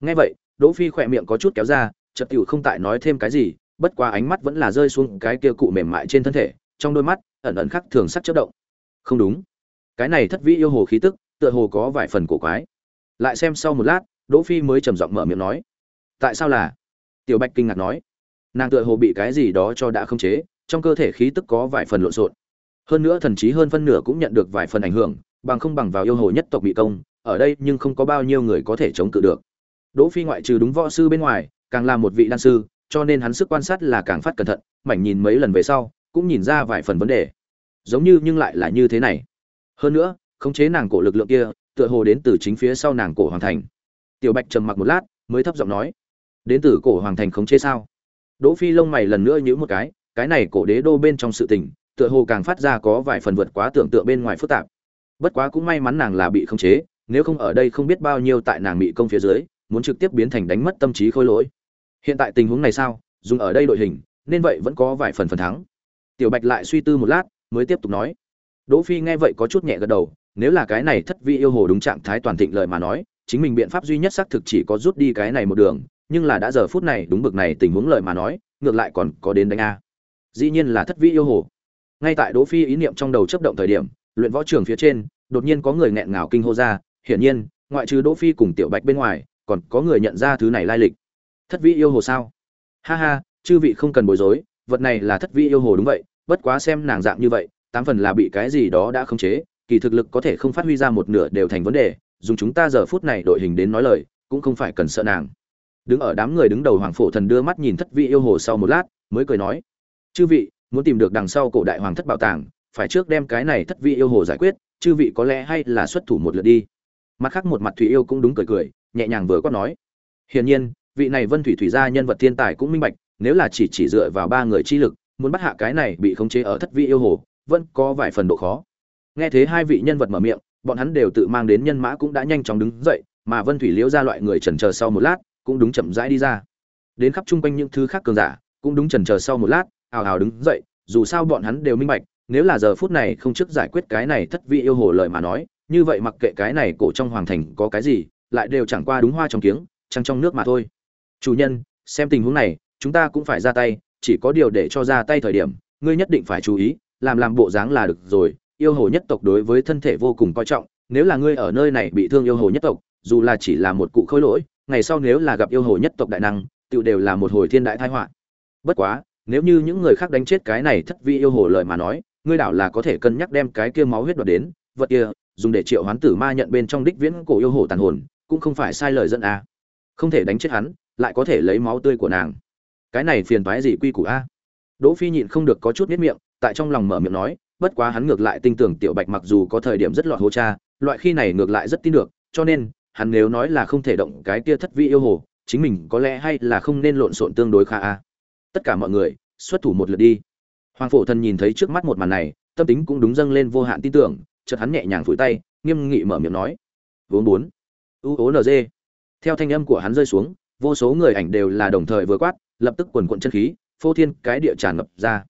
nghe vậy, đỗ phi khỏe miệng có chút kéo ra, chợt tiểu không tại nói thêm cái gì, bất quá ánh mắt vẫn là rơi xuống cái kia cụ mềm mại trên thân thể, trong đôi mắt ẩn ẩn khắc thường sắc chớp động. Không đúng. Cái này thất vĩ yêu hồ khí tức, tựa hồ có vài phần cổ quái. Lại xem sau một lát, đỗ phi mới trầm giọng mở miệng nói, tại sao là? Tiểu bạch kinh ngạc nói, nàng tựa hồ bị cái gì đó cho đã không chế, trong cơ thể khí tức có vài phần lộn xộn. Hơn nữa thần trí hơn phân nửa cũng nhận được vài phần ảnh hưởng, bằng không bằng vào yêu hồ nhất tộc bị công, ở đây nhưng không có bao nhiêu người có thể chống cự được đỗ phi ngoại trừ đúng võ sư bên ngoài, càng là một vị đan sư, cho nên hắn sức quan sát là càng phát cẩn thận, mảnh nhìn mấy lần về sau, cũng nhìn ra vài phần vấn đề. Giống như nhưng lại là như thế này. Hơn nữa, khống chế nàng cổ lực lượng kia, tựa hồ đến từ chính phía sau nàng cổ hoàng thành. Tiểu bạch trầm mặc một lát, mới thấp giọng nói, đến từ cổ hoàng thành khống chế sao? Đỗ phi lông mày lần nữa nhíu một cái cái này cổ đế đô bên trong sự tình, tựa hồ càng phát ra có vài phần vượt quá tưởng tượng bên ngoài phức tạp. Bất quá cũng may mắn nàng là bị khống chế, nếu không ở đây không biết bao nhiêu tại nàng bị công phía dưới muốn trực tiếp biến thành đánh mất tâm trí khôi lỗi. Hiện tại tình huống này sao? Dùng ở đây đội hình, nên vậy vẫn có vài phần phần thắng. Tiểu bạch lại suy tư một lát, mới tiếp tục nói. Đỗ phi nghe vậy có chút nhẹ gật đầu, nếu là cái này thất vi yêu hồ đúng trạng thái toàn thịnh lợi mà nói, chính mình biện pháp duy nhất xác thực chỉ có rút đi cái này một đường, nhưng là đã giờ phút này đúng bực này tình huống lợi mà nói, ngược lại còn có đến đánh a. Dĩ nhiên là thất vi yêu hồ. Ngay tại đỗ phi ý niệm trong đầu chấp động thời điểm, luyện võ trường phía trên, đột nhiên có người nghẹn ngào kinh hô ra, hiển nhiên, ngoại trừ đỗ phi cùng tiểu bạch bên ngoài còn có người nhận ra thứ này lai lịch. Thất vị yêu hồ sao? Ha ha, chư vị không cần bối rối, vật này là thất vị yêu hồ đúng vậy, bất quá xem nàng dạng như vậy, tám phần là bị cái gì đó đã khống chế, kỳ thực lực có thể không phát huy ra một nửa đều thành vấn đề, dùng chúng ta giờ phút này đội hình đến nói lời, cũng không phải cần sợ nàng. Đứng ở đám người đứng đầu hoàng phổ thần đưa mắt nhìn thất vị yêu hồ sau một lát, mới cười nói, chư vị, muốn tìm được đằng sau cổ đại hoàng thất bảo tàng, phải trước đem cái này thất vị yêu hồ giải quyết, chư vị có lẽ hay là xuất thủ một lượt đi. Mặt khác một mặt thủy yêu cũng đúng cười cười nhẹ nhàng vừa quát nói. Hiển nhiên, vị này vân thủy thủy gia nhân vật thiên tài cũng minh bạch, nếu là chỉ chỉ dựa vào ba người chi lực, muốn bắt hạ cái này bị khống chế ở thất vị yêu hồ, vẫn có vài phần độ khó. Nghe thế hai vị nhân vật mở miệng, bọn hắn đều tự mang đến nhân mã cũng đã nhanh chóng đứng dậy, mà vân thủy liễu ra loại người chần chờ sau một lát, cũng đúng chậm rãi đi ra. Đến khắp chung quanh những thứ khác cường giả, cũng đúng chần chờ sau một lát, ào ào đứng dậy, dù sao bọn hắn đều minh bạch, nếu là giờ phút này không trước giải quyết cái này thất vị yêu hồ lời mà nói, như vậy mặc kệ cái này cổ trong hoàng thành có cái gì lại đều chẳng qua đúng hoa trong kiếng, trăng trong nước mà thôi. Chủ nhân, xem tình huống này, chúng ta cũng phải ra tay, chỉ có điều để cho ra tay thời điểm, ngươi nhất định phải chú ý, làm làm bộ dáng là được rồi, yêu hồ nhất tộc đối với thân thể vô cùng coi trọng, nếu là ngươi ở nơi này bị thương yêu hồ nhất tộc, dù là chỉ là một cụ khối lỗi, ngày sau nếu là gặp yêu hồ nhất tộc đại năng tự đều là một hồi thiên đại tai họa. Bất quá, nếu như những người khác đánh chết cái này thất vi yêu hồ lời mà nói, ngươi đảo là có thể cân nhắc đem cái kia máu huyết đoạt đến, vật kia, dùng để triệu hoán tử ma nhận bên trong đích viễn cổ yêu hồ tàn hồn cũng không phải sai lời dẫn a. Không thể đánh chết hắn, lại có thể lấy máu tươi của nàng. Cái này phiền toái gì quy củ a? Đỗ phi nhịn không được có chút miết miệng, tại trong lòng mở miệng nói, bất quá hắn ngược lại tin tưởng tiểu bạch mặc dù có thời điểm rất lọt hô cha, loại khi này ngược lại rất tin được, cho nên, hắn nếu nói là không thể động cái kia thất vi yêu hồ, chính mình có lẽ hay là không nên lộn xộn tương đối khá a. Tất cả mọi người, xuất thủ một lượt đi. Hoàng phổ thần nhìn thấy trước mắt một màn này, tâm tính cũng đúng dâng lên vô hạn tin tưởng, chợt hắn nhẹ nhàng phủi tay, nghiêm nghị mở miệng nói, vốn bốn u ố nd theo thanh âm của hắn rơi xuống, vô số người ảnh đều là đồng thời vừa quát, lập tức quần quận chân khí, phô thiên cái địa tràn ngập ra.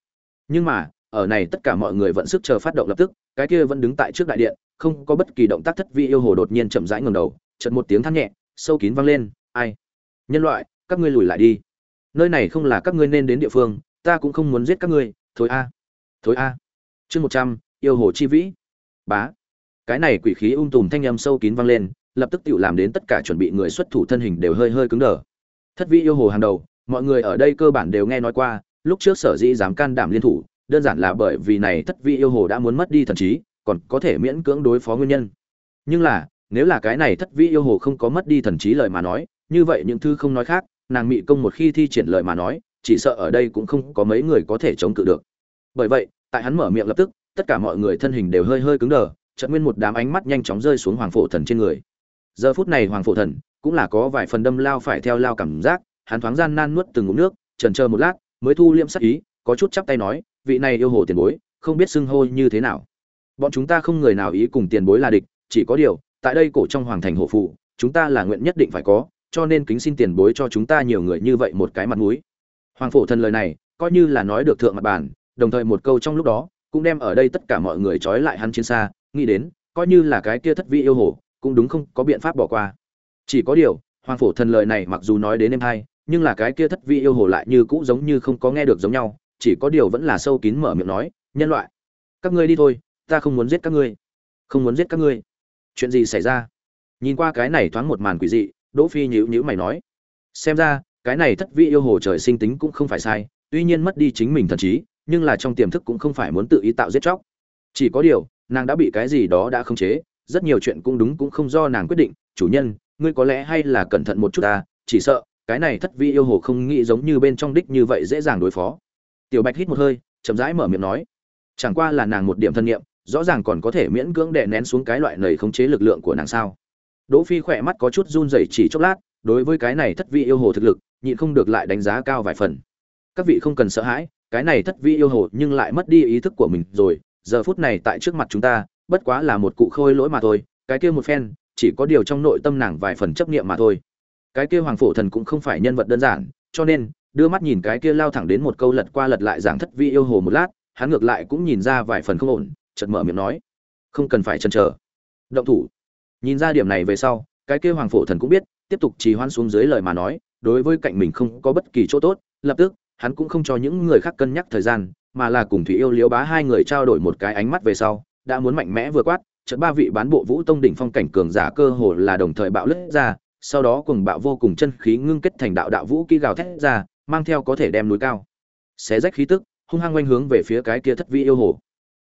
Nhưng mà, ở này tất cả mọi người vẫn sức chờ phát động lập tức, cái kia vẫn đứng tại trước đại điện, không có bất kỳ động tác thất vi yêu hồ đột nhiên chậm rãi ngẩng đầu, chợt một tiếng than nhẹ, sâu kín vang lên, ai? Nhân loại, các ngươi lùi lại đi. Nơi này không là các ngươi nên đến địa phương, ta cũng không muốn giết các ngươi. Thôi a thôi a. Chương một trăm, yêu hồ chi vĩ. Bá. Cái này quỷ khí ung tùm thanh âm sâu kín vang lên lập tức tự làm đến tất cả chuẩn bị người xuất thủ thân hình đều hơi hơi cứng đờ. Thất vị yêu hồ hàng đầu, mọi người ở đây cơ bản đều nghe nói qua, lúc trước sở dĩ dám can đảm liên thủ, đơn giản là bởi vì này thất vị yêu hồ đã muốn mất đi thần trí, còn có thể miễn cưỡng đối phó nguyên nhân. Nhưng là, nếu là cái này thất vị yêu hồ không có mất đi thần trí lời mà nói, như vậy những thứ không nói khác, nàng mị công một khi thi triển lời mà nói, chỉ sợ ở đây cũng không có mấy người có thể chống cự được. Bởi vậy, tại hắn mở miệng lập tức, tất cả mọi người thân hình đều hơi hơi cứng đờ trận nguyên một đám ánh mắt nhanh chóng rơi xuống hoàng phổ thần trên người giờ phút này hoàng phổ thần cũng là có vài phần đâm lao phải theo lao cảm giác, hắn thoáng gian nan nuốt từng ngụm nước trần chờ một lát, mới thu liễm sắc ý, có chút chắp tay nói, vị này yêu hồ tiền bối, không biết xưng hô như thế nào. Bọn chúng ta không người nào ý cùng tiền bối là địch, chỉ có điều, tại đây cổ trong hoàng thành hộ phụ, chúng ta là nguyện nhất định phải có, cho nên kính xin tiền bối cho chúng ta nhiều người như vậy một cái mặt mũi. Hoàng phổ thần lời này, coi như là nói được thượng mặt bản đồng thời một câu trong lúc đó, cũng đem ở đây tất cả mọi người trói lại hắn trên xa, nghĩ đến, coi như là cái kia thất vị yêu hồ cũng đúng không có biện pháp bỏ qua. Chỉ có điều, hoàng phổ thần lời này mặc dù nói đến em hai nhưng là cái kia thất vi yêu hồ lại như cũ giống như không có nghe được giống nhau, chỉ có điều vẫn là sâu kín mở miệng nói, nhân loại, các ngươi đi thôi, ta không muốn giết các ngươi. Không muốn giết các ngươi? Chuyện gì xảy ra? Nhìn qua cái này thoáng một màn quỷ dị, đỗ phi nhíu nhíu mày nói, xem ra, cái này thất vi yêu hồ trời sinh tính cũng không phải sai, tuy nhiên mất đi chính mình thần trí, nhưng là trong tiềm thức cũng không phải muốn tự ý tạo giết chóc. Chỉ có điều, nàng đã bị cái gì đó đã không chế rất nhiều chuyện cũng đúng cũng không do nàng quyết định. Chủ nhân, ngươi có lẽ hay là cẩn thận một chút ta, chỉ sợ, cái này thất vi yêu hồ không nghĩ giống như bên trong đích như vậy dễ dàng đối phó. Tiểu bạch hít một hơi, chậm rãi mở miệng nói, chẳng qua là nàng một điểm thân nhiệm rõ ràng còn có thể miễn cưỡng đè nén xuống cái loại nầy khống chế lực lượng của nàng sao. Đỗ phi khỏe mắt có chút run rẩy chỉ chốc lát, đối với cái này thất vi yêu hồ thực lực, nhịn không được lại đánh giá cao vài phần. Các vị không cần sợ hãi, cái này thất vi yêu hồ nhưng lại mất đi ý thức của mình rồi, giờ phút này tại trước mặt chúng ta bất quá là một cụ khôi lỗi mà thôi, cái kia một phen, chỉ có điều trong nội tâm nàng vài phần chấp niệm mà thôi. Cái kia hoàng phổ thần cũng không phải nhân vật đơn giản, cho nên, đưa mắt nhìn cái kia lao thẳng đến một câu lật qua lật lại giảng thất vi yêu hồ một lát, hắn ngược lại cũng nhìn ra vài phần không ổn, chợt mở miệng nói, không cần phải chần chờ. Động thủ. Nhìn ra điểm này về sau, cái kia hoàng phổ thần cũng biết, tiếp tục trì hoãn xuống dưới lời mà nói, đối với cạnh mình không có bất kỳ chỗ tốt, lập tức, hắn cũng không cho những người khác cân nhắc thời gian, mà là cùng thủy yêu liếu bá hai người trao đổi một cái ánh mắt về sau đã muốn mạnh mẽ vừa quát, chợt ba vị bán bộ vũ tông đỉnh phong cảnh cường giả cơ hồ là đồng thời bạo lướt ra, sau đó cùng bạo vô cùng chân khí ngưng kết thành đạo đạo vũ kỹ gào thét ra, mang theo có thể đem núi cao, xé rách khí tức, hung hăng quanh hướng về phía cái kia thất vi yêu hồ.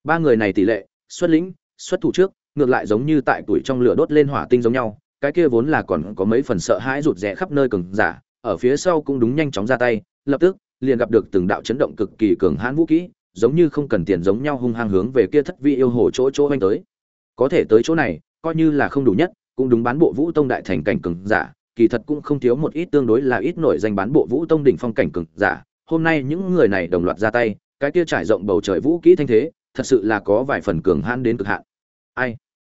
Ba người này tỷ lệ, xuất lĩnh, xuất thủ trước, ngược lại giống như tại tuổi trong lửa đốt lên hỏa tinh giống nhau, cái kia vốn là còn có mấy phần sợ hãi rụt rè khắp nơi cường giả, ở phía sau cũng đúng nhanh chóng ra tay, lập tức liền gặp được từng đạo chấn động cực kỳ cường hãn vũ kỹ giống như không cần tiền giống nhau hung hăng hướng về kia thất vi yêu hồ chỗ chỗ anh tới. Có thể tới chỗ này, coi như là không đủ nhất, cũng đúng bán bộ vũ tông đại thành cảnh cường giả, kỳ thật cũng không thiếu một ít tương đối là ít nổi danh bán bộ vũ tông đỉnh phong cảnh cường giả. Hôm nay những người này đồng loạt ra tay, cái kia trải rộng bầu trời vũ kỹ thanh thế, thật sự là có vài phần cường hãn đến cực hạn. Ai?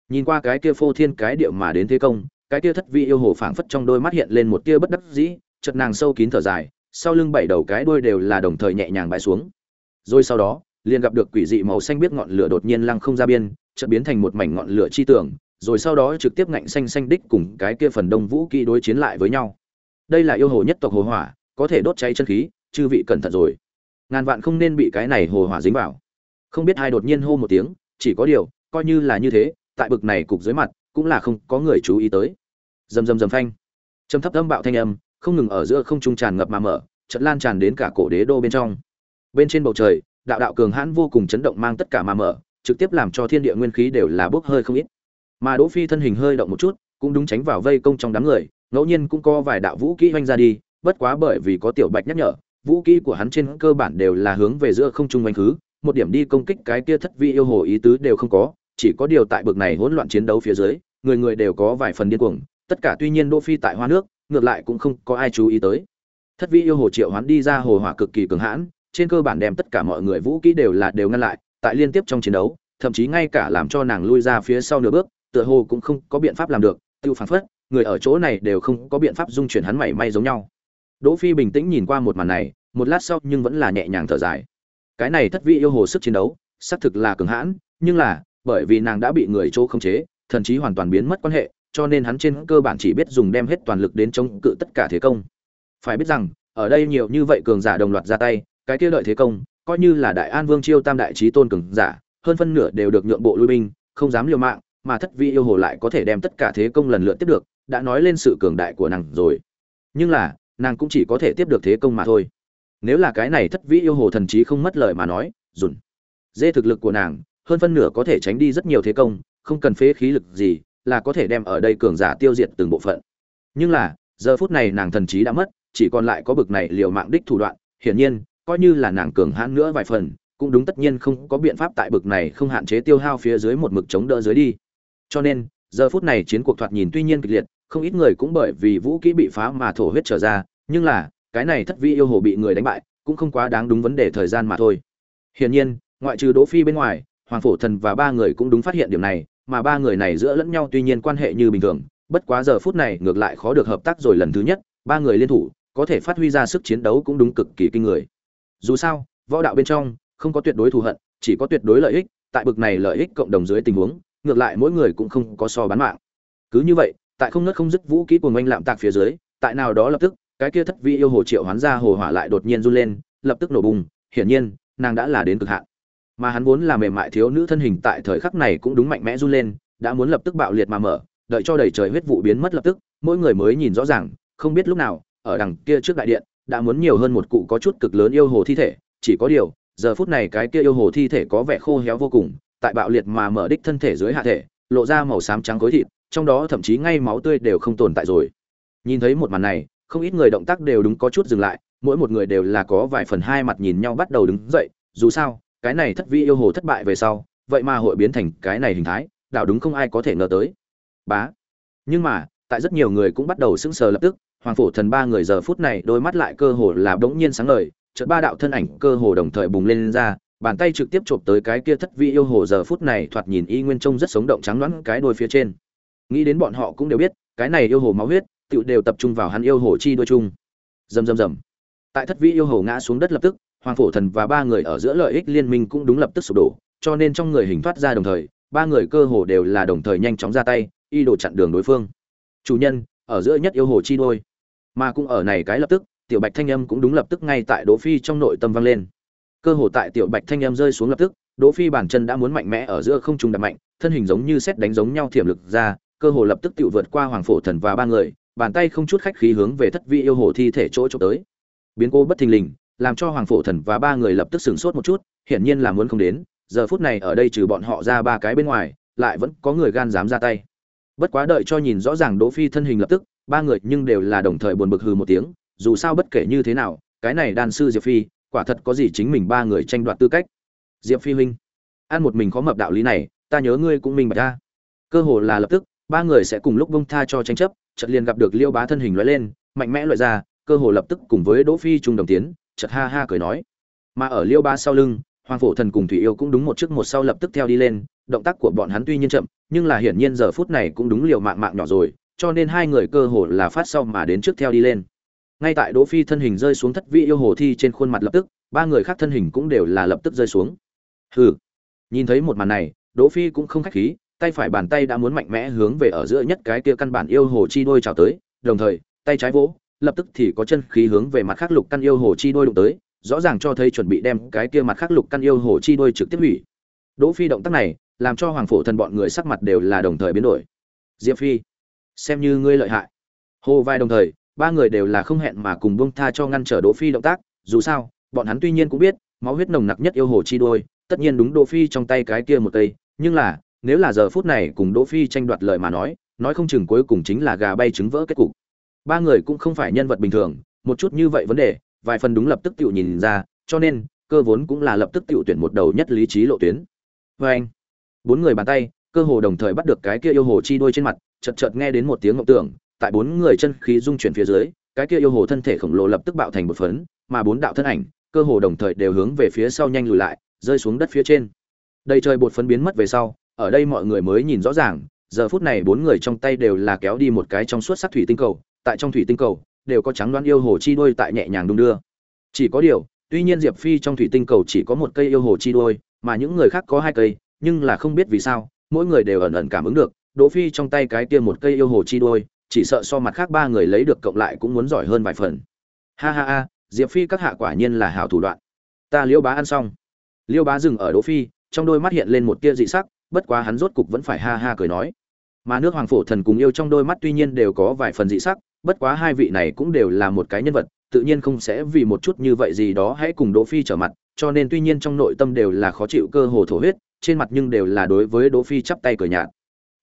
Nhìn qua cái kia phô thiên cái điệu mà đến thế công, cái kia thất vi yêu hồ phảng phất trong đôi mắt hiện lên một tia bất đắc dĩ chật nàng sâu kín thở dài, sau lưng bảy đầu cái đuôi đều là đồng thời nhẹ nhàng bãi xuống rồi sau đó, liền gặp được quỷ dị màu xanh biết ngọn lửa đột nhiên lăng không ra biên, chợt biến thành một mảnh ngọn lửa chi tưởng rồi sau đó trực tiếp ngạnh xanh xanh đích cùng cái kia phần đông vũ kỹ đối chiến lại với nhau. Đây là yêu hồ nhất tộc hồ hỏa, có thể đốt cháy chân khí, chư vị cẩn thận rồi. Ngàn vạn không nên bị cái này hồ hỏa dính vào. Không biết hai đột nhiên hô một tiếng, chỉ có điều, coi như là như thế, tại bực này cục dưới mặt, cũng là không có người chú ý tới. Rầm rầm rầm phanh. Trầm thấp âm bạo thanh âm, không ngừng ở giữa không trung tràn ngập mà mở trận lan tràn đến cả cổ đế đô bên trong bên trên bầu trời, đạo đạo cường hãn vô cùng chấn động mang tất cả mà mở, trực tiếp làm cho thiên địa nguyên khí đều là bốc hơi không ít. Mà đỗ phi thân hình hơi động một chút, cũng đúng tránh vào vây công trong đám người, ngẫu nhiên cũng có vài đạo vũ kỹ hoành ra đi, bất quá bởi vì có tiểu bạch nhắc nhở, vũ kỹ của hắn trên cơ bản đều là hướng về giữa không trung quanh khứ, một điểm đi công kích cái kia thất vi yêu hồ ý tứ đều không có, chỉ có điều tại bực này hỗn loạn chiến đấu phía dưới, người người đều có vài phần điên cuồng, tất cả tuy nhiên đỗ phi tại hoa nước, ngược lại cũng không có ai chú ý tới. Thất vi yêu hồ triệu hoán đi ra hồ hỏa cực kỳ cường hãn trên cơ bản đem tất cả mọi người vũ kỹ đều là đều ngăn lại, tại liên tiếp trong chiến đấu, thậm chí ngay cả làm cho nàng lui ra phía sau nửa bước, tựa hồ cũng không có biện pháp làm được, tiêu phản phất, người ở chỗ này đều không có biện pháp dung chuyển hắn mảy may giống nhau. Đỗ phi bình tĩnh nhìn qua một màn này, một lát sau nhưng vẫn là nhẹ nhàng thở dài. Cái này thất vị yêu hồ sức chiến đấu, xác thực là cường hãn, nhưng là, bởi vì nàng đã bị người chỗ khống chế, thần chí hoàn toàn biến mất quan hệ, cho nên hắn trên cơ bản chỉ biết dùng đem hết toàn lực đến chống cự tất cả thế công. Phải biết rằng, ở đây nhiều như vậy cường giả đồng loạt ra tay cái kia đợi thế công, coi như là đại an vương chiêu tam đại trí tôn cường giả, hơn phân nửa đều được nhượng bộ lui binh, không dám liều mạng, mà thất vi yêu hồ lại có thể đem tất cả thế công lần lượt tiếp được, đã nói lên sự cường đại của nàng rồi. Nhưng là, nàng cũng chỉ có thể tiếp được thế công mà thôi. Nếu là cái này thất vi yêu hồ thần trí không mất lời mà nói, dùn. Dê thực lực của nàng, hơn phân nửa có thể tránh đi rất nhiều thế công, không cần phế khí lực gì, là có thể đem ở đây cường giả tiêu diệt từng bộ phận. Nhưng là, giờ phút này nàng thần trí đã mất, chỉ còn lại có bực này liều mạng đích thủ đoạn, hiển nhiên coi như là nàng cường hãn nữa vài phần, cũng đúng tất nhiên không có biện pháp tại bực này không hạn chế tiêu hao phía dưới một mực chống đỡ dưới đi. Cho nên, giờ phút này chiến cuộc thoạt nhìn tuy nhiên kịch liệt, không ít người cũng bởi vì vũ kỹ bị phá mà thổ huyết trở ra, nhưng là, cái này thất vi yêu hồ bị người đánh bại, cũng không quá đáng đúng vấn đề thời gian mà thôi. Hiển nhiên, ngoại trừ đỗ phi bên ngoài, hoàng phổ thần và ba người cũng đúng phát hiện điểm này, mà ba người này giữa lẫn nhau tuy nhiên quan hệ như bình thường, bất quá giờ phút này ngược lại khó được hợp tác rồi lần thứ nhất, ba người liên thủ, có thể phát huy ra sức chiến đấu cũng đúng cực kỳ kinh người dù sao, võ đạo bên trong, không có tuyệt đối thù hận, chỉ có tuyệt đối lợi ích, tại bực này lợi ích cộng đồng dưới tình huống, ngược lại mỗi người cũng không có so bán mạng. Cứ như vậy, tại không nứt không dứt vũ kỹ cuồng oanh lạm tạc phía dưới, tại nào đó lập tức, cái kia thất vi yêu hồ triệu hoán ra hồ hỏa lại đột nhiên run lên, lập tức nổ bùng, hiển nhiên, nàng đã là đến cực hạn. Mà hắn vốn là mềm mại thiếu nữ thân hình tại thời khắc này cũng đúng mạnh mẽ run lên, đã muốn lập tức bạo liệt mà mở, đợi cho đầy trời huyết vụ biến mất lập tức, mỗi người mới nhìn rõ ràng, không biết lúc nào, ở đằng kia trước đại điện đã muốn nhiều hơn một cụ có chút cực lớn yêu hồ thi thể, chỉ có điều, giờ phút này cái kia yêu hồ thi thể có vẻ khô héo vô cùng, tại bạo liệt mà mở đích thân thể dưới hạ thể, lộ ra màu xám trắng khối thịt, trong đó thậm chí ngay máu tươi đều không tồn tại rồi. Nhìn thấy một màn này, không ít người động tác đều đúng có chút dừng lại, mỗi một người đều là có vài phần hai mặt nhìn nhau bắt đầu đứng dậy, dù sao, cái này thất vi yêu hồ thất bại về sau, vậy mà hội biến thành cái này hình thái, đạo đúng không ai có thể ngờ tới. Bá. Nhưng mà, tại rất nhiều người cũng bắt đầu sững sờ lập tức hoàng phổ thần ba người giờ phút này đôi mắt lại cơ hồ là bỗng nhiên sáng ngời chợt ba đạo thân ảnh cơ hồ đồng thời bùng lên, lên ra bàn tay trực tiếp chộp tới cái kia thất vi yêu hồ giờ phút này thoạt nhìn y nguyên trông rất sống động trắng loãng cái đuôi phía trên. Nghĩ đến bọn họ cũng đều biết cái này yêu hồ máu huyết tựu đều tập trung vào hắn yêu hồ chi đuôi chung. Rầm rầm rầm. Tại thất vi yêu hồ ngã xuống đất lập tức hoàng phổ thần và ba người ở giữa lợi ích liên minh cũng đúng lập tức sụp đổ cho nên trong người hình thoát ra đồng thời ba người cơ hồ đều là đồng thời nhanh chóng ra tay y đồ chặn đường đối phương. Chủ nhân ở giữa nhất yêu hồ chi đôi mà cũng ở này cái lập tức, tiểu bạch thanh âm cũng đúng lập tức ngay tại đỗ phi trong nội tâm vang lên. Cơ hồ tại tiểu bạch thanh âm rơi xuống lập tức, đỗ phi bản chân đã muốn mạnh mẽ ở giữa không trung đập mạnh, thân hình giống như xét đánh giống nhau thiểm lực ra, cơ hồ lập tức tiểu vượt qua hoàng phổ thần và ba người, bàn tay không chút khách khí hướng về thất vị yêu hồ thi thể chỗ chỗ tới. Biến cố bất thình lình, làm cho hoàng phổ thần và ba người lập tức sửng sốt một chút, hiển nhiên là muốn không đến, giờ phút này ở đây trừ bọn họ ra ba cái bên ngoài, lại vẫn có người gan dám ra tay bất quá đợi cho nhìn rõ ràng đỗ phi thân hình lập tức, ba người nhưng đều là đồng thời buồn bực hừ một tiếng, dù sao bất kể như thế nào, cái này đan sư diệp phi, quả thật có gì chính mình ba người tranh đoạt tư cách. Diệp phi huynh, ăn một mình khó mập đạo lý này, ta nhớ ngươi cũng minh bạch ra cơ hồ là lập tức, ba người sẽ cùng lúc bông tha cho tranh chấp, chợt liền gặp được liêu bá thân hình lóe lên, mạnh mẽ loại ra, cơ hồ lập tức cùng với đỗ phi trung đồng tiến, chợt ha ha cười nói. Mà ở liêu bá sau lưng hoàng phổ thần cùng thủy yêu cũng đúng một trước một sau lập tức theo đi lên, động tác của bọn hắn tuy nhiên chậm, nhưng là hiển nhiên giờ phút này cũng đúng liều mạng mạng nhỏ rồi, cho nên hai người cơ hồ là phát sau mà đến trước theo đi lên. Ngay tại đỗ phi thân hình rơi xuống thất vị yêu hồ thi trên khuôn mặt lập tức, ba người khác thân hình cũng đều là lập tức rơi xuống. Hừ. Nhìn thấy một màn này, đỗ phi cũng không khách khí, tay phải bàn tay đã muốn mạnh mẽ hướng về ở giữa nhất cái kia căn bản yêu hồ chi đôi chào tới, đồng thời, tay trái vỗ, lập tức thì có chân khí hướng về mặt khác lục căn yêu hồ chi đôi đụng tới rõ ràng cho thấy chuẩn bị đem cái kia mặt khắc lục căn yêu hồ chi đôi trực tiếp hủy. Đỗ phi động tác này, làm cho hoàng phổ thần bọn người sắc mặt đều là đồng thời biến đổi. Diệp phi, xem như ngươi lợi hại. Hồ vai đồng thời, ba người đều là không hẹn mà cùng buông tha cho ngăn trở đỗ phi động tác. Dù sao, bọn hắn tuy nhiên cũng biết, máu huyết nồng nặc nhất yêu hồ chi đôi tất nhiên đúng đỗ phi trong tay cái kia một tay nhưng là, nếu là giờ phút này cùng đỗ phi tranh đoạt lợi mà nói nói không chừng cuối cùng chính là gà bay trứng vỡ kết cục. Ba người cũng không phải nhân vật bình thường, một chút như vậy vấn đề vài phần đúng lập tức tự nhìn ra, cho nên, cơ vốn cũng là lập tức tự tuyển một đầu nhất lý trí lộ tuyến. Với anh, bốn người bàn tay, cơ hồ đồng thời bắt được cái kia yêu hồ chi đuôi trên mặt, chợt chợt nghe đến một tiếng ngọc tưởng, tại bốn người chân khí dung chuyển phía dưới, cái kia yêu hồ thân thể khổng lồ lập tức bạo thành một phấn, mà bốn đạo thân ảnh, cơ hồ đồng thời đều hướng về phía sau nhanh lùi lại, rơi xuống đất phía trên. Đây trời bột phấn biến mất về sau, ở đây mọi người mới nhìn rõ ràng, giờ phút này bốn người trong tay đều là kéo đi một cái trong suốt sắc thủy tinh cầu, tại trong thủy tinh cầu đều có trắng đoán yêu hồ chi đuôi tại nhẹ nhàng đung đưa. Chỉ có điều, tuy nhiên diệp phi trong thủy tinh cầu chỉ có một cây yêu hồ chi đuôi, mà những người khác có hai cây, nhưng là không biết vì sao, mỗi người đều ẩn ẩn cảm ứng được, đỗ phi trong tay cái kia một cây yêu hồ chi đuôi, chỉ sợ so mặt khác ba người lấy được cộng lại cũng muốn giỏi hơn vài phần. Ha ha ha, diệp phi các hạ quả nhiên là hảo thủ đoạn. Ta liêu bá ăn xong. Liêu bá dừng ở đỗ phi, trong đôi mắt hiện lên một tia dị sắc, bất quá hắn rốt cục vẫn phải ha ha cười nói mà nước hoàng phổ thần cùng yêu trong đôi mắt tuy nhiên đều có vài phần dị sắc, bất quá hai vị này cũng đều là một cái nhân vật, tự nhiên không sẽ vì một chút như vậy gì đó hãy cùng đỗ phi trở mặt, cho nên tuy nhiên trong nội tâm đều là khó chịu cơ hồ thổ huyết, trên mặt nhưng đều là đối với đỗ phi chắp tay cười nhạt.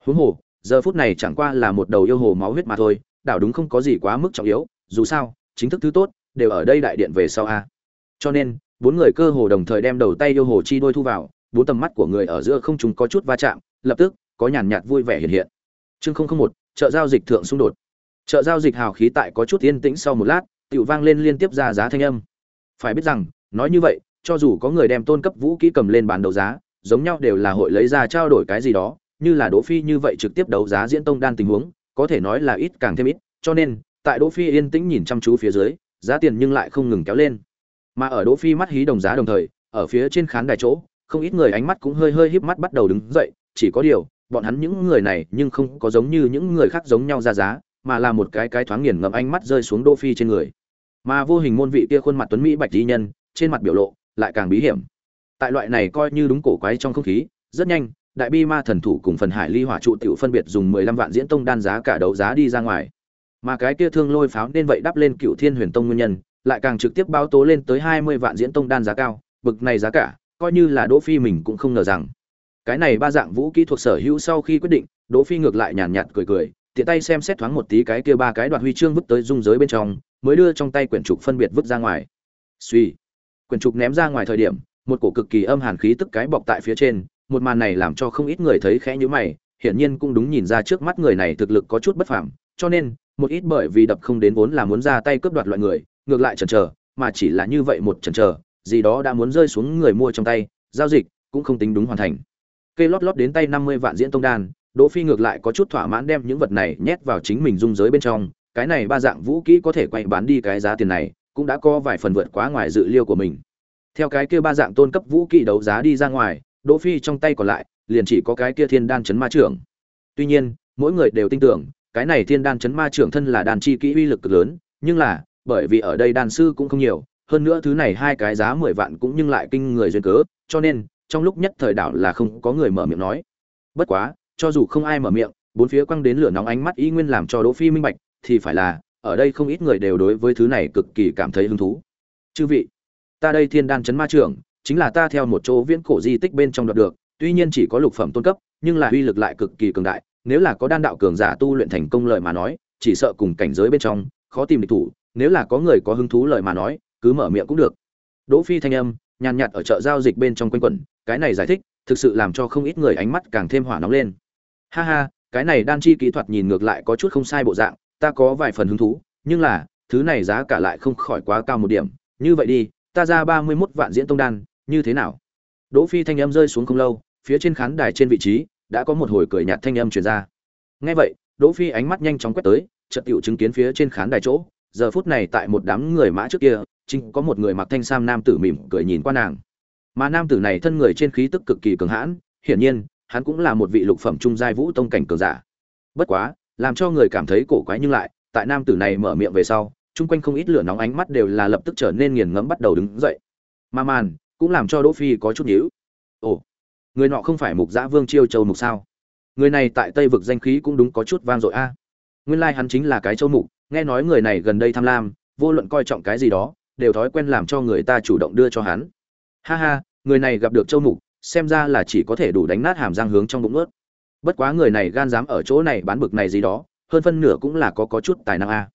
Huống hồ, giờ phút này chẳng qua là một đầu yêu hồ máu huyết mà thôi, đảo đúng không có gì quá mức trọng yếu, dù sao, chính thức thứ tốt, đều ở đây đại điện về sau a. Cho nên, bốn người cơ hồ đồng thời đem đầu tay yêu hồ chi đôi thu vào, bốn tầm mắt của người ở giữa không chúng có chút va chạm, lập tức có nhàn nhạt vui vẻ hiện hiện. Chương không không một, chợ giao dịch thượng xung đột. Chợ giao dịch hào khí tại có chút yên tĩnh sau một lát tự vang lên liên tiếp ra giá thanh âm. Phải biết rằng, nói như vậy, cho dù có người đem tôn cấp vũ kỹ cầm lên bán đấu giá, giống nhau đều là hội lấy ra trao đổi cái gì đó, như là đỗ phi như vậy trực tiếp đấu giá diễn tông đan tình huống, có thể nói là ít càng thêm ít, cho nên, tại đỗ phi yên tĩnh nhìn chăm chú phía dưới, giá tiền nhưng lại không ngừng kéo lên. Mà ở đỗ phi mắt hí đồng giá đồng thời, ở phía trên khán đài chỗ, không ít người ánh mắt cũng hơi hơi híp mắt bắt đầu đứng dậy, chỉ có điều bọn hắn những người này nhưng không có giống như những người khác giống nhau ra giá, mà là một cái cái thoáng nghiền ngẫm ánh mắt rơi xuống đỗ phi trên người. Mà vô hình môn vị kia khuôn mặt tuấn mỹ bạch di nhân, trên mặt biểu lộ lại càng bí hiểm. Tại loại này coi như đúng cổ quái trong không khí, rất nhanh, đại bi ma thần thủ cùng phần hải ly hỏa trụ tiểu phân biệt dùng 15 vạn diễn tông đan giá cả đấu giá đi ra ngoài. Mà cái kia thương lôi pháo nên vậy đắp lên cựu thiên huyền tông nguyên nhân, lại càng trực tiếp báo tố lên tới 20 vạn diễn tông đan giá cao, bực này giá cả, coi như là đỗ phi mình cũng không ngờ rằng cái này ba dạng vũ kỹ thuộc sở hữu sau khi quyết định, đỗ phi ngược lại nhàn nhạt cười cười, tiện tay xem xét thoáng một tí cái kia ba cái đoạt huy chương vứt tới dung giới bên trong, mới đưa trong tay quyển trục phân biệt vứt ra ngoài. Suy quyển trục ném ra ngoài thời điểm, một cổ cực kỳ âm hàn khí tức cái bọc tại phía trên, một màn này làm cho không ít người thấy khẽ nhíu mày, hiển nhiên cũng đúng nhìn ra trước mắt người này thực lực có chút bất phàm, cho nên, một ít bởi vì đập không đến vốn là muốn ra tay cướp đoạt loại người, ngược lại chần chờ, mà chỉ là như vậy một chần chờ, gì đó đã muốn rơi xuống người mua trong tay, giao dịch cũng không tính đúng hoàn thành kê lót lót đến tay năm mươi vạn diễn tông đan, đỗ phi ngược lại có chút thỏa mãn đem những vật này nhét vào chính mình dung giới bên trong. Cái này ba dạng vũ kỹ có thể quay bán đi cái giá tiền này, cũng đã có vài phần vượt quá ngoài dự liêu của mình. Theo cái kia ba dạng tôn cấp vũ kỹ đấu giá đi ra ngoài, đỗ phi trong tay còn lại, liền chỉ có cái kia thiên đan chấn ma trưởng. Tuy nhiên, mỗi người đều tin tưởng, cái này thiên đan chấn ma trưởng thân là đan chi kỹ uy lực cực lớn, nhưng là, bởi vì ở đây đan sư cũng không nhiều, hơn nữa thứ này hai cái giá mười vạn cũng nhưng lại kinh người duyên cớ, cho nên trong lúc nhất thời đảo là không có người mở miệng nói. Bất quá, cho dù không ai mở miệng, bốn phía quăng đến lửa nóng ánh mắt y nguyên làm cho đỗ phi minh bạch, thì phải là, ở đây không ít người đều đối với thứ này cực kỳ cảm thấy hứng thú. Chư vị, ta đây thiên đan chấn ma trưởng, chính là ta theo một chỗ viễn cổ di tích bên trong đoạt được, tuy nhiên chỉ có lục phẩm tôn cấp, nhưng là uy lực lại cực kỳ cường đại, nếu là có đan đạo cường giả tu luyện thành công lợi mà nói, chỉ sợ cùng cảnh giới bên trong, khó tìm địch thủ, nếu là có người có hứng thú lợi mà nói, cứ mở miệng cũng được. Đỗ phi thanh âm nhàn nhạt ở chợ giao dịch bên trong quanh quẩn, cái này giải thích, thực sự làm cho không ít người ánh mắt càng thêm hỏa nóng lên. Ha ha, cái này đan chi kỹ thuật nhìn ngược lại có chút không sai bộ dạng, ta có vài phần hứng thú, nhưng là, thứ này giá cả lại không khỏi quá cao một điểm. Như vậy đi, ta ra ba mươi mốt vạn diễn tông đan, như thế nào? Đỗ phi thanh âm rơi xuống không lâu, phía trên khán đài trên vị trí, đã có một hồi cười nhạt thanh âm truyền ra. Nghe vậy, đỗ phi ánh mắt nhanh chóng quét tới, chợt tiểu chứng kiến phía trên khán đài chỗ, giờ phút này tại một đám người mã trước kia chính có một người mặc thanh sam nam tử mỉm cười nhìn qua nàng. Mà nam tử này thân người trên khí tức cực kỳ cường hãn, hiển nhiên, hắn cũng là một vị lục phẩm trung giai vũ tông cảnh cường giả. Bất quá, làm cho người cảm thấy cổ quái nhưng lại, tại nam tử này mở miệng về sau, chung quanh không ít lửa nóng ánh mắt đều là lập tức trở nên nghiền ngẫm bắt đầu đứng dậy. Mà màn, cũng làm cho đỗ phi có chút nhíu. Ồ, người nọ không phải mục giã vương chiêu châu mục sao? Người này tại tây vực danh khí cũng đúng có chút vang dội a. Nguyên lai like hắn chính là cái châu mục, nghe nói người này gần đây tham lam, vô luận coi trọng cái gì đó đều thói quen làm cho người ta chủ động đưa cho hắn. Ha ha, người này gặp được châu mục, xem ra là chỉ có thể đủ đánh nát hàm răng hướng trong bụng ướt bất quá người này gan dám ở chỗ này bán bực này gì đó, hơn phân nửa cũng là có có chút tài năng a.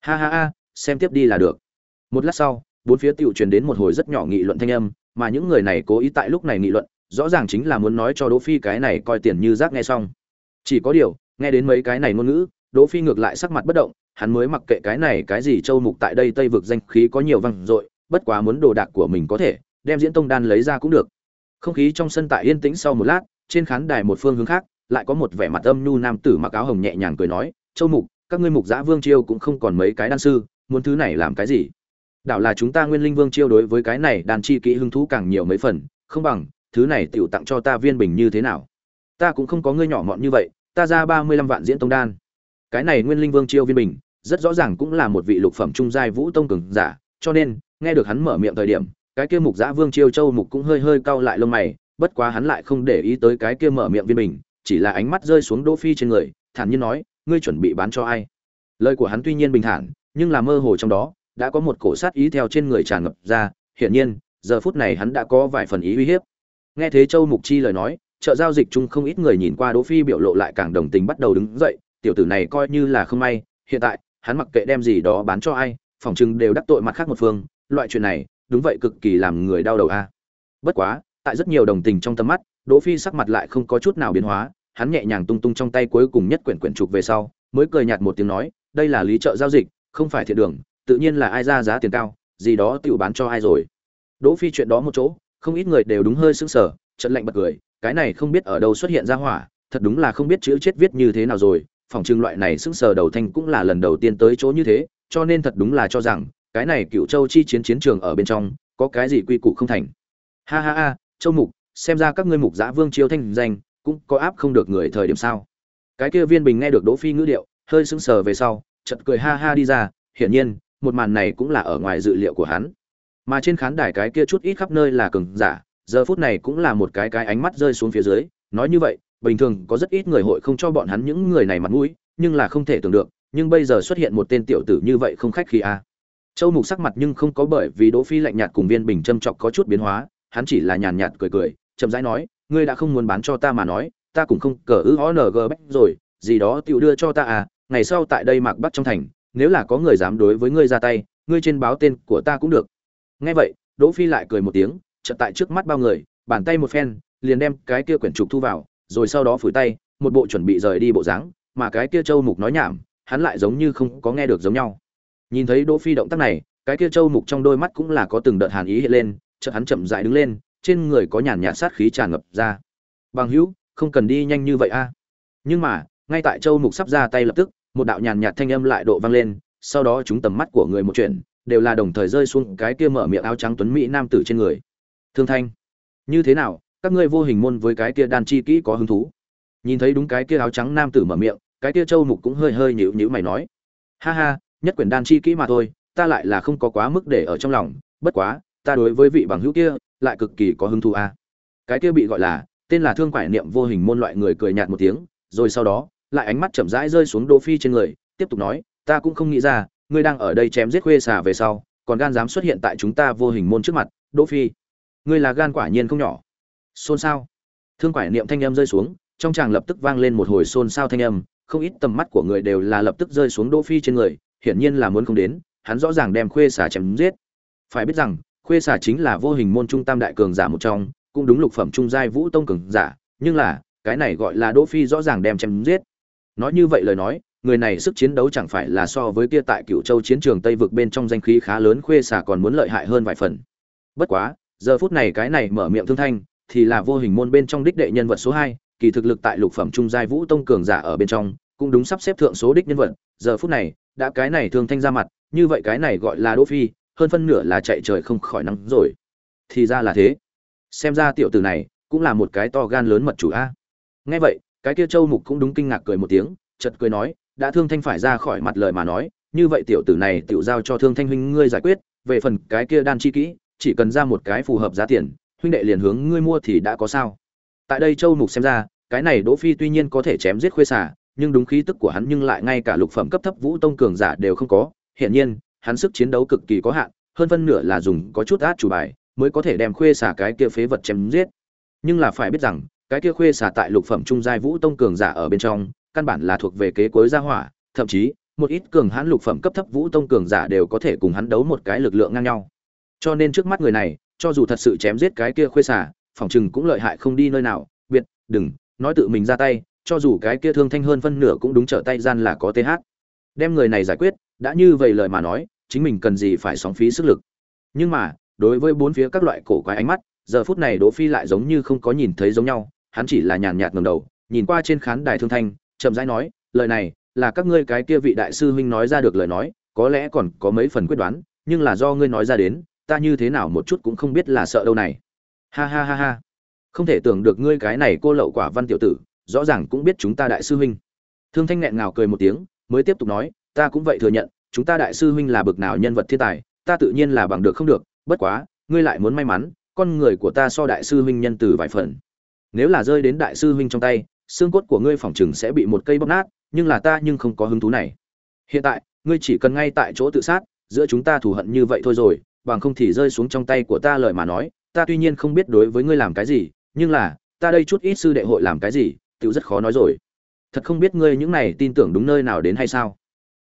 Ha ha ha, xem tiếp đi là được. Một lát sau, bốn phía tiểu truyền đến một hồi rất nhỏ nghị luận thanh âm, mà những người này cố ý tại lúc này nghị luận, rõ ràng chính là muốn nói cho đỗ phi cái này coi tiền như rác nghe xong. Chỉ có điều, nghe đến mấy cái này ngôn ngữ, đỗ phi ngược lại sắc mặt bất động hắn mới mặc kệ cái này cái gì châu mục tại đây tây vực danh khí có nhiều văng dội, bất quá muốn đồ đạc của mình có thể, đem diễn tông đan lấy ra cũng được. Không khí trong sân tại yên tĩnh sau một lát, trên khán đài một phương hướng khác, lại có một vẻ mặt âm nhu nam tử mặc áo hồng nhẹ nhàng cười nói, châu mục, các ngươi mục giã vương chiêu cũng không còn mấy cái đan sư, muốn thứ này làm cái gì? Đảo là chúng ta nguyên linh vương chiêu đối với cái này đàn chi kỹ hứng thú càng nhiều mấy phần, không bằng, thứ này tựu tặng cho ta viên bình như thế nào? Ta cũng không có ngươi nhỏ mọn như vậy, ta ra ba mươi lăm vạn diễn tông đan. Cái này nguyên linh vương chiêu viên bình rất rõ ràng cũng là một vị lục phẩm trung giai vũ tông cường giả, cho nên, nghe được hắn mở miệng thời điểm, cái kia mục giã vương chiêu châu mục cũng hơi hơi cau lại lông mày, bất quá hắn lại không để ý tới cái kia mở miệng viên bình chỉ là ánh mắt rơi xuống đỗ phi trên người, thản nhiên nói, ngươi chuẩn bị bán cho ai? Lời của hắn tuy nhiên bình thản, nhưng là mơ hồ trong đó, đã có một cổ sát ý theo trên người tràn ngập ra, hiển nhiên, giờ phút này hắn đã có vài phần ý uy hiếp. Nghe thế châu mục chi lời nói, chợ giao dịch chung không ít người nhìn qua đỗ phi biểu lộ lại càng đồng tình bắt đầu đứng dậy, tiểu tử này coi như là không may, hiện tại hắn mặc kệ đem gì đó bán cho ai phỏng chừng đều đắc tội mặt khác một phương, loại chuyện này, đúng vậy cực kỳ làm người đau đầu a. Bất quá, tại rất nhiều đồng tình trong tầm mắt, đỗ phi sắc mặt lại không có chút nào biến hóa, hắn nhẹ nhàng tung tung trong tay cuối cùng nhất quyển quyển trục về sau, mới cười nhạt một tiếng nói, đây là lý chợ giao dịch, không phải thiện đường, tự nhiên là ai ra giá tiền cao, gì đó tự bán cho ai rồi. Đỗ phi chuyện đó một chỗ, không ít người đều đúng hơi sững sờ, trận lạnh bật cười, cái này không biết ở đâu xuất hiện ra hỏa, thật đúng là không biết chữ chết viết như thế nào rồi phòng trưng loại này sững sờ đầu thanh cũng là lần đầu tiên tới chỗ như thế, cho nên thật đúng là cho rằng, cái này cựu châu chi chiến chiến trường ở bên trong, có cái gì quy củ không thành. Ha ha ha, châu mục, xem ra các ngươi mục giã vương chiêu thanh danh, cũng có áp không được người thời điểm sao? Cái kia viên bình nghe được đỗ phi ngữ điệu, hơi sững sờ về sau, chợt cười ha ha đi ra, hiển nhiên, một màn này cũng là ở ngoài dự liệu của hắn. Mà trên khán đài cái kia chút ít khắp nơi là cường giả, giờ phút này cũng là một cái cái ánh mắt rơi xuống phía dưới, nói như vậy bình thường có rất ít người hội không cho bọn hắn những người này mặt mũi, nhưng là không thể tưởng được, nhưng bây giờ xuất hiện một tên tiểu tử như vậy không khách khí a à. châu mục sắc mặt nhưng không có bởi vì đỗ phi lạnh nhạt cùng viên bình châm chọc có chút biến hóa, hắn chỉ là nhàn nhạt cười cười, chậm rãi nói, ngươi đã không muốn bán cho ta mà nói, ta cũng không cờ ư ong bách rồi, gì đó tiểu đưa cho ta à ngày sau tại đây mạc bắt trong thành, nếu là có người dám đối với ngươi ra tay, ngươi trên báo tên của ta cũng được nghe vậy, đỗ phi lại cười một tiếng, chợt tại trước mắt bao người, bàn tay một phen, liền đem cái kia quyển trục thu vào rồi sau đó phủi tay, một bộ chuẩn bị rời đi bộ dáng, mà cái kia châu mục nói nhảm, hắn lại giống như không có nghe được giống nhau. Nhìn thấy đỗ phi động tác này, cái kia châu mục trong đôi mắt cũng là có từng đợt hàn ý hiện lên, chợt hắn chậm rãi đứng lên, trên người có nhàn nhạt sát khí tràn ngập ra. Bằng hữu, không cần đi nhanh như vậy a. Nhưng mà, ngay tại châu mục sắp ra tay lập tức, một đạo nhàn nhạt thanh âm lại độ vang lên, sau đó chúng tầm mắt của người một chuyện, đều là đồng thời rơi xuống cái kia mở miệng áo trắng tuấn mỹ nam tử trên người. Thương thanh, như thế nào? Các ngươi vô hình môn với cái kia đan chi kỹ có hứng thú. Nhìn thấy đúng cái kia áo trắng nam tử mở miệng, cái kia châu mục cũng hơi hơi nhịu nhịu mày nói. Ha ha, nhất quyển đan chi kỹ mà thôi, ta lại là không có quá mức để ở trong lòng, bất quá, ta đối với vị bằng hữu kia lại cực kỳ có hứng thú a. À. cái kia bị gọi là, tên là thương quải niệm vô hình môn loại người cười nhạt một tiếng, rồi sau đó, lại ánh mắt chậm rãi rơi xuống đỗ phi trên người, tiếp tục nói, ta cũng không nghĩ ra, ngươi đang ở đây chém giết khuê xà về sau, còn gan dám xuất hiện tại chúng ta vô hình môn trước mặt, đỗ phi. Ngươi là gan quả nhiên không nhỏ xôn xao. Thương quải niệm thanh âm rơi xuống, trong tràng lập tức vang lên một hồi xôn xao thanh âm, không ít tầm mắt của người đều là lập tức rơi xuống đỗ phi trên người, hiển nhiên là muốn không đến, hắn rõ ràng đem khuê xà chém giết. Phải biết rằng, khuê xà chính là vô hình môn trung tam đại cường giả một trong, cũng đúng lục phẩm trung giai vũ tông cường giả, nhưng là, cái này gọi là đỗ phi rõ ràng đem chém giết. Nói như vậy lời nói, người này sức chiến đấu chẳng phải là so với kia tại cựu châu chiến trường tây vực bên trong danh khí khá lớn, khuê xà còn muốn lợi hại hơn vài phần. Bất quá, giờ phút này cái này mở miệng thương thanh thì là vô hình môn bên trong đích đệ nhân vật số hai, kỳ thực lực tại lục phẩm trung giai vũ tông cường giả ở bên trong, cũng đúng sắp xếp thượng số đích nhân vật. Giờ phút này, đã cái này thương thanh ra mặt, như vậy cái này gọi là đỗ phi, hơn phân nửa là chạy trời không khỏi nắng rồi. Thì ra là thế. Xem ra tiểu tử này, cũng là một cái to gan lớn mật chủ a. Nghe vậy, cái kia châu mục cũng đúng kinh ngạc cười một tiếng, chợt cười nói, đã thương thanh phải ra khỏi mặt lời mà nói, như vậy tiểu tử này tiểu giao cho thương thanh huynh ngươi giải quyết, về phần cái kia đan chi kỹ, chỉ cần ra một cái phù hợp giá tiền huynh đệ liền hướng ngươi mua thì đã có sao? Tại đây châu mục xem ra, cái này đỗ phi tuy nhiên có thể chém giết khuê xả nhưng đúng khí tức của hắn nhưng lại ngay cả lục phẩm cấp thấp vũ tông cường giả đều không có. Hiện nhiên, hắn sức chiến đấu cực kỳ có hạn, hơn phân nửa là dùng có chút át chủ bài mới có thể đem khuê xả cái kia phế vật chém giết. Nhưng là phải biết rằng, cái kia khuê xả tại lục phẩm trung giai vũ tông cường giả ở bên trong, căn bản là thuộc về kế cuối gia hỏa, thậm chí, một ít cường hãn lục phẩm cấp thấp vũ tông cường giả đều có thể cùng hắn đấu một cái lực lượng ngang nhau. Cho nên trước mắt người này cho dù thật sự chém giết cái kia khuê xả phỏng chừng cũng lợi hại không đi nơi nào. Biệt, đừng, nói tự mình ra tay, cho dù cái kia thương thanh hơn phân nửa cũng đúng trở tay gian là có th đem người này giải quyết, đã như vậy lời mà nói, chính mình cần gì phải sóng phí sức lực. Nhưng mà, đối với bốn phía các loại cổ quái ánh mắt, giờ phút này đỗ phi lại giống như không có nhìn thấy giống nhau, hắn chỉ là nhàn nhạt ngẩng đầu, nhìn qua trên khán đài thương thanh, chậm rãi nói, lời này, là các ngươi cái kia vị đại sư huynh nói ra được lời nói, có lẽ còn có mấy phần quyết đoán, nhưng là do ngươi nói ra đến ta như thế nào một chút cũng không biết là sợ đâu này. Ha ha ha ha. Không thể tưởng được ngươi cái này cô lậu quả văn tiểu tử, rõ ràng cũng biết chúng ta đại sư huynh. Thương thanh nghẹn ngào cười một tiếng, mới tiếp tục nói, ta cũng vậy thừa nhận, chúng ta đại sư huynh là bực nào nhân vật thiên tài, ta tự nhiên là bằng được không được, bất quá, ngươi lại muốn may mắn, con người của ta so đại sư huynh nhân từ vài phần. Nếu là rơi đến đại sư huynh trong tay, xương cốt của ngươi phòng chừng sẽ bị một cây bóp nát, nhưng là ta nhưng không có hứng thú này. Hiện tại, ngươi chỉ cần ngay tại chỗ tự sát, giữa chúng ta thù hận như vậy thôi rồi bằng không thì rơi xuống trong tay của ta lời mà nói, ta tuy nhiên không biết đối với ngươi làm cái gì, nhưng là, ta đây chút ít sư đệ hội làm cái gì, tiểu rất khó nói rồi. Thật không biết ngươi những này tin tưởng đúng nơi nào đến hay sao?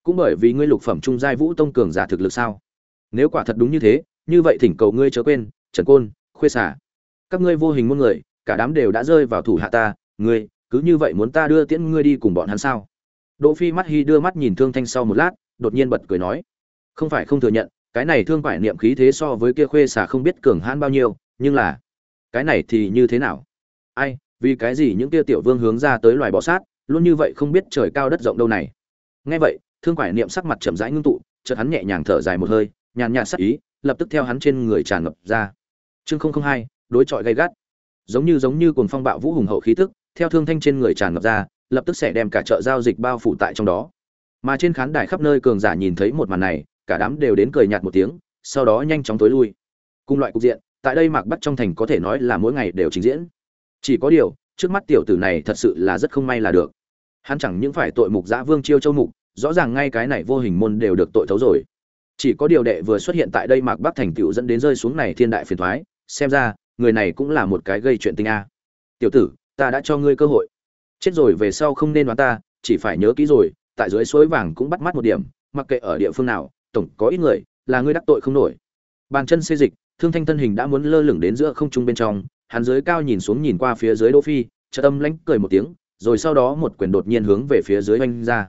Cũng bởi vì ngươi lục phẩm trung giai vũ tông cường giả thực lực sao? Nếu quả thật đúng như thế, như vậy thỉnh cầu ngươi chớ quên, trần côn, khuê xả các ngươi vô hình muôn người, cả đám đều đã rơi vào thủ hạ ta, ngươi, cứ như vậy muốn ta đưa tiễn ngươi đi cùng bọn hắn sao? Đỗ phi mắt hi đưa mắt nhìn thương thanh sau một lát, đột nhiên bật cười nói. Không phải không thừa nhận cái này thương quải niệm khí thế so với kia khuê xả không biết cường hãn bao nhiêu, nhưng là, cái này thì như thế nào? Ai, vì cái gì những kia tiểu vương hướng ra tới loài bọ sát, luôn như vậy không biết trời cao đất rộng đâu này? Nghe vậy, thương quải niệm sắc mặt chậm rãi ngưng tụ, chợt hắn nhẹ nhàng thở dài một hơi, nhàn nhạt sắc ý, lập tức theo hắn trên người tràn ngập ra. Chương không không hai, đối chọi gay gắt. Giống như giống như cuồng phong bạo vũ hùng hậu khí tức, theo thương thanh trên người tràn ngập ra, lập tức sẽ đem cả chợ giao dịch bao phủ tại trong đó. Mà trên khán đài khắp nơi cường giả nhìn thấy một màn này cả đám đều đến cười nhạt một tiếng, sau đó nhanh chóng tối lui. Cùng loại cục diện, tại đây mạc bắc trong thành có thể nói là mỗi ngày đều trình diễn. Chỉ có điều, trước mắt tiểu tử này thật sự là rất không may là được. Hắn chẳng những phải tội mục giã vương chiêu châu mục, rõ ràng ngay cái này vô hình môn đều được tội thấu rồi. Chỉ có điều đệ vừa xuất hiện tại đây mạc bắc thành tựu dẫn đến rơi xuống này thiên đại phiền thoái xem ra, người này cũng là một cái gây chuyện tinh a. Tiểu tử, ta đã cho ngươi cơ hội. Chết rồi về sau không nên đoán ta, chỉ phải nhớ kỹ rồi, tại dưới suối vàng cũng bắt mắt một điểm, mặc kệ ở địa phương nào tổng có ít người, là ngươi đắc tội không nổi. Bàn chân xê dịch, thương thanh thân hình đã muốn lơ lửng đến giữa không trung bên trong, hắn dưới cao nhìn xuống nhìn qua phía dưới đỗ phi, chợt tâm lãnh cười một tiếng, rồi sau đó một quyền đột nhiên hướng về phía dưới oanh ra.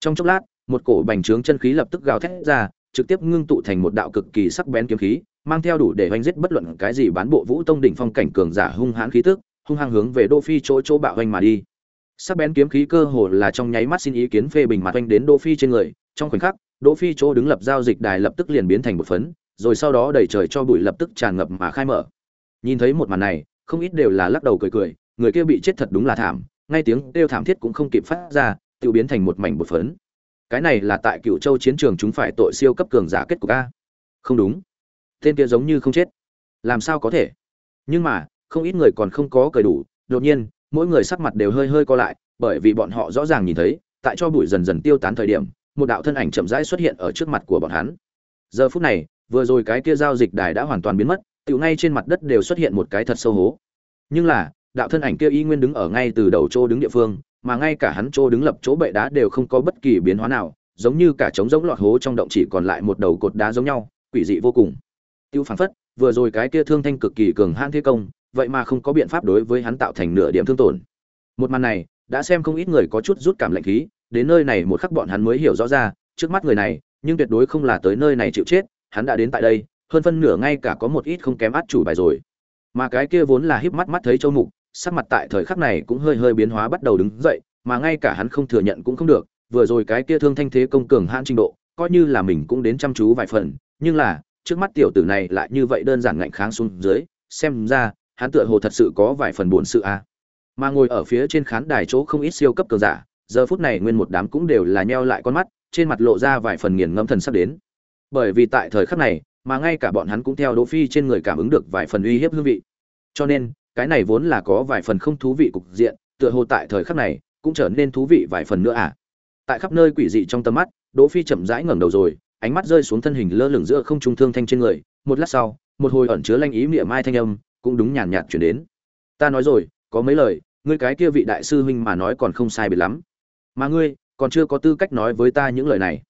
Trong chốc lát, một cổ bành trướng chân khí lập tức gào thét ra, trực tiếp ngưng tụ thành một đạo cực kỳ sắc bén kiếm khí, mang theo đủ để oanh giết bất luận cái gì bán bộ vũ tông đỉnh phong cảnh cường giả hung hãn khí tức, hung hăng hướng về đỗ phi chỗ chỗ bạo oanh mà đi. Sắc bén kiếm khí cơ hồ là trong nháy mắt xin ý kiến phê bình mặt oanh đến đỗ phi trên người, trong khoảnh khắc đỗ phi chỗ đứng lập giao dịch đài lập tức liền biến thành một phấn, rồi sau đó đẩy trời cho bụi lập tức tràn ngập mà khai mở. Nhìn thấy một màn này, không ít đều là lắc đầu cười cười, người kia bị chết thật đúng là thảm, ngay tiếng kêu thảm thiết cũng không kịp phát ra tiêu biến thành một mảnh bột phấn. Cái này là tại cựu châu chiến trường chúng phải tội siêu cấp cường giả kết cục a? Không đúng. Tên kia giống như không chết. Làm sao có thể? Nhưng mà, không ít người còn không có cười đủ, đột nhiên, mỗi người sắc mặt đều hơi hơi co lại, bởi vì bọn họ rõ ràng nhìn thấy, tại cho bụi dần dần tiêu tán thời điểm một đạo thân ảnh chậm rãi xuất hiện ở trước mặt của bọn hắn. Giờ phút này, vừa rồi cái kia giao dịch đài đã hoàn toàn biến mất tự ngay trên mặt đất đều xuất hiện một cái thật sâu hố. Nhưng là, đạo thân ảnh kia y nguyên đứng ở ngay từ đầu chỗ đứng địa phương, mà ngay cả hắn chỗ đứng lập chỗ bệ đá đều không có bất kỳ biến hóa nào, giống như cả trống giống lọt hố trong động chỉ còn lại một đầu cột đá giống nhau, quỷ dị vô cùng. Tiêu phảng phất, vừa rồi cái kia thương thanh cực kỳ cường hãn thế công, vậy mà không có biện pháp đối với hắn tạo thành nửa điểm thương tổn. Một màn này, đã xem không ít người có chút rút cảm lạnh khí đến nơi này một khắc bọn hắn mới hiểu rõ ra, trước mắt người này, nhưng tuyệt đối không là tới nơi này chịu chết, hắn đã đến tại đây, hơn phân nửa ngay cả có một ít không kém át chủ bài rồi mà cái kia vốn là híp mắt mắt thấy châu mục, sắc mặt tại thời khắc này cũng hơi hơi biến hóa bắt đầu đứng dậy, mà ngay cả hắn không thừa nhận cũng không được, vừa rồi cái kia thương thanh thế công cường hãn trình độ, coi như là mình cũng đến chăm chú vài phần, nhưng là, trước mắt tiểu tử này lại như vậy đơn giản ngạnh kháng xuống dưới, xem ra, hắn tựa hồ thật sự có vài phần buồn sự a à. mà ngồi ở phía trên khán đài chỗ không ít siêu cấp cường giả giờ phút này nguyên một đám cũng đều là nheo lại con mắt trên mặt lộ ra vài phần nghiền ngẫm thần sắp đến bởi vì tại thời khắc này mà ngay cả bọn hắn cũng theo Đỗ Phi trên người cảm ứng được vài phần uy hiếp hương vị. Cho nên, cái này vốn là có vài phần không thú vị cục diện, tựa hồ tại thời khắc này, cũng trở nên thú vị vài phần nữa à. Tại khắp nơi quỷ dị trong tầm mắt, Đỗ Phi chậm rãi ngẩng đầu rồi, ánh mắt rơi xuống thân hình lơ lửng giữa không trung thương thanh trên người, một lát sau, một hồi ẩn chứa lanh ý miệng mai thanh âm, cũng đúng nhàn nhạt truyền đến. Ta nói rồi, có mấy lời, ngươi cái kia vị đại sư huynh mà nói còn không sai biệt lắm. Mà ngươi, còn chưa có tư cách nói với ta những lời này.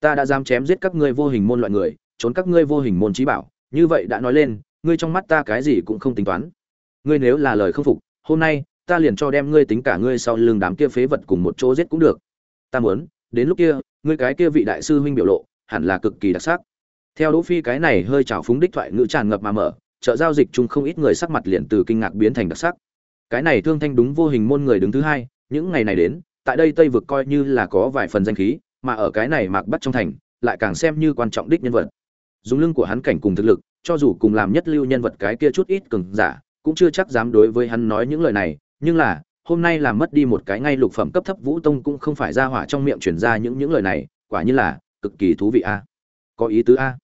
Ta đã dám chém giết các ngươi vô hình môn loại người, trốn các ngươi vô hình môn trí bảo. Như vậy đã nói lên ngươi trong mắt ta cái gì cũng không tính toán. Ngươi nếu là lời không phục hôm nay ta liền cho đem ngươi tính cả ngươi sau lưng đám kia phế vật cùng một chỗ giết cũng được. Ta muốn đến lúc kia ngươi cái kia vị đại sư huynh biểu lộ hẳn là cực kỳ đặc sắc. Theo đỗ phi cái này hơi trào phúng đích thoại ngữ tràn ngập mà mở chợ giao dịch chung không ít người sắc mặt liền từ kinh ngạc biến thành đặc sắc. Cái này thương thanh đúng vô hình môn người đứng thứ hai những ngày này đến tại đây tây vực coi như là có vài phần danh khí, mà ở cái này mạc bắt trong thành, lại càng xem như quan trọng đích nhân vật. Dùng lưng của hắn cảnh cùng thực lực, cho dù cùng làm nhất lưu nhân vật cái kia chút ít cường giả, cũng chưa chắc dám đối với hắn nói những lời này, nhưng là, hôm nay làm mất đi một cái ngay lục phẩm cấp thấp vũ tông cũng không phải ra hỏa trong miệng truyền ra những những lời này, quả như là, cực kỳ thú vị a. Có ý tứ a.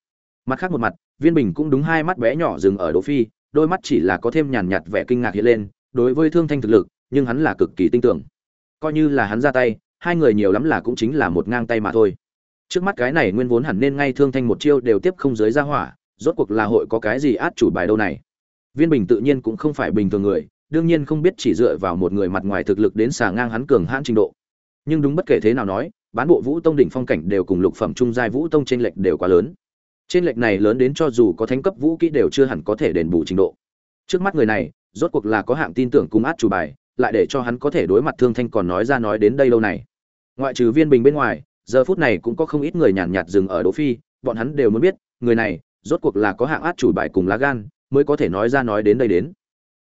Mặt khác một mặt, viên bình cũng đúng hai mắt bé nhỏ dừng ở đỗ phi, đôi mắt chỉ là có thêm nhàn nhạt vẻ kinh ngạc hiện lên, đối với thương thanh thực lực, nhưng hắn là cực kỳ tin tưởng coi như là hắn ra tay, hai người nhiều lắm là cũng chính là một ngang tay mà thôi. Trước mắt cái này nguyên vốn hẳn nên ngay thương thanh một chiêu đều tiếp không giới ra hỏa, rốt cuộc là hội có cái gì át chủ bài đâu này. Viên bình tự nhiên cũng không phải bình thường người, đương nhiên không biết chỉ dựa vào một người mặt ngoài thực lực đến xà ngang hắn cường hãn trình độ. Nhưng đúng bất kể thế nào nói, bán bộ vũ tông đỉnh phong cảnh đều cùng lục phẩm trung giai vũ tông trên lệch đều quá lớn. Trên lệch này lớn đến cho dù có thánh cấp vũ kỹ đều chưa hẳn có thể đền bù trình độ. Trước mắt người này, rốt cuộc là có hạng tin tưởng cùng át chủ bài lại để cho hắn có thể đối mặt thương thanh còn nói ra nói đến đây lâu này ngoại trừ viên bình bên ngoài giờ phút này cũng có không ít người nhàn nhạt dừng ở Đỗ Phi, bọn hắn đều muốn biết, người này rốt cuộc là có hạng át chủ bài cùng lá gan, mới có thể nói ra nói đến đây đến.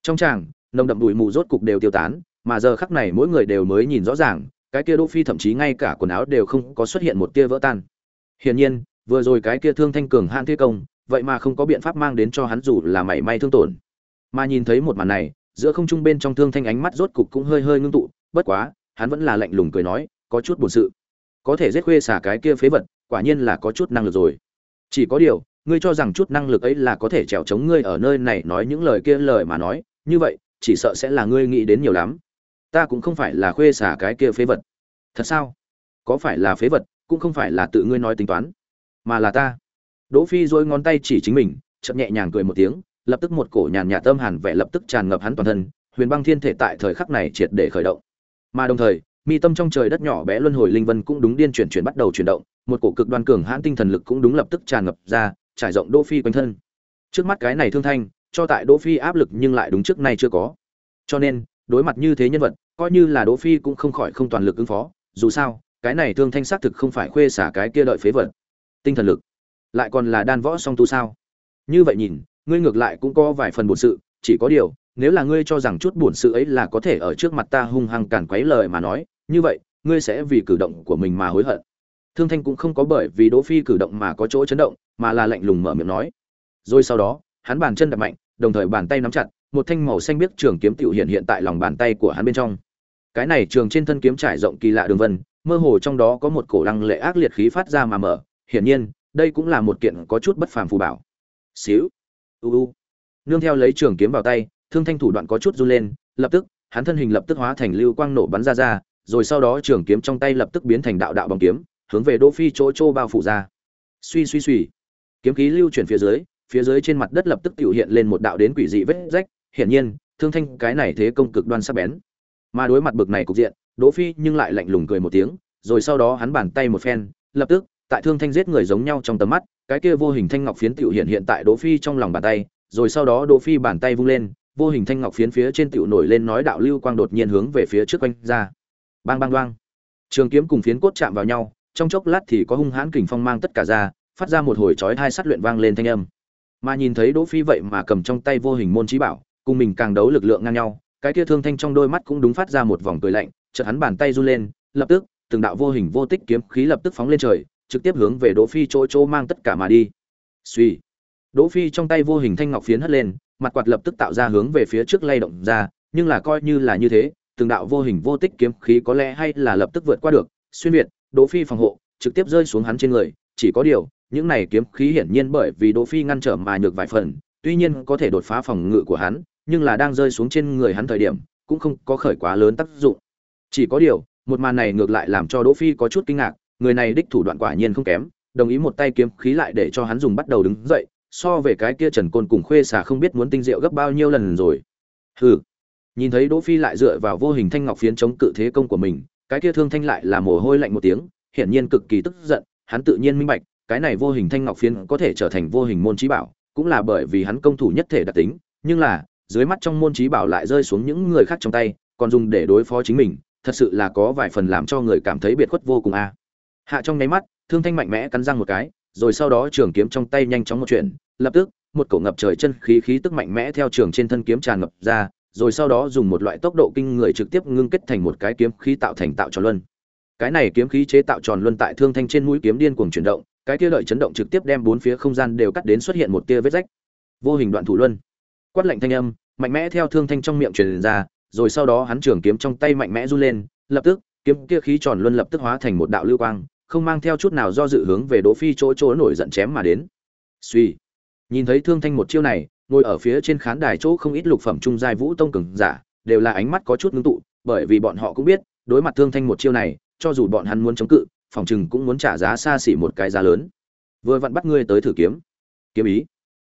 Trong tràng, nồng đậm bụi mù rốt cục đều tiêu tán, mà giờ khắc này mỗi người đều mới nhìn rõ ràng, cái kia Đỗ Phi thậm chí ngay cả quần áo đều không có xuất hiện một tia vỡ tan. Hiển nhiên, vừa rồi cái kia thương thanh cường hạn thi công, vậy mà không có biện pháp mang đến cho hắn dù là mảy may thương tổn. Mà nhìn thấy một màn này, giữa không trung bên trong thương thanh ánh mắt rốt cục cũng hơi hơi ngưng tụ, bất quá, hắn vẫn là lạnh lùng cười nói, có chút buồn sự. Có thể giết khuê xả cái kia phế vật, quả nhiên là có chút năng lực rồi. Chỉ có điều, ngươi cho rằng chút năng lực ấy là có thể trèo chống ngươi ở nơi này nói những lời kia lời mà nói, như vậy, chỉ sợ sẽ là ngươi nghĩ đến nhiều lắm. Ta cũng không phải là khuê xả cái kia phế vật. Thật sao? Có phải là phế vật, cũng không phải là tự ngươi nói tính toán, mà là ta. Đỗ phi dôi ngón tay chỉ chính mình, chậm nhẹ nhàng cười một tiếng lập tức một cổ nhàn nhạt tâm hàn vẻ lập tức tràn ngập hắn toàn thân, huyền băng thiên thể tại thời khắc này triệt để khởi động. Mà đồng thời, mi tâm trong trời đất nhỏ bé luân hồi linh vân cũng đúng điên chuyển chuyển bắt đầu chuyển động, một cổ cực đoan cường hãn tinh thần lực cũng đúng lập tức tràn ngập ra, trải rộng đỗ phi quanh thân. Trước mắt cái này thương thanh, cho tại đỗ phi áp lực nhưng lại đúng trước nay chưa có. Cho nên, đối mặt như thế nhân vật, coi như là đỗ phi cũng không khỏi không toàn lực ứng phó, dù sao, cái này thương thanh xác thực không phải khuê xả cái kia đợi phế vật. Tinh thần lực, lại còn là đan võ song tu sao? Như vậy nhìn ngươi ngược lại cũng có vài phần bổn sự, chỉ có điều, nếu là ngươi cho rằng chút bổn sự ấy là có thể ở trước mặt ta hung hăng cản quấy lời mà nói, như vậy, ngươi sẽ vì cử động của mình mà hối hận. Thương thanh cũng không có bởi vì đỗ phi cử động mà có chỗ chấn động, mà là lạnh lùng mở miệng nói. Rồi sau đó, hắn bàn chân đập mạnh, đồng thời bàn tay nắm chặt, một thanh màu xanh biếc trường kiếm tiểu hiện hiện tại lòng bàn tay của hắn bên trong. Cái này trường trên thân kiếm trải rộng kỳ lạ đường vân, mơ hồ trong đó có một cổ lăng lệ ác liệt khí phát ra mà mở. Hiển nhiên, đây cũng là một kiện có chút bất phàm phù bảo. Xíu u u. Nương theo lấy trường kiếm vào tay, thương thanh thủ đoạn có chút run lên, lập tức, hắn thân hình lập tức hóa thành lưu quang nổ bắn ra ra, rồi sau đó trường kiếm trong tay lập tức biến thành đạo đạo bằng kiếm, hướng về đỗ phi chỗ chỗ bao phủ ra. Suy suy suy. Kiếm khí lưu chuyển phía dưới phía dưới trên mặt đất lập tức tiểu hiện lên một đạo đến quỷ dị vết rách, hiển nhiên, thương thanh cái này thế công cực đoan sắc bén. Mà đối mặt bực này cục diện, đỗ phi nhưng lại lạnh lùng cười một tiếng, rồi sau đó hắn bàn tay một phen, lập tức, tại thương thanh giết người giống nhau trong tầm mắt cái kia vô hình thanh ngọc phiến tiểu hiện hiện tại đỗ phi trong lòng bàn tay, rồi sau đó đỗ phi bàn tay vung lên, vô hình thanh ngọc phiến phía trên tiểu nổi lên nói đạo lưu quang đột nhiên hướng về phía trước quanh ra. Bang bang đoang. Trường kiếm cùng phiến cốt chạm vào nhau, trong chốc lát thì có hung hãn kình phong mang tất cả ra, phát ra một hồi chói hai sắt luyện vang lên thanh âm. Mà nhìn thấy đỗ phi vậy mà cầm trong tay vô hình môn chí bảo, cùng mình càng đấu lực lượng ngang nhau, cái kia thương thanh trong đôi mắt cũng đúng phát ra một vòng cười lạnh, chợt hắn bàn tay run lên, lập tức, từng đạo vô hình vô tích kiếm khí lập tức phóng lên trời trực tiếp hướng về đỗ phi chỗ chỗ mang tất cả mà đi. Suy đỗ phi trong tay vô hình thanh ngọc phiến hất lên, mặt quạt lập tức tạo ra hướng về phía trước lay động ra, nhưng là coi như là như thế, từng đạo vô hình vô tích kiếm khí có lẽ hay là lập tức vượt qua được. Xuyên việt, đỗ phi phòng hộ, trực tiếp rơi xuống hắn trên người, chỉ có điều, những này kiếm khí hiển nhiên bởi vì đỗ phi ngăn trở mà nhược vài phần, tuy nhiên có thể đột phá phòng ngự của hắn, nhưng là đang rơi xuống trên người hắn thời điểm, cũng không có khởi quá lớn tác dụng. Chỉ có điều, một màn này ngược lại làm cho đỗ phi có chút kinh ngạc người này đích thủ đoạn quả nhiên không kém, đồng ý một tay kiếm khí lại để cho hắn dùng bắt đầu đứng dậy, so về cái kia trần côn cùng khuê xà không biết muốn tinh diệu gấp bao nhiêu lần rồi. Hừ. Nhìn thấy đỗ phi lại dựa vào vô hình thanh ngọc phiến chống cự thế công của mình, cái kia thương thanh lại là mồ hôi lạnh một tiếng, hiển nhiên cực kỳ tức giận, hắn tự nhiên minh bạch, cái này vô hình thanh ngọc phiến có thể trở thành vô hình môn trí bảo, cũng là bởi vì hắn công thủ nhất thể đặc tính, nhưng là, dưới mắt trong môn trí bảo lại rơi xuống những người khác trong tay, còn dùng để đối phó chính mình, thật sự là có vài phần làm cho người cảm thấy biệt khuất vô cùng a hạ trong nháy mắt, thương thanh mạnh mẽ cắn răng một cái, rồi sau đó trường kiếm trong tay nhanh chóng một chuyện lập tức, một cổ ngập trời chân khí khí tức mạnh mẽ theo trường trên thân kiếm tràn ngập ra, rồi sau đó dùng một loại tốc độ kinh người trực tiếp ngưng kết thành một cái kiếm khí tạo thành tạo tròn luân. Cái này kiếm khí chế tạo tròn luân tại thương thanh trên mũi kiếm điên cuồng chuyển động, cái kia lợi chấn động trực tiếp đem bốn phía không gian đều cắt đến xuất hiện một tia vết rách. Vô hình đoạn thủ luân. Quát lạnh thanh âm, mạnh mẽ theo thương thanh trong miệng truyền ra, rồi sau đó hắn trường kiếm trong tay mạnh mẽ run lên, lập tức kiếm kia khí tròn luân lập tức hóa thành một đạo lưu quang không mang theo chút nào do dự hướng về Đỗ Phi chỗ chỗ nổi giận chém mà đến. Suy, nhìn thấy Thương Thanh một chiêu này, ngồi ở phía trên khán đài chỗ không ít lục phẩm trung giai vũ tông cường giả, đều là ánh mắt có chút ngưng tụ, bởi vì bọn họ cũng biết, đối mặt Thương Thanh một chiêu này, cho dù bọn hắn muốn chống cự, phòng trừng cũng muốn trả giá xa xỉ một cái giá lớn. Vừa vặn bắt ngươi tới thử kiếm. Kiếm ý.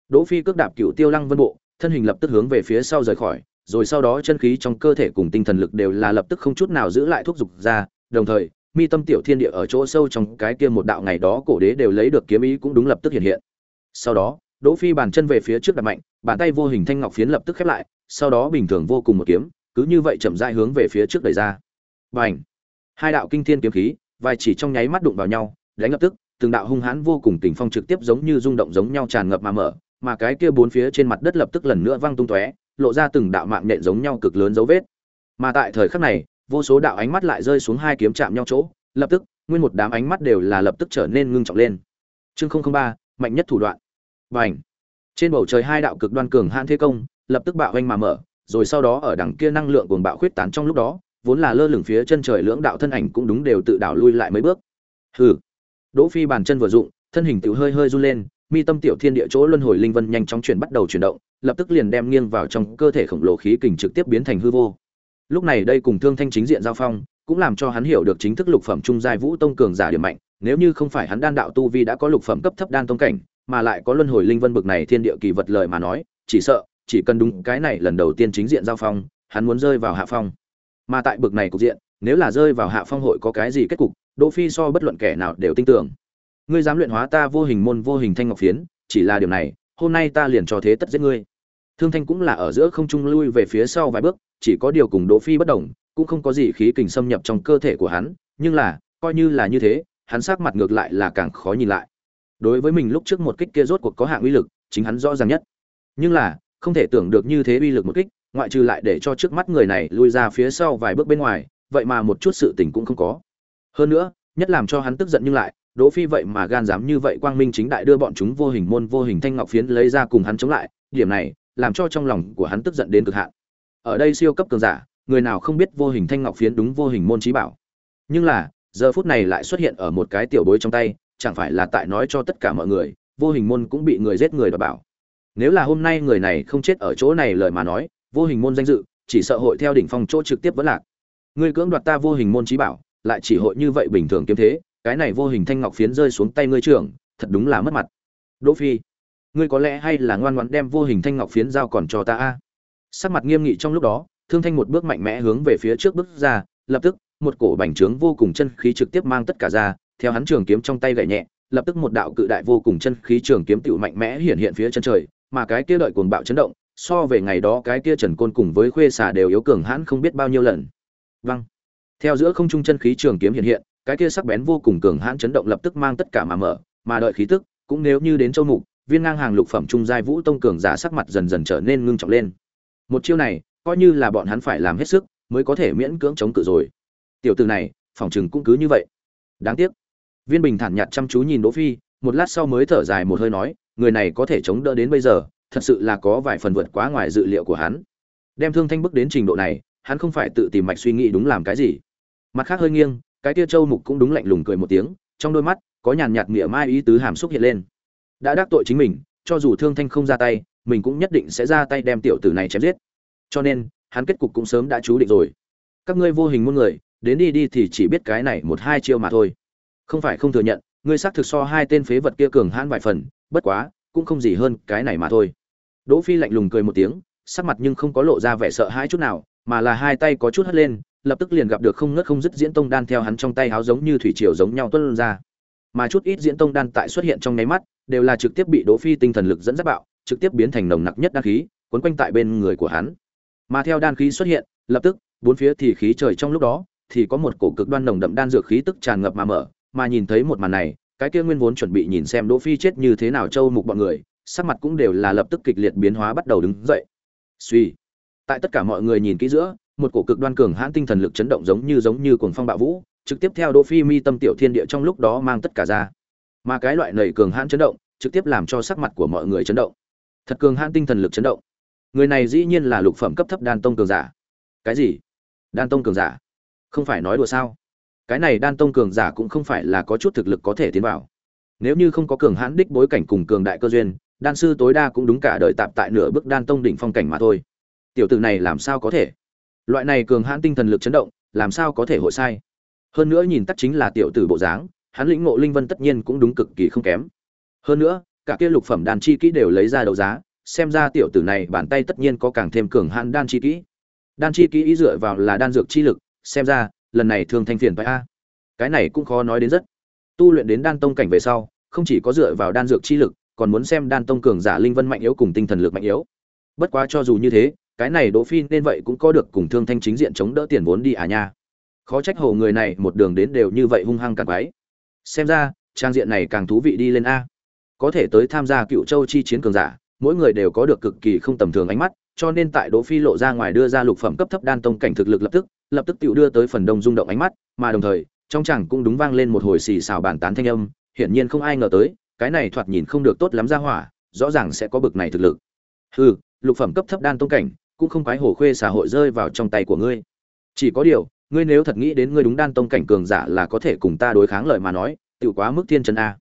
Đỗ Phi cước đạp cựu Tiêu Lăng Vân bộ, thân hình lập tức hướng về phía sau rời khỏi, rồi sau đó chân khí trong cơ thể cùng tinh thần lực đều là lập tức không chút nào giữ lại thuốc dục ra, đồng thời, mi tâm tiểu thiên địa ở chỗ sâu trong cái kia một đạo ngày đó cổ đế đều lấy được kiếm ý cũng đúng lập tức hiện hiện. Sau đó đỗ phi bàn chân về phía trước đặt mạnh bàn tay vô hình thanh ngọc phiến lập tức khép lại sau đó bình thường vô cùng một kiếm cứ như vậy chậm rãi hướng về phía trước đẩy ra. Bành! Hai đạo kinh thiên kiếm khí vài chỉ trong nháy mắt đụng vào nhau đánh lập tức từng đạo hung hãn vô cùng tình phong trực tiếp giống như rung động giống nhau tràn ngập mà mở mà cái kia bốn phía trên mặt đất lập tức lần nữa văng tung tóe, lộ ra từng đạo mạng nhện giống nhau cực lớn dấu vết. Mà tại thời khắc này, vô số đạo ánh mắt lại rơi xuống hai kiếm chạm nhau chỗ, lập tức, nguyên một đám ánh mắt đều là lập tức trở nên ngưng trọng lên. Chương 003 mạnh nhất thủ đoạn. Bành. ảnh trên bầu trời hai đạo cực đoan cường hãn thế công, lập tức bạo anh mà mở, rồi sau đó ở đằng kia năng lượng cuồng bạo khuyết tán trong lúc đó, vốn là lơ lửng phía chân trời lưỡng đạo thân ảnh cũng đúng đều tự đảo lui lại mấy bước. Hừ! Đỗ phi bàn chân vừa dụng thân hình tiểu hơi hơi run lên mi tâm tiểu thiên địa chỗ luân hồi linh vân nhanh chóng chuyển bắt đầu chuyển động, lập tức liền đem nghiêng vào trong cơ thể khổng lồ khí kình trực tiếp biến thành hư vô. Lúc này đây cùng thương thanh chính diện giao phong, cũng làm cho hắn hiểu được chính thức lục phẩm trung giai vũ tông cường giả điểm mạnh, nếu như không phải hắn đan đạo tu vi đã có lục phẩm cấp thấp đan tông cảnh, mà lại có luân hồi linh vân bực này thiên địa kỳ vật lời mà nói, chỉ sợ, chỉ cần đúng cái này lần đầu tiên chính diện giao phong, hắn muốn rơi vào hạ phong. Mà tại bực này cục diện, nếu là rơi vào hạ phong hội có cái gì kết cục, đỗ phi so bất luận kẻ nào đều tin tưởng ngươi dám luyện hóa ta vô hình môn vô hình thanh ngọc phiến, chỉ là điều này, hôm nay ta liền cho thế tất giết ngươi. Thương thanh cũng là ở giữa không trung lui về phía sau vài bước, chỉ có điều cùng đỗ phi bất động cũng không có gì khí kình xâm nhập trong cơ thể của hắn, nhưng là, coi như là như thế, hắn sắc mặt ngược lại là càng khó nhìn lại. Đối với mình lúc trước một kích kia rốt cuộc có hạng uy lực, chính hắn rõ ràng nhất. Nhưng là, không thể tưởng được như thế uy lực một kích, ngoại trừ lại để cho trước mắt người này lui ra phía sau vài bước bên ngoài, vậy mà một chút sự tình cũng không có. Hơn nữa, nhất làm cho hắn tức giận nhưng lại đỗ phi vậy mà gan dám như vậy quang minh chính đại đưa bọn chúng vô hình môn vô hình thanh ngọc phiến lấy ra cùng hắn chống lại, điểm này làm cho trong lòng của hắn tức giận đến cực hạn. Ở đây siêu cấp cường giả, người nào không biết vô hình thanh ngọc phiến đúng vô hình môn chí bảo. Nhưng là, giờ phút này lại xuất hiện ở một cái tiểu bối trong tay, chẳng phải là tại nói cho tất cả mọi người, vô hình môn cũng bị người giết người đoạt bảo. Nếu là hôm nay người này không chết ở chỗ này lời mà nói, vô hình môn danh dự, chỉ sợ hội theo đỉnh phong chỗ trực tiếp vẫn lạc. Ngươi cưỡng đoạt ta vô hình môn chí bảo, lại chỉ hội như vậy bình thường kiếm thế cái này vô hình thanh ngọc phiến rơi xuống tay ngươi trưởng, thật đúng là mất mặt. Đỗ phi, ngươi có lẽ hay là ngoan ngoãn đem vô hình thanh ngọc phiến giao còn cho ta a? Sắc mặt nghiêm nghị trong lúc đó, thương thanh một bước mạnh mẽ hướng về phía trước bước ra, lập tức, một cổ bành trướng vô cùng chân khí trực tiếp mang tất cả ra, theo hắn trường kiếm trong tay gậy nhẹ, lập tức một đạo cự đại vô cùng chân khí trường kiếm tựu mạnh mẽ hiện hiện phía chân trời, mà cái kia đợi cuồng bạo chấn động, so về ngày đó cái kia trần côn cùng với khuê xà đều yếu cường hãn không biết bao nhiêu lần. Văng theo giữa không trung chân khí trường kiếm hiện hiện cái kia sắc bén vô cùng cường hãn chấn động lập tức mang tất cả mà mở, mà đợi khí tức, cũng nếu như đến châu mục, viên ngang hàng lục phẩm trung giai vũ tông cường giả sắc mặt dần dần trở nên ngưng trọng lên. Một chiêu này, coi như là bọn hắn phải làm hết sức, mới có thể miễn cưỡng chống cự rồi. Tiểu tử này, phòng trường cũng cứ như vậy. Đáng tiếc. Viên bình thản nhạt chăm chú nhìn đỗ phi, một lát sau mới thở dài một hơi nói, người này có thể chống đỡ đến bây giờ, thật sự là có vài phần vượt quá ngoài dự liệu của hắn. Đem thương thanh bước đến trình độ này, hắn không phải tự tìm mạch suy nghĩ đúng làm cái gì. Mặt khác hơi nghiêng cái tia châu mục cũng đúng lạnh lùng cười một tiếng, trong đôi mắt, có nhàn nhạt mỉa mai ý tứ hàm xúc hiện lên. Đã đắc tội chính mình, cho dù thương thanh không ra tay, mình cũng nhất định sẽ ra tay đem tiểu tử này chém giết. Cho nên, hắn kết cục cũng sớm đã chú định rồi. Các ngươi vô hình muôn người, đến đi đi thì chỉ biết cái này một hai chiêu mà thôi. Không phải không thừa nhận, ngươi xác thực so hai tên phế vật kia cường hãn vài phần, bất quá, cũng không gì hơn cái này mà thôi. Đỗ phi lạnh lùng cười một tiếng, sắc mặt nhưng không có lộ ra vẻ sợ hãi chút nào, mà là hai tay có chút hất lên lập tức liền gặp được không ngớt không dứt diễn tông đan theo hắn trong tay háo giống như thủy triều giống nhau tuôn ra. Mà chút ít diễn tông đan tại xuất hiện trong nháy mắt, đều là trực tiếp bị đỗ phi tinh thần lực dẫn dắt bạo, trực tiếp biến thành nồng nặc nhất đan khí, cuốn quanh tại bên người của hắn. Mà theo đan khí xuất hiện, lập tức, bốn phía thì khí trời trong lúc đó, thì có một cổ cực đoan nồng đậm đan dược khí tức tràn ngập mà mở, mà nhìn thấy một màn này, cái kia nguyên vốn chuẩn bị nhìn xem đỗ phi chết như thế nào châu mục bọn người, sắc mặt cũng đều là lập tức kịch liệt biến hóa bắt đầu đứng dậy. Suy tại tất cả mọi người nhìn kỹ giữa một cổ cực đoan cường hãn tinh thần lực chấn động giống như giống như cuồng phong bạo vũ, trực tiếp theo đỗ phi mi tâm tiểu thiên địa trong lúc đó mang tất cả ra. Mà cái loại nảy cường hãn chấn động, trực tiếp làm cho sắc mặt của mọi người chấn động. Thật cường hãn tinh thần lực chấn động. Người này dĩ nhiên là lục phẩm cấp thấp đan tông cường giả. Cái gì? Đan tông cường giả? Không phải nói đùa sao? Cái này đan tông cường giả cũng không phải là có chút thực lực có thể tiến vào. Nếu như không có cường hãn đích bối cảnh cùng cường đại cơ duyên, đan sư tối đa cũng đúng cả đời tạm tại nửa bước đan tông đỉnh phong cảnh mà thôi. Tiểu tử này làm sao có thể? Loại này cường hãn tinh thần lực chấn động, làm sao có thể hội sai? Hơn nữa nhìn tắt chính là tiểu tử bộ dáng, hắn lĩnh ngộ linh vân tất nhiên cũng đúng cực kỳ không kém. Hơn nữa, cả kia lục phẩm đan chi kỹ đều lấy ra đấu giá, xem ra tiểu tử này bàn tay tất nhiên có càng thêm cường hãn đan chi kỹ. Đan chi kỹ ý dựa vào là đan dược chi lực, xem ra, lần này thường thanh phiền phải a. Cái này cũng khó nói đến rất. Tu luyện đến đan tông cảnh về sau, không chỉ có dựa vào đan dược chi lực, còn muốn xem đan tông cường giả linh vân mạnh yếu cùng tinh thần lực mạnh yếu. Bất quá cho dù như thế cái này đỗ phi nên vậy cũng có được cùng thương thanh chính diện chống đỡ tiền vốn đi à nha. Khó trách hồ người này một đường đến đều như vậy hung hăng càng quái. Xem ra, trang diện này càng thú vị đi lên a. Có thể tới tham gia cựu châu chi chiến cường giả, mỗi người đều có được cực kỳ không tầm thường ánh mắt, cho nên tại đỗ phi lộ ra ngoài đưa ra lục phẩm cấp thấp đan tông cảnh thực lực lập tức lập tức tiểu đưa tới phần đông rung động ánh mắt, mà đồng thời, trong chẳng cũng đúng vang lên một hồi xì xào bàn tán thanh âm, hiển nhiên không ai ngờ tới, cái này thoạt nhìn không được tốt lắm ra hỏa, rõ ràng sẽ có bực này thực lực. Hừ, lục phẩm cấp thấp đan tông cảnh cũng không quái hổ khuê xã hội rơi vào trong tay của ngươi. Chỉ có điều, ngươi nếu thật nghĩ đến ngươi đúng đan tông cảnh cường giả là có thể cùng ta đối kháng lời mà nói tự quá mức thiên chân a.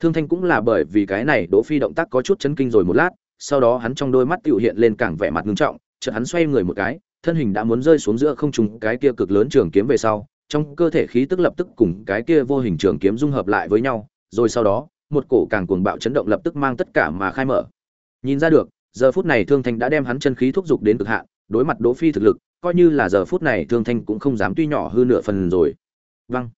Thương thanh cũng là bởi vì cái này đỗ phi động tác có chút chấn kinh rồi một lát, sau đó hắn trong đôi mắt tự hiện lên càng vẻ mặt ngưng trọng, chợt hắn xoay người một cái, thân hình đã muốn rơi xuống giữa không trung, cái kia cực lớn trường kiếm về sau, trong cơ thể khí tức lập tức cùng cái kia vô hình trường kiếm dung hợp lại với nhau, rồi sau đó, một cổ càng cuồng bạo chấn động lập tức mang tất cả mà khai mở. Nhìn ra được giờ phút này thương thanh đã đem hắn chân khí thúc giục đến cực hạn, đối mặt đỗ phi thực lực, coi như là giờ phút này thương thanh cũng không dám tuy nhỏ hư nửa phần rồi. Văng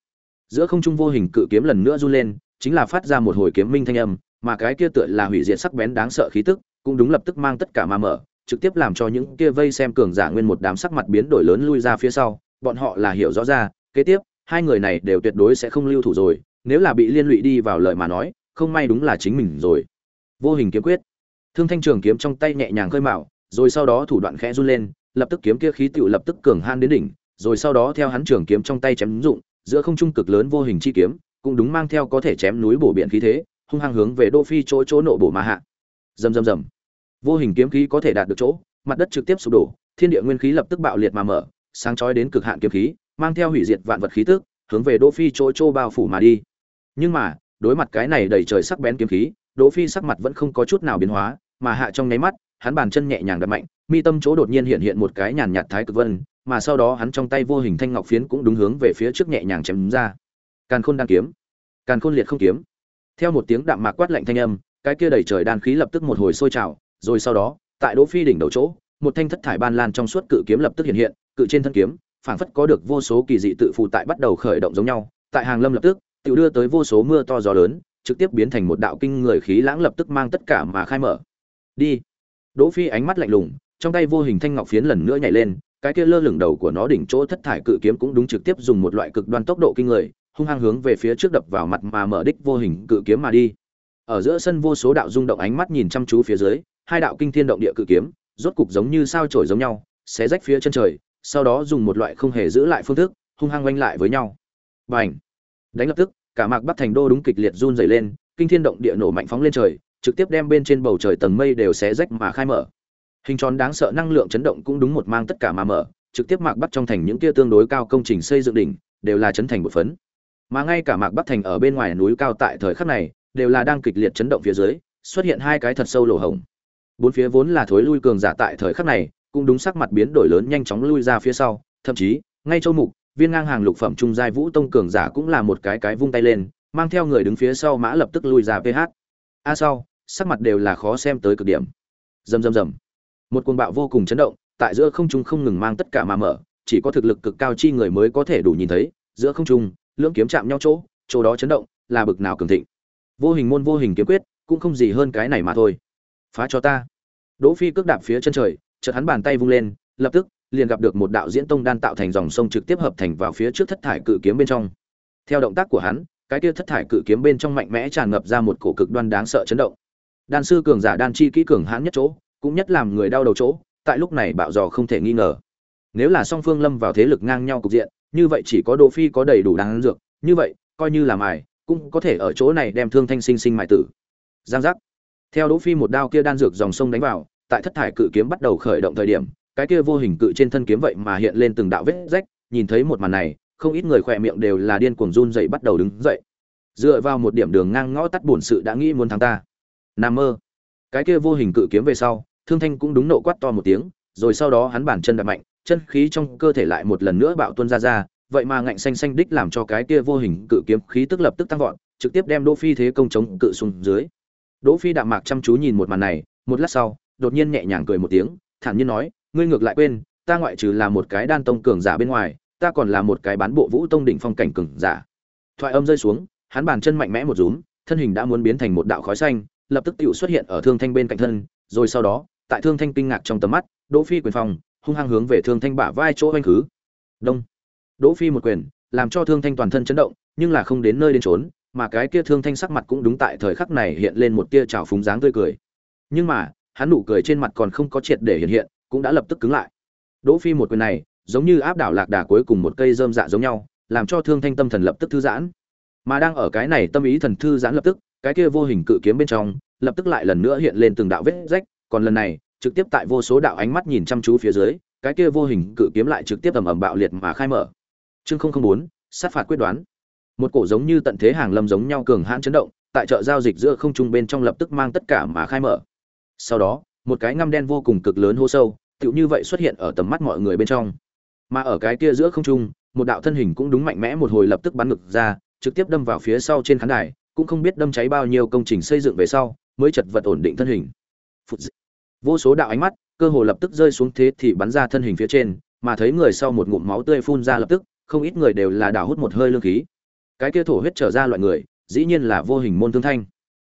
giữa không trung vô hình cự kiếm lần nữa du lên, chính là phát ra một hồi kiếm minh thanh âm, mà cái kia tựa là hủy diệt sắc bén đáng sợ khí tức, cũng đúng lập tức mang tất cả mà mở, trực tiếp làm cho những kia vây xem cường giả nguyên một đám sắc mặt biến đổi lớn lui ra phía sau, bọn họ là hiểu rõ ra, kế tiếp, hai người này đều tuyệt đối sẽ không lưu thủ rồi, nếu là bị liên lụy đi vào lời mà nói, không may đúng là chính mình rồi. Vô hình kiếm quyết thương thanh trường kiếm trong tay nhẹ nhàng khơi mạo rồi sau đó thủ đoạn khẽ run lên, lập tức kiếm kia khí tựu lập tức cường han đến đỉnh, rồi sau đó theo hắn trường kiếm trong tay chém dụng, giữa không trung cực lớn vô hình chi kiếm, cũng đúng mang theo có thể chém núi bổ biển khí thế, hung hăng hướng về đô phi chỗ chỗ nộ bổ mà hạ. Rầm rầm rầm. Vô hình kiếm khí có thể đạt được chỗ, mặt đất trực tiếp sụp đổ, thiên địa nguyên khí lập tức bạo liệt mà mở, sáng chói đến cực hạn kiếm khí, mang theo hủy diệt vạn vật khí tức, hướng về đô phi chỗ chỗ bao phủ mà đi. Nhưng mà, đối mặt cái này đầy trời sắc bén kiếm khí đỗ phi sắc mặt vẫn không có chút nào biến hóa mà hạ trong nháy mắt, hắn bàn chân nhẹ nhàng đập mạnh, mi tâm chỗ đột nhiên hiện hiện một cái nhàn nhạt thái cực vân, mà sau đó hắn trong tay vô hình thanh ngọc phiến cũng đúng hướng về phía trước nhẹ nhàng chém ra. Càn khôn đan kiếm. Càn khôn liệt không kiếm. Theo một tiếng đạm mạc quát lạnh thanh âm, cái kia đầy trời đan khí lập tức một hồi sôi trào, rồi sau đó, tại đỗ phi đỉnh đầu chỗ, một thanh thất thải ban lan trong suốt cự kiếm lập tức hiện hiện, cự trên thân kiếm, phảng phất có được vô số kỳ dị tự phụ tại bắt đầu khởi động giống nhau, tại hàng lâm lập tức tự đưa tới vô số mưa to gió lớn, trực tiếp biến thành một đạo kinh người khí lãng lập tức mang tất cả mà khai mở đi. Đỗ phi ánh mắt lạnh lùng, trong tay vô hình thanh ngọc phiến lần nữa nhảy lên, cái kia lơ lửng đầu của nó đỉnh chỗ thất thải cự kiếm cũng đúng trực tiếp dùng một loại cực đoan tốc độ kinh người, hung hăng hướng về phía trước đập vào mặt mà mở đích vô hình cự kiếm mà đi. Ở giữa sân vô số đạo rung động ánh mắt nhìn chăm chú phía dưới, hai đạo kinh thiên động địa cự kiếm, rốt cục giống như sao chổi giống nhau, xé rách phía chân trời, sau đó dùng một loại không hề giữ lại phương thức, hung hăng oanh lại với nhau. Bành! Đánh lập tức, cả mạc bắc thành đô đúng kịch liệt run rẩy lên, kinh thiên động địa nổ mạnh phóng lên trời trực tiếp đem bên trên bầu trời tầng mây đều xé rách mà khai mở. Hình tròn đáng sợ năng lượng chấn động cũng đúng một mang tất cả mà mở, trực tiếp mạc bắt trong thành những kia tương đối cao công trình xây dựng đỉnh, đều là chấn thành một phấn. Mà ngay cả mạc bắc thành ở bên ngoài núi cao tại thời khắc này, đều là đang kịch liệt chấn động phía dưới, xuất hiện hai cái thật sâu lỗ hổng. Bốn phía vốn là thối lui cường giả tại thời khắc này, cũng đúng sắc mặt biến đổi lớn nhanh chóng lui ra phía sau, thậm chí, ngay châu mục, viên ngang hàng lục phẩm trung giai vũ tông cường giả cũng là một cái cái vung tay lên, mang theo người đứng phía sau mã lập tức lui ra ph a sau sắc mặt đều là khó xem tới cực điểm. Rầm rầm rầm. Một cuồng bạo vô cùng chấn động, tại giữa không trung không ngừng mang tất cả mà mở, chỉ có thực lực cực cao chi người mới có thể đủ nhìn thấy, giữa không trung, lưỡng kiếm chạm nhau chỗ chỗ đó chấn động, là bực nào cường thịnh. Vô hình môn vô hình kiếm quyết, cũng không gì hơn cái này mà thôi. Phá cho ta. Đỗ phi cước đạp phía chân trời, chợt hắn bàn tay vung lên, lập tức, liền gặp được một đạo diễn tông đan tạo thành dòng sông trực tiếp hợp thành vào phía trước thất thải cự kiếm bên trong. Theo động tác của hắn, cái kia thất thải cự kiếm bên trong mạnh mẽ tràn ngập ra một cổ cực đoan đáng sợ chấn động đan sư cường giả đan chi kỹ cường hãn nhất chỗ, cũng nhất làm người đau đầu chỗ, tại lúc này bạo dò không thể nghi ngờ. Nếu là song phương lâm vào thế lực ngang nhau cục diện, như vậy chỉ có đỗ phi có đầy đủ đáng dược, như vậy, coi như là mài, cũng có thể ở chỗ này đem thương thanh sinh sinh mài tử. Giang giác. Theo đỗ phi một đao kia đan dược dòng sông đánh vào, tại thất thải cự kiếm bắt đầu khởi động thời điểm, cái kia vô hình cự trên thân kiếm vậy mà hiện lên từng đạo vết rách, nhìn thấy một màn này, không ít người khỏe miệng đều là điên cuồng run dậy bắt đầu đứng dậy. Dựa vào một điểm đường ngang ngõ tắt bổn sự đã nghĩ muốn thắng ta nam mơ. Cái kia vô hình cự kiếm về sau, thương thanh cũng đúng nộ quát to một tiếng, rồi sau đó hắn bản chân đập mạnh, chân khí trong cơ thể lại một lần nữa bạo tuôn ra ra, vậy mà ngạnh xanh xanh đích làm cho cái kia vô hình cự kiếm khí tức lập tức tăng vọt, trực tiếp đem đỗ phi thế công chống cự xuống dưới. Đỗ phi đạm mạc chăm chú nhìn một màn này, một lát sau, đột nhiên nhẹ nhàng cười một tiếng, thản nhiên nói, ngươi ngược lại quên, ta ngoại trừ là một cái đan tông cường giả bên ngoài, ta còn là một cái bán bộ vũ tông đỉnh phong cảnh cường giả. Thoại âm rơi xuống, hắn bàn chân mạnh mẽ một rúm, thân hình đã muốn biến thành một đạo khói xanh lập tức tiểu xuất hiện ở thương thanh bên cạnh thân, rồi sau đó, tại thương thanh kinh ngạc trong tầm mắt, đỗ phi quyền phòng, hung hăng hướng về thương thanh bả vai chỗ hoành khứ. Đông. Đỗ phi một quyền, làm cho thương thanh toàn thân chấn động, nhưng là không đến nơi đến trốn mà cái kia thương thanh sắc mặt cũng đúng tại thời khắc này hiện lên một tia trào phúng dáng tươi cười. Nhưng mà, hắn nụ cười trên mặt còn không có triệt để hiện hiện, cũng đã lập tức cứng lại. Đỗ phi một quyền này, giống như áp đảo lạc đà cuối cùng một cây rơm dạ giống nhau, làm cho thương thanh tâm thần lập tức thư giãn. Mà đang ở cái này tâm ý thần thư giãn lập tức cái kia vô hình cự kiếm bên trong, lập tức lại lần nữa hiện lên từng đạo vết rách, còn lần này, trực tiếp tại vô số đạo ánh mắt nhìn chăm chú phía dưới, cái kia vô hình cự kiếm lại trực tiếp ầm ầm bạo liệt mà khai mở. Chương không không bốn, sát phạt quyết đoán. Một cổ giống như tận thế hàng lâm giống nhau cường hãn chấn động, tại chợ giao dịch giữa không trung bên trong lập tức mang tất cả mà khai mở. Sau đó, một cái ngăm đen vô cùng cực lớn hô sâu, tựu như vậy xuất hiện ở tầm mắt mọi người bên trong. Mà ở cái kia giữa không trung, một đạo thân hình cũng đúng mạnh mẽ một hồi lập tức bắn ngực ra, trực tiếp đâm vào phía sau trên khán đài cũng không biết đâm cháy bao nhiêu công trình xây dựng về sau, mới chật vật ổn định thân hình. Vô số đạo ánh mắt, cơ hồ lập tức rơi xuống thế thì bắn ra thân hình phía trên, mà thấy người sau một ngụm máu tươi phun ra lập tức, không ít người đều là đào hút một hơi lương khí. Cái kia thổ huyết trở ra loại người, dĩ nhiên là vô hình môn thương thanh.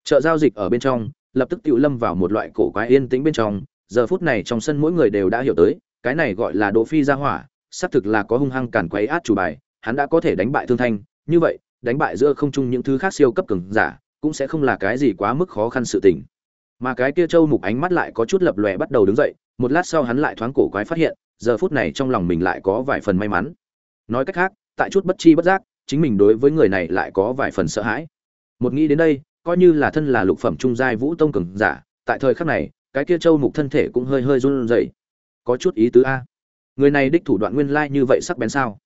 Chợ giao dịch ở bên trong, lập tức tự lâm vào một loại cổ quái yên tĩnh bên trong, giờ phút này trong sân mỗi người đều đã hiểu tới, cái này gọi là đỗ phi gia hỏa, xác thực là có hung hăng cản quấy át chủ bài, hắn đã có thể đánh bại thương thanh, như vậy đánh bại giữa không trung những thứ khác siêu cấp cường giả, cũng sẽ không là cái gì quá mức khó khăn sự tình. Mà cái kia châu mục ánh mắt lại có chút lập lòe bắt đầu đứng dậy, một lát sau hắn lại thoáng cổ quái phát hiện, giờ phút này trong lòng mình lại có vài phần may mắn. Nói cách khác, tại chút bất chi bất giác, chính mình đối với người này lại có vài phần sợ hãi. Một nghĩ đến đây, coi như là thân là lục phẩm trung giai vũ tông cường giả, tại thời khắc này, cái kia châu mục thân thể cũng hơi hơi run rẩy. Có chút ý tứ a. Người này đích thủ đoạn nguyên lai như vậy sắc bén sao?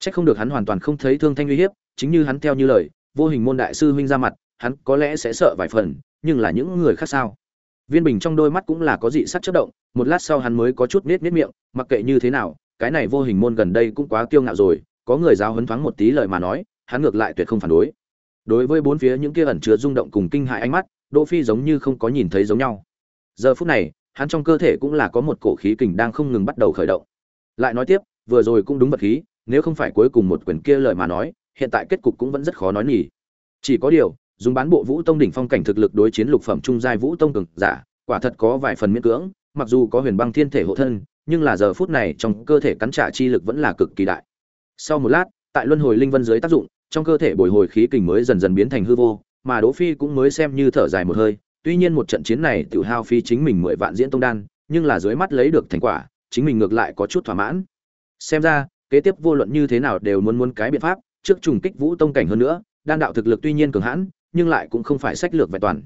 Chắc không được hắn hoàn toàn không thấy thương thanh uy hiếp, chính như hắn theo như lời, vô hình môn đại sư huynh ra mặt, hắn có lẽ sẽ sợ vài phần, nhưng là những người khác sao? Viên bình trong đôi mắt cũng là có dị sắc chớp động, một lát sau hắn mới có chút nết nết miệng, mặc kệ như thế nào, cái này vô hình môn gần đây cũng quá kiêu ngạo rồi, có người giáo huấn thoáng một tí lời mà nói, hắn ngược lại tuyệt không phản đối. Đối với bốn phía những kia ẩn chứa rung động cùng kinh hại ánh mắt, đỗ phi giống như không có nhìn thấy giống nhau. Giờ phút này, hắn trong cơ thể cũng là có một cổ khí kình đang không ngừng bắt đầu khởi động. Lại nói tiếp, vừa rồi cũng đúng vật khí nếu không phải cuối cùng một quyển kia lời mà nói, hiện tại kết cục cũng vẫn rất khó nói nhỉ. Chỉ có điều, dùng bán bộ vũ tông đỉnh phong cảnh thực lực đối chiến lục phẩm trung giai vũ tông cường giả, quả thật có vài phần miễn cưỡng, mặc dù có huyền băng thiên thể hộ thân, nhưng là giờ phút này trong cơ thể cắn trả chi lực vẫn là cực kỳ đại. Sau một lát, tại luân hồi linh vân dưới tác dụng, trong cơ thể bồi hồi khí kình mới dần dần biến thành hư vô, mà đỗ phi cũng mới xem như thở dài một hơi, tuy nhiên một trận chiến này tự hao phi chính mình mười vạn diễn tông đan, nhưng là dưới mắt lấy được thành quả, chính mình ngược lại có chút thỏa mãn. Xem ra kế tiếp vô luận như thế nào đều muốn muốn cái biện pháp, trước trùng kích vũ tông cảnh hơn nữa, đan đạo thực lực tuy nhiên cường hãn, nhưng lại cũng không phải sách lược vẹn toàn.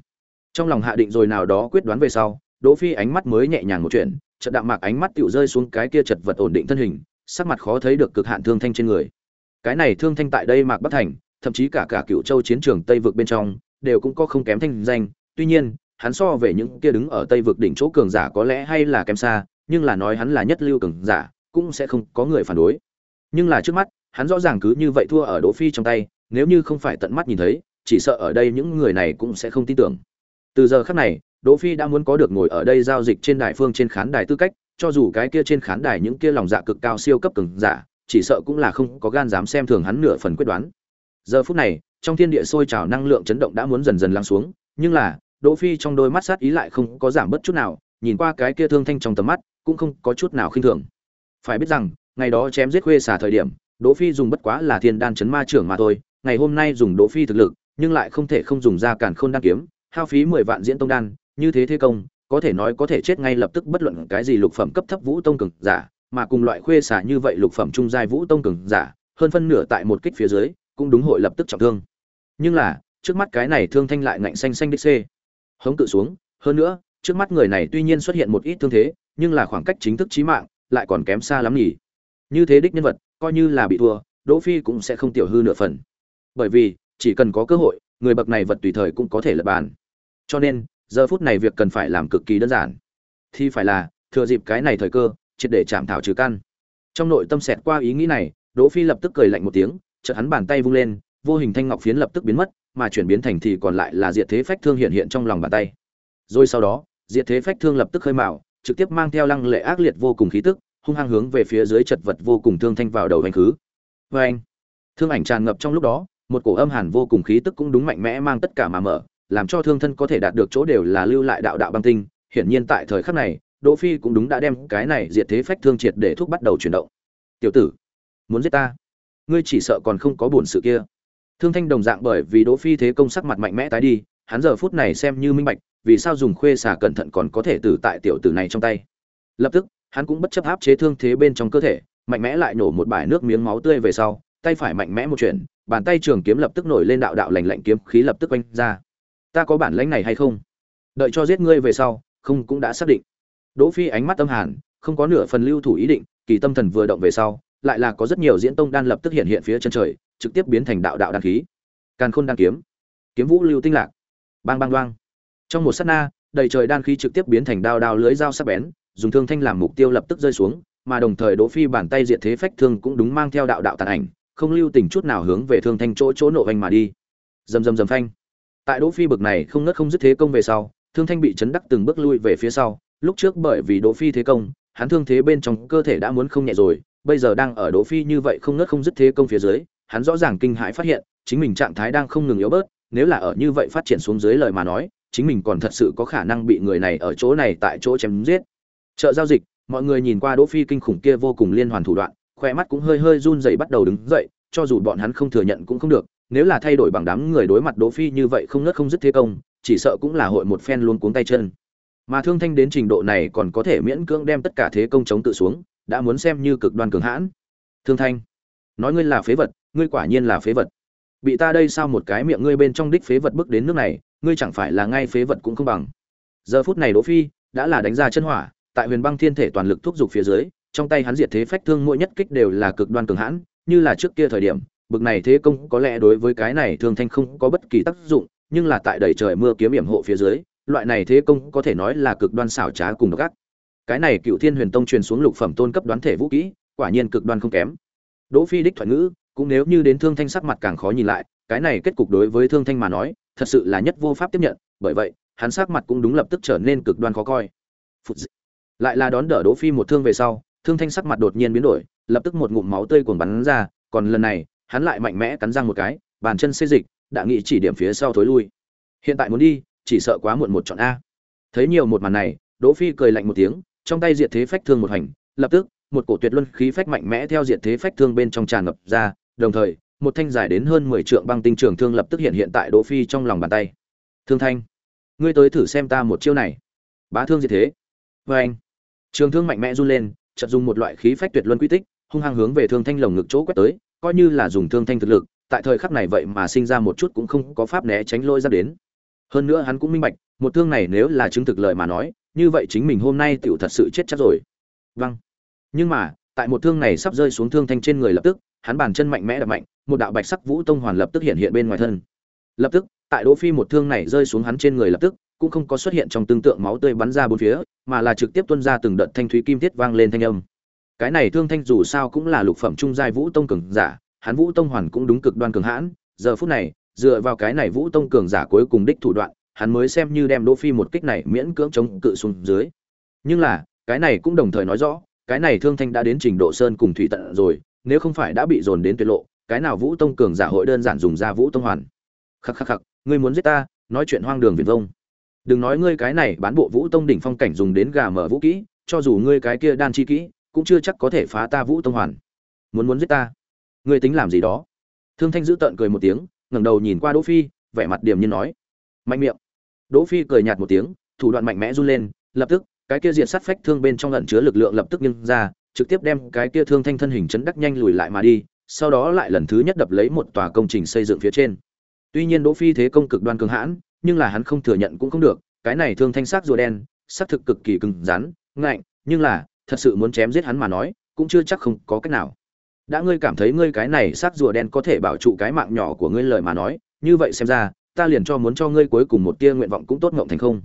Trong lòng hạ định rồi nào đó quyết đoán về sau, đỗ phi ánh mắt mới nhẹ nhàng một chuyện, chợt đạm mạc ánh mắt tựu rơi xuống cái kia chật vật ổn định thân hình, sắc mặt khó thấy được cực hạn thương thanh trên người. Cái này thương thanh tại đây mạc bất thành, thậm chí cả cả cựu châu chiến trường tây vực bên trong, đều cũng có không kém thanh danh, tuy nhiên, hắn so về những kia đứng ở tây vực đỉnh chỗ cường giả có lẽ hay là kém xa, nhưng là nói hắn là nhất lưu cường giả, cũng sẽ không có người phản đối nhưng là trước mắt, hắn rõ ràng cứ như vậy thua ở đỗ phi trong tay, nếu như không phải tận mắt nhìn thấy, chỉ sợ ở đây những người này cũng sẽ không tin tưởng. Từ giờ khắc này, đỗ phi đã muốn có được ngồi ở đây giao dịch trên đài phương trên khán đài tư cách, cho dù cái kia trên khán đài những kia lòng dạ cực cao siêu cấp cường giả, chỉ sợ cũng là không có gan dám xem thường hắn nửa phần quyết đoán. Giờ phút này, trong thiên địa sôi trào năng lượng chấn động đã muốn dần dần lắng xuống, nhưng là, đỗ phi trong đôi mắt sát ý lại không có giảm bất chút nào, nhìn qua cái kia thương thanh trong tầm mắt, cũng không có chút nào khinh thường. Phải biết rằng ngày đó chém giết khuê xả thời điểm, đỗ phi dùng bất quá là thiên đan chấn ma trưởng mà thôi, ngày hôm nay dùng đỗ phi thực lực, nhưng lại không thể không dùng ra cản khôn đan kiếm, hao phí mười vạn diễn tông đan, như thế thế công, có thể nói có thể chết ngay lập tức bất luận cái gì lục phẩm cấp thấp vũ tông cường giả, mà cùng loại khuê xả như vậy lục phẩm trung giai vũ tông cường giả, hơn phân nửa tại một kích phía dưới, cũng đúng hội lập tức trọng thương. Nhưng là, trước mắt cái này thương thanh lại ngạnh xanh xanh đích xê. Hống cự xuống, hơn nữa, trước mắt người này tuy nhiên xuất hiện một ít thương thế, nhưng là khoảng cách chính thức chí mạng, lại còn kém xa lắm nhỉ như thế đích nhân vật, coi như là bị thua, đỗ phi cũng sẽ không tiểu hư nửa phần. Bởi vì, chỉ cần có cơ hội, người bậc này vật tùy thời cũng có thể lật bàn. Cho nên, giờ phút này việc cần phải làm cực kỳ đơn giản. Thì phải là, thừa dịp cái này thời cơ, triệt để chạm thảo trừ căn. Trong nội tâm xẹt qua ý nghĩ này, đỗ phi lập tức cười lạnh một tiếng, chợt hắn bàn tay vung lên, vô hình thanh ngọc phiến lập tức biến mất, mà chuyển biến thành thì còn lại là diệt thế phách thương hiện hiện trong lòng bàn tay. Rồi sau đó, diệt thế phách thương lập tức khơi mào, trực tiếp mang theo lăng lệ ác liệt vô cùng khí tức hung hăng hướng về phía dưới chật vật vô cùng thương thanh vào đầu anh khứ. Vê anh, thương ảnh tràn ngập trong lúc đó, một cổ âm hàn vô cùng khí tức cũng đúng mạnh mẽ mang tất cả mà mở, làm cho thương thân có thể đạt được chỗ đều là lưu lại đạo đạo băng tinh. Hiển nhiên tại thời khắc này, đỗ phi cũng đúng đã đem cái này diệt thế phách thương triệt để thúc bắt đầu chuyển động. Tiểu tử, muốn giết ta? Ngươi chỉ sợ còn không có buồn sự kia. Thương thanh đồng dạng bởi vì đỗ phi thế công sắc mặt mạnh mẽ tái đi, hắn giờ phút này xem như minh bạch, vì sao dùng khuê xả cẩn thận còn có thể tử tại tiểu tử này trong tay. Lập tức hắn cũng bất chấp áp chế thương thế bên trong cơ thể mạnh mẽ lại nổ một bài nước miếng máu tươi về sau tay phải mạnh mẽ một chuyện bàn tay trường kiếm lập tức nổi lên đạo đạo lạnh lạnh kiếm khí lập tức quanh ra ta có bản lãnh này hay không đợi cho giết ngươi về sau không cũng đã xác định Đỗ Phi ánh mắt âm hàn, không có nửa phần lưu thủ ý định, kỳ tâm thần vừa động về sau, lại là có rất nhiều diễn tông đan lập tức hiện hiện phía chân trời, trực tiếp biến thành đạo đạo đan khí. Càn Khôn đan kiếm, kiếm vũ lưu tinh lạc. Bang bang đoang. Trong một sát na, đầy trời đan khí trực tiếp biến thành đao đao lưới dao sắc bén, dùng thương thanh làm mục tiêu lập tức rơi xuống, mà đồng thời Đỗ Phi bàn tay diệt thế phách thương cũng đúng mang theo đạo đạo tàn ảnh, không lưu tình chút nào hướng về thương thanh chỗ chỗ nộ vành mà đi. Rầm rầm rầm phanh. Tại Đỗ Phi bực này không ngớt không dứt thế công về sau, thương thanh bị chấn đắc từng bước lui về phía sau, lúc trước bởi vì Đỗ Phi thế công, hắn thương thế bên trong cơ thể đã muốn không nhẹ rồi, bây giờ đang ở Đỗ Phi như vậy không ngớt không dứt thế công phía dưới, hắn rõ ràng kinh hãi phát hiện, chính mình trạng thái đang không ngừng yếu bớt, nếu là ở như vậy phát triển xuống dưới lời mà nói, chính mình còn thật sự có khả năng bị người này ở chỗ này tại chỗ chém giết. Chợ giao dịch, mọi người nhìn qua Đỗ Phi kinh khủng kia vô cùng liên hoàn thủ đoạn, khoe mắt cũng hơi hơi run rẩy bắt đầu đứng dậy, cho dù bọn hắn không thừa nhận cũng không được, nếu là thay đổi bằng đám người đối mặt Đỗ Phi như vậy không ngớt không dứt thế công, chỉ sợ cũng là hội một phen luôn cuống tay chân. Mà Thương Thanh đến trình độ này còn có thể miễn cưỡng đem tất cả thế công chống tự xuống, đã muốn xem như cực đoan cường hãn. Thương Thanh, nói ngươi là phế vật, ngươi quả nhiên là phế vật. Bị ta đây sao một cái miệng ngươi bên trong đích phế vật bước đến nước này, ngươi chẳng phải là ngay phế vật cũng không bằng. Giờ phút này Đỗ Phi đã là đánh ra chân hỏa, tại Huyền Băng Thiên thể toàn lực thúc giục phía dưới, trong tay hắn diệt thế phách thương mỗi nhất kích đều là cực đoan cường hãn, như là trước kia thời điểm, bực này thế công có lẽ đối với cái này Thương Thanh không có bất kỳ tác dụng, nhưng là tại đầy trời mưa kiếm yểm hộ phía dưới, loại này thế công có thể nói là cực đoan xảo trá cùng độc ác. Cái này Cựu Thiên Huyền Tông truyền xuống lục phẩm tôn cấp đoán thể vũ kỹ, quả nhiên cực đoan không kém. Đỗ Phi đích thuận ngữ, cũng nếu như đến Thương Thanh sắc mặt càng khó nhìn lại, cái này kết cục đối với Thương Thanh mà nói, thật sự là nhất vô pháp tiếp nhận, bởi vậy, hắn sắc mặt cũng đúng lập tức trở nên cực đoan khó coi. Phụt dị. Lại là đón đỡ Đỗ Phi một thương về sau, Thương Thanh sắc mặt đột nhiên biến đổi, lập tức một ngụm máu tươi cuồn bắn ra, còn lần này, hắn lại mạnh mẽ cắn răng một cái, bàn chân xê dịch, đã nghĩ chỉ điểm phía sau thối lui. Hiện tại muốn đi, chỉ sợ quá muộn một chọn a. Thấy nhiều một màn này, Đỗ Phi cười lạnh một tiếng, trong tay diệt thế phách thương một hành, lập tức, một cổ tuyệt luân khí phách mạnh mẽ theo diệt thế phách thương bên trong tràn ngập ra, đồng thời, một thanh dài đến hơn 10 trượng băng tinh trường thương lập tức hiện hiện tại Đỗ Phi trong lòng bàn tay. Thương thanh, ngươi tới thử xem ta một chiêu này. Bá thương diệt thế. với anh, trường thương mạnh mẽ run lên, chợt dùng một loại khí phách tuyệt luân quy tích, hung hăng hướng về thương thanh lồng ngực chỗ quét tới, coi như là dùng thương thanh thực lực, tại thời khắc này vậy mà sinh ra một chút cũng không có pháp né tránh lôi ra đến. Hơn nữa hắn cũng minh bạch, một thương này nếu là chứng thực lời mà nói, như vậy chính mình hôm nay tiểu thật sự chết chắc rồi. Vâng. Nhưng mà, tại một thương này sắp rơi xuống thương thanh trên người lập tức, hắn bàn chân mạnh mẽ đập mạnh, một đạo bạch sắc vũ tông hoàn lập tức hiện hiện bên ngoài thân. Lập tức, tại Đỗ Phi một thương này rơi xuống hắn trên người lập tức, cũng không có xuất hiện trong tương tượng máu tươi bắn ra bốn phía, mà là trực tiếp tuôn ra từng đợt thanh thúy kim thiết vang lên thanh âm. Cái này thương thanh dù sao cũng là lục phẩm trung giai vũ tông cường giả, hắn vũ tông hoàn cũng đúng cực đoan cường hãn, giờ phút này, dựa vào cái này vũ tông cường giả cuối cùng đích thủ đoạn, hắn mới xem như đem Đỗ Phi một kích này miễn cưỡng chống cự xuống dưới. Nhưng là, cái này cũng đồng thời nói rõ, cái này thương thanh đã đến trình độ sơn cùng thủy tận rồi, nếu không phải đã bị dồn đến tuyệt lộ, cái nào vũ tông cường giả hội đơn giản dùng ra vũ tông hoàn. Khắc khắc khắc, ngươi muốn giết ta, nói chuyện hoang đường viển vông. Đừng nói ngươi cái này bán bộ vũ tông đỉnh phong cảnh dùng đến gà mở vũ kỹ, cho dù ngươi cái kia đan chi kỹ, cũng chưa chắc có thể phá ta vũ tông hoàn. Muốn muốn giết ta, ngươi tính làm gì đó? Thương Thanh giữ tợn cười một tiếng, ngẩng đầu nhìn qua Đỗ Phi, vẻ mặt điềm nhiên nói: "Mạnh miệng." Đỗ Phi cười nhạt một tiếng, thủ đoạn mạnh mẽ run lên, lập tức, cái kia diệt sát phách thương bên trong ẩn chứa lực lượng lập tức nhưng ra, trực tiếp đem cái kia thương thanh thân hình chấn đắc nhanh lùi lại mà đi, sau đó lại lần thứ nhất đập lấy một tòa công trình xây dựng phía trên. Tuy nhiên Đỗ Phi thế công cực đoan cường hãn, nhưng là hắn không thừa nhận cũng không được, cái này thương thanh sắc rùa đen, sắc thực cực kỳ cứng rắn, ngạnh, nhưng là, thật sự muốn chém giết hắn mà nói, cũng chưa chắc không có cách nào. Đã ngươi cảm thấy ngươi cái này sắc rùa đen có thể bảo trụ cái mạng nhỏ của ngươi lời mà nói, như vậy xem ra, ta liền cho muốn cho ngươi cuối cùng một tia nguyện vọng cũng tốt ngộng thành không.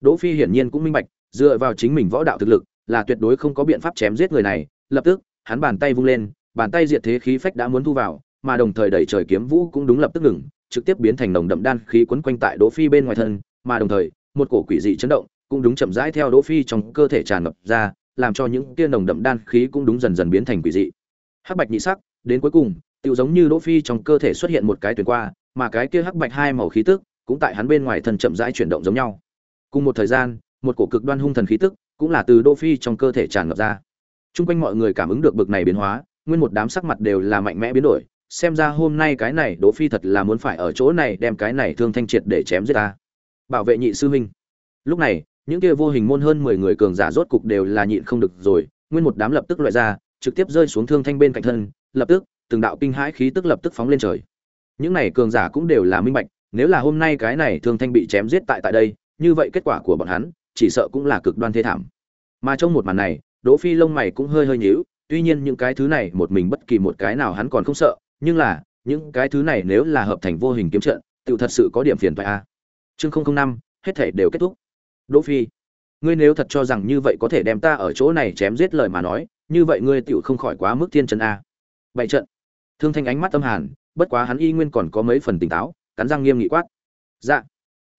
Đỗ Phi hiển nhiên cũng minh bạch, dựa vào chính mình võ đạo thực lực, là tuyệt đối không có biện pháp chém giết người này, lập tức, hắn bàn tay vung lên, bàn tay diệt thế khí phách đã muốn thu vào, mà đồng thời đẩy trời kiếm vũ cũng đúng lập tức ngừng, trực tiếp biến thành nồng đậm đan khí quấn quanh tại Đỗ Phi bên ngoài thân, mà đồng thời, một cổ quỷ dị chấn động, cũng đúng chậm rãi theo Đỗ Phi trong cơ thể tràn ngập ra, làm cho những kia nồng đậm đan khí cũng đúng dần dần biến thành quỷ dị. Hắc bạch nhị sắc, đến cuối cùng, tựu giống như Đỗ Phi trong cơ thể xuất hiện một cái tuyến qua, mà cái kia hắc bạch hai màu khí tức, cũng tại hắn bên ngoài thân chậm rãi chuyển động giống nhau. Cùng một thời gian, một cổ cực đoan hung thần khí tức, cũng là từ Đỗ Phi trong cơ thể tràn ngập ra. Trung quanh mọi người cảm ứng được bực này biến hóa, nguyên một đám sắc mặt đều là mạnh mẽ biến đổi, xem ra hôm nay cái này Đỗ Phi thật là muốn phải ở chỗ này đem cái này thương thanh triệt để chém giết ta. Bảo vệ nhị sư huynh. Lúc này, những kia vô hình môn hơn 10 người cường giả rốt cục đều là nhịn không được rồi, nguyên một đám lập tức loại ra, trực tiếp rơi xuống thương thanh bên cạnh thân, lập tức, từng đạo kinh hãi khí tức lập tức phóng lên trời. Những này cường giả cũng đều là minh bạch, nếu là hôm nay cái này thương thanh bị chém giết tại tại đây, như vậy kết quả của bọn hắn chỉ sợ cũng là cực đoan thế thảm. mà trong một màn này đỗ phi lông mày cũng hơi hơi nhíu tuy nhiên những cái thứ này một mình bất kỳ một cái nào hắn còn không sợ nhưng là, những cái thứ này nếu là hợp thành vô hình kiếm trận tự thật sự có điểm phiền phải a. À. chương năm, hết thể đều kết thúc. Đỗ phi, ngươi nếu thật cho rằng như vậy có thể đem ta ở chỗ này chém giết lời mà nói, như vậy ngươi tựu không khỏi quá mức thiên chân a. Bảy trận. Thương thanh ánh mắt tâm hàn, bất quá hắn y nguyên còn có mấy phần tỉnh táo, cắn răng nghiêm nghị quát. Dạ.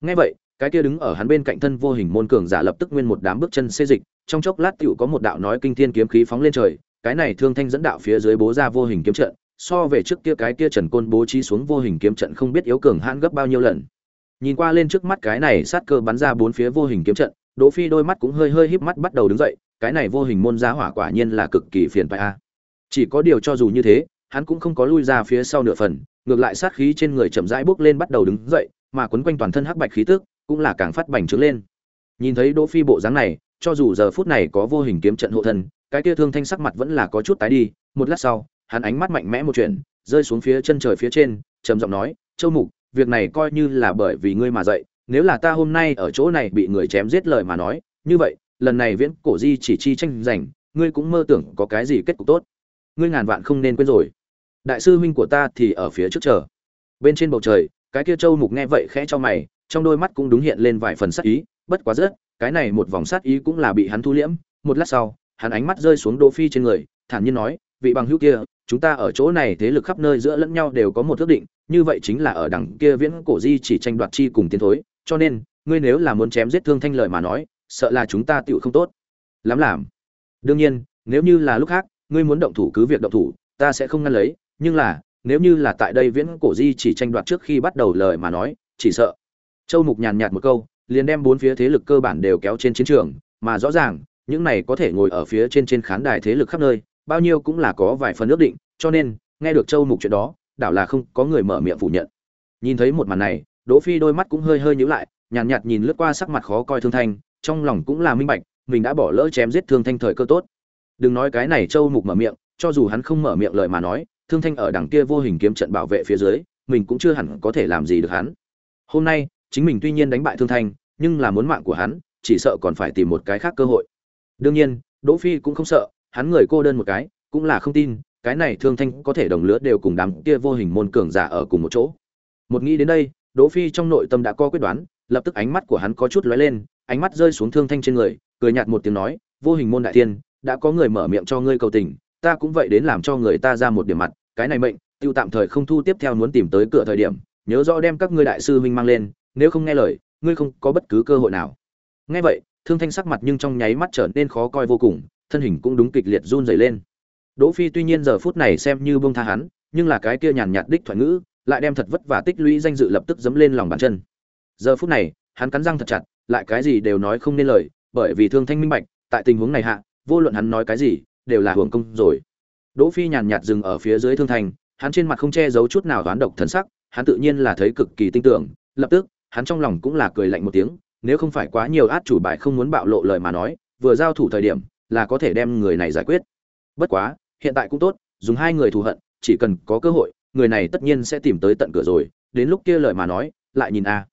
Nghe vậy, cái kia đứng ở hắn bên cạnh thân vô hình môn cường giả lập tức nguyên một đám bước chân xê dịch, trong chốc lát tựu có một đạo nói kinh thiên kiếm khí phóng lên trời, cái này thương thanh dẫn đạo phía dưới bố ra vô hình kiếm trận so về trước kia cái kia trần côn bố trí xuống vô hình kiếm trận không biết yếu cường hãn gấp bao nhiêu lần. Nhìn qua lên trước mắt cái này sát cơ bắn ra bốn phía vô hình kiếm trận, đỗ phi đôi mắt cũng hơi hơi híp mắt bắt đầu đứng dậy, cái này vô hình môn giá hỏa quả nhiên là cực kỳ phiền phải a. Chỉ có điều cho dù như thế, hắn cũng không có lui ra phía sau nửa phần, ngược lại sát khí trên người chậm rãi bước lên bắt đầu đứng dậy, mà quấn quanh toàn thân hắc bạch khí tức cũng là càng phát bành trướng lên. Nhìn thấy đỗ phi bộ dáng này, cho dù giờ phút này có vô hình kiếm trận hộ thân, cái kia thương thanh sắc mặt vẫn là có chút tái đi, một lát sau hắn ánh mắt mạnh mẽ một chuyện, rơi xuống phía chân trời phía trên, trầm giọng nói, châu mục, việc này coi như là bởi vì ngươi mà dậy nếu là ta hôm nay ở chỗ này bị người chém giết lời mà nói, như vậy, lần này viễn cổ di chỉ chi tranh giành, ngươi cũng mơ tưởng có cái gì kết cục tốt. Ngươi ngàn vạn không nên quên rồi. Đại sư huynh của ta thì ở phía trước chờ. Bên trên bầu trời, cái kia châu mục nghe vậy khẽ cho mày, trong đôi mắt cũng đúng hiện lên vài phần sát ý, bất quá rất, cái này một vòng sát ý cũng là bị hắn thu liễm. Một lát sau, hắn ánh mắt rơi xuống đỗ phi trên người, thản nhiên nói, vị bằng hữu kia chúng ta ở chỗ này thế lực khắp nơi giữa lẫn nhau đều có một ước định, như vậy chính là ở đằng kia viễn cổ di chỉ tranh đoạt chi cùng tiến thối, cho nên, ngươi nếu là muốn chém giết thương thanh lời mà nói, sợ là chúng ta tựu không tốt. Lắm làm. Đương nhiên, nếu như là lúc khác, ngươi muốn động thủ cứ việc động thủ, ta sẽ không ngăn lấy, nhưng là, nếu như là tại đây viễn cổ di chỉ tranh đoạt trước khi bắt đầu lời mà nói, chỉ sợ. Châu mục nhàn nhạt một câu, liền đem bốn phía thế lực cơ bản đều kéo trên chiến trường, mà rõ ràng, những này có thể ngồi ở phía trên trên khán đài thế lực khắp nơi bao nhiêu cũng là có vài phần ước định cho nên nghe được châu mục chuyện đó đảo là không có người mở miệng phủ nhận. Nhìn thấy một màn này đỗ phi đôi mắt cũng hơi hơi nhíu lại nhàn nhạt, nhạt nhìn lướt qua sắc mặt khó coi thương thanh trong lòng cũng là minh bạch mình đã bỏ lỡ chém giết thương thanh thời cơ tốt. Đừng nói cái này châu mục mở miệng cho dù hắn không mở miệng lời mà nói thương thanh ở đằng kia vô hình kiếm trận bảo vệ phía dưới mình cũng chưa hẳn có thể làm gì được hắn. Hôm nay chính mình tuy nhiên đánh bại thương thanh nhưng là muốn mạng của hắn chỉ sợ còn phải tìm một cái khác cơ hội. Đương nhiên đỗ phi cũng không sợ hắn người cô đơn một cái, cũng là không tin, cái này thương thanh có thể đồng lứa đều cùng đám kia vô hình môn cường giả ở cùng một chỗ. Một nghĩ đến đây, đỗ phi trong nội tâm đã có quyết đoán, lập tức ánh mắt của hắn có chút lóe lên, ánh mắt rơi xuống thương thanh trên người, cười nhạt một tiếng nói, vô hình môn đại tiên, đã có người mở miệng cho ngươi cầu tình, ta cũng vậy đến làm cho người ta ra một điểm mặt, cái này mệnh, tiêu tạm thời không thu tiếp theo muốn tìm tới cửa thời điểm, nhớ rõ đem các ngươi đại sư huynh mang lên, nếu không nghe lời, ngươi không có bất cứ cơ hội nào. Nghe vậy, thương thanh sắc mặt nhưng trong nháy mắt trở nên khó coi vô cùng thân hình cũng đúng kịch liệt run rẩy lên. Đỗ phi tuy nhiên giờ phút này xem như buông tha hắn, nhưng là cái kia nhàn nhạt đích thoại ngữ lại đem thật vất vả tích lũy danh dự lập tức giẫm lên lòng bàn chân. Giờ phút này, hắn cắn răng thật chặt, lại cái gì đều nói không nên lời, bởi vì thương thanh minh bạch, tại tình huống này hạ, vô luận hắn nói cái gì, đều là hưởng công rồi. Đỗ phi nhàn nhạt dừng ở phía dưới thương thanh hắn trên mặt không che giấu chút nào đoán độc thần sắc, hắn tự nhiên là thấy cực kỳ tinh tưởng, lập tức, hắn trong lòng cũng là cười lạnh một tiếng, nếu không phải quá nhiều át chủ bài không muốn bạo lộ lời mà nói, vừa giao thủ thời điểm là có thể đem người này giải quyết. Bất quá, hiện tại cũng tốt, dùng hai người thù hận, chỉ cần có cơ hội, người này tất nhiên sẽ tìm tới tận cửa rồi, đến lúc kia lời mà nói, lại nhìn a.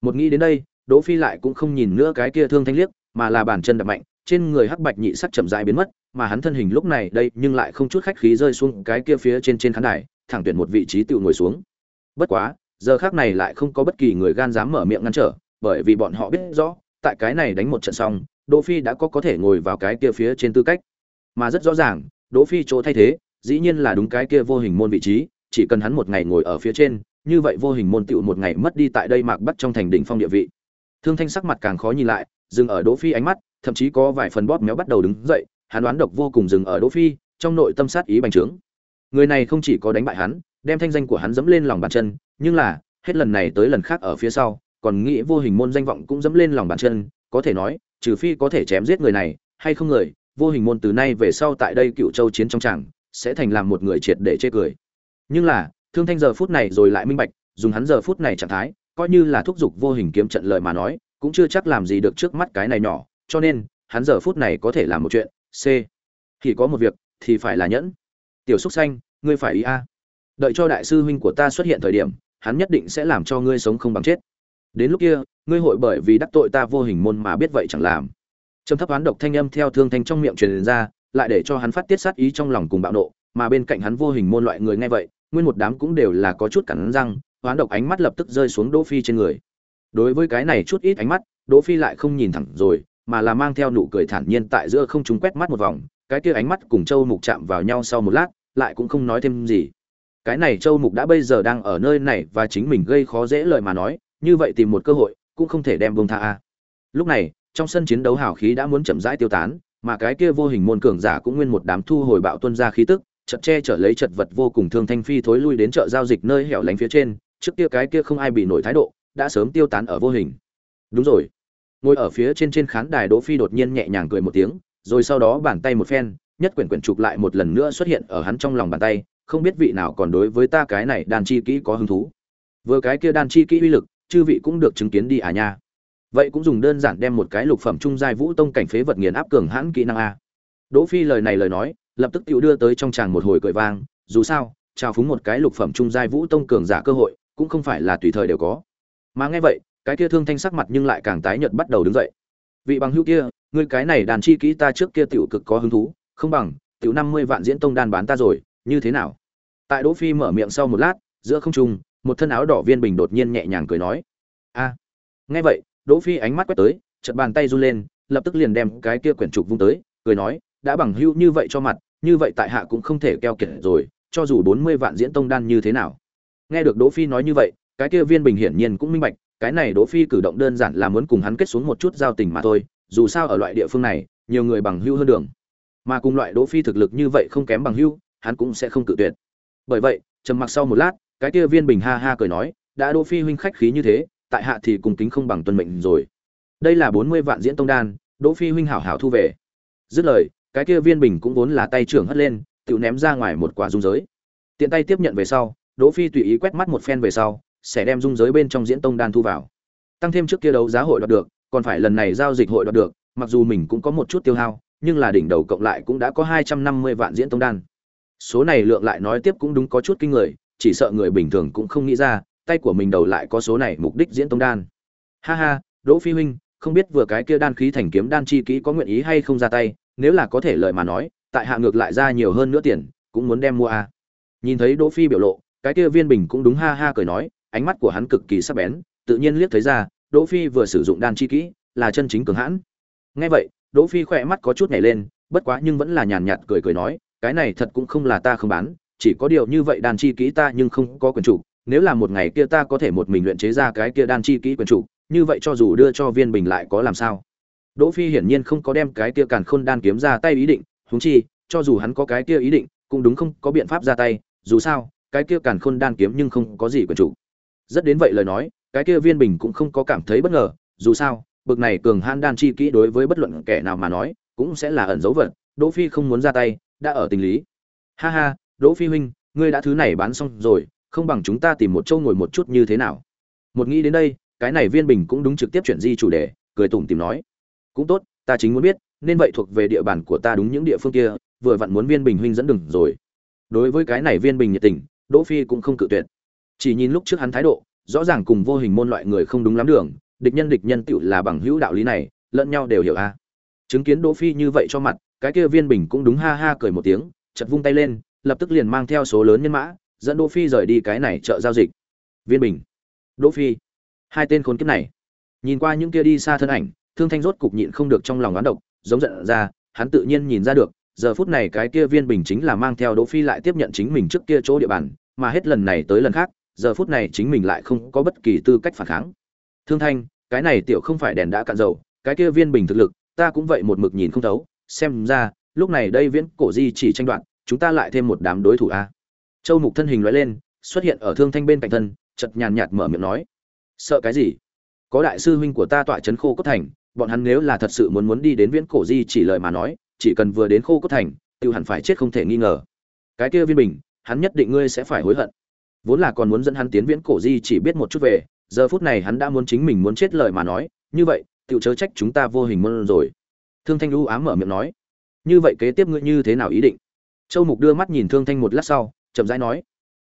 Một nghĩ đến đây, đỗ phi lại cũng không nhìn nữa cái kia thương thanh liếc, mà là bàn chân đập mạnh, trên người hắc bạch nhị sắc chậm rãi biến mất, mà hắn thân hình lúc này đây nhưng lại không chút khách khí rơi xuống cái kia phía trên trên khán đài, thẳng tuyển một vị trí tự ngồi xuống. Bất quá, giờ khác này lại không có bất kỳ người gan dám mở miệng ngăn trở, bởi vì bọn họ biết rõ, tại cái này đánh một trận xong đỗ phi đã có có thể ngồi vào cái kia phía trên tư cách. Mà rất rõ ràng, đỗ phi chỗ thay thế, dĩ nhiên là đúng cái kia vô hình môn vị trí, chỉ cần hắn một ngày ngồi ở phía trên, như vậy vô hình môn tựu một ngày mất đi tại đây mạc bắt trong thành đỉnh phong địa vị. Thương thanh sắc mặt càng khó nhìn lại, dừng ở đỗ phi ánh mắt, thậm chí có vài phần bóp méo bắt đầu đứng dậy, hắn đoán độc vô cùng dừng ở đỗ phi, trong nội tâm sát ý bành trướng. Người này không chỉ có đánh bại hắn, đem thanh danh của hắn dẫm lên lòng bàn chân, nhưng là, hết lần này tới lần khác ở phía sau, còn nghĩ vô hình môn danh vọng cũng dẫm lên lòng bàn chân, có thể nói trừ phi có thể chém giết người này, hay không người, vô hình môn từ nay về sau tại đây cựu châu chiến trong tràng, sẽ thành làm một người triệt để chê cười. Nhưng là, thương thanh giờ phút này rồi lại minh bạch, dùng hắn giờ phút này trạng thái, coi như là thúc giục vô hình kiếm trận lời mà nói, cũng chưa chắc làm gì được trước mắt cái này nhỏ, cho nên, hắn giờ phút này có thể làm một chuyện, c. Thì có một việc, thì phải là nhẫn. Tiểu xúc xanh, ngươi phải ý a. Đợi cho đại sư huynh của ta xuất hiện thời điểm, hắn nhất định sẽ làm cho ngươi sống không bằng chết đến lúc kia, ngươi hội bởi vì đắc tội ta vô hình môn mà biết vậy chẳng làm. Trầm thấp oán độc thanh âm theo thương thanh trong miệng truyền ra, lại để cho hắn phát tiết sát ý trong lòng cùng bạo nộ, mà bên cạnh hắn vô hình môn loại người nghe vậy, nguyên một đám cũng đều là có chút cắn răng oán độc ánh mắt lập tức rơi xuống đỗ phi trên người. Đối với cái này chút ít ánh mắt, đỗ phi lại không nhìn thẳng rồi, mà là mang theo nụ cười thản nhiên tại giữa không trung quét mắt một vòng, cái kia ánh mắt cùng châu mục chạm vào nhau sau một lát, lại cũng không nói thêm gì. Cái này châu mục đã bây giờ đang ở nơi này và chính mình gây khó dễ lời mà nói như vậy tìm một cơ hội, cũng không thể đem buông tha a. Lúc này, trong sân chiến đấu hào khí đã muốn chậm rãi tiêu tán, mà cái kia vô hình môn cường giả cũng nguyên một đám thu hồi bạo tuân ra khí tức chật che trở lấy chật vật vô cùng thương thanh phi thối lui đến chợ giao dịch nơi hẻo lánh phía trên, trước kia cái kia không ai bị nổi thái độ, đã sớm tiêu tán ở vô hình. Đúng rồi. Ngồi ở phía trên trên khán đài đỗ phi đột nhiên nhẹ nhàng cười một tiếng, rồi sau đó bàn tay một phen, nhất quyển quyển chụp lại một lần nữa xuất hiện ở hắn trong lòng bàn tay, không biết vị nào còn đối với ta cái này đàn chi kỹ có hứng thú. Vừa cái kia đàn chi kỹ uy lực chư vị cũng được chứng kiến đi à nha. Vậy cũng dùng đơn giản đem một cái lục phẩm trung giai vũ tông cảnh phế vật nghiền áp cường hãn kỹ năng a. Đỗ phi lời này lời nói, lập tức tiểu đưa tới trong chàng một hồi cười vang, dù sao trao phúng một cái lục phẩm trung giai vũ tông cường giả cơ hội, cũng không phải là tùy thời đều có. Mà nghe vậy, cái kia thương thanh sắc mặt nhưng lại càng tái nhợt bắt đầu đứng dậy. Vị bằng hữu kia, ngươi cái này đàn chi kỹ ta trước kia tiểu cực có hứng thú, không bằng, tiểu năm mươi vạn diễn tông đan bán ta rồi, như thế nào? Tại đỗ phi mở miệng sau một lát, giữa không trung một thân áo đỏ viên bình đột nhiên nhẹ nhàng cười nói. A nghe vậy, đỗ phi ánh mắt quét tới, chợt bàn tay run lên, lập tức liền đem cái kia quyển trục vung tới, cười nói, đã bằng hữu như vậy cho mặt, như vậy tại hạ cũng không thể keo kiệt rồi, cho dù bốn mươi vạn diễn tông đan như thế nào. Nghe được đỗ phi nói như vậy, cái kia viên bình hiển nhiên cũng minh bạch, cái này đỗ phi cử động đơn giản là muốn cùng hắn kết xuống một chút giao tình mà thôi, dù sao ở loại địa phương này, nhiều người bằng hữu hơn đường. Mà cùng loại đỗ phi thực lực như vậy không kém bằng hữu, hắn cũng sẽ không cự tuyệt. Bởi vậy, trầm mặc sau một lát cái kia viên bình ha ha cười nói, đã đỗ phi huynh khách khí như thế, tại hạ thì cùng kính không bằng tuân mệnh rồi. Đây là bốn mươi vạn diễn tông đan, đỗ phi huynh hảo hảo thu về. Dứt lời, cái kia viên bình cũng vốn là tay trưởng hất lên, tự ném ra ngoài một quả dung giới. Tiện tay tiếp nhận về sau, đỗ phi tùy ý quét mắt một phen về sau, sẽ đem dung giới bên trong diễn tông đan thu vào. Tăng thêm trước kia đấu giá hội đoạt được, còn phải lần này giao dịch hội đoạt được, mặc dù mình cũng có một chút tiêu hao, nhưng là đỉnh đầu cộng lại cũng đã có hai trăm năm mươi vạn diễn tông đan. Số này lượng lại nói tiếp cũng đúng có chút kinh người chỉ sợ người bình thường cũng không nghĩ ra, tay của mình đầu lại có số này mục đích diễn tông đan. Ha ha, đỗ phi huynh, không biết vừa cái kia đan khí thành kiếm đan chi kỹ có nguyện ý hay không ra tay, nếu là có thể lợi mà nói, tại hạ ngược lại ra nhiều hơn nữa tiền, cũng muốn đem mua a. Nhìn thấy đỗ phi biểu lộ, cái kia viên bình cũng đúng ha ha cười nói, ánh mắt của hắn cực kỳ sắc bén, tự nhiên liếc thấy ra, đỗ phi vừa sử dụng đan chi kỹ, là chân chính cường hãn. Nghe vậy, đỗ phi khỏe mắt có chút nhảy lên, bất quá nhưng vẫn là nhàn nhạt cười cười nói, cái này thật cũng không là ta không bán chỉ có điều như vậy đan chi kỹ ta nhưng không có quyền chủ, nếu là một ngày kia ta có thể một mình luyện chế ra cái kia đan chi kỹ quyền chủ, như vậy cho dù đưa cho viên bình lại có làm sao? Đỗ phi hiển nhiên không có đem cái kia càn khôn đan kiếm ra tay ý định, huống chi, cho dù hắn có cái kia ý định, cũng đúng không có biện pháp ra tay, dù sao, cái kia càn khôn đan kiếm nhưng không có gì quyền chủ. Rất đến vậy lời nói, cái kia viên bình cũng không có cảm thấy bất ngờ, dù sao, bực này cường han đan chi kỹ đối với bất luận kẻ nào mà nói, cũng sẽ là ẩn dấu vật, đỗ phi không muốn ra tay, đã ở tình lý. Ha ha đỗ phi huynh, ngươi đã thứ này bán xong rồi, không bằng chúng ta tìm một chỗ ngồi một chút như thế nào? Một nghĩ đến đây, cái này viên bình cũng đúng trực tiếp chuyển di chủ đề, cười tủm tìm nói. Cũng tốt, ta chính muốn biết, nên vậy thuộc về địa bàn của ta đúng những địa phương kia, vừa vặn muốn viên bình huynh dẫn đường rồi. Đối với cái này viên bình nhiệt tình, đỗ phi cũng không cự tuyệt. Chỉ nhìn lúc trước hắn thái độ, rõ ràng cùng vô hình môn loại người không đúng lắm đường, địch nhân địch nhân tựu là bằng hữu đạo lý này, lẫn nhau đều hiểu a. Chứng kiến đỗ phi như vậy cho mặt, cái kia viên bình cũng đúng ha ha cười một tiếng chật vung tay lên lập tức liền mang theo số lớn nhân mã, dẫn đỗ phi rời đi cái này chợ giao dịch. Viên bình, đỗ phi, hai tên khốn kiếp này. Nhìn qua những kia đi xa thân ảnh, thương thanh rốt cục nhịn không được trong lòng oán độc, giống giận ra, hắn tự nhiên nhìn ra được, giờ phút này cái kia viên bình chính là mang theo đỗ phi lại tiếp nhận chính mình trước kia chỗ địa bàn, mà hết lần này tới lần khác, giờ phút này chính mình lại không có bất kỳ tư cách phản kháng. Thương thanh, cái này tiểu không phải đèn đã cạn dầu, cái kia viên bình thực lực, ta cũng vậy một mực nhìn không thấu, xem ra, lúc này đây viễn cổ di chỉ tranh đoạn chúng ta lại thêm một đám đối thủ a. Châu mục thân hình loại lên, xuất hiện ở thương thanh bên cạnh thân chật nhàn nhạt mở miệng nói. Sợ cái gì? Có đại sư huynh của ta tọa trấn khô cốt thành, bọn hắn nếu là thật sự muốn muốn đi đến viễn cổ di chỉ lời mà nói, chỉ cần vừa đến khô cốt thành, tiêu hẳn phải chết không thể nghi ngờ. Cái kia viên bình, hắn nhất định ngươi sẽ phải hối hận. Vốn là còn muốn dẫn hắn tiến viễn cổ di chỉ biết một chút về, giờ phút này hắn đã muốn chính mình muốn chết lời mà nói, như vậy tự chớ trách chúng ta vô hình môn rồi. Thương thanh lưu ám mở miệng nói. Như vậy kế tiếp ngươi như thế nào ý định? Châu mục đưa mắt nhìn thương thanh một lát sau, chậm rãi nói,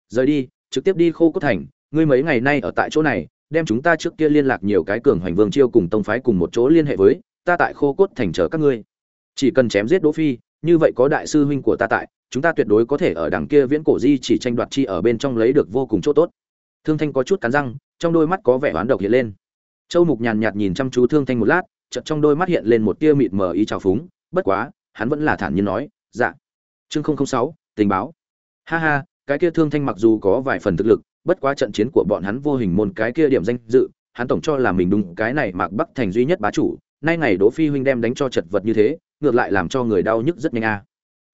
rời đi, trực tiếp đi khô cốt thành, ngươi mấy ngày nay ở tại chỗ này, đem chúng ta trước kia liên lạc nhiều cái cường hoành vương chiêu cùng tông phái cùng một chỗ liên hệ với, ta tại khô cốt thành chờ các ngươi. Chỉ cần chém giết đỗ phi, như vậy có đại sư huynh của ta tại, chúng ta tuyệt đối có thể ở đằng kia viễn cổ di chỉ tranh đoạt chi ở bên trong lấy được vô cùng chỗ tốt. Thương thanh có chút cắn răng, trong đôi mắt có vẻ oán độc hiện lên. Châu mục nhàn nhạt nhìn chăm chú thương thanh một lát, chợt trong đôi mắt hiện lên một tia mịt mờ ý trào phúng, bất quá, hắn vẫn là thản nhiên nói dạ chương không không sáu, tình báo. Ha ha, cái kia thương thanh mặc dù có vài phần thực lực, bất quá trận chiến của bọn hắn vô hình môn cái kia điểm danh dự, hắn tổng cho là mình đúng cái này mạc bắc thành duy nhất bá chủ, nay ngày đỗ phi huynh đem đánh cho chật vật như thế, ngược lại làm cho người đau nhức rất nhanh a.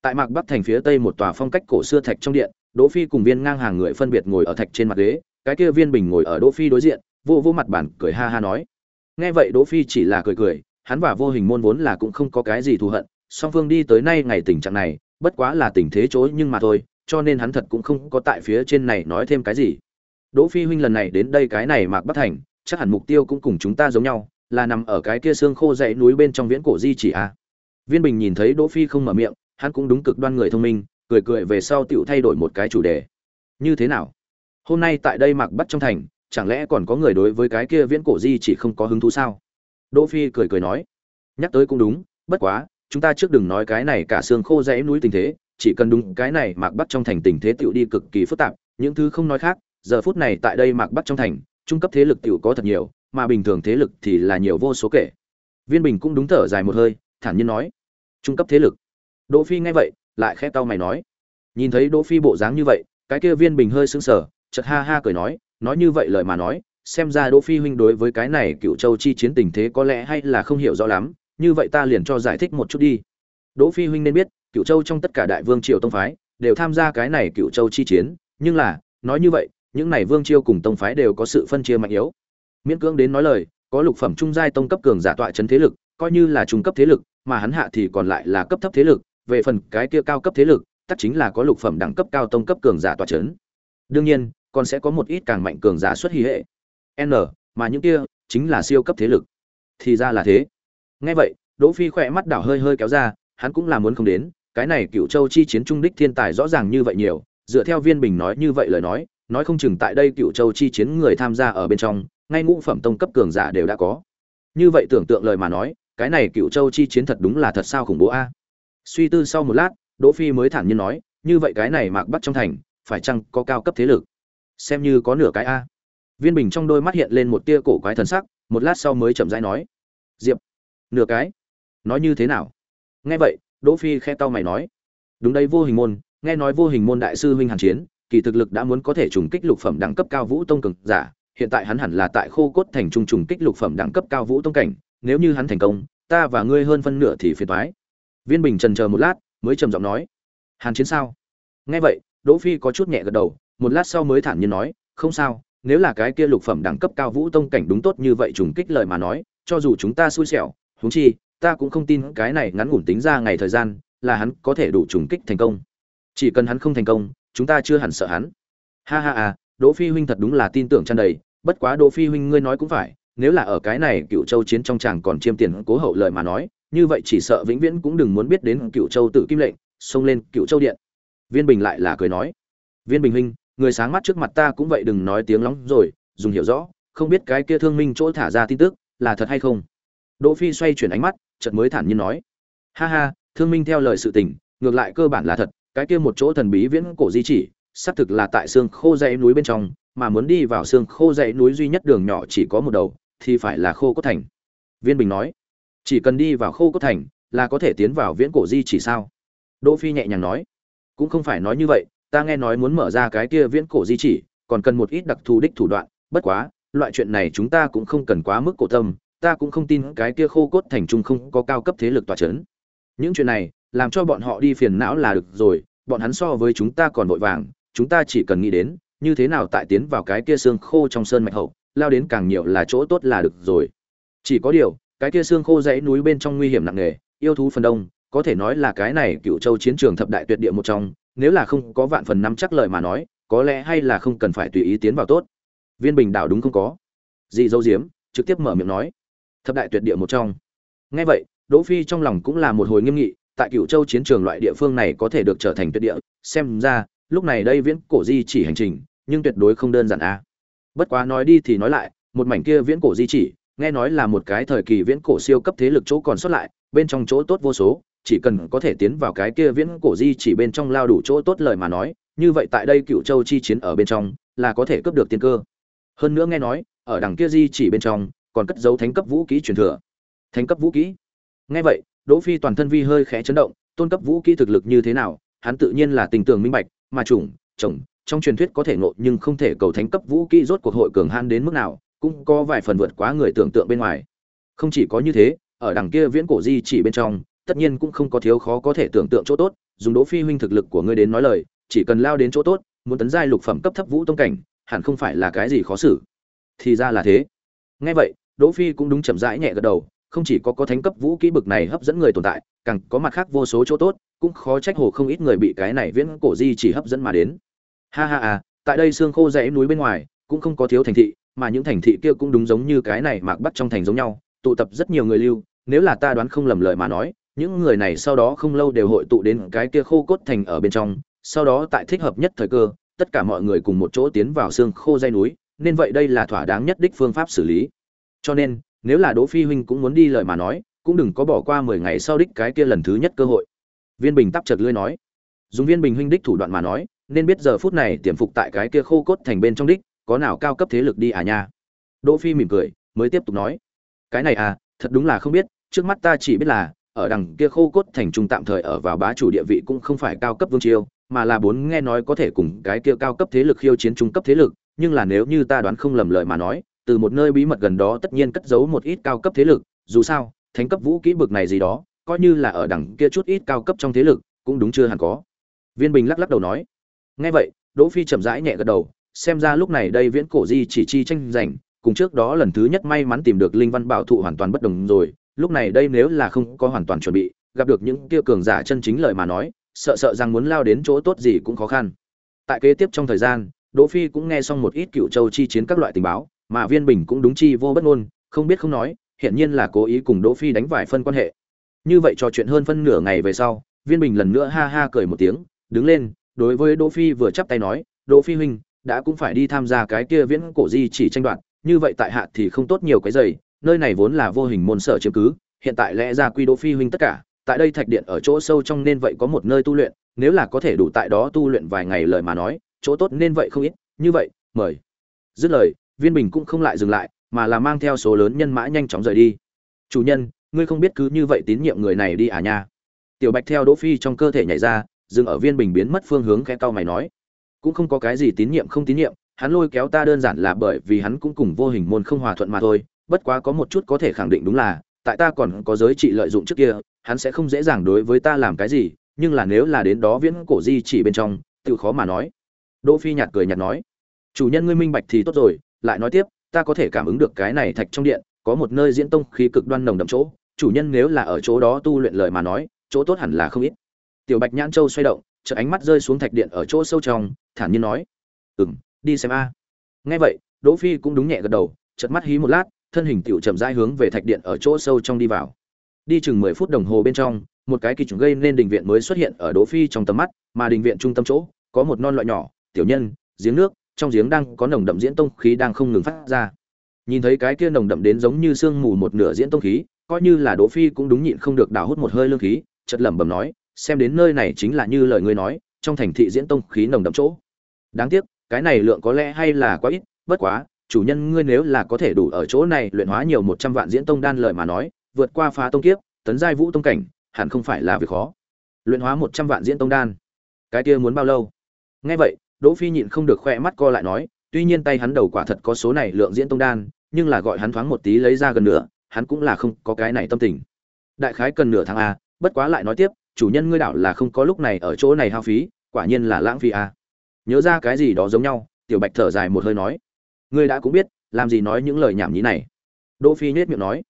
Tại mạc bắc thành phía tây một tòa phong cách cổ xưa thạch trong điện, đỗ phi cùng viên ngang hàng người phân biệt ngồi ở thạch trên mặt ghế, cái kia viên bình ngồi ở đỗ phi đối diện, vô vô mặt bản cười ha ha nói. Nghe vậy đỗ phi chỉ là cười cười, hắn và vô hình môn vốn là cũng không có cái gì thù hận, song phương đi tới nay ngày tình trạng này bất quá là tình thế chối nhưng mà thôi, cho nên hắn thật cũng không có tại phía trên này nói thêm cái gì. Đỗ phi huynh lần này đến đây cái này mạc bắc thành, chắc hẳn mục tiêu cũng cùng chúng ta giống nhau, là nằm ở cái kia xương khô dãy núi bên trong viễn cổ di chỉ a. À. viên bình nhìn thấy đỗ phi không mở miệng, hắn cũng đúng cực đoan người thông minh, cười cười về sau tiểu thay đổi một cái chủ đề. Như thế nào? Hôm nay tại đây mạc bất trong thành, chẳng lẽ còn có người đối với cái kia viễn cổ di chỉ không có hứng thú sao? Đỗ phi cười cười nói. Nhắc tới cũng đúng, bất quá chúng ta trước đừng nói cái này cả xương khô dãy núi tình thế, chỉ cần đúng cái này mạc bắc trong thành tình thế tựu đi cực kỳ phức tạp, những thứ không nói khác, giờ phút này tại đây mạc bắc trong thành, trung cấp thế lực tựu có thật nhiều, mà bình thường thế lực thì là nhiều vô số kể. Viên bình cũng đúng thở dài một hơi, thản nhiên nói, trung cấp thế lực. Đỗ phi nghe vậy, lại khẽ tao mày nói, nhìn thấy đỗ phi bộ dáng như vậy, cái kia viên bình hơi sững sờ, chợt ha ha cười nói nói như vậy lời mà nói, xem ra đỗ phi huynh đối với cái này cựu châu chi chiến tình thế có lẽ hay là không hiểu rõ lắm như vậy ta liền cho giải thích một chút đi. Đỗ phi huynh nên biết cựu châu trong tất cả đại vương triều tông phái, đều tham gia cái này cựu châu chi chiến, nhưng là, nói như vậy, những này vương triều cùng tông phái đều có sự phân chia mạnh yếu. Miễn cưỡng đến nói lời, có lục phẩm trung giai tông cấp cường giả tọa chấn thế lực, coi như là trung cấp thế lực, mà hắn hạ thì còn lại là cấp thấp thế lực, về phần cái kia cao cấp thế lực, tất chính là có lục phẩm đẳng cấp cao tông cấp cường giả tọa chấn. Đương nhiên, còn sẽ có một ít càng mạnh cường giả xuất hí hệ. N, mà những kia chính là siêu cấp thế lực. Thì ra là thế nghe vậy, đỗ phi khỏe mắt đảo hơi hơi kéo ra, hắn cũng là muốn không đến, cái này cựu châu chi chiến trung đích thiên tài rõ ràng như vậy nhiều, dựa theo viên bình nói như vậy lời nói nói không chừng tại đây cựu châu chi chiến người tham gia ở bên trong, ngay ngũ phẩm tông cấp cường giả đều đã có. Như vậy tưởng tượng lời mà nói, cái này cựu châu chi chiến thật đúng là thật sao khủng bố a. Suy tư sau một lát, đỗ phi mới thản nhiên nói, như vậy cái này mạc bắc trong thành, phải chăng có cao cấp thế lực? Xem như có nửa cái a. Viên bình trong đôi mắt hiện lên một tia cổ quái thần sắc, một lát sau mới chậm rãi nói. Diệp nửa cái. Nói như thế nào? Nghe vậy, đỗ phi khe tao mày nói. Đúng đây vô hình môn, nghe nói vô hình môn đại sư huynh hàn chiến, kỳ thực lực đã muốn có thể trùng kích lục phẩm đẳng cấp cao vũ tông cường giả, hiện tại hắn hẳn là tại khô cốt thành trung trùng kích lục phẩm đẳng cấp cao vũ tông cảnh, nếu như hắn thành công, ta và ngươi hơn phân nửa thì phiền toái. Viên bình trần chờ một lát, mới trầm giọng nói. Hàn chiến sao? Nghe vậy, đỗ phi có chút nhẹ gật đầu, một lát sau mới thản nhiên nói, không sao, nếu là cái kia lục phẩm đẳng cấp cao vũ tông cảnh đúng tốt như vậy trùng kích lời mà nói, cho dù chúng ta xui xẻo huống chi, ta cũng không tin cái này ngắn ngủn tính ra ngày thời gian, là hắn có thể đủ trùng kích thành công. Chỉ cần hắn không thành công, chúng ta chưa hẳn sợ hắn. Ha ha à đỗ phi huynh thật đúng là tin tưởng tràn đầy, bất quá đỗ phi huynh ngươi nói cũng phải, nếu là ở cái này cựu châu chiến trong chàng còn chiêm tiền cố hậu lời mà nói, như vậy chỉ sợ vĩnh viễn cũng đừng muốn biết đến cựu châu tự kim lệnh, xông lên cựu châu điện. Viên bình lại là cười nói, viên bình huynh, người sáng mắt trước mặt ta cũng vậy đừng nói tiếng lóng rồi, dùng hiểu rõ, không biết cái kia thương minh chỗ thả ra tin tức, là thật hay không? Đỗ phi xoay chuyển ánh mắt, chợt mới thản nhiên nói, ha ha, thương minh theo lời sự tình, ngược lại cơ bản là thật, cái kia một chỗ thần bí viễn cổ di chỉ, xác thực là tại xương khô dãy núi bên trong, mà muốn đi vào xương khô dãy núi duy nhất đường nhỏ chỉ có một đầu, thì phải là khô cốt thành. Viên bình nói, chỉ cần đi vào khô cốt thành, là có thể tiến vào viễn cổ di chỉ sao? Đỗ phi nhẹ nhàng nói, cũng không phải nói như vậy, ta nghe nói muốn mở ra cái kia viễn cổ di chỉ, còn cần một ít đặc thù đích thủ đoạn, bất quá, loại chuyện này chúng ta cũng không cần quá mức cổ tâm ta cũng không tin cái kia khô cốt thành trung không có cao cấp thế lực tỏa chấn. Những chuyện này, làm cho bọn họ đi phiền não là được rồi, bọn hắn so với chúng ta còn vội vàng, chúng ta chỉ cần nghĩ đến, như thế nào tại tiến vào cái kia xương khô trong sơn mạch hậu, lao đến càng nhiều là chỗ tốt là được rồi. Chỉ có điều, cái kia xương khô dãy núi bên trong nguy hiểm nặng nề, yêu thú phần đông, có thể nói là cái này cựu châu chiến trường thập đại tuyệt địa một trong, nếu là không có vạn phần năm chắc lời mà nói, có lẽ hay là không cần phải tùy ý tiến vào tốt. Viên bình đảo đúng không có? Dị dâu diếm trực tiếp mở miệng nói thập đại tuyệt địa một trong. Ngay vậy, đỗ phi trong lòng cũng là một hồi nghiêm nghị, tại cựu châu chiến trường loại địa phương này có thể được trở thành tuyệt địa, xem ra, lúc này đây viễn cổ di chỉ hành trình, nhưng tuyệt đối không đơn giản a. Bất quá nói đi thì nói lại, một mảnh kia viễn cổ di chỉ, nghe nói là một cái thời kỳ viễn cổ siêu cấp thế lực chỗ còn sót lại, bên trong chỗ tốt vô số, chỉ cần có thể tiến vào cái kia viễn cổ di chỉ bên trong lao đủ chỗ tốt lời mà nói, như vậy tại đây cựu châu chi chiến ở bên trong, là có thể cướp được tiên cơ. Hơn nữa nghe nói, ở đằng kia di chỉ bên trong còn cất giấu thánh cấp vũ kỹ truyền thừa. Thánh cấp vũ kỹ? Nghe vậy, đỗ phi toàn thân vi hơi khẽ chấn động, tôn cấp vũ kỹ thực lực như thế nào, hắn tự nhiên là tình tường minh bạch, mà chủng, chồng, trong truyền thuyết có thể ngộ nhưng không thể cầu thánh cấp vũ kỹ rốt cuộc hội cường han đến mức nào, cũng có vài phần vượt quá người tưởng tượng bên ngoài. Không chỉ có như thế, ở đằng kia viễn cổ di chỉ bên trong, tất nhiên cũng không có thiếu khó có thể tưởng tượng chỗ tốt, dùng đỗ phi huynh thực lực của ngươi đến nói lời, chỉ cần lao đến chỗ tốt, muốn tấn giai lục phẩm cấp thấp vũ tông cảnh, hẳn không phải là cái gì khó xử. Thì ra là thế. Nghe vậy đỗ phi cũng đúng chậm rãi nhẹ gật đầu, không chỉ có có thánh cấp vũ kỹ bực này hấp dẫn người tồn tại, càng có mặt khác vô số chỗ tốt, cũng khó trách hồ không ít người bị cái này viễn cổ di chỉ hấp dẫn mà đến. Ha ha à tại đây xương khô dãy núi bên ngoài, cũng không có thiếu thành thị, mà những thành thị kia cũng đúng giống như cái này mạc bắt trong thành giống nhau, tụ tập rất nhiều người lưu, nếu là ta đoán không lầm lời mà nói, những người này sau đó không lâu đều hội tụ đến cái kia khô cốt thành ở bên trong, sau đó tại thích hợp nhất thời cơ, tất cả mọi người cùng một chỗ tiến vào xương khô dãy núi, nên vậy đây là thỏa đáng nhất đích phương pháp xử lý cho nên, nếu là đỗ phi huynh cũng muốn đi lời mà nói, cũng đừng có bỏ qua mười ngày sau đích cái kia lần thứ nhất cơ hội. Viên bình tắp chợt lưỡi nói. Dùng viên bình huynh đích thủ đoạn mà nói, nên biết giờ phút này tiềm phục tại cái kia khô cốt thành bên trong đích, có nào cao cấp thế lực đi à nha. Đỗ phi mỉm cười, mới tiếp tục nói. Cái này à thật đúng là không biết, trước mắt ta chỉ biết là, ở đằng kia khô cốt thành trung tạm thời ở vào bá chủ địa vị cũng không phải cao cấp vương triều, mà là bốn nghe nói có thể cùng cái kia cao cấp thế lực khiêu chiến trung cấp thế lực, nhưng là nếu như ta đoán không lầm lời mà nói từ một nơi bí mật gần đó tất nhiên cất giấu một ít cao cấp thế lực, dù sao, thánh cấp vũ kỹ bực này gì đó, coi như là ở đẳng kia chút ít cao cấp trong thế lực, cũng đúng chưa hẳn có. Viên bình lắc lắc đầu nói. Nghe vậy, đỗ phi chậm rãi nhẹ gật đầu, xem ra lúc này đây viễn cổ di chỉ chi tranh giành, cùng trước đó lần thứ nhất may mắn tìm được linh văn bảo thụ hoàn toàn bất đồng rồi, lúc này đây nếu là không có hoàn toàn chuẩn bị, gặp được những kia cường giả chân chính lời mà nói, sợ sợ rằng muốn lao đến chỗ tốt gì cũng khó khăn. Tại kế tiếp trong thời gian, đỗ phi cũng nghe xong một ít cựu châu chi chiến các loại tình báo mà viên bình cũng đúng chi vô bất ngôn, không biết không nói hiện nhiên là cố ý cùng đỗ phi đánh vài phân quan hệ. Như vậy trò chuyện hơn phân nửa ngày về sau, viên bình lần nữa ha ha cười một tiếng, đứng lên, đối với đỗ phi vừa chắp tay nói, đỗ phi huynh, đã cũng phải đi tham gia cái kia viễn cổ di chỉ tranh đoạt, như vậy tại hạ thì không tốt nhiều cái giày, nơi này vốn là vô hình môn sở chiếm cứ, hiện tại lẽ ra quy đỗ phi huynh tất cả, tại đây thạch điện ở chỗ sâu trong nên vậy có một nơi tu luyện, nếu là có thể đủ tại đó tu luyện vài ngày lời mà nói, chỗ tốt nên vậy không ít, như vậy, mời. Dứt lời viên bình cũng không lại dừng lại, mà là mang theo số lớn nhân mã nhanh chóng rời đi. Chủ nhân, ngươi không biết cứ như vậy tín nhiệm người này đi à nha? Tiểu bạch theo đỗ phi trong cơ thể nhảy ra, dừng ở viên bình biến mất phương hướng khẽ cau mày nói. Cũng không có cái gì tín nhiệm không tín nhiệm, hắn lôi kéo ta đơn giản là bởi vì hắn cũng cùng vô hình môn không hòa thuận mà thôi, bất quá có một chút có thể khẳng định đúng là, tại ta còn có giới trị lợi dụng trước kia, hắn sẽ không dễ dàng đối với ta làm cái gì, nhưng là nếu là đến đó viễn cổ di chỉ bên trong, tự khó mà nói. Đỗ phi nhạt cười nhạt nói. Chủ nhân ngươi minh bạch thì tốt rồi lại nói tiếp, ta có thể cảm ứng được cái này thạch trong điện, có một nơi diễn tông khí cực đoan nồng đậm chỗ, chủ nhân nếu là ở chỗ đó tu luyện lời mà nói, chỗ tốt hẳn là không ít. Tiểu bạch nhãn châu xoay động chợ ánh mắt rơi xuống thạch điện ở chỗ sâu trong, thản nhiên nói, ừm, đi xem a. Nghe vậy, đỗ phi cũng đúng nhẹ gật đầu, chợt mắt hí một lát, thân hình tiểu chậm rãi hướng về thạch điện ở chỗ sâu trong đi vào. Đi chừng mười phút đồng hồ bên trong, một cái kỳ trùng gây nên đình viện mới xuất hiện ở đỗ phi trong tầm mắt, mà đình viện trung tâm chỗ, có một non loại nhỏ, tiểu nhân, giếng nước trong giếng đang có nồng đậm diễn tông khí đang không ngừng phát ra. Nhìn thấy cái kia nồng đậm đến giống như sương mù một nửa diễn tông khí, coi như là đỗ phi cũng đúng nhịn không được đào hút một hơi lương khí, chợt lẩm bẩm nói, xem đến nơi này chính là như lời ngươi nói, trong thành thị diễn tông khí nồng đậm chỗ. Đáng tiếc, cái này lượng có lẽ hay là quá ít, bất quá, chủ nhân ngươi nếu là có thể đủ ở chỗ này luyện hóa nhiều một trăm vạn diễn tông đan lợi mà nói, vượt qua phá tông kiếp, tấn giai vũ tông cảnh, hẳn không phải là việc khó. Luyện hóa một trăm vạn diễn tông đan, cái kia muốn bao lâu? Nghe vậy đỗ phi nhịn không được khoe mắt co lại nói, tuy nhiên tay hắn đầu quả thật có số này lượng diễn tông đan, nhưng là gọi hắn thoáng một tí lấy ra gần nửa, hắn cũng là không có cái này tâm tình. Đại khái cần nửa tháng a, bất quá lại nói tiếp, chủ nhân ngươi đảo là không có lúc này ở chỗ này hao phí, quả nhiên là lãng phí a. Nhớ ra cái gì đó giống nhau, tiểu bạch thở dài một hơi nói. Ngươi đã cũng biết, làm gì nói những lời nhảm nhí này. Đỗ phi nhếch miệng nói.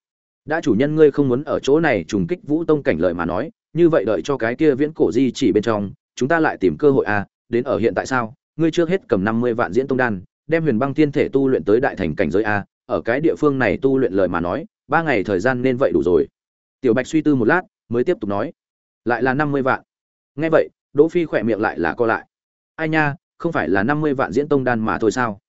Đã chủ nhân ngươi không muốn ở chỗ này trùng kích vũ tông cảnh lợi mà nói, như vậy đợi cho cái kia viễn cổ di chỉ bên trong, chúng ta lại tìm cơ hội a đến ở hiện tại sao? Ngươi trước hết cầm năm mươi vạn diễn tông đan, đem huyền băng thiên thể tu luyện tới đại thành cảnh giới a, ở cái địa phương này tu luyện lời mà nói, ba ngày thời gian nên vậy đủ rồi. Tiểu bạch suy tư một lát, mới tiếp tục nói. Lại là năm mươi vạn. Nghe vậy, đỗ phi khỏe miệng lại là co lại. Ai nha, không phải là năm mươi vạn diễn tông đan mà thôi sao?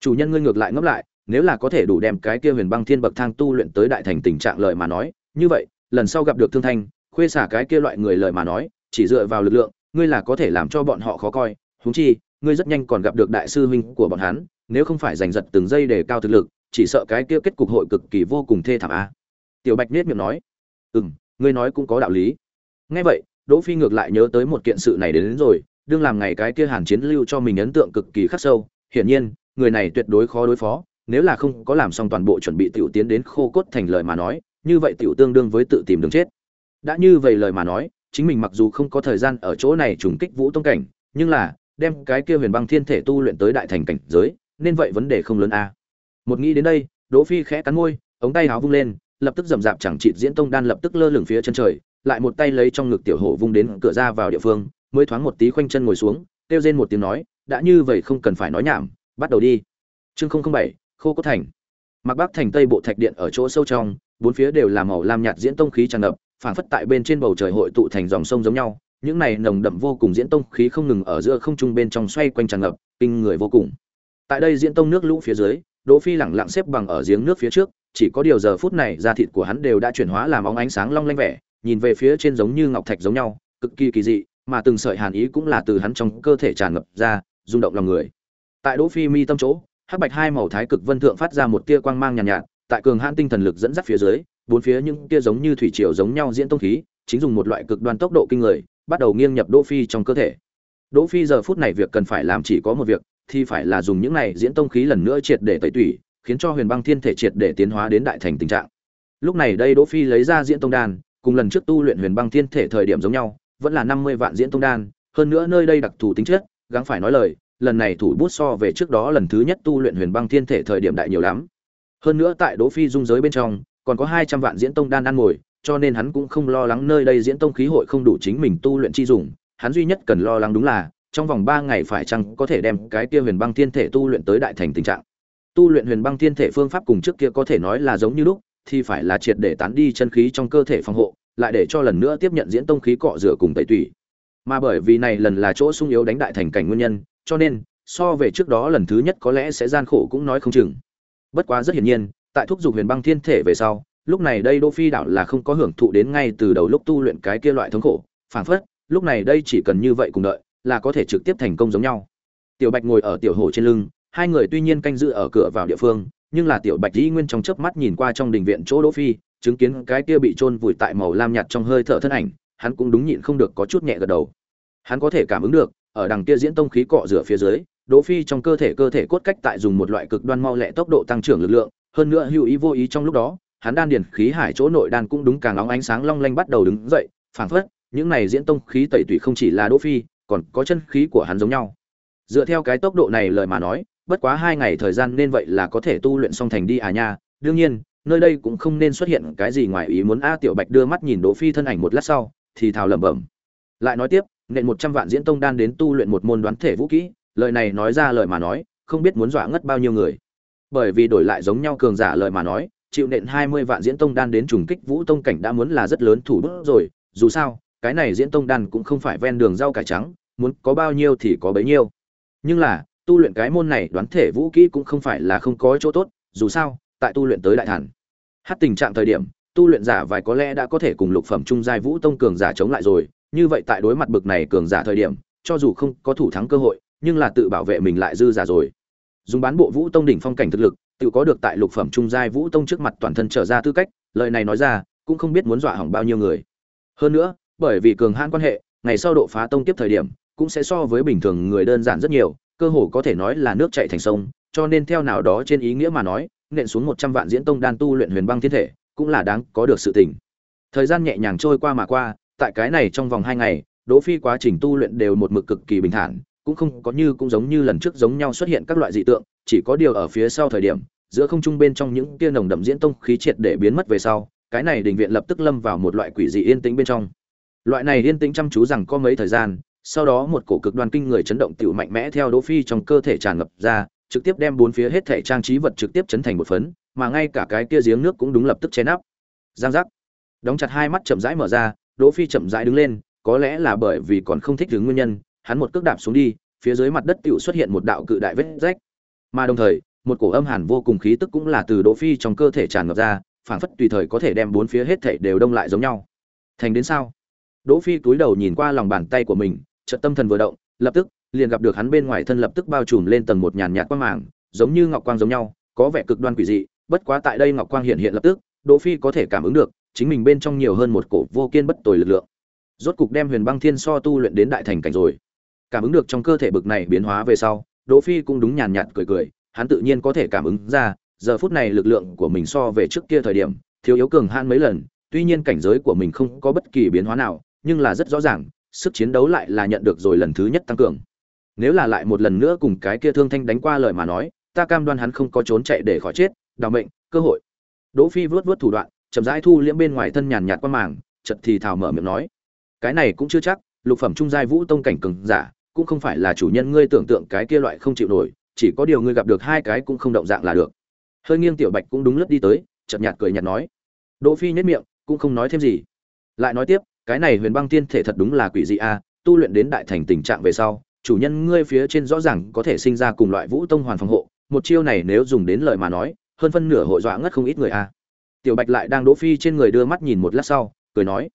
Chủ nhân ngươi ngược lại ngấp lại, nếu là có thể đủ đem cái kia huyền băng thiên bậc thang tu luyện tới đại thành tình trạng lợi mà nói, như vậy, lần sau gặp được thương thanh, khuê xả cái kia loại người lợi mà nói, chỉ dựa vào lực lượng ngươi là có thể làm cho bọn họ khó coi húng chi ngươi rất nhanh còn gặp được đại sư huynh của bọn hắn nếu không phải giành giật từng giây để cao thực lực chỉ sợ cái kia kết cục hội cực kỳ vô cùng thê thảm a. Tiểu bạch nết miệng nói. Ừ m ngươi nói cũng có đạo lý. Nghe vậy đỗ phi ngược lại nhớ tới một kiện sự này đến, đến rồi đương làm ngày cái kia hàn chiến lưu cho mình ấn tượng cực kỳ khắc sâu hiển nhiên người này tuyệt đối khó đối phó nếu là không có làm xong toàn bộ chuẩn bị tiểu tiến đến khô cốt thành lời mà nói như vậy tiểu tương đương với tự tìm đường chết. Đã như vậy lời mà nói chính mình mặc dù không có thời gian ở chỗ này trùng kích vũ tông cảnh, nhưng là, đem cái kia huyền băng thiên thể tu luyện tới đại thành cảnh giới, nên vậy vấn đề không lớn a. Một nghĩ đến đây, đỗ phi khẽ cắn môi, ống tay áo vung lên, lập tức rầm rạp chẳng trị diễn tông đan lập tức lơ lửng phía chân trời, lại một tay lấy trong ngực tiểu hổ vung đến cửa ra vào địa phương, mới thoáng một tí khoanh chân ngồi xuống, kêu rên một tiếng nói, đã như vậy không cần phải nói nhảm, bắt đầu đi. Chương không không bảy, khô cốt thành. Mặc bắc thành tây bộ thạch điện ở chỗ sâu trong, bốn phía đều là màu lam nhạt diễn tông khí tràn ngập phảng phất tại bên trên bầu trời hội tụ thành dòng sông giống nhau những này nồng đậm vô cùng diễn tông khí không ngừng ở giữa không trung bên trong xoay quanh tràn ngập kinh người vô cùng. Tại đây diễn tông nước lũ phía dưới đỗ phi lẳng lặng xếp bằng ở giếng nước phía trước chỉ có điều giờ phút này da thịt của hắn đều đã chuyển hóa làm óng ánh sáng long lanh vẻ nhìn về phía trên giống như ngọc thạch giống nhau cực kỳ kỳ dị mà từng sợi hàn ý cũng là từ hắn trong cơ thể tràn ngập ra rung động lòng người. Tại đỗ phi mi tâm chỗ hắc bạch hai màu thái cực vân thượng phát ra một tia quang mang nhàn nhạt, nhạt tại cường hãn tinh thần lực dẫn dắt phía dưới bốn phía những tia giống như thủy triều giống nhau diễn tông khí, chính dùng một loại cực đoan tốc độ kinh người, bắt đầu nghiêng nhập đỗ phi trong cơ thể. Đỗ phi giờ phút này việc cần phải làm chỉ có một việc, thì phải là dùng những này diễn tông khí lần nữa triệt để tẩy tủy, khiến cho huyền băng thiên thể triệt để tiến hóa đến đại thành tình trạng. Lúc này đây đỗ phi lấy ra diễn tông đan, cùng lần trước tu luyện huyền băng thiên thể thời điểm giống nhau, vẫn là 50 vạn diễn tông đan, hơn nữa nơi đây đặc thù tính chất, gắng phải nói lời, lần này thủ bút so về trước đó lần thứ nhất tu luyện huyền băng thiên thể thời điểm đại nhiều lắm. Hơn nữa tại đỗ phi dung giới bên trong còn có 200 vạn diễn tông đan ăn ngồi, cho nên hắn cũng không lo lắng nơi đây diễn tông khí hội không đủ chính mình tu luyện chi dùng. Hắn duy nhất cần lo lắng đúng là, trong vòng 3 ngày phải chăng có thể đem cái kia huyền băng thiên thể tu luyện tới đại thành tình trạng. Tu luyện huyền băng thiên thể phương pháp cùng trước kia có thể nói là giống như lúc, thì phải là triệt để tán đi chân khí trong cơ thể phòng hộ, lại để cho lần nữa tiếp nhận diễn tông khí cọ rửa cùng tẩy tủy. Mà bởi vì này lần là chỗ sung yếu đánh đại thành cảnh nguyên nhân, cho nên, so về trước đó lần thứ nhất có lẽ sẽ gian khổ cũng nói không chừng. Bất quá rất hiển nhiên tại thúc giục huyền băng thiên thể về sau, lúc này đây đô phi đảo là không có hưởng thụ đến ngay từ đầu lúc tu luyện cái kia loại thống khổ, phảng phất, lúc này đây chỉ cần như vậy cùng đợi, là có thể trực tiếp thành công giống nhau. Tiểu bạch ngồi ở tiểu hồ trên lưng, hai người tuy nhiên canh giữ ở cửa vào địa phương, nhưng là tiểu bạch dĩ nguyên trong chớp mắt nhìn qua trong đình viện chỗ đỗ phi, chứng kiến cái kia bị chôn vùi tại màu lam nhạt trong hơi thở thân ảnh, hắn cũng đúng nhịn không được có chút nhẹ gật đầu. Hắn có thể cảm ứng được, ở đằng kia diễn tông khí cọ rửa phía dưới, đỗ phi trong cơ thể cơ thể cốt cách tại dùng một loại cực đoan mau lẹ tốc độ tăng trưởng lực lượng hơn nữa hữu ý vô ý trong lúc đó, hắn đan điền khí hải chỗ nội đan cũng đúng càng óng ánh sáng long lanh bắt đầu đứng dậy, phảng phất, những này diễn tông khí tẩy tủy không chỉ là đỗ phi, còn có chân khí của hắn giống nhau. Dựa theo cái tốc độ này lời mà nói, bất quá hai ngày thời gian nên vậy là có thể tu luyện xong thành đi à nha. Đương nhiên, nơi đây cũng không nên xuất hiện cái gì ngoài ý muốn a tiểu bạch đưa mắt nhìn đỗ phi thân ảnh một lát sau, thì thào lẩm bẩm. Lại nói tiếp, nện một trăm vạn diễn tông đan đến tu luyện một môn đoán thể vũ kỹ, lời này nói ra lời mà nói, không biết muốn dọa ngất bao nhiêu người bởi vì đổi lại giống nhau cường giả lời mà nói, chịu nện hai mươi vạn diễn tông đan đến trùng kích vũ tông cảnh đã muốn là rất lớn thủ bút rồi. Dù sao, cái này diễn tông đan cũng không phải ven đường rau cải trắng, muốn có bao nhiêu thì có bấy nhiêu. Nhưng là, tu luyện cái môn này đoán thể vũ kỹ cũng không phải là không có chỗ tốt, dù sao, tại tu luyện tới đại thần. Hát tình trạng thời điểm, tu luyện giả vài có lẽ đã có thể cùng lục phẩm trung giai vũ tông cường giả chống lại rồi. Như vậy tại đối mặt bực này cường giả thời điểm, cho dù không có thủ thắng cơ hội, nhưng là tự bảo vệ mình lại dư giả rồi dùng bán bộ vũ tông đỉnh phong cảnh thực lực, tự có được tại lục phẩm trung giai vũ tông trước mặt toàn thân trở ra tư cách, lời này nói ra, cũng không biết muốn dọa hỏng bao nhiêu người hơn nữa, bởi vì cường hãn quan hệ, ngày sau độ phá tông tiếp thời điểm, cũng sẽ so với bình thường người đơn giản rất nhiều, cơ hồ có thể nói là nước chảy thành sông, cho nên theo nào đó trên ý nghĩa mà nói, nện xuống một trăm vạn diễn tông đan tu luyện huyền băng thiên thể, cũng là đáng có được sự tình. thời gian nhẹ nhàng trôi qua mà qua, tại cái này trong vòng hai ngày, đỗ phi quá trình tu luyện đều một mực cực kỳ bình thản cũng không có như cũng giống như lần trước giống nhau xuất hiện các loại dị tượng chỉ có điều ở phía sau thời điểm giữa không trung bên trong những tia nồng đậm diễn tông khí triệt để biến mất về sau cái này đình viện lập tức lâm vào một loại quỷ dị yên tĩnh bên trong loại này yên tĩnh chăm chú rằng có mấy thời gian sau đó một cổ cực đoan kinh người chấn động tiểu mạnh mẽ theo Đỗ Phi trong cơ thể tràn ngập ra, trực tiếp đem bốn phía hết thể trang trí vật trực tiếp chấn thành một phấn, mà ngay cả cái kia giếng nước cũng đúng lập tức che nắp. Giang giác. Đóng chặt hai mắt chậm rãi mở ra, Đỗ Phi chậm rãi đứng lên, có lẽ là bởi vì còn không thích đứng nguyên nhân, hắn một cước đạp xuống đi, phía dưới mặt đất tựu xuất hiện một đạo cự đại vết rách. Mà đồng thời, một cổ âm hàn vô cùng khí tức cũng là từ Đỗ Phi trong cơ thể tràn ngập ra, phảng phất tùy thời có thể đem bốn phía hết thảy đều đông lại giống nhau. Thành đến sao? Đỗ Phi cúi đầu nhìn qua lòng bàn tay của mình, chợt tâm thần vừa động, lập tức liền gặp được hắn bên ngoài thân lập tức bao trùm lên tầng một nhàn nhạt quang màng, giống như ngọc quang giống nhau, có vẻ cực đoan quỷ dị, bất quá tại đây ngọc quang hiện hiện lập tức, Đỗ Phi có thể cảm ứng được, chính mình bên trong nhiều hơn một cổ vô kiên bất tồi lực lượng. Rốt cục đem Huyền Băng Thiên So tu luyện đến đại thành cảnh rồi. Cảm ứng được trong cơ thể bực này biến hóa về sau, Đỗ Phi cũng đúng nhàn nhạt cười cười, hắn tự nhiên có thể cảm ứng ra, giờ phút này lực lượng của mình so về trước kia thời điểm, thiếu yếu cường han mấy lần, tuy nhiên cảnh giới của mình không có bất kỳ biến hóa nào, nhưng là rất rõ ràng, sức chiến đấu lại là nhận được rồi lần thứ nhất tăng cường. Nếu là lại một lần nữa cùng cái kia Thương Thanh đánh qua lời mà nói, ta cam đoan hắn không có trốn chạy để khỏi chết, đào mệnh, cơ hội. Đỗ Phi vớt vớt thủ đoạn, chậm rãi thu liễm bên ngoài thân nhàn nhạt qua màng, chợt thì thào mở miệng nói: "Cái này cũng chưa chắc, lục phẩm trung giai vũ tông cảnh cường giả, cũng không phải là chủ nhân ngươi tưởng tượng cái kia loại không chịu nổi, chỉ có điều ngươi gặp được hai cái cũng không động dạng là được." Hơi nghiêng tiểu Bạch cũng đúng lướt đi tới, chậm nhạt cười nhạt nói: Đỗ Phi nhếch miệng, cũng không nói thêm gì. Lại nói tiếp, cái này Huyền Băng Tiên thể thật đúng là quỷ dị a, tu luyện đến đại thành tình trạng về sau, chủ nhân ngươi phía trên rõ ràng có thể sinh ra cùng loại Vũ Tông hoàn phòng hộ, một chiêu này nếu dùng đến lời mà nói, hơn phân nửa hội dọa ngất không ít người a. Tiểu Bạch lại đang Đỗ Phi trên người đưa mắt nhìn một lát sau, cười nói.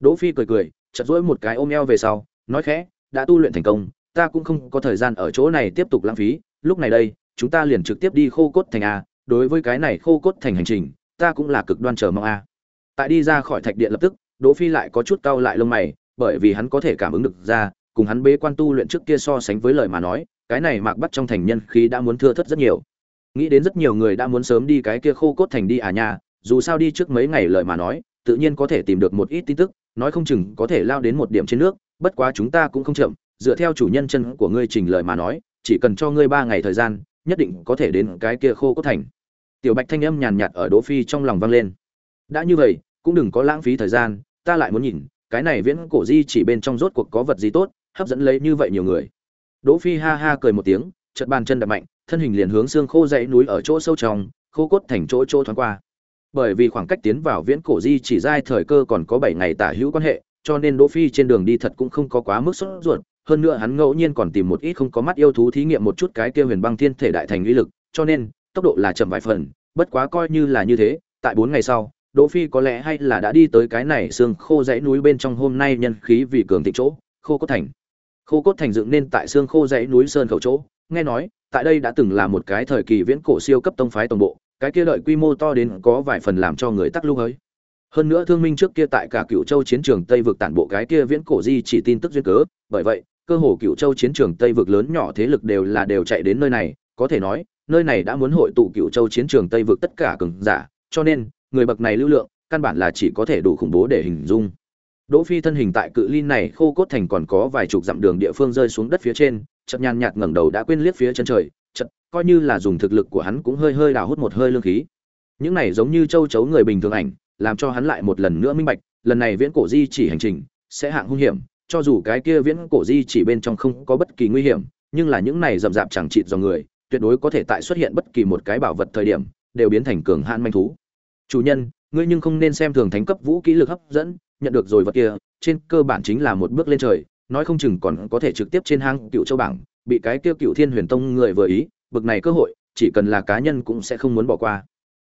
Đỗ Phi cười cười, chợt duỗi một cái ôm eo về sau, nói khẽ, đã tu luyện thành công, ta cũng không có thời gian ở chỗ này tiếp tục lãng phí, lúc này đây, chúng ta liền trực tiếp đi khô cốt thành a, đối với cái này khô cốt thành hành trình, ta cũng là cực đoan chờ mong a. Tại đi ra khỏi thạch điện lập tức, Đỗ Phi lại có chút cau lại lông mày, bởi vì hắn có thể cảm ứng được ra, cùng hắn bế quan tu luyện trước kia so sánh với lời mà nói, cái này Mạc Bắt trong thành nhân khí đã muốn thưa thất rất nhiều. Nghĩ đến rất nhiều người đã muốn sớm đi cái kia khô cốt thành đi à nha, dù sao đi trước mấy ngày lời mà nói, tự nhiên có thể tìm được một ít tin tức, nói không chừng có thể lao đến một điểm trên nước, bất quá chúng ta cũng không chậm, dựa theo chủ nhân chân của ngươi trình lời mà nói, chỉ cần cho ngươi ba ngày thời gian, nhất định có thể đến cái kia khô cốt thành. Tiểu bạch thanh âm nhàn nhạt ở đỗ phi trong lòng vang lên. Đã như vậy cũng đừng có lãng phí thời gian ta lại muốn nhìn cái này viễn cổ di chỉ bên trong rốt cuộc có vật gì tốt hấp dẫn lấy như vậy nhiều người. Đỗ phi ha ha cười một tiếng chợt bàn chân đập mạnh thân hình liền hướng xương khô dãy núi ở chỗ sâu trong khô cốt thành chỗ chỗ thoáng qua. Bởi vì khoảng cách tiến vào viễn cổ di chỉ giai thời cơ còn có 7 ngày tả hữu quan hệ cho nên đỗ phi trên đường đi thật cũng không có quá mức sốt ruột hơn nữa hắn ngẫu nhiên còn tìm một ít không có mắt yêu thú thí nghiệm một chút cái kia huyền băng thiên thể đại thành uy lực cho nên tốc độ là chậm vài phần, bất quá coi như là như thế, tại 4 ngày sau, Đỗ Phi có lẽ hay là đã đi tới cái này xương khô dãy núi bên trong hôm nay nhân khí vì cường thịnh chỗ, Khô Cốt Thành. Khô Cốt Thành dựng nên tại xương khô dãy núi sơn khẩu chỗ, nghe nói, tại đây đã từng là một cái thời kỳ viễn cổ siêu cấp tông phái tổng bộ, cái kia đợi quy mô to đến có vài phần làm cho người tắc lưu ấy. Hơn nữa thương minh trước kia tại cả cựu Châu chiến trường Tây vực tản bộ cái kia viễn cổ di chỉ tin tức duyên cớ, bởi vậy, cơ hồ cựu Châu chiến trường Tây vực lớn nhỏ thế lực đều là đều chạy đến nơi này, có thể nói, nơi này đã muốn hội tụ cựu châu chiến trường tây vực tất cả cường giả cho nên người bậc này lưu lượng căn bản là chỉ có thể đủ khủng bố để hình dung. Đỗ phi thân hình tại cự ly này khô cốt thành còn có vài chục dặm đường địa phương rơi xuống đất phía trên chợt nhàn nhạt ngẩng đầu đã quên liếc phía chân trời chợt coi như là dùng thực lực của hắn cũng hơi hơi đào hút một hơi lương khí. Những này giống như châu chấu người bình thường ảnh làm cho hắn lại một lần nữa minh bạch, lần này viễn cổ di chỉ hành trình sẽ hạng hung hiểm, cho dù cái kia viễn cổ di chỉ bên trong không có bất kỳ nguy hiểm, nhưng là những này rậm rạp chẳng chịt dòng người, tuyệt đối có thể tại xuất hiện bất kỳ một cái bảo vật thời điểm, đều biến thành cường hãn manh thú. Chủ nhân, ngươi nhưng không nên xem thường thánh cấp vũ kỹ lực hấp dẫn, nhận được rồi vật kia, trên cơ bản chính là một bước lên trời, nói không chừng còn có thể trực tiếp trên hang cựu châu bảng, bị cái kia cựu thiên huyền tông người vừa ý, bực này cơ hội, chỉ cần là cá nhân cũng sẽ không muốn bỏ qua.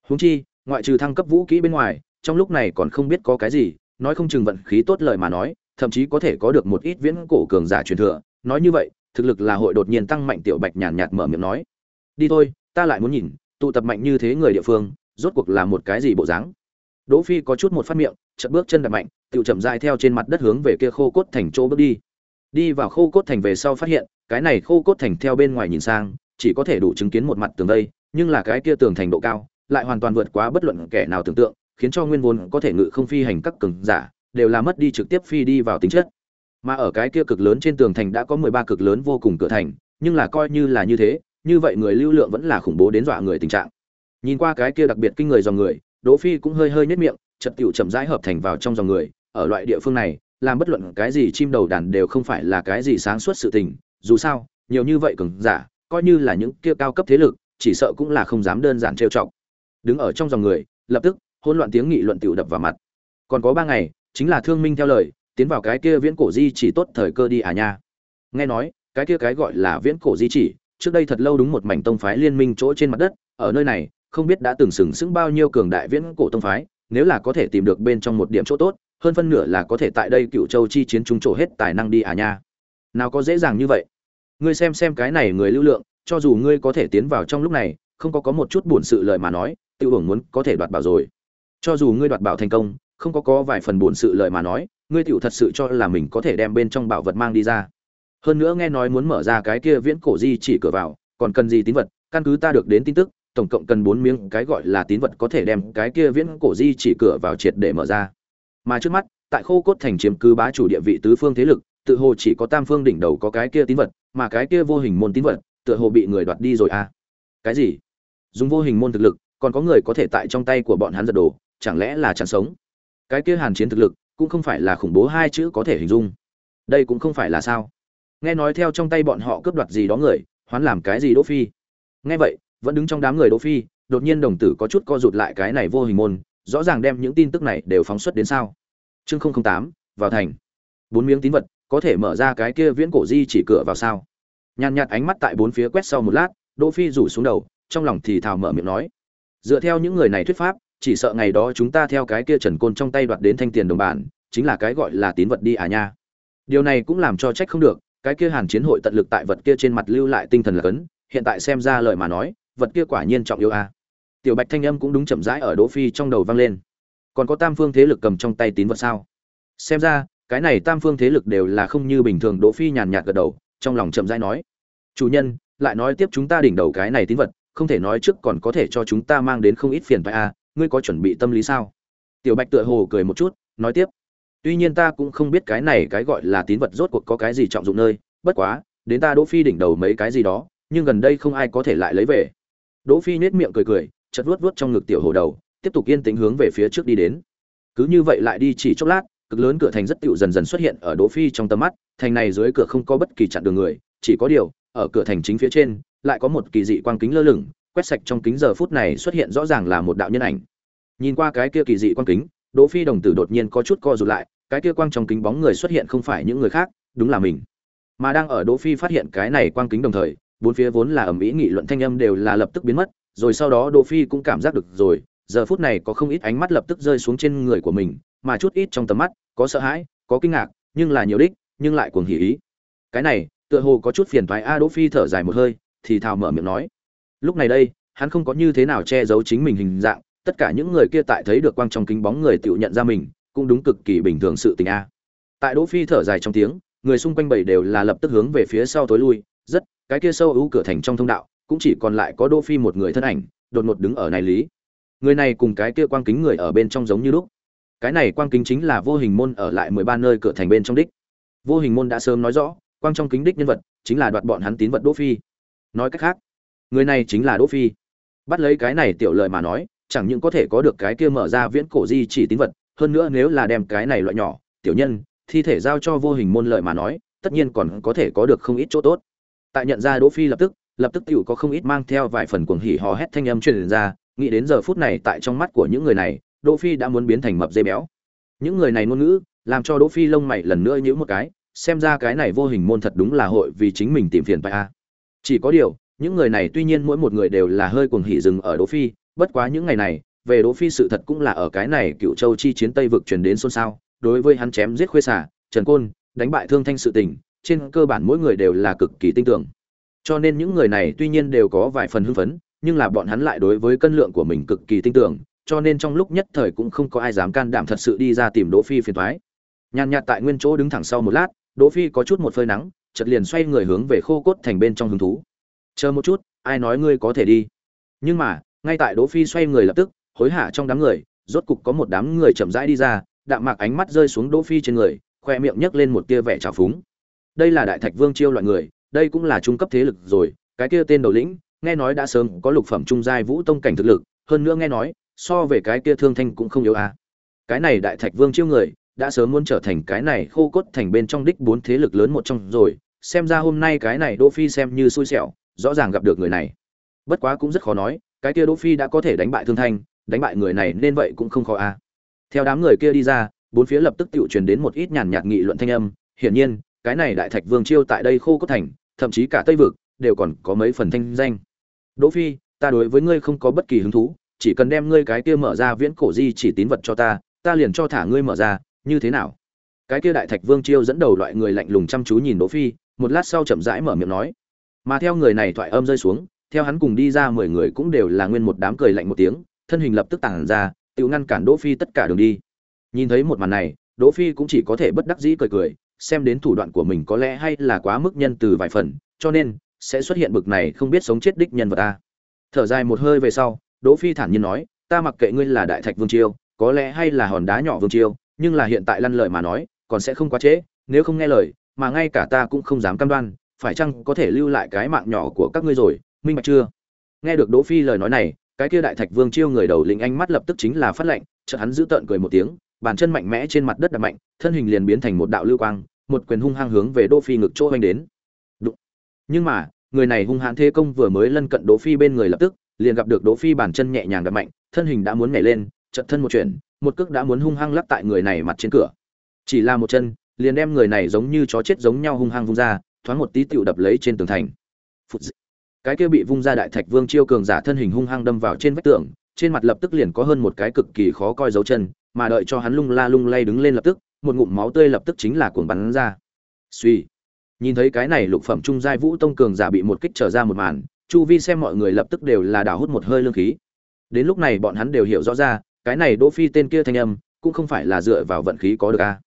Huống chi, ngoại trừ thăng cấp vũ kỹ bên ngoài trong lúc này còn không biết có cái gì, nói không chừng vận khí tốt lời mà nói, thậm chí có thể có được một ít viễn cổ cường giả truyền thừa. Nói như vậy, thực lực là hội đột nhiên tăng mạnh tiểu bạch nhàn nhạt mở miệng nói. Đi thôi, ta lại muốn nhìn, tụ tập mạnh như thế người địa phương, rốt cuộc là một cái gì bộ dáng? Đỗ phi có chút một phát miệng chậm bước chân đặt mạnh, tiểu chậm dài theo trên mặt đất hướng về kia khô cốt thành chỗ bước đi. Đi vào khô cốt thành về sau phát hiện, cái này khô cốt thành theo bên ngoài nhìn sang, chỉ có thể đủ chứng kiến một mặt tường đây, nhưng là cái kia tường thành độ cao, lại hoàn toàn vượt quá bất luận kẻ nào tưởng tượng khiến cho nguyên vốn có thể ngự không phi hành các cường giả, đều là mất đi trực tiếp phi đi vào tính chất. Mà ở cái kia cực lớn trên tường thành đã có mười ba cực lớn vô cùng cửa thành, nhưng là coi như là như thế, như vậy người lưu lượng vẫn là khủng bố đến dọa người tình trạng. Nhìn qua cái kia đặc biệt kinh người dòng người, đỗ phi cũng hơi hơi nhếch miệng chật tiểu chậm rãi hợp thành vào trong dòng người, ở loại địa phương này, làm bất luận cái gì chim đầu đàn đều không phải là cái gì sáng suốt sự tình, dù sao, nhiều như vậy cường giả, coi như là những kia cao cấp thế lực, chỉ sợ cũng là không dám đơn giản trêu chọc. Đứng ở trong dòng người, lập tức hỗn loạn tiếng nghị luận tiểu đập vào mặt. Còn có ba ngày, chính là thương minh theo lời, tiến vào cái kia viễn cổ di chỉ tốt thời cơ đi à nha. Nghe nói, cái kia cái gọi là viễn cổ di chỉ, trước đây thật lâu đúng một mảnh tông phái liên minh chỗ trên mặt đất, ở nơi này, không biết đã từng sừng sững bao nhiêu cường đại viễn cổ tông phái, nếu là có thể tìm được bên trong một điểm chỗ tốt, hơn phân nửa là có thể tại đây cựu châu chi chiến trung chỗ hết tài năng đi à nha. Nào có dễ dàng như vậy. Ngươi xem xem cái này người lưu lượng, cho dù ngươi có thể tiến vào trong lúc này, không có có một chút buồn sự lời mà nói tiêu hưởng muốn có thể đoạt bảo rồi cho dù ngươi đoạt bảo thành công, không có có vài phần buồn sự lời mà nói, ngươi tiểu thật sự cho là mình có thể đem bên trong bảo vật mang đi ra. Hơn nữa nghe nói muốn mở ra cái kia viễn cổ di chỉ cửa vào, còn cần gì tín vật, căn cứ ta được đến tin tức, tổng cộng cần bốn miếng, cái gọi là tín vật có thể đem cái kia viễn cổ di chỉ cửa vào triệt để mở ra. Mà trước mắt, tại khô cốt thành chiếm cứ bá chủ địa vị tứ phương thế lực, tự hồ chỉ có tam phương đỉnh đầu có cái kia tín vật, mà cái kia vô hình môn tín vật, tựa hồ bị người đoạt đi rồi à? Cái gì? Dùng vô hình môn thực lực, còn có người có thể tại trong tay của bọn hắn giật đồ chẳng lẽ là chẳng sống? Cái kia hàn chiến thực lực, cũng không phải là khủng bố hai chữ có thể hình dung. Đây cũng không phải là sao. Nghe nói theo trong tay bọn họ cướp đoạt gì đó người, hoán làm cái gì đỗ phi? Nghe vậy, vẫn đứng trong đám người đỗ phi, đột nhiên đồng tử có chút co rụt lại cái này vô hình môn, rõ ràng đem những tin tức này đều phóng xuất đến sao. Chương không tám, vào thành. Bốn miếng tín vật, có thể mở ra cái kia viễn cổ di chỉ cửa vào sao? Nhàn nhạt ánh mắt tại bốn phía quét sau một lát, đỗ phi rủ xuống đầu, trong lòng thì thào mở miệng nói. Dựa theo những người này thuyết pháp chỉ sợ ngày đó chúng ta theo cái kia trần côn trong tay đoạt đến thanh tiền đồng bản, chính là cái gọi là tín vật đi à nha. Điều này cũng làm cho trách không được, cái kia hàn chiến hội tận lực tại vật kia trên mặt lưu lại tinh thần là cấn, hiện tại xem ra lời mà nói, vật kia quả nhiên trọng yêu a à. tiểu bạch thanh âm cũng đúng chậm rãi ở đỗ phi trong đầu vang lên. Còn có tam phương thế lực cầm trong tay tín vật sao? Xem ra, cái này tam phương thế lực đều là không như bình thường, đỗ phi nhàn nhạt gật đầu, trong lòng chậm rãi nói. Chủ nhân, lại nói tiếp chúng ta đỉnh đầu cái này tín vật, không thể nói trước còn có thể cho chúng ta mang đến không ít phiền phải a à, ngươi có chuẩn bị tâm lý sao? Tiểu bạch tựa hồ cười một chút, nói tiếp. Tuy nhiên ta cũng không biết cái này cái gọi là tín vật rốt cuộc có cái gì trọng dụng nơi, bất quá, đến ta đỗ phi đỉnh đầu mấy cái gì đó, nhưng gần đây không ai có thể lại lấy về. Đỗ phi nết miệng cười cười chật vuốt vuốt trong ngực tiểu hồ đầu, tiếp tục yên tĩnh hướng về phía trước đi đến. Cứ như vậy lại đi chỉ chốc lát, cực lớn cửa thành rất tựu dần dần xuất hiện ở đỗ phi trong tầm mắt, thành này dưới cửa không có bất kỳ chặn đường người, chỉ có điều, ở cửa thành chính phía trên, lại có một kỳ dị quang kính lơ lửng quét sạch trong kính giờ phút này xuất hiện rõ ràng là một đạo nhân ảnh. Nhìn qua cái kia kỳ dị quang kính, đỗ phi đồng tử đột nhiên có chút co rụt lại, cái kia quang trong kính bóng người xuất hiện không phải những người khác, đúng là mình. Mà đang ở đỗ phi phát hiện cái này quang kính đồng thời, bốn phía vốn là ầm ĩ nghị luận thanh âm đều là lập tức biến mất, rồi sau đó đỗ phi cũng cảm giác được rồi, giờ phút này có không ít ánh mắt lập tức rơi xuống trên người của mình, mà chút ít trong tầm mắt, có sợ hãi, có kinh ngạc, nhưng là nhiều đích, nhưng lại cuồng hỉ ý. Cái này, tựa hồ có chút phiền toái a, đỗ phi thở dài một hơi, thì thào mở miệng nói lúc này đây, hắn không có như thế nào che giấu chính mình hình dạng, tất cả những người kia tại thấy được quang trong kính bóng người tự nhận ra mình, cũng đúng cực kỳ bình thường sự tình a. Tại đỗ phi thở dài trong tiếng, người xung quanh bảy đều là lập tức hướng về phía sau tối lui, rất, cái kia sâu ưu cửa thành trong thông đạo, cũng chỉ còn lại có đỗ phi một người thân ảnh, đột ngột đứng ở này lý. Người này cùng cái kia quang kính người ở bên trong giống như lúc. Cái này quang kính chính là vô hình môn ở lại mười ba nơi cửa thành bên trong đích. Vô hình môn đã sớm nói rõ, quang trong kính đích nhân vật chính là đoạt bọn hắn tín vật đỗ phi. Nói cách khác người này chính là đỗ phi. Bắt lấy cái này tiểu lợi mà nói, chẳng những có thể có được cái kia mở ra viễn cổ di chỉ tín vật, hơn nữa nếu là đem cái này loại nhỏ, tiểu nhân, thi thể giao cho vô hình môn lợi mà nói, tất nhiên còn có thể có được không ít chỗ tốt. Tại nhận ra đỗ phi lập tức lập tức tiểu có không ít mang theo vài phần cuồng hỉ hò hét thanh âm truyền ra, nghĩ đến giờ phút này tại trong mắt của những người này, đỗ phi đã muốn biến thành mập dê béo. Những người này ngôn ngữ, làm cho đỗ phi lông mày lần nữa nhíu một cái, xem ra cái này vô hình môn thật đúng là hội vì chính mình tìm phiền phải a. Chỉ có điều những người này tuy nhiên mỗi một người đều là hơi cuồng hỉ dừng ở đỗ phi, bất quá những ngày này, về đỗ phi sự thật cũng là ở cái này cựu châu chi chiến tây vực truyền đến xôn xao, đối với hắn chém giết khuê xả trần côn, đánh bại thương thanh sự tình, trên cơ bản mỗi người đều là cực kỳ tinh tưởng. Cho nên những người này tuy nhiên đều có vài phần hưng phấn, nhưng là bọn hắn lại đối với cân lượng của mình cực kỳ tinh tưởng, cho nên trong lúc nhất thời cũng không có ai dám can đảm thật sự đi ra tìm đỗ phi phiền toái. Nhàn nhạt tại nguyên chỗ đứng thẳng sau một lát, đỗ phi có chút một phơi nắng, chợt liền xoay người hướng về khô cốt thành bên trong hứng thú chờ một chút, ai nói ngươi có thể đi. Nhưng mà, ngay tại đỗ phi xoay người lập tức, hối hả trong đám người, rốt cục có một đám người chậm rãi đi ra, đạm mạc ánh mắt rơi xuống đỗ phi trên người, khoe miệng nhấc lên một tia vẻ trào phúng. Đây là đại thạch vương chiêu loại người, đây cũng là trung cấp thế lực rồi, cái kia tên đầu lĩnh, nghe nói đã sớm có lục phẩm trung giai vũ tông cảnh thực lực, hơn nữa nghe nói, so về cái kia thương thanh cũng không yếu à. Cái này đại thạch vương chiêu người, đã sớm muốn trở thành cái này khô cốt thành bên trong đích bốn thế lực lớn một trong rồi, xem ra hôm nay cái này đỗ phi xem như xui xẻo rõ ràng gặp được người này. Bất quá cũng rất khó nói, cái kia đỗ phi đã có thể đánh bại thương thanh, đánh bại người này nên vậy cũng không khó à theo đám người kia đi ra, bốn phía lập tức tự truyền đến một ít nhàn nhạt nghị luận thanh âm. Hiển nhiên, cái này đại thạch vương chiêu tại đây khô cốt thành, thậm chí cả tây vực đều còn có mấy phần thanh danh. Đỗ phi, ta đối với ngươi không có bất kỳ hứng thú, chỉ cần đem ngươi cái kia mở ra viễn cổ di chỉ tín vật cho ta ta liền cho thả ngươi mở ra, như thế nào? Cái kia đại thạch vương chiêu dẫn đầu loại người lạnh lùng chăm chú nhìn đỗ phi, một lát sau chậm rãi mở miệng nói mà theo người này thoại âm rơi xuống, theo hắn cùng đi ra mười người cũng đều là nguyên một đám cười lạnh một tiếng, thân hình lập tức tàng ra, tự ngăn cản đỗ phi tất cả đường đi. Nhìn thấy một màn này, đỗ phi cũng chỉ có thể bất đắc dĩ cười cười, xem đến thủ đoạn của mình có lẽ hay là quá mức nhân từ vài phần, cho nên, sẽ xuất hiện bực này không biết sống chết đích nhân vật ta thở dài một hơi về sau, đỗ phi thản nhiên nói, ta mặc kệ ngươi là đại thạch vương chiêu có lẽ hay là hòn đá nhỏ vương chiêu nhưng là hiện tại lăn lời mà nói, còn sẽ không quá trễ, nếu không nghe lời, mà ngay cả ta cũng không dám cam đoan phải chăng có thể lưu lại cái mạng nhỏ của các ngươi rồi, minh bạch chưa? Nghe được đỗ phi lời nói này, cái kia đại thạch vương chiêu người đầu lĩnh ánh mắt lập tức chính là phát lệnh, chợt hắn giữ tợn cười một tiếng, bàn chân mạnh mẽ trên mặt đất đập mạnh, thân hình liền biến thành một đạo lưu quang, một quyền hung hăng hướng về đỗ phi ngực chỗ anh đến. Đụng. nhưng mà, người này hung hãn thế công vừa mới lân cận đỗ phi bên người lập tức, liền gặp được đỗ phi bàn chân nhẹ nhàng đập mạnh, thân hình đã muốn nhảy lên, chợt thân một chuyển, một cước đã muốn hung hăng lắp tại người này mặt trên cửa. Chỉ là một chân, liền đem người này giống như chó chết giống nhau hung hăng vung ra thoáng một tí tựu đập lấy trên tường thành. Phụt dị. cái kia bị vung ra đại thạch vương chiêu cường giả thân hình hung hăng đâm vào trên vách tường, trên mặt lập tức liền có hơn một cái cực kỳ khó coi dấu chân, mà đợi cho hắn lung la lung lay đứng lên lập tức, một ngụm máu tươi lập tức chính là cuồng bắn ra. Suy. Nhìn thấy cái này lục phẩm trung giai vũ tông cường giả bị một kích trở ra một màn, chu vi xem mọi người lập tức đều là đào hút một hơi lương khí. Đến lúc này bọn hắn đều hiểu rõ ra, cái này đỗ phi tên kia thanh âm, cũng không phải là dựa vào vận khí có được a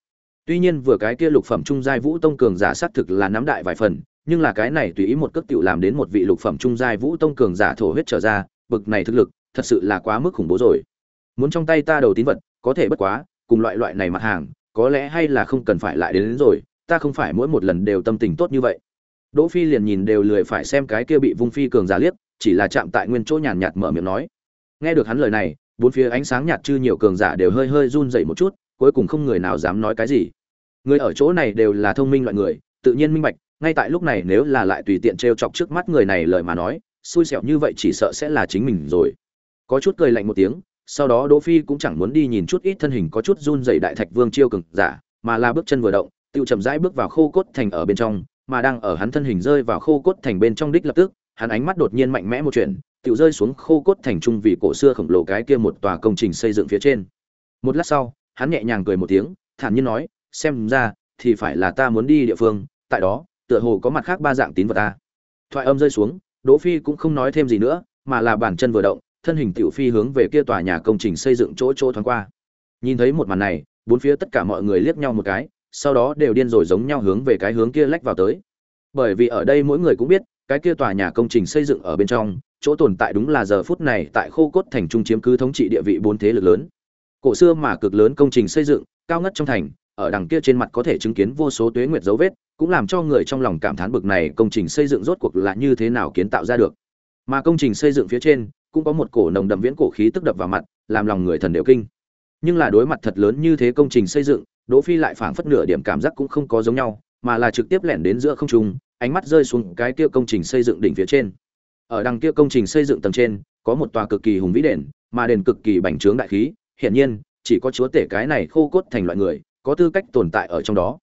tuy nhiên vừa cái kia lục phẩm trung giai vũ tông cường giả sát thực là nắm đại vài phần nhưng là cái này tùy ý một cước tiểu làm đến một vị lục phẩm trung giai vũ tông cường giả thổ huyết trở ra bực này thực lực thật sự là quá mức khủng bố rồi. Muốn trong tay ta đầu tín vật có thể bất quá cùng loại loại này mặt hàng có lẽ hay là không cần phải lại đến, đến rồi ta không phải mỗi một lần đều tâm tình tốt như vậy. Đỗ phi liền nhìn đều lười phải xem cái kia bị vung phi cường giả liếc chỉ là chạm tại nguyên chỗ nhàn nhạt mở miệng nói. Nghe được hắn lời này bốn phía ánh sáng nhạt chư nhiều cường giả đều hơi hơi run rẩy một chút cuối cùng không người nào dám nói cái gì. Người ở chỗ này đều là thông minh loại người, tự nhiên minh bạch, ngay tại lúc này nếu là lại tùy tiện trêu chọc trước mắt người này lời mà nói, xui xẻo như vậy chỉ sợ sẽ là chính mình rồi. Có chút cười lạnh một tiếng, sau đó đỗ phi cũng chẳng muốn đi nhìn chút ít thân hình có chút run rẩy đại thạch vương chiêu cực giả, mà là bước chân vừa động, tiêu chậm rãi bước vào khô cốt thành ở bên trong, mà đang ở hắn thân hình rơi vào khô cốt thành bên trong đích lập tức, hắn ánh mắt đột nhiên mạnh mẽ một chuyện tiêu rơi xuống khô cốt thành trung vì cổ xưa khổng lồ cái kia một tòa công trình xây dựng phía trên. Một lát sau hắn nhẹ nhàng cười một tiếng, thản nhiên nói, xem ra, thì phải là ta muốn đi địa phương, tại đó, tựa hồ có mặt khác ba dạng tín vật ta. Thoại âm rơi xuống, đỗ phi cũng không nói thêm gì nữa, mà là bản chân vừa động, thân hình tiểu phi hướng về kia tòa nhà công trình xây dựng chỗ chỗ thoáng qua. Nhìn thấy một màn này, bốn phía tất cả mọi người liếc nhau một cái, sau đó đều điên rồi giống nhau hướng về cái hướng kia lách vào tới. Bởi vì ở đây mỗi người cũng biết, cái kia tòa nhà công trình xây dựng ở bên trong, chỗ tồn tại đúng là giờ phút này tại khô cốt thành trung chiếm cứ thống trị địa vị bốn thế lực lớn cổ xưa mà cực lớn công trình xây dựng, cao ngất trong thành, ở đằng kia trên mặt có thể chứng kiến vô số tuế nguyệt dấu vết, cũng làm cho người trong lòng cảm thán bực này công trình xây dựng rốt cuộc là như thế nào kiến tạo ra được. Mà công trình xây dựng phía trên, cũng có một cổ nồng đậm viễn cổ khí tức đập vào mặt, làm lòng người thần đều kinh. Nhưng là đối mặt thật lớn như thế công trình xây dựng, đỗ phi lại phảng phất nửa điểm cảm giác cũng không có giống nhau, mà là trực tiếp lẻn đến giữa không trung, ánh mắt rơi xuống cái kia công trình xây dựng đỉnh phía trên. Ở đằng kia công trình xây dựng tầng trên, có một tòa cực kỳ hùng vĩ đền, mà đền cực kỳ bành trướng đại khí hiển nhiên, chỉ có chúa tể cái này khô cốt thành loại người, có tư cách tồn tại ở trong đó.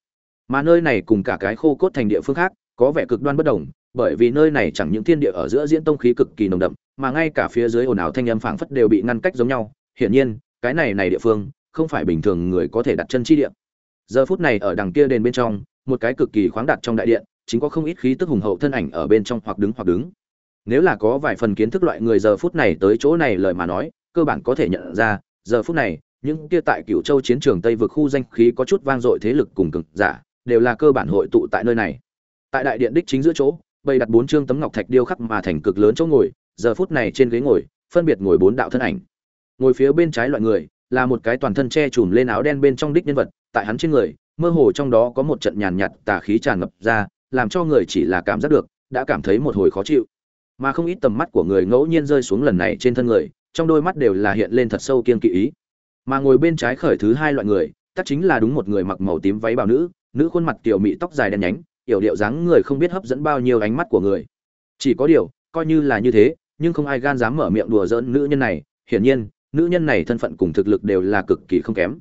Mà nơi này cùng cả cái khô cốt thành địa phương khác, có vẻ cực đoan bất đồng, bởi vì nơi này chẳng những thiên địa ở giữa diễn tông khí cực kỳ nồng đậm, mà ngay cả phía dưới ồn ào thanh âm phảng phất đều bị ngăn cách giống nhau. Hiển nhiên, cái này này địa phương, không phải bình thường người có thể đặt chân chi địa. Giờ phút này ở đằng kia đền bên trong, một cái cực kỳ khoáng đạt trong đại điện, chính có không ít khí tức hùng hậu thân ảnh ở bên trong hoặc đứng hoặc đứng. Nếu là có vài phần kiến thức loại người giờ phút này tới chỗ này lời mà nói, cơ bản có thể nhận ra giờ phút này, những kia tại cựu châu chiến trường tây vực khu danh khí có chút vang dội thế lực cùng cực giả, đều là cơ bản hội tụ tại nơi này. Tại đại điện đích chính giữa chỗ, bày đặt bốn chương tấm ngọc thạch điêu khắc mà thành cực lớn chỗ ngồi, giờ phút này trên ghế ngồi, phân biệt ngồi bốn đạo thân ảnh. Ngồi phía bên trái loại người, là một cái toàn thân che chùm lên áo đen bên trong đích nhân vật, tại hắn trên người, mơ hồ trong đó có một trận nhàn nhạt tà khí tràn ngập ra, làm cho người chỉ là cảm giác được, đã cảm thấy một hồi khó chịu. Mà không ít tầm mắt của người ngẫu nhiên rơi xuống lần này trên thân người trong đôi mắt đều là hiện lên thật sâu kiên kỵ ý. Mà ngồi bên trái khởi thứ hai loại người tất chính là đúng một người mặc màu tím váy bào nữ nữ khuôn mặt tiểu mị tóc dài đen nhánh yểu điệu dáng người không biết hấp dẫn bao nhiêu ánh mắt của người. Chỉ có điều, coi như là như thế, nhưng không ai gan dám mở miệng đùa giỡn nữ nhân này, hiển nhiên, nữ nhân này thân phận cùng thực lực đều là cực kỳ không kém.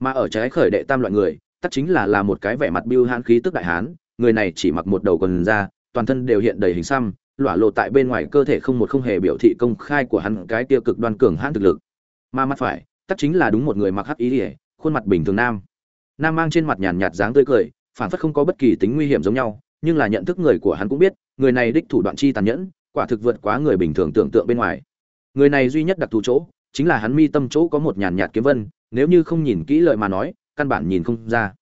Mà ở trái khởi đệ tam loại người tất chính là là một cái vẻ mặt biêu hãn khí tức đại hán, người này chỉ mặc một đầu quần da, toàn thân đều hiện đầy hình xăm lỏa lộ tại bên ngoài cơ thể không một không hề biểu thị công khai của hắn cái tiêu cực đoan cường hãn thực lực. Mà mắt phải tất chính là đúng một người mặc hắc ý ỉa khuôn mặt bình thường nam. Nam mang trên mặt nhàn nhạt dáng tươi cười, phản phất không có bất kỳ tính nguy hiểm giống nhau, nhưng là nhận thức người của hắn cũng biết, người này đích thủ đoạn chi tàn nhẫn, quả thực vượt quá người bình thường tưởng tượng bên ngoài. Người này duy nhất đặc thù chỗ, chính là hắn mi tâm chỗ có một nhàn nhạt kiếm vân, nếu như không nhìn kỹ lời mà nói, căn bản nhìn không ra.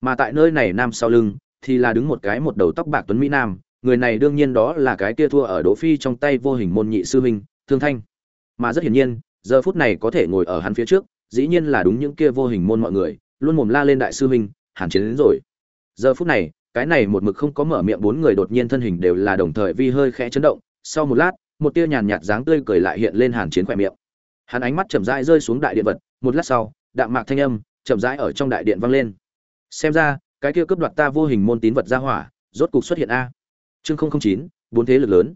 Mà tại nơi này nam sau lưng, thì là đứng một cái một đầu tóc bạc tuấn mỹ nam người này đương nhiên đó là cái kia thua ở đỗ phi trong tay vô hình môn nhị sư huynh, thương thanh. Mà rất hiển nhiên, giờ phút này có thể ngồi ở hắn phía trước, dĩ nhiên là đúng những kia vô hình môn mọi người, luôn mồm la lên đại sư huynh, hàn chiến đến rồi. Giờ phút này, cái này một mực không có mở miệng bốn người đột nhiên thân hình đều là đồng thời vi hơi khẽ chấn động, sau một lát, một tia nhàn nhạt dáng tươi cười lại hiện lên hàn chiến khỏe miệng. Hắn ánh mắt chậm rãi rơi xuống đại điện vật, một lát sau, đạm mạc thanh âm chậm rãi ở trong đại điện vang lên. Xem ra, cái kia cướp đoạt ta vô hình môn tín vật ra hỏa, rốt cục xuất hiện a chương chín, bốn thế lực lớn.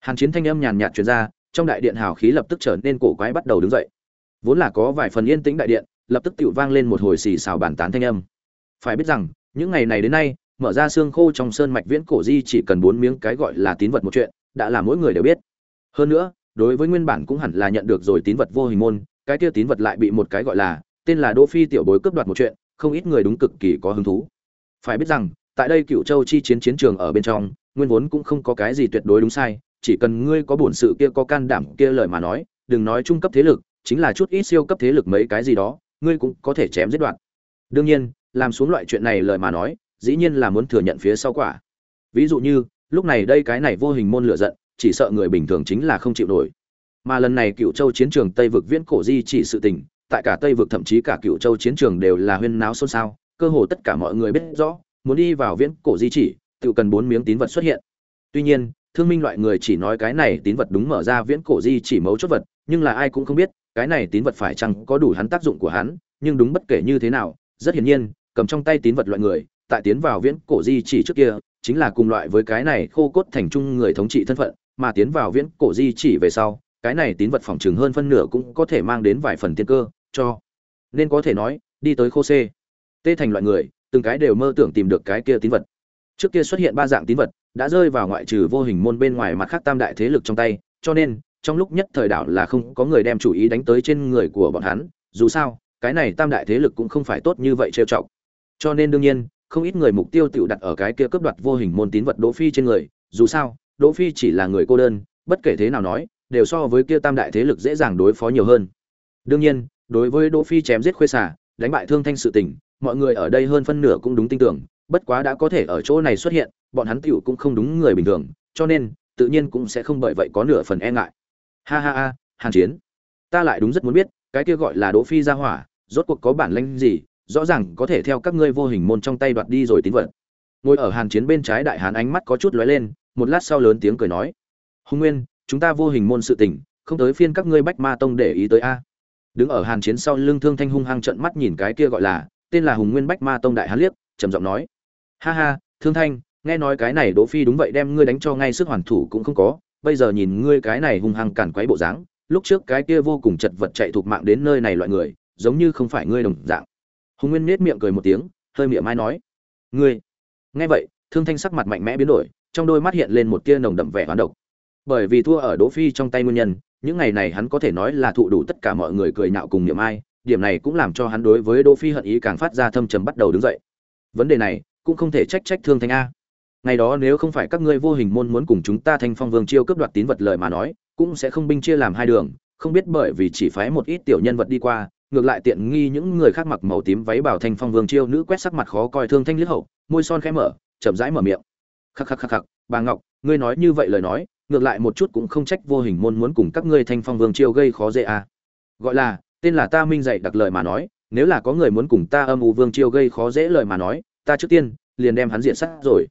Hàn chiến thanh âm nhàn nhạt truyền ra, trong đại điện hào khí lập tức trở nên cổ quái bắt đầu đứng dậy. Vốn là có vài phần yên tĩnh đại điện, lập tức tự vang lên một hồi xì xào bàn tán thanh âm. Phải biết rằng, những ngày này đến nay, mở ra xương khô trong sơn mạch viễn cổ di chỉ cần bốn miếng cái gọi là tín vật một chuyện, đã là mỗi người đều biết. Hơn nữa, đối với nguyên bản cũng hẳn là nhận được rồi tín vật vô hình môn, cái kia tín vật lại bị một cái gọi là, tên là đỗ phi tiểu bối cướp đoạt một chuyện, không ít người đúng cực kỳ có hứng thú. Phải biết rằng tại đây cựu châu chi chiến chiến trường ở bên trong, nguyên vốn cũng không có cái gì tuyệt đối đúng sai, chỉ cần ngươi có bổn sự kia có can đảm kia lời mà nói, đừng nói trung cấp thế lực, chính là chút ít siêu cấp thế lực mấy cái gì đó, ngươi cũng có thể chém giết đoạn. Đương nhiên, làm xuống loại chuyện này lời mà nói, dĩ nhiên là muốn thừa nhận phía sau quả. Ví dụ như, lúc này đây cái này vô hình môn lửa giận, chỉ sợ người bình thường chính là không chịu nổi. Mà lần này cựu châu chiến trường tây vực viễn cổ di chỉ sự tình, tại cả tây vực thậm chí cả cựu châu chiến trường đều là huyên náo xôn xao, cơ hồ tất cả mọi người biết rõ muốn đi vào viễn cổ di chỉ, tự cần bốn miếng tín vật xuất hiện. Tuy nhiên, thương minh loại người chỉ nói cái này tín vật đúng mở ra viễn cổ di chỉ mấu chốt vật, nhưng là ai cũng không biết, cái này tín vật phải chăng có đủ hắn tác dụng của hắn, nhưng đúng bất kể như thế nào, rất hiển nhiên, cầm trong tay tín vật loại người, tại tiến vào viễn cổ di chỉ trước kia, chính là cùng loại với cái này khô cốt thành trung người thống trị thân phận, mà tiến vào viễn cổ di chỉ về sau, cái này tín vật phòng trường hơn phân nửa cũng có thể mang đến vài phần tiên cơ, cho. Nên có thể nói, đi tới khô c. Tê thành loại người từng cái đều mơ tưởng tìm được cái kia tín vật. Trước kia xuất hiện ba dạng tín vật, đã rơi vào ngoại trừ vô hình môn bên ngoài mặt khác tam đại thế lực trong tay, cho nên, trong lúc nhất thời đảo là không có người đem chủ ý đánh tới trên người của bọn hắn, dù sao, cái này tam đại thế lực cũng không phải tốt như vậy trêu chọc. Cho nên đương nhiên, không ít người mục tiêu tự đặt ở cái kia cướp đoạt vô hình môn tín vật đỗ phi trên người, dù sao, đỗ phi chỉ là người cô đơn, bất kể thế nào nói, đều so với kia tam đại thế lực dễ dàng đối phó nhiều hơn. Đương nhiên, đối với đỗ phi chém giết khuê xả đánh bại thương thanh sự tình mọi người ở đây hơn phân nửa cũng đúng tin tưởng, bất quá đã có thể ở chỗ này xuất hiện, bọn hắn tiểu cũng không đúng người bình thường, cho nên, tự nhiên cũng sẽ không bởi vậy có nửa phần e ngại. Ha ha ha, hàn chiến, ta lại đúng rất muốn biết, cái kia gọi là đỗ phi gia hỏa, rốt cuộc có bản lĩnh gì, rõ ràng có thể theo các ngươi vô hình môn trong tay đoạt đi rồi tín vật. Ngồi ở hàn chiến bên trái đại hán ánh mắt có chút lóe lên, một lát sau lớn tiếng cười nói, hùng nguyên, chúng ta vô hình môn sự tình, không tới phiên các ngươi bách ma tông để ý tới a. Đứng ở hàn chiến sau lưng thương thanh hung hăng trợn mắt nhìn cái kia gọi là tên là hùng nguyên bách ma tông đại hán liếc, trầm giọng nói. Ha ha, thương thanh, nghe nói cái này đỗ phi đúng vậy đem ngươi đánh cho ngay sức hoàn thủ cũng không có, bây giờ nhìn ngươi cái này hung hăng cản quấy bộ dáng, lúc trước cái kia vô cùng chật vật chạy thuộc mạng đến nơi này loại người, giống như không phải ngươi đồng dạng. Hùng nguyên nết miệng cười một tiếng, hơi miệng mai nói. Ngươi. Nghe vậy, thương thanh sắc mặt mạnh mẽ biến đổi, trong đôi mắt hiện lên một tia nồng đậm vẻ hoán độc. Bởi vì thua ở đỗ phi trong tay nguyên nhân, những ngày này hắn có thể nói là thụ đủ tất cả mọi người cười nhạo cùng niệm ai điểm này cũng làm cho hắn đối với đỗ phi hận ý càng phát ra thâm trầm bắt đầu đứng dậy. Vấn đề này, cũng không thể trách trách thương thanh a. Ngày đó nếu không phải các ngươi vô hình môn muốn cùng chúng ta thanh phong vương chiêu cướp đoạt tín vật lời mà nói, cũng sẽ không binh chia làm hai đường, không biết bởi vì chỉ phái một ít tiểu nhân vật đi qua, ngược lại tiện nghi những người khác mặc màu tím váy bảo thanh phong vương chiêu nữ quét sắc mặt khó coi thương thanh liếc hậu, môi son khẽ mở, chậm rãi mở miệng. Khắc khắc khắc khắc, bà ngọc, ngươi nói như vậy lời nói, ngược lại một chút cũng không trách vô hình môn muốn cùng các ngươi thanh phong vương chiêu gây khó dễ à. gọi là tên là ta minh dạy đặc lời mà nói, nếu là có người muốn cùng ta âm u vương chiêu gây khó dễ lời mà nói, ta trước tiên, liền đem hắn diện sắt rồi.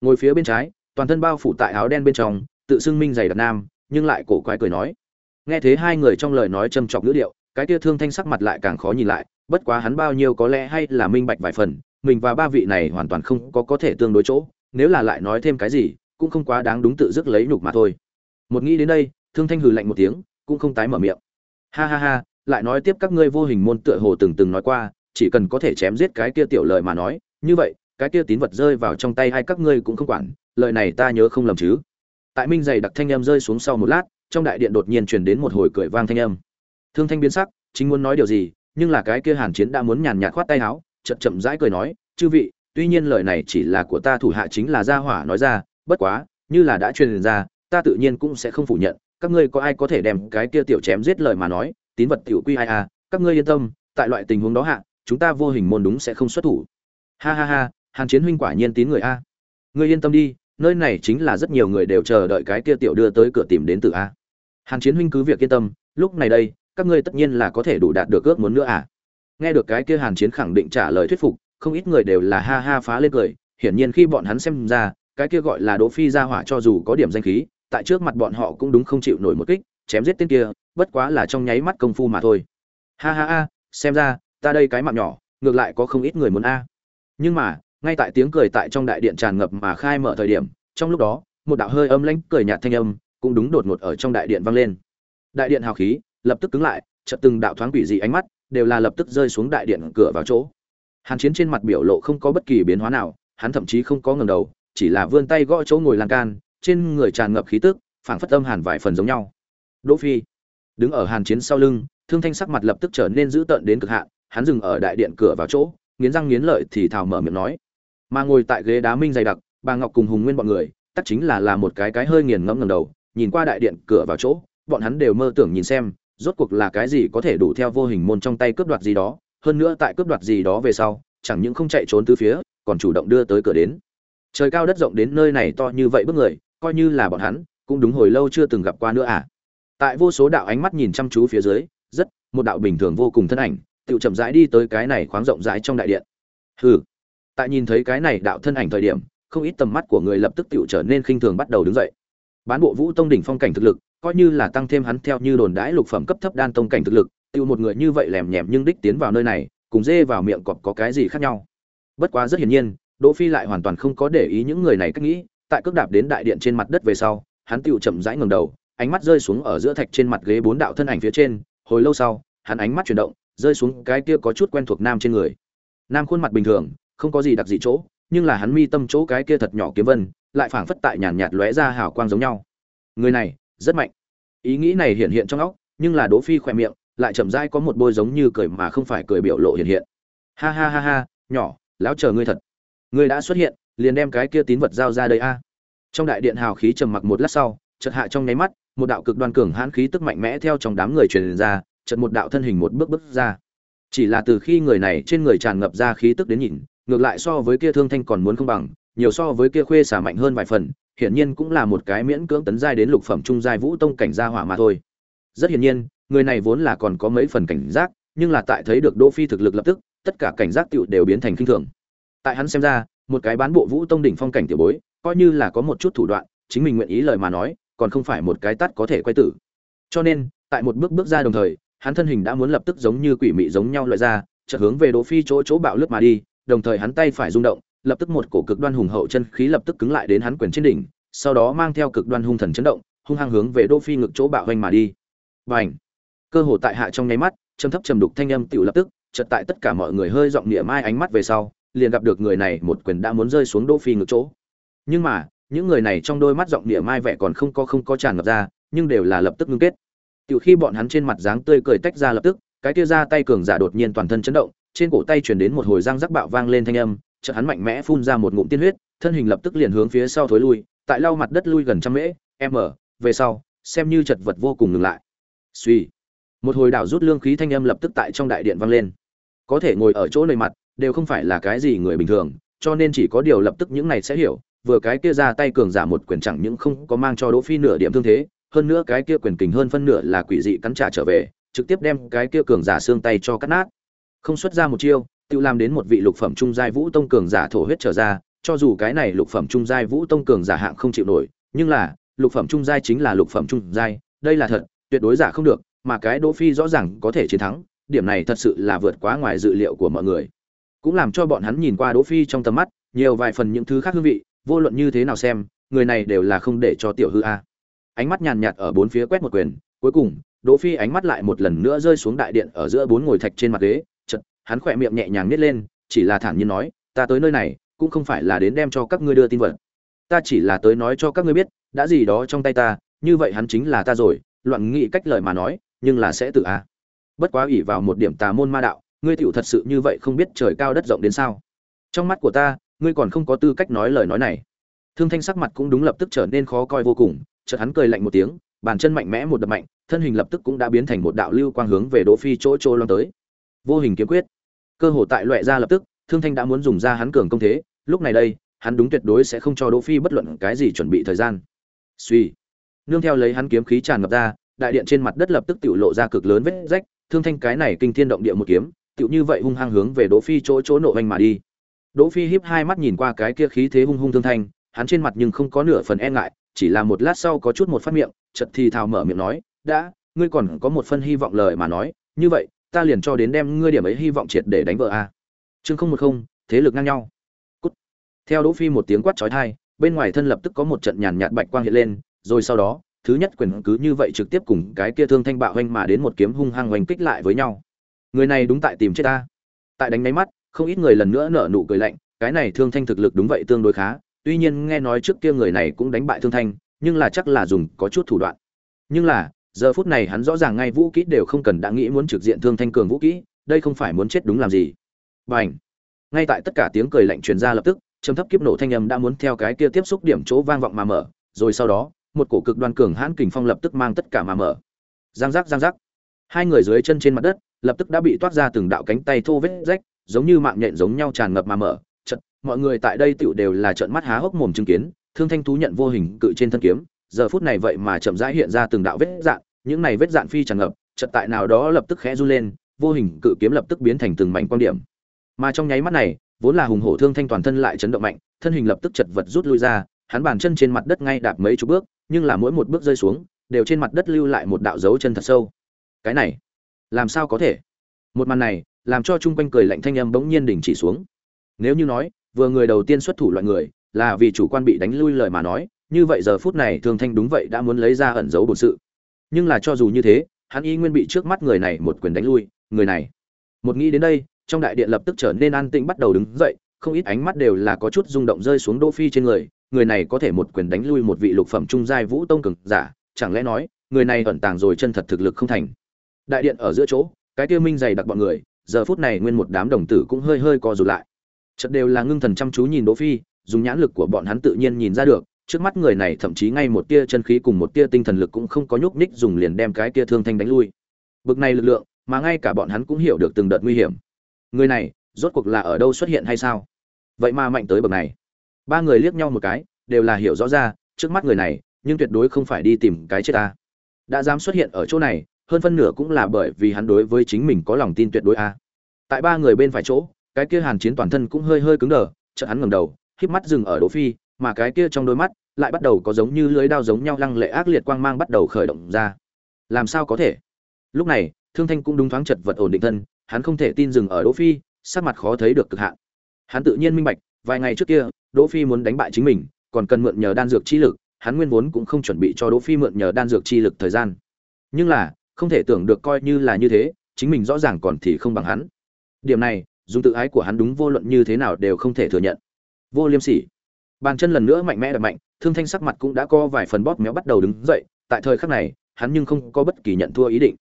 Ngồi phía bên trái, toàn thân bao phủ tại áo đen bên trong, tự xưng minh dày đặc nam, nhưng lại cổ quái cười nói. Nghe thế hai người trong lời nói châm chọc ngữ điệu, cái kia thương thanh sắc mặt lại càng khó nhìn lại, bất quá hắn bao nhiêu có lẽ hay là minh bạch vài phần, mình và ba vị này hoàn toàn không có có thể tương đối chỗ, nếu là lại nói thêm cái gì, cũng không quá đáng đúng tự dứt lấy nhục mà thôi. Một nghĩ đến đây, thương thanh hừ lạnh một tiếng, cũng không tái mở miệng. Ha ha ha lại nói tiếp các ngươi vô hình môn tựa hồ từng từng nói qua, chỉ cần có thể chém giết cái kia tiểu lời mà nói, như vậy, cái kia tín vật rơi vào trong tay hai các ngươi cũng không quản, lời này ta nhớ không lầm chứ? Tại minh dày đặc thanh âm rơi xuống sau một lát, trong đại điện đột nhiên truyền đến một hồi cười vang thanh âm. Thương thanh biến sắc, chính muốn nói điều gì, nhưng là cái kia hàn chiến đã muốn nhàn nhạt khoát tay áo, chậm chậm rãi cười nói, chư vị, tuy nhiên lời này chỉ là của ta thủ hạ chính là gia hỏa nói ra, bất quá, như là đã truyền ra, ta tự nhiên cũng sẽ không phủ nhận, các ngươi có ai có thể đem cái kia tiểu chém giết lời mà nói tín vật tiểu quy ai à các ngươi yên tâm, tại loại tình huống đó hạ, chúng ta vô hình môn đúng sẽ không xuất thủ. Ha ha ha, hàn chiến huynh quả nhiên tín người a. Ngươi yên tâm đi, nơi này chính là rất nhiều người đều chờ đợi cái kia tiểu đưa tới cửa tìm đến từ a. Hàn chiến huynh cứ việc yên tâm, lúc này đây, các ngươi tất nhiên là có thể đủ đạt được ước muốn nữa à. Nghe được cái kia hàn chiến khẳng định trả lời thuyết phục, không ít người đều là ha ha phá lên cười, hiển nhiên khi bọn hắn xem ra, cái kia gọi là đỗ phi ra hỏa cho dù có điểm danh khí, tại trước mặt bọn họ cũng đúng không chịu nổi một kích, chém giết tên kia bất quá là trong nháy mắt công phu mà thôi. Ha ha ha, xem ra, ta đây cái mạng nhỏ, ngược lại có không ít người muốn a. Nhưng mà, ngay tại tiếng cười tại trong đại điện tràn ngập mà khai mở thời điểm, trong lúc đó, một đạo hơi âm lãnh cười nhạt thanh âm cũng đúng đột ngột ở trong đại điện vang lên. Đại điện hào khí, lập tức cứng lại, chợt từng đạo thoáng quỷ dị ánh mắt đều là lập tức rơi xuống đại điện cửa vào chỗ. Hàn chiến trên mặt biểu lộ không có bất kỳ biến hóa nào, hắn thậm chí không có ngẩng đầu, chỉ là vươn tay gõ chỗ ngồi lan can, trên người tràn ngập khí tức, phảng phất âm hàn vài phần giống nhau. Đỗ phi đứng ở hàn chiến sau lưng, thương thanh sắc mặt lập tức trở nên dữ tợn đến cực hạn, hắn dừng ở đại điện cửa vào chỗ, nghiến răng nghiến lợi thì thào mở miệng nói. Mà ngồi tại ghế đá minh dày đặc, bà ngọc cùng hùng nguyên bọn người tất chính là là một cái cái hơi nghiền ngẫm ngầm đầu, nhìn qua đại điện cửa vào chỗ, bọn hắn đều mơ tưởng nhìn xem, rốt cuộc là cái gì có thể đủ theo vô hình môn trong tay cướp đoạt gì đó, hơn nữa tại cướp đoạt gì đó về sau, chẳng những không chạy trốn từ phía, còn chủ động đưa tới cửa đến. Trời cao đất rộng đến nơi này to như vậy bước người, coi như là bọn hắn, cũng đúng hồi lâu chưa từng gặp qua nữa à tại vô số đạo ánh mắt nhìn chăm chú phía dưới, rất, một đạo bình thường vô cùng thân ảnh tự chậm rãi đi tới cái này khoáng rộng rãi trong đại điện. Hừ. Tại nhìn thấy cái này đạo thân ảnh thời điểm, không ít tầm mắt của người lập tức tự trở nên khinh thường bắt đầu đứng dậy. Bán bộ vũ tông đỉnh phong cảnh thực lực, coi như là tăng thêm hắn theo như đồn đãi lục phẩm cấp thấp đan tông cảnh thực lực tự một người như vậy lèm nhèm nhưng đích tiến vào nơi này, cùng dê vào miệng cọp có cái gì khác nhau? Bất quá rất hiển nhiên, đỗ phi lại hoàn toàn không có để ý những người này cách nghĩ, tại cước đạp đến đại điện trên mặt đất về sau, hắn tự chậm rãi ngẩng đầu ánh mắt rơi xuống ở giữa thạch trên mặt ghế bốn đạo thân ảnh phía trên, hồi lâu sau, hắn ánh mắt chuyển động, rơi xuống cái kia có chút quen thuộc nam trên người. Nam khuôn mặt bình thường, không có gì đặc dị chỗ, nhưng là hắn mi tâm chỗ cái kia thật nhỏ kiếm vân, lại phảng phất tại nhàn nhạt lóe ra hào quang giống nhau. Người này, rất mạnh. Ý nghĩ này hiện hiện trong óc, nhưng là đỗ phi khỏe miệng, lại chậm rãi có một bôi giống như cười mà không phải cười biểu lộ hiện hiện. Ha ha ha ha, nhỏ, lão chờ ngươi thật. Ngươi đã xuất hiện, liền đem cái kia tín vật giao ra đây a. Trong đại điện hào khí trầm mặc một lát sau, chợt hạ trong nháy mắt một đạo cực đoan cường hãn khí tức mạnh mẽ theo trong đám người truyền ra, chợt một đạo thân hình một bước bước ra. Chỉ là từ khi người này trên người tràn ngập ra khí tức đến nhìn, ngược lại so với kia thương thanh còn muốn không bằng, nhiều so với kia khuê xả mạnh hơn vài phần, hiển nhiên cũng là một cái miễn cưỡng tấn giai đến lục phẩm trung giai vũ tông cảnh gia hỏa mà thôi. Rất hiển nhiên, người này vốn là còn có mấy phần cảnh giác, nhưng là tại thấy được đỗ phi thực lực lập tức, tất cả cảnh giác tựu đều biến thành kinh thường. Tại hắn xem ra, một cái bán bộ vũ tông đỉnh phong cảnh tiểu bối, coi như là có một chút thủ đoạn, chính mình nguyện ý lời mà nói còn không phải một cái tắt có thể quay tử. Cho nên, tại một bước bước ra đồng thời, hắn thân hình đã muốn lập tức giống như quỷ mị giống nhau loại ra, chợt hướng về đỗ phi chỗ chỗ bạo lướt mà đi, đồng thời hắn tay phải rung động, lập tức một cổ cực đoan hùng hậu chân khí lập tức cứng lại đến hắn quyền trên đỉnh, sau đó mang theo cực đoan hung thần chấn động, hung hăng hướng về đỗ phi ngực chỗ bạo hoành mà đi. Bành! Cơ hồ tại hạ trong nháy mắt, trầm thấp trầm đục thanh âm tiểu lập tức, chợt tại tất cả mọi người hơi giọng niệm mai ánh mắt về sau, liền gặp được người này một quyền đã muốn rơi xuống đỗ phi ngực chỗ. Nhưng mà những người này trong đôi mắt giọng địa mai vẻ còn không có không có tràn ngập ra, nhưng đều là lập tức ngưng kết. Tiểu khi bọn hắn trên mặt dáng tươi cười tách ra lập tức, cái kia ra tay cường giả đột nhiên toàn thân chấn động, trên cổ tay truyền đến một hồi răng rắc bạo vang lên thanh âm, chợt hắn mạnh mẽ phun ra một ngụm tiên huyết, thân hình lập tức liền hướng phía sau thối lui, tại lau mặt đất lui gần trăm mễ m về sau, xem như chật vật vô cùng ngừng lại. Suy một hồi đảo rút lương khí thanh âm lập tức tại trong đại điện vang lên. Có thể ngồi ở chỗ này mặt, đều không phải là cái gì người bình thường, cho nên chỉ có điều lập tức những này sẽ hiểu vừa cái kia ra tay cường giả một quyền chẳng những không có mang cho đỗ phi nửa điểm thương thế, hơn nữa cái kia quyền kình hơn phân nửa là quỷ dị cắn trả trở về, trực tiếp đem cái kia cường giả xương tay cho cắt nát. Không xuất ra một chiêu, tự làm đến một vị lục phẩm trung giai vũ tông cường giả thổ huyết trở ra, cho dù cái này lục phẩm trung giai vũ tông cường giả hạng không chịu nổi, nhưng là, lục phẩm trung giai chính là lục phẩm trung giai, đây là thật, tuyệt đối giả không được, mà cái đỗ phi rõ ràng có thể chiến thắng, điểm này thật sự là vượt quá ngoài dự liệu của mọi người. Cũng làm cho bọn hắn nhìn qua đỗ phi trong tầm mắt, nhiều vài phần những thứ khác hương vị vô luận như thế nào xem, người này đều là không để cho tiểu hư a. Ánh mắt nhàn nhạt ở bốn phía quét một quyền, cuối cùng, đỗ phi ánh mắt lại một lần nữa rơi xuống đại điện ở giữa bốn ngồi thạch trên mặt ghế chật hắn khỏe miệng nhẹ nhàng nít lên, chỉ là thản nhiên nói, ta tới nơi này, cũng không phải là đến đem cho các ngươi đưa tin vật. Ta chỉ là tới nói cho các ngươi biết, đã gì đó trong tay ta, như vậy hắn chính là ta rồi, loạn nghị cách lời mà nói, nhưng là sẽ tự a. Bất quá ủy vào một điểm tà môn ma đạo, ngươi tiểu thật sự như vậy không biết trời cao đất rộng đến sao. Trong mắt của ta ngươi còn không có tư cách nói lời nói này. Thương thanh sắc mặt cũng đúng lập tức trở nên khó coi vô cùng, chợt hắn cười lạnh một tiếng, bàn chân mạnh mẽ một đập mạnh, thân hình lập tức cũng đã biến thành một đạo lưu quang hướng về đỗ phi chỗ chỗ loan tới. Vô hình kiếm quyết. Cơ hội tại loại ra lập tức, thương thanh đã muốn dùng ra hắn cường công thế, lúc này đây, hắn đúng tuyệt đối sẽ không cho đỗ phi bất luận cái gì chuẩn bị thời gian. Suy nương theo lấy hắn kiếm khí tràn ngập ra, đại điện trên mặt đất lập tức tự lộ ra cực lớn vết rách, thương thanh cái này kinh thiên động địa một kiếm tự như vậy hung hăng hướng về đỗ phi chỗ chỗ nộ anh mà đi đỗ phi híp hai mắt nhìn qua cái kia khí thế hung hung thương thanh, hắn trên mặt nhưng không có nửa phần e ngại, chỉ là một lát sau có chút một phát miệng, chợt thì thào mở miệng nói, đã, ngươi còn có một phân hy vọng lời mà nói, như vậy, ta liền cho đến đem ngươi điểm ấy hy vọng triệt để đánh vợ a. Chương không một không, thế lực ngang nhau. Cút. theo đỗ phi một tiếng quát chói tai, bên ngoài thân lập tức có một trận nhàn nhạt bạch quang hiện lên, rồi sau đó, thứ nhất quyền cứ như vậy trực tiếp cùng cái kia thương thanh bạo hoành mà đến một kiếm hung hăng hoành kích lại với nhau. Người này đúng tại tìm chết ta. Tại đánh máy mắt không ít người lần nữa nở nụ cười lạnh, cái này thương thanh thực lực đúng vậy tương đối khá, tuy nhiên nghe nói trước kia người này cũng đánh bại thương thanh, nhưng là chắc là dùng có chút thủ đoạn. Nhưng là, giờ phút này hắn rõ ràng ngay vũ kỹ đều không cần đã nghĩ muốn trực diện thương thanh cường vũ kỹ, đây không phải muốn chết đúng làm gì. Bành. ngay tại tất cả tiếng cười lạnh truyền ra lập tức, trầm thấp kiếp nổ thanh âm đã muốn theo cái kia tiếp xúc điểm chỗ vang vọng mà mở, rồi sau đó, một cổ cực đoan cường hãn kình phong lập tức mang tất cả mà mở. Giang giác giang giác. Hai người dưới chân trên mặt đất, lập tức đã bị toát ra từng đạo cánh tay thô vết rách giống như mạng nhện giống nhau tràn ngập mà mở. Chật mọi người tại đây tựu đều là trợn mắt há hốc mồm chứng kiến, thương thanh thú nhận vô hình cự trên thân kiếm. Giờ phút này vậy mà chậm rãi hiện ra từng đạo vết dạn những này vết dạn phi tràn ngập chật tại nào đó lập tức khẽ run lên, vô hình cự kiếm lập tức biến thành từng mảnh quan điểm. Mà trong nháy mắt này, vốn là hùng hổ thương thanh toàn thân lại chấn động mạnh, thân hình lập tức chật vật rút lui ra, hắn bàn chân trên mặt đất ngay đạp mấy chục bước, nhưng là mỗi một bước rơi xuống, đều trên mặt đất lưu lại một đạo dấu chân thật sâu. Cái này, làm sao có thể? Một màn này làm cho chung quanh cười lạnh thanh âm bỗng nhiên đình chỉ xuống. Nếu như nói, vừa người đầu tiên xuất thủ loại người, là vì chủ quan bị đánh lui lời mà nói, như vậy giờ phút này thương thanh đúng vậy đã muốn lấy ra ẩn giấu bổn sự. Nhưng là cho dù như thế, hắn y nguyên bị trước mắt người này một quyền đánh lui, người này. Một nghĩ đến đây, trong đại điện lập tức trở nên an tĩnh bắt đầu đứng dậy, không ít ánh mắt đều là có chút rung động rơi xuống đỗ phi trên người người này có thể một quyền đánh lui một vị lục phẩm trung giai vũ tông cường giả, chẳng lẽ nói, người này ẩn tàng rồi chân thật thực lực không thành. Đại điện ở giữa chỗ, cái tiêu minh dày đặc bọn người giờ phút này nguyên một đám đồng tử cũng hơi hơi co rụt lại. Chợt đều là ngưng thần chăm chú nhìn đỗ phi, dùng nhãn lực của bọn hắn tự nhiên nhìn ra được, trước mắt người này thậm chí ngay một tia chân khí cùng một tia tinh thần lực cũng không có nhúc nhích dùng liền đem cái tia thương thanh đánh lui. Bực này lực lượng, mà ngay cả bọn hắn cũng hiểu được từng đợt nguy hiểm. Người này, rốt cuộc là ở đâu xuất hiện hay sao? Vậy mà mạnh tới bậc này. Ba người liếc nhau một cái, đều là hiểu rõ ra, trước mắt người này, nhưng tuyệt đối không phải đi tìm cái chết ta. Đã dám xuất hiện ở chỗ này hơn phân nửa cũng là bởi vì hắn đối với chính mình có lòng tin tuyệt đối a. Tại ba người bên phải chỗ, cái kia hàn chiến toàn thân cũng hơi hơi cứng đờ, chợt hắn ngẩng đầu, híp mắt dừng ở đỗ phi, mà cái kia trong đôi mắt lại bắt đầu có giống như lưới đao giống nhau lăng lệ ác liệt quang mang bắt đầu khởi động ra. Làm sao có thể? Lúc này, thương thanh cũng đúng thoáng chật vật ổn định thân, hắn không thể tin dừng ở đỗ phi, sắc mặt khó thấy được cực hạn. Hắn tự nhiên minh bạch, vài ngày trước kia, đỗ phi muốn đánh bại chính mình, còn cần mượn nhờ đan dược chi lực, hắn nguyên vốn cũng không chuẩn bị cho đỗ phi mượn nhờ đan dược chi lực thời gian. Nhưng là không thể tưởng được coi như là như thế, chính mình rõ ràng còn thì không bằng hắn. Điểm này, dùng tự ái của hắn đúng vô luận như thế nào đều không thể thừa nhận. Vô liêm sỉ. Bàn chân lần nữa mạnh mẽ đập mạnh, thương thanh sắc mặt cũng đã co vài phần bóp méo bắt đầu đứng dậy, tại thời khắc này, hắn nhưng không có bất kỳ nhận thua ý định.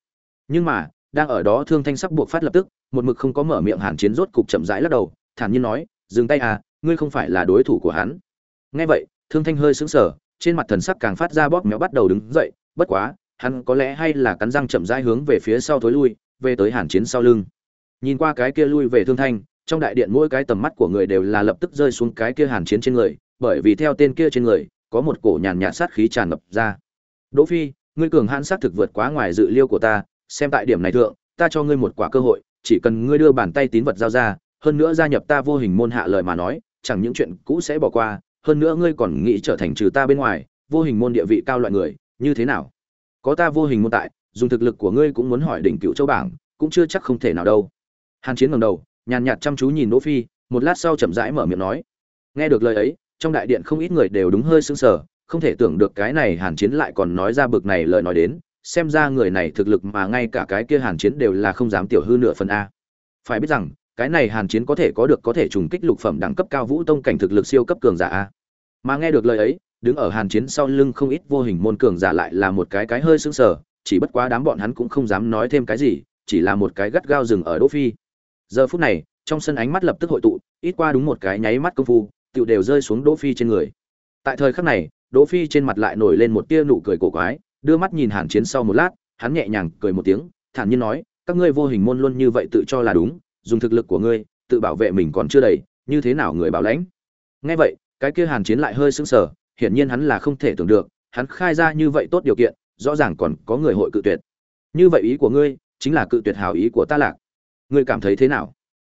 Nhưng mà, đang ở đó thương thanh sắc buộc phát lập tức, một mực không có mở miệng hàn chiến rốt cục chậm rãi lắc đầu, thản nhiên nói, dừng tay à ngươi không phải là đối thủ của hắn. Nghe vậy, thương thanh hơi sững sờ, trên mặt thần sắc càng phát ra bóp méo bắt đầu đứng dậy, bất quá hắn có lẽ hay là cắn răng chậm rãi hướng về phía sau thối lui, về tới hàn chiến sau lưng. Nhìn qua cái kia lui về thương thanh, trong đại điện mỗi cái tầm mắt của người đều là lập tức rơi xuống cái kia hàn chiến trên người, bởi vì theo tên kia trên người, có một cổ nhàn nhạt sát khí tràn ngập ra. Đỗ phi, ngươi cường hãn sát thực vượt quá ngoài dự liêu của ta, xem tại điểm này thượng, ta cho ngươi một quả cơ hội, chỉ cần ngươi đưa bàn tay tín vật giao ra, hơn nữa gia nhập ta vô hình môn hạ lời mà nói, chẳng những chuyện cũ sẽ bỏ qua, hơn nữa ngươi còn nghĩ trở thành trừ ta bên ngoài, vô hình môn địa vị cao loại người, như thế nào? Có ta vô hình môn tại, dùng thực lực của ngươi cũng muốn hỏi đỉnh cựu châu bảng, cũng chưa chắc không thể nào đâu. Hàn chiến ngầm đầu, nhàn nhạt chăm chú nhìn đỗ phi, một lát sau chậm rãi mở miệng nói. Nghe được lời ấy, trong đại điện không ít người đều đúng hơi sững sờ, không thể tưởng được cái này hàn chiến lại còn nói ra bực này lời nói đến, xem ra người này thực lực mà ngay cả cái kia hàn chiến đều là không dám tiểu hư nửa phần a. Phải biết rằng, cái này hàn chiến có thể có được có thể trùng kích lục phẩm đẳng cấp cao vũ tông cảnh thực lực siêu cấp cường giả a. Mà nghe được lời ấy đứng ở hàn chiến sau lưng không ít vô hình môn cường giả lại là một cái cái hơi sững sờ, chỉ bất quá đám bọn hắn cũng không dám nói thêm cái gì, chỉ là một cái gắt gao rừng ở đỗ phi. Giờ phút này, trong sân ánh mắt lập tức hội tụ, ít qua đúng một cái nháy mắt công phu, tựu đều rơi xuống đỗ phi trên người. Tại thời khắc này, đỗ phi trên mặt lại nổi lên một tia nụ cười cổ quái, đưa mắt nhìn hàn chiến sau một lát, hắn nhẹ nhàng cười một tiếng, thản nhiên nói, các ngươi vô hình môn luôn như vậy tự cho là đúng, dùng thực lực của ngươi, tự bảo vệ mình còn chưa đầy, như thế nào người bảo lãnh? Nghe vậy, cái kia hàn chiến lại hơi sững sờ hiển nhiên hắn là không thể tưởng được, hắn khai ra như vậy tốt điều kiện, rõ ràng còn có người hội cự tuyệt. Như vậy ý của ngươi, chính là cự tuyệt hảo ý của ta lạc. Ngươi cảm thấy thế nào?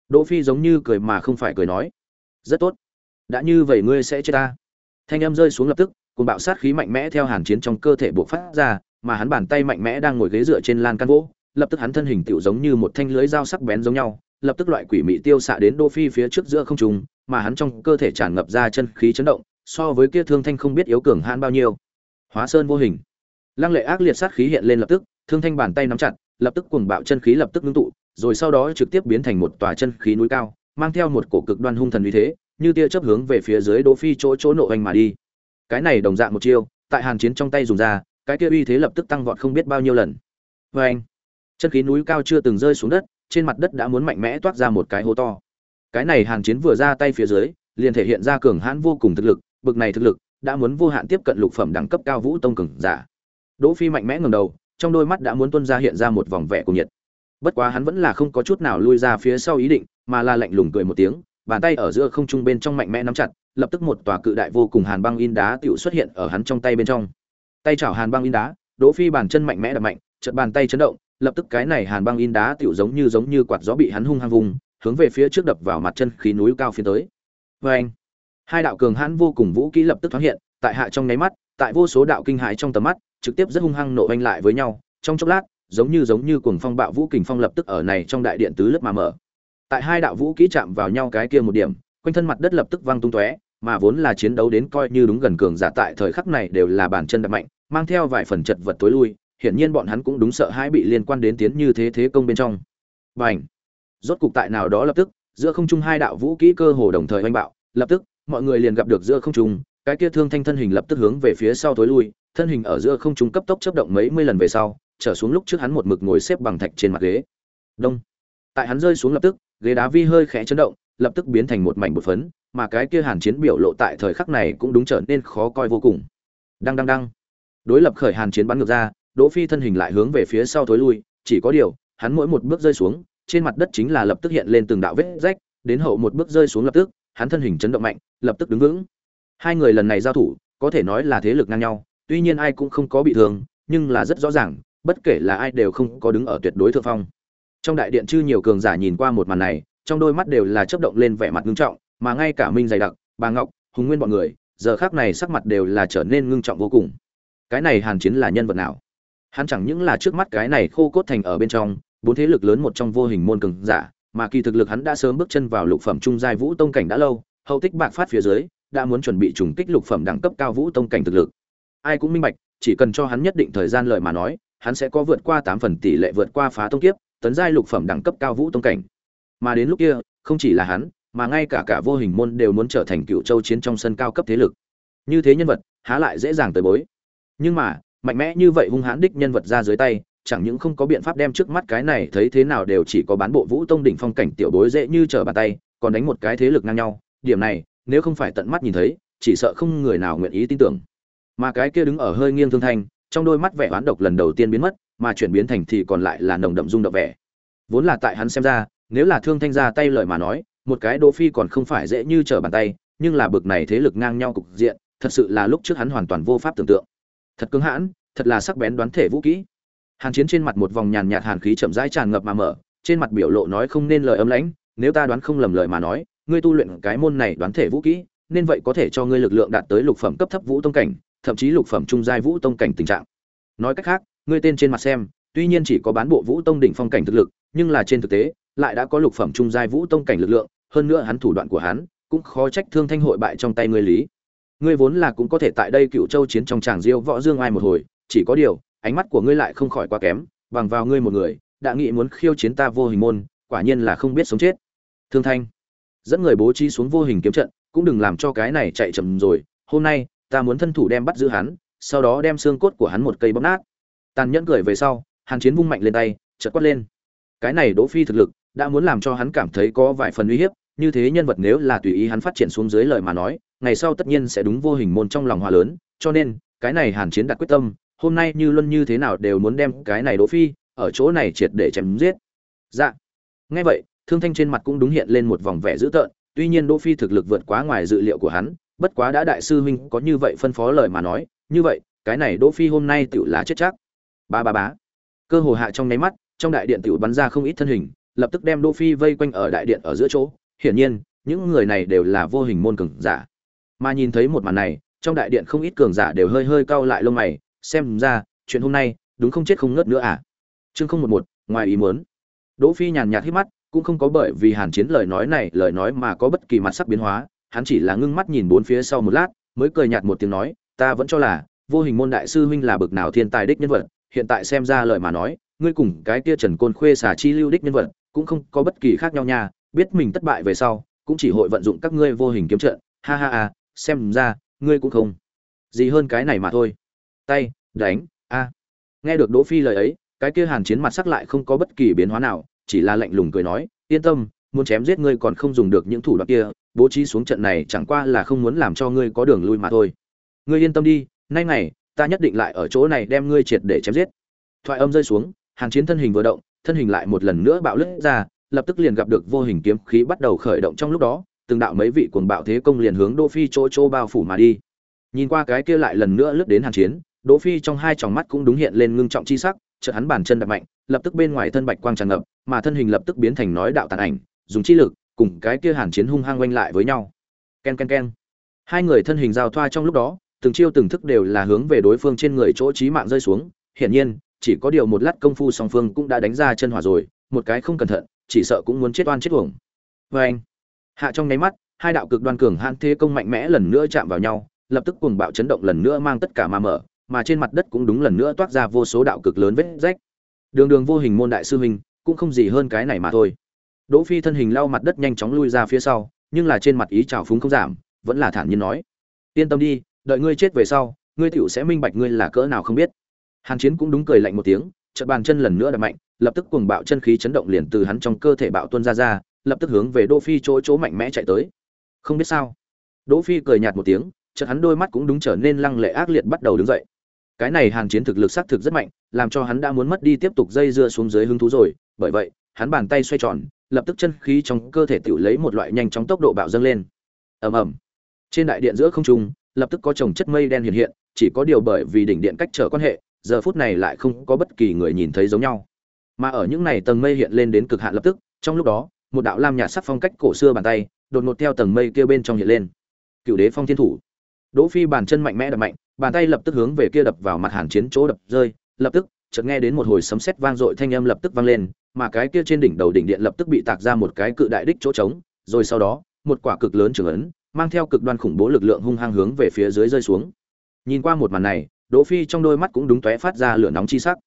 Đỗ phi giống như cười mà không phải cười nói. Rất tốt. Đã như vậy ngươi sẽ chết ta. Thanh âm rơi xuống lập tức cùng bạo sát khí mạnh mẽ theo hàn chiến trong cơ thể bộc phát ra, mà hắn bàn tay mạnh mẽ đang ngồi ghế dựa trên lan can gỗ, lập tức hắn thân hình tiểu giống như một thanh lưới dao sắc bén giống nhau, lập tức loại quỷ mị tiêu xạ đến Đỗ phi phía trước giữa không trung, mà hắn trong cơ thể tràn ngập ra chân khí chấn động so với kia thương thanh không biết yếu cường hãn bao nhiêu. Hóa sơn vô hình. Lăng lệ ác liệt sát khí hiện lên lập tức, thương thanh bàn tay nắm chặt, lập tức cuồng bạo chân khí lập tức ngưng tụ, rồi sau đó trực tiếp biến thành một tòa chân khí núi cao, mang theo một cổ cực đoan hung thần uy thế, như tia chớp hướng về phía dưới đỗ phi chỗ chỗ nộ anh mà đi. Cái này đồng dạng một chiêu, tại hàn chiến trong tay dùng ra, cái kia uy thế lập tức tăng vọt không biết bao nhiêu lần. Vê anh, chân khí núi cao chưa từng rơi xuống đất, trên mặt đất đã muốn mạnh mẽ toát ra một cái hố to. Cái này hàn chiến vừa ra tay phía dưới, liền thể hiện ra cường hãn vô cùng thực lực bực này thực lực, đã muốn vô hạn tiếp cận lục phẩm đẳng cấp cao vũ tông cường giả. Đỗ phi mạnh mẽ ngẩng đầu, trong đôi mắt đã muốn tuôn ra hiện ra một vòng vẻ cuồng nhiệt. Bất quá hắn vẫn là không có chút nào lui ra phía sau ý định, mà là lạnh lùng cười một tiếng, bàn tay ở giữa không trung bên trong mạnh mẽ nắm chặt, lập tức một tòa cự đại vô cùng hàn băng in đá tiểu xuất hiện ở hắn trong tay bên trong. Tay chảo hàn băng in đá, đỗ phi bàn chân mạnh mẽ đập mạnh, chợt bàn tay chấn động, lập tức cái này hàn băng in đá tiểu giống như giống như quạt gió bị hắn hung hăng vùng, hướng về phía trước đập vào mặt chân khí núi cao phía tới. Với anh hai đạo cường hãn vô cùng vũ kỹ lập tức thoáng hiện, tại hạ trong nháy mắt, tại vô số đạo kinh hãi trong tầm mắt, trực tiếp rất hung hăng nổ oanh lại với nhau. Trong chốc lát, giống như giống như cuồng phong bạo vũ kình phong lập tức ở này trong đại điện tứ lớp mà mở. Tại hai đạo vũ kỹ chạm vào nhau cái kia một điểm, quanh thân mặt đất lập tức văng tung tóe, mà vốn là chiến đấu đến coi như đúng gần cường giả tại thời khắc này đều là bàn chân đập mạnh, mang theo vài phần chật vật tối lui, hiển nhiên bọn hắn cũng đúng sợ hãi bị liên quan đến tiến như thế thế công bên trong. Bành! Rốt cục tại nào đó lập tức, giữa không trung hai đạo vũ kỹ cơ hồ đồng thời oanh bạo, lập tức mọi người liền gặp được giữa không trung, cái kia thương thanh thân hình lập tức hướng về phía sau tối lui, thân hình ở giữa không trung cấp tốc chớp động mấy mươi lần về sau, trở xuống lúc trước hắn một mực ngồi xếp bằng thạch trên mặt ghế. Đông. Tại hắn rơi xuống lập tức, ghế đá vi hơi khẽ chấn động, lập tức biến thành một mảnh bột phấn, mà cái kia hàn chiến biểu lộ tại thời khắc này cũng đúng trở nên khó coi vô cùng. Đang đang đang đối lập khởi hàn chiến bắn ngược ra, đỗ phi thân hình lại hướng về phía sau tối lui, chỉ có điều, hắn mỗi một bước rơi xuống, trên mặt đất chính là lập tức hiện lên từng đạo vết rách, đến hậu một bước rơi xuống lập tức hắn thân hình chấn động mạnh, lập tức đứng vững. Hai người lần này giao thủ, có thể nói là thế lực ngang nhau, tuy nhiên ai cũng không có bị thương, nhưng là rất rõ ràng, bất kể là ai đều không có đứng ở tuyệt đối thượng phong. Trong đại điện chư nhiều cường giả nhìn qua một màn này, trong đôi mắt đều là chớp động lên vẻ mặt ngưng trọng, mà ngay cả minh dày đặc, bà ngọc, hùng nguyên bọn người, giờ khắc này sắc mặt đều là trở nên ngưng trọng vô cùng. Cái này hàn chiến là nhân vật nào? Hắn chẳng những là trước mắt cái này khô cốt thành ở bên trong, bốn thế lực lớn một trong vô hình môn cường giả mà kỳ thực lực hắn đã sớm bước chân vào lục phẩm trung giai vũ tông cảnh đã lâu, hậu tích bạc phát phía dưới, đã muốn chuẩn bị trùng kích lục phẩm đẳng cấp cao vũ tông cảnh thực lực. Ai cũng minh bạch, chỉ cần cho hắn nhất định thời gian lợi mà nói, hắn sẽ có vượt qua tám phần tỷ lệ vượt qua phá tông kiếp, tấn giai lục phẩm đẳng cấp cao vũ tông cảnh. Mà đến lúc kia, không chỉ là hắn, mà ngay cả cả vô hình môn đều muốn trở thành cựu châu chiến trong sân cao cấp thế lực. Như thế nhân vật, há lại dễ dàng tới bối. Nhưng mà, mạnh mẽ như vậy hung hãn đích nhân vật ra dưới tay chẳng những không có biện pháp đem trước mắt cái này thấy thế nào đều chỉ có bán bộ vũ tông đỉnh phong cảnh tiểu bối dễ như trở bàn tay, còn đánh một cái thế lực ngang nhau. Điểm này, nếu không phải tận mắt nhìn thấy, chỉ sợ không người nào nguyện ý tin tưởng. Mà cái kia đứng ở hơi nghiêng thương thanh, trong đôi mắt vẻ oán độc lần đầu tiên biến mất, mà chuyển biến thành thì còn lại là nồng đậm rung động vẻ. Vốn là tại hắn xem ra, nếu là thương thanh ra tay lời mà nói, một cái đỗ phi còn không phải dễ như trở bàn tay, nhưng là bực này thế lực ngang nhau cục diện, thật sự là lúc trước hắn hoàn toàn vô pháp tưởng tượng. Thật cứng hãn, thật là sắc bén đoán thể vũ kỹ hàn chiến trên mặt một vòng nhàn nhạt hàn khí chậm rãi tràn ngập mà mở, trên mặt biểu lộ nói không nên lời ấm lãnh, nếu ta đoán không lầm lời mà nói, ngươi tu luyện cái môn này đoán thể vũ kỹ, nên vậy có thể cho ngươi lực lượng đạt tới lục phẩm cấp thấp vũ tông cảnh, thậm chí lục phẩm trung giai vũ tông cảnh tình trạng. Nói cách khác, ngươi tên trên mặt xem, tuy nhiên chỉ có bán bộ vũ tông đỉnh phong cảnh thực lực, nhưng là trên thực tế, lại đã có lục phẩm trung giai vũ tông cảnh lực lượng, hơn nữa hắn thủ đoạn của hắn cũng khó trách thương thanh hội bại trong tay ngươi lý. Ngươi vốn là cũng có thể tại đây cựu châu chiến trong tràng diêu võ dương ai một hồi, chỉ có điều ánh mắt của ngươi lại không khỏi quá kém, bằng vào ngươi một người, đã nghĩ muốn khiêu chiến ta vô hình môn, quả nhiên là không biết sống chết. Thương thanh, dẫn người bố trí xuống vô hình kiếm trận, cũng đừng làm cho cái này chạy chậm rồi, hôm nay, ta muốn thân thủ đem bắt giữ hắn, sau đó đem xương cốt của hắn một cây bóp nát. Tàn nhẫn cười về sau, hàn chiến vung mạnh lên tay, chợt quát lên. Cái này đỗ phi thực lực, đã muốn làm cho hắn cảm thấy có vài phần uy hiếp, như thế nhân vật nếu là tùy ý hắn phát triển xuống dưới lời mà nói, ngày sau tất nhiên sẽ đúng vô hình môn trong lòng hòa lớn, cho nên, cái này hàn chiến đặt quyết tâm hôm nay như luân như thế nào đều muốn đem cái này đỗ phi ở chỗ này triệt để chém giết. Dạ. Nghe vậy, thương thanh trên mặt cũng đúng hiện lên một vòng vẻ dữ tợn, tuy nhiên đỗ phi thực lực vượt quá ngoài dự liệu của hắn, bất quá đã đại sư huynh có như vậy phân phó lời mà nói, như vậy, cái này đỗ phi hôm nay tựu lá chết chắc. Ba ba bá cơ hồ hạ trong nháy mắt, trong đại điện tựu bắn ra không ít thân hình, lập tức đem đỗ phi vây quanh ở đại điện ở giữa chỗ. Hiển nhiên, những người này đều là vô hình môn cường giả. Mà nhìn thấy một màn này, trong đại điện không ít cường giả đều hơi hơi cau lại lông mày xem ra, chuyện hôm nay, đúng không chết không ngớt nữa à? Chương không một một, ngoài ý muốn. Đỗ phi nhàn nhạt hít mắt, cũng không có bởi vì hàn chiến lời nói này, lời nói mà có bất kỳ mặt sắc biến hóa, hắn chỉ là ngưng mắt nhìn bốn phía sau một lát, mới cười nhạt một tiếng nói, ta vẫn cho là, vô hình môn đại sư huynh là bực nào thiên tài đích nhân vật, hiện tại xem ra lời mà nói, ngươi cùng cái kia trần côn khuê xả chi lưu đích nhân vật, cũng không có bất kỳ khác nhau nha, biết mình thất bại về sau, cũng chỉ hội vận dụng các ngươi vô hình kiếm trận, ha ha ha, xem ra, ngươi cũng không gì hơn cái này mà thôi tay đánh a. Nghe được đỗ phi lời ấy cái kia hàn chiến mặt sắc lại không có bất kỳ biến hóa nào chỉ là lạnh lùng cười nói yên tâm muốn chém giết ngươi còn không dùng được những thủ đoạn kia bố trí xuống trận này chẳng qua là không muốn làm cho ngươi có đường lui mà thôi. Ngươi yên tâm đi nay này, ta nhất định lại ở chỗ này đem ngươi triệt để chém giết. Thoại âm rơi xuống hàn chiến thân hình vừa động thân hình lại một lần nữa bạo lướt ra lập tức liền gặp được vô hình kiếm khí bắt đầu khởi động trong lúc đó từng đạo mấy vị cuồng bạo thế công liền hướng đỗ phi chỗ chỗ bao phủ mà đi. Nhìn qua cái kia lại lần nữa lướt đến hàn chiến đỗ phi trong hai tròng mắt cũng đúng hiện lên ngưng trọng chi sắc, chợt hắn bàn chân đập mạnh, lập tức bên ngoài thân bạch quang tràn ngập, mà thân hình lập tức biến thành nói đạo tàn ảnh, dùng chi lực, cùng cái kia hàn chiến hung hăng quanh lại với nhau. Ken ken ken. Hai người thân hình giao thoa trong lúc đó, từng chiêu từng thức đều là hướng về đối phương trên người chỗ chí mạng rơi xuống. Hiển nhiên, chỉ có điều một lát công phu song phương cũng đã đánh ra chân hỏa rồi, một cái không cẩn thận, chỉ sợ cũng muốn chết oan chết uổng. Oeng. anh, hạ trong nháy mắt, hai đạo cực đoan cường hãn thế công mạnh mẽ lần nữa chạm vào nhau, lập tức cuồng bạo chấn động lần nữa mang tất cả mà mở mà trên mặt đất cũng đúng lần nữa toát ra vô số đạo cực lớn vết rách. Đường đường vô hình môn đại sư huynh, cũng không gì hơn cái này mà thôi. Đỗ phi thân hình lau mặt đất nhanh chóng lui ra phía sau, nhưng là trên mặt ý trào phúng không giảm, vẫn là thản nhiên nói. Yên tâm đi, đợi ngươi chết về sau, ngươi tiểu sẽ minh bạch ngươi là cỡ nào không biết. Hàn chiến cũng đúng cười lạnh một tiếng, chợt bàn chân lần nữa đập mạnh, lập tức cuồng bạo chân khí chấn động liền từ hắn trong cơ thể bạo tuôn ra ra, lập tức hướng về đỗ phi chỗ chỗ mạnh mẽ chạy tới. Không biết sao. Đỗ phi cười nhạt một tiếng, chợt hắn đôi mắt cũng đúng trở nên lăng lệ ác liệt bắt đầu đứng dậy cái này hàn chiến thực lực xác thực rất mạnh, làm cho hắn đã muốn mất đi tiếp tục dây dưa xuống dưới hứng thú rồi. Bởi vậy, hắn bàn tay xoay tròn, lập tức chân khí trong cơ thể tự lấy một loại nhanh chóng tốc độ bạo dâng lên. Ầm ầm. Trên đại điện giữa không trung, lập tức có chồng chất mây đen hiện hiện, chỉ có điều bởi vì đỉnh điện cách trở quan hệ, giờ phút này lại không có bất kỳ người nhìn thấy giống nhau. Mà ở những này tầng mây hiện lên đến cực hạn lập tức, trong lúc đó, một đạo lam nhà sắc phong cách cổ xưa bàn tay, đột ngột theo tầng mây kia bên trong hiện lên. Cựu đế phong thiên thủ. Đỗ phi bàn chân mạnh mẽ đập mạnh bàn tay lập tức hướng về kia đập vào mặt hàn chiến chỗ đập rơi, lập tức, chợt nghe đến một hồi sấm sét vang dội thanh âm lập tức vang lên, mà cái kia trên đỉnh đầu đỉnh điện lập tức bị tạc ra một cái cự đại đích chỗ trống, rồi sau đó, một quả cực lớn trường ấn, mang theo cực đoan khủng bố lực lượng hung hăng hướng về phía dưới rơi xuống. Nhìn qua một màn này, đỗ phi trong đôi mắt cũng đúng tóe phát ra lửa nóng chi sắc.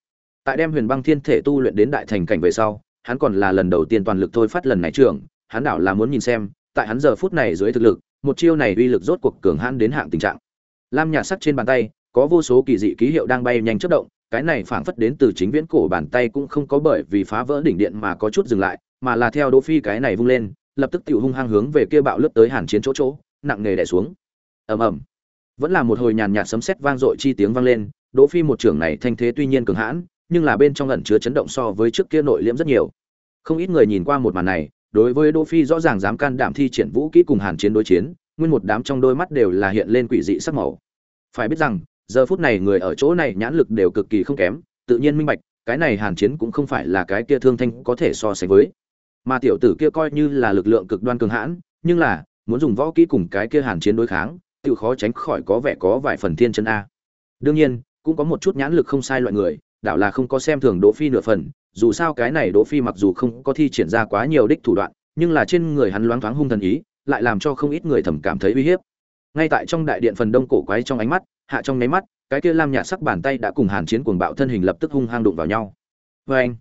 Tại đem huyền băng thiên thể tu luyện đến đại thành cảnh về sau, hắn còn là lần đầu tiên toàn lực thôi phát lần này trưởng hắn đảo là muốn nhìn xem, tại hắn giờ phút này dưới thực lực, một chiêu này uy lực rốt cuộc cường hãn đến hạng tình trạng lam nhạt sắc trên bàn tay, có vô số kỳ dị ký hiệu đang bay nhanh chớp động, cái này phảng phất đến từ chính viễn cổ bàn tay cũng không có bởi vì phá vỡ đỉnh điện mà có chút dừng lại, mà là theo đỗ phi cái này vung lên, lập tức tiểu hung hăng hướng về kia bạo lướt tới hàn chiến chỗ chỗ, nặng nề đè xuống. Ầm ầm. Vẫn là một hồi nhàn nhạt sấm sét vang dội chi tiếng vang lên, đỗ phi một trưởng này thanh thế tuy nhiên cường hãn, nhưng là bên trong ẩn chứa chấn động so với trước kia nội liễm rất nhiều. Không ít người nhìn qua một màn này, đối với đỗ phi rõ ràng dám can đảm thi triển vũ kỹ cùng hàn chiến đối chiến nguyên một đám trong đôi mắt đều là hiện lên quỷ dị sắc màu. Phải biết rằng, giờ phút này người ở chỗ này nhãn lực đều cực kỳ không kém, tự nhiên minh bạch, cái này hàn chiến cũng không phải là cái kia thương thanh có thể so sánh với. Mà tiểu tử kia coi như là lực lượng cực đoan cường hãn, nhưng là, muốn dùng võ kỹ cùng cái kia hàn chiến đối kháng tự khó tránh khỏi có vẻ có vài phần thiên chân a. Đương nhiên, cũng có một chút nhãn lực không sai loại người, đảo là không có xem thường đỗ phi nửa phần, dù sao cái này đỗ phi mặc dù không có thi triển ra quá nhiều đích thủ đoạn, nhưng là trên người hắn loáng thoáng hung thần ý lại làm cho không ít người thầm cảm thấy uy hiếp. Ngay tại trong đại điện phần đông cổ quái trong ánh mắt, hạ trong nháy mắt, cái kia lam nhạt sắc bàn tay đã cùng hàn chiến cuồng bạo thân hình lập tức hung hăng đụng vào nhau. Vê anh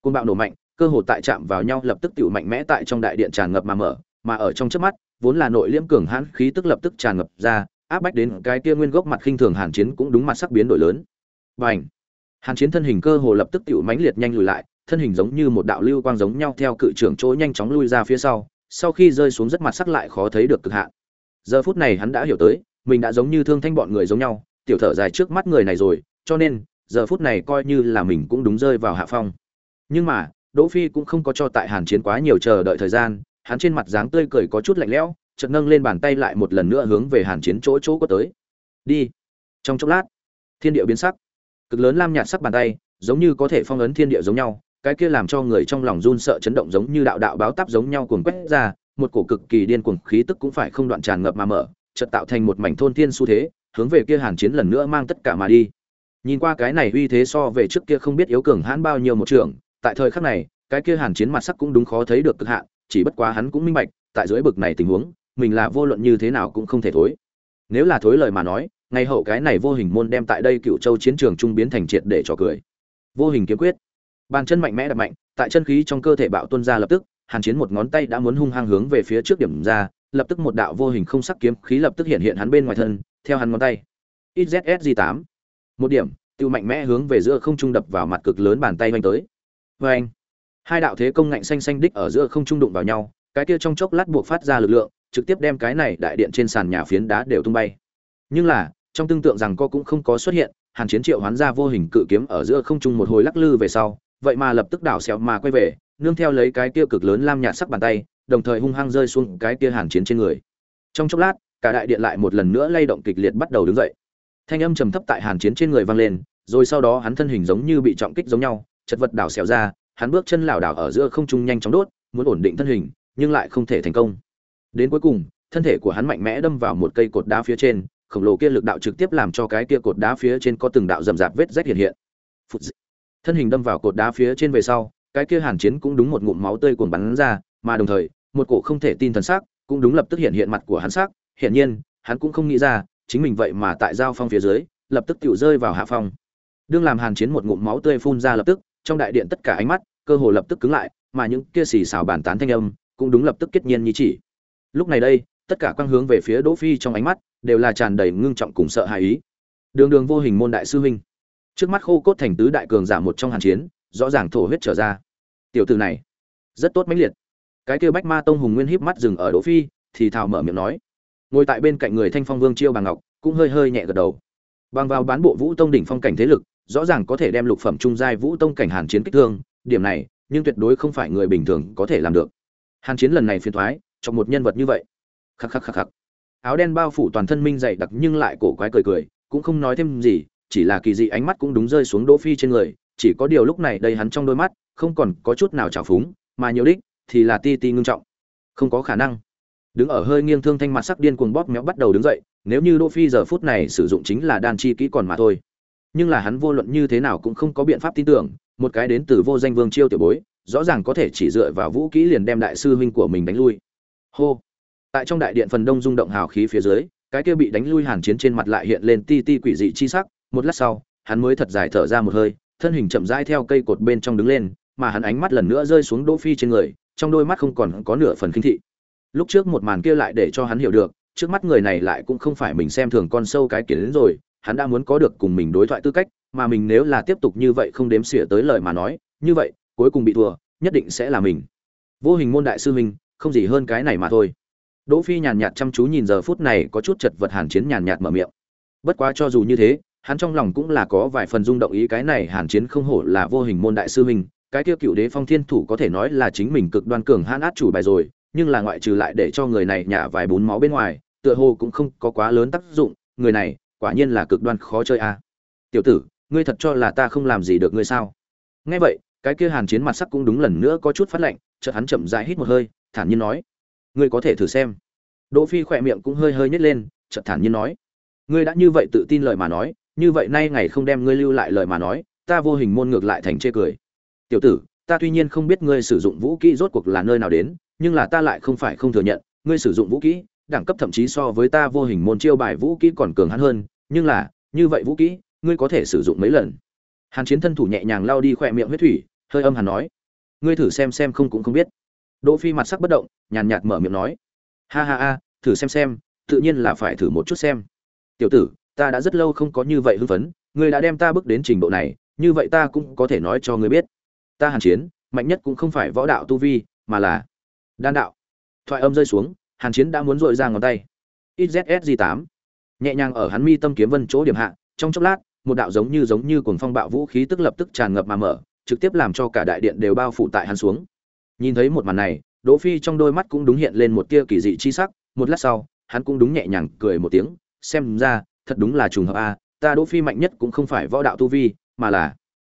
cuồng bạo nổ mạnh, cơ hồ tại chạm vào nhau lập tức tựu mạnh mẽ tại trong đại điện tràn ngập mà mở, mà ở trong chớp mắt, vốn là nội liễm cường hãn khí tức lập tức tràn ngập ra, áp bách đến cái kia nguyên gốc mặt khinh thường hàn chiến cũng đúng mặt sắc biến đổi lớn. Bành hàn chiến thân hình cơ hồ lập tức tựu mãnh liệt nhanh lùi lại, thân hình giống như một đạo lưu quang giống nhau theo cự trưởng chỗ nhanh chóng lui ra phía sau sau khi rơi xuống rất mặt sắc lại khó thấy được cực hạn. Giờ phút này hắn đã hiểu tới, mình đã giống như thương thanh bọn người giống nhau, tiểu thở dài trước mắt người này rồi, cho nên, giờ phút này coi như là mình cũng đúng rơi vào hạ phong. Nhưng mà, đỗ phi cũng không có cho tại hàn chiến quá nhiều chờ đợi thời gian, hắn trên mặt dáng tươi cười có chút lạnh lẽo, chợt nâng lên bàn tay lại một lần nữa hướng về hàn chiến chỗ chỗ có tới. Đi. Trong chốc lát, thiên địa biến sắc. Cực lớn lam nhạt sắc bàn tay, giống như có thể phong ấn thiên địa giống nhau cái kia làm cho người trong lòng run sợ chấn động giống như đạo đạo báo táp giống nhau cuồng quét ra, một cổ cực kỳ điên cuồng khí tức cũng phải không đoạn tràn ngập mà mở, chợt tạo thành một mảnh thôn thiên xu thế, hướng về kia hàn chiến lần nữa mang tất cả mà đi. Nhìn qua cái này uy thế so về trước kia không biết yếu cường hãn bao nhiêu một trường, tại thời khắc này, cái kia hàn chiến mặt sắc cũng đúng khó thấy được cực hạn, chỉ bất quá hắn cũng minh bạch, tại dưới bực này tình huống, mình là vô luận như thế nào cũng không thể thối. Nếu là thối lời mà nói, ngày hậu cái này vô hình môn đem tại đây cựu châu chiến trường trung biến thành triệt để trò cười. Vô hình kiếm quyết bàn chân mạnh mẽ đập mạnh, tại chân khí trong cơ thể bạo tuân ra lập tức, hàn chiến một ngón tay đã muốn hung hăng hướng về phía trước điểm ra, lập tức một đạo vô hình không sắc kiếm khí lập tức hiện hiện hắn bên ngoài thân, theo hắn ngón tay. Izsg tám. Một điểm, tiêu mạnh mẽ hướng về giữa không trung đập vào mặt cực lớn bàn tay vanh tới. Vê anh hai đạo thế công ngạnh xanh xanh đích ở giữa không trung đụng vào nhau, cái kia trong chốc lát buộc phát ra lực lượng, trực tiếp đem cái này đại điện trên sàn nhà phiến đá đều tung bay. Nhưng là, trong tương tượng rằng co cũng không có xuất hiện, hàn chiến triệu hoán ra vô hình cự kiếm ở giữa không trung một hồi lắc lư về sau vậy mà lập tức đảo xẹo mà quay về, nương theo lấy cái kia cực lớn lam nhạt sắc bàn tay, đồng thời hung hăng rơi xuống cái kia hàn chiến trên người. Trong chốc lát, cả đại điện lại một lần nữa lay động kịch liệt bắt đầu đứng dậy. Thanh âm trầm thấp tại hàn chiến trên người vang lên, rồi sau đó hắn thân hình giống như bị trọng kích giống nhau, chật vật đảo xẹo ra, hắn bước chân lảo đảo ở giữa không trung nhanh chóng đốt, muốn ổn định thân hình, nhưng lại không thể thành công. Đến cuối cùng, thân thể của hắn mạnh mẽ đâm vào một cây cột đá phía trên, khổng lồ kia lực đạo trực tiếp làm cho cái kia cột đá phía trên có từng đạo rầm rạp vết rách hiện hiện thân hình đâm vào cột đá phía trên về sau, cái kia hàn chiến cũng đúng một ngụm máu tươi cuồng bắn ra, mà đồng thời, một cổ không thể tin thần sắc cũng đúng lập tức hiện hiện mặt của hắn sắc hiển nhiên, hắn cũng không nghĩ ra, chính mình vậy mà tại giao phong phía dưới, lập tức tự rơi vào hạ phong. Đương làm hàn chiến một ngụm máu tươi phun ra lập tức, trong đại điện tất cả ánh mắt, cơ hồ lập tức cứng lại, mà những kia xì xào bàn tán thanh âm cũng đúng lập tức kết nhiên như chỉ. Lúc này đây, tất cả quang hướng về phía đỗ phi trong ánh mắt đều là tràn đầy ngưng trọng cùng sợ hãi ý. Đường đường vô hình môn đại sư huynh trước mắt khô cốt thành tứ đại cường giả một trong hàn chiến, rõ ràng thổ huyết trở ra. Tiểu tử này, rất tốt mãnh liệt. Cái kia bách ma tông hùng nguyên híp mắt dừng ở đỗ phi, thì thào mở miệng nói. Ngồi tại bên cạnh người thanh phong vương chiêu bằng ngọc, cũng hơi hơi nhẹ gật đầu. Bằng vào bán bộ vũ tông đỉnh phong cảnh thế lực, rõ ràng có thể đem lục phẩm trung giai vũ tông cảnh hàn chiến kích thương, điểm này, nhưng tuyệt đối không phải người bình thường có thể làm được. Hàn chiến lần này phiền thoái cho một nhân vật như vậy. Khắc khắc khắc khắc. Áo đen bao phủ toàn thân minh dày đặc nhưng lại cổ quái cười cười, cũng không nói thêm gì chỉ là kỳ dị ánh mắt cũng đúng rơi xuống đỗ phi trên người, chỉ có điều lúc này đây hắn trong đôi mắt không còn có chút nào trào phúng, mà nhiều đích thì là ti ti ngưng trọng. Không có khả năng. Đứng ở hơi nghiêng thương thanh mặt sắc điên cuồng bóp méo bắt đầu đứng dậy, nếu như đỗ phi giờ phút này sử dụng chính là đan chi kỹ còn mà thôi. Nhưng là hắn vô luận như thế nào cũng không có biện pháp tin tưởng, một cái đến từ vô danh vương chiêu tiểu bối, rõ ràng có thể chỉ dựa vào vũ kỹ liền đem đại sư huynh của mình đánh lui. Hô. Tại trong đại điện phần đông rung động hào khí phía dưới, cái kia bị đánh lui hàn chiến trên mặt lại hiện lên ti ti quỷ dị chi sắc một lát sau, hắn mới thật dài thở ra một hơi, thân hình chậm rãi theo cây cột bên trong đứng lên, mà hắn ánh mắt lần nữa rơi xuống đỗ phi trên người, trong đôi mắt không còn có nửa phần kinh thị. Lúc trước một màn kia lại để cho hắn hiểu được, trước mắt người này lại cũng không phải mình xem thường con sâu cái kiến đến rồi, hắn đã muốn có được cùng mình đối thoại tư cách, mà mình nếu là tiếp tục như vậy không đếm xỉa tới lời mà nói, như vậy, cuối cùng bị thua, nhất định sẽ là mình. Vô hình môn đại sư mình không gì hơn cái này mà thôi. Đỗ phi nhàn nhạt chăm chú nhìn giờ phút này có chút chật vật hàn chiến nhàn nhạt mở miệng. Bất quá cho dù như thế hắn trong lòng cũng là có vài phần rung động ý cái này hàn chiến không hổ là vô hình môn đại sư mình cái kia cựu đế phong thiên thủ có thể nói là chính mình cực đoan cường hãn át chủ bài rồi, nhưng là ngoại trừ lại để cho người này nhả vài bún máu bên ngoài, tựa hồ cũng không có quá lớn tác dụng, người này quả nhiên là cực đoan khó chơi a à. tiểu tử, ngươi thật cho là ta không làm gì được ngươi sao nghe vậy, cái kia hàn chiến mặt sắc cũng đúng lần nữa có chút phát lạnh, chợt hắn chậm rãi hít một hơi, thản nhiên nói, ngươi có thể thử xem đỗ phi khỏe miệng cũng hơi hơi nhếch lên, chợt thản nhiên nói, ngươi đã như vậy tự tin lời mà nói như vậy nay ngày không đem ngươi lưu lại lời mà nói, ta vô hình môn ngược lại thành chê cười. Tiểu tử, ta tuy nhiên không biết ngươi sử dụng vũ kỹ rốt cuộc là nơi nào đến, nhưng là ta lại không phải không thừa nhận, ngươi sử dụng vũ kỹ, đẳng cấp thậm chí so với ta vô hình môn chiêu bài vũ kỹ còn cường hắn hơn, nhưng là, như vậy vũ kỹ, ngươi có thể sử dụng mấy lần? Hàn chiến thân thủ nhẹ nhàng lao đi khỏe miệng huyết thủy, hơi âm hàn nói. Ngươi thử xem xem không cũng không biết. Đỗ phi mặt sắc bất động, nhàn nhạt mở miệng nói. Ha ha ha, thử xem xem, tự nhiên là phải thử một chút xem. Tiểu tử ta đã rất lâu không có như vậy hưng phấn, ngươi đã đem ta bước đến trình độ này, như vậy ta cũng có thể nói cho ngươi biết. Ta hàn chiến, mạnh nhất cũng không phải võ đạo tu vi, mà là đan đạo. Thoại âm rơi xuống, hàn chiến đã muốn dội ra ngón tay. Xzsg tám. Nhẹ nhàng ở hắn mi tâm kiếm vân chỗ điểm hạ, trong chốc lát, một đạo giống như giống như cuồng phong bạo vũ khí tức lập tức tràn ngập mà mở, trực tiếp làm cho cả đại điện đều bao phủ tại hắn xuống. Nhìn thấy một màn này, đỗ phi trong đôi mắt cũng đúng hiện lên một tia kỳ dị chi sắc, một lát sau, hắn cũng đúng nhẹ nhàng cười một tiếng, xem ra thật đúng là trùng hợp a ta đỗ phi mạnh nhất cũng không phải võ đạo tu vi mà là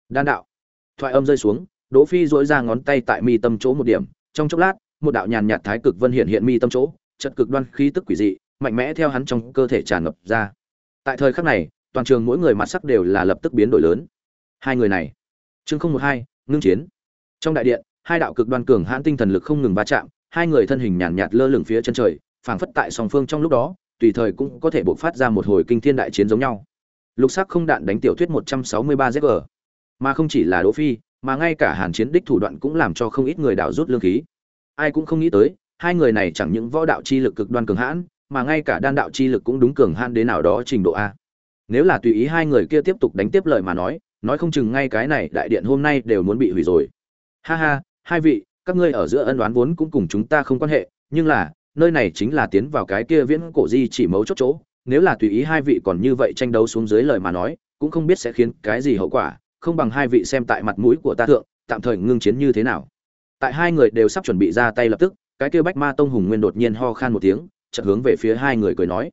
đan đạo. Thoại âm rơi xuống đỗ phi duỗi ra ngón tay tại mi tâm chỗ một điểm trong chốc lát một đạo nhàn nhạt thái cực vân hiện hiện mi tâm chỗ trận cực đoan khí tức quỷ dị mạnh mẽ theo hắn trong cơ thể tràn ngập ra. Tại thời khắc này toàn trường mỗi người mặt sắc đều là lập tức biến đổi lớn. Hai người này chương không một hai ngưng chiến. Trong đại điện hai đạo cực đoan cường hãn tinh thần lực không ngừng va chạm hai người thân hình nhàn nhạt, lơ lửng phía chân trời phảng phất tại song phương trong lúc đó tùy thời cũng có thể bộc phát ra một hồi kinh thiên đại chiến giống nhau. Lục sắc không đạn đánh tiểu thuyết 163 zg mà không chỉ là đỗ phi, mà ngay cả hàn chiến đích thủ đoạn cũng làm cho không ít người đảo rút lương khí. Ai cũng không nghĩ tới, hai người này chẳng những võ đạo chi lực cực đoan cường hãn, mà ngay cả đan đạo chi lực cũng đúng cường hãn đến nào đó trình độ a. Nếu là tùy ý hai người kia tiếp tục đánh tiếp lời mà nói nói không chừng ngay cái này đại điện hôm nay đều muốn bị hủy rồi. Ha ha, hai vị, các ngươi ở giữa ân oán vốn cũng cùng chúng ta không quan hệ, nhưng là nơi này chính là tiến vào cái kia viễn cổ di chỉ mấu chốt chỗ, nếu là tùy ý hai vị còn như vậy tranh đấu xuống dưới lời mà nói, cũng không biết sẽ khiến cái gì hậu quả, không bằng hai vị xem tại mặt mũi của ta thượng, tạm thời ngưng chiến như thế nào. Tại hai người đều sắp chuẩn bị ra tay lập tức, cái kia bách ma tông hùng nguyên đột nhiên ho khan một tiếng, chợt hướng về phía hai người cười nói.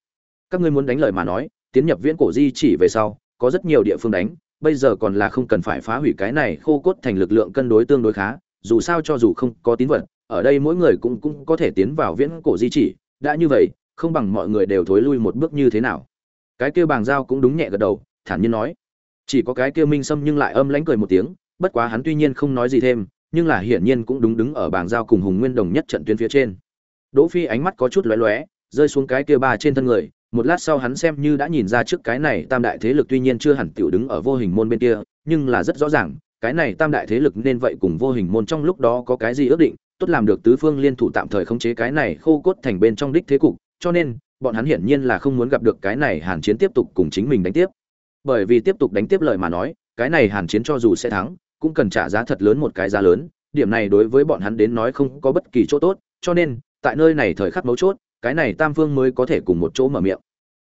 Các ngươi muốn đánh lời mà nói, tiến nhập viễn cổ di chỉ về sau, có rất nhiều địa phương đánh, bây giờ còn là không cần phải phá hủy cái này khô cốt thành lực lượng cân đối tương đối khá, dù sao cho dù không có tín vật ở đây mỗi người cũng cũng có thể tiến vào viễn cổ di chỉ. Đã như vậy, không bằng mọi người đều thối lui một bước như thế nào. Cái kia bàng giao cũng đúng nhẹ gật đầu, thản nhiên nói. Chỉ có cái kia minh sâm nhưng lại âm lãnh cười một tiếng, bất quá hắn tuy nhiên không nói gì thêm, nhưng là hiển nhiên cũng đúng đứng ở bảng giao cùng hùng nguyên đồng nhất trận tuyến phía trên. Đỗ phi ánh mắt có chút lóe lóe, rơi xuống cái kia ba trên thân người, một lát sau hắn xem như đã nhìn ra trước cái này tam đại thế lực tuy nhiên chưa hẳn tiểu đứng ở vô hình môn bên kia, nhưng là rất rõ ràng, cái này tam đại thế lực nên vậy cùng vô hình môn trong lúc đó có cái gì ước định tốt làm được tứ phương liên thủ tạm thời khống chế cái này khô cốt thành bên trong đích thế cục, cho nên, bọn hắn hiển nhiên là không muốn gặp được cái này hàn chiến tiếp tục cùng chính mình đánh tiếp. Bởi vì tiếp tục đánh tiếp lời mà nói, cái này hàn chiến cho dù sẽ thắng, cũng cần trả giá thật lớn một cái giá lớn, điểm này đối với bọn hắn đến nói không có bất kỳ chỗ tốt, cho nên, tại nơi này thời khắc mấu chốt, cái này tam phương mới có thể cùng một chỗ mở miệng.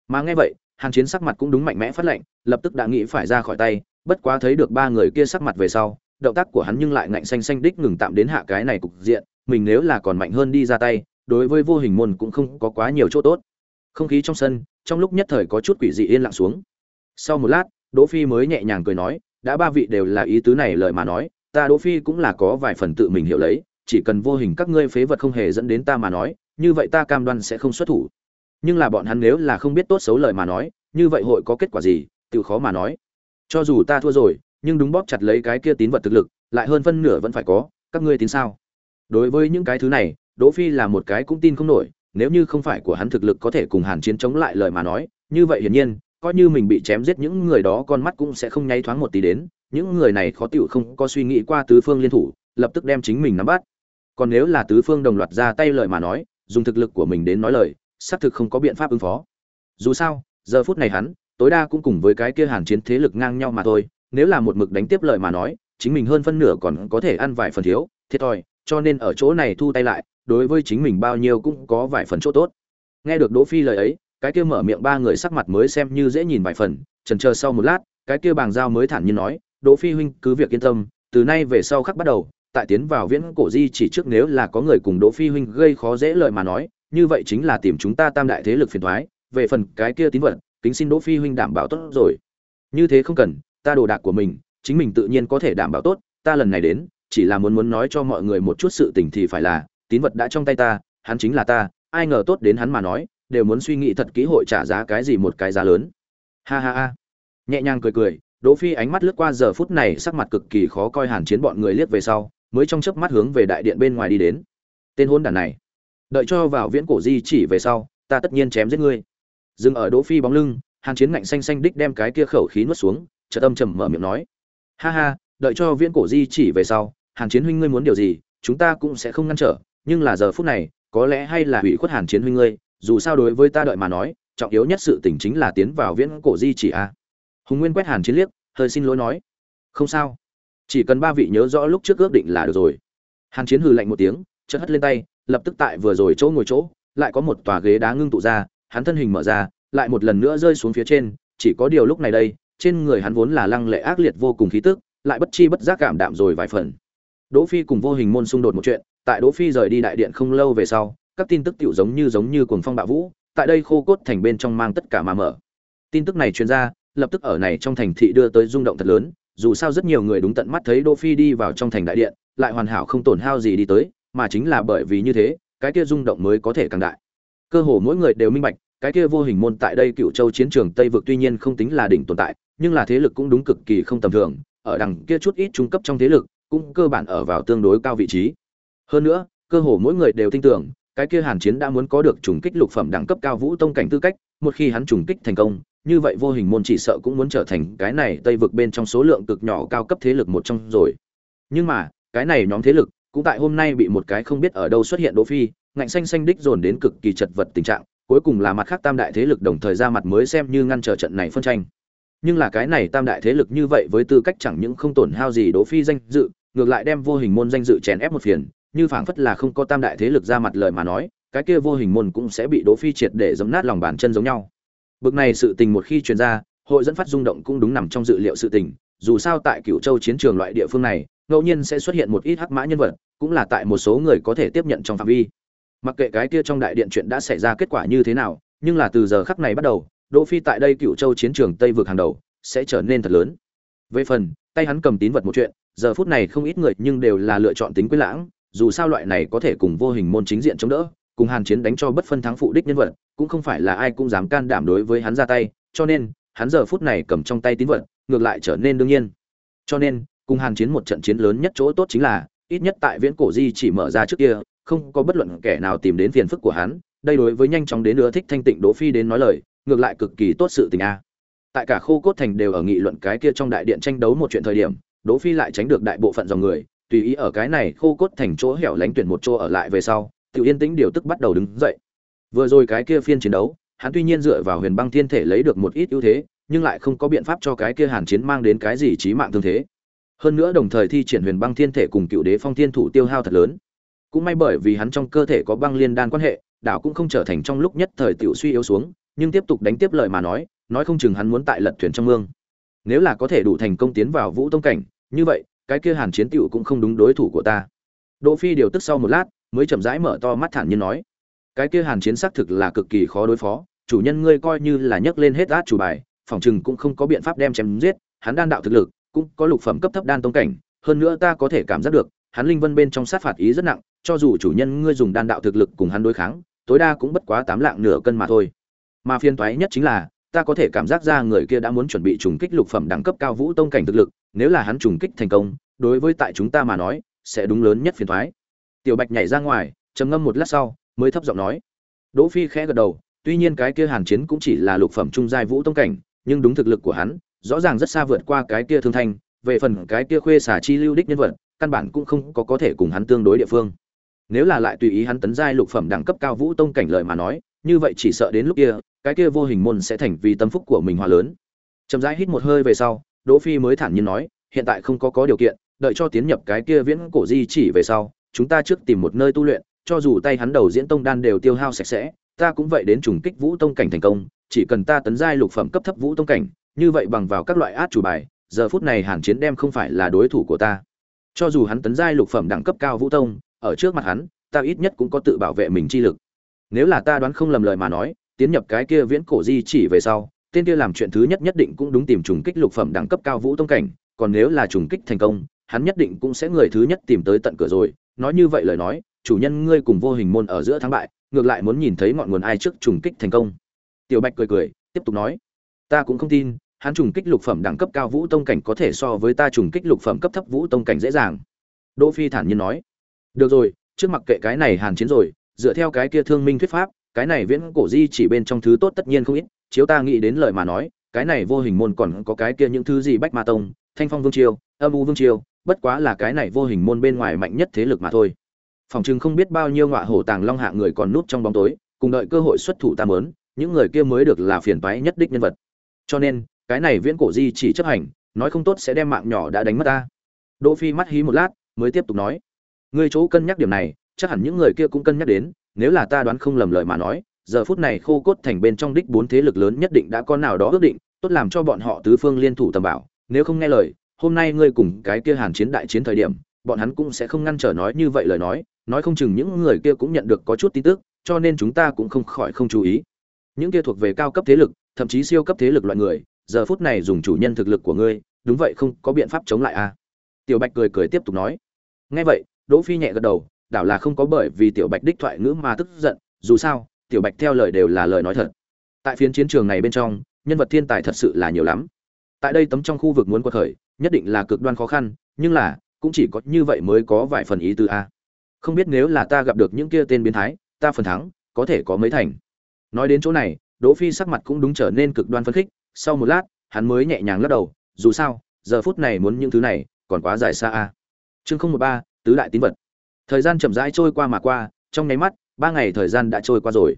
Mà nghe vậy, hàn chiến sắc mặt cũng đúng mạnh mẽ phát lệnh, lập tức đã nghĩ phải ra khỏi tay, bất quá thấy được ba người kia sắc mặt về sau động tác của hắn nhưng lại ngạnh xanh xanh đích ngừng tạm đến hạ cái này cục diện, mình nếu là còn mạnh hơn đi ra tay, đối với vô hình môn cũng không có quá nhiều chỗ tốt. Không khí trong sân, trong lúc nhất thời có chút quỷ dị yên lặng xuống. Sau một lát, đỗ phi mới nhẹ nhàng cười nói, đã ba vị đều là ý tứ này lời mà nói, ta đỗ phi cũng là có vài phần tự mình hiểu lấy, chỉ cần vô hình các ngươi phế vật không hề dẫn đến ta mà nói, như vậy ta cam đoan sẽ không xuất thủ. Nhưng là bọn hắn nếu là không biết tốt xấu lời mà nói, như vậy hội có kết quả gì tự khó mà nói. Cho dù ta thua rồi nhưng đúng bóp chặt lấy cái kia tín vật thực lực, lại hơn phân nửa vẫn phải có, các ngươi tin sao? Đối với những cái thứ này, đỗ phi là một cái cũng tin không nổi, nếu như không phải của hắn thực lực có thể cùng hàn chiến chống lại lời mà nói, như vậy hiển nhiên, coi như mình bị chém giết những người đó con mắt cũng sẽ không nháy thoáng một tí đến, những người này khó tiểu không có suy nghĩ qua tứ phương liên thủ, lập tức đem chính mình nắm bắt. Còn nếu là tứ phương đồng loạt ra tay lời mà nói, dùng thực lực của mình đến nói lời, xác thực không có biện pháp ứng phó. Dù sao, giờ phút này hắn, tối đa cũng cùng với cái kia hàn chiến thế lực ngang nhau mà thôi nếu là một mực đánh tiếp lời mà nói, chính mình hơn phân nửa còn có thể ăn vài phần thiếu, thiệt thòi, cho nên ở chỗ này thu tay lại, đối với chính mình bao nhiêu cũng có vài phần chỗ tốt. Nghe được đỗ phi lời ấy, cái kia mở miệng ba người sắc mặt mới xem như dễ nhìn vài phần trần chờ sau một lát, cái kia bàng giao mới thản nhiên nói, đỗ phi huynh, cứ việc yên tâm, từ nay về sau khắc bắt đầu, tại tiến vào viễn cổ di chỉ trước nếu là có người cùng đỗ phi huynh gây khó dễ lời mà nói, như vậy chính là tìm chúng ta tam đại thế lực phiền toái về phần cái kia tín vật, kính xin đỗ phi huynh đảm bảo tốt rồi. Như thế không cần ta đồ đạc của mình, chính mình tự nhiên có thể đảm bảo tốt, ta lần này đến, chỉ là muốn muốn nói cho mọi người một chút sự tình thì phải là, tín vật đã trong tay ta, hắn chính là ta, ai ngờ tốt đến hắn mà nói, đều muốn suy nghĩ thật kỹ hội trả giá cái gì một cái giá lớn. Ha ha ha. Nhẹ nhàng cười cười, đỗ phi ánh mắt lướt qua giờ phút này sắc mặt cực kỳ khó coi hàn chiến bọn người liếc về sau, mới trong chớp mắt hướng về đại điện bên ngoài đi đến. Tên hôn đàn này, đợi cho vào viễn cổ di chỉ về sau, ta tất nhiên chém giết ngươi. Dừng ở đỗ phi bóng lưng, hàn chiến ngạnh xanh xanh đích đem cái kia khẩu khí nuốt xuống chợt âm trầm mở miệng nói, ha ha, đợi cho viễn cổ di chỉ về sau, hàn chiến huynh ngươi muốn điều gì, chúng ta cũng sẽ không ngăn trở, nhưng là giờ phút này, có lẽ hay là hủy khuất hàn chiến huynh ngươi, dù sao đối với ta đợi mà nói, trọng yếu nhất sự tình chính là tiến vào viễn cổ di chỉ a. Hùng nguyên quét hàn chiến liếc, hơi xin lỗi nói, không sao, chỉ cần ba vị nhớ rõ lúc trước ước định là được rồi. Hàn chiến hừ lạnh một tiếng, chợt hất lên tay, lập tức tại vừa rồi chỗ ngồi chỗ, lại có một tòa ghế đá ngưng tụ ra, hắn thân hình mở ra, lại một lần nữa rơi xuống phía trên, chỉ có điều lúc này đây trên người hắn vốn là lăng lệ ác liệt vô cùng khí tức, lại bất chi bất giác cảm đạm rồi vài phần. Đỗ phi cùng vô hình môn xung đột một chuyện, tại đỗ phi rời đi đại điện không lâu về sau, các tin tức tiểu giống như giống như cuồng phong bạo vũ, tại đây khô cốt thành bên trong mang tất cả mà mở. Tin tức này truyền ra, lập tức ở này trong thành thị đưa tới rung động thật lớn, dù sao rất nhiều người đúng tận mắt thấy đỗ phi đi vào trong thành đại điện, lại hoàn hảo không tổn hao gì đi tới, mà chính là bởi vì như thế, cái kia rung động mới có thể càng đại. Cơ hồ mỗi người đều minh bạch, cái kia vô hình môn tại đây cựu châu chiến trường tây vực tuy nhiên không tính là đỉnh tồn tại nhưng là thế lực cũng đúng cực kỳ không tầm thường, ở đằng kia chút ít trung cấp trong thế lực, cũng cơ bản ở vào tương đối cao vị trí. Hơn nữa, cơ hồ mỗi người đều tin tưởng, cái kia hàn chiến đã muốn có được trùng kích lục phẩm đẳng cấp cao vũ tông cảnh tư cách, một khi hắn trùng kích thành công, như vậy vô hình môn chỉ sợ cũng muốn trở thành cái này tây vực bên trong số lượng cực nhỏ cao cấp thế lực một trong rồi. Nhưng mà, cái này nhóm thế lực, cũng tại hôm nay bị một cái không biết ở đâu xuất hiện đỗ phi, ngạnh xanh xanh đích dồn đến cực kỳ chật vật tình trạng, cuối cùng là mặt khác tam đại thế lực đồng thời ra mặt mới xem như ngăn trở trận này phân tranh nhưng là cái này tam đại thế lực như vậy với tư cách chẳng những không tổn hao gì đỗ phi danh dự, ngược lại đem vô hình môn danh dự chèn ép một phiền, như phảng phất là không có tam đại thế lực ra mặt lời mà nói, cái kia vô hình môn cũng sẽ bị đỗ phi triệt để giấm nát lòng bàn chân giống nhau. Bực này sự tình một khi truyền ra, hội dẫn phát rung động cũng đúng nằm trong dự liệu sự tình, dù sao tại cửu châu chiến trường loại địa phương này, ngẫu nhiên sẽ xuất hiện một ít hắc mã nhân vật, cũng là tại một số người có thể tiếp nhận trong phạm vi. Mặc kệ cái kia trong đại điện chuyện đã xảy ra kết quả như thế nào, nhưng là từ giờ khắc này bắt đầu đỗ phi tại đây cựu châu chiến trường tây vực hàng đầu, sẽ trở nên thật lớn. Về phần, tay hắn cầm tín vật một chuyện, giờ phút này không ít người nhưng đều là lựa chọn tính quyết lãng, dù sao loại này có thể cùng vô hình môn chính diện chống đỡ, cùng hàn chiến đánh cho bất phân thắng phụ đích nhân vật, cũng không phải là ai cũng dám can đảm đối với hắn ra tay, cho nên, hắn giờ phút này cầm trong tay tín vật, ngược lại trở nên đương nhiên. Cho nên, cùng hàn chiến một trận chiến lớn nhất chỗ tốt chính là, ít nhất tại viễn cổ di chỉ mở ra trước kia, không có bất luận kẻ nào tìm đến phiền phức của hắn, đây đối với nhanh chóng đến nữa thích thanh tịnh đỗ phi đến nói lời ngược lại cực kỳ tốt sự tình a. Tại cả khô cốt thành đều ở nghị luận cái kia trong đại điện tranh đấu một chuyện thời điểm, đỗ phi lại tránh được đại bộ phận dòng người, tùy ý ở cái này khô cốt thành chỗ hẻo lánh tuyển một chỗ ở lại về sau, tiểu yên tĩnh điều tức bắt đầu đứng dậy. Vừa rồi cái kia phiên chiến đấu, hắn tuy nhiên dựa vào huyền băng thiên thể lấy được một ít ưu thế, nhưng lại không có biện pháp cho cái kia hàn chiến mang đến cái gì chí mạng thương thế. Hơn nữa đồng thời thi triển huyền băng thiên thể cùng cựu đế phong thiên thủ tiêu hao thật lớn. Cũng may bởi vì hắn trong cơ thể có băng liên đan quan hệ, đảo cũng không trở thành trong lúc nhất thời tiểu suy yếu xuống nhưng tiếp tục đánh tiếp lời mà nói nói không chừng hắn muốn tại lật thuyền trong mương. Nếu là có thể đủ thành công tiến vào vũ tông cảnh, như vậy, cái kia hàn chiến tựu cũng không đúng đối thủ của ta. Đỗ phi điều tức sau một lát, mới chậm rãi mở to mắt thản nhiên nói, cái kia hàn chiến xác thực là cực kỳ khó đối phó, chủ nhân ngươi coi như là nhấc lên hết át chủ bài, phòng chừng cũng không có biện pháp đem chém giết, hắn đan đạo thực lực, cũng có lục phẩm cấp thấp đan tông cảnh, hơn nữa ta có thể cảm giác được, hắn linh vân bên trong sát phạt ý rất nặng, cho dù chủ nhân ngươi dùng đan đạo thực lực cùng hắn đối kháng, tối đa cũng bất quá tám lạng nửa cân mà thôi mà phiên toái nhất chính là, ta có thể cảm giác ra người kia đã muốn chuẩn bị trùng kích lục phẩm đẳng cấp cao vũ tông cảnh thực lực, nếu là hắn trùng kích thành công, đối với tại chúng ta mà nói, sẽ đúng lớn nhất phiền thoái tiểu bạch nhảy ra ngoài, trầm ngâm một lát sau, mới thấp giọng nói. Đỗ phi khẽ gật đầu, tuy nhiên cái kia hàn chiến cũng chỉ là lục phẩm trung giai vũ tông cảnh, nhưng đúng thực lực của hắn, rõ ràng rất xa vượt qua cái kia thương thanh, về phần cái kia khuê xả chi lưu đích nhân vật, căn bản cũng không có có thể cùng hắn tương đối địa phương. Nếu là lại tùy ý hắn tấn giai lục phẩm đẳng cấp cao vũ tông cảnh lợi mà nói như vậy chỉ sợ đến lúc kia, cái kia vô hình môn sẽ thành vì tâm phúc của mình hòa lớn. Chậm rãi hít một hơi về sau, đỗ phi mới thản nhiên nói, hiện tại không có có điều kiện, đợi cho tiến nhập cái kia viễn cổ di chỉ về sau, chúng ta trước tìm một nơi tu luyện, cho dù tay hắn đầu diễn tông đan đều tiêu hao sạch sẽ, ta cũng vậy đến trùng kích vũ tông cảnh thành công, chỉ cần ta tấn giai lục phẩm cấp thấp vũ tông cảnh, như vậy bằng vào các loại át chủ bài, giờ phút này hàn chiến đem không phải là đối thủ của ta. Cho dù hắn tấn giai lục phẩm đẳng cấp cao vũ tông, ở trước mặt hắn, ta ít nhất cũng có tự bảo vệ mình chi lực nếu là ta đoán không lầm lời mà nói, tiến nhập cái kia viễn cổ di chỉ về sau, tên kia làm chuyện thứ nhất nhất định cũng đúng tìm trùng kích lục phẩm đẳng cấp cao vũ tông cảnh, còn nếu là trùng kích thành công, hắn nhất định cũng sẽ người thứ nhất tìm tới tận cửa rồi. Nói như vậy lời nói, chủ nhân ngươi cùng vô hình môn ở giữa thắng bại, ngược lại muốn nhìn thấy ngọn nguồn ai trước trùng kích thành công. Tiểu bạch cười cười, tiếp tục nói, ta cũng không tin, hắn trùng kích lục phẩm đẳng cấp cao vũ tông cảnh có thể so với ta trùng kích lục phẩm cấp thấp vũ tông cảnh dễ dàng. Đỗ phi thản nhiên nói, được rồi, trước mặc kệ cái này hàn chiến rồi dựa theo cái kia thương minh thuyết pháp, cái này viễn cổ di chỉ bên trong thứ tốt tất nhiên không ít, chiếu ta nghĩ đến lời mà nói, cái này vô hình môn còn có cái kia những thứ gì bách ma tông, thanh phong vương triều, âm u vương triều, bất quá là cái này vô hình môn bên ngoài mạnh nhất thế lực mà thôi. Phòng chừng không biết bao nhiêu ngọa hổ tàng long hạ người còn núp trong bóng tối, cùng đợi cơ hội xuất thủ ta mớn những người kia mới được là phiền toái nhất đích nhân vật. Cho nên, cái này viễn cổ di chỉ chấp hành, nói không tốt sẽ đem mạng nhỏ đã đánh mất ta. Đỗ phi mắt hí một lát, mới tiếp tục nói. Ngươi chỗ cân nhắc điểm này chắc hẳn những người kia cũng cân nhắc đến, nếu là ta đoán không lầm lời mà nói, giờ phút này khô cốt thành bên trong đích bốn thế lực lớn nhất định đã có nào đó ước định, tốt làm cho bọn họ tứ phương liên thủ tầm bảo, nếu không nghe lời, hôm nay ngươi cùng cái kia hàn chiến đại chiến thời điểm, bọn hắn cũng sẽ không ngăn trở nói như vậy lời nói nói không chừng những người kia cũng nhận được có chút tin tức, cho nên chúng ta cũng không khỏi không chú ý những kia thuộc về cao cấp thế lực, thậm chí siêu cấp thế lực loại người, giờ phút này dùng chủ nhân thực lực của ngươi, đúng vậy không có biện pháp chống lại à? tiểu bạch cười cười tiếp tục nói nghe vậy, đỗ phi nhẹ gật đầu đảo là không có bởi vì tiểu bạch đích thoại ngữ mà tức giận, dù sao, tiểu bạch theo lời đều là lời nói thật. Tại phiến chiến trường này bên trong, nhân vật thiên tài thật sự là nhiều lắm. Tại đây tấm trong khu vực muốn quật khởi, nhất định là cực đoan khó khăn, nhưng là, cũng chỉ có như vậy mới có vài phần ý tứ a. Không biết nếu là ta gặp được những kia tên biến thái, ta phần thắng, có thể có mấy thành. Nói đến chỗ này, đỗ phi sắc mặt cũng đúng trở nên cực đoan phấn khích, sau một lát, hắn mới nhẹ nhàng lắc đầu, dù sao, giờ phút này muốn những thứ này, còn quá dài xa a. Chương không một ba, tứ đại tín vật thời gian chậm rãi trôi qua mà qua, trong nháy mắt, ba ngày thời gian đã trôi qua rồi.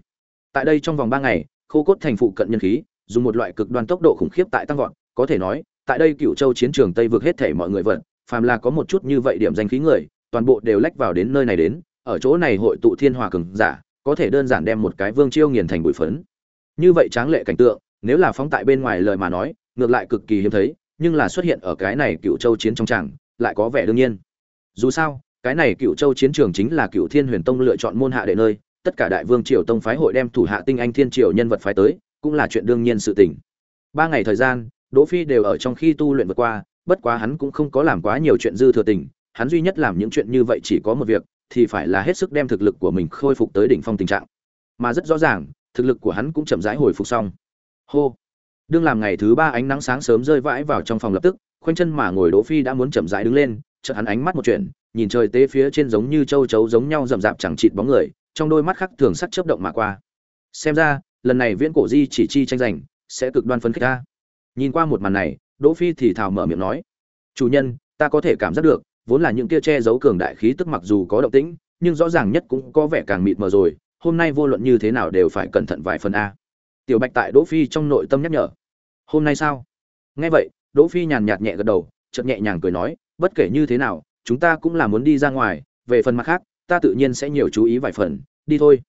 Tại đây trong vòng ba ngày, khô cốt thành phụ cận nhân khí, dùng một loại cực đoan tốc độ khủng khiếp tại tăng vọt. Có thể nói, tại đây cựu châu chiến trường tây vượt hết thể mọi người vận, phàm là có một chút như vậy điểm danh khí người, toàn bộ đều lách vào đến nơi này đến, ở chỗ này hội tụ thiên hòa cường giả, có thể đơn giản đem một cái vương chiêu nghiền thành bụi phấn. Như vậy tráng lệ cảnh tượng, nếu là phóng tại bên ngoài lời mà nói, ngược lại cực kỳ hiếm thấy, nhưng là xuất hiện ở cái này cựu châu chiến trong tràng, lại có vẻ đương nhiên. Dù sao cái này cựu châu chiến trường chính là cựu thiên huyền tông lựa chọn môn hạ đệ nơi, tất cả đại vương triều tông phái hội đem thủ hạ tinh anh thiên triều nhân vật phái tới, cũng là chuyện đương nhiên sự tình. Ba ngày thời gian, đỗ phi đều ở trong khi tu luyện vượt qua, bất quá hắn cũng không có làm quá nhiều chuyện dư thừa tình, hắn duy nhất làm những chuyện như vậy chỉ có một việc, thì phải là hết sức đem thực lực của mình khôi phục tới đỉnh phong tình trạng. Mà rất rõ ràng, thực lực của hắn cũng chậm rãi hồi phục xong. Hô! Đương làm ngày thứ ba ánh nắng sáng sớm rơi vãi vào trong phòng lập tức, khoanh chân mà ngồi đỗ phi đã muốn chậm rãi đứng lên chợt hắn ánh mắt một chuyện, nhìn trời tế phía trên giống như châu chấu giống nhau rậm rạp chẳng chịt bóng người, trong đôi mắt khắc thường sắc chớp động mà qua. Xem ra, lần này viễn cổ di chỉ chi tranh giành, sẽ cực đoan phấn khích ta. Nhìn qua một màn này, đỗ phi thì thào mở miệng nói, chủ nhân, ta có thể cảm giác được, vốn là những kia che giấu cường đại khí tức mặc dù có động tĩnh, nhưng rõ ràng nhất cũng có vẻ càng mịt mờ rồi, hôm nay vô luận như thế nào đều phải cẩn thận vài phần a. Tiểu bạch tại đỗ phi trong nội tâm nhắc nhở, hôm nay sao? Nghe vậy, đỗ phi nhàn nhạt nhẹ gật đầu, chợt nhẹ nhàng cười nói bất kể như thế nào, chúng ta cũng là muốn đi ra ngoài, về phần mặt khác, ta tự nhiên sẽ nhiều chú ý vài phần, đi thôi.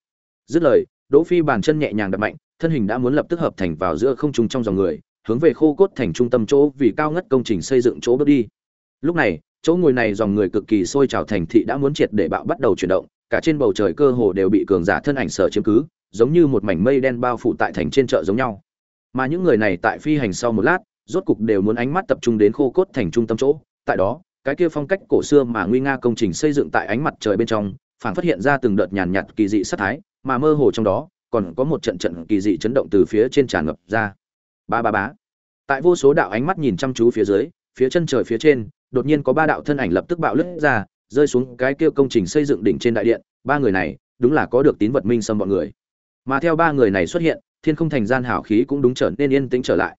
Dứt lời, đỗ phi bàn chân nhẹ nhàng đập mạnh, thân hình đã muốn lập tức hợp thành vào giữa không trung trong dòng người, hướng về khô cốt thành trung tâm chỗ vì cao ngất công trình xây dựng chỗ bước đi. Lúc này, chỗ ngồi này dòng người cực kỳ sôi trào thành thị đã muốn triệt để bạo bắt đầu chuyển động, cả trên bầu trời cơ hồ đều bị cường giả thân ảnh sở chiếm cứ, giống như một mảnh mây đen bao phủ tại thành trên chợ giống nhau. Mà những người này tại phi hành sau một lát, rốt cục đều muốn ánh mắt tập trung đến khô cốt thành trung tâm chỗ tại đó, cái kia phong cách cổ xưa mà nguy nga công trình xây dựng tại ánh mặt trời bên trong, phảng phát hiện ra từng đợt nhàn nhạt kỳ dị sát thái, mà mơ hồ trong đó, còn có một trận trận kỳ dị chấn động từ phía trên tràn ngập ra. Ba ba bá tại vô số đạo ánh mắt nhìn chăm chú phía dưới, phía chân trời phía trên, đột nhiên có ba đạo thân ảnh lập tức bạo lướt ra, rơi xuống cái kia công trình xây dựng đỉnh trên đại điện. Ba người này, đúng là có được tín vật minh xâm bọn người. Mà theo ba người này xuất hiện, thiên không thành gian hảo khí cũng đúng trở nên yên tĩnh trở lại.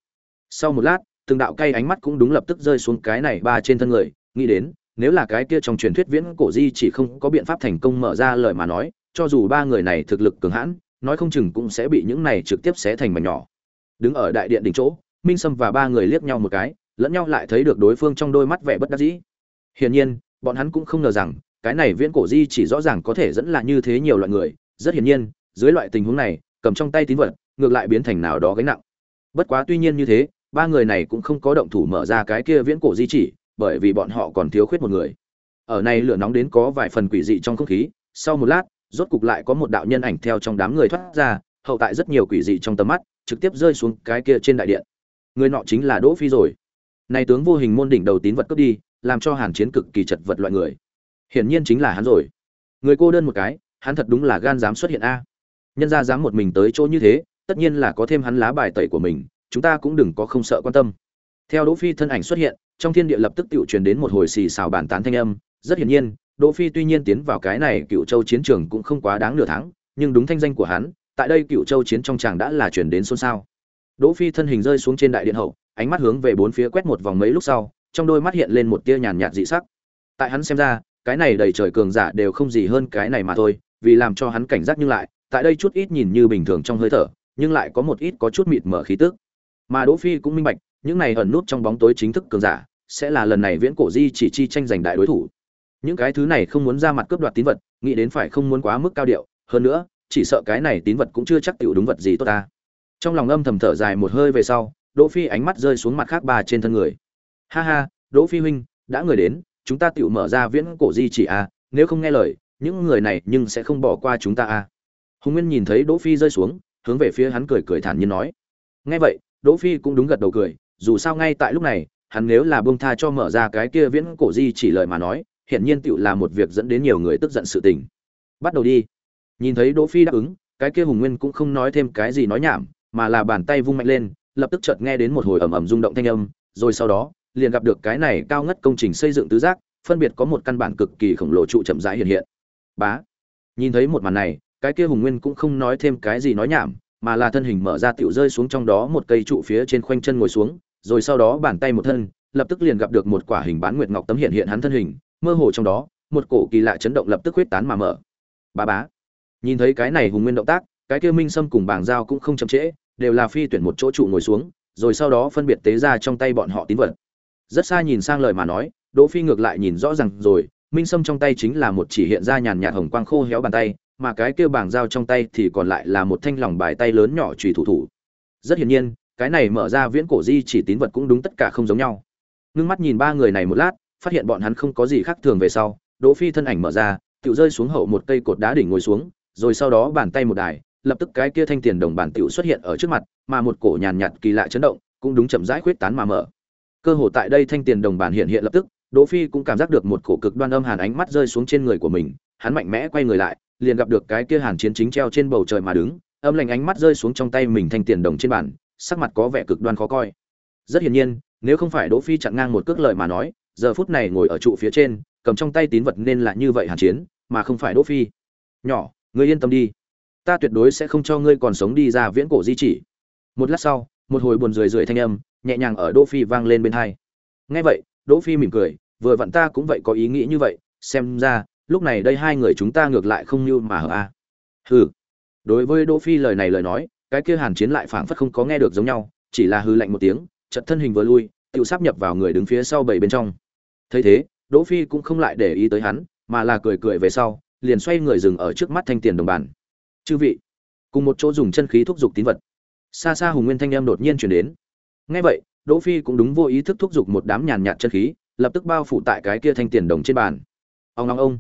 Sau một lát từng đạo cay ánh mắt cũng đúng lập tức rơi xuống cái này ba trên thân người, nghĩ đến, nếu là cái kia trong truyền thuyết viễn cổ di chỉ không có biện pháp thành công mở ra lời mà nói, cho dù ba người này thực lực cường hãn, nói không chừng cũng sẽ bị những này trực tiếp xé thành mảnh nhỏ. Đứng ở đại điện đỉnh chỗ, minh sâm và ba người liếc nhau một cái, lẫn nhau lại thấy được đối phương trong đôi mắt vẻ bất đắc dĩ. Hiển nhiên, bọn hắn cũng không ngờ rằng, cái này viễn cổ di chỉ rõ ràng có thể dẫn là như thế nhiều loại người, rất hiển nhiên, dưới loại tình huống này, cầm trong tay tín vật, ngược lại biến thành nào đó gánh nặng. Bất quá tuy nhiên như thế ba người này cũng không có động thủ mở ra cái kia viễn cổ di chỉ, bởi vì bọn họ còn thiếu khuyết một người. Ở này lửa nóng đến có vài phần quỷ dị trong không khí, sau một lát, rốt cục lại có một đạo nhân ảnh theo trong đám người thoát ra, hậu tại rất nhiều quỷ dị trong tầm mắt, trực tiếp rơi xuống cái kia trên đại điện. Người nọ chính là đỗ phi rồi. Này tướng vô hình môn đỉnh đầu tín vật cướp đi, làm cho hàn chiến cực kỳ chật vật loại người. Hiển nhiên chính là hắn rồi. Người cô đơn một cái, hắn thật đúng là gan dám xuất hiện a. Nhân gia dám một mình tới chỗ như thế, tất nhiên là có thêm hắn lá bài tẩy của mình chúng ta cũng đừng có không sợ quan tâm. Theo đỗ phi thân ảnh xuất hiện, trong thiên địa lập tức tự truyền đến một hồi xì xào bàn tán thanh âm. Rất hiển nhiên, đỗ phi tuy nhiên tiến vào cái này cựu châu chiến trường cũng không quá đáng nửa tháng, nhưng đúng thanh danh của hắn, tại đây cựu châu chiến trong tràng đã là truyền đến xôn xao. Đỗ phi thân hình rơi xuống trên đại điện hậu, ánh mắt hướng về bốn phía quét một vòng mấy lúc sau, trong đôi mắt hiện lên một tia nhàn nhạt dị sắc. Tại hắn xem ra, cái này đầy trời cường giả đều không gì hơn cái này mà thôi, vì làm cho hắn cảnh giác nhưng lại, tại đây chút ít nhìn như bình thường trong hơi thở, nhưng lại có một ít có chút mịt mở khí tức mà đỗ phi cũng minh bạch những này ẩn nút trong bóng tối chính thức cường giả sẽ là lần này viễn cổ di chỉ chi tranh giành đại đối thủ. Những cái thứ này không muốn ra mặt cướp đoạt tín vật nghĩ đến phải không muốn quá mức cao điệu hơn nữa chỉ sợ cái này tín vật cũng chưa chắc tiểu đúng vật gì tốt ta. Trong lòng âm thầm thở dài một hơi về sau đỗ phi ánh mắt rơi xuống mặt khác ba trên thân người. Ha ha đỗ phi huynh đã người đến chúng ta tiểu mở ra viễn cổ di chỉ a à, nếu không nghe lời những người này nhưng sẽ không bỏ qua chúng ta a à. hùng nguyên nhìn thấy đỗ phi rơi xuống hướng về phía hắn cười cười thản nhiên nói. Nghe vậy đỗ phi cũng đúng gật đầu cười, dù sao ngay tại lúc này, hắn nếu là buông tha cho mở ra cái kia viễn cổ di chỉ lời mà nói, hiển nhiên tiểu là một việc dẫn đến nhiều người tức giận sự tình. Bắt đầu đi. Nhìn thấy đỗ phi đáp ứng, cái kia hùng nguyên cũng không nói thêm cái gì nói nhảm, mà là bàn tay vung mạnh lên, lập tức chợt nghe đến một hồi ầm ầm rung động thanh âm, rồi sau đó, liền gặp được cái này cao ngất công trình xây dựng tứ giác, phân biệt có một căn bản cực kỳ khổng lồ trụ chậm rãi hiện hiện. Bá. Nhìn thấy một màn này, cái kia hùng nguyên cũng không nói thêm cái gì nói nhảm mà là thân hình mở ra tiểu rơi xuống trong đó một cây trụ phía trên khoanh chân ngồi xuống, rồi sau đó bàn tay một thân, lập tức liền gặp được một quả hình bán nguyệt ngọc tấm hiện hiện hắn thân hình, mơ hồ trong đó, một cổ kỳ lạ chấn động lập tức huyết tán mà mở. Bá bá. Nhìn thấy cái này hùng nguyên động tác, cái kia minh sâm cùng bảng giao cũng không chậm trễ, đều là phi tuyển một chỗ trụ ngồi xuống, rồi sau đó phân biệt tế ra trong tay bọn họ tín vật. Rất xa nhìn sang lời mà nói, đỗ phi ngược lại nhìn rõ ràng rồi, minh sâm trong tay chính là một chỉ hiện ra nhàn nhạt hồng quang khô héo bàn tay mà cái kia bảng giao trong tay thì còn lại là một thanh lòng bài tay lớn nhỏ chùy thủ thủ. Rất hiển nhiên, cái này mở ra viễn cổ di chỉ tín vật cũng đúng tất cả không giống nhau. Ngưng mắt nhìn ba người này một lát, phát hiện bọn hắn không có gì khác thường về sau, đỗ phi thân ảnh mở ra, tiểu rơi xuống hậu một cây cột đá đỉnh ngồi xuống, rồi sau đó bàn tay một đài, lập tức cái kia thanh tiền đồng bản tiểu xuất hiện ở trước mặt, mà một cổ nhàn nhạt kỳ lạ chấn động, cũng đúng chậm rãi khuyết tán mà mở. Cơ hồ tại đây thanh tiền đồng bản hiện hiện lập tức, đỗ phi cũng cảm giác được một cổ cực đoan âm hàn ánh mắt rơi xuống trên người của mình, hắn mạnh mẽ quay người lại liền gặp được cái kia hàn chiến chính treo trên bầu trời mà đứng, âm lạnh ánh mắt rơi xuống trong tay mình thành tiền đồng trên bàn, sắc mặt có vẻ cực đoan khó coi. Rất hiển nhiên, nếu không phải đỗ phi chặn ngang một cước lợi mà nói, giờ phút này ngồi ở trụ phía trên, cầm trong tay tín vật nên là như vậy hàn chiến, mà không phải đỗ phi. Nhỏ, ngươi yên tâm đi. Ta tuyệt đối sẽ không cho ngươi còn sống đi ra viễn cổ di chỉ. Một lát sau, một hồi buồn rười rượi thanh âm nhẹ nhàng ở đỗ phi vang lên bên hai. Nghe vậy, đỗ phi mỉm cười, vừa vặn ta cũng vậy có ý nghĩ như vậy, xem ra lúc này đây hai người chúng ta ngược lại không như mà hở a. Hừ. Đối với đỗ phi lời này lời nói, cái kia hàn chiến lại phảng phất không có nghe được giống nhau, chỉ là hư lạnh một tiếng, chợt thân hình vừa lui tự sắp nhập vào người đứng phía sau bảy bên trong. Thấy thế, đỗ phi cũng không lại để ý tới hắn, mà là cười cười về sau, liền xoay người dừng ở trước mắt thanh tiền đồng bàn. Chư vị. Cùng một chỗ dùng chân khí thúc giục tín vật. Xa xa hùng nguyên thanh âm đột nhiên truyền đến. Nghe vậy, đỗ phi cũng đúng vô ý thức thúc giục một đám nhàn nhạt chân khí, lập tức bao phủ tại cái kia thanh tiền đồng trên bàn. Ông ông ông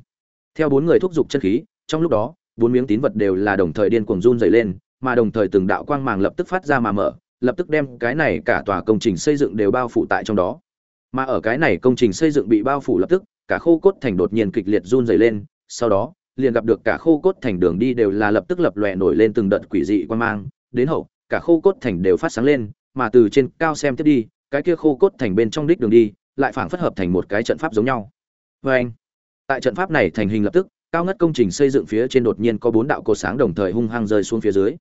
theo bốn người thúc giục chân khí, trong lúc đó, bốn miếng tín vật đều là đồng thời điên cuồng run dày lên, mà đồng thời từng đạo quang màng lập tức phát ra mà mở, lập tức đem cái này cả tòa công trình xây dựng đều bao phủ tại trong đó. Mà ở cái này công trình xây dựng bị bao phủ lập tức, cả khô cốt thành đột nhiên kịch liệt run dày lên, sau đó, liền gặp được cả khô cốt thành đường đi đều là lập tức lập lòe nổi lên từng đợt quỷ dị quan mang, đến hậu, cả khô cốt thành đều phát sáng lên, mà từ trên cao xem tiếp đi, cái kia khô cốt thành bên trong đích đường đi, lại phảng phất hợp thành một cái trận pháp giống nhau. Vê anh tại trận pháp này thành hình lập tức, cao ngất công trình xây dựng phía trên đột nhiên có bốn đạo cột sáng đồng thời hung hăng rơi xuống phía dưới.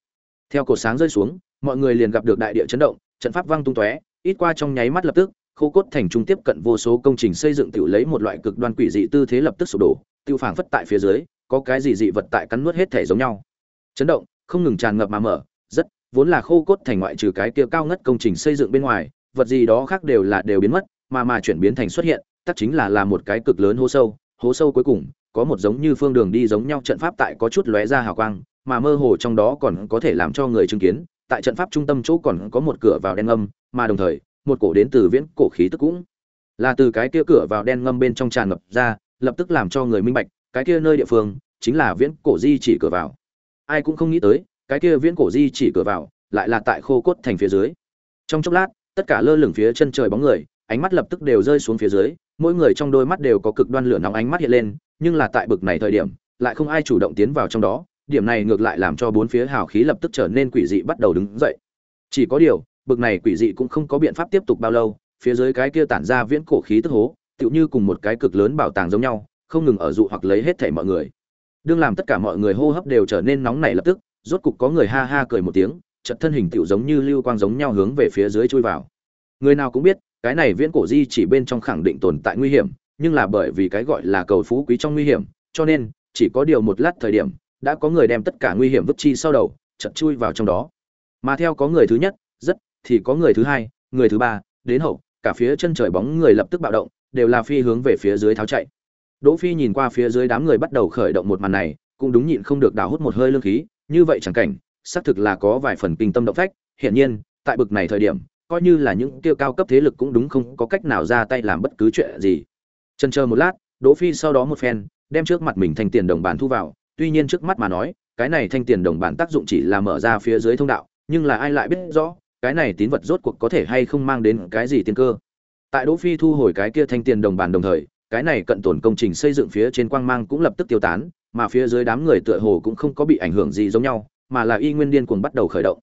Theo cột sáng rơi xuống, mọi người liền gặp được đại địa chấn động, trận pháp văng tung tóe, ít qua trong nháy mắt lập tức, khô cốt thành trung tiếp cận vô số công trình xây dựng tự lấy một loại cực đoan quỷ dị tư thế lập tức sụp đổ tiêu phảng phất tại phía dưới, có cái gì dị vật tại cắn nuốt hết thể giống nhau. Chấn động, không ngừng tràn ngập mà mở, rất, vốn là khô cốt thành ngoại trừ cái kia cao ngất công trình xây dựng bên ngoài, vật gì đó khác đều là đều biến mất, mà mà chuyển biến thành xuất hiện, tất chính là là một cái cực lớn hô sâu hố sâu cuối cùng, có một giống như phương đường đi giống nhau trận pháp tại có chút lóe ra hào quang, mà mơ hồ trong đó còn có thể làm cho người chứng kiến, tại trận pháp trung tâm chỗ còn có một cửa vào đen ngâm, mà đồng thời, một cổ đến từ viễn cổ khí tức cũng là từ cái kia cửa vào đen ngâm bên trong tràn ngập ra, lập tức làm cho người minh bạch, cái kia nơi địa phương chính là viễn cổ di chỉ cửa vào. Ai cũng không nghĩ tới, cái kia viễn cổ di chỉ cửa vào lại là tại khô cốt thành phía dưới. Trong chốc lát, tất cả lơ lửng phía chân trời bóng người, ánh mắt lập tức đều rơi xuống phía dưới mỗi người trong đôi mắt đều có cực đoan lửa nóng ánh mắt hiện lên, nhưng là tại bực này thời điểm, lại không ai chủ động tiến vào trong đó, điểm này ngược lại làm cho bốn phía hào khí lập tức trở nên quỷ dị bắt đầu đứng dậy. Chỉ có điều, bực này quỷ dị cũng không có biện pháp tiếp tục bao lâu, phía dưới cái kia tản ra viễn cổ khí tức hố, tựu như cùng một cái cực lớn bảo tàng giống nhau, không ngừng ở dụ hoặc lấy hết thảy mọi người. Đương làm tất cả mọi người hô hấp đều trở nên nóng nảy lập tức, rốt cục có người ha ha cười một tiếng chật thân hình tựu giống như lưu quang giống nhau hướng về phía dưới chui vào. Người nào cũng biết cái này viễn cổ di chỉ bên trong khẳng định tồn tại nguy hiểm, nhưng là bởi vì cái gọi là cầu phú quý trong nguy hiểm, cho nên, chỉ có điều một lát thời điểm, đã có người đem tất cả nguy hiểm vứt chi sau đầu, chật chui vào trong đó. Mà theo có người thứ nhất, rất, thì có người thứ hai, người thứ ba, đến hậu, cả phía chân trời bóng người lập tức bạo động, đều là phi hướng về phía dưới tháo chạy. Đỗ phi nhìn qua phía dưới đám người bắt đầu khởi động một màn này, cũng đúng nhịn không được đào hút một hơi lương khí, như vậy chẳng cảnh, xác thực là có vài phần kinh tâm động phách. Hiển nhiên, tại bực này thời điểm coi như là những tiêu cao cấp thế lực cũng đúng không có cách nào ra tay làm bất cứ chuyện gì. Chần chờ một lát, đỗ phi sau đó một phen, đem trước mặt mình thành tiền đồng bản thu vào. Tuy nhiên trước mắt mà nói, cái này thanh tiền đồng bản tác dụng chỉ là mở ra phía dưới thông đạo, nhưng là ai lại biết rõ, cái này tín vật rốt cuộc có thể hay không mang đến cái gì tiên cơ. Tại đỗ phi thu hồi cái kia thanh tiền đồng bản đồng thời, cái này cận tổn công trình xây dựng phía trên quang mang cũng lập tức tiêu tán, mà phía dưới đám người tựa hồ cũng không có bị ảnh hưởng gì giống nhau, mà là y nguyên điên cuồng bắt đầu khởi động.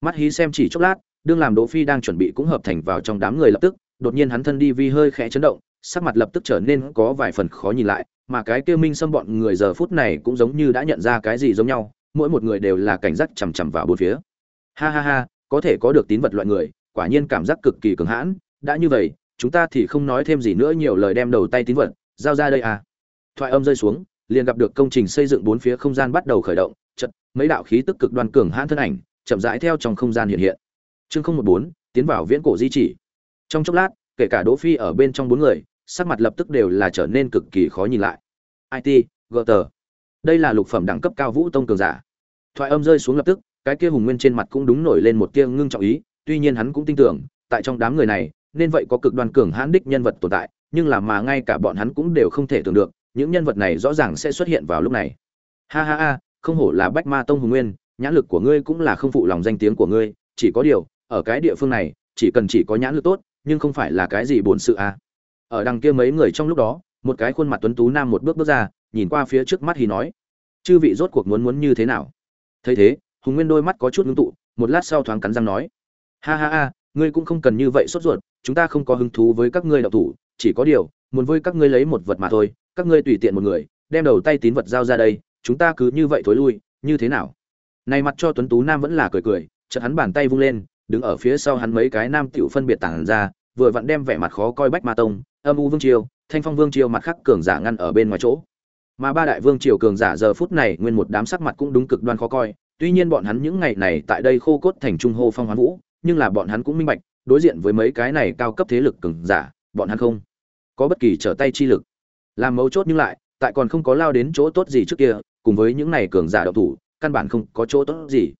Mắt hí xem chỉ chốc lát đương làm đỗ phi đang chuẩn bị cũng hợp thành vào trong đám người lập tức, đột nhiên hắn thân đi vi hơi khẽ chấn động, sắc mặt lập tức trở nên có vài phần khó nhìn lại, mà cái kia minh Sâm bọn người giờ phút này cũng giống như đã nhận ra cái gì giống nhau, mỗi một người đều là cảnh giác chằm chằm vào bốn phía. Ha ha ha, có thể có được tín vật loại người, quả nhiên cảm giác cực kỳ cường hãn, đã như vậy, chúng ta thì không nói thêm gì nữa nhiều lời đem đầu tay tín vật, giao ra đây à. Thoại âm rơi xuống, liền gặp được công trình xây dựng bốn phía không gian bắt đầu khởi động, chợt, mấy đạo khí tức cực đoan cường hãn thân ảnh, chậm rãi theo trong không gian hiện hiện chương không một bốn, tiến vào viễn cổ di chỉ. Trong chốc lát, kể cả đỗ phi ở bên trong bốn người, sắc mặt lập tức đều là trở nên cực kỳ khó nhìn lại. It gờ tờ đây là lục phẩm đẳng cấp cao vũ tông cường giả. Thoại âm rơi xuống lập tức, cái kia hùng nguyên trên mặt cũng đúng nổi lên một tia ngưng trọng ý, tuy nhiên hắn cũng tin tưởng, tại trong đám người này, nên vậy có cực đoan cường hãn đích nhân vật tồn tại, nhưng là mà ngay cả bọn hắn cũng đều không thể tưởng được, những nhân vật này rõ ràng sẽ xuất hiện vào lúc này. Ha ha ha, không hổ là bách ma tông hùng nguyên, nhãn lực của ngươi cũng là không phụ lòng danh tiếng của ngươi, chỉ có điều ở cái địa phương này, chỉ cần chỉ có nhãn lực tốt, nhưng không phải là cái gì buồn sự à. Ở đằng kia mấy người trong lúc đó, một cái khuôn mặt tuấn tú nam một bước bước ra, nhìn qua phía trước mắt thì nói, chư vị rốt cuộc muốn muốn như thế nào? Thấy thế, hùng nguyên đôi mắt có chút ngưng tụ, một lát sau thoáng cắn răng nói, ha ha ha, ngươi cũng không cần như vậy sốt ruột, chúng ta không có hứng thú với các ngươi đạo thủ, chỉ có điều, muốn với các ngươi lấy một vật mà thôi, các ngươi tùy tiện một người, đem đầu tay tín vật giao ra đây, chúng ta cứ như vậy thối lui, như thế nào? Này mặt cho tuấn tú nam vẫn là cười cười, chợt hắn bàn tay vung lên đứng ở phía sau hắn mấy cái nam tiểu phân biệt tản ra, vừa vặn đem vẻ mặt khó coi bách ma tông, âm u vương triều, thanh phong vương triều mặt khắc cường giả ngăn ở bên ngoài chỗ. Mà ba đại vương triều cường giả giờ phút này nguyên một đám sắc mặt cũng đúng cực đoan khó coi, tuy nhiên bọn hắn những ngày này tại đây khô cốt thành trung hô phong hoán vũ, nhưng là bọn hắn cũng minh bạch, đối diện với mấy cái này cao cấp thế lực cường giả, bọn hắn không có bất kỳ trở tay chi lực. Làm mấu chốt nhưng lại, tại còn không có lao đến chỗ tốt gì trước kia, cùng với những này cường giả độc thủ, căn bản không có chỗ tốt gì.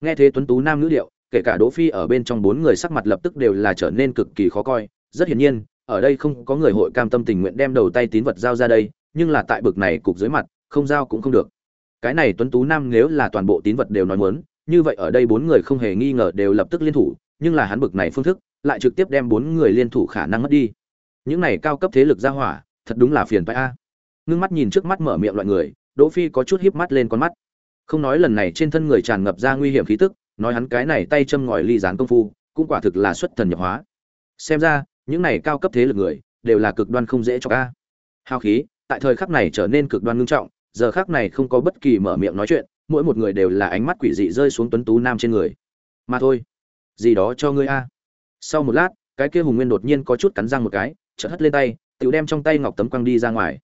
Nghe thế tuấn tú nam nữ điệu kể cả đỗ phi ở bên trong bốn người sắc mặt lập tức đều là trở nên cực kỳ khó coi. Rất hiển nhiên, ở đây không có người hội cam tâm tình nguyện đem đầu tay tín vật giao ra đây, nhưng là tại bực này cục dưới mặt, không giao cũng không được. Cái này tuấn tú nam nếu là toàn bộ tín vật đều nói muốn, như vậy ở đây bốn người không hề nghi ngờ đều lập tức liên thủ, nhưng là hắn bực này phương thức, lại trực tiếp đem bốn người liên thủ khả năng mất đi. Những này cao cấp thế lực ra hỏa, thật đúng là phiền phải a. Ngưng mắt nhìn trước mắt mở miệng loại người, đỗ phi có chút híp mắt lên con mắt. Không nói lần này trên thân người tràn ngập ra nguy hiểm khí tức nói hắn cái này tay châm ngòi ly gián công phu, cũng quả thực là xuất thần nhập hóa. Xem ra, những này cao cấp thế lực người, đều là cực đoan không dễ cho ca. Hao khí, tại thời khắc này trở nên cực đoan ngưng trọng, giờ khắc này không có bất kỳ mở miệng nói chuyện, mỗi một người đều là ánh mắt quỷ dị rơi xuống tuấn tú nam trên người. Mà thôi, gì đó cho ngươi a. Sau một lát, cái kia hùng nguyên đột nhiên có chút cắn răng một cái, chợt hất lên tay tự đem trong tay ngọc tấm quăng đi ra ngoài.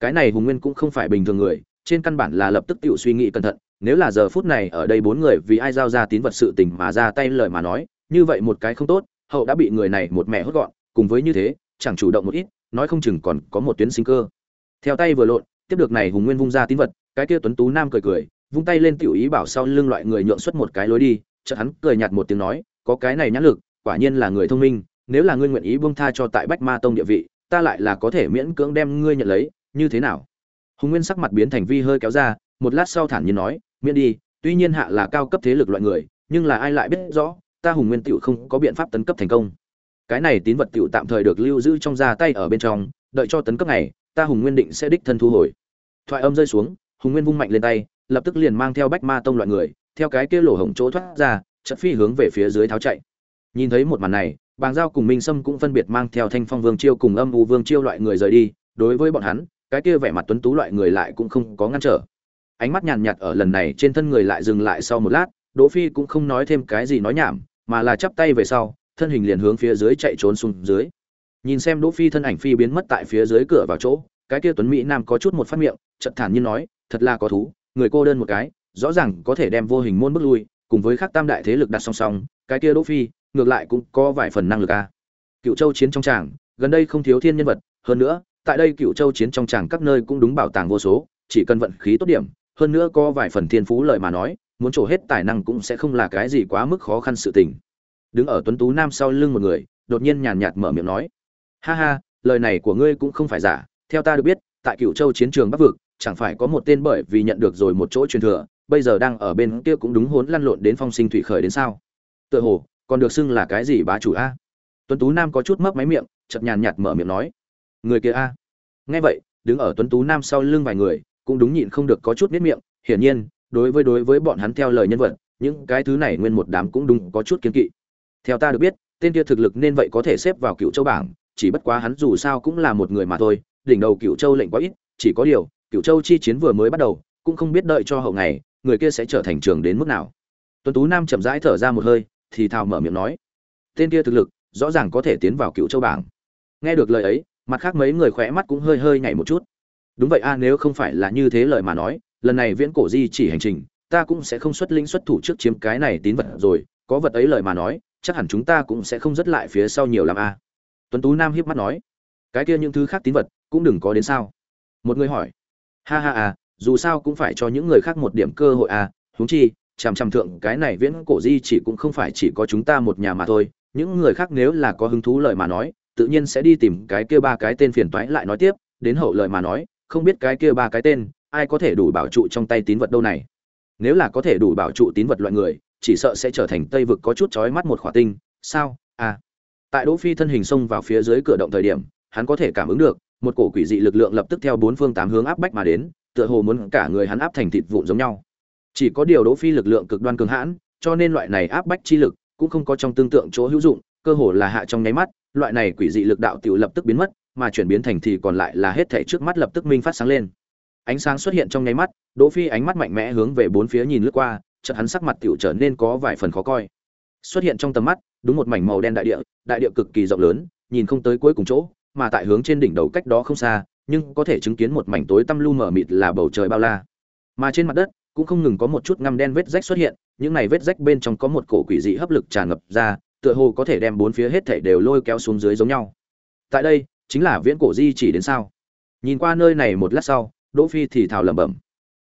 Cái này hùng nguyên cũng không phải bình thường người, trên căn bản là lập tức tự suy nghĩ cẩn thận nếu là giờ phút này ở đây bốn người vì ai giao ra tín vật sự tình mà ra tay lời mà nói, như vậy một cái không tốt, hậu đã bị người này một mẹ hốt gọn, cùng với như thế, chẳng chủ động một ít, nói không chừng còn có một tuyến sinh cơ. Theo tay vừa lộn, tiếp được này hùng nguyên vung ra tín vật, cái kia tuấn tú nam cười cười, vung tay lên tiểu ý bảo sau lưng loại người nhượng xuất một cái lối đi, chợt hắn cười nhạt một tiếng nói, có cái này nhãn lực, quả nhiên là người thông minh, nếu là ngươi nguyện ý buông tha cho tại bách ma tông địa vị, ta lại là có thể miễn cưỡng đem ngươi nhận lấy, như thế nào? Hùng nguyên sắc mặt biến thành vi hơi kéo ra một lát sau thản nhiên nói, miễn đi, tuy nhiên hạ là cao cấp thế lực loại người, nhưng là ai lại biết rõ, ta hùng nguyên tựu không có biện pháp tấn cấp thành công. Cái này tín vật tựu tạm thời được lưu giữ trong gia tay ở bên trong, đợi cho tấn cấp này, ta hùng nguyên định sẽ đích thân thu hồi. Thoại âm rơi xuống, hùng nguyên vung mạnh lên tay, lập tức liền mang theo bách ma tông loại người, theo cái kia lỗ hổng chỗ thoát ra chật phi hướng về phía dưới tháo chạy. Nhìn thấy một màn này, bàng giao cùng minh sâm cũng phân biệt mang theo thanh phong vương chiêu cùng âm u vương chiêu loại người rời đi, đối với bọn hắn, cái kia vẻ mặt tuấn tú loại người lại cũng không có ngăn trở ánh mắt nhàn nhạt ở lần này trên thân người lại dừng lại sau một lát, đỗ phi cũng không nói thêm cái gì nói nhảm, mà là chắp tay về sau, thân hình liền hướng phía dưới chạy trốn xuống dưới. Nhìn xem đỗ phi thân ảnh phi biến mất tại phía dưới cửa vào chỗ, cái kia tuấn mỹ nam có chút một phát miệng, chợt thản nhiên nói, thật là có thú, người cô đơn một cái, rõ ràng có thể đem vô hình môn bước lui, cùng với các tam đại thế lực đặt song song, cái kia đỗ phi, ngược lại cũng có vài phần năng lực a. Cựu châu chiến trong tràng, gần đây không thiếu thiên nhân vật, hơn nữa, tại đây cựu châu chiến trong tràng các nơi cũng đúng bảo tàng vô số, chỉ cần vận khí tốt điểm hơn nữa có vài phần thiên phú lợi mà nói, muốn trổ hết tài năng cũng sẽ không là cái gì quá mức khó khăn sự tình. Đứng ở tuấn tú nam sau lưng một người, đột nhiên nhàn nhạt mở miệng nói. Ha ha, lời này của ngươi cũng không phải giả. Theo ta được biết, tại cựu châu chiến trường bắc vực, chẳng phải có một tên bởi vì nhận được rồi một chỗ truyền thừa, bây giờ đang ở bên kia cũng đúng hỗn lăn lộn đến phong sinh thủy khởi đến sao? Tựa hồ, còn được xưng là cái gì bá chủ a? Tuấn tú nam có chút mấp máy miệng, chợt nhàn nhạt mở miệng nói. Người kia a? Nghe vậy, đứng ở tuấn tú nam sau lưng vài người cũng đúng nhịn không được có chút biết miệng, hiển nhiên, đối với đối với bọn hắn theo lời nhân vật, những cái thứ này nguyên một đám cũng đúng có chút kiên kỵ. Theo ta được biết, tên kia thực lực nên vậy có thể xếp vào cựu châu bảng, chỉ bất quá hắn dù sao cũng là một người mà thôi, đỉnh đầu cựu châu lệnh quá ít, chỉ có điều cựu châu chi chiến vừa mới bắt đầu, cũng không biết đợi cho hậu ngày, người kia sẽ trở thành trường đến mức nào. Tuấn tú nam chậm rãi thở ra một hơi, thì thào mở miệng nói, tên kia thực lực, rõ ràng có thể tiến vào cựu châu bảng. Nghe được lời ấy, mặt khác mấy người khỏe mắt cũng hơi hơi nhảy một chút đúng vậy a, nếu không phải là như thế lời mà nói, lần này viễn cổ di chỉ hành trình, ta cũng sẽ không xuất linh xuất thủ trước chiếm cái này tín vật rồi, có vật ấy lời mà nói, chắc hẳn chúng ta cũng sẽ không dứt lại phía sau nhiều làm a. Tuấn tú nam hiếp mắt nói, cái kia những thứ khác tín vật cũng đừng có đến sao? Một người hỏi, ha ha à dù sao cũng phải cho những người khác một điểm cơ hội à huống chi, chằm chằm thượng cái này viễn cổ di chỉ cũng không phải chỉ có chúng ta một nhà mà thôi, những người khác nếu là có hứng thú lời mà nói, tự nhiên sẽ đi tìm cái kia ba cái tên phiền toái lại nói tiếp, đến hậu lời mà nói không biết cái kia ba cái tên, ai có thể đủ bảo trụ trong tay tín vật đâu này? Nếu là có thể đủ bảo trụ tín vật loại người, chỉ sợ sẽ trở thành tây vực có chút chói mắt một khỏa tinh. Sao? À. Tại đỗ phi thân hình xông vào phía dưới cửa động thời điểm, hắn có thể cảm ứng được, một cổ quỷ dị lực lượng lập tức theo bốn phương tám hướng áp bách mà đến, tựa hồ muốn cả người hắn áp thành thịt vụn giống nhau. Chỉ có điều đỗ phi lực lượng cực đoan cường hãn, cho nên loại này áp bách chi lực cũng không có trong tương tượng chỗ hữu dụng, cơ hồ là hạ trong nháy mắt, loại này quỷ dị lực đạo tiểu lập tức biến mất mà chuyển biến thành thì còn lại là hết thảy trước mắt lập tức minh phát sáng lên. Ánh sáng xuất hiện trong nháy mắt, đỗ phi ánh mắt mạnh mẽ hướng về bốn phía nhìn lướt qua, chợt hắn sắc mặt tiểu trở nên có vài phần khó coi. Xuất hiện trong tầm mắt, đúng một mảnh màu đen đại địa đại địa cực kỳ rộng lớn, nhìn không tới cuối cùng chỗ, mà tại hướng trên đỉnh đầu cách đó không xa, nhưng có thể chứng kiến một mảnh tối tăm lu mờ mịt là bầu trời bao la. Mà trên mặt đất, cũng không ngừng có một chút ngăm đen vết rách xuất hiện, những này vết rách bên trong có một cổ quỷ dị hấp lực tràn ngập ra, tựa hồ có thể đem bốn phía hết thảy đều lôi kéo xuống dưới giống nhau. Tại đây chính là viễn cổ di chỉ đến sao? Nhìn qua nơi này một lát sau, đỗ phi thì thào lẩm bẩm.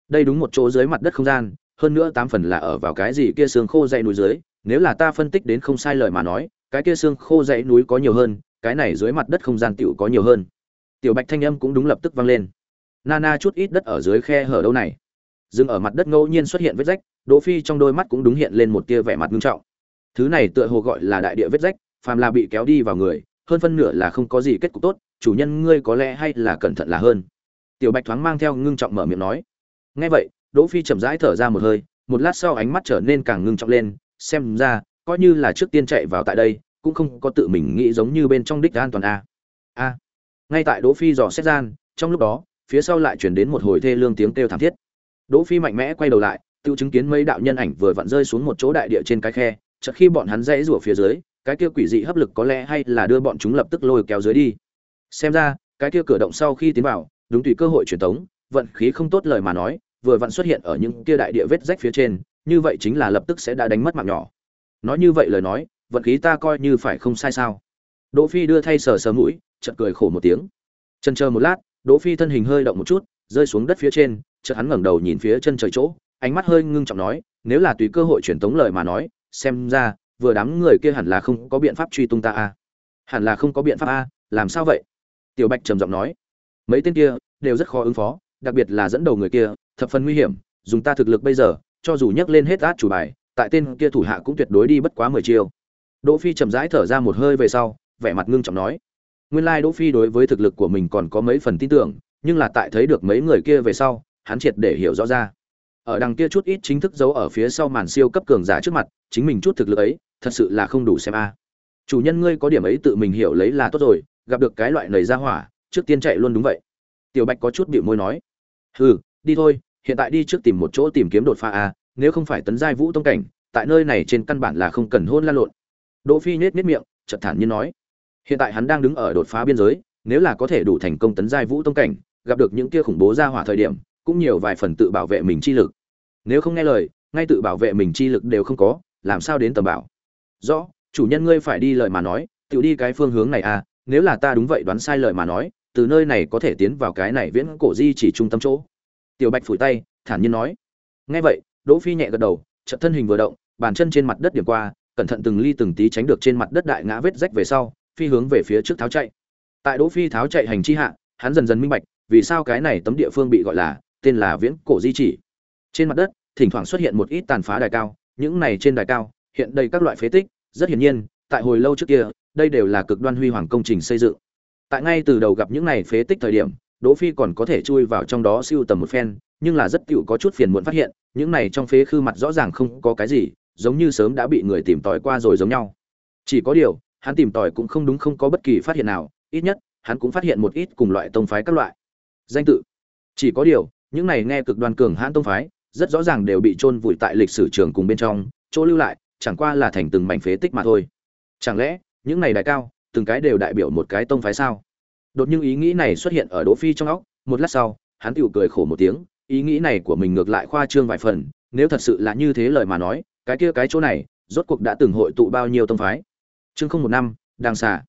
Đây đúng một chỗ dưới mặt đất không gian, hơn nữa tám phần là ở vào cái gì kia xương khô dãy núi dưới. Nếu là ta phân tích đến không sai lời mà nói, cái kia xương khô dãy núi có nhiều hơn, cái này dưới mặt đất không gian tiểu có nhiều hơn. Tiểu bạch thanh âm cũng đúng lập tức vang lên. Nana chút ít đất ở dưới khe hở đâu này. Dừng ở mặt đất ngẫu nhiên xuất hiện vết rách, đỗ phi trong đôi mắt cũng đúng hiện lên một tia vẻ mặt nghiêm trọng. Thứ này tựa hồ gọi là đại địa vết rách, phàm là bị kéo đi vào người hơn phân nửa là không có gì kết cục tốt, chủ nhân ngươi có lẽ hay là cẩn thận là hơn. Tiểu bạch thoáng mang theo ngưng trọng mở miệng nói. Nghe vậy, đỗ phi chậm rãi thở ra một hơi, một lát sau ánh mắt trở nên càng ngưng trọng lên, xem ra, coi như là trước tiên chạy vào tại đây, cũng không có tự mình nghĩ giống như bên trong đích an toàn a. A. Ngay tại đỗ phi dò xét gian, trong lúc đó, phía sau lại truyền đến một hồi thê lương tiếng kêu thảm thiết. Đỗ phi mạnh mẽ quay đầu lại, tự chứng kiến mấy đạo nhân ảnh vừa vặn rơi xuống một chỗ đại địa trên cái khe, chợt khi bọn hắn rẽ rủa phía dưới cái kia quỷ dị hấp lực có lẽ hay là đưa bọn chúng lập tức lôi kéo dưới đi. Xem ra, cái kia cửa động sau khi tiến vào, đúng tùy cơ hội truyền tống, vận khí không tốt lời mà nói, vừa vặn xuất hiện ở những kia đại địa vết rách phía trên, như vậy chính là lập tức sẽ đã đánh mất mạng nhỏ. Nói như vậy lời nói, vận khí ta coi như phải không sai sao? Đỗ phi đưa thay sờ sờ mũi, chợt cười khổ một tiếng. Chần chờ một lát, đỗ phi thân hình hơi động một chút, rơi xuống đất phía trên, chợt hắn ngẩng đầu nhìn phía chân trời chỗ, ánh mắt hơi ngưng trọng nói, nếu là tùy cơ hội truyền tống lời mà nói, xem ra vừa đám người kia hẳn là không có biện pháp truy tung ta a. À. hẳn là không có biện pháp a, làm sao vậy? Tiểu bạch trầm giọng nói. Mấy tên kia đều rất khó ứng phó, đặc biệt là dẫn đầu người kia, thập phần nguy hiểm, dùng ta thực lực bây giờ, cho dù nhấc lên hết át chủ bài, tại tên kia thủ hạ cũng tuyệt đối đi bất quá mười chiêu. Đỗ phi chậm rãi thở ra một hơi về sau, vẻ mặt ngưng trọng nói. Nguyên lai like đỗ phi đối với thực lực của mình còn có mấy phần tin tưởng, nhưng là tại thấy được mấy người kia về sau, hắn triệt để hiểu rõ ra. Ở đằng kia chút ít chính thức giấu ở phía sau màn siêu cấp cường giả trước mặt, chính mình chút thực lực ấy thật sự là không đủ xem a. À. Chủ nhân ngươi có điểm ấy tự mình hiểu lấy là tốt rồi, gặp được cái loại nầy ra hỏa, trước tiên chạy luôn đúng vậy. Tiểu bạch có chút bịu môi nói. Hừ, đi thôi, hiện tại đi trước tìm một chỗ tìm kiếm đột phá a à. nếu không phải tấn giai vũ tông cảnh, tại nơi này trên căn bản là không cần hôn lan lộn. Đỗ phi nhếch nhếch miệng, chợt thản nhiên nói. Hiện tại hắn đang đứng ở đột phá biên giới, nếu là có thể đủ thành công tấn giai vũ tông cảnh, gặp được những kia khủng bố ra hỏa thời điểm, cũng nhiều vài phần tự bảo vệ mình chi lực. Nếu không nghe lời, ngay tự bảo vệ mình chi lực đều không có, làm sao đến tầm bảo? Rõ, chủ nhân ngươi phải đi lời mà nói, tự đi cái phương hướng này à nếu là ta đúng vậy đoán sai lời mà nói, từ nơi này có thể tiến vào cái này viễn cổ di chỉ trung tâm chỗ. Tiểu bạch phủi tay, thản nhiên nói. Nghe vậy, đỗ phi nhẹ gật đầu, chợt thân hình vừa động, bàn chân trên mặt đất điểm qua, cẩn thận từng ly từng tí tránh được trên mặt đất đại ngã vết rách về sau, phi hướng về phía trước tháo chạy. Tại đỗ phi tháo chạy hành chi hạ, hắn dần dần minh bạch, vì sao cái này tấm địa phương bị gọi là, tên là viễn cổ di chỉ. Trên mặt đất, thỉnh thoảng xuất hiện một ít tàn phá đài cao, những này trên đài cao hiện đầy các loại phế tích, rất hiển nhiên, tại hồi lâu trước kia, đây đều là cực đoan huy hoàng công trình xây dựng. Tại ngay từ đầu gặp những này phế tích thời điểm, đỗ phi còn có thể chui vào trong đó siêu tầm một phen, nhưng là rất tiểu có chút phiền muộn phát hiện, những này trong phế khư mặt rõ ràng không có cái gì, giống như sớm đã bị người tìm tòi qua rồi giống nhau. Chỉ có điều, hắn tìm tòi cũng không đúng không có bất kỳ phát hiện nào, ít nhất, hắn cũng phát hiện một ít cùng loại tông phái các loại. Danh tự. Chỉ có điều, những này nghe cực đoan cường hãn tông phái, rất rõ ràng đều bị chôn vùi tại lịch sử trường cùng bên trong, chỗ lưu lại chẳng qua là thành từng mảnh phế tích mà thôi. Chẳng lẽ, những này đại cao, từng cái đều đại biểu một cái tông phái sao? Đột nhiên ý nghĩ này xuất hiện ở đỗ phi trong óc, một lát sau, hắn tựu cười khổ một tiếng, ý nghĩ này của mình ngược lại khoa trương vài phần, nếu thật sự là như thế lời mà nói, cái kia cái chỗ này, rốt cuộc đã từng hội tụ bao nhiêu tông phái? Chương không một năm đang xả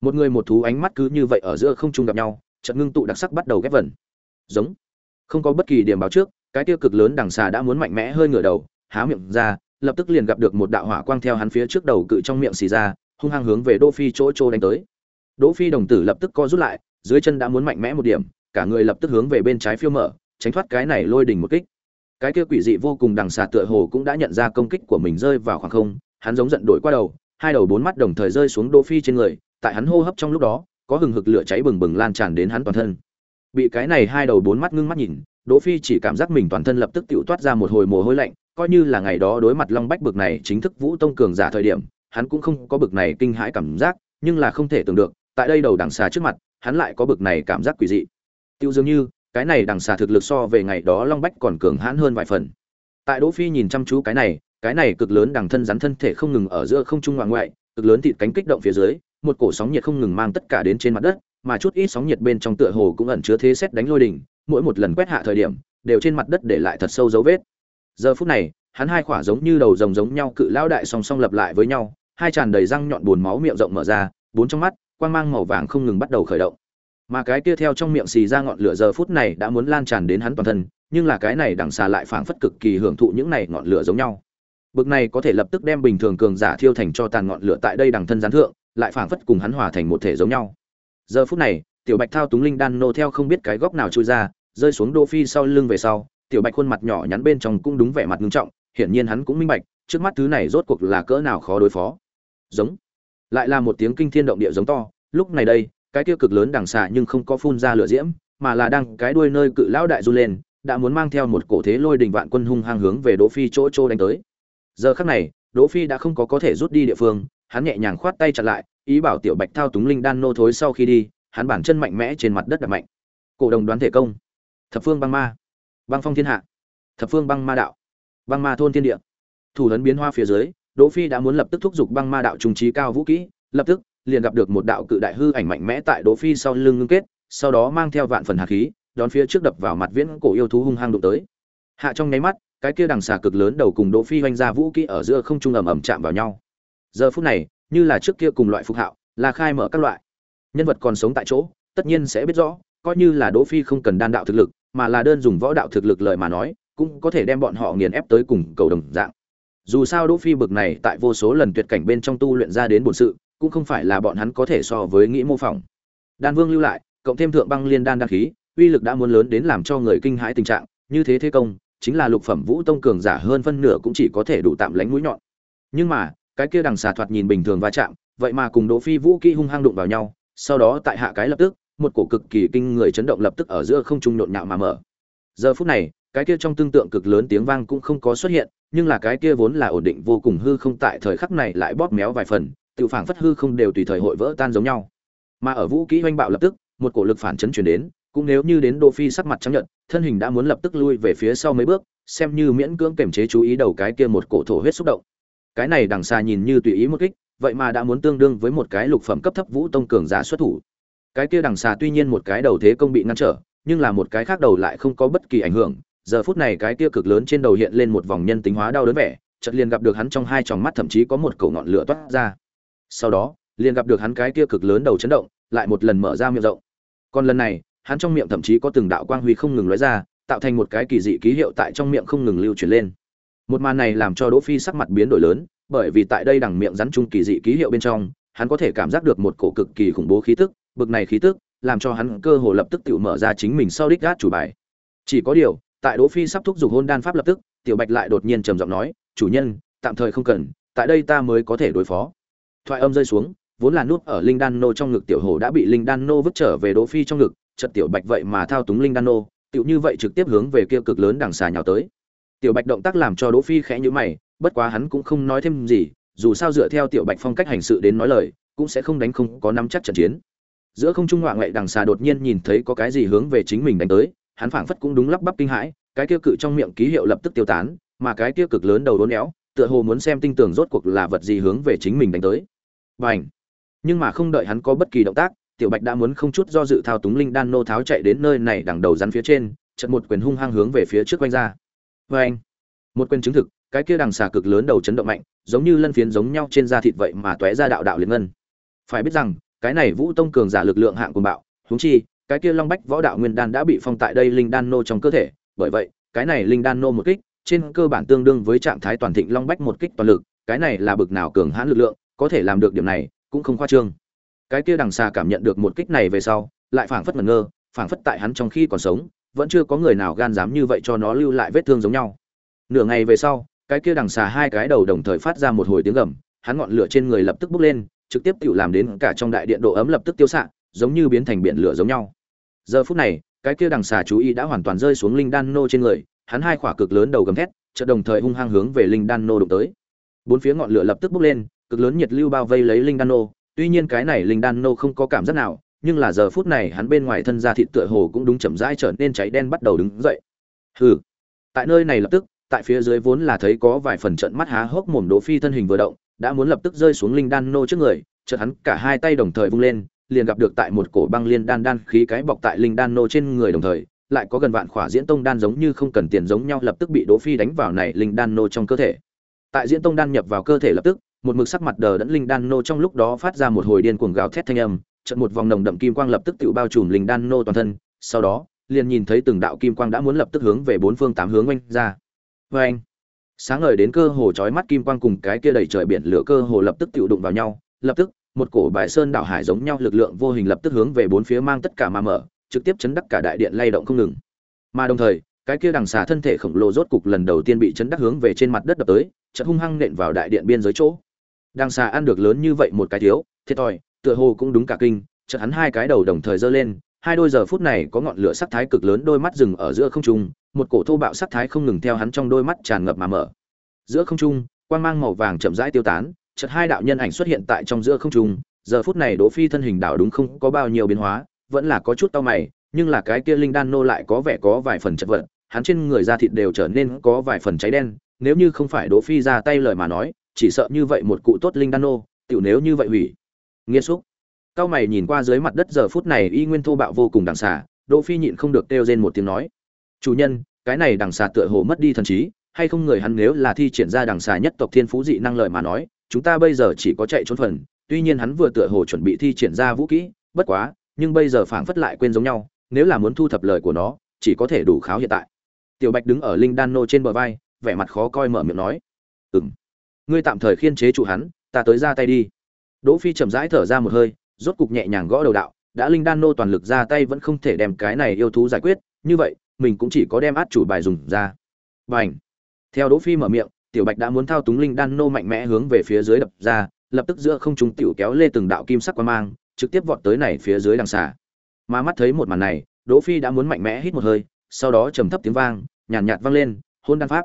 một người một thú ánh mắt cứ như vậy ở giữa không trung gặp nhau trận ngưng tụ đặc sắc bắt đầu ghép vần. Giống. Không có bất kỳ điểm báo trước, cái tiêu cực lớn đằng xà đã muốn mạnh mẽ hơi ngửa đầu, há miệng ra lập tức liền gặp được một đạo hỏa quang theo hắn phía trước đầu cự trong miệng xì ra, hung hăng hướng về đỗ phi chỗ chỗ đánh tới. Đỗ phi đồng tử lập tức co rút lại, dưới chân đã muốn mạnh mẽ một điểm, cả người lập tức hướng về bên trái phiêu mở, tránh thoát cái này lôi đỉnh một kích. Cái kia quỷ dị vô cùng đằng xà tựa hồ cũng đã nhận ra công kích của mình rơi vào khoảng không, hắn giống giận đổi qua đầu, hai đầu bốn mắt đồng thời rơi xuống đỗ phi trên người, tại hắn hô hấp trong lúc đó, có hừng hực lửa cháy bừng bừng lan tràn đến hắn toàn thân. Bị cái này hai đầu bốn mắt ngưng mắt nhìn, đỗ phi chỉ cảm giác mình toàn thân lập tức tiểu toát ra một hồi mồ hôi lạnh coi như là ngày đó đối mặt long bách bực này chính thức vũ tông cường giả thời điểm, hắn cũng không có bực này kinh hãi cảm giác, nhưng là không thể tưởng được, tại đây đầu đằng xà trước mặt, hắn lại có bực này cảm giác quỷ dị. Tiêu dường như, cái này đằng xà thực lực so về ngày đó long bách còn cường hãn hơn vài phần. Tại đỗ phi nhìn chăm chú cái này cái này cực lớn đằng thân rắn thân thể không ngừng ở giữa không trung ngoại ngoại, cực lớn thịt cánh kích động phía dưới, một cổ sóng nhiệt không ngừng mang tất cả đến trên mặt đất, mà chút ít sóng nhiệt bên trong tựa hồ cũng ẩn chứa thế xét đánh lôi đỉnh, mỗi một lần quét hạ thời điểm, đều trên mặt đất để lại thật sâu dấu vết giờ phút này, hắn hai khỏa giống như đầu rồng giống nhau cự lao đại song song lập lại với nhau, hai tràn đầy răng nhọn buồn máu miệng rộng mở ra, bốn trong mắt, quang mang màu vàng không ngừng bắt đầu khởi động. Mà cái kia theo trong miệng xì ra ngọn lửa giờ phút này đã muốn lan tràn đến hắn toàn thân, nhưng là cái này đằng xà lại phảng phất cực kỳ hưởng thụ những này ngọn lửa giống nhau. Bực này có thể lập tức đem bình thường cường giả thiêu thành cho tàn ngọn lửa tại đây đằng thân gián thượng, lại phảng phất cùng hắn hòa thành một thể giống nhau. Giờ phút này, tiểu bạch thao túng linh đan nô theo không biết cái góc nào trôi ra, rơi xuống đô phi sau lưng về sau tiểu bạch khuôn mặt nhỏ nhắn bên trong cũng đúng vẻ mặt nghiêm trọng, hiển nhiên hắn cũng minh bạch, trước mắt thứ này rốt cuộc là cỡ nào khó đối phó. Giống. Lại là một tiếng kinh thiên động địa giống to, lúc này đây, cái tiêu cực lớn đằng xạ nhưng không có phun ra lửa diễm, mà là đang cái đuôi nơi cự lão đại du lên, đã muốn mang theo một cổ thế lôi đình vạn quân hung hăng hướng về đỗ phi chỗ chỗ đánh tới. Giờ khắc này, đỗ phi đã không có có thể rút đi địa phương, hắn nhẹ nhàng khoát tay chặn lại, ý bảo tiểu bạch thao túng linh đan nô thối sau khi đi, hắn bản chân mạnh mẽ trên mặt đất đập mạnh. Cổ đồng đoán thể công. Thập phương băng ma băng phong thiên hạ. Thập phương băng ma đạo. Băng ma thôn thiên địa. Thủ lớn biến hoa phía dưới, đỗ phi đã muốn lập tức thúc giục băng ma đạo trung trí cao vũ kỹ, lập tức liền gặp được một đạo cự đại hư ảnh mạnh mẽ tại đỗ phi sau lưng ngưng kết, sau đó mang theo vạn phần hạt khí, đón phía trước đập vào mặt viễn cổ yêu thú hung hăng đụng tới. Hạ trong nháy mắt, cái kia đằng xà cực lớn đầu cùng đỗ phi hoành ra vũ kỹ ở giữa không trung ầm ầm chạm vào nhau. Giờ phút này, như là trước kia cùng loại phục hạo, là khai mở các loại. Nhân vật còn sống tại chỗ, tất nhiên sẽ biết rõ, coi như là đỗ phi không cần đan đạo thực lực mà là đơn dùng võ đạo thực lực lời mà nói, cũng có thể đem bọn họ nghiền ép tới cùng cầu đồng dạng. Dù sao đỗ phi bực này tại vô số lần tuyệt cảnh bên trong tu luyện ra đến bổn sự, cũng không phải là bọn hắn có thể so với nghĩ mô phỏng. Đan vương lưu lại, cộng thêm thượng băng liên đan đan khí, uy lực đã muốn lớn đến làm cho người kinh hãi tình trạng, như thế thế công, chính là lục phẩm vũ tông cường giả hơn phân nửa cũng chỉ có thể đủ tạm lánh mũi nhọn. Nhưng mà, cái kia đằng xà thoạt nhìn bình thường va chạm, vậy mà cùng đỗ phi vũ kỹ hung hăng đụng vào nhau, sau đó tại hạ cái lập tức một cổ cực kỳ kinh người chấn động lập tức ở giữa không trung nhộn nhạo mà mở. Giờ phút này, cái kia trong tương tượng cực lớn tiếng vang cũng không có xuất hiện, nhưng là cái kia vốn là ổn định vô cùng hư không tại thời khắc này lại bóp méo vài phần tự phảng phất hư không đều tùy thời hội vỡ tan giống nhau. Mà ở vũ kỹ oanh bạo lập tức, một cổ lực phản chấn chuyển đến, cũng nếu như đến đô phi sắc mặt chấp nhận thân hình đã muốn lập tức lui về phía sau mấy bước, xem như miễn cưỡng kềm chế chú ý đầu cái kia một cổ thổ huyết xúc động. Cái này đằng xa nhìn như tùy ý một kích, vậy mà đã muốn tương đương với một cái lục phẩm cấp thấp vũ tông cường giả xuất thủ cái kia đằng xà tuy nhiên một cái đầu thế công bị ngăn trở, nhưng là một cái khác đầu lại không có bất kỳ ảnh hưởng. Giờ phút này cái kia cực lớn trên đầu hiện lên một vòng nhân tính hóa đau đớn vẻ, chợt liền gặp được hắn trong hai tròng mắt thậm chí có một cầu ngọn lửa toát ra. Sau đó, liền gặp được hắn cái kia cực lớn đầu chấn động, lại một lần mở ra miệng rộng. Còn lần này, hắn trong miệng thậm chí có từng đạo quang huy không ngừng lóe ra, tạo thành một cái kỳ dị ký hiệu tại trong miệng không ngừng lưu truyền lên. Một màn này làm cho đỗ phi sắc mặt biến đổi lớn, bởi vì tại đây đằng miệng rắn chung kỳ dị ký hiệu bên trong, hắn có thể cảm giác được một cổ cực kỳ khủng bố khí tức bực này khí tức, làm cho hắn cơ hồ lập tức tự mở ra chính mình sau đích gát chủ bài. Chỉ có điều, tại đỗ phi sắp thúc giục hôn đan pháp lập tức, tiểu bạch lại đột nhiên trầm giọng nói, chủ nhân, tạm thời không cần, tại đây ta mới có thể đối phó. Thoại âm rơi xuống, vốn là nút ở linh đan nô trong ngực tiểu hồ đã bị linh đan nô vứt trở về đỗ phi trong ngực, chợt tiểu bạch vậy mà thao túng linh đan nô tiểu như vậy trực tiếp hướng về kia cực lớn đằng xà nhào tới. Tiểu bạch động tác làm cho đỗ phi khẽ nhíu mày, bất quá hắn cũng không nói thêm gì, dù sao dựa theo tiểu bạch phong cách hành sự đến nói lời, cũng sẽ không đánh không có nắm chắc trận chiến giữa không trung ngoại ngoại đằng xà đột nhiên nhìn thấy có cái gì hướng về chính mình đánh tới, hắn phảng phất cũng đúng lắp bắp kinh hãi, cái kia cự trong miệng ký hiệu lập tức tiêu tán, mà cái kia cực lớn đầu đốn éo tựa hồ muốn xem tinh tường rốt cuộc là vật gì hướng về chính mình đánh tới. Bành! Nhưng mà không đợi hắn có bất kỳ động tác, tiểu bạch đã muốn không chút do dự thao túng linh đan nô tháo chạy đến nơi này đằng đầu rắn phía trên chật một quyền hung hăng hướng về phía trước quanh ra. Vê anh một quyền chứng thực, cái kia đằng xà cực lớn đầu chấn động mạnh, giống như lân phiến giống nhau trên da thịt vậy mà tóe ra đạo đạo liền ngân. Phải biết rằng cái này vũ tông cường giả lực lượng hạng cùng bạo, huống chi, cái kia long bách võ đạo nguyên đan đã bị phong tại đây linh đan nô trong cơ thể, bởi vậy, cái này linh đan nô một kích, trên cơ bản tương đương với trạng thái toàn thịnh long bách một kích toàn lực, cái này là bực nào cường hãn lực lượng, có thể làm được điểm này, cũng không khoa trương. Cái kia đằng xa cảm nhận được một kích này về sau, lại phảng phất ngẩn ngơ, phảng phất tại hắn trong khi còn sống, vẫn chưa có người nào gan dám như vậy cho nó lưu lại vết thương giống nhau. Nửa ngày về sau, cái kia đằng xà hai cái đầu đồng thời phát ra một hồi tiếng gầm, hắn ngọn lửa trên người lập tức bốc lên trực tiếp tự làm đến cả trong đại điện độ ấm lập tức tiêu xạ, giống như biến thành biển lửa giống nhau. Giờ phút này, cái kia đằng xà chú ý đã hoàn toàn rơi xuống linh đan nô trên người, hắn hai khỏa cực lớn đầu gầm thét, chợt đồng thời hung hăng hướng về linh đan nô đụng tới. Bốn phía ngọn lửa lập tức bốc lên, cực lớn nhiệt lưu bao vây lấy linh đan nô, tuy nhiên cái này linh đan nô không có cảm giác nào, nhưng là giờ phút này hắn bên ngoài thân da thịt tựa hồ cũng đúng chậm rãi trở nên cháy đen bắt đầu đứng dậy. Hừ. Tại nơi này lập tức, tại phía dưới vốn là thấy có vài phần trận mắt há hốc mồm đỗ phi thân hình vừa động đã muốn lập tức rơi xuống linh đan nô trước người, chợt hắn cả hai tay đồng thời vung lên, liền gặp được tại một cổ băng liên đan đan khí cái bọc tại linh đan nô trên người đồng thời, lại có gần vạn khỏa diễn tông đan giống như không cần tiền giống nhau lập tức bị đỗ phi đánh vào này linh đan nô trong cơ thể. Tại diễn tông đan nhập vào cơ thể lập tức, một mực sắc mặt đờ đẫn linh đan nô trong lúc đó phát ra một hồi điên cuồng gào thét thanh âm, chợt một vòng nồng đậm kim quang lập tức tự bao trùm linh đan nô toàn thân, sau đó, liền nhìn thấy từng đạo kim quang đã muốn lập tức hướng về bốn phương tám hướng oanh ra. Vê anh sáng ngời đến cơ hồ chói mắt kim quang cùng cái kia đầy trời biển lửa cơ hồ lập tức tự đụng vào nhau, lập tức, một cổ bài sơn đảo hải giống nhau lực lượng vô hình lập tức hướng về bốn phía mang tất cả mà mở, trực tiếp chấn đắc cả đại điện lay động không ngừng. Mà đồng thời, cái kia đằng xà thân thể khổng lồ rốt cục lần đầu tiên bị chấn đắc hướng về trên mặt đất đập tới, chợt hung hăng nện vào đại điện biên giới chỗ. Đằng xà ăn được lớn như vậy một cái thiếu, thiệt thòi, tựa hồ cũng đúng cả kinh, chợt hắn hai cái đầu đồng thời giơ lên hai đôi giờ phút này có ngọn lửa sắc thái cực lớn, đôi mắt rừng ở giữa không trung, một cổ thô bạo sắc thái không ngừng theo hắn trong đôi mắt tràn ngập mà mở. Giữa không trung, quang mang màu vàng chậm rãi tiêu tán, chợt hai đạo nhân ảnh xuất hiện tại trong giữa không trung. Giờ phút này đỗ phi thân hình đảo đúng không có bao nhiêu biến hóa, vẫn là có chút tao mày, nhưng là cái kia linh đan nô lại có vẻ có vài phần chật vật, hắn trên người da thịt đều trở nên có vài phần cháy đen. Nếu như không phải đỗ phi ra tay lời mà nói, chỉ sợ như vậy một cụ tốt linh đan nô, tiểu nếu như vậy hủy. Nghiệt xúc cao mày nhìn qua dưới mặt đất giờ phút này y nguyên thô bạo vô cùng đằng xà, đỗ phi nhịn không được kêu rên một tiếng nói. Chủ nhân, cái này đằng xà tựa hồ mất đi thần trí, hay không người hắn nếu là thi triển ra đằng xà nhất tộc thiên phú dị năng lợi mà nói, chúng ta bây giờ chỉ có chạy trốn phần, tuy nhiên hắn vừa tựa hồ chuẩn bị thi triển ra vũ kỹ, bất quá, nhưng bây giờ phảng phất lại quên giống nhau, nếu là muốn thu thập lời của nó, chỉ có thể đủ kháo hiện tại. Tiểu bạch đứng ở linh đan nô trên bờ vai, vẻ mặt khó coi mở miệng nói. Ừm. Ngươi tạm thời khiên chế trụ hắn, ta tới ra tay đi. Đỗ phi chậm rãi thở ra một hơi rốt cục nhẹ nhàng gõ đầu đạo đã linh đan nô toàn lực ra tay vẫn không thể đem cái này yêu thú giải quyết như vậy mình cũng chỉ có đem át chủ bài dùng ra. Bành! Theo đỗ phi mở miệng tiểu bạch đã muốn thao túng linh đan nô mạnh mẽ hướng về phía dưới đập ra lập tức giữa không trung tiểu kéo lê từng đạo kim sắc quang mang trực tiếp vọt tới này phía dưới đằng xà. Mà mắt thấy một màn này đỗ phi đã muốn mạnh mẽ hít một hơi sau đó trầm thấp tiếng vang nhàn nhạt, nhạt vang lên hôn đan pháp.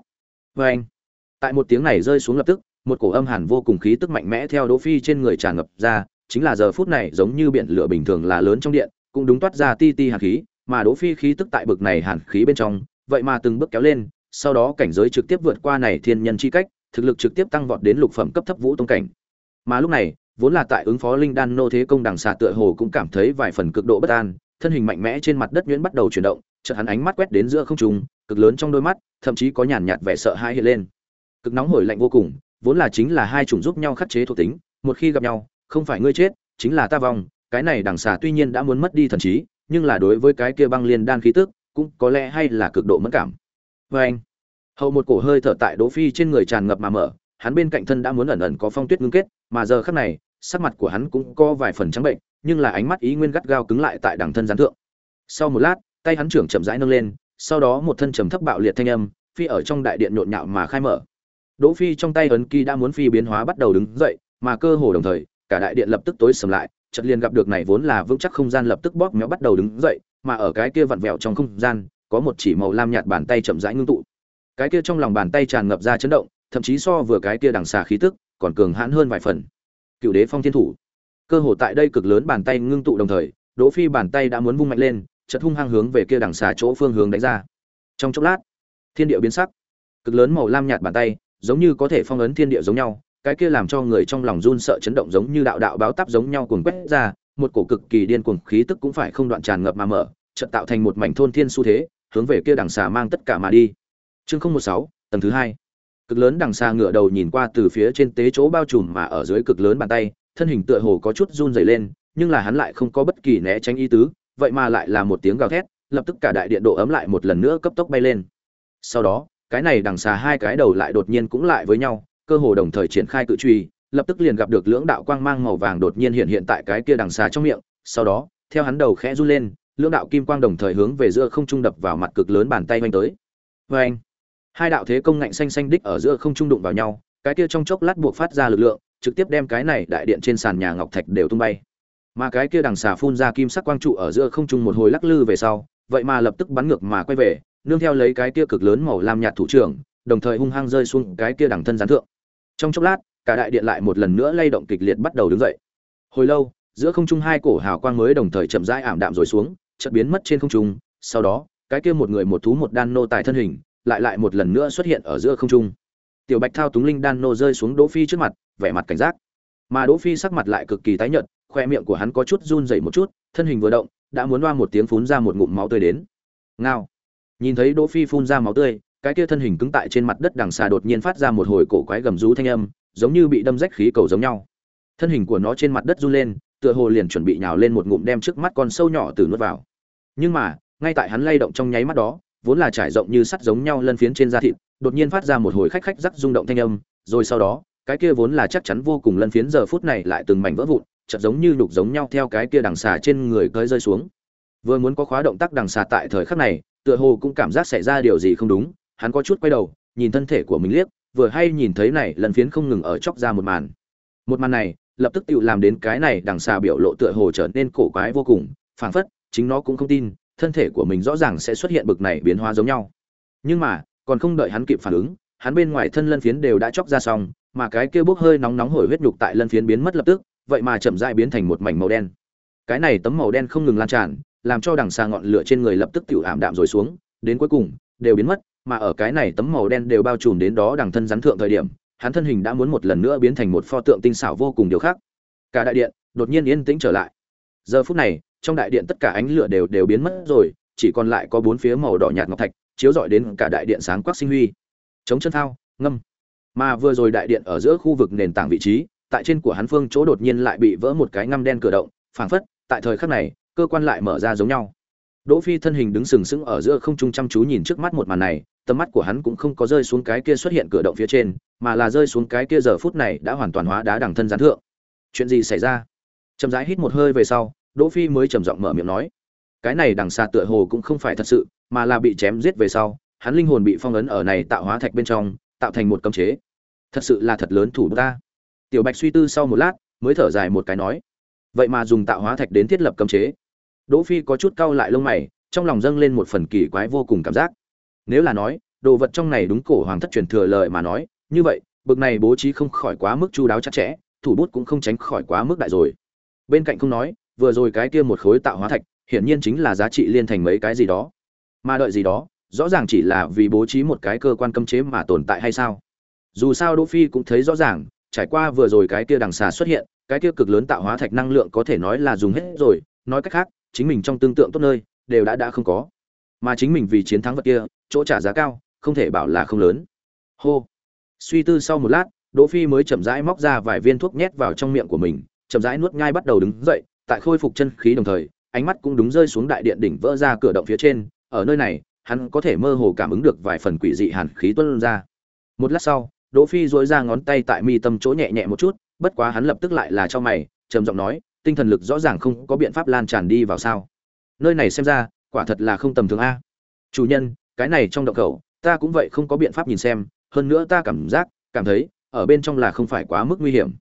Với anh tại một tiếng này rơi xuống lập tức một cổ âm hàn vô cùng khí tức mạnh mẽ theo đỗ phi trên người tràn ngập ra chính là giờ phút này giống như biển lửa bình thường là lớn trong điện, cũng đúng toát ra ti ti hàn khí, mà đỗ phi khí tức tại bực này hàn khí bên trong, vậy mà từng bước kéo lên, sau đó cảnh giới trực tiếp vượt qua này thiên nhân chi cách, thực lực trực tiếp tăng vọt đến lục phẩm cấp thấp vũ tông cảnh. Mà lúc này, vốn là tại ứng phó linh đan nô thế công đằng xà tựa hồ cũng cảm thấy vài phần cực độ bất an, thân hình mạnh mẽ trên mặt đất nhuyễn bắt đầu chuyển động, chợt hắn ánh mắt quét đến giữa không trung, cực lớn trong đôi mắt, thậm chí có nhàn nhạt vẻ sợ hãi hiện lên. Cực nóng hổi lạnh vô cùng, vốn là chính là hai chủng giúp nhau khắc chế thuộc tính, một khi gặp nhau không phải ngươi chết, chính là ta vong, cái này đằng xà tuy nhiên đã muốn mất đi thần trí, nhưng là đối với cái kia băng liên đan khí tức, cũng có lẽ hay là cực độ mất cảm. Vê anh, hậu một cổ hơi thở tại đỗ phi trên người tràn ngập mà mở, hắn bên cạnh thân đã muốn ẩn ẩn có phong tuyết ngưng kết, mà giờ khắc này, sắc mặt của hắn cũng có vài phần trắng bệnh, nhưng là ánh mắt ý nguyên gắt gao cứng lại tại đằng thân gián thượng. Sau một lát, tay hắn trưởng chậm rãi nâng lên, sau đó một thân trầm thấp bạo liệt thanh âm, phi ở trong đại điện nhộn nhạo mà khai mở. Đỗ phi trong tay ấn ký đã muốn phi biến hóa bắt đầu đứng dậy, mà cơ hồ đồng thời cả đại điện lập tức tối sầm lại, chợt liền gặp được này vốn là vững chắc không gian lập tức bóp méo bắt đầu đứng dậy, mà ở cái kia vặn vẹo trong không gian, có một chỉ màu lam nhạt bàn tay chậm rãi ngưng tụ. Cái kia trong lòng bàn tay tràn ngập ra chấn động, thậm chí so vừa cái kia đằng xà khí tức, còn cường hãn hơn vài phần. Cựu đế phong thiên thủ. Cơ hồ tại đây cực lớn bàn tay ngưng tụ đồng thời, đỗ phi bàn tay đã muốn vung mạnh lên, chợt hung hăng hướng về kia đằng xà chỗ phương hướng đánh ra. Trong chốc lát, thiên địa biến sắc. Cực lớn màu lam nhạt bàn tay, giống như có thể phong ấn thiên địa giống nhau cái kia làm cho người trong lòng run sợ chấn động giống như đạo đạo báo táp giống nhau cuồng quét ra, một cổ cực kỳ điên cuồng khí tức cũng phải không đoạn tràn ngập mà mở, chợt tạo thành một mảnh thôn thiên xu thế, hướng về kia đằng xà mang tất cả mà đi. Chương không một sáu, tầng thứ hai. Cực lớn đằng xà ngựa đầu nhìn qua từ phía trên tế chỗ bao trùm mà ở dưới cực lớn bàn tay, thân hình tựa hồ có chút run rẩy lên, nhưng là hắn lại không có bất kỳ né tránh ý tứ, vậy mà lại là một tiếng gào thét, lập tức cả đại điện độ ấm lại một lần nữa cấp tốc bay lên. Sau đó, cái này đằng xà hai cái đầu lại đột nhiên cũng lại với nhau cơ hồ đồng thời triển khai cự truy, lập tức liền gặp được lưỡng đạo quang mang màu vàng đột nhiên hiện hiện tại cái kia đằng xà trong miệng, sau đó, theo hắn đầu khẽ run lên, lưỡng đạo kim quang đồng thời hướng về giữa không trung đập vào mặt cực lớn bàn tay vánh tới. Vê anh hai đạo thế công ngạnh xanh xanh đích ở giữa không trung đụng vào nhau, cái kia trong chốc lát buộc phát ra lực lượng, trực tiếp đem cái này đại điện trên sàn nhà ngọc thạch đều tung bay. Mà cái kia đằng xà phun ra kim sắc quang trụ ở giữa không trung một hồi lắc lư về sau, vậy mà lập tức bắn ngược mà quay về, nương theo lấy cái kia cực lớn màu lam nhạt thủ trưởng, đồng thời hung hăng rơi xuống cái kia đằng thân gián thượng trong chốc lát, cả đại điện lại một lần nữa lay động kịch liệt bắt đầu đứng dậy. Hồi lâu, giữa không trung hai cổ hào quang mới đồng thời chậm rãi ảm đạm rồi xuống, chợt biến mất trên không trung. Sau đó, cái kia một người một thú một đan nô tài thân hình, lại lại một lần nữa xuất hiện ở giữa không trung. Tiểu bạch thao túng linh đan nô rơi xuống đỗ phi trước mặt, vẻ mặt cảnh giác. Mà đỗ phi sắc mặt lại cực kỳ tái nhợt, khoe miệng của hắn có chút run rẩy một chút, thân hình vừa động, đã muốn loa một tiếng phun ra một ngụm máu tươi đến. Ngao. Nhìn thấy đỗ phi phun ra máu tươi cái kia thân hình cứng tại trên mặt đất đằng xà đột nhiên phát ra một hồi cổ quái gầm rú thanh âm, giống như bị đâm rách khí cầu giống nhau. Thân hình của nó trên mặt đất run lên, tựa hồ liền chuẩn bị nhào lên một ngụm đem trước mắt con sâu nhỏ từ nuốt vào. Nhưng mà, ngay tại hắn lay động trong nháy mắt đó, vốn là trải rộng như sắt giống nhau lân phiến trên da thịt, đột nhiên phát ra một hồi khách khách rắc rung động thanh âm, rồi sau đó, cái kia vốn là chắc chắn vô cùng lân phiến giờ phút này lại từng mảnh vỡ vụn, chợt giống như nhục giống nhau theo cái kia đằng xà trên người cơi rơi xuống. Vừa muốn có khóa động tác đằng xà tại thời khắc này, tựa hồ cũng cảm giác xảy ra điều gì không đúng hắn có chút quay đầu, nhìn thân thể của mình liếc, vừa hay nhìn thấy này, lần phiến không ngừng ở chóc ra một màn. Một màn này, lập tức tự làm đến cái này đằng xà biểu lộ tựa hồ trở nên cổ quái vô cùng, phảng phất, chính nó cũng không tin, thân thể của mình rõ ràng sẽ xuất hiện bực này biến hóa giống nhau. Nhưng mà, còn không đợi hắn kịp phản ứng, hắn bên ngoài thân lân phiến đều đã chóc ra xong, mà cái kia bốc hơi nóng nóng hổi huyết nhục tại lân phiến biến mất lập tức, vậy mà chậm rãi biến thành một mảnh màu đen. Cái này tấm màu đen không ngừng lan tràn, làm cho đằng xa ngọn lửa trên người lập tức tự ảm đạm rồi xuống, đến cuối cùng, đều biến mất mà ở cái này tấm màu đen đều bao trùm đến đó đằng thân rắn thượng thời điểm, hắn thân hình đã muốn một lần nữa biến thành một pho tượng tinh xảo vô cùng điều khác. Cả đại điện đột nhiên yên tĩnh trở lại. Giờ phút này, trong đại điện tất cả ánh lửa đều đều biến mất rồi, chỉ còn lại có bốn phía màu đỏ nhạt ngọc thạch, chiếu rọi đến cả đại điện sáng quắc sinh huy. Chống chân thao, ngâm. Mà vừa rồi đại điện ở giữa khu vực nền tảng vị trí, tại trên của hắn phương chỗ đột nhiên lại bị vỡ một cái ngăm đen cửa động, phảng phất, tại thời khắc này, cơ quan lại mở ra giống nhau đỗ phi thân hình đứng sừng sững ở giữa không trung chăm chú nhìn trước mắt một màn này, tầm mắt của hắn cũng không có rơi xuống cái kia xuất hiện cửa động phía trên, mà là rơi xuống cái kia giờ phút này đã hoàn toàn hóa đá đằng thân gián thượng. Chuyện gì xảy ra? Chậm rãi hít một hơi về sau, đỗ phi mới trầm giọng mở miệng nói. Cái này đằng xa tựa hồ cũng không phải thật sự, mà là bị chém giết về sau, hắn linh hồn bị phong ấn ở này tạo hóa thạch bên trong, tạo thành một cấm chế. Thật sự là thật lớn thủ ta. Tiểu bạch suy tư sau một lát, mới thở dài một cái nói. Vậy mà dùng tạo hóa thạch đến thiết lập cấm chế đỗ phi có chút cau lại lông mày, trong lòng dâng lên một phần kỳ quái vô cùng cảm giác. Nếu là nói, đồ vật trong này đúng cổ hoàng thất truyền thừa lời mà nói, như vậy, bực này bố trí không khỏi quá mức chu đáo chặt chẽ, thủ bút cũng không tránh khỏi quá mức đại rồi. Bên cạnh không nói, vừa rồi cái kia một khối tạo hóa thạch, hiển nhiên chính là giá trị liên thành mấy cái gì đó. Mà đợi gì đó, rõ ràng chỉ là vì bố trí một cái cơ quan cấm chế mà tồn tại hay sao? Dù sao đỗ phi cũng thấy rõ ràng, trải qua vừa rồi cái kia đằng xà xuất hiện, cái kia cực lớn tạo hóa thạch năng lượng có thể nói là dùng hết rồi, nói cách khác chính mình trong tương tượng tốt nơi, đều đã đã không có. Mà chính mình vì chiến thắng vật kia, chỗ trả giá cao, không thể bảo là không lớn. Hô. Suy tư sau một lát, đỗ phi mới chậm rãi móc ra vài viên thuốc nhét vào trong miệng của mình, chậm rãi nuốt nhai bắt đầu đứng dậy, tại khôi phục chân khí đồng thời, ánh mắt cũng đúng rơi xuống đại điện đỉnh vỡ ra cửa động phía trên, ở nơi này, hắn có thể mơ hồ cảm ứng được vài phần quỷ dị hàn khí tuôn ra. Một lát sau, đỗ phi duỗi ra ngón tay tại mi tâm chỗ nhẹ nhẹ một chút, bất quá hắn lập tức lại là cho mày, trầm giọng nói tinh thần lực rõ ràng không có biện pháp lan tràn đi vào sao? Nơi này xem ra, quả thật là không tầm thường a. Chủ nhân, cái này trong động khẩu, ta cũng vậy không có biện pháp nhìn xem, hơn nữa ta cảm giác, cảm thấy, ở bên trong là không phải quá mức nguy hiểm.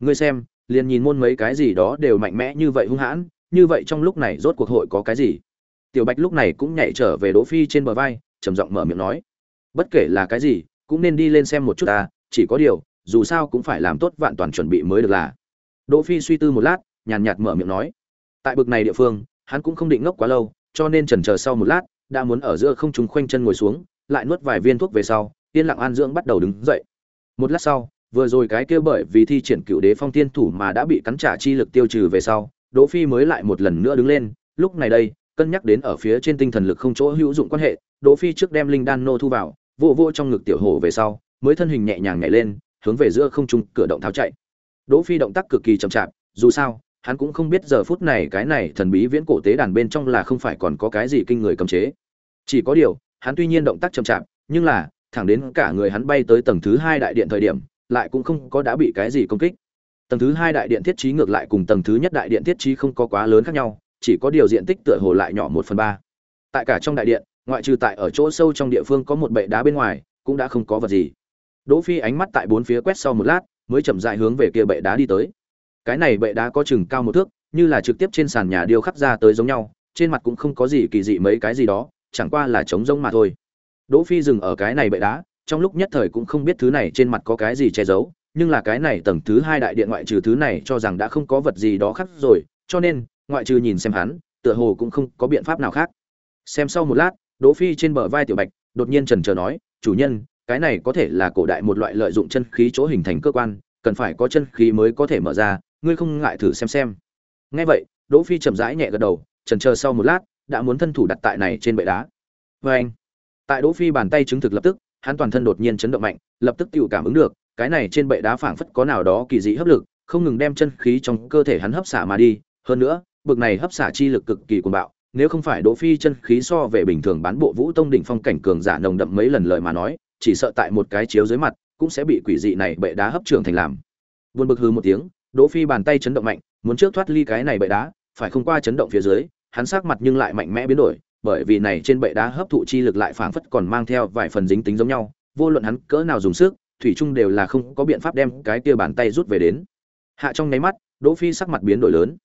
Ngươi xem, liền nhìn môn mấy cái gì đó đều mạnh mẽ như vậy hung hãn, như vậy trong lúc này rốt cuộc hội có cái gì? Tiểu bạch lúc này cũng nhảy trở về đỗ phi trên bờ vai, trầm giọng mở miệng nói. Bất kể là cái gì, cũng nên đi lên xem một chút ta, chỉ có điều, dù sao cũng phải làm tốt vạn toàn chuẩn bị mới được là. Đỗ phi suy tư một lát nhàn nhạt mở miệng nói. Tại bực này địa phương, hắn cũng không định ngốc quá lâu, cho nên chần chờ sau một lát, đã muốn ở giữa không trung khoanh chân ngồi xuống, lại nuốt vài viên thuốc về sau, yên lặng an dưỡng bắt đầu đứng dậy. Một lát sau, vừa rồi cái kia bởi vì thi triển cựu đế phong tiên thủ mà đã bị cắn trả chi lực tiêu trừ về sau, đỗ phi mới lại một lần nữa đứng lên, lúc này đây, cân nhắc đến ở phía trên tinh thần lực không chỗ hữu dụng quan hệ, đỗ phi trước đem linh đan nô thu vào, vô vô trong ngực tiểu hổ về sau, mới thân hình nhẹ nhàng nhảy lên, hướng về giữa không trung cửa động tháo chạy. Đỗ phi động tác cực kỳ chậm chạp, dù sao hắn cũng không biết giờ phút này cái này thần bí viễn cổ tế đàn bên trong là không phải còn có cái gì kinh người cấm chế. Chỉ có điều, hắn tuy nhiên động tác chậm chạp, nhưng là, thẳng đến cả người hắn bay tới tầng thứ hai đại điện thời điểm, lại cũng không có đã bị cái gì công kích. Tầng thứ hai đại điện thiết trí ngược lại cùng tầng thứ nhất đại điện thiết trí không có quá lớn khác nhau, chỉ có điều diện tích tựa hồ lại nhỏ một phần ba. Tại cả trong đại điện, ngoại trừ tại ở chỗ sâu trong địa phương có một bệ đá bên ngoài, cũng đã không có vật gì. Đỗ phi ánh mắt tại bốn phía quét sau một lát, mới chậm rãi hướng về kia bệ đá đi tới cái này bệ đá có chừng cao một thước, như là trực tiếp trên sàn nhà điêu khắc ra tới giống nhau, trên mặt cũng không có gì kỳ dị mấy cái gì đó, chẳng qua là trống rỗng mà thôi. Đỗ phi dừng ở cái này bệ đá, trong lúc nhất thời cũng không biết thứ này trên mặt có cái gì che giấu, nhưng là cái này tầng thứ hai đại điện ngoại trừ thứ này cho rằng đã không có vật gì đó khác rồi, cho nên, ngoại trừ nhìn xem hắn, tựa hồ cũng không có biện pháp nào khác. Xem sau một lát, đỗ phi trên bờ vai tiểu bạch, đột nhiên trần chờ nói, chủ nhân, cái này có thể là cổ đại một loại lợi dụng chân khí chỗ hình thành cơ quan, cần phải có chân khí mới có thể mở ra ngươi không ngại thử xem xem. Nghe vậy, đỗ phi chậm rãi nhẹ gật đầu trần chờ sau một lát, đã muốn thân thủ đặt tại này trên bệ đá. Với anh, tại đỗ phi bàn tay chứng thực lập tức, hắn toàn thân đột nhiên chấn động mạnh, lập tức tự cảm ứng được, cái này trên bệ đá phảng phất có nào đó kỳ dị hấp lực, không ngừng đem chân khí trong cơ thể hắn hấp xả mà đi. Hơn nữa, bực này hấp xả chi lực cực kỳ cuồng bạo, nếu không phải đỗ phi chân khí so về bình thường bán bộ vũ tông đỉnh phong cảnh cường giả nồng đậm mấy lần lời mà nói, chỉ sợ tại một cái chiếu dưới mặt, cũng sẽ bị quỷ dị này bệ đá hấp trưởng thành làm. Buồn bực hừ một tiếng đỗ phi bàn tay chấn động mạnh, muốn trước thoát ly cái này bệ đá, phải không qua chấn động phía dưới, hắn sắc mặt nhưng lại mạnh mẽ biến đổi, bởi vì này trên bệ đá hấp thụ chi lực lại phảng phất còn mang theo vài phần dính tính giống nhau, vô luận hắn cỡ nào dùng sức, thủy chung đều là không có biện pháp đem cái kia bàn tay rút về đến. Hạ trong nháy mắt, đỗ phi sắc mặt biến đổi lớn.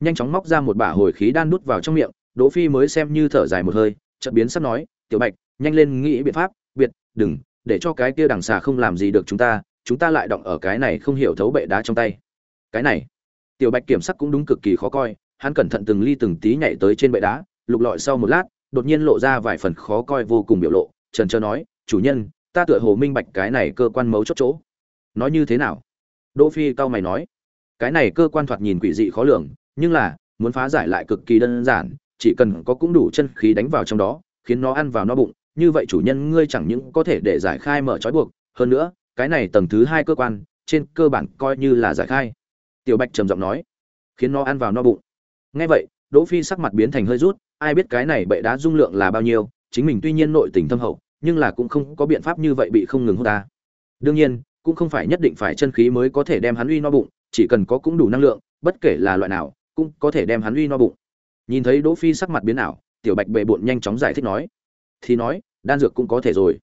Nhanh chóng móc ra một bả hồi khí đan nút vào trong miệng, đỗ phi mới xem như thở dài một hơi, chợt biến sắp nói, tiểu bạch, nhanh lên nghĩ biện pháp, biệt, đừng, để cho cái kia đằng xà không làm gì được chúng ta chúng ta lại động ở cái này không hiểu thấu bệ đá trong tay cái này. Tiểu bạch kiểm sắc cũng đúng cực kỳ khó coi, hắn cẩn thận từng ly từng tí nhảy tới trên bệ đá, lục lọi sau một lát, đột nhiên lộ ra vài phần khó coi vô cùng biểu lộ, trần trơ nói, chủ nhân, ta tựa hồ minh bạch cái này cơ quan mấu chốt chỗ. Nói như thế nào? Đỗ phi cao mày nói, cái này cơ quan thoạt nhìn quỷ dị khó lường, nhưng là, muốn phá giải lại cực kỳ đơn giản, chỉ cần có cũng đủ chân khí đánh vào trong đó, khiến nó ăn vào no bụng, như vậy chủ nhân ngươi chẳng những có thể để giải khai mở trói buộc, hơn nữa, cái này tầng thứ hai cơ quan, trên cơ bản coi như là giải khai tiểu bạch trầm giọng nói, khiến nó ăn vào no bụng. Ngay vậy, đỗ phi sắc mặt biến thành hơi rút, ai biết cái này bệ đá dung lượng là bao nhiêu, chính mình tuy nhiên nội tình thâm hậu, nhưng là cũng không có biện pháp như vậy bị không ngừng hút ta đương nhiên, cũng không phải nhất định phải chân khí mới có thể đem hắn uy no bụng, chỉ cần có cũng đủ năng lượng, bất kể là loại nào, cũng có thể đem hắn uy no bụng. Nhìn thấy đỗ phi sắc mặt biến ảo, tiểu bạch bệ bội nhanh chóng giải thích nói, thì nói, đan dược cũng có thể rồi.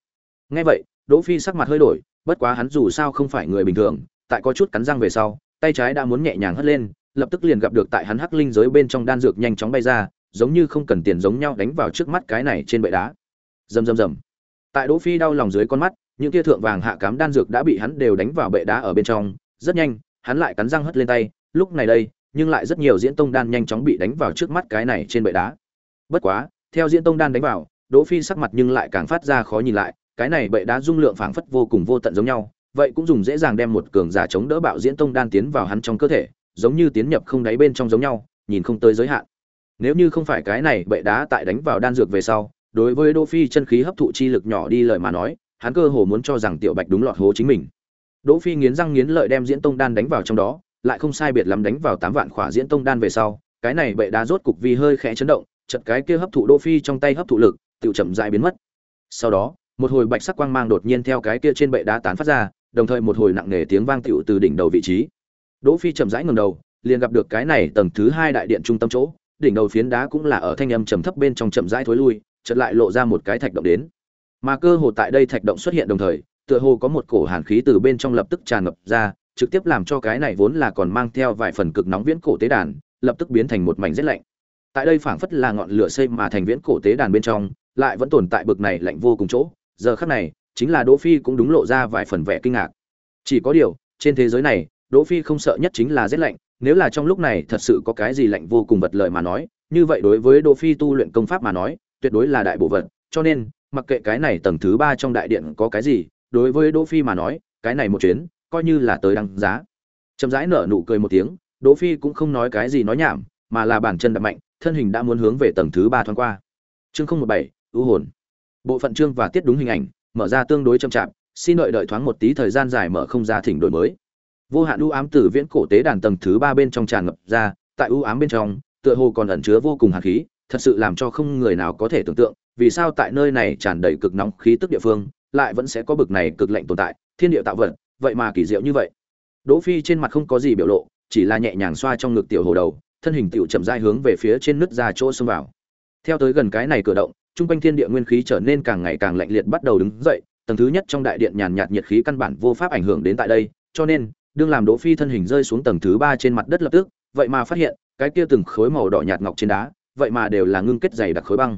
Nghe vậy, đỗ phi sắc mặt hơi đổi, bất quá hắn dù sao không phải người bình thường, tại có chút cắn răng về sau tay trái đã muốn nhẹ nhàng hất lên, lập tức liền gặp được tại hắn hắc linh giới bên trong đan dược nhanh chóng bay ra, giống như không cần tiền giống nhau đánh vào trước mắt cái này trên bệ đá. Rầm rầm rầm. Tại đỗ phi đau lòng dưới con mắt, những tia thượng vàng hạ cám đan dược đã bị hắn đều đánh vào bệ đá ở bên trong. Rất nhanh, hắn lại cắn răng hất lên tay, lúc này đây, nhưng lại rất nhiều diễn tông đan nhanh chóng bị đánh vào trước mắt cái này trên bệ đá. Bất quá, theo diễn tông đan đánh vào, đỗ phi sắc mặt nhưng lại càng phát ra khó nhìn lại, cái này bệ đá dung lượng phảng phất vô cùng vô tận giống nhau vậy cũng dùng dễ dàng đem một cường giả chống đỡ bạo diễn tông đan tiến vào hắn trong cơ thể giống như tiến nhập không đáy bên trong giống nhau nhìn không tới giới hạn nếu như không phải cái này bệ đá tại đánh vào đan dược về sau đối với Đỗ Phi chân khí hấp thụ chi lực nhỏ đi lời mà nói, hắn cơ hồ muốn cho rằng Tiểu Bạch đúng lọt hố chính mình. Đỗ Phi nghiến răng nghiến lợi đem Diễn Tông đan đánh vào trong đó, lại không sai biệt lắm đánh vào 8 vạn khỏa Diễn Tông đan về sau, cái này bệ đá rốt cục vì hơi khẽ chấn động, chợt cái kia hấp thụ Đỗ Phi trong tay hấp thụ lực, tiểu chậm rãi biến mất. Sau đó, một hồi bạch sắc quang mang đột nhiên theo cái kia trên bệ đá tán phát ra, đồng thời một hồi nặng nề tiếng vang tựu từ đỉnh đầu vị trí. Đỗ Phi chậm rãi ngẩng đầu, liền gặp được cái này tầng thứ hai đại điện trung tâm chỗ, đỉnh đầu phiến đá cũng là ở thanh âm trầm thấp bên trong chậm rãi thối lui, chợt lại lộ ra một cái thạch động đến. Mà cơ hồ tại đây thạch động xuất hiện đồng thời, tựa hồ có một cổ hàn khí từ bên trong lập tức tràn ngập ra, trực tiếp làm cho cái này vốn là còn mang theo vài phần cực nóng viễn cổ tế đàn, lập tức biến thành một mảnh rất lạnh. Tại đây phảng phất là ngọn lửa xây mà thành viễn cổ tế đàn bên trong, lại vẫn tồn tại bực này lạnh vô cùng chỗ. Giờ khắc này, chính là Đỗ Phi cũng đúng lộ ra vài phần vẻ kinh ngạc. Chỉ có điều, trên thế giới này, Đỗ Phi không sợ nhất chính là rét lạnh, nếu là trong lúc này thật sự có cái gì lạnh vô cùng vật lợi mà nói, như vậy đối với Đỗ Phi tu luyện công pháp mà nói, tuyệt đối là đại bộ vật, cho nên, mặc kệ cái này tầng thứ ba trong đại điện có cái gì, đối với Đỗ Phi mà nói, cái này một chuyến, coi như là tới đăng giá. Trầm rãi nở nụ cười một tiếng, Đỗ Phi cũng không nói cái gì nói nhảm, mà là bản chân đạp mạnh, thân hình đã muốn hướng về tầng thứ ba thoáng qua. Chương 017, ưu hồn. Bộ phận chương và tiết đúng hình ảnh, mở ra tương đối chậm chạp, xin đợi đợi thoáng một tí thời gian dài mở không ra thỉnh đổi mới. Vô hạn u ám từ viễn cổ tế đàn tầng thứ ba bên trong tràn ngập ra, tại u ám bên trong, tựa hồ còn ẩn chứa vô cùng hàn khí, thật sự làm cho không người nào có thể tưởng tượng, vì sao tại nơi này tràn đầy cực nóng khí tức địa phương, lại vẫn sẽ có bực này cực lạnh tồn tại, thiên địa tạo vật, vậy mà kỳ diệu như vậy. Đỗ Phi trên mặt không có gì biểu lộ, chỉ là nhẹ nhàng xoa trong ngực tiểu hồ đầu, thân hình tiểu chậm rãi hướng về phía trên nứt ra chỗ xông vào. Theo tới gần cái này cửa động, trung quanh thiên địa nguyên khí trở nên càng ngày càng lạnh liệt bắt đầu đứng dậy, tầng thứ nhất trong đại điện nhàn nhạt nhiệt khí căn bản vô pháp ảnh hưởng đến tại đây, cho nên, đương làm Đỗ Phi thân hình rơi xuống tầng thứ ba trên mặt đất lập tức, vậy mà phát hiện, cái kia từng khối màu đỏ nhạt ngọc trên đá, vậy mà đều là ngưng kết dày đặc khối băng.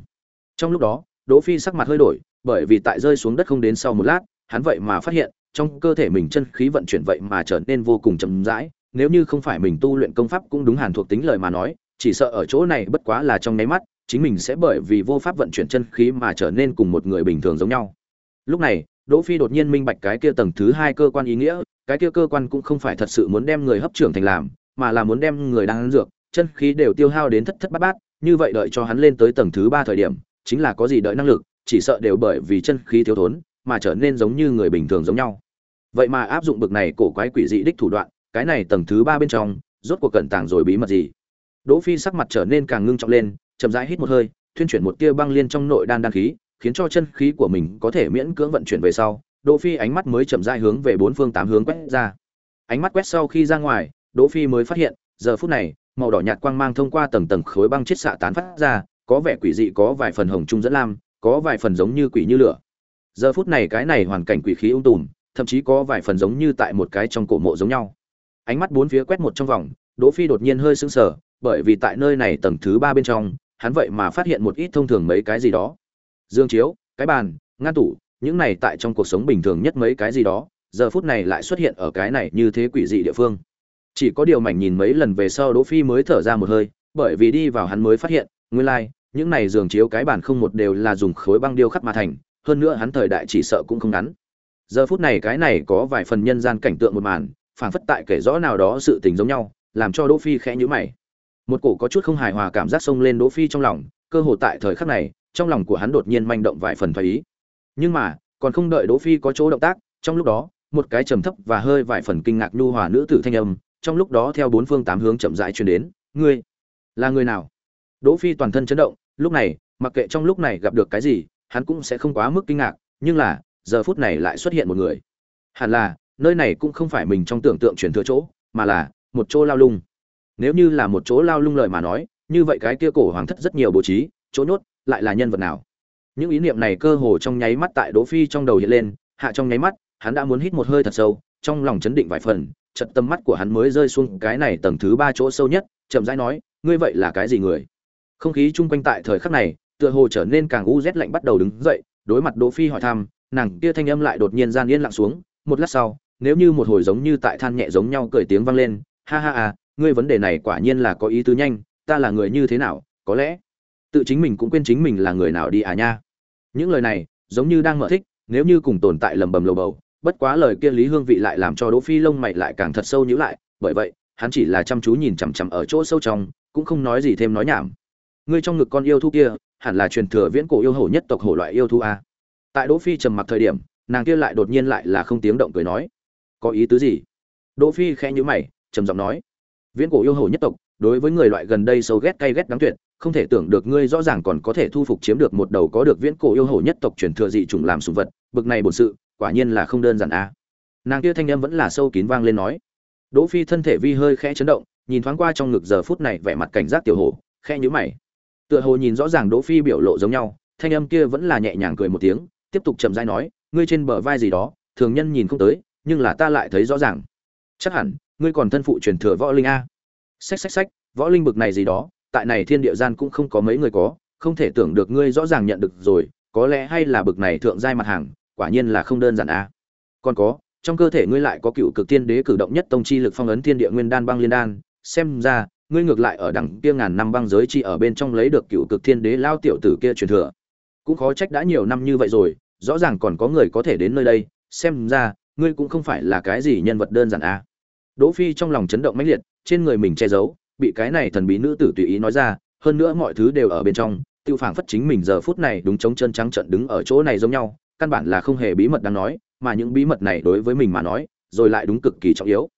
Trong lúc đó, Đỗ Phi sắc mặt hơi đổi, bởi vì tại rơi xuống đất không đến sau một lát, hắn vậy mà phát hiện, trong cơ thể mình chân khí vận chuyển vậy mà trở nên vô cùng chậm rãi, nếu như không phải mình tu luyện công pháp cũng đúng hàn thuộc tính lời mà nói, chỉ sợ ở chỗ này bất quá là trong nháy mắt, chính mình sẽ bởi vì vô pháp vận chuyển chân khí mà trở nên cùng một người bình thường giống nhau. Lúc này, Đỗ Phi đột nhiên minh bạch cái kia tầng thứ hai cơ quan ý nghĩa, cái kia cơ quan cũng không phải thật sự muốn đem người hấp trưởng thành làm, mà là muốn đem người đang ăn dược, chân khí đều tiêu hao đến thất thất bát bát, như vậy đợi cho hắn lên tới tầng thứ ba thời điểm, chính là có gì đợi năng lực, chỉ sợ đều bởi vì chân khí thiếu thốn, mà trở nên giống như người bình thường giống nhau. Vậy mà áp dụng bực này cổ quái quỷ dị đích thủ đoạn, cái này tầng thứ ba bên trong, rốt cuộc cẩn tàng rồi bí mật gì? Đỗ Phi sắc mặt trở nên càng ngưng trọng lên, chậm rãi hít một hơi, thuyên chuyển một tia băng liên trong nội đan đan khí, khiến cho chân khí của mình có thể miễn cưỡng vận chuyển về sau. Đỗ Phi ánh mắt mới chậm rãi hướng về bốn phương tám hướng quét ra. Ánh mắt quét sau khi ra ngoài, Đỗ Phi mới phát hiện, giờ phút này, màu đỏ nhạt quang mang thông qua tầng tầng khối băng chết xạ tán phát ra, có vẻ quỷ dị có vài phần hồng trung dẫn lam, có vài phần giống như quỷ như lửa. Giờ phút này cái này hoàn cảnh quỷ khí ung tùm, thậm chí có vài phần giống như tại một cái trong cổ mộ giống nhau. Ánh mắt bốn phía quét một trong vòng, Đỗ Phi đột nhiên hơi sững sờ, bởi vì tại nơi này tầng thứ ba bên trong, hắn vậy mà phát hiện một ít thông thường mấy cái gì đó. Dương chiếu, cái bàn, ngăn tủ, những này tại trong cuộc sống bình thường nhất mấy cái gì đó, giờ phút này lại xuất hiện ở cái này như thế quỷ dị địa phương. Chỉ có điều mảnh nhìn mấy lần về sau Đỗ Phi mới thở ra một hơi, bởi vì đi vào hắn mới phát hiện, nguyên lai, like, những này giường chiếu cái bàn không một đều là dùng khối băng điêu khắc mà thành, hơn nữa hắn thời đại chỉ sợ cũng không ngắn. Giờ phút này cái này có vài phần nhân gian cảnh tượng một màn, phảng phất tại kể rõ nào đó sự tình giống nhau, làm cho Đỗ Phi khẽ nhíu mày. Một cổ có chút không hài hòa cảm giác xông lên Đỗ Phi trong lòng, cơ hồ tại thời khắc này, trong lòng của hắn đột nhiên manh động vài phần thoái ý. Nhưng mà, còn không đợi Đỗ Phi có chỗ động tác, trong lúc đó, một cái trầm thấp và hơi vài phần kinh ngạc nhu hòa nữ tử thanh âm, trong lúc đó theo bốn phương tám hướng chậm rãi truyền đến, "Ngươi là người nào?" Đỗ Phi toàn thân chấn động, lúc này, mặc kệ trong lúc này gặp được cái gì, hắn cũng sẽ không quá mức kinh ngạc, nhưng là, giờ phút này lại xuất hiện một người. Hẳn là, nơi này cũng không phải mình trong tưởng tượng truyền thừa chỗ, mà là một chỗ lao lung. Nếu như là một chỗ lao lung lời mà nói, như vậy cái kia cổ hoàng thất rất nhiều bố trí, chỗ nhốt lại là nhân vật nào? Những ý niệm này cơ hồ trong nháy mắt tại Đỗ Phi trong đầu hiện lên, hạ trong nháy mắt, hắn đã muốn hít một hơi thật sâu, trong lòng chấn định vài phần, chợt tâm mắt của hắn mới rơi xuống cái này tầng thứ ba chỗ sâu nhất, chậm rãi nói, ngươi vậy là cái gì người? Không khí chung quanh tại thời khắc này, tựa hồ trở nên càng u rét lạnh bắt đầu đứng dậy, đối mặt Đỗ Phi hỏi thăm, nàng kia thanh âm lại đột nhiên gian yên lặng xuống, một lát sau, nếu như một hồi giống như tại than nhẹ giống nhau cười tiếng vang lên, ha ha à, ngươi vấn đề này quả nhiên là có ý tứ nhanh, ta là người như thế nào, có lẽ tự chính mình cũng quên chính mình là người nào đi à nha. Những lời này, giống như đang mở thích, nếu như cùng tồn tại lầm bầm lầu bầu, bất quá lời kia Lý Hương vị lại làm cho Đỗ Phi lông mày lại càng thật sâu nhíu lại, bởi vậy, hắn chỉ là chăm chú nhìn chằm chằm ở chỗ sâu trong, cũng không nói gì thêm nói nhảm. Ngươi trong ngực con yêu thú kia, hẳn là truyền thừa viễn cổ yêu hổ nhất tộc hổ loại yêu thú a tại đỗ phi trầm mặc thời điểm nàng kia lại đột nhiên lại là không tiếng động cười nói có ý tứ gì đỗ phi khẽ nhíu mày trầm giọng nói viễn cổ yêu hồ nhất tộc, đối với người loại gần đây sâu ghét cay ghét đáng tuyệt, không thể tưởng được ngươi rõ ràng còn có thể thu phục chiếm được một đầu có được viễn cổ yêu hồ nhất tộc truyền thừa dị chủng làm sủng vật, bực này bổn sự, quả nhiên là không đơn giản a nàng kia thanh âm vẫn là sâu kín vang lên nói. Đỗ phi thân thể vi hơi khẽ chấn động, nhìn thoáng qua trong ngực giờ phút này vẻ mặt cảnh giác tiểu hồ, khẽ nhíu mày. Tựa hồ nhìn rõ ràng đỗ phi biểu lộ giống nhau, thanh âm kia vẫn là nhẹ nhàng cười một tiếng, tiếp tục chậm rãi nói, ngươi trên bờ vai gì đó, thường nhân nhìn không tới, nhưng là ta lại thấy rõ ràng. Chắc hẳn ngươi còn thân phụ truyền thừa võ linh a. Xách xách xách, võ linh bực này gì đó, tại này thiên địa gian cũng không có mấy người có, không thể tưởng được ngươi rõ ràng nhận được rồi, có lẽ hay là bực này thượng giai mặt hàng, quả nhiên là không đơn giản a. Còn có, trong cơ thể ngươi lại có cựu cực thiên đế cử động nhất tông chi lực phong ấn thiên địa nguyên đan băng liên đan, xem ra, ngươi ngược lại ở đẳng kia ngàn năm băng giới chi ở bên trong lấy được cựu cực thiên đế lao tiểu tử kia truyền thừa. Cũng khó trách đã nhiều năm như vậy rồi, rõ ràng còn có người có thể đến nơi đây, xem ra, ngươi cũng không phải là cái gì nhân vật đơn giản a đỗ phi trong lòng chấn động mãnh liệt, trên người mình che giấu, bị cái này thần bí nữ tử tùy ý nói ra, hơn nữa mọi thứ đều ở bên trong, tiêu phảng phất chính mình giờ phút này đúng chống chân trắng trận đứng ở chỗ này giống nhau, căn bản là không hề bí mật đang nói, mà những bí mật này đối với mình mà nói, rồi lại đúng cực kỳ trọng yếu.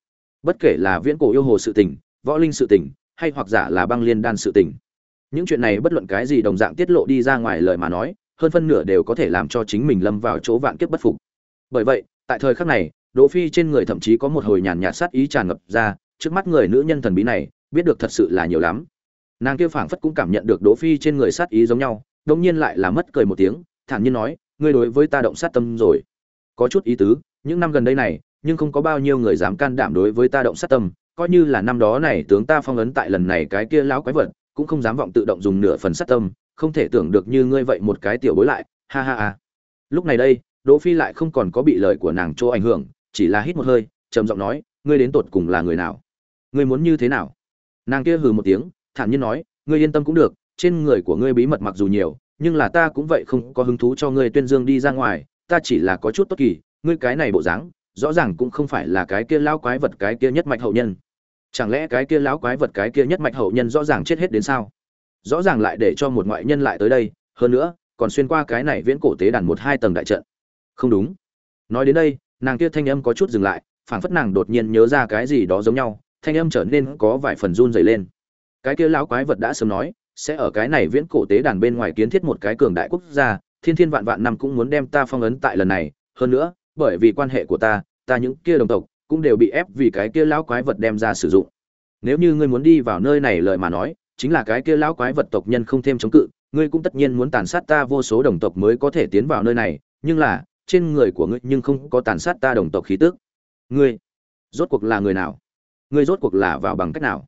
Bất kể là viễn cổ yêu hồ sự tình, võ linh sự tình, hay hoặc giả là băng liên đan sự tình. Những chuyện này bất luận cái gì đồng dạng tiết lộ đi ra ngoài lời mà nói, hơn phân nửa đều có thể làm cho chính mình lâm vào chỗ vạn kiếp bất phục. Bởi vậy, tại thời khắc này đỗ phi trên người thậm chí có một hồi nhàn nhạt sát ý tràn ngập ra, trước mắt người nữ nhân thần bí này, biết được thật sự là nhiều lắm. Nàng kia phảng phất cũng cảm nhận được đỗ phi trên người sát ý giống nhau đống nhiên lại là mất cười một tiếng, thản nhiên nói, ngươi đối với ta động sát tâm rồi. Có chút ý tứ, những năm gần đây này, nhưng không có bao nhiêu người dám can đảm đối với ta động sát tâm, coi như là năm đó này tướng ta phong ấn tại lần này cái kia lão quái vật, cũng không dám vọng tự động dùng nửa phần sát tâm, không thể tưởng được như ngươi vậy một cái tiểu bối lại, ha ha ha. Lúc này đây, đỗ phi lại không còn có bị lời của nàng chỗ ảnh hưởng chỉ là hít một hơi, trầm giọng nói, ngươi đến tột cùng là người nào? Ngươi muốn như thế nào? Nàng kia hừ một tiếng, thản nhiên nói, ngươi yên tâm cũng được, trên người của ngươi bí mật mặc dù nhiều, nhưng là ta cũng vậy không có hứng thú cho ngươi tuyên dương đi ra ngoài, ta chỉ là có chút tốt kỳ, ngươi cái này bộ dáng, rõ ràng cũng không phải là cái kia lão quái vật cái kia nhất mạch hậu nhân. Chẳng lẽ cái kia lão quái vật cái kia nhất mạch hậu nhân rõ ràng chết hết đến sao? Rõ ràng lại để cho một ngoại nhân lại tới đây, hơn nữa, còn xuyên qua cái này viễn cổ tế đàn một hai tầng đại trận. Không đúng. Nói đến đây nàng kia thanh âm có chút dừng lại, phảng phất nàng đột nhiên nhớ ra cái gì đó giống nhau, thanh âm trở nên có vài phần run rẩy lên. Cái kia lão quái vật đã sớm nói, sẽ ở cái này viễn cổ tế đàn bên ngoài kiến thiết một cái cường đại quốc gia, thiên thiên vạn vạn năm cũng muốn đem ta phong ấn tại lần này. Hơn nữa, bởi vì quan hệ của ta ta những kia đồng tộc cũng đều bị ép vì cái kia lão quái vật đem ra sử dụng. Nếu như ngươi muốn đi vào nơi này lời mà nói, chính là cái kia lão quái vật tộc nhân không thêm chống cự, ngươi cũng tất nhiên muốn tàn sát ta, vô số đồng tộc mới có thể tiến vào nơi này. Nhưng là trên người của ngươi nhưng không có tàn sát ta đồng tộc khí tức. Ngươi rốt cuộc là người nào? Ngươi rốt cuộc là vào bằng cách nào?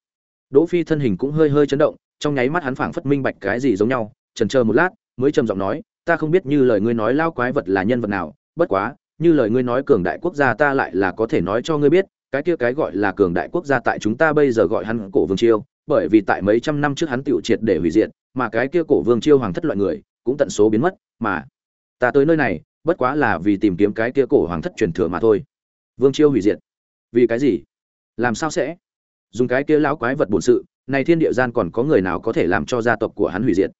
Đỗ phi thân hình cũng hơi hơi chấn động, trong nháy mắt hắn phảng phất minh bạch cái gì giống nhau chần chờ một lát, mới trầm giọng nói, ta không biết như lời ngươi nói lao quái vật là nhân vật nào, bất quá, như lời ngươi nói cường đại quốc gia ta lại là có thể nói cho ngươi biết, cái kia cái gọi là cường đại quốc gia tại chúng ta bây giờ gọi hắn cổ vương chiêu bởi vì tại mấy trăm năm trước hắn tiểu triệt để hủy diệt, mà cái kia cổ vương chiêu hoàng thất loại người cũng tận số biến mất, mà ta tới nơi này bất quá là vì tìm kiếm cái kia cổ hoàng thất truyền thừa mà thôi. Vương chiêu hủy diệt. Vì cái gì? Làm sao sẽ? Dùng cái kia lão quái vật bổn sự, này thiên địa gian còn có người nào có thể làm cho gia tộc của hắn hủy diệt?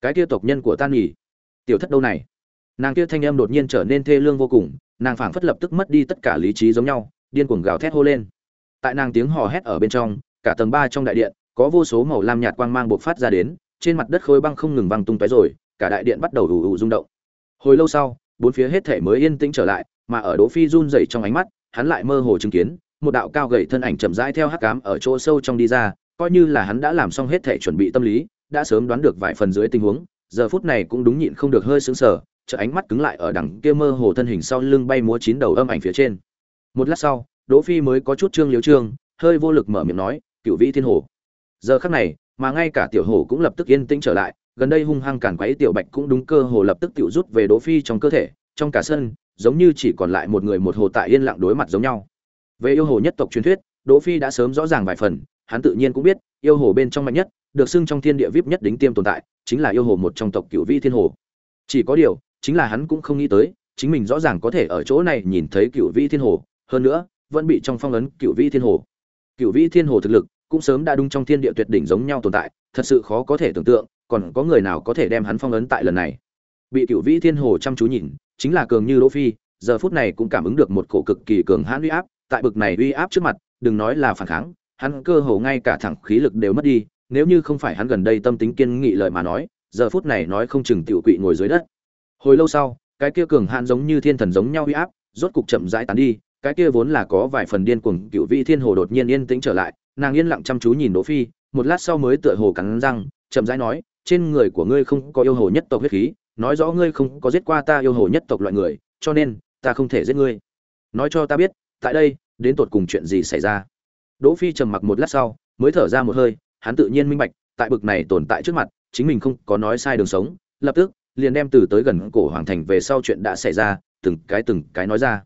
Cái kia tộc nhân của tan nhỉ? Tiểu thất đâu này? Nàng kia thanh âm đột nhiên trở nên thê lương vô cùng, nàng phảng phất lập tức mất đi tất cả lý trí giống nhau, điên cuồng gào thét hô lên. Tại nàng tiếng hò hét ở bên trong, cả tầng ba trong đại điện, có vô số màu lam nhạt quang mang bộc phát ra đến, trên mặt đất khối băng không ngừng văng tung tóe rồi, cả đại điện bắt đầu ù ù rung động. Hồi lâu sau bốn phía hết thể mới yên tĩnh trở lại, mà ở đỗ phi run rẩy trong ánh mắt, hắn lại mơ hồ chứng kiến, một đạo cao gầy thân ảnh chậm rãi theo hắc ám ở chỗ sâu trong đi ra, coi như là hắn đã làm xong hết thể chuẩn bị tâm lý, đã sớm đoán được vài phần dưới tình huống, giờ phút này cũng đúng nhịn không được hơi sững sờ chợ ánh mắt cứng lại ở đằng kia mơ hồ thân hình sau lưng bay múa chín đầu âm ảnh phía trên. Một lát sau, đỗ phi mới có chút trương liếu trương, hơi vô lực mở miệng nói, cửu vĩ thiên hồ. Giờ khắc này, mà ngay cả tiểu hồ cũng lập tức yên tĩnh trở lại gần đây hung hăng cản quấy tiểu bạch cũng đúng cơ hồ lập tức tiểu rút về đỗ phi trong cơ thể, trong cả sân, giống như chỉ còn lại một người một hồ tại yên lặng đối mặt giống nhau. Về yêu hồ nhất tộc truyền thuyết, đỗ phi đã sớm rõ ràng vài phần, hắn tự nhiên cũng biết, yêu hồ bên trong mạnh nhất, được xưng trong thiên địa vip nhất đỉnh tiêm tồn tại, chính là yêu hồ một trong tộc cửu vĩ thiên hồ. Chỉ có điều, chính là hắn cũng không nghĩ tới, chính mình rõ ràng có thể ở chỗ này nhìn thấy cửu vĩ thiên hồ, hơn nữa, vẫn bị trong phong ấn cửu vĩ thiên hồ. Cửu vĩ thiên hồ thực lực cũng sớm đã đúng trong thiên địa tuyệt đỉnh giống nhau tồn tại, thật sự khó có thể tưởng tượng còn có người nào có thể đem hắn phong ấn tại lần này? Bị cựu vĩ thiên hồ chăm chú nhìn, chính là cường như đỗ phi, giờ phút này cũng cảm ứng được một cổ cực kỳ cường hãn uy áp, tại bực này uy áp trước mặt, đừng nói là phản kháng, hắn cơ hồ ngay cả thẳng khí lực đều mất đi, nếu như không phải hắn gần đây tâm tính kiên nghị lời mà nói, giờ phút này nói không chừng tiểu quỵ ngồi dưới đất. Hồi lâu sau, cái kia cường hãn giống như thiên thần giống nhau uy áp, rốt cục chậm rãi tán đi, cái kia vốn là có vài phần điên cuồng cựu vĩ thiên hồ đột nhiên yên tĩnh trở lại, nàng yên lặng chăm chú nhìn đỗ phi, một lát sau mới tựa hồ cắn răng, chậm rãi nói trên người của ngươi không có yêu hồ nhất tộc huyết khí, nói rõ ngươi không có giết qua ta yêu hồ nhất tộc loại người, cho nên, ta không thể giết ngươi. Nói cho ta biết, tại đây, đến tột cùng chuyện gì xảy ra? Đỗ phi trầm mặc một lát sau, mới thở ra một hơi, hắn tự nhiên minh bạch, tại bực này tồn tại trước mặt, chính mình không có nói sai đường sống, lập tức, liền đem từ tới gần cổ hoàng thành về sau chuyện đã xảy ra, từng cái từng cái nói ra.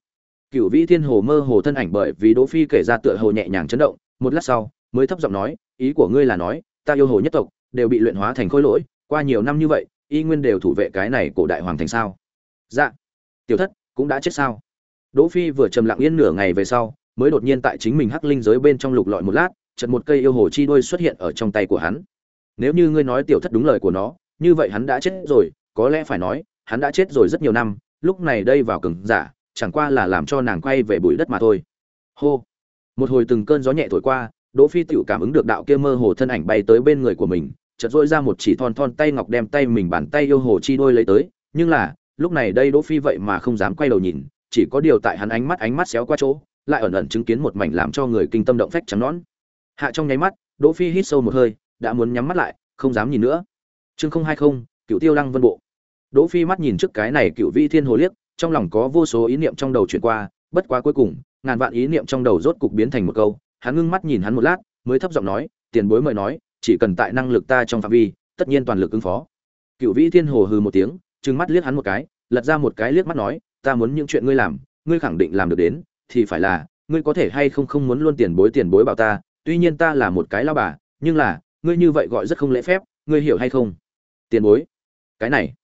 Cựu vĩ thiên hồ mơ hồ thân ảnh bởi vì đỗ phi kể ra tựa hồ nhẹ nhàng chấn động, một lát sau, mới thấp giọng nói, ý của ngươi là nói, ta yêu hồ nhất tộc đều bị luyện hóa thành khối lỗi, qua nhiều năm như vậy, y nguyên đều thủ vệ cái này cổ đại hoàng thành sao? Dạ. Tiểu thất, cũng đã chết sao? Đỗ phi vừa trầm lặng yên nửa ngày về sau, mới đột nhiên tại chính mình hắc linh giới bên trong lục lọi một lát, chợt một cây yêu hồ chi đôi xuất hiện ở trong tay của hắn. Nếu như ngươi nói tiểu thất đúng lời của nó, như vậy hắn đã chết rồi, có lẽ phải nói, hắn đã chết rồi rất nhiều năm, lúc này đây vào cừng giả, chẳng qua là làm cho nàng quay về bụi đất mà thôi. Hô. Một hồi từng cơn gió nhẹ thổi qua, đỗ phi tiểu cảm ứng được đạo kia mơ hồ thân ảnh bay tới bên người của mình chợt dội ra một chỉ thon thon tay ngọc đem tay mình bàn tay yêu hồ chi đôi lấy tới, nhưng là, lúc này đây đỗ phi vậy mà không dám quay đầu nhìn, chỉ có điều tại hắn ánh mắt ánh mắt xéo qua chỗ, lại ẩn ẩn chứng kiến một mảnh làm cho người kinh tâm động phách trắng nón hạ trong nháy mắt, đỗ phi hít sâu một hơi, đã muốn nhắm mắt lại, không dám nhìn nữa. Chương không hai không, cựu tiêu lăng vân bộ. Đỗ phi mắt nhìn trước cái này cựu vi thiên hồ liếc, trong lòng có vô số ý niệm trong đầu chuyển qua, bất quá cuối cùng, ngàn vạn ý niệm trong đầu rốt cục biến thành một câu, hắn ngưng mắt nhìn hắn một lát, mới thấp giọng nói, tiền bối mời nói chỉ cần tại năng lực ta trong phạm vi, tất nhiên toàn lực ứng phó. Cựu vĩ thiên hồ hừ một tiếng, trừng mắt liếc hắn một cái, lật ra một cái liếc mắt nói, ta muốn những chuyện ngươi làm, ngươi khẳng định làm được đến, thì phải là, ngươi có thể hay không không muốn luôn tiền bối tiền bối bảo ta, tuy nhiên ta là một cái lao bà, nhưng là, ngươi như vậy gọi rất không lễ phép, ngươi hiểu hay không? Tiền bối? Cái này.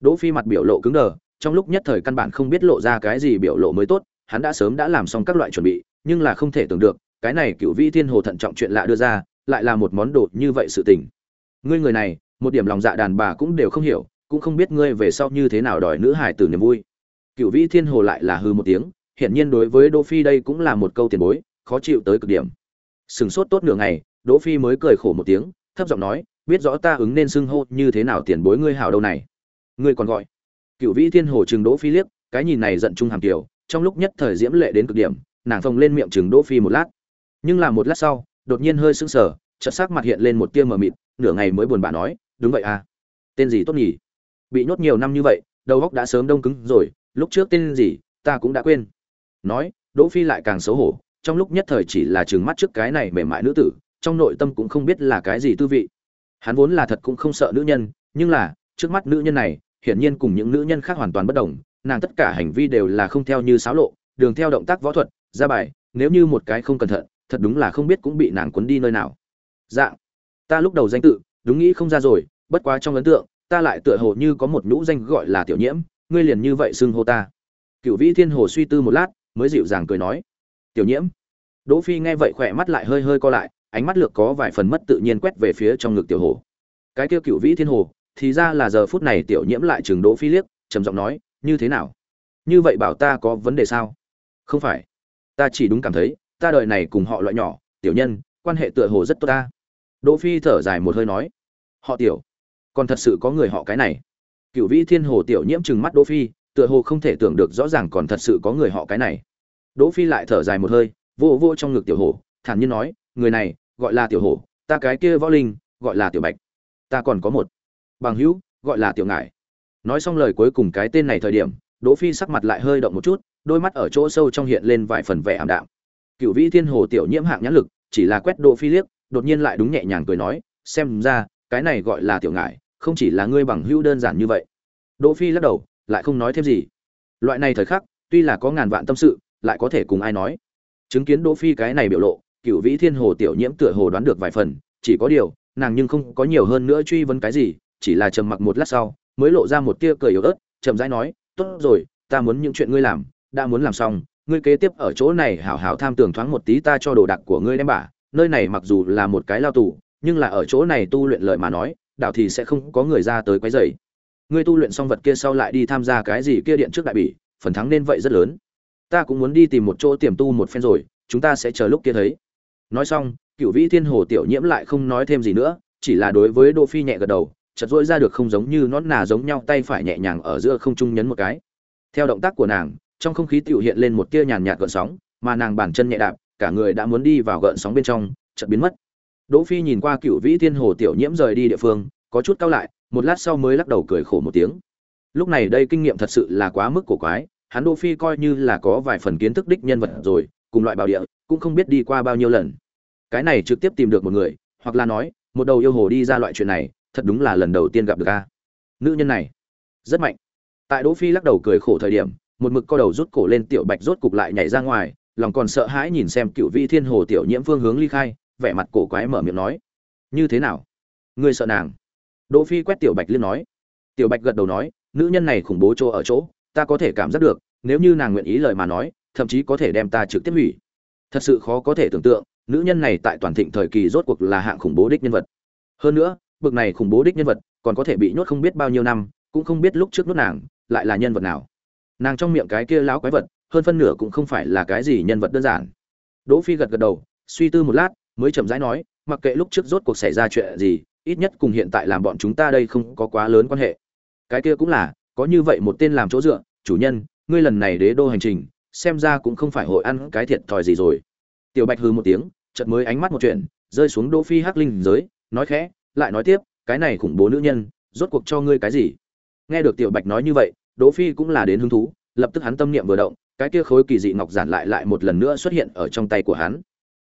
Đỗ phi mặt biểu lộ cứng đờ, trong lúc nhất thời căn bản không biết lộ ra cái gì biểu lộ mới tốt, hắn đã sớm đã làm xong các loại chuẩn bị, nhưng là không thể tưởng được, cái này cựu vĩ thiên hồ thận trọng chuyện lạ đưa ra lại là một món đồ như vậy sự tình. Ngươi người này, một điểm lòng dạ đàn bà cũng đều không hiểu, cũng không biết ngươi về sau như thế nào đòi nữ hải tử niềm vui. Cựu vĩ thiên hồ lại là hư một tiếng, hiển nhiên đối với đỗ phi đây cũng là một câu tiền bối, khó chịu tới cực điểm. Sừng sốt tốt nửa ngày, đỗ phi mới cười khổ một tiếng, thấp giọng nói, biết rõ ta ứng nên xưng hô, như thế nào tiền bối ngươi hảo đâu này? Ngươi còn gọi? Cựu vĩ thiên hồ chừng đỗ phi liếc, cái nhìn này giận trung hàm tiểu trong lúc nhất thời diễm lệ đến cực điểm, nàng phồng lên miệng chừng đỗ phi một lát. Nhưng là một lát sau đột nhiên hơi sững sờ, chợt sắc mặt hiện lên một tia mờ mịt, nửa ngày mới buồn bã nói, đúng vậy à tên gì tốt nhỉ? Bị nhốt nhiều năm như vậy, đầu óc đã sớm đông cứng rồi, lúc trước tên gì, ta cũng đã quên. Nói, đỗ phi lại càng xấu hổ, trong lúc nhất thời chỉ là trừng mắt trước cái này mềm mại nữ tử, trong nội tâm cũng không biết là cái gì tư vị. Hắn vốn là thật cũng không sợ nữ nhân, nhưng là, trước mắt nữ nhân này, hiển nhiên cùng những nữ nhân khác hoàn toàn bất đồng, nàng tất cả hành vi đều là không theo như sáo lộ, đường theo động tác võ thuật, ra bài, nếu như một cái không cẩn thận thật đúng là không biết cũng bị nàng cuốn đi nơi nào. Dạng, ta lúc đầu danh tự, đúng nghĩ không ra rồi, bất quá trong ấn tượng, ta lại tựa hồ như có một nhũ danh gọi là tiểu nhiễm, ngươi liền như vậy xưng hô ta. Cựu vĩ thiên hồ suy tư một lát, mới dịu dàng cười nói, tiểu nhiễm. Đỗ phi nghe vậy khỏe mắt lại hơi hơi co lại, ánh mắt lược có vài phần mất tự nhiên quét về phía trong ngực tiểu hồ. Cái kia cựu vĩ thiên hồ, thì ra là giờ phút này tiểu nhiễm lại chừng đỗ phi liếc, trầm giọng nói, như thế nào? Như vậy bảo ta có vấn đề sao? Không phải, ta chỉ đúng cảm thấy ta đời này cùng họ loại nhỏ, tiểu nhân, quan hệ tựa hồ rất tốt ta. Đỗ phi thở dài một hơi nói, họ tiểu, còn thật sự có người họ cái này. Cựu vĩ thiên hồ tiểu nhiễm chừng mắt đỗ phi, tựa hồ không thể tưởng được rõ ràng còn thật sự có người họ cái này. Đỗ phi lại thở dài một hơi, vô vô trong ngực tiểu hồ thản nhiên nói, người này, gọi là tiểu hồ ta cái kia võ linh, gọi là tiểu bạch. Ta còn có một, bằng hữu, gọi là tiểu ngải. Nói xong lời cuối cùng cái tên này thời điểm, đỗ phi sắc mặt lại hơi động một chút, đôi mắt ở chỗ sâu trong hiện lên vài phần vẻ ảm đạm cựu vĩ thiên hồ tiểu nhiễm hạng nhãn lực chỉ là quét đỗ phi liếc đột nhiên lại đúng nhẹ nhàng cười nói xem ra cái này gọi là tiểu ngại, không chỉ là ngươi bằng hữu đơn giản như vậy. Đỗ phi lắc đầu lại không nói thêm gì. Loại này thời khắc tuy là có ngàn vạn tâm sự lại có thể cùng ai nói. Chứng kiến đỗ phi cái này biểu lộ cựu vĩ thiên hồ tiểu nhiễm tựa hồ đoán được vài phần chỉ có điều nàng nhưng không có nhiều hơn nữa truy vấn cái gì chỉ là trầm mặc một lát sau mới lộ ra một tia cười yếu ớt chậm rãi nói tốt rồi ta muốn những chuyện ngươi làm đã muốn làm xong ngươi kế tiếp ở chỗ này hảo hảo tham tưởng thoáng một tí ta cho đồ đạc của ngươi đem bả nơi này mặc dù là một cái lao tù, nhưng là ở chỗ này tu luyện lời mà nói, đảo thì sẽ không có người ra tới quấy rầy. Ngươi tu luyện xong vật kia sau lại đi tham gia cái gì kia điện trước đại bỉ, phần thắng nên vậy rất lớn. Ta cũng muốn đi tìm một chỗ tiềm tu một phen rồi, chúng ta sẽ chờ lúc kia thấy. Nói xong, cựu vĩ thiên hồ tiểu nhiễm lại không nói thêm gì nữa, chỉ là đối với đỗ phi nhẹ gật đầu, chợt dỗi ra được không giống như nón nà giống nhau, tay phải nhẹ nhàng ở giữa không trung nhấn một cái. Theo động tác của nàng trong không khí tiểu hiện lên một tia nhàn nhạt gợn sóng, mà nàng bản chân nhẹ đạp, cả người đã muốn đi vào gợn sóng bên trong, chợt biến mất. Đỗ phi nhìn qua cửu vĩ thiên hồ tiểu nhiễm rời đi địa phương, có chút cao lại, một lát sau mới lắc đầu cười khổ một tiếng. Lúc này đây kinh nghiệm thật sự là quá mức cổ quái, hắn đỗ phi coi như là có vài phần kiến thức đích nhân vật rồi, cùng loại bảo địa, cũng không biết đi qua bao nhiêu lần. Cái này trực tiếp tìm được một người, hoặc là nói, một đầu yêu hồ đi ra loại chuyện này, thật đúng là lần đầu tiên gặp được a. Nữ nhân này, rất mạnh. Tại đỗ phi lắc đầu cười khổ thời điểm một mực co đầu rút cổ lên tiểu bạch rốt cục lại nhảy ra ngoài, lòng còn sợ hãi nhìn xem cựu vi thiên hồ tiểu nhiễm phương hướng ly khai, vẻ mặt cổ quái mở miệng nói, như thế nào? Ngươi sợ nàng? Đỗ phi quét tiểu bạch liên nói. Tiểu bạch gật đầu nói, nữ nhân này khủng bố chỗ ở chỗ, ta có thể cảm giác được, nếu như nàng nguyện ý lời mà nói, thậm chí có thể đem ta trực tiếp hủy. Thật sự khó có thể tưởng tượng, nữ nhân này tại toàn thịnh thời kỳ rốt cuộc là hạng khủng bố đích nhân vật. Hơn nữa, bực này khủng bố đích nhân vật còn có thể bị nhốt không biết bao nhiêu năm, cũng không biết lúc trước nhốt nàng, lại là nhân vật nào nàng trong miệng cái kia láo quái vật, hơn phân nửa cũng không phải là cái gì nhân vật đơn giản. Đỗ phi gật gật đầu, suy tư một lát, mới chậm rãi nói, mặc kệ lúc trước rốt cuộc xảy ra chuyện gì, ít nhất cùng hiện tại làm bọn chúng ta đây không có quá lớn quan hệ. Cái kia cũng là, có như vậy một tên làm chỗ dựa, chủ nhân, ngươi lần này đế đô hành trình, xem ra cũng không phải hội ăn cái thiệt thòi gì rồi. Tiểu bạch hừ một tiếng, chợt mới ánh mắt một chuyện, rơi xuống đỗ phi hắc linh giới, nói khẽ, lại nói tiếp, cái này khủng bố nữ nhân, rốt cuộc cho ngươi cái gì? Nghe được tiểu bạch nói như vậy đỗ phi cũng là đến hứng thú, lập tức hắn tâm niệm vừa động, cái kia khối kỳ dị ngọc giản lại lại một lần nữa xuất hiện ở trong tay của hắn.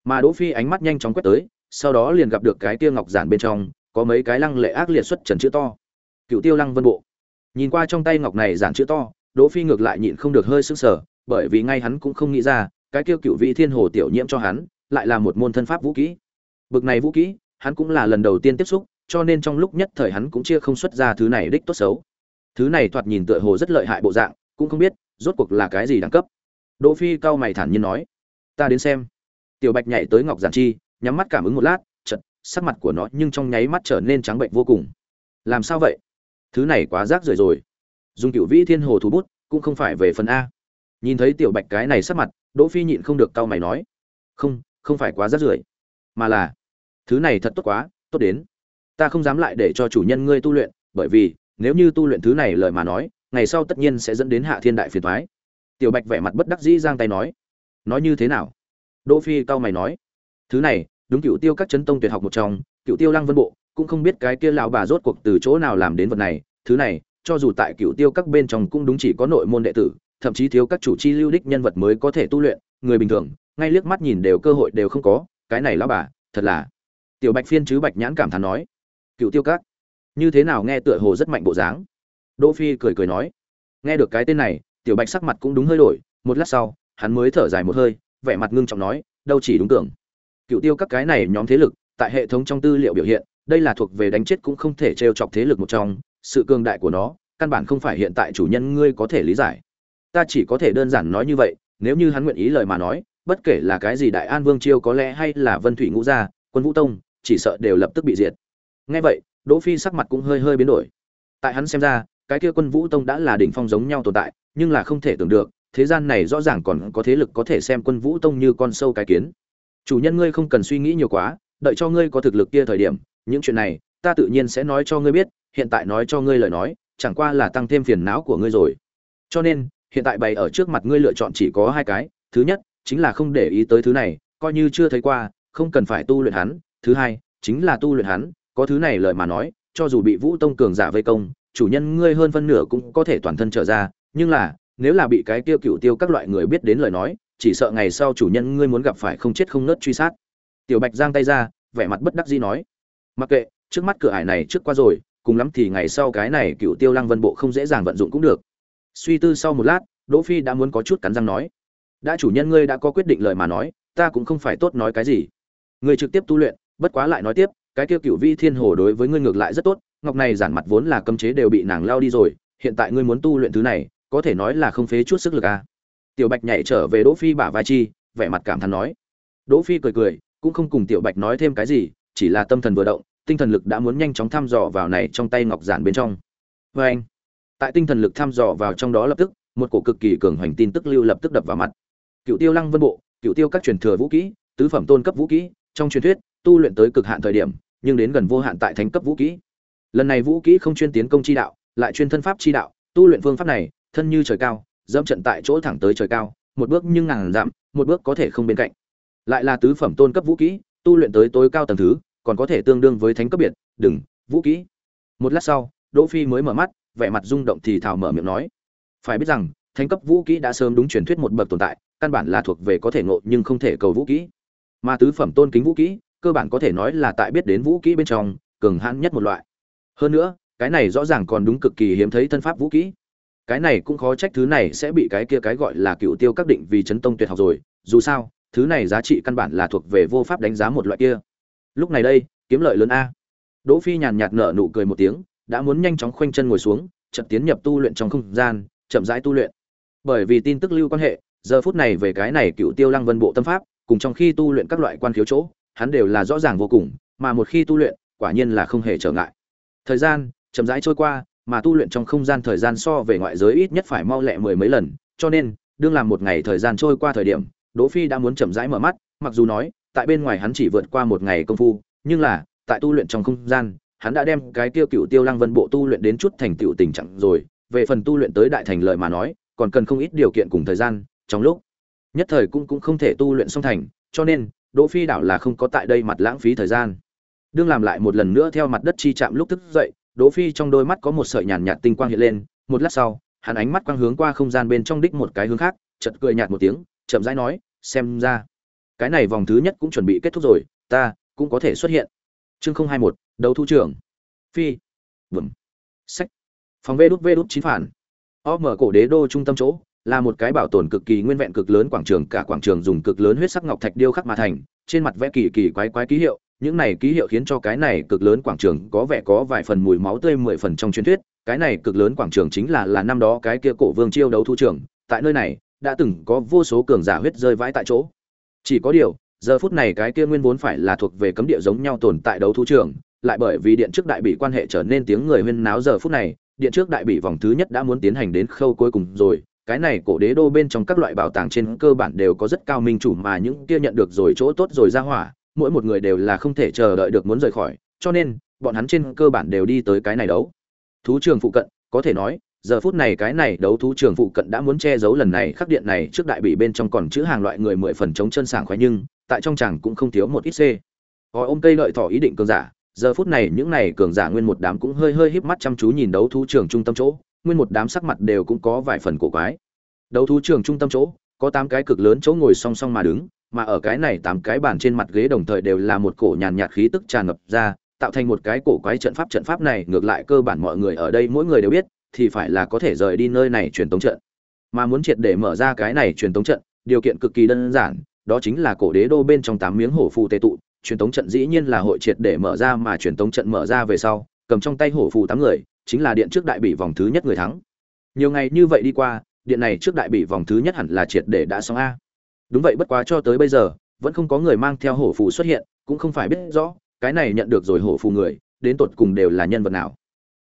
Mà đỗ phi ánh mắt nhanh chóng quét tới, sau đó liền gặp được cái kia ngọc giản bên trong, có mấy cái lăng lệ ác liệt xuất trần chữ to. Cựu tiêu lăng vân bộ. Nhìn qua trong tay ngọc này giản chữ to, đỗ phi ngược lại nhịn không được hơi sững sờ, bởi vì ngay hắn cũng không nghĩ ra, cái kia cựu vị thiên hồ tiểu nhiễm cho hắn, lại là một môn thân pháp vũ kỹ. Bực này vũ kỹ, hắn cũng là lần đầu tiên tiếp xúc, cho nên trong lúc nhất thời hắn cũng chia không xuất ra thứ này đích tốt xấu thứ này thoạt nhìn tựa hồ rất lợi hại bộ dạng, cũng không biết, rốt cuộc là cái gì đẳng cấp. Đỗ phi cao mày thản nhiên nói, ta đến xem. Tiểu bạch nhảy tới ngọc giản chi, nhắm mắt cảm ứng một lát, chợt, sắc mặt của nó nhưng trong nháy mắt trở nên trắng bệnh vô cùng. Làm sao vậy? Thứ này quá rác rưởi rồi. Dùng cựu vĩ thiên hồ thủ bút, cũng không phải về phần a. Nhìn thấy tiểu bạch cái này sắc mặt, đỗ phi nhịn không được cau mày nói, không không phải quá rác rưởi, mà là, thứ này thật tốt quá, tốt đến. Ta không dám lại để cho chủ nhân ngươi tu luyện, bởi vì nếu như tu luyện thứ này lời mà nói, ngày sau tất nhiên sẽ dẫn đến hạ thiên đại phiền toái. Tiểu bạch vẻ mặt bất đắc dĩ giang tay nói nói như thế nào? Đỗ phi cao mày nói, thứ này, đúng cựu tiêu các chấn tông tuyệt học một trong, cựu tiêu lăng vân bộ, cũng không biết cái kia lão bà rốt cuộc từ chỗ nào làm đến vật này, thứ này, cho dù tại cựu tiêu các bên trong cũng đúng chỉ có nội môn đệ tử, thậm chí thiếu các chủ chi lưu đích nhân vật mới có thể tu luyện, người bình thường, ngay liếc mắt nhìn đều cơ hội đều không có, cái này lão bà, thật là. Tiểu bạch phiên chứ bạch nhãn cảm thán nói, cựu tiêu các như thế nào nghe tựa hồ rất mạnh bộ dáng? Đỗ phi cười cười nói. Nghe được cái tên này, tiểu bạch sắc mặt cũng đúng hơi đổi. Một lát sau, hắn mới thở dài một hơi, vẻ mặt ngưng trọng nói, đâu chỉ đúng tưởng. Cựu tiêu các cái này nhóm thế lực, tại hệ thống trong tư liệu biểu hiện, đây là thuộc về đánh chết cũng không thể trêu chọc thế lực một trong. Sự cường đại của nó, căn bản không phải hiện tại chủ nhân ngươi có thể lý giải. Ta chỉ có thể đơn giản nói như vậy, nếu như hắn nguyện ý lời mà nói, bất kể là cái gì đại an vương chiêu có lẽ hay là vân thủy ngũ gia, quân vũ tông, chỉ sợ đều lập tức bị diệt. Nghe vậy đỗ phi sắc mặt cũng hơi hơi biến đổi. Tại hắn xem ra, cái kia quân vũ tông đã là đỉnh phong giống nhau tồn tại, nhưng là không thể tưởng được, thế gian này rõ ràng còn có thế lực có thể xem quân vũ tông như con sâu cái kiến. Chủ nhân ngươi không cần suy nghĩ nhiều quá, đợi cho ngươi có thực lực kia thời điểm, những chuyện này, ta tự nhiên sẽ nói cho ngươi biết, hiện tại nói cho ngươi lời nói, chẳng qua là tăng thêm phiền não của ngươi rồi. Cho nên, hiện tại bày ở trước mặt ngươi lựa chọn chỉ có hai cái, thứ nhất, chính là không để ý tới thứ này, coi như chưa thấy qua, không cần phải tu luyện hắn, thứ hai, chính là tu luyện hắn có thứ này lời mà nói, cho dù bị vũ tông cường giả vây công, chủ nhân ngươi hơn phân nửa cũng có thể toàn thân trở ra, nhưng là, nếu là bị cái tiêu cựu tiêu các loại người biết đến lời nói, chỉ sợ ngày sau chủ nhân ngươi muốn gặp phải không chết không nớt truy sát. Tiểu bạch giang tay ra, vẻ mặt bất đắc dĩ nói. Mặc kệ, trước mắt cửa ải này trước qua rồi, cùng lắm thì ngày sau cái này cựu tiêu lăng vân bộ không dễ dàng vận dụng cũng được. Suy tư sau một lát, đỗ phi đã muốn có chút cắn răng nói. Đã chủ nhân ngươi đã có quyết định lời mà nói, ta cũng không phải tốt nói cái gì. Ngươi trực tiếp tu luyện, bất quá lại nói tiếp cái kia cựu vi thiên hồ đối với ngươi ngược lại rất tốt, ngọc này giản mặt vốn là cấm chế đều bị nàng lao đi rồi, hiện tại ngươi muốn tu luyện thứ này, có thể nói là không phế chút sức lực à. Tiểu bạch nhảy trở về đỗ phi bả vai chi, vẻ mặt cảm thán nói. Đỗ phi cười cười, cũng không cùng tiểu bạch nói thêm cái gì, chỉ là tâm thần vừa động, tinh thần lực đã muốn nhanh chóng thăm dò vào này trong tay ngọc giản bên trong. Vê anh, tại tinh thần lực thăm dò vào trong đó lập tức, một cổ cực kỳ cường hoành tin tức lưu lập tức đập vào mặt. Cựu tiêu lăng vân bộ, cựu tiêu các truyền thừa vũ kỹ, tứ phẩm tôn cấp vũ kỹ, trong truyền thuyết, tu luyện tới cực hạn thời điểm nhưng đến gần vô hạn tại thánh cấp vũ kỹ. Lần này vũ kỹ không chuyên tiến công chi đạo, lại chuyên thân pháp chi đạo, tu luyện phương pháp này, thân như trời cao, dẫm trận tại chỗ thẳng tới trời cao, một bước nhưng ngàn dặm, một bước có thể không bên cạnh. Lại là tứ phẩm tôn cấp vũ kỹ, tu luyện tới tối cao tầng thứ, còn có thể tương đương với thánh cấp biệt, đừng, vũ kỹ. Một lát sau, đỗ phi mới mở mắt, vẻ mặt rung động thì thào mở miệng nói, phải biết rằng, thánh cấp vũ kỹ đã sớm đúng truyền thuyết một bậc tồn tại, căn bản là thuộc về có thể ngộ nhưng không thể cầu vũ kỹ. Mà tứ phẩm tôn kính vũ kỹ cơ bản có thể nói là tại biết đến vũ kỹ bên trong, cường hãn nhất một loại. Hơn nữa, cái này rõ ràng còn đúng cực kỳ hiếm thấy thân pháp vũ kỹ. Cái này cũng khó trách thứ này sẽ bị cái kia cái gọi là cựu tiêu các định vì chấn tông tuyệt học rồi, dù sao, thứ này giá trị căn bản là thuộc về vô pháp đánh giá một loại kia. Lúc này đây, kiếm lợi lớn a. Đỗ phi nhàn nhạt nở nụ cười một tiếng, đã muốn nhanh chóng khoanh chân ngồi xuống, chợt tiến nhập tu luyện trong không gian, chậm rãi tu luyện. Bởi vì tin tức lưu quan hệ, giờ phút này về cái này cựu tiêu lăng vân bộ tâm pháp, cùng trong khi tu luyện các loại quan khiếu chỗ hắn đều là rõ ràng vô cùng, mà một khi tu luyện, quả nhiên là không hề trở ngại. Thời gian, chậm rãi trôi qua, mà tu luyện trong không gian thời gian so về ngoại giới ít nhất phải mau lẹ mười mấy lần, cho nên, đương làm một ngày thời gian trôi qua thời điểm, đỗ phi đã muốn chậm rãi mở mắt, mặc dù nói, tại bên ngoài hắn chỉ vượt qua một ngày công phu, nhưng là, tại tu luyện trong không gian, hắn đã đem cái tiêu cựu tiêu lăng vân bộ tu luyện đến chút thành tựu tình trạng rồi. Về phần tu luyện tới đại thành lợi mà nói, còn cần không ít điều kiện cùng thời gian, trong lúc, nhất thời cũng cũng không thể tu luyện xong thành, cho nên đỗ phi đảo là không có tại đây mặt lãng phí thời gian. Đương làm lại một lần nữa theo mặt đất chi chạm lúc thức dậy đỗ phi trong đôi mắt có một sợi nhàn nhạt tinh quang hiện lên một lát sau hắn ánh mắt quang hướng qua không gian bên trong đích một cái hướng khác chợt cười nhạt một tiếng chậm rãi nói xem ra cái này vòng thứ nhất cũng chuẩn bị kết thúc rồi ta cũng có thể xuất hiện. Chương không hai một đấu thu trưởng phi. Bùm, sách phòng vê đút vê đút chín phản. O mở cổ đế đô trung tâm chỗ là một cái bảo tồn cực kỳ nguyên vẹn cực lớn quảng trường, cả quảng trường dùng cực lớn huyết sắc ngọc thạch điêu khắc mà thành, trên mặt vẽ kỳ kỳ quái quái ký hiệu. Những này ký hiệu khiến cho cái này cực lớn quảng trường có vẻ có vài phần mùi máu tươi, mười phần trong truyền thuyết. Cái này cực lớn quảng trường chính là là năm đó cái kia cổ vương chiêu đấu thu trường tại nơi này, đã từng có vô số cường giả huyết rơi vãi tại chỗ. Chỉ có điều, giờ phút này cái kia nguyên vốn phải là thuộc về cấm địa giống nhau tồn tại đấu thu trường lại bởi vì điện trước đại bị quan hệ trở nên tiếng người huyên náo giờ phút này, điện trước đại bị vòng thứ nhất đã muốn tiến hành đến khâu cuối cùng rồi cái này cổ đế đô bên trong các loại bảo tàng trên cơ bản đều có rất cao minh chủ mà những kia nhận được rồi chỗ tốt rồi ra hỏa, mỗi một người đều là không thể chờ đợi được muốn rời khỏi, cho nên, bọn hắn trên cơ bản đều đi tới cái này đấu. Thú trường phụ cận, có thể nói, giờ phút này cái này đấu thú trường phụ cận đã muốn che giấu lần này khắc điện này trước đại bị bên trong còn chữ hàng loại người mười phần chống chân sảng khoái nhưng, tại trong chàng cũng không thiếu một ít c có ôm cây lợi thỏ ý định cường giả, giờ phút này những này cường giả nguyên một đám cũng hơi hơi híp mắt chăm chú nhìn đấu thú trường trung tâm chỗ nguyên một đám sắc mặt đều cũng có vài phần cổ quái. Đấu thú trường trung tâm chỗ, có tám cái cực lớn chỗ ngồi song song mà đứng, mà ở cái này tám cái bàn trên mặt ghế đồng thời đều là một cổ nhàn nhạt khí tức tràn ngập ra, tạo thành một cái cổ quái trận pháp. Trận pháp này ngược lại cơ bản mọi người ở đây mỗi người đều biết, thì phải là có thể rời đi nơi này truyền tống trận. Mà muốn triệt để mở ra cái này truyền tống trận, điều kiện cực kỳ đơn giản, đó chính là cổ đế đô bên trong tám miếng hổ phù tê tụ. Truyền tống trận dĩ nhiên là hội triệt để mở ra mà truyền tống trận mở ra về sau, cầm trong tay hổ phù tám người chính là điện trước đại bị vòng thứ nhất người thắng. Nhiều ngày như vậy đi qua, điện này trước đại bị vòng thứ nhất hẳn là triệt để đã xong a. Đúng vậy bất quá cho tới bây giờ, vẫn không có người mang theo hổ phù xuất hiện, cũng không phải biết rõ, cái này nhận được rồi hổ phù người, đến tột cùng đều là nhân vật nào.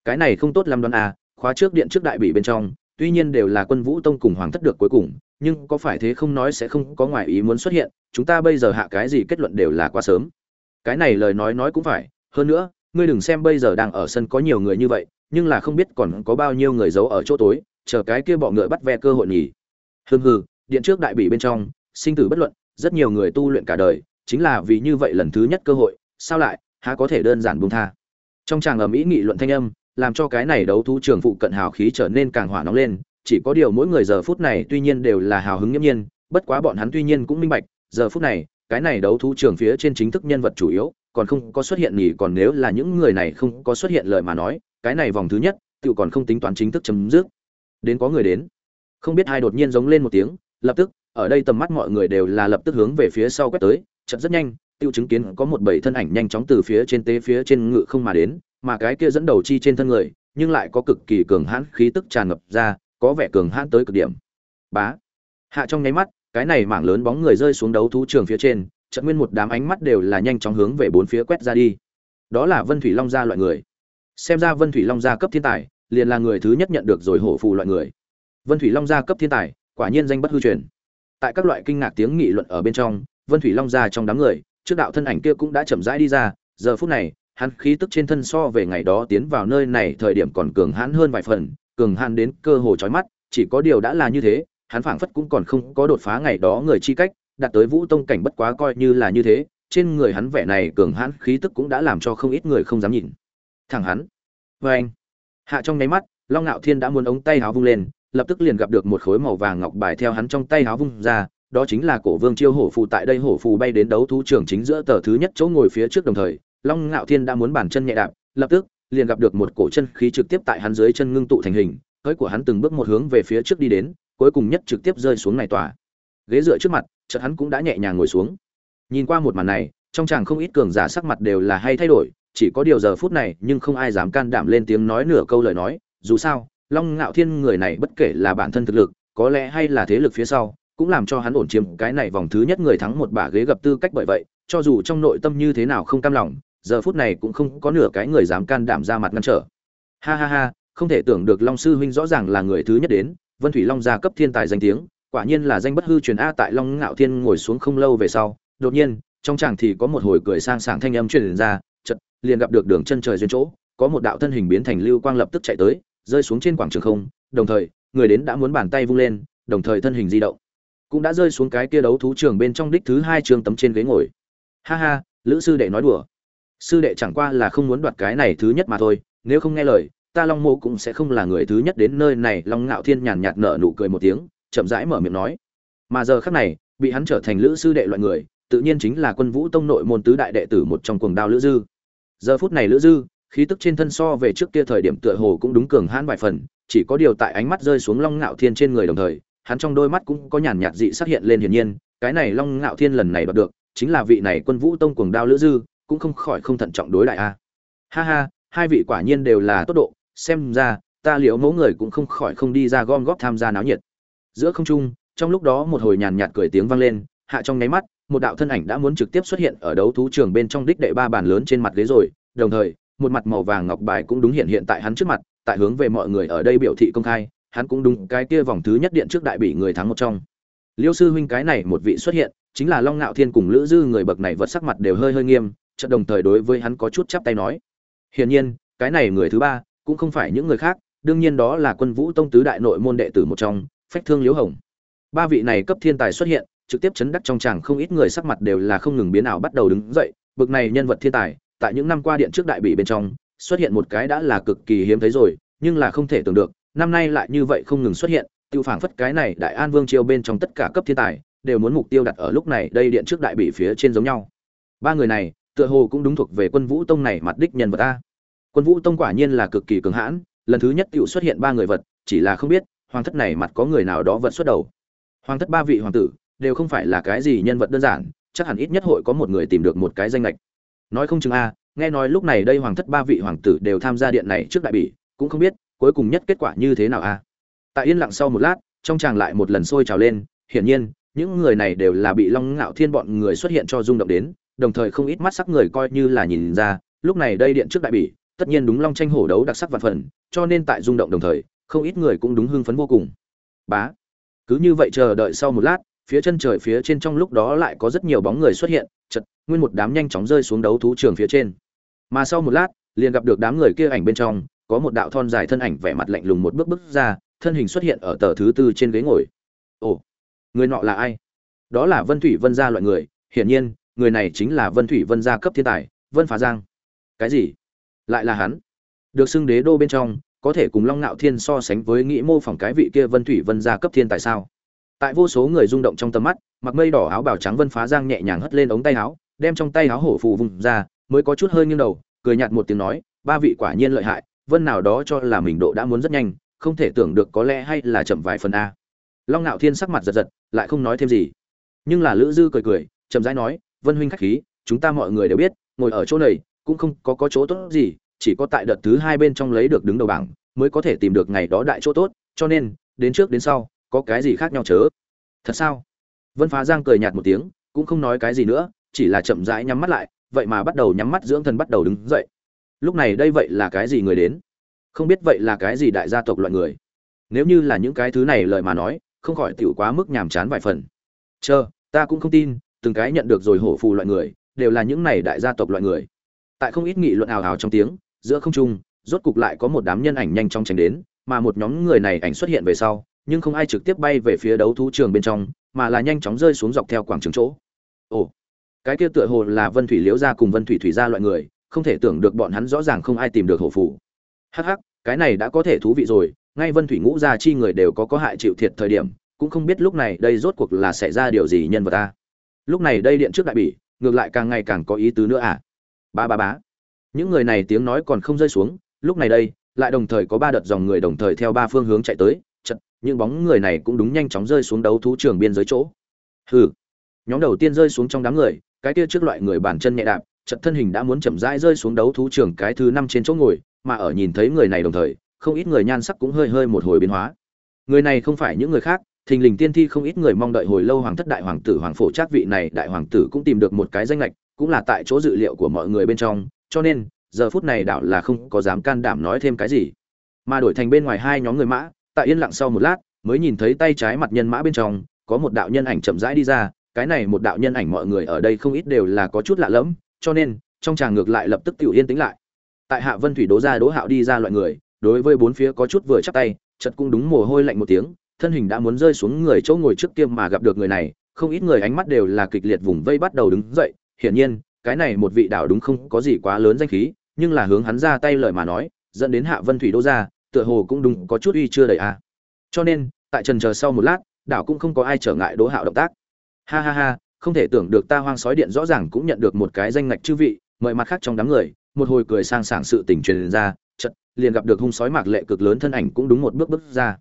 Cái này không tốt lắm đoán a, khóa trước điện trước đại bị bên trong, tuy nhiên đều là quân vũ tông cùng hoàng thất được cuối cùng, nhưng có phải thế không nói sẽ không có ngoại ý muốn xuất hiện, chúng ta bây giờ hạ cái gì kết luận đều là quá sớm. Cái này lời nói nói cũng phải, hơn nữa, ngươi đừng xem bây giờ đang ở sân có nhiều người như vậy nhưng là không biết còn có bao nhiêu người giấu ở chỗ tối, chờ cái kia bọ ngựa bắt ve cơ hội nhỉ. Hừ hừ, điện trước đại bị bên trong, sinh tử bất luận, rất nhiều người tu luyện cả đời, chính là vì như vậy lần thứ nhất cơ hội, sao lại, há có thể đơn giản buông tha. Trong tràng ở mỹ nghị luận thanh âm, làm cho cái này đấu thú trường phụ cận hào khí trở nên càng hỏa nóng lên, chỉ có điều mỗi người giờ phút này tuy nhiên đều là hào hứng nghiêm nhiên, bất quá bọn hắn tuy nhiên cũng minh bạch, giờ phút này, cái này đấu thú trường phía trên chính thức nhân vật chủ yếu, còn không có xuất hiện nhỉ, còn nếu là những người này không có xuất hiện lời mà nói cái này vòng thứ nhất tự còn không tính toán chính thức chấm dứt. Đến có người đến. Không biết hai đột nhiên giống lên một tiếng, lập tức, ở đây tầm mắt mọi người đều là lập tức hướng về phía sau quét tới chật rất nhanh tiêu chứng kiến có một bảy thân ảnh nhanh chóng từ phía trên tế phía trên ngự không mà đến, mà cái kia dẫn đầu chi trên thân người, nhưng lại có cực kỳ cường hãn khí tức tràn ngập ra, có vẻ cường hãn tới cực điểm. Bá. Hạ trong nháy mắt, cái này mảng lớn bóng người rơi xuống đấu thú trường phía trên trận nguyên một đám ánh mắt đều là nhanh chóng hướng về bốn phía quét ra đi. Đó là vân thủy long gia loại người xem ra vân thủy long gia cấp thiên tài, liền là người thứ nhất nhận được rồi hổ phù loại người. Vân thủy long gia cấp thiên tài, quả nhiên danh bất hư truyền. Tại các loại kinh ngạc tiếng nghị luận ở bên trong, vân thủy long gia trong đám người, trước đạo thân ảnh kia cũng đã chậm rãi đi ra, giờ phút này, hắn khí tức trên thân so về ngày đó tiến vào nơi này thời điểm còn cường hãn hơn vài phần, cường hãn đến cơ hồ chói mắt, chỉ có điều đã là như thế, hắn phảng phất cũng còn không có đột phá ngày đó người chi cách, đạt tới vũ tông cảnh bất quá coi như là như thế, trên người hắn vẻ này cường hãn khí tức cũng đã làm cho không ít người không dám nhìn thẳng hắn. Vê anh, hạ trong nháy mắt, long ngạo thiên đã muốn ống tay háo vung lên, lập tức liền gặp được một khối màu vàng ngọc bài theo hắn trong tay háo vung ra, đó chính là cổ vương chiêu hổ phù tại đây hổ phù bay đến đấu thú trưởng chính giữa tờ thứ nhất chỗ ngồi phía trước đồng thời, long ngạo thiên đã muốn bàn chân nhẹ đạp, lập tức liền gặp được một cổ chân khí trực tiếp tại hắn dưới chân ngưng tụ thành hình cởi của hắn từng bước một hướng về phía trước đi đến, cuối cùng nhất trực tiếp rơi xuống này tòa. Ghế dựa trước mặt, chợt hắn cũng đã nhẹ nhàng ngồi xuống. Nhìn qua một màn này, trong chàng không ít cường giả sắc mặt đều là hay thay đổi chỉ có điều giờ phút này nhưng không ai dám can đảm lên tiếng nói nửa câu lời nói, dù sao, long ngạo thiên người này bất kể là bản thân thực lực, có lẽ hay là thế lực phía sau, cũng làm cho hắn ổn chiếm cái này vòng thứ nhất người thắng một bả ghế gặp tư cách bởi vậy, cho dù trong nội tâm như thế nào không cam lòng, giờ phút này cũng không có nửa cái người dám can đảm ra mặt ngăn trở. Ha ha ha, không thể tưởng được long sư huynh rõ ràng là người thứ nhất đến, vân thủy long gia cấp thiên tài danh tiếng, quả nhiên là danh bất hư truyền a tại long ngạo thiên ngồi xuống không lâu về sau, đột nhiên, trong chàng thì có một hồi cười sang sảng thanh âm truyền ra liền gặp được đường chân trời duyên chỗ, có một đạo thân hình biến thành lưu quang lập tức chạy tới, rơi xuống trên quảng trường không, đồng thời, người đến đã muốn bàn tay vung lên, đồng thời thân hình di động. Cũng đã rơi xuống cái kia đấu thú trường bên trong đích thứ hai trường tấm trên ghế ngồi. Ha ha, lữ sư đệ nói đùa. Sư đệ chẳng qua là không muốn đoạt cái này thứ nhất mà thôi, nếu không nghe lời, ta long mộ cũng sẽ không là người thứ nhất đến nơi này, long ngạo thiên nhàn nhạt nở nụ cười một tiếng, chậm rãi mở miệng nói. Mà giờ khắc này, bị hắn trở thành lữ sư đệ loại người, tự nhiên chính là quân vũ tông nội môn tứ đại đệ tử một trong cuồng đao lữ dư giờ phút này lữ dư, khí tức trên thân so về trước kia thời điểm tựa hồ cũng đúng cường hãn vài phần, chỉ có điều tại ánh mắt rơi xuống long ngạo thiên trên người đồng thời, hắn trong đôi mắt cũng có nhàn nhạt dị xuất hiện lên hiển nhiên, cái này long ngạo thiên lần này đoạt được, chính là vị này quân vũ tông cuồng đao lữ dư, cũng không khỏi không thận trọng đối đại a. Ha ha, hai vị quả nhiên đều là tốt độ, xem ra, ta liệu mẫu người cũng không khỏi không đi ra gom góp tham gia náo nhiệt. Giữa không trung, trong lúc đó một hồi nhàn nhạt cười tiếng vang lên, hạ trong nháy mắt một đạo thân ảnh đã muốn trực tiếp xuất hiện ở đấu thú trường bên trong đích đệ ba bàn lớn trên mặt ghế rồi, đồng thời, một mặt màu vàng ngọc bài cũng đúng hiện hiện tại hắn trước mặt, tại hướng về mọi người ở đây biểu thị công khai, hắn cũng đúng cái kia vòng thứ nhất điện trước đại bị người thắng một trong. Liêu sư huynh cái này một vị xuất hiện, chính là long ngạo thiên cùng lữ dư người bậc này vật sắc mặt đều hơi hơi nghiêm, chợt đồng thời đối với hắn có chút chắp tay nói. Hiển nhiên, cái này người thứ ba, cũng không phải những người khác, đương nhiên đó là quân vũ tông tứ đại nội môn đệ tử một trong, phách thương liễu hồng. Ba vị này cấp thiên tài xuất hiện trực tiếp chấn đắc trong chàng không ít người sắc mặt đều là không ngừng biến ảo bắt đầu đứng dậy, bực này nhân vật thiên tài, tại những năm qua điện trước đại bị bên trong, xuất hiện một cái đã là cực kỳ hiếm thấy rồi, nhưng là không thể tưởng được, năm nay lại như vậy không ngừng xuất hiện, tiêu phảng phất cái này đại an vương triều bên trong tất cả cấp thiên tài, đều muốn mục tiêu đặt ở lúc này đây điện trước đại bị phía trên giống nhau. Ba người này, tựa hồ cũng đúng thuộc về quân vũ tông này mặt đích nhân vật a. Quân vũ tông quả nhiên là cực kỳ cường hãn, lần thứ nhất tiểu xuất hiện ba người vật, chỉ là không biết, hoàng thất này mặt có người nào đó vật xuất đầu. Hoàng thất ba vị hoàng tử đều không phải là cái gì nhân vật đơn giản, chắc hẳn ít nhất hội có một người tìm được một cái danh lệch. Nói không chừng a, nghe nói lúc này đây hoàng thất ba vị hoàng tử đều tham gia điện này trước đại bỉ, cũng không biết cuối cùng nhất kết quả như thế nào a. Tại yên lặng sau một lát, trong chàng lại một lần sôi trào lên, hiển nhiên, những người này đều là bị long ngạo thiên bọn người xuất hiện cho rung động đến, đồng thời không ít mắt sắc người coi như là nhìn ra, lúc này đây điện trước đại bỉ, tất nhiên đúng long tranh hổ đấu đặc sắc vạn phần, cho nên tại rung động đồng thời, không ít người cũng đúng hưng phấn vô cùng. Bá, cứ như vậy chờ đợi sau một lát phía chân trời phía trên trong lúc đó lại có rất nhiều bóng người xuất hiện, chật, nguyên một đám nhanh chóng rơi xuống đấu thú trường phía trên. Mà sau một lát, liền gặp được đám người kia ảnh bên trong, có một đạo thon dài thân ảnh vẻ mặt lạnh lùng một bước bước ra, thân hình xuất hiện ở tờ thứ tư trên ghế ngồi. Ồ, người nọ là ai? Đó là vân thủy vân gia loại người, hiển nhiên, người này chính là vân thủy vân gia cấp thiên tài, vân phá giang. Cái gì? Lại là hắn? Được xưng đế đô bên trong, có thể cùng long ngạo thiên so sánh với nghĩ mô phỏng cái vị kia vân thủy vân gia cấp thiên tài sao? Tại vô số người rung động trong tầm mắt, mặc mây đỏ áo bào trắng vân phá giang nhẹ nhàng hất lên ống tay áo, đem trong tay áo hổ phù vùng ra, mới có chút hơi nghiêng đầu, cười nhạt một tiếng nói, ba vị quả nhiên lợi hại, vân nào đó cho là mình độ đã muốn rất nhanh, không thể tưởng được có lẽ hay là chậm vài phần a. Long ngạo thiên sắc mặt giật giật, lại không nói thêm gì. Nhưng là lữ dư cười cười, chậm rãi nói, vân huynh khách khí, chúng ta mọi người đều biết, ngồi ở chỗ này, cũng không có có chỗ tốt gì, chỉ có tại đợt thứ hai bên trong lấy được đứng đầu bảng, mới có thể tìm được ngày đó đại chỗ tốt, cho nên, đến trước đến sau có cái gì khác nhau chớ? Thật sao? Vân phá giang cười nhạt một tiếng, cũng không nói cái gì nữa, chỉ là chậm rãi nhắm mắt lại, vậy mà bắt đầu nhắm mắt dưỡng thần bắt đầu đứng dậy. Lúc này đây vậy là cái gì người đến? Không biết vậy là cái gì đại gia tộc loại người? Nếu như là những cái thứ này lời mà nói, không khỏi tiểu quá mức nhàm chán vài phần. Chờ ta cũng không tin, từng cái nhận được rồi hổ phù loại người, đều là những này đại gia tộc loại người. Tại không ít nghị luận ào ào trong tiếng, giữa không trung, rốt cục lại có một đám nhân ảnh nhanh chóng tránh đến, mà một nhóm người này ảnh xuất hiện về sau nhưng không ai trực tiếp bay về phía đấu thú trường bên trong, mà là nhanh chóng rơi xuống dọc theo quảng trường chỗ. Ồ, cái kia tựa hồ là vân thủy liễu gia cùng vân thủy thủy gia loại người, không thể tưởng được bọn hắn rõ ràng không ai tìm được hổ phủ hắc hắc, cái này đã có thể thú vị rồi, ngay vân thủy ngũ gia chi người đều có có hại chịu thiệt thời điểm, cũng không biết lúc này đây rốt cuộc là xảy ra điều gì nhân vật ta lúc này đây điện trước đại bỉ, ngược lại càng ngày càng có ý tứ nữa à. Ba ba bá những người này tiếng nói còn không rơi xuống, lúc này đây, lại đồng thời có ba đợt dòng người đồng thời theo ba phương hướng chạy tới những bóng người này cũng đúng nhanh chóng rơi xuống đấu thú trường biên giới chỗ. Hừ, nhóm đầu tiên rơi xuống trong đám người, cái kia trước loại người bản chân nhẹ đạp, chật thân hình đã muốn chậm rãi rơi xuống đấu thú trường cái thứ năm trên chỗ ngồi, mà ở nhìn thấy người này đồng thời, không ít người nhan sắc cũng hơi hơi một hồi biến hóa. Người này không phải những người khác, thình lình tiên thi không ít người mong đợi hồi lâu hoàng thất đại hoàng tử hoàng phổ trác vị này đại hoàng tử cũng tìm được một cái danh lệch, cũng là tại chỗ dự liệu của mọi người bên trong, cho nên, giờ phút này đảo là không có dám can đảm nói thêm cái gì. Mà đổi thành bên ngoài hai nhóm người mã tại yên lặng sau một lát, mới nhìn thấy tay trái mặt nhân mã bên trong, có một đạo nhân ảnh chậm rãi đi ra, cái này một đạo nhân ảnh mọi người ở đây không ít đều là có chút lạ lẫm, cho nên, trong tràng ngược lại lập tức tiểu yên tĩnh lại. Tại hạ vân thủy đố ra đố hạo đi ra loại người, đối với bốn phía có chút vừa chắp tay chật cũng đúng mồ hôi lạnh một tiếng, thân hình đã muốn rơi xuống người chỗ ngồi trước tiêm mà gặp được người này, không ít người ánh mắt đều là kịch liệt vùng vây bắt đầu đứng dậy. Hiển nhiên, cái này một vị đạo đúng không có gì quá lớn danh khí, nhưng là hướng hắn ra tay lời mà nói, dẫn đến hạ vân thủy đô ra tựa hồ cũng đúng có chút uy chưa đầy à. cho nên, tại trần chờ sau một lát, đảo cũng không có ai trở ngại đỗ hạo động tác. Ha ha ha, không thể tưởng được ta hoang sói điện rõ ràng cũng nhận được một cái danh ngạch chư vị, mời mặt khác trong đám người, một hồi cười sang sảng sự tình truyền ra chật liền gặp được hung sói mạc lệ cực lớn thân ảnh cũng đúng một bước bước ra.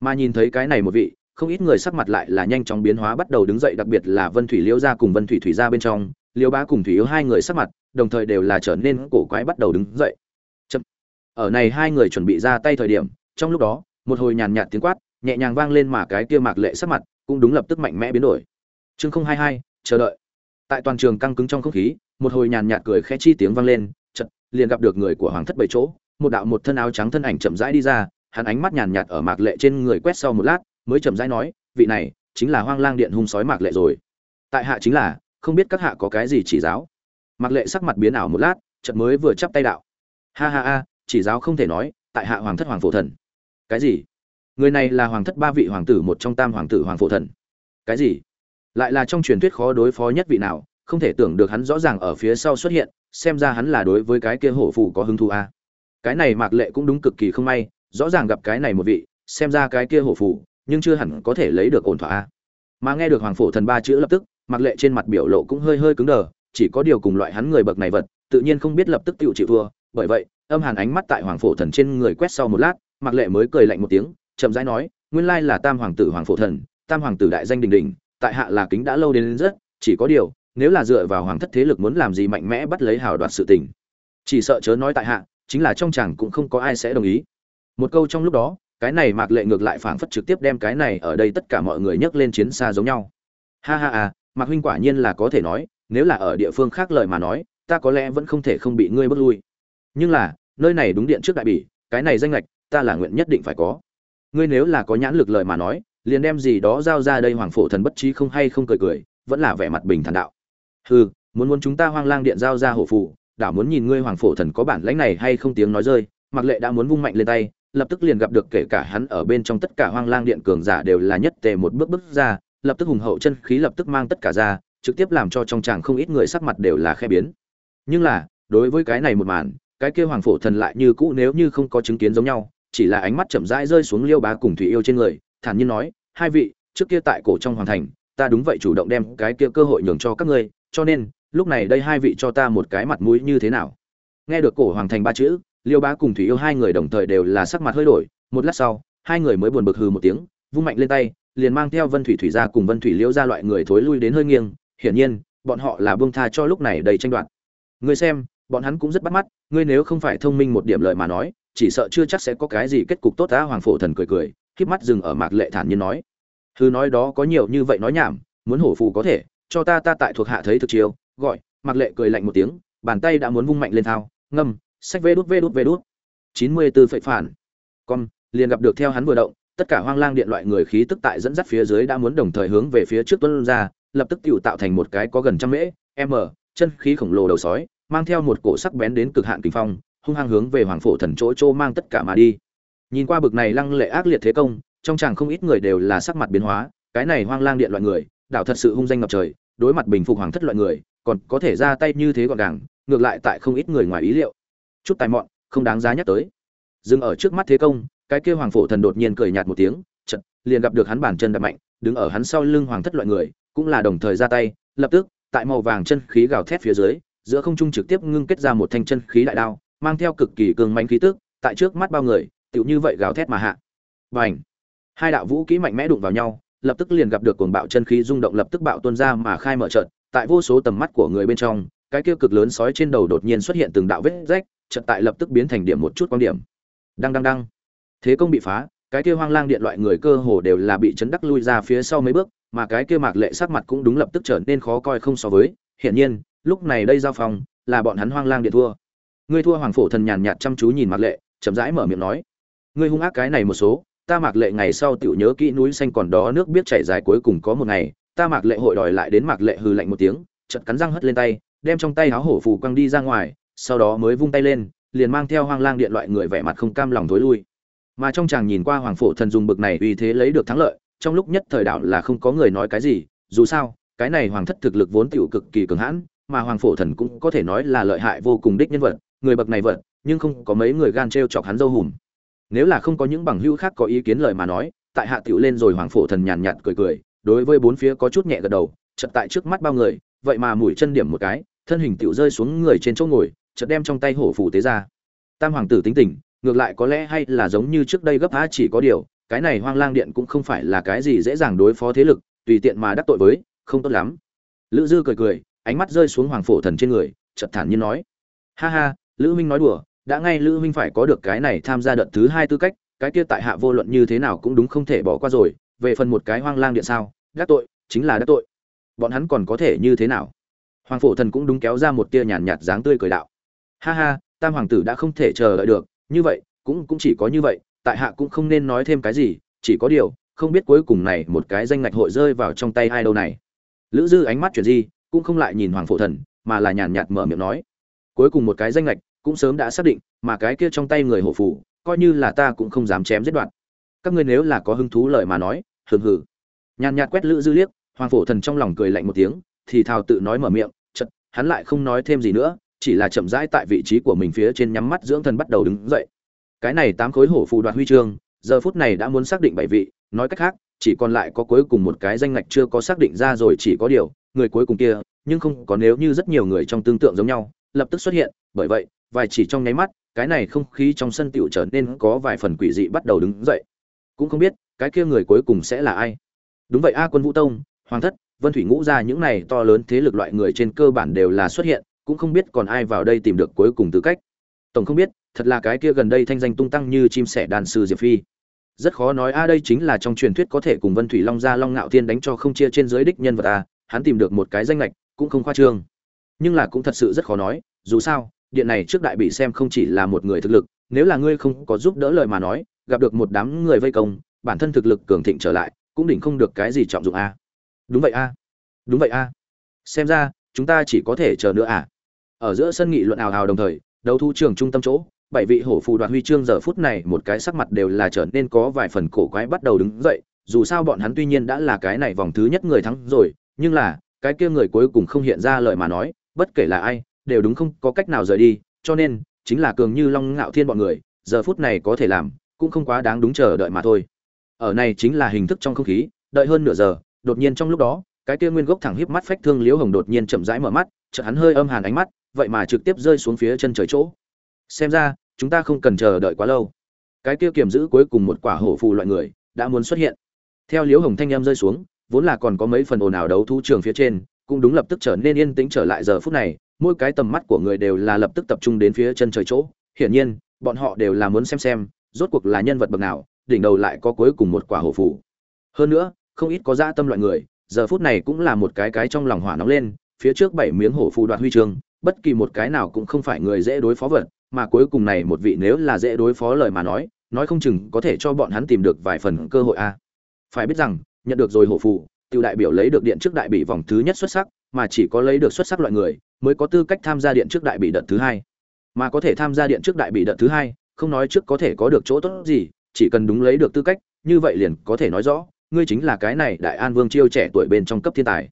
Mà nhìn thấy cái này một vị, không ít người sắc mặt lại là nhanh chóng biến hóa bắt đầu đứng dậy, đặc biệt là vân thủy liễu gia cùng vân thủy thủy gia bên trong, liễu bá cùng thủy yếu hai người sắc mặt, đồng thời đều là trở nên cổ quái bắt đầu đứng dậy ở này hai người chuẩn bị ra tay thời điểm, trong lúc đó, một hồi nhàn nhạt tiếng quát, nhẹ nhàng vang lên mà cái kia mạc lệ sắc mặt cũng đúng lập tức mạnh mẽ biến đổi. Chương không hai hai, chờ đợi. Tại toàn trường căng cứng trong không khí, một hồi nhàn nhạt cười khẽ chi tiếng vang lên chật liền gặp được người của hoàng thất bảy chỗ, một đạo một thân áo trắng thân ảnh chậm rãi đi ra, hắn ánh mắt nhàn nhạt ở mạc lệ trên người quét sau một lát, mới chậm rãi nói, vị này, chính là hoang lang điện hung sói mạc lệ rồi. Tại hạ chính là, không biết các hạ có cái gì chỉ giáo. Mạc lệ sắc mặt biến ảo một lát, chợt mới vừa chắp tay đạo. Ha ha ha chỉ giáo không thể nói, tại hạ hoàng thất hoàng phổ thần. Cái gì? Người này là hoàng thất ba vị hoàng tử một trong tam hoàng tử hoàng phổ thần. Cái gì? Lại là trong truyền thuyết khó đối phó nhất vị nào, không thể tưởng được hắn rõ ràng ở phía sau xuất hiện, xem ra hắn là đối với cái kia hổ phù có hứng thú a à. cái này mạc lệ cũng đúng cực kỳ không may, rõ ràng gặp cái này một vị, xem ra cái kia hổ phù, nhưng chưa hẳn có thể lấy được ổn thỏa a mà nghe được hoàng phổ thần ba chữ lập tức, mạc lệ trên mặt biểu lộ cũng hơi hơi cứng đờ, chỉ có điều cùng loại hắn người bậc này vật, tự nhiên không biết lập tức tự chịu thua, bởi vậy âm hàn ánh mắt tại hoàng phổ thần trên người quét sau một lát mặc lệ mới cười lạnh một tiếng, chậm rãi nói, nguyên lai là tam hoàng tử hoàng phổ thần, tam hoàng tử đại danh đình đình tại hạ là kính đã lâu đến rất, chỉ có điều, nếu là dựa vào hoàng thất thế lực muốn làm gì mạnh mẽ bắt lấy hào đoạt sự tình, chỉ sợ chớ nói tại hạ, chính là trong chàng cũng không có ai sẽ đồng ý. Một câu trong lúc đó, cái này mạc lệ ngược lại phảng phất trực tiếp đem cái này ở đây tất cả mọi người nhấc lên chiến xa giống nhau. Ha ha à mạc huynh quả nhiên là có thể nói, nếu là ở địa phương khác lời mà nói, ta có lẽ vẫn không thể không bị ngươi bước lui. Nhưng là nơi này đúng điện trước đại bỉ, cái này danh lệch, ta là nguyện nhất định phải có. Ngươi nếu là có nhãn lực lời mà nói, liền đem gì đó giao ra đây hoàng phổ thần bất trí không hay không cười cười, vẫn là vẻ mặt bình thản đạo. Hừ, muốn muốn chúng ta hoang lang điện giao ra hổ phụ đảo muốn nhìn ngươi hoàng phổ thần có bản lãnh này hay không tiếng nói rơi, mặc lệ đã muốn vung mạnh lên tay, lập tức liền gặp được kể cả hắn ở bên trong tất cả hoang lang điện cường giả đều là nhất tề một bước bước ra, lập tức hùng hậu chân khí lập tức mang tất cả ra, trực tiếp làm cho trong chàng không ít người sắc mặt đều là khe biến. Nhưng là, đối với cái này một màn cái kia hoàng phổ thần lại như cũ nếu như không có chứng kiến giống nhau, chỉ là ánh mắt chậm rãi rơi xuống liêu bá cùng thủy yêu trên người, thản nhiên nói, hai vị, trước kia tại cổ trong hoàng thành, ta đúng vậy chủ động đem cái kia cơ hội nhường cho các ngươi, cho nên, lúc này đây hai vị cho ta một cái mặt mũi như thế nào? Nghe được cổ hoàng thành ba chữ, liêu bá cùng thủy yêu hai người đồng thời đều là sắc mặt hơi đổi, một lát sau, hai người mới buồn bực hừ một tiếng, vung mạnh lên tay, liền mang theo vân thủy thủy ra cùng vân thủy liễu ra loại người thối lui đến hơi nghiêng, hiển nhiên, bọn họ là buông tha cho lúc này đầy tranh đoạt. Người xem bọn hắn cũng rất bắt mắt, ngươi nếu không phải thông minh một điểm lợi mà nói, chỉ sợ chưa chắc sẽ có cái gì kết cục tốt ta hoàng phổ thần cười cười híp mắt dừng ở mạc lệ thản nhiên nói. Thứ nói đó có nhiều như vậy nói nhảm, muốn hổ phù có thể, cho ta ta tại thuộc hạ thấy thực chiêu, gọi, mạc lệ cười lạnh một tiếng, bàn tay đã muốn vung mạnh lên thao, ngâm, sách vê đút vê đút vê đút. Chín mươi tư phẩy phản. Con, liền gặp được theo hắn vừa động, tất cả hoang lang điện loại người khí tức tại dẫn dắt phía dưới đã muốn đồng thời hướng về phía trước tuân ra, lập tức tự tạo thành một cái có gần trăm mễ, m, chân khí khổng lồ đầu sói mang theo một cổ sắc bén đến cực hạn kinh phong, hung hăng hướng về hoàng phổ thần chỗ chỗ mang tất cả mà đi. Nhìn qua bực này lăng lệ ác liệt thế công, trong chàng không ít người đều là sắc mặt biến hóa, cái này hoang lang điện loại người, đạo thật sự hung danh ngập trời, đối mặt bình phục hoàng thất loại người, còn có thể ra tay như thế gọn gàng, ngược lại tại không ít người ngoài ý liệu. Chút tài mọn, không đáng giá nhắc tới. Dừng ở trước mắt thế công, cái kia hoàng phổ thần đột nhiên cười nhạt một tiếng chật liền gặp được hắn bàn chân đập mạnh, đứng ở hắn sau lưng hoàng thất loại người, cũng là đồng thời ra tay, lập tức, tại màu vàng chân khí gào thét phía dưới giữa không trung trực tiếp ngưng kết ra một thanh chân khí đại đao mang theo cực kỳ cường mạnh khí tức tại trước mắt bao người tựu như vậy gào thét mà hạ. Bành! Hai đạo vũ khí mạnh mẽ đụng vào nhau lập tức liền gặp được cuồng bạo chân khí rung động lập tức bạo tuôn ra mà khai mở trận tại vô số tầm mắt của người bên trong cái kia cực lớn sói trên đầu đột nhiên xuất hiện từng đạo vết rách trận tại lập tức biến thành điểm một chút quan điểm. Đang đang đang, thế công bị phá cái kia hoang lang điện loại người cơ hồ đều là bị chấn đắc lui ra phía sau mấy bước mà cái kia mạc lệ sắc mặt cũng đúng lập tức trở nên khó coi không so với. Hiển nhiên lúc này đây giao phòng, là bọn hắn hoang lang điện thua. Ngươi thua hoàng phổ thần nhàn nhạt chăm chú nhìn mặc lệ, chậm rãi mở miệng nói, ngươi hung ác cái này một số, ta mặc lệ ngày sau tiểu nhớ kỹ núi xanh còn đó nước biết chảy dài cuối cùng có một ngày, ta mặc lệ hội đòi lại đến mặc lệ hừ lạnh một tiếng, chợt cắn răng hất lên tay, đem trong tay áo hổ phù quăng đi ra ngoài, sau đó mới vung tay lên, liền mang theo hoang lang điện loại người vẻ mặt không cam lòng thối lui. Mà trong chàng nhìn qua hoàng phổ thần dùng bực này uy thế lấy được thắng lợi, trong lúc nhất thời đạo là không có người nói cái gì, dù sao, cái này hoàng thất thực lực vốn tiểu cực kỳ cường hãn mà hoàng phổ thần cũng có thể nói là lợi hại vô cùng đích nhân vật, người bậc này vật, nhưng không có mấy người gan t chọc hắn dâu hùm. Nếu là không có những bằng hữu khác có ý kiến lời mà nói, tại hạ tiểu lên rồi hoàng phổ thần nhàn nhạt cười cười, đối với bốn phía có chút nhẹ gật đầu, chợt tại trước mắt bao người, vậy mà mũi chân điểm một cái, thân hình tiểu rơi xuống người trên chỗ ngồi, chợt đem trong tay hổ phủ tế ra. Tam hoàng tử tính tình, ngược lại có lẽ hay là giống như trước đây gấp á chỉ có điều, cái này hoang lang điện cũng không phải là cái gì dễ dàng đối phó thế lực, tùy tiện mà đắc tội với, không tốt lắm. Lữ dư cười cười ánh mắt rơi xuống hoàng phổ thần trên người, chợt thản nhiên nói, ha ha, lữ minh nói đùa, đã ngay lữ minh phải có được cái này tham gia đợt thứ hai tư cách, cái kia tại hạ vô luận như thế nào cũng đúng không thể bỏ qua rồi, về phần một cái hoang lang điện sao, đắc tội, chính là đắc tội. Bọn hắn còn có thể như thế nào? Hoàng phổ thần cũng đúng kéo ra một tia nhàn nhạt dáng tươi cười đạo, ha ha, tam hoàng tử đã không thể chờ đợi được, như vậy, cũng cũng chỉ có như vậy, tại hạ cũng không nên nói thêm cái gì, chỉ có điều, không biết cuối cùng này một cái danh ngạch hội rơi vào trong tay hai đâu này. Lữ dư ánh mắt chuyển di cũng không lại nhìn hoàng phổ thần, mà là nhàn nhạt mở miệng nói, cuối cùng một cái danh lệch cũng sớm đã xác định, mà cái kia trong tay người hộ phủ coi như là ta cũng không dám chém giết đoạn các ngươi nếu là có hứng thú lời mà nói hừng hừ. nhàn nhạt quét lữ dư liếc, hoàng phổ thần trong lòng cười lạnh một tiếng, thì thào tự nói mở miệng chật hắn lại không nói thêm gì nữa, chỉ là chậm rãi tại vị trí của mình phía trên nhắm mắt dưỡng thần bắt đầu đứng dậy cái này tám khối hổ phù đoạt huy chương, giờ phút này đã muốn xác định bảy vị, nói cách khác chỉ còn lại có cuối cùng một cái danh ngạch chưa có xác định ra rồi chỉ có điều, người cuối cùng kia, nhưng không có nếu như rất nhiều người trong tương tượng giống nhau, lập tức xuất hiện, bởi vậy, vài chỉ trong nháy mắt, cái này không khí trong sân tiểu trở nên có vài phần quỷ dị bắt đầu đứng dậy. Cũng không biết, cái kia người cuối cùng sẽ là ai? Đúng vậy a quân vũ tông, hoàng thất, vân thủy ngũ ra những này to lớn thế lực loại người trên cơ bản đều là xuất hiện, cũng không biết còn ai vào đây tìm được cuối cùng tư cách. Tổng không biết, thật là cái kia gần đây thanh danh tung tăng như chim sẻ đàn sư diệp phi rất khó nói, a, đây chính là trong truyền thuyết có thể cùng vân thủy long gia long ngạo thiên đánh cho không chia trên dưới đích nhân vật, a, hắn tìm được một cái danh lệch cũng không khoa trương. Nhưng là cũng thật sự rất khó nói, dù sao, điện này trước đại bị xem không chỉ là một người thực lực, nếu là ngươi không có giúp đỡ lời mà nói, gặp được một đám người vây công, bản thân thực lực cường thịnh trở lại, cũng đỉnh không được cái gì trọng dụng, a. Đúng vậy, a. Đúng vậy, a. Xem ra, chúng ta chỉ có thể chờ nữa à ở giữa sân nghị luận ào ào đồng thời, đấu thu trường trung tâm chỗ bảy vị hổ phù đoạt huy chương giờ phút này, một cái sắc mặt đều là trở nên có vài phần cổ quái bắt đầu đứng dậy. Dù sao bọn hắn tuy nhiên đã là cái này vòng thứ nhất người thắng rồi, nhưng là, cái kia người cuối cùng không hiện ra lời mà nói, bất kể là ai, đều đúng không có cách nào rời đi. Cho nên, chính là cường như long ngạo thiên bọn người, giờ phút này có thể làm, cũng không quá đáng đúng chờ đợi mà thôi. Ở này chính là hình thức trong không khí, đợi hơn nửa giờ, đột nhiên trong lúc đó, cái kia nguyên gốc thẳng híp mắt phách thương liễu hồng đột nhiên chậm rãi mở mắt, chợt hắn hơi âm hàn ánh mắt, vậy mà trực tiếp rơi xuống phía chân trời chỗ. Xem ra chúng ta không cần chờ đợi quá lâu. Cái kia kiểm giữ cuối cùng một quả hổ phù loại người đã muốn xuất hiện. Theo liễu hồng thanh em rơi xuống, vốn là còn có mấy phần ồn ào đấu thu trường phía trên, cũng đúng lập tức trở nên yên tĩnh trở lại giờ phút này, mỗi cái tầm mắt của người đều là lập tức tập trung đến phía chân trời chỗ. Hiển nhiên, bọn họ đều là muốn xem xem, rốt cuộc là nhân vật bậc nào, đỉnh đầu lại có cuối cùng một quả hổ phù. Hơn nữa, không ít có dã tâm loại người, giờ phút này cũng là một cái cái trong lòng hỏa nóng lên, phía trước bảy miếng hổ phù đoạt huy chương, bất kỳ một cái nào cũng không phải người dễ đối phó vật mà cuối cùng này một vị nếu là dễ đối phó lời mà nói nói không chừng có thể cho bọn hắn tìm được vài phần cơ hội a. Phải biết rằng, nhận được rồi hổ phù tiêu đại biểu lấy được điện trước đại bị vòng thứ nhất xuất sắc, mà chỉ có lấy được xuất sắc loại người, mới có tư cách tham gia điện trước đại bị đợt thứ hai. Mà có thể tham gia điện trước đại bị đợt thứ hai, không nói trước có thể có được chỗ tốt gì, chỉ cần đúng lấy được tư cách, như vậy liền có thể nói rõ, ngươi chính là cái này đại an vương chiêu trẻ tuổi bên trong cấp thiên tài.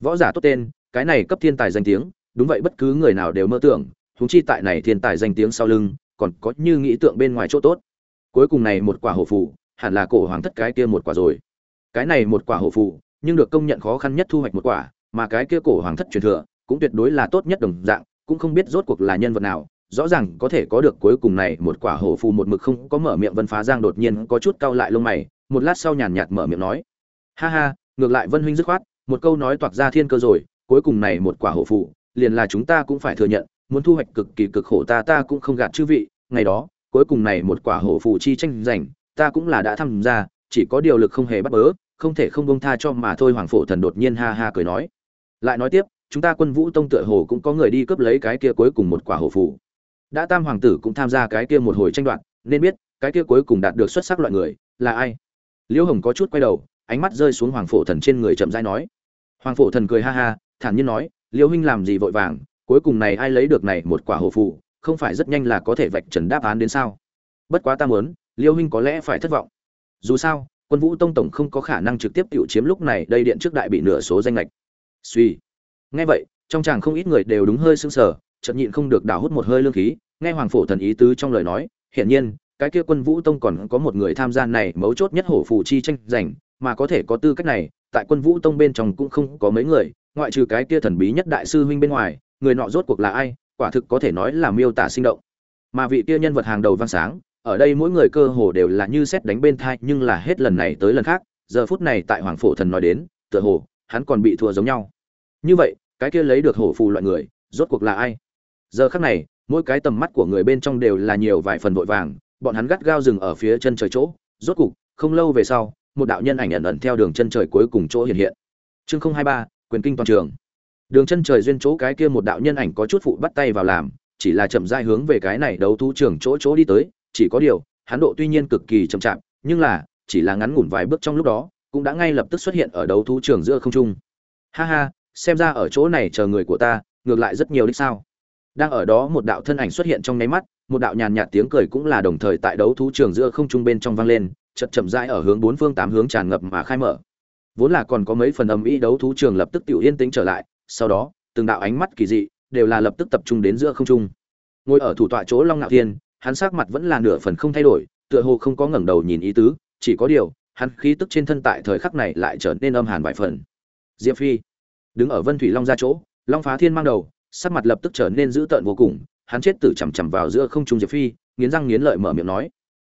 Võ giả tốt tên, cái này cấp thiên tài danh tiếng, đúng vậy bất cứ người nào đều mơ tưởng thúng chi tại này thiên tài danh tiếng sau lưng, còn có như nghĩ tượng bên ngoài chỗ tốt. Cuối cùng này một quả hổ phù, hẳn là cổ hoàng thất cái kia một quả rồi. Cái này một quả hổ phù, nhưng được công nhận khó khăn nhất thu hoạch một quả, mà cái kia cổ hoàng thất truyền thừa cũng tuyệt đối là tốt nhất đồng dạng, cũng không biết rốt cuộc là nhân vật nào. Rõ ràng có thể có được cuối cùng này một quả hổ phù một mực không có mở miệng vân phá giang đột nhiên có chút cau lại lông mày, một lát sau nhàn nhạt mở miệng nói. Ha ha, ngược lại vân huynh dứt khoát, một câu nói toạc ra thiên cơ rồi, cuối cùng này một quả hổ phù, liền là chúng ta cũng phải thừa nhận muốn thu hoạch cực kỳ cực khổ ta ta cũng không gạt chư vị, ngày đó, cuối cùng này một quả hổ phù chi tranh giành, ta cũng là đã tham gia, chỉ có điều lực không hề bắt bớ, không thể không bông tha cho mà thôi, hoàng phổ thần đột nhiên ha ha cười nói. Lại nói tiếp, chúng ta quân vũ tông tựa hồ cũng có người đi cướp lấy cái kia cuối cùng một quả hổ phù. Đã tam hoàng tử cũng tham gia cái kia một hồi tranh đoạt, nên biết, cái kia cuối cùng đạt được xuất sắc loại người, là ai? Liễu hồng có chút quay đầu, ánh mắt rơi xuống hoàng phổ thần trên người chậm rãi nói. Hoàng phổ thần cười ha ha, thản nhiên nói, liễu huynh làm gì vội vàng cuối cùng này ai lấy được này một quả hổ phù, không phải rất nhanh là có thể vạch trần đáp án đến sao? Bất quá ta muốn, Liêu huynh có lẽ phải thất vọng. Dù sao, quân vũ tông tổng không có khả năng trực tiếp tiểu chiếm lúc này đây điện trước đại bị nửa số danh lệch suy nghe vậy, trong chàng không ít người đều đúng hơi sưng sờ, chợt nhịn không được đào hút một hơi lương khí, nghe hoàng phổ thần ý tứ trong lời nói, hiển nhiên, cái kia quân vũ tông còn có một người tham gia này mấu chốt nhất hổ phù chi tranh giành, mà có thể có tư cách này, tại quân vũ tông bên trong cũng không có mấy người, ngoại trừ cái kia thần bí nhất đại sư huynh bên ngoài người nọ rốt cuộc là ai, quả thực có thể nói là miêu tả sinh động. Mà vị kia nhân vật hàng đầu vang sáng, ở đây mỗi người cơ hồ đều là như xét đánh bên thai, nhưng là hết lần này tới lần khác, giờ phút này tại hoàng phổ thần nói đến, tựa hồ, hắn còn bị thua giống nhau. Như vậy, cái kia lấy được hổ phù loại người, rốt cuộc là ai? Giờ khắc này, mỗi cái tầm mắt của người bên trong đều là nhiều vài phần vội vàng, bọn hắn gắt gao dừng ở phía chân trời chỗ, rốt cục, không lâu về sau, một đạo nhân ảnh ẩn ẩn theo đường chân trời cuối cùng chỗ hiện hiện. Chương không hai ba, quyền kinh toàn trường đường chân trời duyên chỗ cái kia một đạo nhân ảnh có chút phụ bắt tay vào làm, chỉ là chậm rãi hướng về cái này đấu thú trường chỗ chỗ đi tới, chỉ có điều, hắn độ tuy nhiên cực kỳ chậm chạp, nhưng là, chỉ là ngắn ngủn vài bước trong lúc đó, cũng đã ngay lập tức xuất hiện ở đấu thú trường giữa không trung. Ha ha, xem ra ở chỗ này chờ người của ta, ngược lại rất nhiều đích sao. Đang ở đó một đạo thân ảnh xuất hiện trong nháy mắt, một đạo nhàn nhạt tiếng cười cũng là đồng thời tại đấu thú trường giữa không trung bên trong vang lên chật chậm rãi ở hướng bốn phương tám hướng tràn ngập mà khai mở. Vốn là còn có mấy phần âm ý, đấu thú trường lập tức tiểu yên tĩnh trở lại sau đó, từng đạo ánh mắt kỳ dị đều là lập tức tập trung đến giữa không trung. Ngồi ở thủ tọa chỗ long ngạo thiên, hắn sắc mặt vẫn là nửa phần không thay đổi, tựa hồ không có ngẩng đầu nhìn ý tứ, chỉ có điều, hắn khí tức trên thân tại thời khắc này lại trở nên âm hàn vài phần. Diệp phi, đứng ở vân thủy long ra chỗ, long phá thiên mang đầu, sắc mặt lập tức trở nên dữ tợn vô cùng, hắn chết tử chằm chằm vào giữa không trung diệp phi, nghiến răng nghiến lợi mở miệng nói.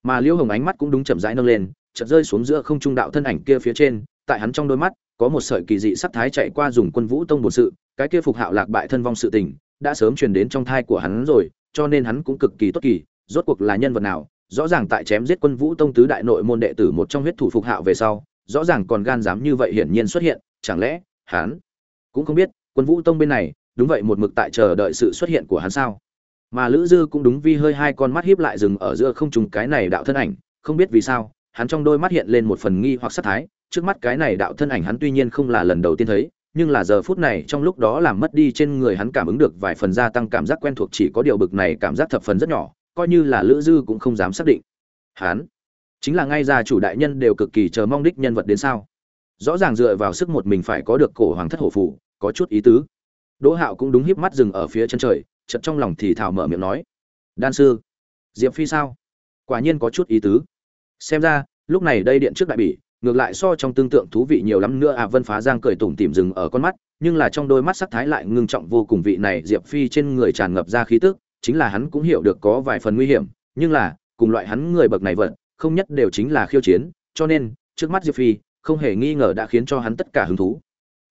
Mà liễu hồng ánh mắt cũng đúng chậm rãi nâng lên, chợt rơi xuống giữa không trung đạo thân ảnh kia phía trên, tại hắn trong đôi mắt có một sợi kỳ dị sắc thái chạy qua dùng quân vũ tông bổn sự, cái kia phục hạo lạc bại thân vong sự tình đã sớm truyền đến trong thai của hắn rồi, cho nên hắn cũng cực kỳ tốt kỳ, rốt cuộc là nhân vật nào, rõ ràng tại chém giết quân vũ tông tứ đại nội môn đệ tử một trong huyết thủ phục hạo về sau, rõ ràng còn gan dám như vậy hiển nhiên xuất hiện, chẳng lẽ hắn cũng không biết, quân vũ tông bên này, đúng vậy một mực tại chờ đợi sự xuất hiện của hắn sao? Mà lữ dư cũng đúng vi hơi hai con mắt hiếp lại dừng ở giữa không trùng cái này đạo thân ảnh, không biết vì sao hắn trong đôi mắt hiện lên một phần nghi hoặc sát thái, trước mắt cái này đạo thân ảnh hắn tuy nhiên không là lần đầu tiên thấy, nhưng là giờ phút này trong lúc đó làm mất đi trên người hắn cảm ứng được vài phần gia tăng cảm giác quen thuộc chỉ có điều bực này cảm giác thập phần rất nhỏ, coi như là lữ dư cũng không dám xác định. Hắn chính là ngay ra chủ đại nhân đều cực kỳ chờ mong đích nhân vật đến sao? Rõ ràng dựa vào sức một mình phải có được cổ hoàng thất hổ phủ có chút ý tứ. Đỗ hạo cũng đúng híp mắt dừng ở phía chân trời, chợt trong lòng thì thào mở miệng nói, đan sư, diệp phi sao? Quả nhiên có chút ý tứ xem ra, lúc này đây điện trước đại bỉ, ngược lại so trong tương tượng thú vị nhiều lắm nữa. À vân phá giang cười tủm tỉm dừng ở con mắt, nhưng là trong đôi mắt sắc thái lại ngưng trọng vô cùng. Vị này diệp phi trên người tràn ngập ra khí tức, chính là hắn cũng hiểu được có vài phần nguy hiểm, nhưng là, cùng loại hắn người bậc này vận không nhất đều chính là khiêu chiến, cho nên, trước mắt diệp phi, không hề nghi ngờ đã khiến cho hắn tất cả hứng thú.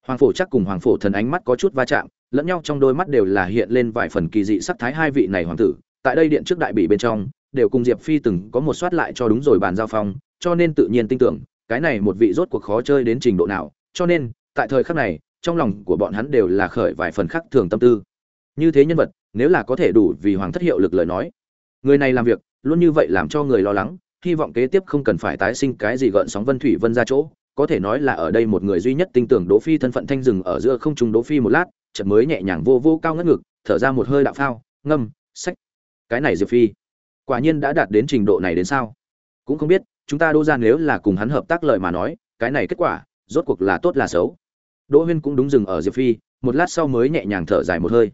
Hoàng phổ chắc cùng hoàng phổ thần ánh mắt có chút va chạm, lẫn nhau trong đôi mắt đều là hiện lên vài phần kỳ dị sắc thái hai vị này hoàng tử. Tại đây điện trước đại bỉ bên trong đều cùng diệp phi từng có một soát lại cho đúng rồi bàn giao phong, cho nên tự nhiên tin tưởng, cái này một vị rốt cuộc khó chơi đến trình độ nào. Cho nên, tại thời khắc này, trong lòng của bọn hắn đều là khởi vài phần khác thường tâm tư. Như thế nhân vật, nếu là có thể đủ vì hoàng thất hiệu lực lời nói, người này làm việc, luôn như vậy làm cho người lo lắng, hy vọng kế tiếp không cần phải tái sinh cái gì gợn sóng vân thủy vân ra chỗ. Có thể nói là ở đây một người duy nhất tin tưởng đỗ phi thân phận thanh rừng ở giữa không trung đỗ phi một lát, chợt mới nhẹ nhàng vô vô cao ngất ngực, thở ra một hơi đạo phao, ngâm, sách. Cái này diệp phi quả nhiên đã đạt đến trình độ này đến sao? Cũng không biết, chúng ta đô ra nếu là cùng hắn hợp tác lời mà nói, cái này kết quả, rốt cuộc là tốt là xấu. Đỗ huyên cũng đúng dừng ở diệp phi, một lát sau mới nhẹ nhàng thở dài một hơi.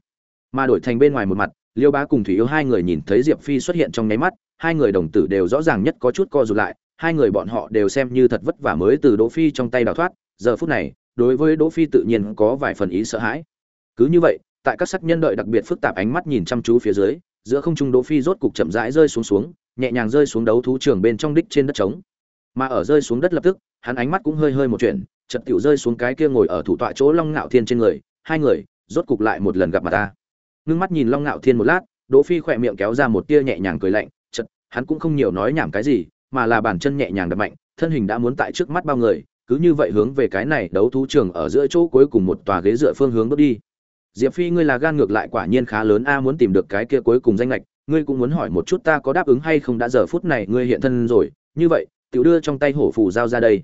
Mà đổi thành bên ngoài một mặt, liêu bá cùng thủy yêu hai người nhìn thấy diệp phi xuất hiện trong nháy mắt, hai người đồng tử đều rõ ràng nhất có chút co rụt lại, hai người bọn họ đều xem như thật vất vả mới từ đỗ phi trong tay đào thoát, giờ phút này, đối với đỗ phi tự nhiên có vài phần ý sợ hãi. Cứ như vậy, tại các sắc nhân đợi đặc biệt phức tạp ánh mắt nhìn chăm chú phía dưới giữa không trung đỗ phi rốt cục chậm rãi rơi xuống xuống, nhẹ nhàng rơi xuống đấu thú trường bên trong đích trên đất trống. Mà ở rơi xuống đất lập tức, hắn ánh mắt cũng hơi hơi một chuyện chợt tiểu rơi xuống cái kia ngồi ở thủ tọa chỗ long ngạo thiên trên người, hai người, rốt cục lại một lần gặp mặt ta. Ngưng mắt nhìn long ngạo thiên một lát, đỗ phi khỏe miệng kéo ra một tia nhẹ nhàng cười lạnh, chợt, hắn cũng không nhiều nói nhảm cái gì, mà là bàn chân nhẹ nhàng đập mạnh, thân hình đã muốn tại trước mắt bao người, cứ như vậy hướng về cái này đấu thú trường ở giữa chỗ cuối cùng một tòa ghế dựa phương hướng bước đi diệp phi ngươi là gan ngược lại quả nhiên khá lớn, a, muốn tìm được cái kia cuối cùng danh lệch ngươi cũng muốn hỏi một chút ta có đáp ứng hay không đã giờ phút này ngươi hiện thân rồi. Như vậy, tiểu đưa trong tay hổ phù giao ra đây.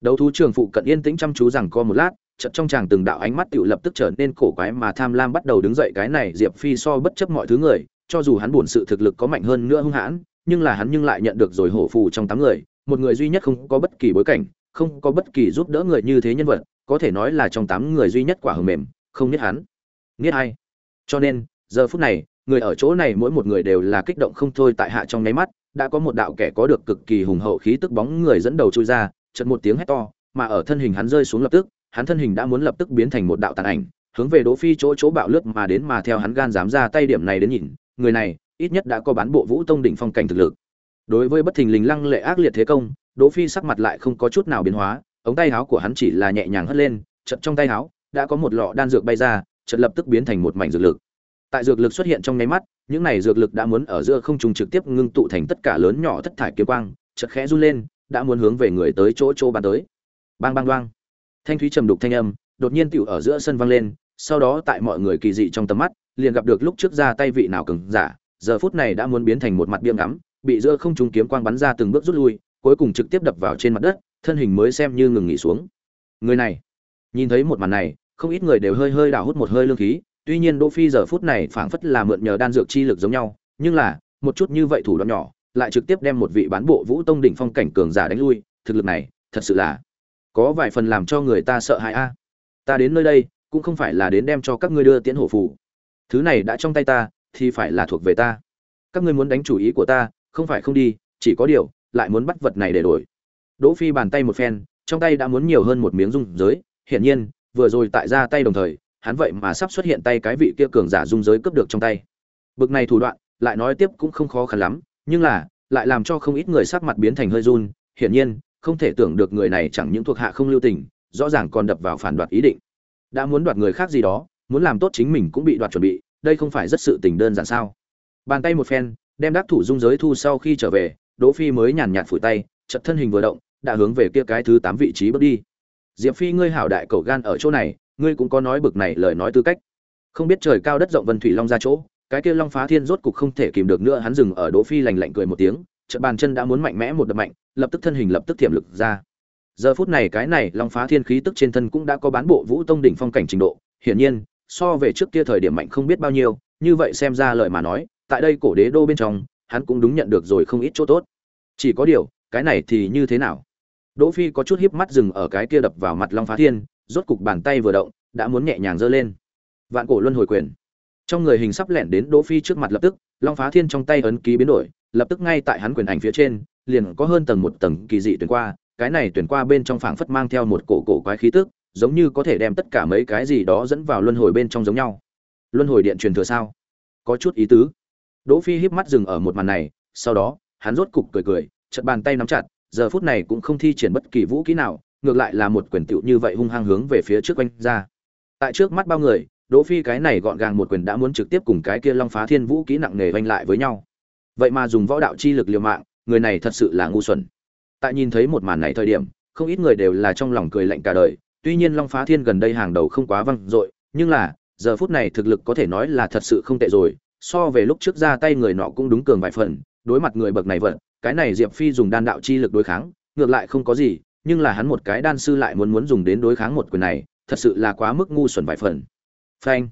Đấu thú trường phụ cận yên tĩnh chăm chú rằng co một lát, chợt trong chàng từng đạo ánh mắt tiểu lập tức trở nên cổ quái mà tham lam bắt đầu đứng dậy cái này diệp phi so bất chấp mọi thứ người, cho dù hắn buồn sự thực lực có mạnh hơn nữa hung hãn, nhưng là hắn nhưng lại nhận được rồi hổ phù trong tám người, một người duy nhất không có bất kỳ bối cảnh, không có bất kỳ giúp đỡ người như thế nhân vật, có thể nói là trong tám người duy nhất quả hờ mềm, không biết hắn biết ai? Cho nên, giờ phút này, người ở chỗ này mỗi một người đều là kích động không thôi tại hạ trong nháy mắt, đã có một đạo kẻ có được cực kỳ hùng hậu khí tức bóng người dẫn đầu trôi ra, chợt một tiếng hét to, mà ở thân hình hắn rơi xuống lập tức, hắn thân hình đã muốn lập tức biến thành một đạo tàn ảnh, hướng về đỗ phi chỗ chỗ bạo lướt mà đến mà theo hắn gan dám ra tay điểm này đến nhìn, người này, ít nhất đã có bán bộ vũ tông đỉnh phong cảnh thực lực. Đối với bất thình lình lăng lệ ác liệt thế công, đỗ phi sắc mặt lại không có chút nào biến hóa, ống tay áo của hắn chỉ là nhẹ nhàng hất lên, chợt trong tay áo, đã có một lọ đan dược bay ra chợt lập tức biến thành một mảnh dược lực. Tại dược lực xuất hiện trong nháy mắt, những này dược lực đã muốn ở giữa không trung trực tiếp ngưng tụ thành tất cả lớn nhỏ thất thải kiếm quang, chợt khẽ run lên, đã muốn hướng về người tới chỗ chỗ bàn tới. Bang bang đoang thanh thúy trầm đục thanh âm đột nhiên tiểu ở giữa sân vang lên, sau đó tại mọi người kỳ dị trong tầm mắt, liền gặp được lúc trước ra tay vị nào cường giả, giờ phút này đã muốn biến thành một mặt biêm ngắm, bị giữa không trung kiếm quang bắn ra từng bước rút lui, cuối cùng trực tiếp đập vào trên mặt đất, thân hình mới xem như ngừng nghỉ xuống. Người này, nhìn thấy một màn này không ít người đều hơi hơi đảo hút một hơi lương khí, tuy nhiên đỗ phi giờ phút này phảng phất là mượn nhờ đan dược chi lực giống nhau, nhưng là, một chút như vậy thủ đoạn nhỏ, lại trực tiếp đem một vị bán bộ vũ tông đỉnh phong cảnh cường giả đánh lui, thực lực này, thật sự là có vài phần làm cho người ta sợ hãi a. Ta đến nơi đây, cũng không phải là đến đem cho các ngươi đưa tiễn hổ phù. Thứ này đã trong tay ta, thì phải là thuộc về ta. Các ngươi muốn đánh chủ ý của ta, không phải không đi, chỉ có điều, lại muốn bắt vật này để đổi. Đỗ phi bàn tay một phen, trong tay đã muốn nhiều hơn một miếng dung giới, hiển nhiên vừa rồi tại ra tay đồng thời, hắn vậy mà sắp xuất hiện tay cái vị kia cường giả dung giới cướp được trong tay. Bực này thủ đoạn, lại nói tiếp cũng không khó khăn lắm, nhưng là, lại làm cho không ít người sắc mặt biến thành hơi run, hiển nhiên, không thể tưởng được người này chẳng những thuộc hạ không lưu tình, rõ ràng còn đập vào phản đoạt ý định. Đã muốn đoạt người khác gì đó, muốn làm tốt chính mình cũng bị đoạt chuẩn bị, đây không phải rất sự tình đơn giản sao? Bàn tay một phen, đem đắc thủ dung giới thu sau khi trở về, đỗ phi mới nhàn nhạt phủi tay chật thân hình vừa động, đã hướng về kia cái thứ tám vị trí bước đi diệp phi ngươi hảo đại cầu gan ở chỗ này, ngươi cũng có nói bực này lời nói tư cách. Không biết trời cao đất rộng vân thủy long ra chỗ, cái kia long phá thiên rốt cục không thể kìm được nữa, hắn dừng ở đỗ phi lạnh lạnh cười một tiếng, chợt bàn chân đã muốn mạnh mẽ một đập mạnh, lập tức thân hình lập tức thiểm lực ra. Giờ phút này cái này long phá thiên khí tức trên thân cũng đã có bán bộ vũ tông đỉnh phong cảnh trình độ, hiển nhiên, so về trước kia thời điểm mạnh không biết bao nhiêu, như vậy xem ra lời mà nói, tại đây cổ đế đô bên trong, hắn cũng đúng nhận được rồi không ít chỗ tốt. Chỉ có điều, cái này thì như thế nào? Đỗ phi có chút hiếp mắt dừng ở cái kia đập vào mặt long phá thiên, rốt cục bàn tay vừa động, đã muốn nhẹ nhàng giơ lên. Vạn cổ luân hồi quyền. Trong người hình sắp lẹn đến đỗ phi trước mặt lập tức, long phá thiên trong tay ấn ký biến đổi, lập tức ngay tại hắn quyền ảnh phía trên, liền có hơn tầng một tầng kỳ dị tuyển qua, cái này tuyển qua bên trong phảng phất mang theo một cổ cổ quái khí tức, giống như có thể đem tất cả mấy cái gì đó dẫn vào luân hồi bên trong giống nhau. Luân hồi điện truyền thừa sao? Có chút ý tứ. Đỗ phi híp mắt dừng ở một màn này, sau đó, hắn rốt cục cười cười, chợt bàn tay nắm chặt giờ phút này cũng không thi triển bất kỳ vũ kỹ nào, ngược lại là một quyền tựu như vậy hung hăng hướng về phía trước quanh ra. Tại trước mắt bao người, đỗ phi cái này gọn gàng một quyền đã muốn trực tiếp cùng cái kia long phá thiên vũ kỹ nặng nề vanh lại với nhau. Vậy mà dùng võ đạo chi lực liều mạng, người này thật sự là ngu xuẩn. Tại nhìn thấy một màn này thời điểm, không ít người đều là trong lòng cười lạnh cả đời, tuy nhiên long phá thiên gần đây hàng đầu không quá văng dội, nhưng là, giờ phút này thực lực có thể nói là thật sự không tệ rồi, so về lúc trước ra tay người nọ cũng đúng cường vài phần, đối mặt người bậc này vận cái này diệp phi dùng đan đạo chi lực đối kháng, ngược lại không có gì, nhưng là hắn một cái đan sư lại muốn muốn dùng đến đối kháng một quyền này, thật sự là quá mức ngu xuẩn vài phần. Phanh.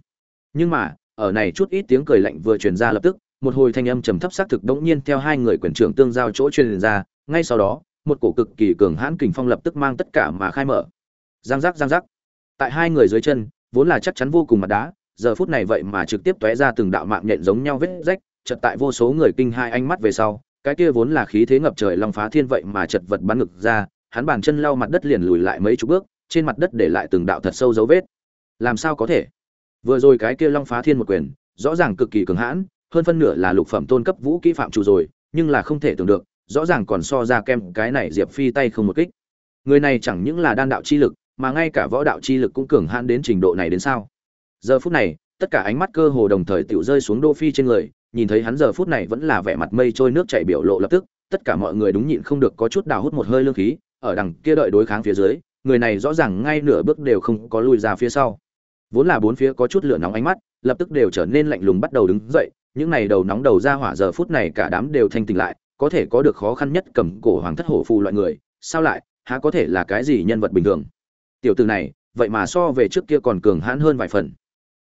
Nhưng mà, ở này chút ít tiếng cười lạnh vừa truyền ra lập tức, một hồi thanh âm trầm thấp xác thực đống nhiên theo hai người quyền trưởng tương giao chỗ truyền ra, ngay sau đó, một cổ cực kỳ cường hãn kình phong lập tức mang tất cả mà khai mở. Giang giác giang giác. Tại hai người dưới chân, vốn là chắc chắn vô cùng mặt đá, giờ phút này vậy mà trực tiếp tóe ra từng đạo mạng nhện giống nhau vết rách chật tại vô số người kinh hai ánh mắt về sau cái kia vốn là khí thế ngập trời long phá thiên vậy mà chật vật bắn ngực ra, hắn bàn chân lau mặt đất liền lùi lại mấy chục bước, trên mặt đất để lại từng đạo thật sâu dấu vết. Làm sao có thể? Vừa rồi cái kia long phá thiên một quyền, rõ ràng cực kỳ cường hãn, hơn phân nửa là lục phẩm tôn cấp vũ kỹ phạm chủ rồi, nhưng là không thể tưởng được, rõ ràng còn so ra kem cái này diệp phi tay không một kích. Người này chẳng những là đan đạo chi lực, mà ngay cả võ đạo chi lực cũng cường hãn đến trình độ này đến sao? Giờ phút này, tất cả ánh mắt cơ hồ đồng thời tựu rơi xuống đô phi trên người nhìn thấy hắn giờ phút này vẫn là vẻ mặt mây trôi nước chảy biểu lộ lập tức, tất cả mọi người đúng nhịn không được có chút đào hút một hơi lương khí, ở đằng kia đợi đối kháng phía dưới, người này rõ ràng ngay nửa bước đều không có lùi ra phía sau. Vốn là bốn phía có chút lửa nóng ánh mắt, lập tức đều trở nên lạnh lùng bắt đầu đứng dậy, những này đầu nóng đầu ra hỏa giờ phút này cả đám đều thanh tỉnh lại, có thể có được khó khăn nhất cầm cổ hoàng thất hổ phù loại người, sao lại, há có thể là cái gì nhân vật bình thường? Tiểu tử này, vậy mà so về trước kia còn cường hãn hơn vài phần.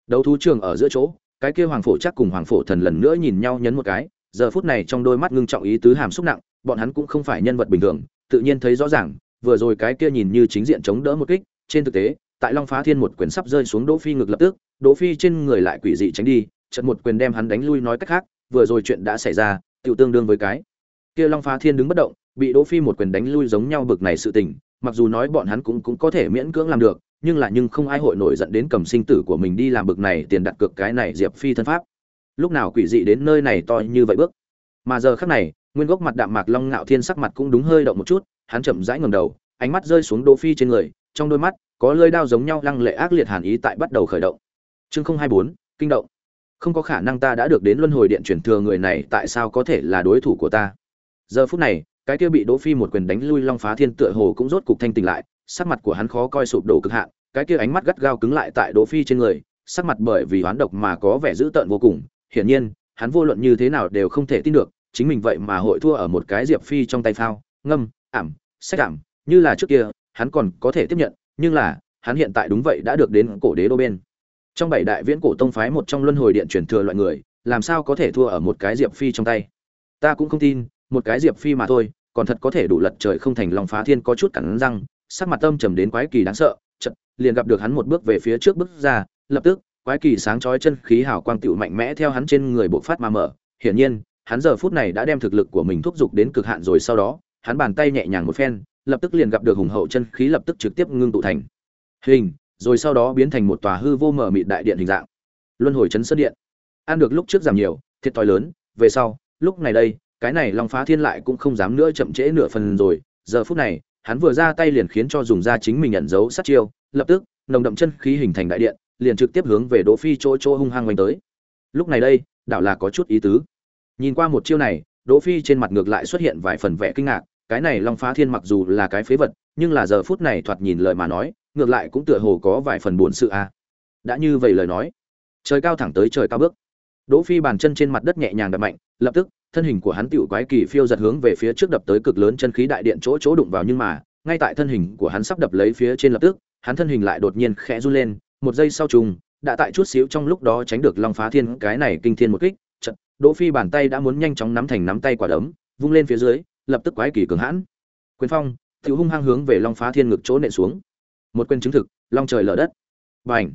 Đấu thú trường ở giữa chỗ cái kia hoàng phổ chắc cùng hoàng phổ thần lần nữa nhìn nhau nhấn một cái, giờ phút này trong đôi mắt ngưng trọng ý tứ hàm xúc nặng, bọn hắn cũng không phải nhân vật bình thường, tự nhiên thấy rõ ràng, vừa rồi cái kia nhìn như chính diện chống đỡ một kích, trên thực tế, tại long phá thiên một quyền sắp rơi xuống đỗ phi ngực lập tức, đỗ phi trên người lại quỷ dị tránh đi trận một quyền đem hắn đánh lui nói cách khác, vừa rồi chuyện đã xảy ra, tiểu tương đương với cái kia long phá thiên đứng bất động, bị đỗ phi một quyền đánh lui giống nhau bực này sự tình, mặc dù nói bọn hắn cũng cũng có thể miễn cưỡng làm được nhưng là nhưng không ai hội nổi giận đến cầm sinh tử của mình đi làm bực này tiền đặt cược cái này diệp phi thân pháp. Lúc nào quỷ dị đến nơi này to như vậy bước. Mà giờ khắc này, nguyên gốc mặt đạm mạc long ngạo thiên sắc mặt cũng đúng hơi động một chút, hắn chậm rãi ngẩng đầu, ánh mắt rơi xuống đỗ phi trên người, trong đôi mắt có lơi đao giống nhau lăng lệ ác liệt hàn ý tại bắt đầu khởi động. Chương không hai bốn, kinh động. Không có khả năng ta đã được đến luân hồi điện chuyển thừa người này, tại sao có thể là đối thủ của ta? Giờ phút này, cái kia bị đỗ phi một quyền đánh lui long phá thiên tựa hồ cũng rốt cục thanh tỉnh lại sắc mặt của hắn khó coi sụp đổ cực hạn, cái kia ánh mắt gắt gao cứng lại tại đỗ phi trên người, sắc mặt bởi vì hoán độc mà có vẻ dữ tợn vô cùng. Hiển nhiên, hắn vô luận như thế nào đều không thể tin được, chính mình vậy mà hội thua ở một cái diệp phi trong tay phao. Ngâm, ảm, sách ảm, như là trước kia, hắn còn có thể tiếp nhận, nhưng là, hắn hiện tại đúng vậy đã được đến cổ đế đô bên. Trong bảy đại viễn cổ tông phái một trong luân hồi điện truyền thừa loại người, làm sao có thể thua ở một cái diệp phi trong tay? Ta cũng không tin, một cái diệp phi mà thôi, còn thật có thể đủ lật trời không thành lòng phá thiên có chút cắn răng sắc mặt tâm trầm đến quái kỳ đáng sợ chật liền gặp được hắn một bước về phía trước bước ra, lập tức, quái kỳ sáng chói chân khí hào quang tựu mạnh mẽ theo hắn trên người bộ phát mà mở. Hiển nhiên, hắn giờ phút này đã đem thực lực của mình thúc giục đến cực hạn rồi sau đó, hắn bàn tay nhẹ nhàng một phen, lập tức liền gặp được hùng hậu chân khí lập tức trực tiếp ngưng tụ thành hình, rồi sau đó biến thành một tòa hư vô mở mịt đại điện hình dạng. Luân hồi chấn sơn điện. Ăn được lúc trước giảm nhiều, thiệt thòi lớn, về sau, lúc này đây, cái này long phá thiên lại cũng không dám nữa chậm trễ nửa phần rồi, giờ phút này hắn vừa ra tay liền khiến cho dùng ra chính mình nhận dấu sát chiêu, lập tức, nồng đậm chân khí hình thành đại điện, liền trực tiếp hướng về đỗ phi chỗ chỗ hung hăng quanh tới. Lúc này đây, đảo là có chút ý tứ. Nhìn qua một chiêu này, đỗ phi trên mặt ngược lại xuất hiện vài phần vẻ kinh ngạc, cái này long phá thiên mặc dù là cái phế vật, nhưng là giờ phút này thoạt nhìn lời mà nói, ngược lại cũng tựa hồ có vài phần buồn sự a đã như vậy lời nói, trời cao thẳng tới trời cao bước đỗ phi bàn chân trên mặt đất nhẹ nhàng đập mạnh lập tức thân hình của hắn tiểu quái kỳ phiêu giật hướng về phía trước đập tới cực lớn chân khí đại điện chỗ chỗ đụng vào nhưng mà ngay tại thân hình của hắn sắp đập lấy phía trên lập tức hắn thân hình lại đột nhiên khẽ run lên một giây sau trùng đã tại chút xíu trong lúc đó tránh được long phá thiên cái này kinh thiên một kích chợt, đỗ phi bàn tay đã muốn nhanh chóng nắm thành nắm tay quả đấm vung lên phía dưới lập tức quái kỳ cường hãn. Quyền phong tiểu hung hăng hướng về long phá thiên ngực chỗ nện xuống. Một quyền chứng thực long trời lở đất. Bành!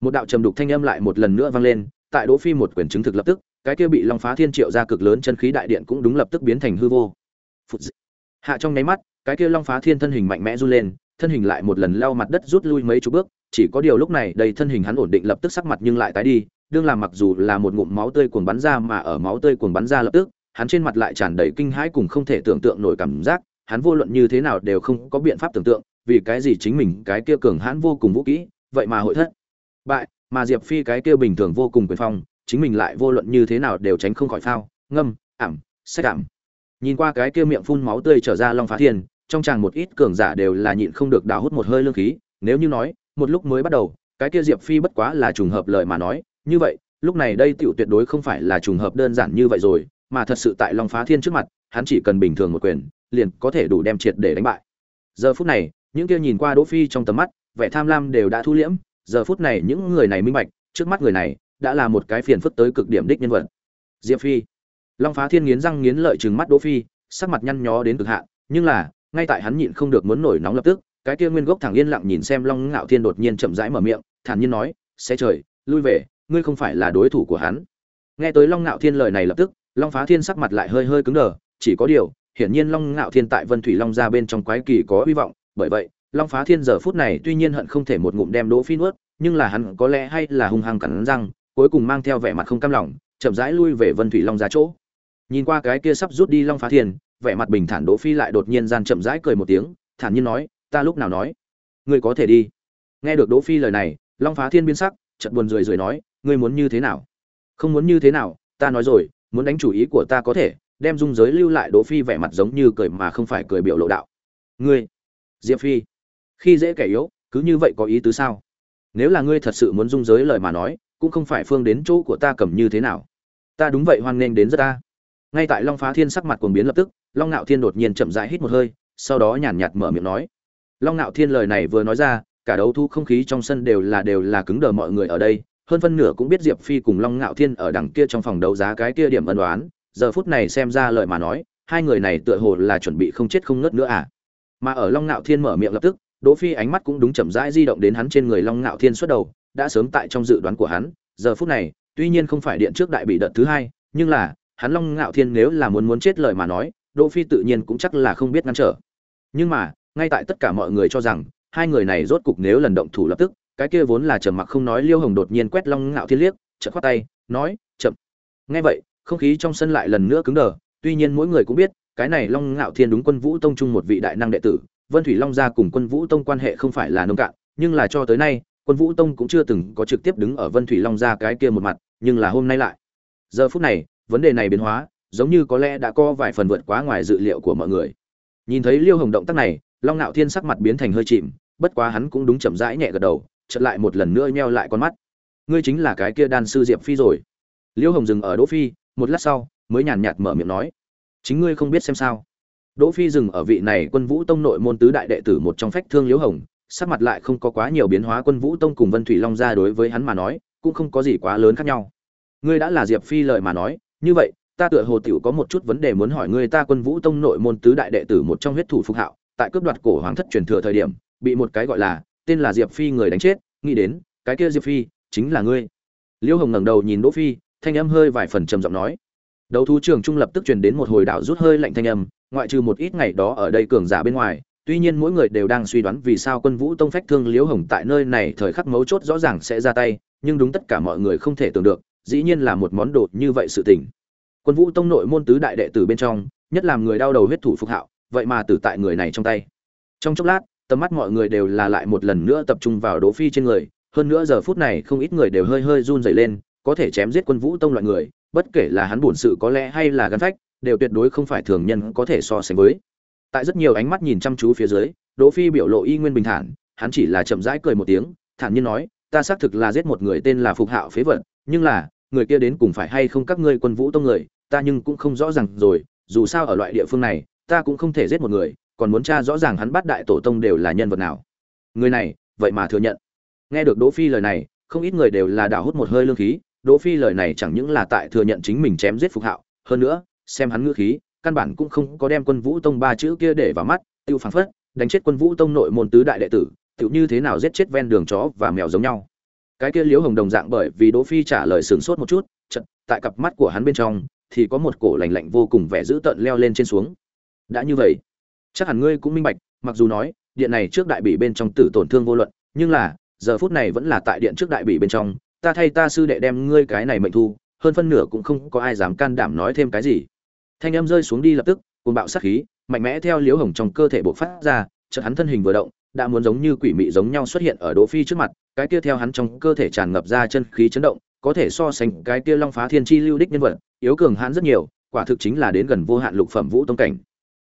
Một đạo trầm đục thanh âm lại một lần nữa vang lên tại đỗ phi một quyền chứng thực lập tức, cái kia bị long phá thiên triệu ra cực lớn chân khí đại điện cũng đúng lập tức biến thành hư vô. Phụt hạ trong nháy mắt, cái kia long phá thiên thân hình mạnh mẽ run lên, thân hình lại một lần leo mặt đất rút lui mấy chục bước, chỉ có điều lúc này đầy thân hình hắn ổn định lập tức sắc mặt nhưng lại tái đi, đương làm mặc dù là một ngụm máu tươi cuồng bắn ra mà ở máu tươi cuồng bắn ra lập tức, hắn trên mặt lại tràn đầy kinh hãi cùng không thể tưởng tượng nổi cảm giác, hắn vô luận như thế nào đều không có biện pháp tưởng tượng, vì cái gì chính mình, cái kia cường hãn vô cùng vũ kỹ, vậy mà hội thất. Bại mà diệp phi cái kia bình thường vô cùng quyền phong, chính mình lại vô luận như thế nào đều tránh không khỏi phao, ngâm, ảm xét ảm. Nhìn qua cái kia miệng phun máu tươi trở ra long phá thiên, trong chàng một ít cường giả đều là nhịn không được đào hút một hơi lương khí, nếu như nói, một lúc mới bắt đầu, cái kia diệp phi bất quá là trùng hợp lời mà nói, như vậy, lúc này đây tiểu tuyệt đối không phải là trùng hợp đơn giản như vậy rồi, mà thật sự tại long phá thiên trước mặt, hắn chỉ cần bình thường một quyền, liền có thể đủ đem triệt để đánh bại. Giờ phút này, những kia nhìn qua đỗ phi trong tầm mắt, vẻ tham lam đều đã thu liễm giờ phút này những người này minh bạch, trước mắt người này đã là một cái phiền phức tới cực điểm đích nhân vật. Diệp phi. Long phá thiên nghiến răng nghiến lợi chừng mắt đỗ phi, sắc mặt nhăn nhó đến cực hạn, nhưng là, ngay tại hắn nhịn không được muốn nổi nóng lập tức, cái kia nguyên gốc thẳng yên lặng nhìn xem long ngạo thiên đột nhiên chậm rãi mở miệng, thản nhiên nói, sẽ trời, lui về, ngươi không phải là đối thủ của hắn. Nghe tới long ngạo thiên lời này lập tức, long phá thiên sắc mặt lại hơi hơi cứng đờ, chỉ có điều, hiển nhiên long ngạo thiên tại vân thủy long ra bên trong quái kỳ có hy vọng, bởi vậy long phá thiên giờ phút này tuy nhiên hận không thể một ngụm đem đỗ phi nuốt, nhưng là hắn có lẽ hay là hung hăng cắn răng, cuối cùng mang theo vẻ mặt không cam lòng, chậm rãi lui về vân thủy long ra chỗ. Nhìn qua cái kia sắp rút đi long phá thiên, vẻ mặt bình thản đỗ phi lại đột nhiên gian chậm rãi cười một tiếng, thản nhiên nói, ta lúc nào nói? Ngươi có thể đi. Nghe được đỗ phi lời này, long phá thiên biến sắc, chợt buồn rười rười nói, ngươi muốn như thế nào? Không muốn như thế nào, ta nói rồi, muốn đánh chủ ý của ta có thể, đem dung giới lưu lại. Đỗ phi vẻ mặt giống như cười mà không phải cười biểu lộ đạo. Ngươi, diệp phi khi dễ kẻ yếu, cứ như vậy có ý tứ sao? Nếu là ngươi thật sự muốn dung giới lời mà nói, cũng không phải phương đến chỗ của ta cầm như thế nào. Ta đúng vậy hoan nghênh đến rất ta. Ngay tại long phá thiên sắc mặt cuồng biến lập tức, long ngạo thiên đột nhiên chậm rãi hít một hơi, sau đó nhàn nhạt mở miệng nói. Long ngạo thiên lời này vừa nói ra, cả đấu thu không khí trong sân đều là đều là cứng đờ mọi người ở đây, hơn phân nửa cũng biết diệp phi cùng long ngạo thiên ở đằng kia trong phòng đấu giá cái kia điểm ân đoán giờ phút này xem ra lời mà nói, hai người này tựa hồ là chuẩn bị không chết không ngất nữa à. Mà ở long ngạo thiên mở miệng lập tức đỗ phi ánh mắt cũng đúng chậm rãi di động đến hắn trên người long ngạo thiên xuất đầu, đã sớm tại trong dự đoán của hắn, giờ phút này, tuy nhiên không phải điện trước đại bị đợt thứ hai, nhưng là, hắn long ngạo thiên nếu là muốn muốn chết lời mà nói, đỗ phi tự nhiên cũng chắc là không biết ngăn trở. Nhưng mà, ngay tại tất cả mọi người cho rằng, hai người này rốt cục nếu lần động thủ lập tức, cái kia vốn là trầm mặc không nói liêu hồng đột nhiên quét long ngạo thiên liếc, chợt khoát tay, nói, chậm. Nghe vậy, không khí trong sân lại lần nữa cứng đờ, tuy nhiên mỗi người cũng biết, cái này long ngạo thiên đúng quân vũ tông trung một vị đại năng đệ tử vân thủy long gia cùng quân vũ tông quan hệ không phải là nông cạn, nhưng là cho tới nay, quân vũ tông cũng chưa từng có trực tiếp đứng ở vân thủy long gia cái kia một mặt, nhưng là hôm nay lại. Giờ phút này, vấn đề này biến hóa, giống như có lẽ đã có vài phần vượt quá ngoài dự liệu của mọi người. Nhìn thấy liêu hồng động tác này, long Nạo thiên sắc mặt biến thành hơi chìm, bất quá hắn cũng đúng chậm rãi nhẹ gật đầu, chợt lại một lần nữa nheo lại con mắt. Ngươi chính là cái kia đan sư diệp phi rồi. Liêu hồng dừng ở đỗ phi, một lát sau, mới nhàn nhạt mở miệng nói. Chính ngươi không biết xem sao đỗ phi dừng ở vị này quân vũ tông nội môn tứ đại đệ tử một trong phách thương liễu hồng, sắc mặt lại không có quá nhiều biến hóa, quân vũ tông cùng vân thủy long gia đối với hắn mà nói, cũng không có gì quá lớn khác nhau. Ngươi đã là diệp phi lời mà nói, như vậy, ta tựa hồ tiểu có một chút vấn đề muốn hỏi ngươi, ta quân vũ tông nội môn tứ đại đệ tử một trong huyết thủ phục hạo, tại cướp đoạt cổ hoàng thất truyền thừa thời điểm, bị một cái gọi là, tên là diệp phi người đánh chết, nghĩ đến, cái kia diệp phi, chính là ngươi. Liễu hồng ngẩng đầu nhìn đỗ phi, thanh âm hơi vài phần trầm giọng nói. Đấu thú trường trung lập tức truyền đến một hồi đạo rút hơi lạnh thanh âm ngoại trừ một ít ngày đó ở đây cường giả bên ngoài tuy nhiên mỗi người đều đang suy đoán vì sao quân vũ tông phách thương liễu hồng tại nơi này thời khắc mấu chốt rõ ràng sẽ ra tay nhưng đúng tất cả mọi người không thể tưởng được dĩ nhiên là một món đồ như vậy sự tình. Quân vũ tông nội môn tứ đại đệ tử bên trong nhất làm người đau đầu huyết thủ phục hạo vậy mà tử tại người này trong tay. Trong chốc lát tầm mắt mọi người đều là lại một lần nữa tập trung vào Đỗ Phi trên người, hơn nữa giờ phút này không ít người đều hơi hơi run rẩy lên, có thể chém giết quân vũ tông loại người, bất kể là hắn buồn sự có lẽ hay là gan phách, đều tuyệt đối không phải thường nhân có thể so sánh với. Tại rất nhiều ánh mắt nhìn chăm chú phía dưới, Đỗ Phi biểu lộ y nguyên bình thản, hắn chỉ là chậm rãi cười một tiếng, thản nhiên nói, ta xác thực là giết một người tên là Phục Hạo phế vật, nhưng là, người kia đến cùng phải hay không các ngươi quân vũ tông người, ta nhưng cũng không rõ ràng rồi, dù sao ở loại địa phương này, ta cũng không thể giết một người, còn muốn tra rõ ràng hắn bắt đại tổ tông đều là nhân vật nào người này vậy mà thừa nhận nghe được đỗ phi lời này không ít người đều là đảo hút một hơi lương khí đỗ phi lời này chẳng những là tại thừa nhận chính mình chém giết phục hạo hơn nữa xem hắn ngữ khí căn bản cũng không có đem quân vũ tông ba chữ kia để vào mắt tiêu phảng phất đánh chết quân vũ tông nội môn tứ đại đệ tử tựu như thế nào giết chết ven đường chó và mèo giống nhau. Cái kia liếu hồng đồng dạng bởi vì đỗ phi trả lời sướng sốt một chút chật, tại cặp mắt của hắn bên trong thì có một cổ lạnh lạnh vô cùng vẻ dữ tợn leo lên trên xuống. Đã như vậy chắc hẳn ngươi cũng minh bạch mặc dù nói điện này trước đại bị bên trong tử tổn thương vô luận nhưng là giờ phút này vẫn là tại điện trước đại bị bên trong ta thay ta sư đệ đem ngươi cái này mệnh thu hơn phân nửa cũng không có ai dám can đảm nói thêm cái gì thanh âm rơi xuống đi lập tức cùng bạo sát khí mạnh mẽ theo liếu hồng trong cơ thể bộc phát ra chợt hắn thân hình vừa động đã muốn giống như quỷ mị giống nhau xuất hiện ở đỗ phi trước mặt cái kia theo hắn trong cơ thể tràn ngập ra chân khí chấn động có thể so sánh cái kia long phá thiên chi lưu đích nhân vật yếu cường hãn rất nhiều quả thực chính là đến gần vô hạn lục phẩm vũ tông cảnh.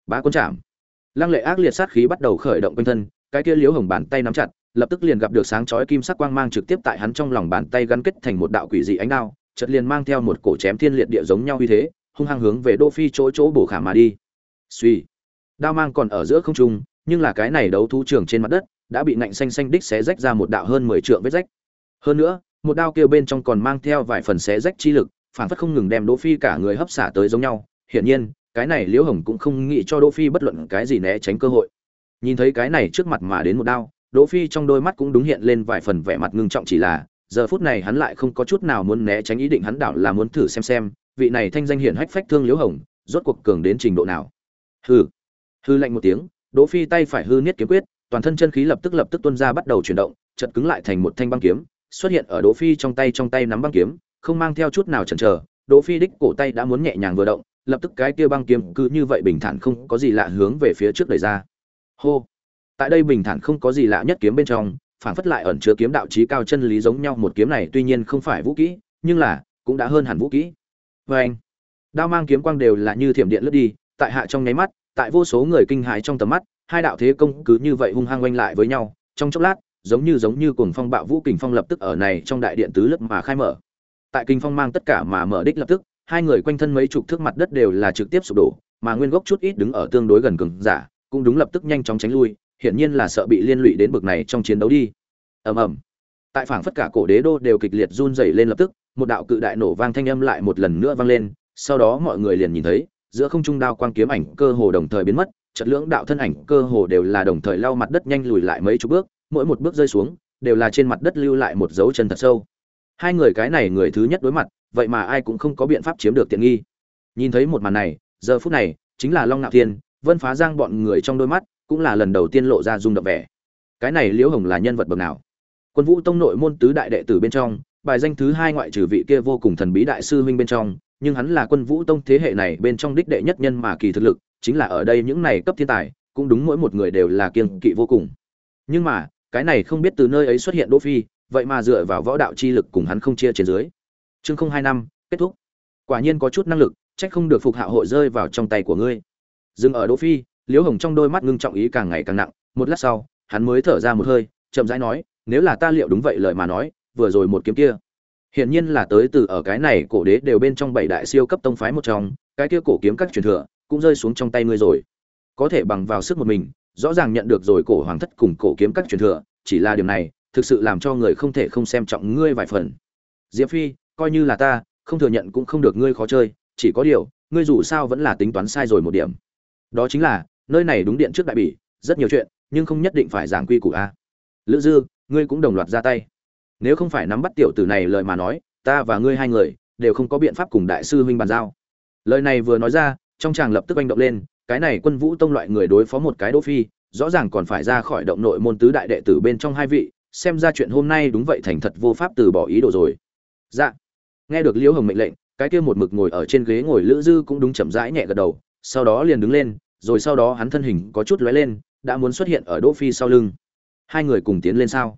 Bá quân chạm, lăng lệ ác liệt sát khí bắt đầu khởi động quanh thân cái kia liếu hồng bàn tay nắm chặt lập tức liền gặp được sáng chói kim sắc quang mang trực tiếp tại hắn trong lòng bàn tay gắn kết thành một đạo quỷ dị ánh đao chợt liền mang theo một cổ chém thiên liệt địa giống nhau như thế hung hăng hướng về Đỗ phi chỗ chỗ bổ khả mà đi. Suy đao mang còn ở giữa không trung, nhưng là cái này đấu thú trường trên mặt đất, đã bị nạnh xanh xanh đích xé rách ra một đạo hơn mười trượng vết rách. Hơn nữa, một đao kia bên trong còn mang theo vài phần xé rách chi lực, phản phất không ngừng đem đỗ phi cả người hấp xả tới giống nhau. Hiển nhiên, cái này liễu hồng cũng không nghĩ cho đỗ phi bất luận cái gì né tránh cơ hội. Nhìn thấy cái này trước mặt mà đến một đao, đỗ phi trong đôi mắt cũng đúng hiện lên vài phần vẻ mặt ngưng trọng chỉ là, giờ phút này hắn lại không có chút nào muốn né tránh ý định hắn đảo là muốn thử xem xem vị này thanh danh hiển hách phách thương liễu hồng, rốt cuộc cường đến trình độ nào? Hư hư lạnh một tiếng, đỗ phi tay phải hư niết kiếm quyết, toàn thân chân khí lập tức lập tức tuôn ra bắt đầu chuyển động, chợt cứng lại thành một thanh băng kiếm, xuất hiện ở đỗ phi trong tay trong tay nắm băng kiếm, không mang theo chút nào chần chờ, đỗ phi đích cổ tay đã muốn nhẹ nhàng vừa động, lập tức cái kia băng kiếm cứ như vậy bình thản không có gì lạ hướng về phía trước đẩy ra. Hô. Tại đây bình thản không có gì lạ nhất kiếm bên trong, phản phất lại ẩn chứa kiếm đạo trí cao chân lý giống nhau, một kiếm này tuy nhiên không phải vũ kỹ, nhưng là cũng đã hơn hẳn vũ kỹ vê anh, đao mang kiếm quang đều là như thiểm điện lướt đi, tại hạ trong nháy mắt, tại vô số người kinh hãi trong tầm mắt, hai đạo thế công cứ như vậy hung hăng quanh lại với nhau, trong chốc lát, giống như giống như cuồng phong bạo vũ kình phong lập tức ở này trong đại điện tứ lớp mà khai mở. Tại kinh phong mang tất cả mà mở đích lập tức, hai người quanh thân mấy chục thước mặt đất đều là trực tiếp sụp đổ, mà nguyên gốc chút ít đứng ở tương đối gần cường giả, cũng đúng lập tức nhanh chóng tránh lui, hiển nhiên là sợ bị liên lụy đến bực này trong chiến đấu đi. Ầm ầm. Tại phảng phất cả cổ đế đô đều kịch liệt run rẩy lên lập tức một đạo cự đại nổ vang thanh âm lại một lần nữa vang lên, sau đó mọi người liền nhìn thấy, giữa không trung đao quang kiếm ảnh cơ hồ đồng thời biến mất chật lưỡng đạo thân ảnh cơ hồ đều là đồng thời lao mặt đất nhanh lùi lại mấy chục bước, mỗi một bước rơi xuống, đều là trên mặt đất lưu lại một dấu chân thật sâu. Hai người cái này người thứ nhất đối mặt, vậy mà ai cũng không có biện pháp chiếm được tiện nghi. Nhìn thấy một màn này, giờ phút này, chính là long Nạo thiên, vân phá giang bọn người trong đôi mắt, cũng là lần đầu tiên lộ ra rung động vẻ. Cái này liễu hồng là nhân vật bậc nào? Quân vũ tông nội môn tứ đại đệ tử bên trong bài danh thứ hai ngoại trừ vị kia vô cùng thần bí đại sư huynh bên trong, nhưng hắn là quân vũ tông thế hệ này bên trong đích đệ nhất nhân mà kỳ thực lực, chính là ở đây những này cấp thiên tài, cũng đúng mỗi một người đều là kiên kỵ vô cùng. Nhưng mà, cái này không biết từ nơi ấy xuất hiện đỗ phi, vậy mà dựa vào võ đạo chi lực cùng hắn không chia trên dưới. Chương không hai năm, kết thúc. Quả nhiên có chút năng lực trách không được phục hạ hội rơi vào trong tay của ngươi. Dừng ở đỗ phi, liễu hồng trong đôi mắt ngưng trọng ý càng ngày càng nặng, một lát sau, hắn mới thở ra một hơi, chậm rãi nói, nếu là ta liệu đúng vậy lời mà nói vừa rồi một kiếm kia. Hiển nhiên là tới từ ở cái này cổ đế đều bên trong bảy đại siêu cấp tông phái một trong, cái kia cổ kiếm các truyền thừa cũng rơi xuống trong tay ngươi rồi. Có thể bằng vào sức một mình, rõ ràng nhận được rồi cổ hoàng thất cùng cổ kiếm các truyền thừa, chỉ là điều này, thực sự làm cho người không thể không xem trọng ngươi vài phần. Diệp phi, coi như là ta, không thừa nhận cũng không được ngươi khó chơi, chỉ có điều, ngươi dù sao vẫn là tính toán sai rồi một điểm. Đó chính là, nơi này đúng điện trước đại bỉ, rất nhiều chuyện, nhưng không nhất định phải giảng quy củ a. Lữ dư, ngươi cũng đồng loạt ra tay nếu không phải nắm bắt tiểu tử này lời mà nói, ta và ngươi hai người đều không có biện pháp cùng đại sư huynh bàn giao. Lời này vừa nói ra, trong chàng lập tức oanh động lên, cái này quân vũ tông loại người đối phó một cái đỗ phi, rõ ràng còn phải ra khỏi động nội môn tứ đại đệ tử bên trong hai vị, xem ra chuyện hôm nay đúng vậy thành thật vô pháp từ bỏ ý đồ rồi. Dạ. Nghe được liễu hồng mệnh lệnh, cái kia một mực ngồi ở trên ghế ngồi lữ dư cũng đúng chậm rãi nhẹ gật đầu, sau đó liền đứng lên, rồi sau đó hắn thân hình có chút lóe lên, đã muốn xuất hiện ở đỗ phi sau lưng. Hai người cùng tiến lên sao?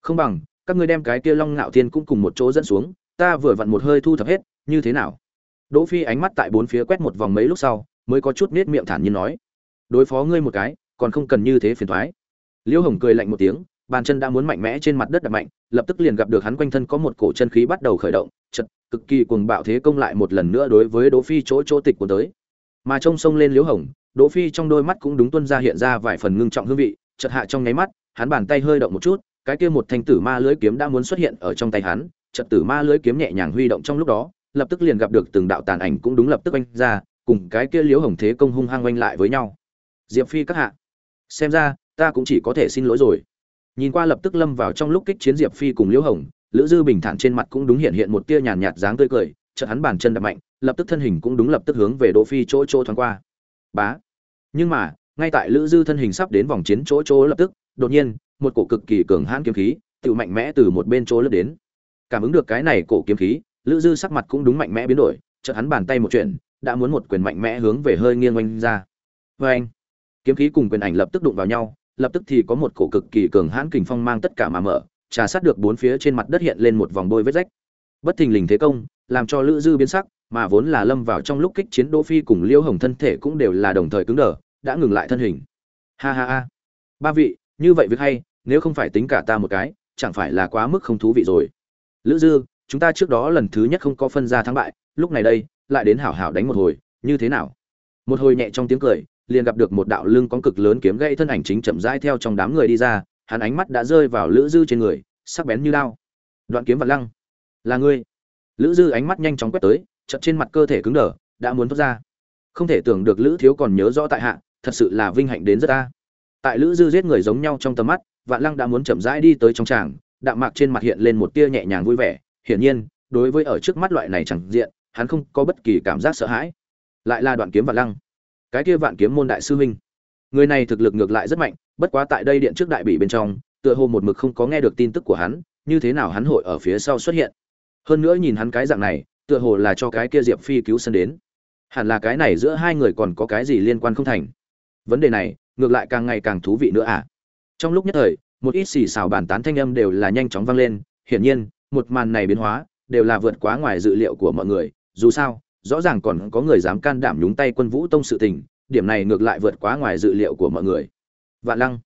Không bằng các ngươi đem cái kia long ngạo thiên cũng cùng một chỗ dẫn xuống, ta vừa vặn một hơi thu thập hết, như thế nào? Đỗ phi ánh mắt tại bốn phía quét một vòng mấy lúc sau, mới có chút nết miệng thản nhiên nói, đối phó ngươi một cái, còn không cần như thế phiền toái. Liễu hồng cười lạnh một tiếng, bàn chân đã muốn mạnh mẽ trên mặt đất đập mạnh, lập tức liền gặp được hắn quanh thân có một cổ chân khí bắt đầu khởi động, chật, cực kỳ cuồng bạo thế công lại một lần nữa đối với đỗ phi chỗ chỗ tịch của tới. Mà trông sông lên liễu hồng, đỗ phi trong đôi mắt cũng đúng tuân ra hiện ra vài phần ngưng trọng hương vị chật hạ trong nháy mắt, hắn bàn tay hơi động một chút cái kia một thanh tử ma lưới kiếm đã muốn xuất hiện ở trong tay hắn, chợt tử ma lưới kiếm nhẹ nhàng huy động trong lúc đó, lập tức liền gặp được từng đạo tàn ảnh cũng đúng lập tức oanh ra, cùng cái kia liễu hồng thế công hung hăng oanh lại với nhau. Diệp phi các hạ, xem ra, ta cũng chỉ có thể xin lỗi rồi. Nhìn qua lập tức lâm vào trong lúc kích chiến diệp phi cùng liễu hồng, lữ dư bình thản trên mặt cũng đúng hiện hiện một tia nhàn nhạt dáng tươi cười, chợt hắn bàn chân đạp mạnh, lập tức thân hình cũng đúng lập tức hướng về đỗ phi chỗ chỗ thoáng qua. Bá! Nhưng mà, ngay tại lữ dư thân hình sắp đến vòng chiến chỗ chỗ lập tức, đột nhiên một cổ cực kỳ cường hãn kiếm khí, tự mạnh mẽ từ một bên chỗ lướt đến. Cảm ứng được cái này cổ kiếm khí, lữ dư sắc mặt cũng đúng mạnh mẽ biến đổi, chợt hắn bàn tay một chuyện, đã muốn một quyền mạnh mẽ hướng về hơi nghiêng oanh ra. Vê anh, kiếm khí cùng quyền ảnh lập tức đụng vào nhau, lập tức thì có một cổ cực kỳ cường hãn kình phong mang tất cả mà mở, trà sát được bốn phía trên mặt đất hiện lên một vòng bôi vết rách. Bất thình lình thế công, làm cho lữ dư biến sắc, mà vốn là lâm vào trong lúc kích chiến đỗ phi cùng liêu hồng thân thể cũng đều là đồng thời cứng đờ, đã ngừng lại thân hình. Ha ha ha. Ba vị, như vậy việc hay nếu không phải tính cả ta một cái, chẳng phải là quá mức không thú vị rồi. Lữ dư, chúng ta trước đó lần thứ nhất không có phân ra thắng bại, lúc này đây, lại đến hảo hảo đánh một hồi, như thế nào? Một hồi nhẹ trong tiếng cười, liền gặp được một đạo lưng có cực lớn kiếm gãy thân ảnh chính chậm rãi theo trong đám người đi ra, hắn ánh mắt đã rơi vào lữ dư trên người, sắc bén như lao đoạn kiếm vật lăng. Là ngươi. Lữ dư ánh mắt nhanh chóng quét tới chậm trên mặt cơ thể cứng đờ, đã muốn thoát ra. Không thể tưởng được lữ thiếu còn nhớ rõ tại hạ, thật sự là vinh hạnh đến rất ta. Tại lữ dư giết người giống nhau trong tầm mắt vạn lăng đã muốn chậm rãi đi tới trong tràng, đạm mạc trên mặt hiện lên một tia nhẹ nhàng vui vẻ, hiển nhiên, đối với ở trước mắt loại này chẳng diện, hắn không có bất kỳ cảm giác sợ hãi. Lại là đoạn kiếm vạn lăng. Cái kia vạn kiếm môn đại sư huynh. Người này thực lực ngược lại rất mạnh, bất quá tại đây điện trước đại bị bên trong, tựa hồ một mực không có nghe được tin tức của hắn, như thế nào hắn hội ở phía sau xuất hiện. Hơn nữa nhìn hắn cái dạng này, tựa hồ là cho cái kia diệp phi cứu sân đến. Hẳn là cái này giữa hai người còn có cái gì liên quan không thành. Vấn đề này, ngược lại càng ngày càng thú vị nữa à? Trong lúc nhất thời, một ít xì xào bàn tán thanh âm đều là nhanh chóng vang lên, hiển nhiên, một màn này biến hóa, đều là vượt quá ngoài dự liệu của mọi người, dù sao, rõ ràng còn có người dám can đảm nhúng tay quân vũ tông sự tình, điểm này ngược lại vượt quá ngoài dự liệu của mọi người. Vạn lăng,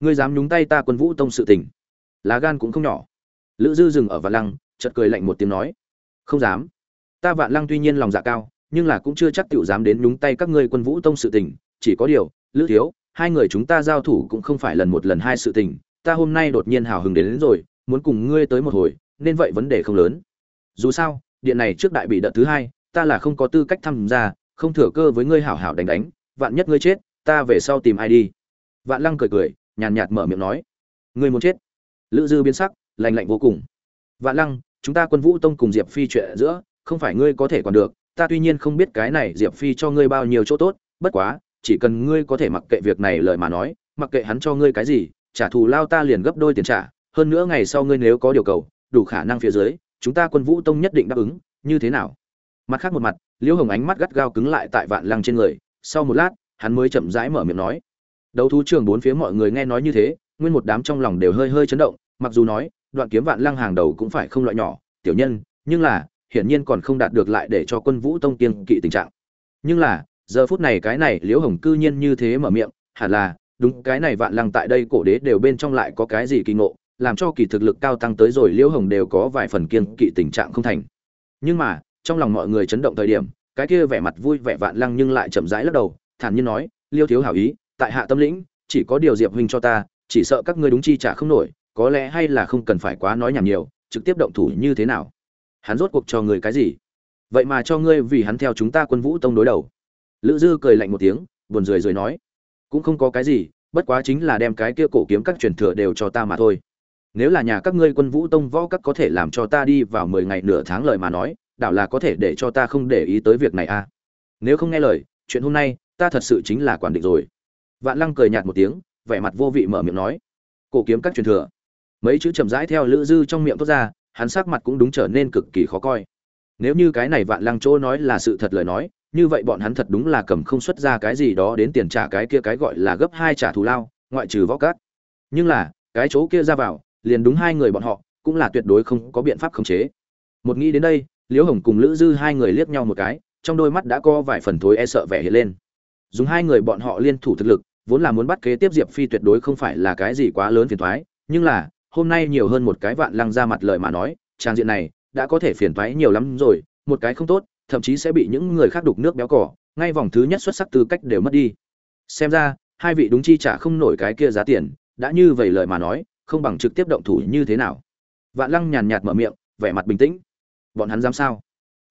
ngươi dám nhúng tay ta quân vũ tông sự tình? Lá gan cũng không nhỏ. Lữ dư dừng ở vạn lăng, chợt cười lạnh một tiếng nói, không dám. Ta vạn lăng tuy nhiên lòng dạ cao, nhưng là cũng chưa chắc tiểu dám đến nhúng tay các ngươi quân vũ tông sự tình, chỉ có điều, lữ thiếu hai người chúng ta giao thủ cũng không phải lần một lần hai sự tình ta hôm nay đột nhiên hào hứng đến, đến rồi muốn cùng ngươi tới một hồi nên vậy vấn đề không lớn. Dù sao điện này trước đại bị đợt thứ hai ta là không có tư cách tham gia không thừa cơ với ngươi hảo hảo đánh đánh vạn nhất ngươi chết ta về sau tìm ai đi. Vạn lăng cười cười nhàn nhạt mở miệng nói. Ngươi muốn chết? Lữ dư biến sắc lạnh lạnh vô cùng. Vạn lăng chúng ta quân vũ tông cùng diệp phi chuyện giữa không phải ngươi có thể còn được ta tuy nhiên không biết cái này diệp phi cho ngươi bao nhiêu chỗ tốt bất quá chỉ cần ngươi có thể mặc kệ việc này lời mà nói, mặc kệ hắn cho ngươi cái gì, trả thù lao ta liền gấp đôi tiền trả. Hơn nữa ngày sau ngươi nếu có điều cầu, đủ khả năng phía dưới, chúng ta quân vũ tông nhất định đáp ứng, như thế nào? Mặt khác một mặt, liễu hồng ánh mắt gắt gao cứng lại tại vạn lăng trên người. Sau một lát, hắn mới chậm rãi mở miệng nói. Đấu thú trường bốn phía mọi người nghe nói như thế, nguyên một đám trong lòng đều hơi hơi chấn động, mặc dù nói, đoạn kiếm vạn lăng hàng đầu cũng phải không loại nhỏ, tiểu nhân, nhưng là, hiển nhiên còn không đạt được lại để cho quân vũ tông kiên kỵ tình trạng. Nhưng là giờ phút này cái này liễu hồng cư nhiên như thế mở miệng, hẳn là, đúng, cái này vạn lăng tại đây cổ đế đều bên trong lại có cái gì kỳ ngộ, làm cho kỳ thực lực cao tăng tới rồi liễu hồng đều có vài phần kiên kỵ tình trạng không thành. Nhưng mà, trong lòng mọi người chấn động thời điểm, cái kia vẻ mặt vui vẻ vạn lăng nhưng lại chậm rãi lắc đầu, thản nhiên nói, liêu thiếu hảo ý, tại hạ tâm lĩnh, chỉ có điều diệp huynh cho ta, chỉ sợ các ngươi đúng chi trả không nổi, có lẽ hay là không cần phải quá nói nhảm nhiều, trực tiếp động thủ như thế nào? Hắn rốt cuộc cho người cái gì? Vậy mà cho ngươi vì hắn theo chúng ta quân vũ tông đối đầu lữ dư cười lạnh một tiếng, buồn rười rười nói, cũng không có cái gì, bất quá chính là đem cái kia cổ kiếm các truyền thừa đều cho ta mà thôi. Nếu là nhà các ngươi quân vũ tông võ các có thể làm cho ta đi vào mười ngày nửa tháng lời mà nói, đảo là có thể để cho ta không để ý tới việc này à nếu không nghe lời, chuyện hôm nay, ta thật sự chính là quản định rồi. Vạn lăng cười nhạt một tiếng, vẻ mặt vô vị mở miệng nói, cổ kiếm các truyền thừa. Mấy chữ chậm rãi theo lữ dư trong miệng thoát ra, hắn sắc mặt cũng đúng trở nên cực kỳ khó coi. Nếu như cái này vạn lăng chỗ nói là sự thật lời nói như vậy bọn hắn thật đúng là cầm không xuất ra cái gì đó đến tiền trả cái kia cái gọi là gấp hai trả thù lao, ngoại trừ võ cát. Nhưng là, cái chỗ kia ra vào, liền đúng hai người bọn họ, cũng là tuyệt đối không có biện pháp khống chế. Một nghĩ đến đây, liễu hồng cùng lữ dư hai người liếc nhau một cái, trong đôi mắt đã có vài phần thối e sợ vẻ hiện lên. Dùng hai người bọn họ liên thủ thực lực, vốn là muốn bắt kế tiếp diệp phi tuyệt đối không phải là cái gì quá lớn phiền thoái nhưng là, hôm nay nhiều hơn một cái vạn lăng ra mặt lời mà nói trang diện này, đã có thể phiền thoái nhiều lắm rồi, một cái không tốt thậm chí sẽ bị những người khác đục nước béo cỏ, ngay vòng thứ nhất xuất sắc tư cách đều mất đi. Xem ra, hai vị đúng chi trả không nổi cái kia giá tiền, đã như vậy lời mà nói, không bằng trực tiếp động thủ như thế nào. Vạn lăng nhàn nhạt mở miệng, vẻ mặt bình tĩnh. Bọn hắn dám sao?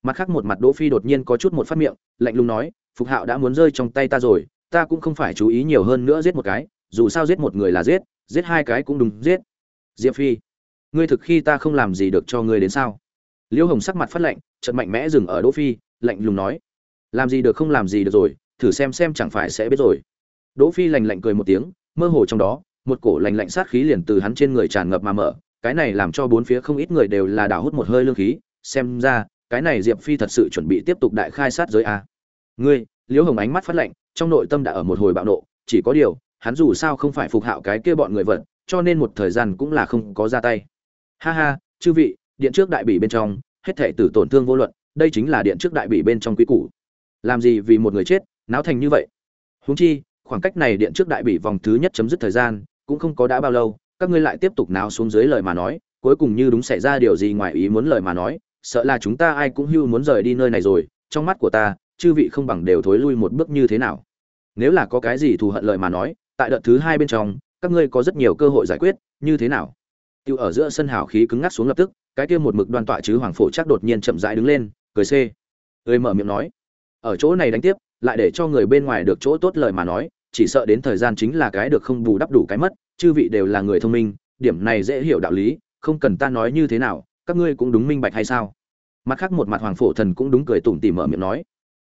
Mặt khác một mặt đỗ phi đột nhiên có chút một phát miệng, lạnh lùng nói, phục hạo đã muốn rơi trong tay ta rồi, ta cũng không phải chú ý nhiều hơn nữa giết một cái, dù sao giết một người là giết giết hai cái cũng đúng giết. Diệp phi, ngươi thực khi ta không làm gì được cho ngươi đến sao? Liễu hồng sắc mặt phát lạnh trận mạnh mẽ dừng ở đỗ phi, lạnh lùng nói, làm gì được không làm gì được rồi, thử xem xem chẳng phải sẽ biết rồi. Đỗ phi lạnh lạnh cười một tiếng, mơ hồ trong đó, một cổ lạnh lạnh sát khí liền từ hắn trên người tràn ngập mà mở, cái này làm cho bốn phía không ít người đều là đảo hút một hơi lương khí, xem ra, cái này diệp phi thật sự chuẩn bị tiếp tục đại khai sát giới a. Ngươi liễu hồng ánh mắt phát lạnh, trong nội tâm đã ở một hồi bạo nộ, chỉ có điều, hắn dù sao không phải phục hạo cái kia bọn người vật cho nên một thời gian cũng là không có ra tay. Ha ha, chư vị điện trước đại bỉ bên trong, hết thể tử tổn thương vô luận, đây chính là điện trước đại bỉ bên trong quý củ. Làm gì vì một người chết, náo thành như vậy? Huống chi, khoảng cách này điện trước đại bỉ vòng thứ nhất chấm dứt thời gian, cũng không có đã bao lâu, các ngươi lại tiếp tục náo xuống dưới lời mà nói, cuối cùng như đúng xảy ra điều gì ngoài ý muốn lời mà nói, sợ là chúng ta ai cũng hưu muốn rời đi nơi này rồi, trong mắt của ta, chư vị không bằng đều thối lui một bước như thế nào. Nếu là có cái gì thù hận lời mà nói, tại đợt thứ hai bên trong, các ngươi có rất nhiều cơ hội giải quyết, như thế nào? Tiêu ở giữa sân hào khí cứng ngắc xuống lập tức cái kia một mực đoan tọa chứ hoàng phổ chắc đột nhiên chậm rãi đứng lên, cười xê. Người mở miệng nói, ở chỗ này đánh tiếp, lại để cho người bên ngoài được chỗ tốt lời mà nói, chỉ sợ đến thời gian chính là cái được không bù đắp đủ cái mất, chư vị đều là người thông minh, điểm này dễ hiểu đạo lý, không cần ta nói như thế nào, các ngươi cũng đúng minh bạch hay sao? Mặt khác một mặt hoàng phổ thần cũng đúng cười tủm tỉm mở miệng nói.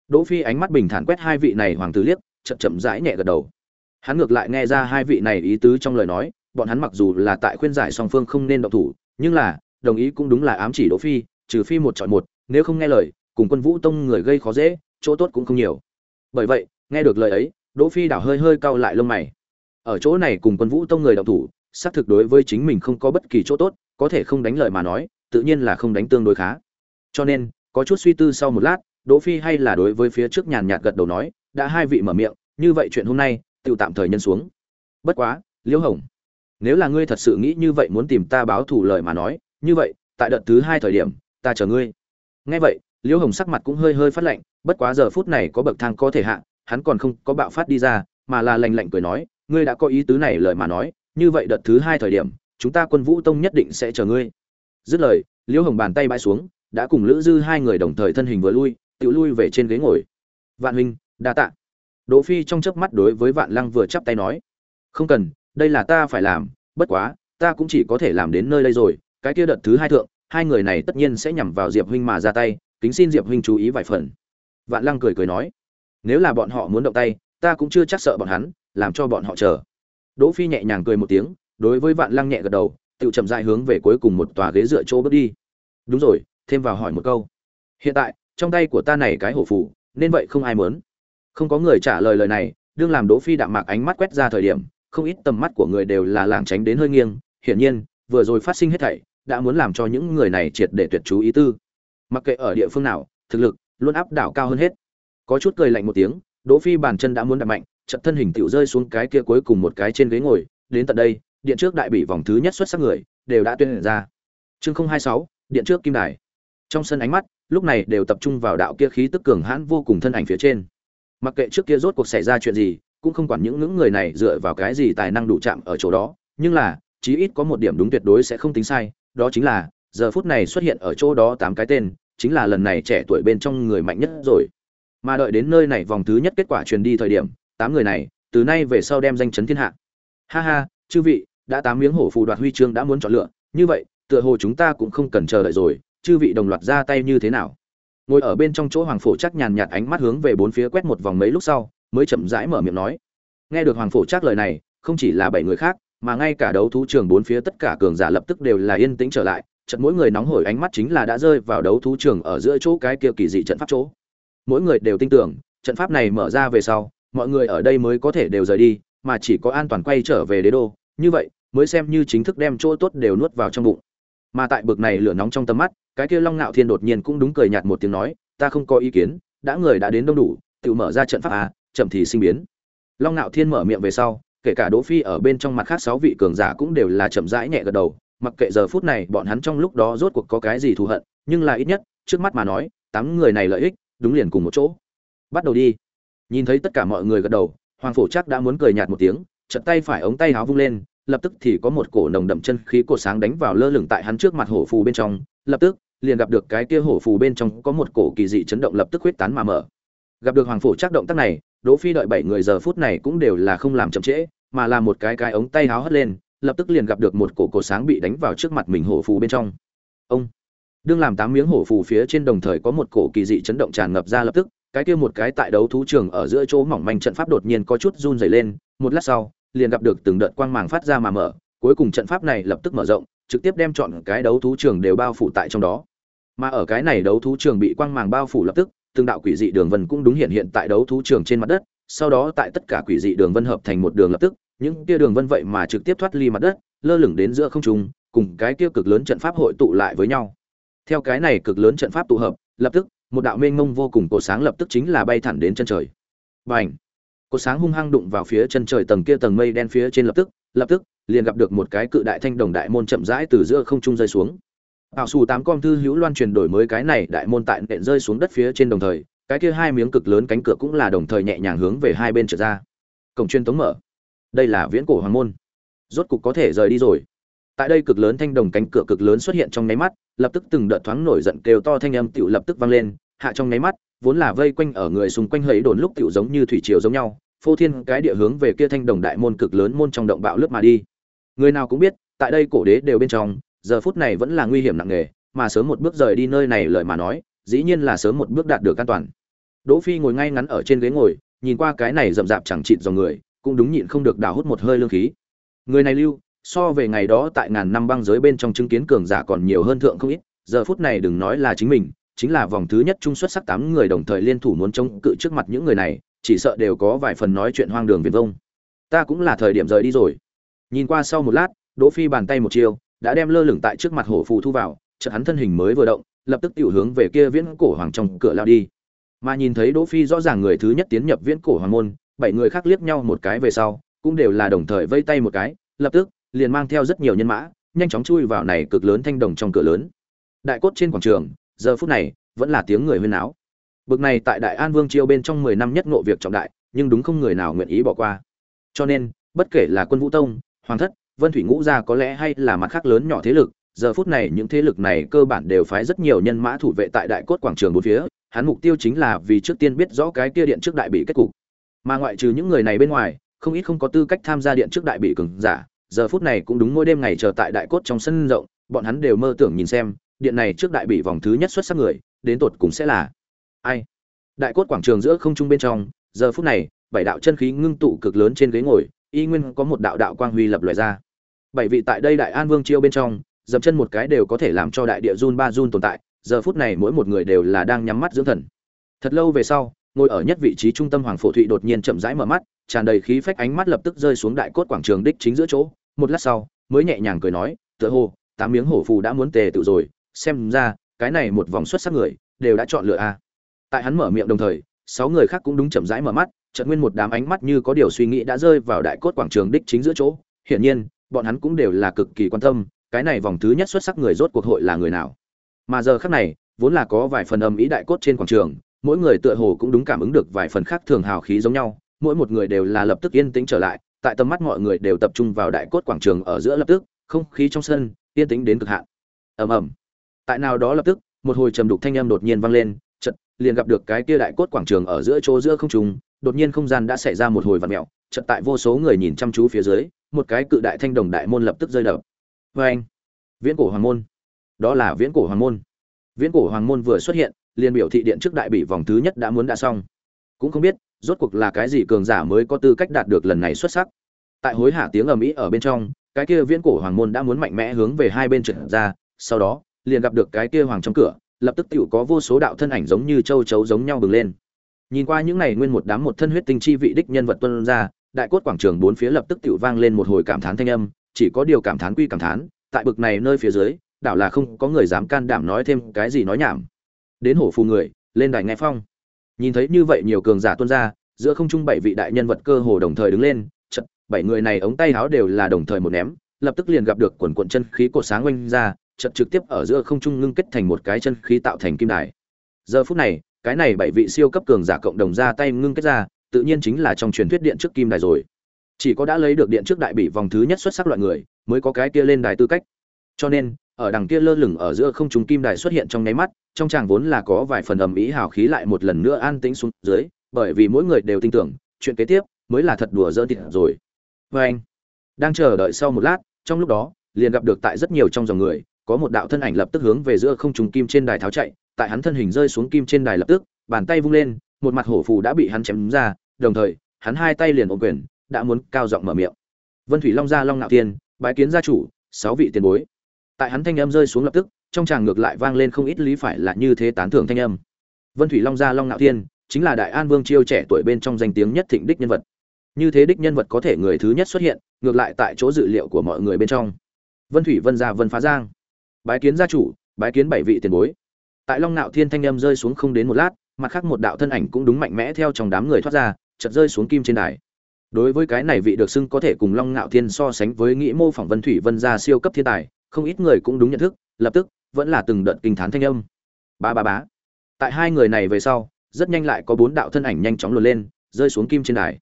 Đỗ phi ánh mắt bình thản quét hai vị này hoàng tử liếc, chậm chậm rãi nhẹ gật đầu. Hắn ngược lại nghe ra hai vị này ý tứ trong lời nói, bọn hắn mặc dù là tại khuyên giải song phương không nên động thủ, nhưng là đồng ý cũng đúng là ám chỉ đỗ phi, trừ phi một chọn một, nếu không nghe lời, cùng quân vũ tông người gây khó dễ, chỗ tốt cũng không nhiều. Bởi vậy, nghe được lời ấy, đỗ phi đảo hơi hơi cau lại lông mày. Ở chỗ này cùng quân vũ tông người động thủ, xác thực đối với chính mình không có bất kỳ chỗ tốt, có thể không đánh lời mà nói, tự nhiên là không đánh tương đối khá. Cho nên, có chút suy tư sau một lát, đỗ phi hay là đối với phía trước nhàn nhạt gật đầu nói, đã hai vị mở miệng, như vậy chuyện hôm nay tự tạm thời nhân xuống. Bất quá, liễu hồng, nếu là ngươi thật sự nghĩ như vậy muốn tìm ta báo thù lời mà nói như vậy, tại đợt thứ hai thời điểm, ta chờ ngươi. Nghe vậy, liễu hồng sắc mặt cũng hơi hơi phát lạnh, bất quá giờ phút này có bậc thang có thể hạ, hắn còn không có bạo phát đi ra, mà là lành lạnh cười nói, ngươi đã có ý tứ này lời mà nói, như vậy đợt thứ hai thời điểm, chúng ta quân vũ tông nhất định sẽ chờ ngươi. Dứt lời, liễu hồng bàn tay bãi xuống, đã cùng lữ dư hai người đồng thời thân hình vừa lui tự lui về trên ghế ngồi. Vạn huynh, đa tạ. Đỗ phi trong chớp mắt đối với vạn lăng vừa chắp tay nói, không cần, đây là ta phải làm, bất quá, ta cũng chỉ có thể làm đến nơi đây rồi cái kia đợt thứ hai thượng hai người này tất nhiên sẽ nhằm vào diệp huynh mà ra tay kính xin diệp huynh chú ý vài phần. Vạn lăng cười cười nói nếu là bọn họ muốn động tay ta cũng chưa chắc sợ bọn hắn làm cho bọn họ chờ. Đỗ phi nhẹ nhàng cười một tiếng đối với vạn lăng nhẹ gật đầu tự chậm rãi hướng về cuối cùng một tòa ghế dựa chỗ bước đi. Đúng rồi thêm vào hỏi một câu. Hiện tại trong tay của ta này cái hổ phù, nên vậy không ai muốn. Không có người trả lời lời này đương làm đỗ phi đạm mạc ánh mắt quét ra thời điểm không ít tầm mắt của người đều là lảng tránh đến hơi nghiêng. Hiển nhiên vừa rồi phát sinh hết thảy đã muốn làm cho những người này triệt để tuyệt chú ý tư. Mặc kệ ở địa phương nào, thực lực luôn áp đảo cao hơn hết. Có chút cười lạnh một tiếng, đỗ phi bàn chân đã muốn đạp mạnh, chợt thân hình tiểu rơi xuống cái kia cuối cùng một cái trên ghế ngồi, đến tận đây, điện trước đại bị vòng thứ nhất xuất sắc người, đều đã tuyên ra. Chương không hai sáu, điện trước kim đài. Trong sân ánh mắt, lúc này đều tập trung vào đạo kia khí tức cường hãn vô cùng thân ảnh phía trên. Mặc kệ trước kia rốt cuộc xảy ra chuyện gì, cũng không quản những những người này dựa vào cái gì tài năng đủ chạm ở chỗ đó, nhưng là, chí ít có một điểm đúng tuyệt đối sẽ không tính sai đó chính là, giờ phút này xuất hiện ở chỗ đó tám cái tên, chính là lần này trẻ tuổi bên trong người mạnh nhất rồi. Mà đợi đến nơi này vòng thứ nhất kết quả truyền đi thời điểm, tám người này, từ nay về sau đem danh chấn thiên hạ. Ha ha, chư vị, đã tám miếng hổ phù đoạt huy chương đã muốn chọn lựa, như vậy, tựa hồ chúng ta cũng không cần chờ đợi rồi, chư vị đồng loạt ra tay như thế nào? Ngồi ở bên trong chỗ hoàng phổ chắc nhàn nhạt ánh mắt hướng về bốn phía quét một vòng mấy lúc sau, mới chậm rãi mở miệng nói. Nghe được hoàng phổ chắc lời này, không chỉ là bảy người khác mà ngay cả đấu thú trường bốn phía tất cả cường giả lập tức đều là yên tĩnh trở lại trận mỗi người nóng hổi ánh mắt chính là đã rơi vào đấu thú trường ở giữa chỗ cái kia kỳ dị trận pháp chỗ. Mỗi người đều tin tưởng, trận pháp này mở ra về sau, mọi người ở đây mới có thể đều rời đi, mà chỉ có an toàn quay trở về đế đô, như vậy, mới xem như chính thức đem chỗ tốt đều nuốt vào trong bụng. Mà tại bực này lửa nóng trong tầm mắt, cái kia long ngạo thiên đột nhiên cũng đúng cười nhạt một tiếng nói, ta không có ý kiến, đã người đã đến đông đủ, tự mở ra trận pháp à chậm thì sinh biến. Long ngạo thiên mở miệng về sau kể cả đỗ phi ở bên trong mặt khác sáu vị cường giả cũng đều là chậm rãi nhẹ gật đầu, mặc kệ giờ phút này bọn hắn trong lúc đó rốt cuộc có cái gì thù hận, nhưng là ít nhất, trước mắt mà nói, tám người này lợi ích, đúng liền cùng một chỗ. Bắt đầu đi. Nhìn thấy tất cả mọi người gật đầu, hoàng phổ chắc đã muốn cười nhạt một tiếng, chợt tay phải ống tay háo vung lên, lập tức thì có một cổ nồng đậm chân khí cổ sáng đánh vào lơ lửng tại hắn trước mặt hổ phù bên trong, lập tức, liền gặp được cái kia hổ phù bên trong có một cổ kỳ dị chấn động lập tức huyết tán mà mở. Gặp được hoàng phổ chắc động tác này đỗ phi đợi bảy người giờ phút này cũng đều là không làm chậm trễ, mà là một cái cái ống tay háo hất lên, lập tức liền gặp được một cổ cổ sáng bị đánh vào trước mặt mình hổ phù bên trong. Ông! Đương làm tám miếng hổ phù phía trên đồng thời có một cổ kỳ dị chấn động tràn ngập ra lập tức, cái kia một cái tại đấu thú trường ở giữa chỗ mỏng manh trận pháp đột nhiên có chút run rẩy lên, một lát sau, liền gặp được từng đợt quang màng phát ra mà mở, cuối cùng trận pháp này lập tức mở rộng, trực tiếp đem chọn cái đấu thú trường đều bao phủ tại trong đó. Mà ở cái này đấu thú trường bị quang màng bao phủ lập tức từng đạo quỷ dị đường vân cũng đúng hiện hiện tại đấu thú trường trên mặt đất, sau đó tại tất cả quỷ dị đường vân hợp thành một đường lập tức, những kia đường vân vậy mà trực tiếp thoát ly mặt đất, lơ lửng đến giữa không trung, cùng cái kia cực lớn trận pháp hội tụ lại với nhau. Theo cái này cực lớn trận pháp tụ hợp, lập tức, một đạo mênh mông vô cùng cổ sáng lập tức chính là bay thẳng đến chân trời. Bành! Cổ sáng hung hăng đụng vào phía chân trời tầng kia tầng mây đen phía trên lập tức lập tức, liền gặp được một cái cự đại thanh đồng đại môn chậm rãi từ giữa không trung rơi xuống ảo xù tám con thư hữu loan truyền đổi mới cái này đại môn tại nện rơi xuống đất phía trên đồng thời, cái kia hai miếng cực lớn cánh cửa cũng là đồng thời nhẹ nhàng hướng về hai bên trở ra. Cổng chuyên tống mở. Đây là viễn cổ hoàng môn. Rốt cục có thể rời đi rồi. Tại đây cực lớn thanh đồng cánh cửa cực lớn xuất hiện trong nháy mắt, lập tức từng đợt thoáng nổi giận kêu to thanh âm tựu lập tức vang lên, hạ trong nháy mắt, vốn là vây quanh ở người xung quanh hấy đồn lúc tựu giống như thủy triều giống nhau, phô thiên cái địa hướng về kia thanh đồng đại môn cực lớn môn trong động bạo lướt mà đi. Người nào cũng biết, tại đây cổ đế đều bên trong giờ phút này vẫn là nguy hiểm nặng nề, mà sớm một bước rời đi nơi này lời mà nói, dĩ nhiên là sớm một bước đạt được an toàn. Đỗ phi ngồi ngay ngắn ở trên ghế ngồi, nhìn qua cái này rậm rạp chẳng chịt dòng người, cũng đúng nhịn không được đào hút một hơi lương khí. Người này lưu, so về ngày đó tại ngàn năm băng giới bên trong chứng kiến cường giả còn nhiều hơn thượng không ít, giờ phút này đừng nói là chính mình, chính là vòng thứ nhất trung xuất sắc tám người đồng thời liên thủ muốn chống cự trước mặt những người này, chỉ sợ đều có vài phần nói chuyện hoang đường viển vông. Ta cũng là thời điểm rời đi rồi. Nhìn qua sau một lát, đỗ phi bàn tay một chiều đã đem lơ lửng tại trước mặt hổ phù thu vào, chợt hắn thân hình mới vừa động, lập tức tiểu hướng về kia viễn cổ hoàng trong cửa lao đi. Mà nhìn thấy đỗ phi rõ ràng người thứ nhất tiến nhập viễn cổ hoàng môn, bảy người khác liếc nhau một cái về sau, cũng đều là đồng thời vây tay một cái, lập tức, liền mang theo rất nhiều nhân mã, nhanh chóng chui vào này cực lớn thanh đồng trong cửa lớn. Đại cốt trên quảng trường, giờ phút này, vẫn là tiếng người huyên náo. Bực này tại đại an vương triều bên trong mười năm nhất ngộ việc trọng đại, nhưng đúng không người nào nguyện ý bỏ qua. Cho nên, bất kể là quân vũ tông, hoàng thất vân thủy ngũ gia có lẽ hay là mặt khác lớn nhỏ thế lực, giờ phút này những thế lực này cơ bản đều phái rất nhiều nhân mã thủ vệ tại đại cốt quảng trường bốn phía, hắn mục tiêu chính là vì trước tiên biết rõ cái kia điện trước đại bị kết cục. Mà ngoại trừ những người này bên ngoài, không ít không có tư cách tham gia điện trước đại bị cường giả, giờ phút này cũng đúng mỗi đêm ngày chờ tại đại cốt trong sân rộng, bọn hắn đều mơ tưởng nhìn xem, điện này trước đại bị vòng thứ nhất xuất sắc người, đến tột cùng sẽ là ai? Đại cốt quảng trường giữa không trung bên trong, giờ phút này, bảy đạo chân khí ngưng tụ cực lớn trên ghế ngồi, y nguyên có một đạo đạo quang huy lập loại ra bảy vị tại đây đại an vương chiêu bên trong, dậm chân một cái đều có thể làm cho đại địa run ba run tồn tại, giờ phút này mỗi một người đều là đang nhắm mắt dưỡng thần. Thật lâu về sau, ngồi ở nhất vị trí trung tâm hoàng phổ thụy đột nhiên chậm rãi mở mắt, tràn đầy khí phách ánh mắt lập tức rơi xuống đại cốt quảng trường đích chính giữa chỗ. Một lát sau, mới nhẹ nhàng cười nói, tựa hồ, tám miếng hổ phù đã muốn tề tự rồi, xem ra, cái này một vòng xuất sắc người, đều đã chọn lựa a. Tại hắn mở miệng đồng thời, sáu người khác cũng đúng chậm rãi mở mắt, chợt nguyên một đám ánh mắt như có điều suy nghĩ đã rơi vào đại cốt quảng trường đích chính giữa chỗ. Hiển nhiên bọn hắn cũng đều là cực kỳ quan tâm, cái này vòng thứ nhất xuất sắc người rốt cuộc hội là người nào. Mà giờ khắc này, vốn là có vài phần âm ý đại cốt trên quảng trường, mỗi người tựa hồ cũng đúng cảm ứng được vài phần khác thường hào khí giống nhau, mỗi một người đều là lập tức yên tĩnh trở lại, tại tầm mắt mọi người đều tập trung vào đại cốt quảng trường ở giữa lập tức, không khí trong sân, yên tĩnh đến cực hạn. Ầm ầm. Tại nào đó lập tức, một hồi trầm đục thanh âm đột nhiên vang lên, chợt, liền gặp được cái kia đại cốt quảng trường ở giữa chỗ giữa không trung, đột nhiên không gian đã xảy ra một hồi vặn mèo, chợt tại vô số người nhìn chăm chú phía dưới một cái cự đại thanh đồng đại môn lập tức rơi đập. Và anh, viễn cổ hoàng môn. Đó là viễn cổ hoàng môn. Viễn cổ hoàng môn vừa xuất hiện, liền biểu thị điện trước đại bị vòng thứ nhất đã muốn đã xong. Cũng không biết, rốt cuộc là cái gì cường giả mới có tư cách đạt được lần này xuất sắc. Tại hối hả tiếng ầm ĩ ở bên trong, cái kia viễn cổ hoàng môn đã muốn mạnh mẽ hướng về hai bên trượt ra, sau đó, liền gặp được cái kia hoàng trong cửa, lập tức tiểu có vô số đạo thân ảnh giống như châu chấu giống nhau bừng lên. Nhìn qua những này nguyên một đám một thân huyết tinh chi vị đích nhân vật tuân ra đại cốt quảng trường bốn phía lập tức tự vang lên một hồi cảm thán thanh âm, chỉ có điều cảm thán quy cảm thán, tại bực này nơi phía dưới, đảo là không có người dám can đảm nói thêm cái gì nói nhảm. Đến hổ phù người, lên đài nghe phong. Nhìn thấy như vậy nhiều cường giả tuân ra, giữa không trung bảy vị đại nhân vật cơ hồ đồng thời đứng lên chật bảy người này ống tay áo đều là đồng thời một ném, lập tức liền gặp được quần quần chân khí cột sáng oanh ra chật trực tiếp ở giữa không trung ngưng kết thành một cái chân khí tạo thành kim đài. Giờ phút này, cái này bảy vị siêu cấp cường giả cộng đồng ra tay ngưng kết ra tự nhiên chính là trong truyền thuyết điện trước kim đài rồi. Chỉ có đã lấy được điện trước đại bị vòng thứ nhất xuất sắc loại người, mới có cái kia lên đài tư cách. Cho nên, ở đằng kia lơ lửng ở giữa không trung kim đài xuất hiện trong nháy mắt, trong chàng vốn là có vài phần ầm ý hào khí lại một lần nữa an tĩnh xuống dưới, bởi vì mỗi người đều tin tưởng, chuyện kế tiếp mới là thật đùa dơ thịt rồi. Vê anh, đang chờ đợi sau một lát, trong lúc đó, liền gặp được tại rất nhiều trong dòng người, có một đạo thân ảnh lập tức hướng về giữa không trung kim trên đài tháo chạy, tại hắn thân hình rơi xuống kim trên đài lập tức, bàn tay vung lên một mặt hổ phù đã bị hắn chém ra, đồng thời, hắn hai tay liền ôm quyền, đã muốn cao giọng mở miệng. Vân thủy long gia long nạo tiên, bái kiến gia chủ, sáu vị tiền bối. Tại hắn thanh âm rơi xuống lập tức, trong tràng ngược lại vang lên không ít lý phải là như thế tán thưởng thanh âm. Vân thủy long gia long nạo tiên, chính là đại an vương chiêu trẻ tuổi bên trong danh tiếng nhất thịnh đích nhân vật. Như thế đích nhân vật có thể người thứ nhất xuất hiện, ngược lại tại chỗ dự liệu của mọi người bên trong. Vân thủy vân gia vân phá giang. Bái kiến gia chủ, bái kiến bảy vị tiền bối. Tại long nạo thiên thanh âm rơi xuống không đến một lát mặt khác một đạo thân ảnh cũng đúng mạnh mẽ theo trong đám người thoát ra, chợt rơi xuống kim trên đài. Đối với cái này vị được xưng có thể cùng long ngạo thiên so sánh với nghĩ mô phỏng vân thủy vân gia siêu cấp thiên tài, không ít người cũng đúng nhận thức, lập tức vẫn là từng đợt kinh thán thanh âm. Ba ba bá. Tại hai người này về sau, rất nhanh lại có bốn đạo thân ảnh nhanh chóng luồn lên, rơi xuống kim trên đài.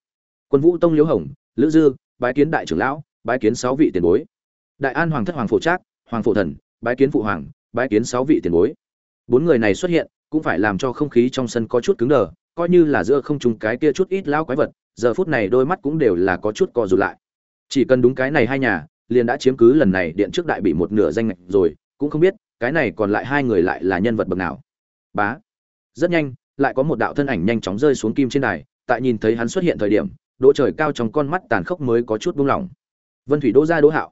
Quân vũ tông liễu hồng, lữ dư, bái kiến đại trưởng lão, bái kiến sáu vị tiền bối. Đại an hoàng thất hoàng phổ trác, hoàng phổ thần, bái kiến phụ hoàng, bái kiến sáu vị tiền bối. Bốn người này xuất hiện cũng phải làm cho không khí trong sân có chút cứng đờ, coi như là giữa không trùng cái kia chút ít lão quái vật, giờ phút này đôi mắt cũng đều là có chút co rụt lại. Chỉ cần đúng cái này hai nhà, liền đã chiếm cứ lần này điện trước đại bị một nửa danh ngạch rồi, cũng không biết, cái này còn lại hai người lại là nhân vật bậc nào. Bá. Rất nhanh, lại có một đạo thân ảnh nhanh chóng rơi xuống kim trên đài, tại nhìn thấy hắn xuất hiện thời điểm đỗ trời cao trong con mắt tàn khốc mới có chút buông lỏng. Vân thủy đỗ gia đỗ hạo.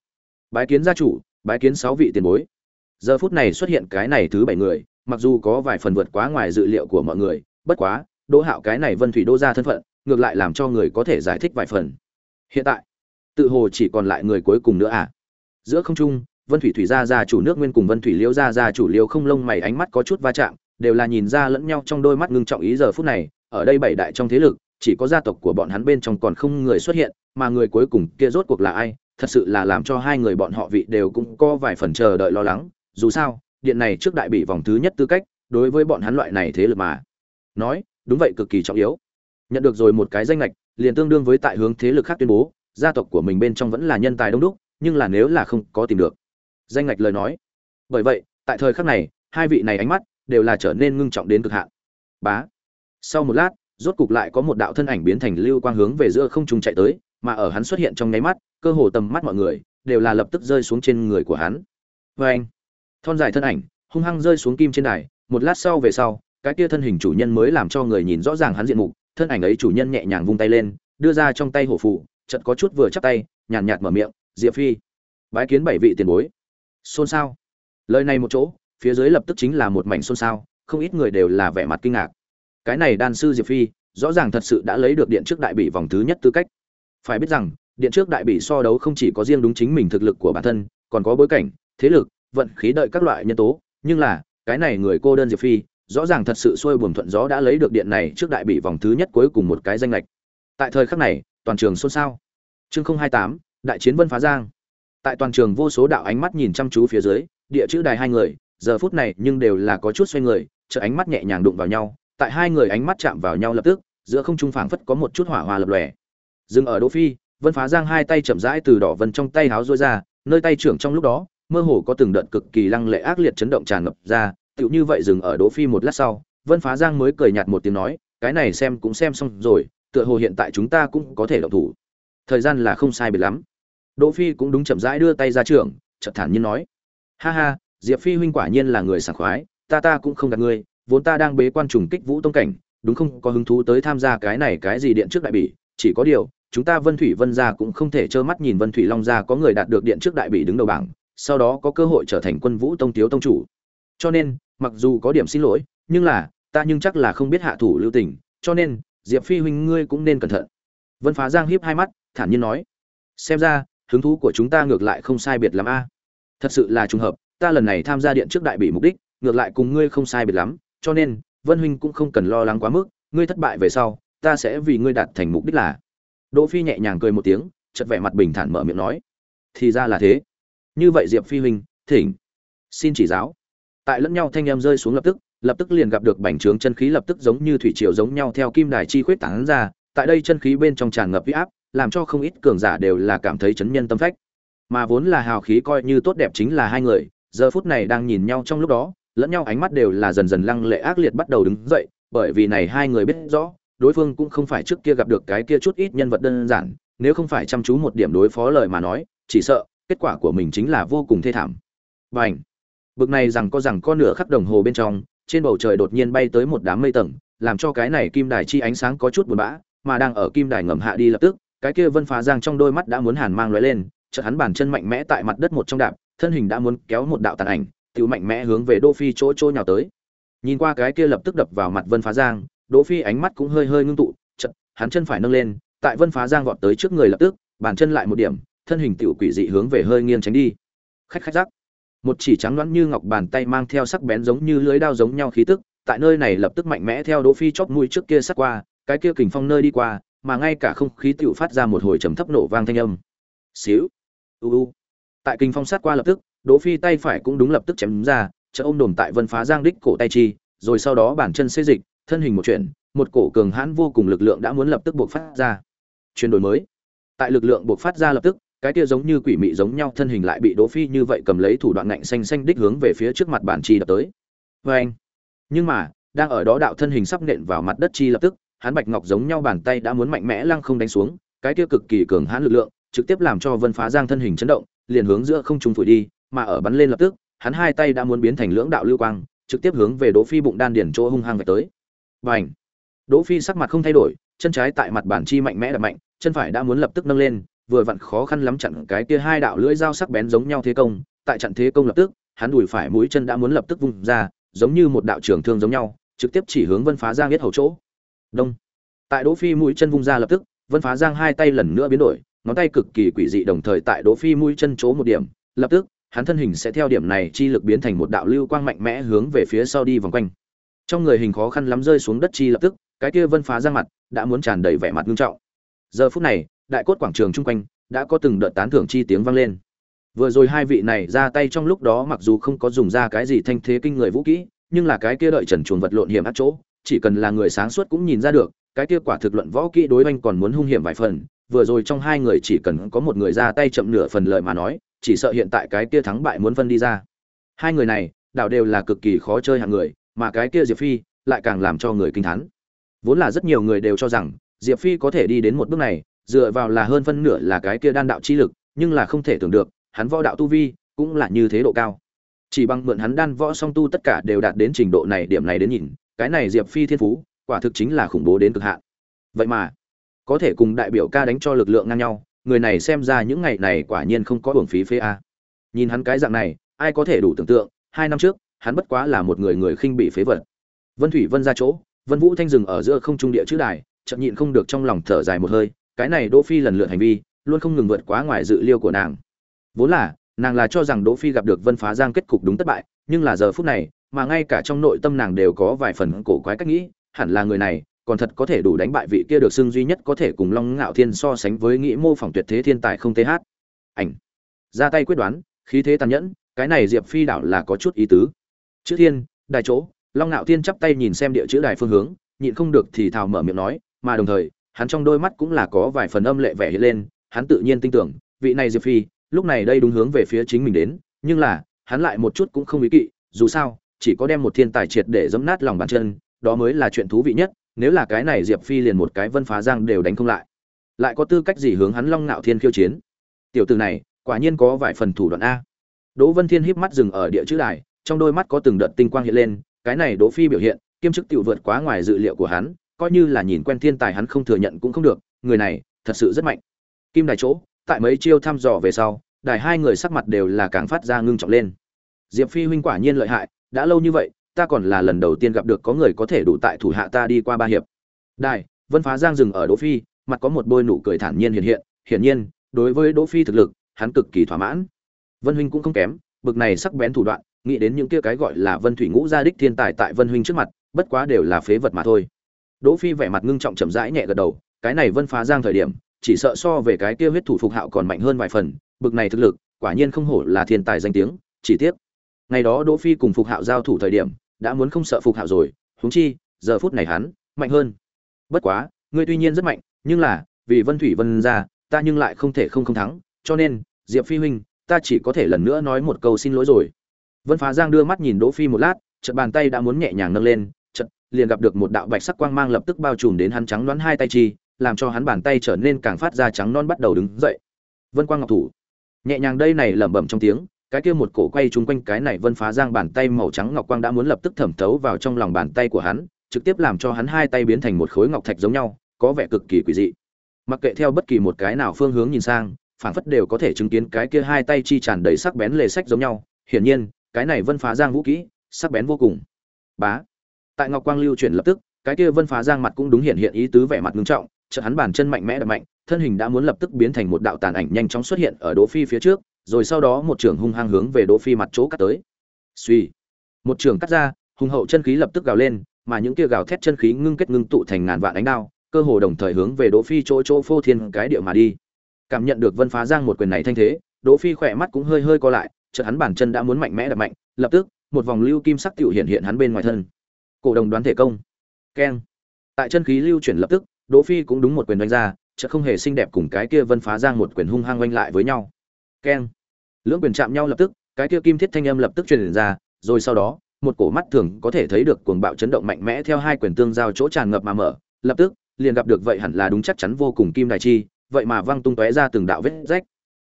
Bái kiến gia chủ, bái kiến sáu vị tiền bối. Giờ phút này xuất hiện cái này thứ bảy người mặc dù có vài phần vượt quá ngoài dự liệu của mọi người, bất quá, đỗ hạo cái này vân thủy đỗ gia thân phận, ngược lại làm cho người có thể giải thích vài phần. Hiện tại, tự hồ chỉ còn lại người cuối cùng nữa à? Giữa không trung, vân thủy thủy gia gia chủ nước nguyên cùng vân thủy liễu gia gia chủ liễu không lông mày ánh mắt có chút va chạm, đều là nhìn ra lẫn nhau trong đôi mắt ngưng trọng ý giờ phút này, ở đây bảy đại trong thế lực, chỉ có gia tộc của bọn hắn bên trong còn không người xuất hiện, mà người cuối cùng kia rốt cuộc là ai? Thật sự là làm cho hai người bọn họ vị đều cũng có vài phần chờ đợi lo lắng, dù sao điện này trước đại bị vòng thứ nhất tư cách, đối với bọn hắn loại này thế lực mà nói, đúng vậy cực kỳ trọng yếu. Nhận được rồi một cái danh lệch liền tương đương với tại hướng thế lực khác tuyên bố, gia tộc của mình bên trong vẫn là nhân tài đông đúc, nhưng là nếu là không có tìm được danh lệch lời nói. Bởi vậy, tại thời khắc này, hai vị này ánh mắt đều là trở nên ngưng trọng đến cực hạn. Bá. Sau một lát, rốt cục lại có một đạo thân ảnh biến thành lưu quang hướng về giữa không trung chạy tới, mà ở hắn xuất hiện trong nháy mắt, cơ hồ tầm mắt mọi người đều là lập tức rơi xuống trên người của hắn. Vê anh thon dài thân ảnh, hung hăng rơi xuống kim trên đài, một lát sau về sau, cái kia thân hình chủ nhân mới làm cho người nhìn rõ ràng hắn diện mục, thân ảnh ấy chủ nhân nhẹ nhàng vung tay lên, đưa ra trong tay hổ phụ chợt có chút vừa chắp tay, nhàn nhạt mở miệng, diệp phi, bái kiến bảy vị tiền bối. Xôn xao. Lời này một chỗ, phía dưới lập tức chính là một mảnh xôn xao, không ít người đều là vẻ mặt kinh ngạc. Cái này đan sư diệp phi, rõ ràng thật sự đã lấy được điện trước đại bị vòng thứ nhất tư cách. Phải biết rằng, điện trước đại bị so đấu không chỉ có riêng đúng chính mình thực lực của bản thân, còn có bối cảnh, thế lực vận khí đợi các loại nhân tố, nhưng là, cái này người cô đơn diệp phi, rõ ràng thật sự xuôi buồm thuận gió đã lấy được điện này trước đại bị vòng thứ nhất cuối cùng một cái danh lệch. Tại thời khắc này, toàn trường xôn xao. Chương không hai tám, đại chiến vân phá giang. Tại toàn trường vô số đạo ánh mắt nhìn chăm chú phía dưới, địa chữ đài hai người, giờ phút này nhưng đều là có chút xoay người chợ ánh mắt nhẹ nhàng đụng vào nhau, tại hai người ánh mắt chạm vào nhau lập tức, giữa không trung phảng phất có một chút hỏa hoa lập lòe. Dừng ở đỗ phi, vân phá giang hai tay chậm rãi từ đỏ vân trong tay háo rối ra, nơi tay trưởng trong lúc đó mơ hồ có từng đợt cực kỳ lăng lệ ác liệt chấn động tràn ngập ra, tựu như vậy dừng ở đỗ phi một lát sau, vân phá giang mới cười nhạt một tiếng nói, cái này xem cũng xem xong rồi, tựa hồ hiện tại chúng ta cũng có thể động thủ. Thời gian là không sai biệt lắm. Đỗ phi cũng đúng chậm rãi đưa tay ra trưởng, chợt thản nhiên nói, ha ha, diệp phi huynh quả nhiên là người sảng khoái, ta ta cũng không gạt ngươi, vốn ta đang bế quan trùng kích vũ tông cảnh, đúng không, có hứng thú tới tham gia cái này cái gì điện trước đại bỉ, chỉ có điều, chúng ta vân thủy vân gia cũng không thể trơ mắt nhìn vân thủy long gia có người đạt được điện trước đại bỉ đứng đầu bảng sau đó có cơ hội trở thành quân vũ tông thiếu tông chủ. Cho nên, mặc dù có điểm xin lỗi, nhưng là, ta nhưng chắc là không biết hạ thủ lưu tình, cho nên, diệp phi huynh ngươi cũng nên cẩn thận. Vân phá giang hiếp hai mắt, thản nhiên nói, xem ra, hứng thú của chúng ta ngược lại không sai biệt lắm a. Thật sự là trùng hợp, ta lần này tham gia điện trước đại bị mục đích, ngược lại cùng ngươi không sai biệt lắm, cho nên, vân huynh cũng không cần lo lắng quá mức, ngươi thất bại về sau, ta sẽ vì ngươi đạt thành mục đích là. Đỗ phi nhẹ nhàng cười một tiếng, chợt vẻ mặt bình thản mở miệng nói, thì ra là thế như vậy diệp phi huynh, thỉnh. Xin chỉ giáo. Tại lẫn nhau thanh em rơi xuống lập tức lập tức liền gặp được bành trướng chân khí lập tức giống như thủy triều giống nhau theo kim đài chi khuyết tán ra, tại đây chân khí bên trong tràn ngập huy áp, làm cho không ít cường giả đều là cảm thấy chấn nhân tâm phách. Mà vốn là hào khí coi như tốt đẹp chính là hai người, giờ phút này đang nhìn nhau trong lúc đó, lẫn nhau ánh mắt đều là dần dần lăng lệ ác liệt bắt đầu đứng dậy, bởi vì này hai người biết rõ, đối phương cũng không phải trước kia gặp được cái kia chút ít nhân vật đơn giản, nếu không phải chăm chú một điểm đối phó lời mà nói, chỉ sợ kết quả của mình chính là vô cùng thê thảm. Và ảnh bực này rằng có rằng có nửa khắp đồng hồ bên trong, trên bầu trời đột nhiên bay tới một đám mây tầng, làm cho cái này kim đài chi ánh sáng có chút buồn bã, mà đang ở kim đài ngầm hạ đi lập tức, cái kia vân phá giang trong đôi mắt đã muốn hàn mang lóe lên, chợt hắn bàn chân mạnh mẽ tại mặt đất một trong đạp, thân hình đã muốn kéo một đạo tàn ảnh tự mạnh mẽ hướng về đỗ phi chỗ chỗ nhào tới. Nhìn qua cái kia lập tức đập vào mặt vân phá giang, đỗ phi ánh mắt cũng hơi hơi ngưng tụ, chợt, hắn chân phải nâng lên, tại vân phá giang vọt tới trước người lập tức, bàn chân lại một điểm thân hình tiểu quỷ dị hướng về hơi nghiêng tránh đi. Khách khách giác một chỉ trắng loãng như ngọc bàn tay mang theo sắc bén giống như lưới đao giống nhau khí tức, tại nơi này lập tức mạnh mẽ theo đỗ phi chóp mũi trước kia sát qua, cái kia kình phong nơi đi qua, mà ngay cả không khí tiểu phát ra một hồi trầm thấp nổ vang thanh âm. Xíu. U u. Tại kình phong sát qua lập tức, đỗ phi tay phải cũng đúng lập tức chém ra chợ ôm đồm tại vân phá giang đích cổ tay chi, rồi sau đó bản chân xê dịch, thân hình một chuyển, một cổ cường hãn vô cùng lực lượng đã muốn lập tức buộc phát ra. Chuyển đổi mới. Tại lực lượng buộc phát ra lập tức cái kia giống như quỷ mị giống nhau thân hình lại bị đỗ phi như vậy cầm lấy thủ đoạn ngạnh xanh xanh đích hướng về phía trước mặt bản chi đập tới. Với anh, nhưng mà, đang ở đó đạo thân hình sắp nện vào mặt đất chi lập tức, hắn bạch ngọc giống nhau bàn tay đã muốn mạnh mẽ lăng không đánh xuống, cái kia cực kỳ cường hãn lực lượng, trực tiếp làm cho vân phá giang thân hình chấn động, liền hướng giữa không trung phủi đi, mà ở bắn lên lập tức, hắn hai tay đã muốn biến thành lưỡng đạo lưu quang, trực tiếp hướng về đỗ phi bụng đan điển chỗ hung hăng về tới. Bành đỗ phi sắc mặt không thay đổi, chân trái tại mặt bản chi mạnh mẽ đập mạnh, chân phải đã muốn lập tức nâng lên vừa vặn khó khăn lắm chặn cái kia hai đạo lưỡi dao sắc bén giống nhau thế công, tại chặn thế công lập tức, hắn đùi phải mũi chân đã muốn lập tức vung ra, giống như một đạo trường thương giống nhau, trực tiếp chỉ hướng vân phá giang biết hầu chỗ. Đông. Tại đỗ phi mũi chân vung ra lập tức, vân phá giang hai tay lần nữa biến đổi, ngón tay cực kỳ quỷ dị đồng thời tại đỗ phi mũi chân chỗ một điểm, lập tức, hắn thân hình sẽ theo điểm này chi lực biến thành một đạo lưu quang mạnh mẽ hướng về phía sau đi vòng quanh. Trong người hình khó khăn lắm rơi xuống đất chi lập tức, cái kia vân phá giang mặt đã muốn tràn đầy vẻ mặt nghiêm trọng giờ phút này, đại cốt quảng trường chung quanh đã có từng đợt tán thưởng chi tiếng vang lên. Vừa rồi hai vị này ra tay trong lúc đó mặc dù không có dùng ra cái gì thanh thế kinh người vũ kỹ, nhưng là cái kia đợi trần chuồng vật lộn hiểm ác chỗ, chỉ cần là người sáng suốt cũng nhìn ra được, cái kia quả thực luận võ kỹ đối oanh còn muốn hung hiểm vài phần, vừa rồi trong hai người chỉ cần có một người ra tay chậm nửa phần lợi mà nói, chỉ sợ hiện tại cái kia thắng bại muốn phân đi ra. Hai người này, đảo đều là cực kỳ khó chơi hạng người, mà cái kia diệp phi lại càng làm cho người kinh thán. Vốn là rất nhiều người đều cho rằng diệp phi có thể đi đến một bước này, dựa vào là hơn phân nửa là cái kia đan đạo chi lực, nhưng là không thể tưởng được, hắn võ đạo tu vi cũng là như thế độ cao. Chỉ bằng mượn hắn đan võ song tu tất cả đều đạt đến trình độ này, điểm này đến nhìn, cái này diệp phi thiên phú, quả thực chính là khủng bố đến cực hạn. Vậy mà, có thể cùng đại biểu ca đánh cho lực lượng ngang nhau, người này xem ra những ngày này quả nhiên không có uổng phí phê a. Nhìn hắn cái dạng này, ai có thể đủ tưởng tượng, hai năm trước, hắn bất quá là một người người khinh bị phế vật. Vân thủy vân ra chỗ, vân vũ thanh dừng ở giữa không trung địa chữ đài chậm nhịn không được trong lòng thở dài một hơi, cái này đỗ phi lần lượt hành vi, luôn không ngừng vượt quá ngoài dự liêu của nàng. Vốn là, nàng là cho rằng đỗ phi gặp được vân phá giang kết cục đúng thất bại, nhưng là giờ phút này, mà ngay cả trong nội tâm nàng đều có vài phần cổ quái cách nghĩ, hẳn là người này, còn thật có thể đủ đánh bại vị kia được xưng duy nhất có thể cùng long ngạo thiên so sánh với nghĩ mô phỏng tuyệt thế thiên tài không thế hát ảnh. Ra tay quyết đoán, khí thế tàn nhẫn, cái này diệp phi đảo là có chút ý tứ. Chữ thiên, đài chỗ, long ngạo thiên chắp tay nhìn xem địa chữ đài phương hướng, nhịn không được thì thào mở miệng nói mà đồng thời, hắn trong đôi mắt cũng là có vài phần âm lệ vẻ hiện lên, hắn tự nhiên tin tưởng, vị này diệp phi, lúc này đây đúng hướng về phía chính mình đến, nhưng là, hắn lại một chút cũng không ý kỵ, dù sao, chỉ có đem một thiên tài triệt để dẫm nát lòng bàn chân, đó mới là chuyện thú vị nhất, nếu là cái này diệp phi liền một cái vân phá giang đều đánh không lại. Lại có tư cách gì hướng hắn long ngạo thiên khiêu chiến? Tiểu tử này, quả nhiên có vài phần thủ đoạn a. Đỗ vân thiên híp mắt dừng ở địa chữ đài, trong đôi mắt có từng đợt tinh quang hiện lên, cái này đỗ phi biểu hiện, kiêm chức tiểu vượt quá ngoài dự liệu của hắn coi như là nhìn quen thiên tài hắn không thừa nhận cũng không được, người này, thật sự rất mạnh. Kim đài chỗ, tại mấy chiêu thăm dò về sau, đài hai người sắc mặt đều là càng phát ra ngưng trọng lên. Diệp phi huynh quả nhiên lợi hại, đã lâu như vậy, ta còn là lần đầu tiên gặp được có người có thể đủ tại thủ hạ ta đi qua ba hiệp. Đài, vân phá giang dừng ở đỗ phi, mặt có một bôi nụ cười thản nhiên hiện hiện, hiển nhiên, đối với đỗ phi thực lực, hắn cực kỳ thỏa mãn. Vân huynh cũng không kém, bực này sắc bén thủ đoạn, nghĩ đến những kia cái gọi là vân thủy ngũ gia đích thiên tài tại vân huynh trước mặt, bất quá đều là phế vật mà thôi đỗ phi vẻ mặt ngưng trọng chậm rãi nhẹ gật đầu cái này vân phá giang thời điểm chỉ sợ so về cái kia huyết thủ phục hạo còn mạnh hơn vài phần bực này thực lực quả nhiên không hổ là thiên tài danh tiếng chỉ tiếc. Ngày đó đỗ phi cùng phục hạo giao thủ thời điểm đã muốn không sợ phục hạo rồi huống chi giờ phút này hắn mạnh hơn. Bất quá ngươi tuy nhiên rất mạnh nhưng là vì vân thủy vân gia, ta nhưng lại không thể không không thắng cho nên diệp phi huynh ta chỉ có thể lần nữa nói một câu xin lỗi rồi. Vân phá giang đưa mắt nhìn đỗ phi một lát chợt bàn tay đã muốn nhẹ nhàng nâng lên liền gặp được một đạo bạch sắc quang mang lập tức bao trùm đến hắn trắng đoán hai tay chi, làm cho hắn bàn tay trở nên càng phát ra trắng non bắt đầu đứng dậy. Vân quang ngọc thủ. Nhẹ nhàng đây này lẩm bẩm trong tiếng, cái kia một cổ quay chung quanh cái này vân phá giang bàn tay màu trắng ngọc quang đã muốn lập tức thẩm thấu vào trong lòng bàn tay của hắn, trực tiếp làm cho hắn hai tay biến thành một khối ngọc thạch giống nhau, có vẻ cực kỳ quỷ dị. Mặc kệ theo bất kỳ một cái nào phương hướng nhìn sang phản phất đều có thể chứng kiến cái kia hai tay chi tràn đầy sắc bén lề sách giống nhau. Hiển nhiên, cái này vân phá giang vũ kỹ, sắc bén vô cùng. Bá tại ngọc quang lưu chuyển lập tức, cái kia vân phá giang mặt cũng đúng hiện hiện ý tứ vẻ mặt ngưng trọng, chợt hắn bàn chân mạnh mẽ đập mạnh, thân hình đã muốn lập tức biến thành một đạo tàn ảnh nhanh chóng xuất hiện ở đỗ phi phía trước, rồi sau đó một trường hung hăng hướng về đỗ phi mặt chỗ cắt tới. Suy một trường cắt ra, hùng hậu chân khí lập tức gào lên, mà những kia gào thét chân khí ngưng kết ngưng tụ thành ngàn vạn ánh đao, cơ hồ đồng thời hướng về đỗ phi chỗ chỗ phô thiên cái địa mà đi. Cảm nhận được vân phá giang một quyền này thanh thế, đỗ phi khỏe mắt cũng hơi hơi co lại, chợt hắn bàn chân đã muốn mạnh mẽ đập mạnh, lập tức, một vòng lưu kim sắc tiểu hiện hiện hắn bên ngoài thân cổ đồng đoán thể công. Keng. Tại chân khí lưu chuyển lập tức, đỗ phi cũng đúng một quyền đánh ra, chợt không hề xinh đẹp cùng cái kia vân phá giang một quyền hung hăng oanh lại với nhau. Keng. Lưỡng quyền chạm nhau lập tức, cái kia kim thiết thanh âm lập tức truyền ra, rồi sau đó, một cổ mắt thường có thể thấy được cuồng bạo chấn động mạnh mẽ theo hai quyền tương giao chỗ tràn ngập mà mở, lập tức, liền gặp được vậy hẳn là đúng chắc chắn vô cùng kim đài chi, vậy mà văng tung tóe ra từng đạo vết rách.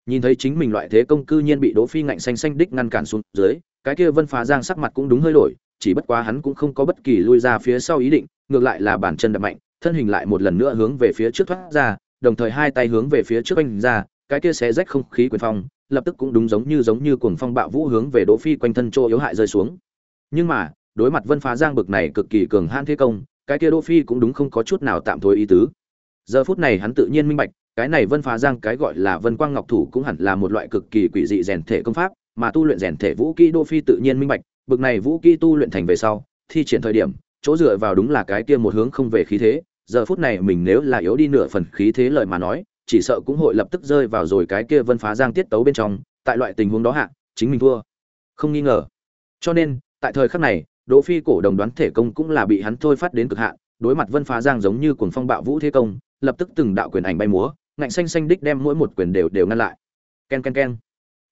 Nhìn thấy chính mình loại thế công cư nhiên bị đỗ phi ngạnh xanh xanh đích ngăn cản xuống dưới, cái kia vân phá giang sắc mặt cũng đúng hơi đổi chỉ bất quá hắn cũng không có bất kỳ lui ra phía sau ý định, ngược lại là bản chân đập mạnh, thân hình lại một lần nữa hướng về phía trước thoát ra, đồng thời hai tay hướng về phía trước anh ra, cái kia xé rách không khí quyền phong, lập tức cũng đúng giống như giống như cuồng phong bạo vũ hướng về đỗ phi quanh thân trô yếu hại rơi xuống. Nhưng mà, đối mặt vân phá giang bực này cực kỳ cường hãn thế công, cái kia đỗ phi cũng đúng không có chút nào tạm thôi ý tứ. Giờ phút này hắn tự nhiên minh bạch, cái này vân phá giang cái gọi là vân quang ngọc thủ cũng hẳn là một loại cực kỳ quỷ dị rèn thể công pháp, mà tu luyện rèn thể vũ kỹ đỗ phi tự nhiên minh bạch bực này vũ kỹ tu luyện thành về sau, thi triển thời điểm, chỗ dựa vào đúng là cái kia một hướng không về khí thế, giờ phút này mình nếu là yếu đi nửa phần khí thế lời mà nói, chỉ sợ cũng hội lập tức rơi vào rồi cái kia vân phá giang tiết tấu bên trong, tại loại tình huống đó hạ, chính mình thua. Không nghi ngờ. Cho nên, tại thời khắc này, đỗ phi cổ đồng đoán thể công cũng là bị hắn thôi phát đến cực hạn, đối mặt vân phá giang giống như cuồng phong bạo vũ thế công, lập tức từng đạo quyền ảnh bay múa, ngạnh xanh xanh đích đem mỗi một quyền đều đều ngăn lại. Ken ken ken.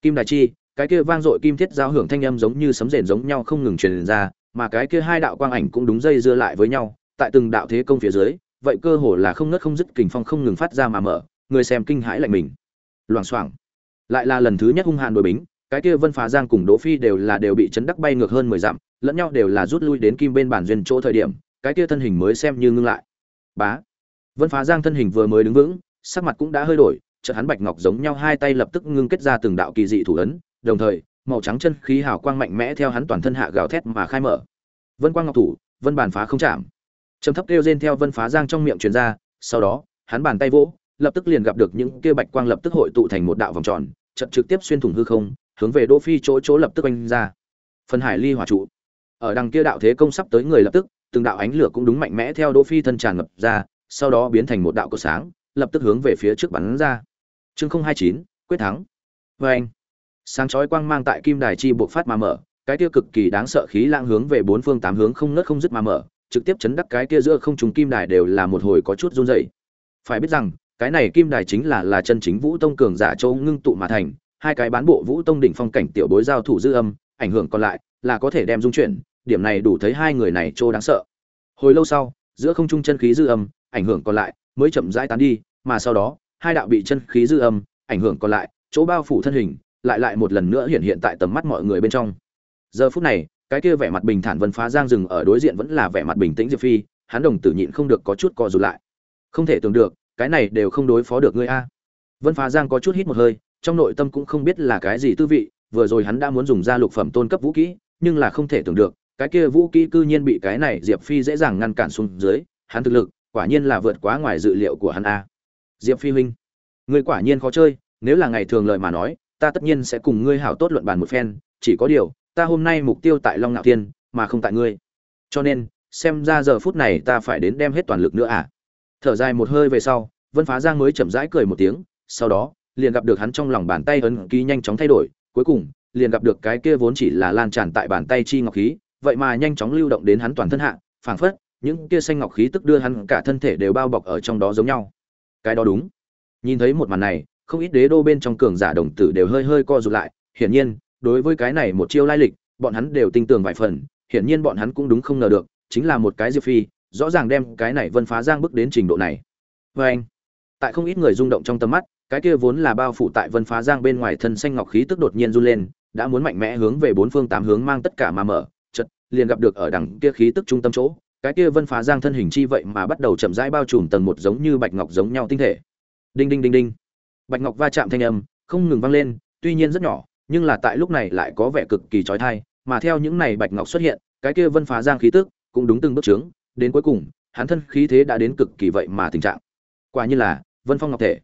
Kim đại chi cái kia vang dội kim thiết giao hưởng thanh âm giống như sấm rền giống nhau không ngừng truyền ra, mà cái kia hai đạo quang ảnh cũng đúng dây dưa lại với nhau, tại từng đạo thế công phía dưới, vậy cơ hồ là không ngớt không dứt kình phong không ngừng phát ra mà mở, người xem kinh hãi lạnh mình. Loảng xoảng. Lại là lần thứ nhất hung hàn đối bính, cái kia vân phá giang cùng đỗ phi đều là đều bị chấn đắc bay ngược hơn mười dặm, lẫn nhau đều là rút lui đến kim bên bản duyên chỗ thời điểm, cái kia thân hình mới xem như ngưng lại. Bá. Vân phá giang thân hình vừa mới đứng vững, sắc mặt cũng đã hơi đổi, chợt hắn bạch ngọc giống nhau hai tay lập tức ngưng kết ra từng đạo kỳ dị thủ ấn đồng thời, màu trắng chân khí hào quang mạnh mẽ theo hắn toàn thân hạ gào thét mà khai mở. Vân quang ngọc thủ, vân bàn phá không chạm. Trầm thấp kêu rên theo vân phá giang trong miệng truyền ra, sau đó, hắn bàn tay vỗ, lập tức liền gặp được những kia bạch quang lập tức hội tụ thành một đạo vòng tròn trận trực tiếp xuyên thủng hư không, hướng về đỗ phi chỗ chỗ lập tức oanh ra. Phần hải ly hỏa trụ. Ở đằng kia đạo thế công sắp tới người lập tức, từng đạo ánh lửa cũng đúng mạnh mẽ theo đỗ phi thân tràn ngập ra, sau đó biến thành một đạo cột sáng, lập tức hướng về phía trước bắn ra. Chương không hai chín, quyết thắng. Vê anh sáng chói quang mang tại kim đài chi buộc phát mà mở, cái kia cực kỳ đáng sợ khí lãng hướng về bốn phương tám hướng không ngớt không dứt mà mở, trực tiếp chấn đắc cái kia giữa không trùng kim đài đều là một hồi có chút run rẩy. Phải biết rằng, cái này kim đài chính là là chân chính vũ tông cường giả châu ngưng tụ mà thành, hai cái bán bộ vũ tông đỉnh phong cảnh tiểu bối giao thủ dư âm, ảnh hưởng còn lại là có thể đem dung chuyển, điểm này đủ thấy hai người này trô đáng sợ. Hồi lâu sau, giữa không trung chân khí dư âm, ảnh hưởng còn lại mới chậm rãi tán đi, mà sau đó, hai đạo bị chân khí dư âm, ảnh hưởng còn lại, chỗ bao phủ thân hình lại lại một lần nữa hiện hiện tại tầm mắt mọi người bên trong. Giờ phút này, cái kia vẻ mặt bình thản vân phá giang rừng ở đối diện vẫn là vẻ mặt bình tĩnh diệp phi, hắn đồng tử nhịn không được có chút co rụt lại. Không thể tưởng được, cái này đều không đối phó được ngươi a. Vân phá giang có chút hít một hơi, trong nội tâm cũng không biết là cái gì tư vị, vừa rồi hắn đã muốn dùng ra lục phẩm tôn cấp vũ kỹ, nhưng là không thể tưởng được, cái kia vũ kỹ cư nhiên bị cái này diệp phi dễ dàng ngăn cản xuống dưới, hắn thực lực, quả nhiên là vượt quá ngoài dự liệu của hắn a. Diệp phi huynh, ngươi quả nhiên khó chơi, nếu là ngày thường lời mà nói ta tất nhiên sẽ cùng ngươi hảo tốt luận bàn một phen, chỉ có điều, ta hôm nay mục tiêu tại long ngạo thiên, mà không tại ngươi. Cho nên, xem ra giờ phút này ta phải đến đem hết toàn lực nữa à? Thở dài một hơi về sau, vân phá giang mới chậm rãi cười một tiếng, sau đó, liền gặp được hắn trong lòng bàn tay ấn ký nhanh chóng thay đổi, cuối cùng, liền gặp được cái kia vốn chỉ là lan tràn tại bàn tay chi ngọc khí, vậy mà nhanh chóng lưu động đến hắn toàn thân hạ, phảng phất, những kia xanh ngọc khí tức đưa hắn cả thân thể đều bao bọc ở trong đó giống nhau. Cái đó đúng. Nhìn thấy một màn này không ít đế đô bên trong cường giả đồng tử đều hơi hơi co rụt lại, hiển nhiên, đối với cái này một chiêu lai lịch, bọn hắn đều tin tưởng vài phần, hiển nhiên bọn hắn cũng đúng không ngờ được, chính là một cái diệp phi, rõ ràng đem cái này vân phá giang bước đến trình độ này. Và anh. Tại không ít người rung động trong tầm mắt, cái kia vốn là bao phủ tại vân phá giang bên ngoài thân xanh ngọc khí tức đột nhiên run lên, đã muốn mạnh mẽ hướng về bốn phương tám hướng mang tất cả mà mở, chợt, liền gặp được ở đằng kia khí tức trung tâm chỗ, cái kia vân phá giang thân hình chi vậy mà bắt đầu chậm rãi bao trùm tầng một giống như bạch ngọc giống nhau tinh thể. Đinh đinh đinh đinh bạch ngọc va chạm thanh âm không ngừng vang lên, tuy nhiên rất nhỏ, nhưng là tại lúc này lại có vẻ cực kỳ trói thai mà theo những này bạch ngọc xuất hiện, cái kia vân phá giang khí tức cũng đúng từng bước trướng, đến cuối cùng, hắn thân khí thế đã đến cực kỳ vậy mà tình trạng. Quả như là vân phong ngọc thể.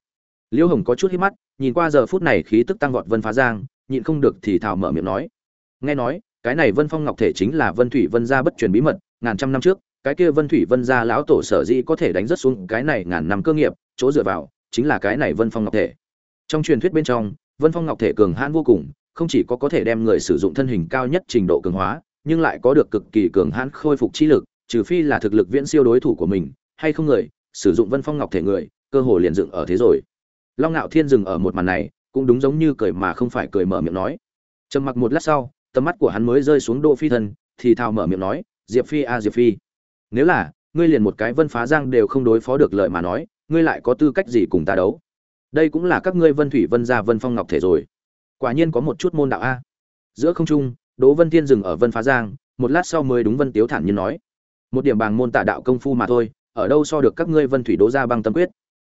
Liễu hồng có chút hít mắt, nhìn qua giờ phút này khí tức tăng vọt vân phá giang, nhịn không được thì thào mở miệng nói. Nghe nói, cái này vân phong ngọc thể chính là vân thủy vân gia bất truyền bí mật, ngàn trăm năm trước, cái kia vân thủy vân gia lão tổ sở dĩ có thể đánh rất xuống cái này ngàn năm cơ nghiệp, chỗ dựa vào chính là cái này vân phong ngọc thể. Trong truyền thuyết bên trong, vân phong ngọc thể cường hãn vô cùng, không chỉ có có thể đem người sử dụng thân hình cao nhất trình độ cường hóa, nhưng lại có được cực kỳ cường hãn khôi phục chi lực, trừ phi là thực lực viễn siêu đối thủ của mình, hay không người, sử dụng vân phong ngọc thể người, cơ hồ liền dựng ở thế rồi. Long ngạo thiên dừng ở một màn này, cũng đúng giống như cười mà không phải cười mở miệng nói. Trầm mặc một lát sau, tầm mắt của hắn mới rơi xuống đỗ phi thân, thì thào mở miệng nói, diệp phi a, diệp phi. Nếu là, ngươi liền một cái vân phá giang đều không đối phó được lợi mà nói ngươi lại có tư cách gì cùng ta đấu? Đây cũng là các ngươi vân thủy, vân gia, vân phong ngọc thể rồi. Quả nhiên có một chút môn đạo a. Giữa không trung, đỗ vân thiên dừng ở vân phá giang, một lát sau mới đúng vân tiếu thản nhiên nói. Một điểm bàng môn tả đạo công phu mà thôi, ở đâu so được các ngươi vân thủy, đỗ gia, băng tâm quyết?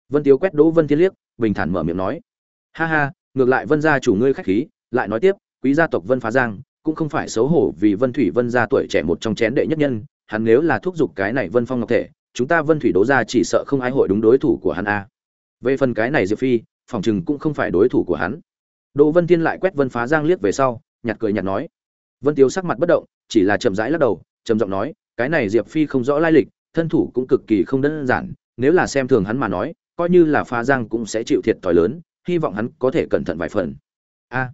Vân tiếu quét đỗ vân thiên liếc, bình thản mở miệng nói. Ha ha, ngược lại vân gia chủ ngươi khách khí, lại nói tiếp, quý gia tộc vân phá giang cũng không phải xấu hổ vì vân thủy, vân gia tuổi trẻ một trong chén đệ nhất nhân, hắn nếu là thúc giục cái này vân phong ngọc thể chúng ta vân thủy đỗ gia chỉ sợ không ai hội đúng đối thủ của hắn a. Về phần cái này diệp phi, phòng chừng cũng không phải đối thủ của hắn. Đỗ vân thiên lại quét vân phá giang liếc về sau nhặt cười nhặt nói. Vân tiếu sắc mặt bất động, chỉ là chậm rãi lắc đầu, trầm giọng nói, cái này diệp phi không rõ lai lịch, thân thủ cũng cực kỳ không đơn giản, nếu là xem thường hắn mà nói, coi như là phá giang cũng sẽ chịu thiệt thòi lớn, hy vọng hắn có thể cẩn thận vài phần. A,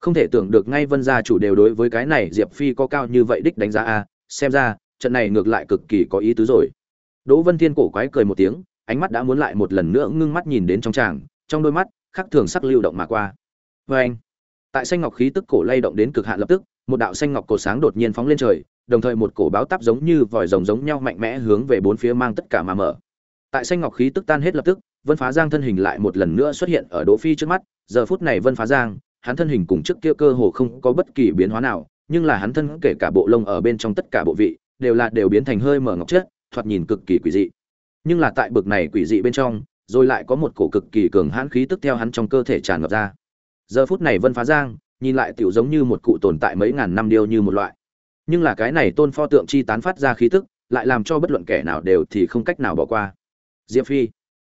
không thể tưởng được ngay vân gia chủ đều đối với cái này diệp phi có cao như vậy đích đánh giá a, xem ra, trận này ngược lại cực kỳ có ý tứ rồi đỗ vân thiên cổ quái cười một tiếng, ánh mắt đã muốn lại một lần nữa ngưng mắt nhìn đến trong tràng, trong đôi mắt, khắc thường sắc lưu động mà qua. Vê anh, tại xanh ngọc khí tức cổ lay động đến cực hạn lập tức, một đạo xanh ngọc cổ sáng đột nhiên phóng lên trời, đồng thời một cổ báo táp giống như vòi rồng giống nhau mạnh mẽ hướng về bốn phía mang tất cả mà mở. Tại xanh ngọc khí tức tan hết lập tức, vân phá giang thân hình lại một lần nữa xuất hiện ở đỗ phi trước mắt, giờ phút này vân phá giang, hắn thân hình cùng trước kia cơ hồ không có bất kỳ biến hóa nào, nhưng là hắn thân kể cả bộ lông ở bên trong tất cả bộ vị, đều là đều biến thành hơi mở ngọc chất thoạt nhìn cực kỳ quỷ dị. Nhưng là tại bực này quỷ dị bên trong, rồi lại có một cổ cực kỳ cường hãn khí tức theo hắn trong cơ thể tràn ngập ra. Giờ phút này vân phá giang, nhìn lại tiểu giống như một cụ tồn tại mấy ngàn năm điêu như một loại. Nhưng là cái này tôn pho tượng chi tán phát ra khí tức, lại làm cho bất luận kẻ nào đều thì không cách nào bỏ qua. Diệp phi,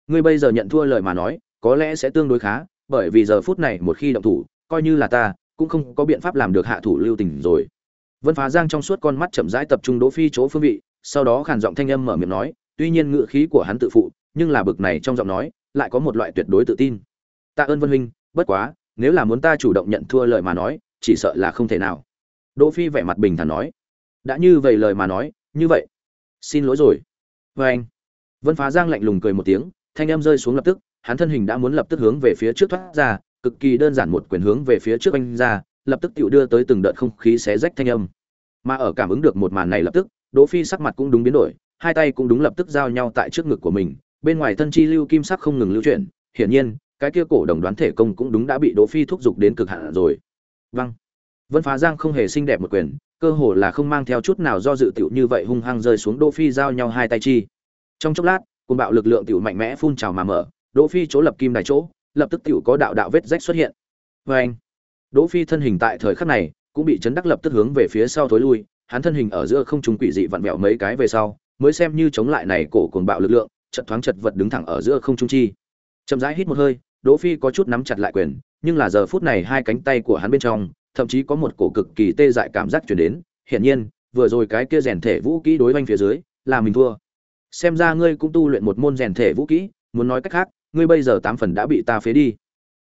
ngươi bây giờ nhận thua lời mà nói, có lẽ sẽ tương đối khá, bởi vì giờ phút này một khi động thủ, coi như là ta, cũng không có biện pháp làm được hạ thủ lưu tình rồi. Vân phá giang trong suốt con mắt chậm rãi tập trung đỗ phi chỗ phương vị sau đó khàn giọng thanh âm mở miệng nói, tuy nhiên ngựa khí của hắn tự phụ, nhưng là bực này trong giọng nói, lại có một loại tuyệt đối tự tin. Tạ ơn vân huynh, bất quá, nếu là muốn ta chủ động nhận thua lời mà nói, chỉ sợ là không thể nào. Đỗ phi vẻ mặt bình thản nói, đã như vậy lời mà nói, như vậy, xin lỗi rồi. Với anh, vân phá giang lạnh lùng cười một tiếng, thanh âm rơi xuống lập tức, hắn thân hình đã muốn lập tức hướng về phía trước thoát ra, cực kỳ đơn giản một quyền hướng về phía trước anh ra, lập tức tiểu đưa tới từng đợt không khí xé rách thanh âm. Mà ở cảm ứng được một màn này lập tức đỗ phi sắc mặt cũng đúng biến đổi, hai tay cũng đúng lập tức giao nhau tại trước ngực của mình, bên ngoài thân chi lưu kim sắc không ngừng lưu chuyển, hiển nhiên, cái kia cổ đồng đoán thể công cũng đúng đã bị đỗ phi thúc giục đến cực hạn rồi. Văng vân phá giang không hề xinh đẹp một quyền, cơ hồ là không mang theo chút nào do dự tiểu như vậy hung hăng rơi xuống đỗ phi giao nhau hai tay chi. Trong chốc lát, cuồng bạo lực lượng tiểu mạnh mẽ phun trào mà mở, đỗ phi chỗ lập kim đài chỗ, lập tức tiểu có đạo đạo vết rách xuất hiện. Vâng. đỗ phi thân hình tại thời khắc này cũng bị chấn đắc lập tức hướng về phía sau thối lui hắn thân hình ở giữa không trung quỷ dị vặn vẹo mấy cái về sau, mới xem như chống lại này cổ cuồng bạo lực lượng chật thoáng chật vật đứng thẳng ở giữa không trung chi. Chậm rãi hít một hơi, đỗ phi có chút nắm chặt lại quyền, nhưng là giờ phút này hai cánh tay của hắn bên trong, thậm chí có một cổ cực kỳ tê dại cảm giác truyền đến. Hiển nhiên, vừa rồi cái kia rèn thể vũ kỹ đối oanh phía dưới, là mình thua. Xem ra ngươi cũng tu luyện một môn rèn thể vũ kỹ, muốn nói cách khác, ngươi bây giờ tám phần đã bị ta phế đi.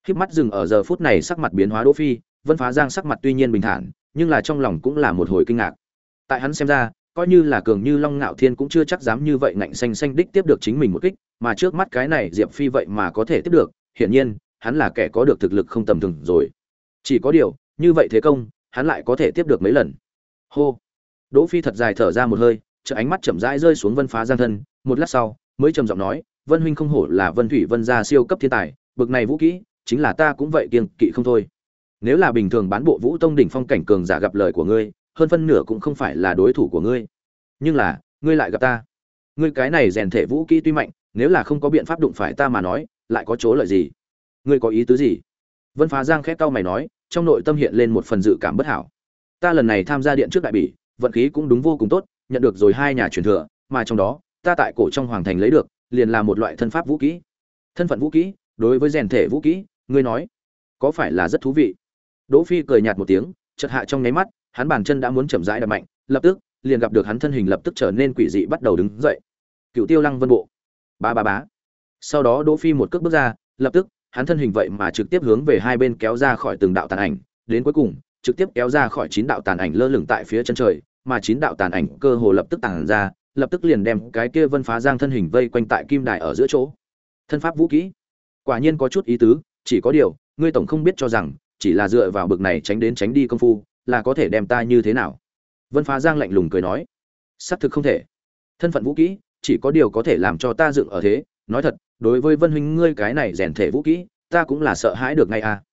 Khiếp mắt dừng ở giờ phút này sắc mặt biến hóa đỗ phi, vân phá giang sắc mặt tuy nhiên bình thản, nhưng là trong lòng cũng là một hồi kinh ngạc tại hắn xem ra, coi như là cường như long ngạo thiên cũng chưa chắc dám như vậy ngạnh xanh xanh đích tiếp được chính mình một kích, mà trước mắt cái này diệp phi vậy mà có thể tiếp được, hiển nhiên, hắn là kẻ có được thực lực không tầm thường rồi. Chỉ có điều, như vậy thế công, hắn lại có thể tiếp được mấy lần. Hô. Đỗ phi thật dài thở ra một hơi chợ ánh mắt chậm rãi rơi xuống vân phá giang thân, một lát sau, mới trầm giọng nói, vân huynh không hổ là vân thủy vân gia siêu cấp thiên tài, bực này vũ kỹ, chính là ta cũng vậy kiêng kỵ không thôi. Nếu là bình thường bán bộ vũ tông đỉnh phong cảnh cường giả gặp lời của ngươi hơn phân nửa cũng không phải là đối thủ của ngươi. Nhưng là, ngươi lại gặp ta. Ngươi cái này rèn thể vũ kỹ tuy mạnh, nếu là không có biện pháp đụng phải ta mà nói, lại có chỗ lợi gì? Ngươi có ý tứ gì? Vân phá giang khét cau mày nói, trong nội tâm hiện lên một phần dự cảm bất hảo. Ta lần này tham gia điện trước đại bỉ, vận khí cũng đúng vô cùng tốt, nhận được rồi hai nhà truyền thừa, mà trong đó, ta tại cổ trong hoàng thành lấy được, liền là một loại thân pháp vũ kỹ. Thân phận vũ kỹ, đối với rèn thể vũ kỹ, ngươi nói, có phải là rất thú vị? Đỗ phi cười nhạt một tiếng, chợt hạ trong nháy mắt hắn bàn chân đã muốn chậm rãi đập mạnh, lập tức, liền gặp được hắn thân hình lập tức trở nên quỷ dị bắt đầu đứng dậy. Cựu tiêu lăng vân bộ. Ba ba bá sau đó đỗ phi một cước bước ra, lập tức, hắn thân hình vậy mà trực tiếp hướng về hai bên kéo ra khỏi từng đạo tàn ảnh, đến cuối cùng, trực tiếp kéo ra khỏi chín đạo tàn ảnh lơ lửng tại phía chân trời, mà chín đạo tàn ảnh cơ hồ lập tức tàn ra, lập tức liền đem cái kia vân phá giang thân hình vây quanh tại kim đài ở giữa chỗ. Thân pháp vũ kỹ. Quả nhiên có chút ý tứ, chỉ có điều, ngươi tổng không biết cho rằng, chỉ là dựa vào bực này tránh đến tránh đi công phu là có thể đem ta như thế nào? Vân phá giang lạnh lùng cười nói, xác thực không thể. Thân phận vũ kỹ, chỉ có điều có thể làm cho ta dựng ở thế. Nói thật, đối với vân huynh ngươi cái này rèn thể vũ kỹ, ta cũng là sợ hãi được ngay à.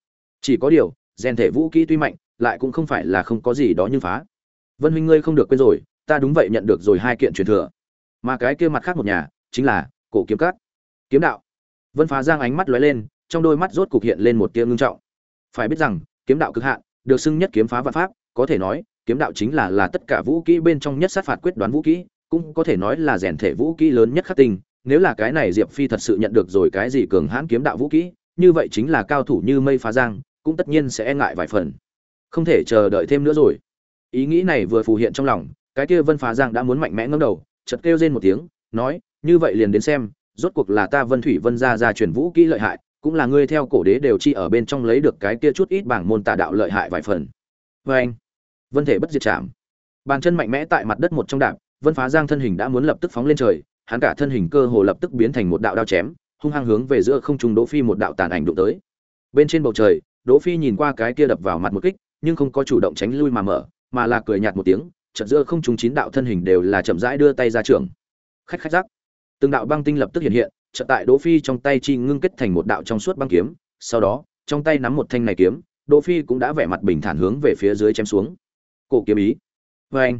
Chỉ có điều, rèn thể vũ kỹ tuy mạnh, lại cũng không phải là không có gì đó như phá. Vân huynh ngươi không được quên rồi, ta đúng vậy nhận được rồi hai kiện truyền thừa. Mà cái kia mặt khác một nhà, chính là cổ kiếm cát kiếm đạo. Vân phá giang ánh mắt lóe lên, trong đôi mắt rốt cục hiện lên một tia ngưng trọng. Phải biết rằng, kiếm đạo cực hạn được xưng nhất kiếm phá vạn pháp, có thể nói, kiếm đạo chính là là tất cả vũ kỹ bên trong nhất sát phạt quyết đoán vũ kỹ, cũng có thể nói là rèn thể vũ kỹ lớn nhất khắc tinh. Nếu là cái này diệp phi thật sự nhận được rồi cái gì cường hãn kiếm đạo vũ kỹ, như vậy chính là cao thủ như mây phá giang, cũng tất nhiên sẽ e ngại vài phần. Không thể chờ đợi thêm nữa rồi. Ý nghĩ này vừa phù hiện trong lòng, cái kia vân phá giang đã muốn mạnh mẽ ngẩng đầu, chợt kêu lên một tiếng, nói, như vậy liền đến xem, rốt cuộc là ta vân thủy vân gia gia truyền vũ kỹ lợi hại cũng là ngươi theo cổ đế đều chi ở bên trong lấy được cái kia chút ít bảng môn tà đạo lợi hại vài phần. Vê anh. Vân thể bất diệt chạm. Bàn chân mạnh mẽ tại mặt đất một trong đạp, vân phá giang thân hình đã muốn lập tức phóng lên trời, hắn cả thân hình cơ hồ lập tức biến thành một đạo đao chém, hung hăng hướng về giữa không trung đỗ phi một đạo tàn ảnh đụng tới. Bên trên bầu trời, đỗ phi nhìn qua cái kia đập vào mặt một kích, nhưng không có chủ động tránh lui mà mở, mà là cười nhạt một tiếng chợt giữa không trung chín đạo thân hình đều là chậm rãi đưa tay ra trường. Khách khách giác. Từng đạo băng tinh lập tức hiện hiện chợt tại đỗ phi trong tay chi ngưng kết thành một đạo trong suốt băng kiếm, sau đó, trong tay nắm một thanh này kiếm, đỗ phi cũng đã vẻ mặt bình thản hướng về phía dưới chém xuống. Cổ kiếm ý. Với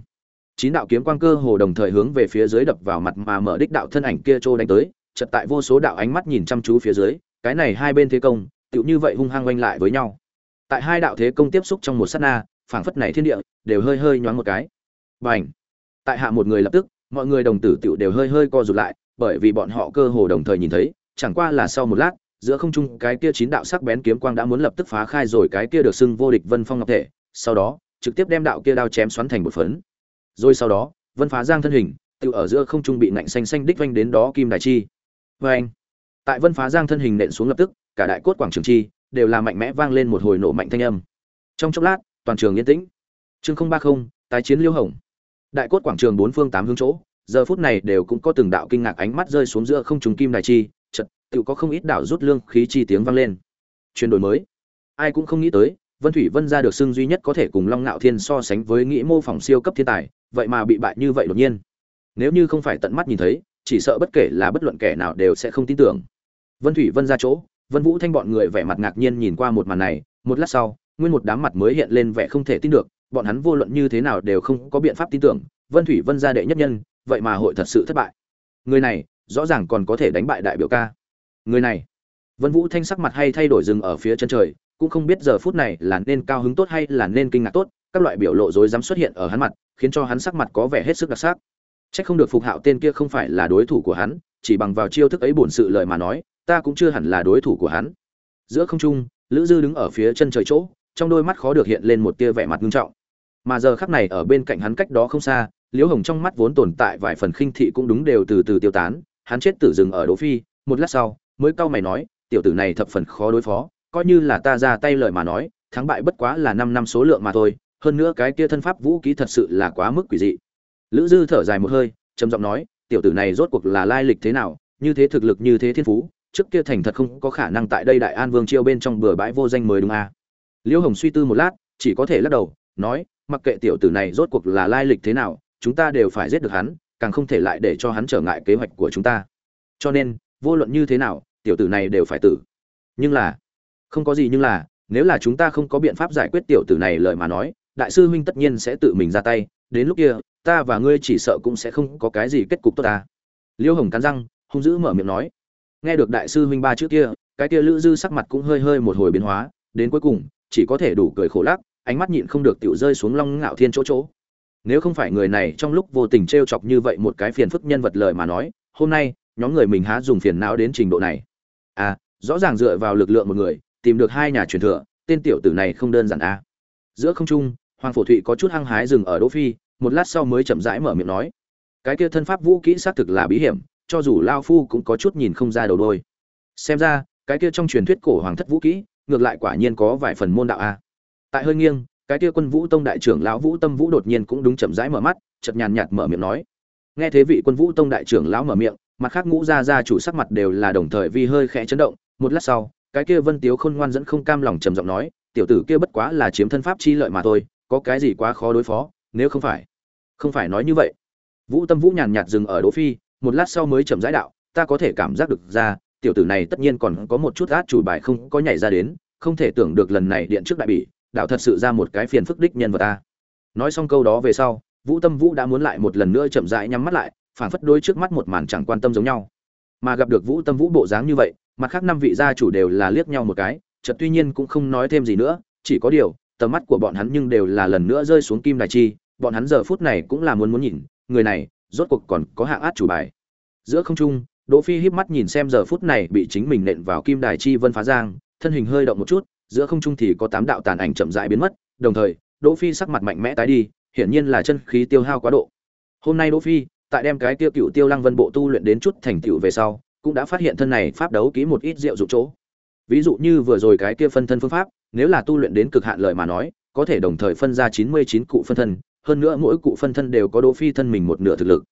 chín đạo kiếm quang cơ hồ đồng thời hướng về phía dưới đập vào mặt mà mở đích đạo thân ảnh kia trô đánh tới, chợt tại vô số đạo ánh mắt nhìn chăm chú phía dưới, cái này hai bên thế công, tựu như vậy hung hăng oanh lại với nhau. Tại hai đạo thế công tiếp xúc trong một sát na, phảng phất này thiên địa, đều hơi hơi nhoáng một cái. Bành. Tại hạ một người lập tức, mọi người đồng tử tiểu đều hơi hơi co rụt lại bởi vì bọn họ cơ hồ đồng thời nhìn thấy, chẳng qua là sau một lát, giữa không trung cái kia chín đạo sắc bén kiếm quang đã muốn lập tức phá khai rồi cái kia được xưng vô địch vân phong ngọc thể, sau đó, trực tiếp đem đạo kia đao chém xoắn thành một phấn. Rồi sau đó, vân phá giang thân hình, tự ở giữa không trung bị nạnh xanh xanh đích vanh đến đó kim đại chi. Vê anh tại vân phá giang thân hình nện xuống lập tức, cả đại cốt quảng trường chi đều là mạnh mẽ vang lên một hồi nổ mạnh thanh âm. Trong chốc lát, toàn trường yên tĩnh. Chương không ba không, tái chiến liêu hồng. Đại cốt quảng trường bốn phương tám hướng chỗ giờ phút này đều cũng có từng đạo kinh ngạc ánh mắt rơi xuống giữa không trung kim đại chi chật tự có không ít đạo rút lương khí chi tiếng vang lên. Chuyển đổi mới. Ai cũng không nghĩ tới, vân thủy vân ra được xưng duy nhất có thể cùng long ngạo thiên so sánh với nghĩ mô phỏng siêu cấp thiên tài, vậy mà bị bại như vậy đột nhiên. Nếu như không phải tận mắt nhìn thấy, chỉ sợ bất kể là bất luận kẻ nào đều sẽ không tin tưởng. Vân thủy vân ra chỗ, vân vũ thanh bọn người vẻ mặt ngạc nhiên nhìn qua một màn này, một lát sau, nguyên một đám mặt mới hiện lên vẻ không thể tin được, bọn hắn vô luận như thế nào đều không có biện pháp tin tưởng, vân thủy vân gia đệ nhất nhân vậy mà hội thật sự thất bại người này rõ ràng còn có thể đánh bại đại biểu ca người này vân vũ thanh sắc mặt hay thay đổi dừng ở phía chân trời cũng không biết giờ phút này là nên cao hứng tốt hay là nên kinh ngạc tốt các loại biểu lộ rối rắm xuất hiện ở hắn mặt khiến cho hắn sắc mặt có vẻ hết sức đặc sắc Chắc không được Phục Hạo tên kia không phải là đối thủ của hắn, chỉ bằng vào chiêu thức ấy bổn sự lời mà nói, ta cũng chưa hẳn là đối thủ của hắn. Giữa không trung, Lữ Dư đứng ở phía chân trời chỗ, trong đôi mắt khó được hiện lên một tia vẻ mặt nghiêm trọng. Mà giờ khắc này ở bên cạnh hắn cách đó không xa, Liễu Hồng trong mắt vốn tồn tại vài phần khinh thị cũng đúng đều từ từ tiêu tán, hắn chết tử dừng ở Đỗ Phi, một lát sau, mới cau mày nói, tiểu tử này thập phần khó đối phó, coi như là ta ra tay lời mà nói, thắng bại bất quá là 5 năm số lượng mà thôi, hơn nữa cái kia thân pháp vũ khí thật sự là quá mức quỷ dị lữ dư thở dài một hơi trầm giọng nói tiểu tử này rốt cuộc là lai lịch thế nào như thế thực lực như thế thiên phú trước kia thành thật không có khả năng tại đây đại an vương chiêu bên trong bừa bãi vô danh mới đúng à. liễu hồng suy tư một lát chỉ có thể lắc đầu nói mặc kệ tiểu tử này rốt cuộc là lai lịch thế nào chúng ta đều phải giết được hắn, càng không thể lại để cho hắn trở ngại kế hoạch của chúng ta. Cho nên, vô luận như thế nào, tiểu tử này đều phải tử. Nhưng là, không có gì nhưng là, nếu là chúng ta không có biện pháp giải quyết tiểu tử này lời mà nói, đại sư huynh tất nhiên sẽ tự mình ra tay. Đến lúc kia, ta và ngươi chỉ sợ cũng sẽ không có cái gì kết cục tốt ta. Liêu hồng cắn răng, hung dữ mở miệng nói. Nghe được đại sư huynh ba chữ kia, cái kia lữ dư sắc mặt cũng hơi hơi một hồi biến hóa. Đến cuối cùng, chỉ có thể đủ cười khổ lắc, ánh mắt nhịn không được tiểu rơi xuống long ngạo thiên chỗ chỗ nếu không phải người này trong lúc vô tình t r e o chọc như vậy một cái phiền phức nhân vật lời mà nói, hôm nay, nhóm người mình há dùng phiền não đến trình độ này. À rõ ràng dựa vào lực lượng một người, tìm được hai nhà truyền thừa, tên tiểu tử này không đơn giản à. giữa không trung, hoàng phổ thụy có chút hăng hái dừng ở đỗ phi, một lát sau mới chậm rãi mở miệng nói. Cái kia thân pháp vũ kỹ xác thực là bí hiểm, cho dù lao phu cũng có chút nhìn không ra đầu đôi. Xem ra, cái kia trong truyền thuyết cổ hoàng thất vũ kỹ, ngược lại quả nhiên có vài phần môn đạo a tại hơi nghiêng cái kia quân vũ tông đại trưởng lão vũ tâm vũ đột nhiên cũng đúng chậm rãi mở mắt, chợt nhàn nhạt mở miệng nói. Nghe thế vị quân vũ tông đại trưởng lão mở miệng, mặt khác ngũ gia gia chủ sắc mặt đều là đồng thời vì hơi khẽ chấn động. Một lát sau, cái kia vân tiếu khôn ngoan dẫn không cam lòng trầm giọng nói, tiểu tử kia bất quá là chiếm thân pháp chi lợi mà thôi, có cái gì quá khó đối phó, nếu không phải không phải nói như vậy. Vũ tâm vũ nhàn nhạt dừng ở đỗ phi, một lát sau mới chậm rãi đạo, ta có thể cảm giác được ra, tiểu tử này tất nhiên còn có một chút át chủ bài không có nhảy ra đến, không thể tưởng được lần này điện trước đại bỉ đạo thật sự ra một cái phiền phức đích nhân vật ta. Nói xong câu đó về sau, vũ tâm vũ đã muốn lại một lần nữa chậm rãi nhắm mắt lại, phảng phất đôi trước mắt một màn chẳng quan tâm giống nhau. Mà gặp được vũ tâm vũ bộ dáng như vậy, mặt khác năm vị gia chủ đều là liếc nhau một cái, chợt tuy nhiên cũng không nói thêm gì nữa, chỉ có điều, tầm mắt của bọn hắn nhưng đều là lần nữa rơi xuống kim đài chi, bọn hắn giờ phút này cũng là muốn muốn nhìn, người này, rốt cuộc còn có hạng át chủ bài. Giữa không trung, đỗ phi híp mắt nhìn xem giờ phút này bị chính mình nện vào kim đài chi vân phá giang, thân hình hơi động một chút giữa không trung thì có tám đạo tàn ảnh chậm rãi biến mất, đồng thời, đỗ phi sắc mặt mạnh mẽ tái đi, hiển nhiên là chân khí tiêu hao quá độ. Hôm nay đỗ phi, tại đem cái tiêu cựu tiêu lăng vân bộ tu luyện đến chút thành tựu về sau, cũng đã phát hiện thân này pháp đấu kỹ một ít diệu dụng chỗ. Ví dụ như vừa rồi cái kia phân thân phương pháp, nếu là tu luyện đến cực hạn lợi mà nói, có thể đồng thời phân ra 99 cụ phân thân, hơn nữa mỗi cụ phân thân đều có đỗ phi thân mình một nửa thực lực.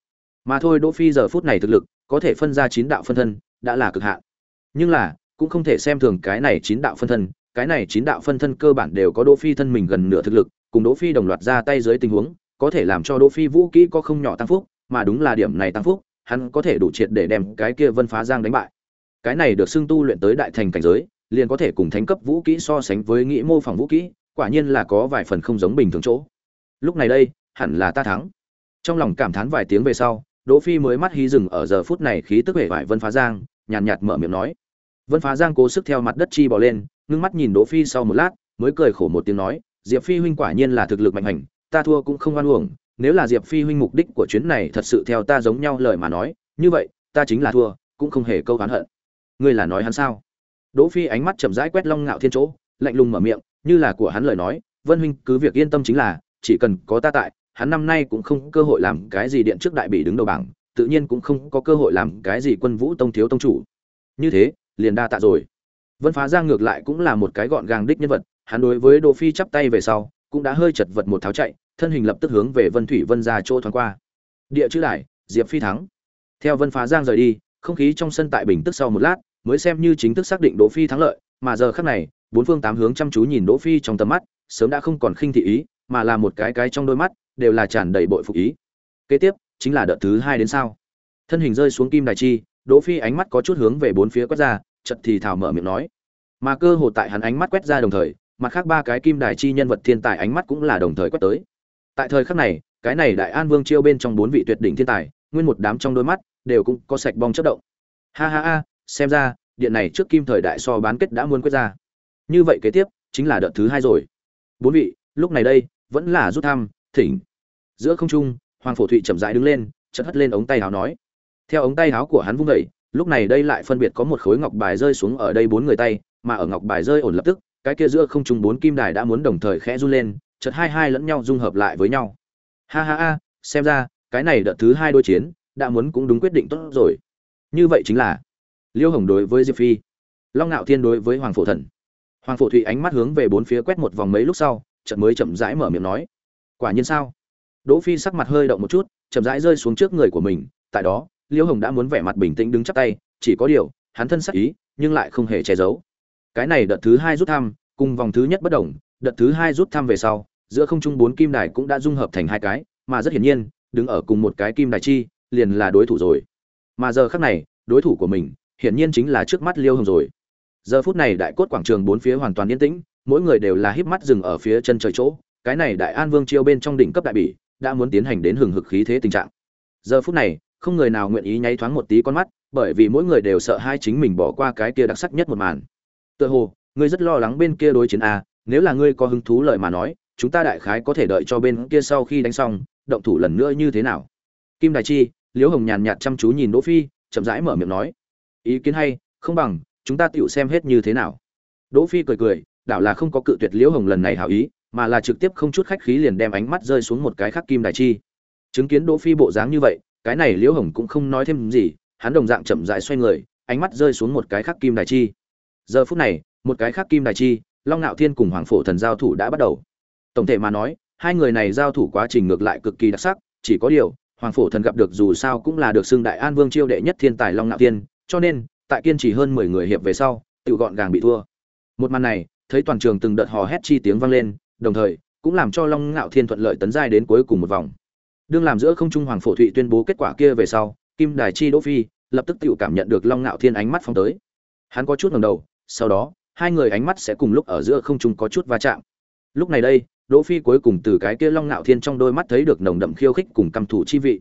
Mà thôi đỗ phi giờ phút này thực lực, có thể phân ra chín đạo phân thân, đã là cực hạn. Nhưng là, cũng không thể xem thường cái này chín đạo phân thân cái này chín đạo phân thân cơ bản đều có đỗ phi thân mình gần nửa thực lực, cùng đỗ phi đồng loạt ra tay dưới tình huống, có thể làm cho đỗ phi vũ kỹ có không nhỏ tăng phúc, mà đúng là điểm này tăng phúc, hắn có thể đủ triệt để đem cái kia vân phá giang đánh bại. Cái này được xưng tu luyện tới đại thành cảnh giới, liền có thể cùng thánh cấp vũ kỹ so sánh với nghĩ mô phỏng vũ kỹ, quả nhiên là có vài phần không giống bình thường chỗ. Lúc này đây, hẳn là ta thắng. Trong lòng cảm thán vài tiếng về sau, đỗ phi mới mắt hí dừng ở giờ phút này khí tức vẻ vải vân phá giang, nhàn nhạt mở miệng nói. Vân phá giang cố sức theo mặt đất chi bò lên ngưng mắt nhìn đỗ phi sau một lát, mới cười khổ một tiếng nói, diệp phi huynh quả nhiên là thực lực mạnh hành, ta thua cũng không oan uổng, nếu là diệp phi huynh mục đích của chuyến này thật sự theo ta giống nhau lời mà nói, như vậy, ta chính là thua, cũng không hề câu oán hận. Ngươi là nói hắn sao? Đỗ phi ánh mắt chậm rãi quét long ngạo thiên chỗ, lạnh lùng mở miệng, như là của hắn lời nói, vân huynh cứ việc yên tâm chính là, chỉ cần có ta tại, hắn năm nay cũng không có cơ hội làm cái gì điện trước đại bị đứng đầu bảng, tự nhiên cũng không có cơ hội làm cái gì quân vũ tông thiếu tông chủ. Như thế, liền đa tạ rồi vân phá giang ngược lại cũng là một cái gọn gàng đích nhân vật, hắn đối với đỗ phi chắp tay về sau, cũng đã hơi chật vật một tháo chạy, thân hình lập tức hướng về vân thủy vân ra chỗ thoáng qua. Địa chữ đại diệp phi thắng. Theo vân phá giang rời đi, không khí trong sân tại bình tức sau một lát, mới xem như chính thức xác định đỗ phi thắng lợi, mà giờ khắc này, bốn phương tám hướng chăm chú nhìn đỗ phi trong tầm mắt, sớm đã không còn khinh thị ý, mà là một cái cái trong đôi mắt, đều là tràn đầy bội phục ý. Kế tiếp, chính là đợt thứ hai đến sao thân hình rơi xuống kim đài chi, đỗ phi ánh mắt có chút hướng về bốn phía quét ra chật thì thảo mở miệng nói. Mà cơ hồ tại hắn ánh mắt quét ra đồng thời, mặt khác ba cái kim đài chi nhân vật thiên tài ánh mắt cũng là đồng thời quét tới. Tại thời khắc này, cái này đại an vương chiêu bên trong bốn vị tuyệt đỉnh thiên tài, nguyên một đám trong đôi mắt, đều cũng có sạch bong chất động. Ha ha ha, xem ra, điện này trước kim thời đại so bán kết đã muốn quyết ra. Như vậy kế tiếp, chính là đợt thứ hai rồi. Bốn vị, lúc này đây, vẫn là rút thăm, thỉnh. Giữa không trung, hoàng phổ thụy chậm rãi đứng lên, chợt hất lên ống tay áo nói. Theo ống tay áo của hắn vung dậy lúc này đây lại phân biệt có một khối ngọc bài rơi xuống ở đây bốn người tay, mà ở ngọc bài rơi ổn lập tức, cái kia giữa không trung bốn kim đài đã muốn đồng thời khẽ run lên, chợt hai hai lẫn nhau dung hợp lại với nhau. Ha ha ha, xem ra, cái này đợt thứ hai đôi chiến, đã muốn cũng đúng quyết định tốt rồi. Như vậy chính là, liêu hồng đối với diệp phi, long ngạo thiên đối với hoàng phổ thần. Hoàng phổ thụy ánh mắt hướng về bốn phía quét một vòng mấy lúc sau, chợt mới chậm rãi mở miệng nói, quả nhiên sao? Đỗ phi sắc mặt hơi động một chút, chậm rãi rơi xuống trước người của mình, tại đó Liễu hồng đã muốn vẻ mặt bình tĩnh đứng chắp tay, chỉ có điều, hắn thân sắc ý, nhưng lại không hề che giấu. Cái này đợt thứ hai rút thăm, cùng vòng thứ nhất bất đồng, đợt thứ hai rút thăm về sau, giữa không trung bốn kim đài cũng đã dung hợp thành hai cái, mà rất hiển nhiên, đứng ở cùng một cái kim đài chi, liền là đối thủ rồi. Mà giờ khắc này, đối thủ của mình, hiển nhiên chính là trước mắt liêu hồng rồi. Giờ phút này đại cốt quảng trường bốn phía hoàn toàn yên tĩnh, mỗi người đều là híp mắt dừng ở phía chân trời chỗ, cái này đại an vương chiêu bên trong đỉnh cấp đại bỉ, đã muốn tiến hành đến hừng hực khí thế tình trạng. Giờ phút này không người nào nguyện ý nháy thoáng một tí con mắt, bởi vì mỗi người đều sợ hai chính mình bỏ qua cái kia đặc sắc nhất một màn. Tựa hồ, ngươi rất lo lắng bên kia đối chiến a, nếu là ngươi có hứng thú lợi mà nói, chúng ta đại khái có thể đợi cho bên kia sau khi đánh xong, động thủ lần nữa như thế nào? Kim đại chi, liễu hồng nhàn nhạt chăm chú nhìn đỗ phi, chậm rãi mở miệng nói. Ý kiến hay, không bằng, chúng ta tựu xem hết như thế nào. Đỗ phi cười cười, đảo là không có cự tuyệt liễu hồng lần này hảo ý, mà là trực tiếp không chút khách khí liền đem ánh mắt rơi xuống một cái khắc kim Đại chi. Chứng kiến đỗ phi bộ dáng như vậy cái này liễu hồng cũng không nói thêm gì, hắn đồng dạng chậm rãi xoay người, ánh mắt rơi xuống một cái khắc kim đài chi. Giờ phút này, một cái khắc kim đài chi, long nạo thiên cùng hoàng phổ thần giao thủ đã bắt đầu. Tổng thể mà nói, hai người này giao thủ quá trình ngược lại cực kỳ đặc sắc, chỉ có điều, hoàng phổ thần gặp được dù sao cũng là được xưng đại an vương chiêu đệ nhất thiên tài long nạo thiên, cho nên, tại kiên trì hơn mười người hiệp về sau tự gọn gàng bị thua. Một màn này, thấy toàn trường từng đợt hò hét chi tiếng vang lên, đồng thời, cũng làm cho long ngạo thiên thuận lợi tấn giai đến cuối cùng một vòng đương làm giữa không trung hoàng phổ thụy tuyên bố kết quả kia về sau, kim đài chi đỗ phi lập tức tự cảm nhận được long ngạo thiên ánh mắt phong tới. Hắn có chút ngẩng đầu, sau đó, hai người ánh mắt sẽ cùng lúc ở giữa không trung có chút va chạm. Lúc này đây, đỗ phi cuối cùng từ cái kia long ngạo thiên trong đôi mắt thấy được nồng đậm khiêu khích cùng căm thủ chi vị.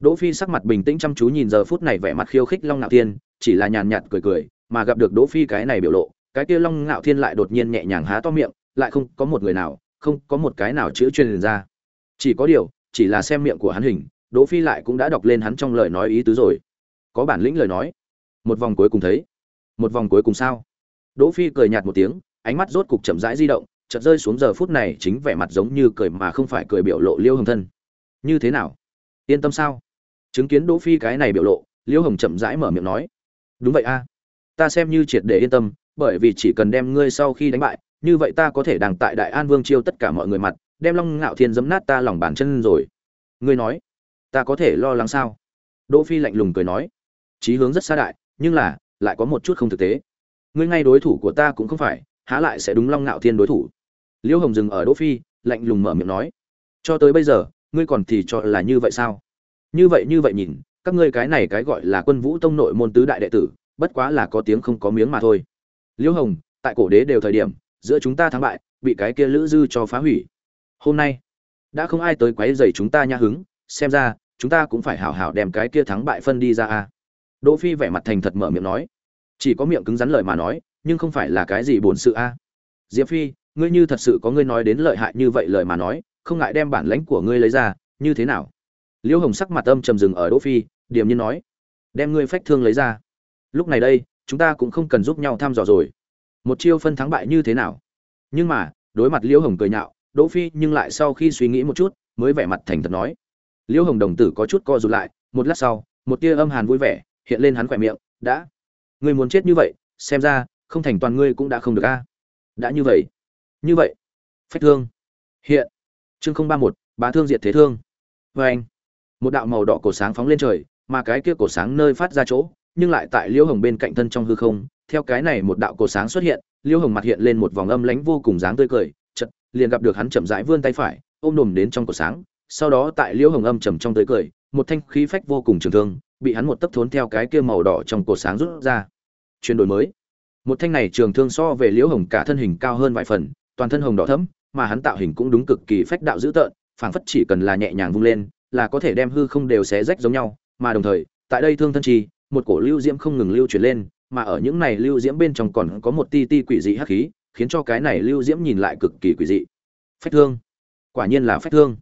Đỗ phi sắc mặt bình tĩnh chăm chú nhìn giờ phút này vẻ mặt khiêu khích long ngạo thiên, chỉ là nhàn nhạt cười cười, mà gặp được đỗ phi cái này biểu lộ, cái kia long ngạo thiên lại đột nhiên nhẹ nhàng há to miệng, lại không có một người nào, không có một cái nào chữ truyền ra. Chỉ có điều chỉ là xem miệng của hắn hình, đỗ phi lại cũng đã đọc lên hắn trong lời nói ý tứ rồi. Có bản lĩnh lời nói. Một vòng cuối cùng thấy. Một vòng cuối cùng sao? Đỗ phi cười nhạt một tiếng, ánh mắt rốt cục chậm rãi di động, chợt rơi xuống giờ phút này chính vẻ mặt giống như cười mà không phải cười biểu lộ liêu hồng thân. Như thế nào? Yên tâm sao? Chứng kiến đỗ phi cái này biểu lộ, liêu hồng chậm rãi mở miệng nói. Đúng vậy a. Ta xem như triệt để yên tâm, bởi vì chỉ cần đem ngươi sau khi đánh bại, như vậy ta có thể đằng tại đại an vương chiêu tất cả mọi người mặt đem long ngạo thiên giấm nát ta lòng bàn chân rồi. Ngươi nói, ta có thể lo lắng sao? Đỗ phi lạnh lùng cười nói, chí hướng rất xa đại, nhưng là, lại có một chút không thực tế. Ngươi ngay đối thủ của ta cũng không phải, há lại sẽ đúng long ngạo thiên đối thủ? Liễu hồng dừng ở đỗ phi, lạnh lùng mở miệng nói, cho tới bây giờ, ngươi còn thì cho là như vậy sao? Như vậy như vậy nhìn, các ngươi cái này cái gọi là quân vũ tông nội môn tứ đại đệ tử, bất quá là có tiếng không có miếng mà thôi. Liễu hồng, tại cổ đế đều thời điểm, giữa chúng ta thắng bại, bị cái kia lữ dư cho phá hủy hôm nay, đã không ai tới quấy rầy chúng ta nha hứng, xem ra, chúng ta cũng phải hảo hảo đem cái kia thắng bại phân đi ra a. Đỗ phi vẻ mặt thành thật mở miệng nói. Chỉ có miệng cứng rắn lời mà nói, nhưng không phải là cái gì buồn sự a. Diệp phi, ngươi như thật sự có ngươi nói đến lợi hại như vậy lời mà nói, không ngại đem bản lãnh của ngươi lấy ra, như thế nào? Liễu hồng sắc mặt âm trầm dừng ở đỗ phi, điềm nhiên nói. Đem ngươi phách thương lấy ra. Lúc này đây, chúng ta cũng không cần giúp nhau thăm dò rồi. Một chiêu phân thắng bại như thế nào? Nhưng mà, đối mặt liễu hồng cười nhạo đỗ phi nhưng lại sau khi suy nghĩ một chút, mới vẻ mặt thành thật nói. Liễu hồng đồng tử có chút co rụt lại, một lát sau, một tia âm hàn vui vẻ, hiện lên hắn khỏe miệng, đã. Ngươi muốn chết như vậy, xem ra, không thành toàn ngươi cũng đã không được a. Đã như vậy. Như vậy. Phách thương. Hiện. Chương không ba một, bá thương diệt thế thương. Và anh, một đạo màu đỏ cổ sáng phóng lên trời, mà cái kia cổ sáng nơi phát ra chỗ, nhưng lại tại liễu hồng bên cạnh thân trong hư không. Theo cái này một đạo cổ sáng xuất hiện liễu hồng mặt hiện lên một vòng âm lãnh vô cùng dáng tươi cười liền gặp được hắn chậm rãi vươn tay phải, ôm đồm đến trong cổ sáng, sau đó tại liễu hồng âm trầm trong tới cười, một thanh khí phách vô cùng trường thương, bị hắn một tấc thốn theo cái kia màu đỏ trong cổ sáng rút ra. Chuyển đổi mới. Một thanh này trường thương so về liễu hồng cả thân hình cao hơn vài phần, toàn thân hồng đỏ thẫm, mà hắn tạo hình cũng đúng cực kỳ phách đạo dữ tợn, phảng phất chỉ cần là nhẹ nhàng vung lên, là có thể đem hư không đều xé rách giống nhau, mà đồng thời, tại đây thương thân chi, một cổ lưu diễm không ngừng lưu chuyển lên, mà ở những này lưu diễm bên trong còn có một ti ti quỷ dị hắc khí khiến cho cái này lưu diễm nhìn lại cực kỳ quỷ dị. Phách thương. Quả nhiên là phách thương.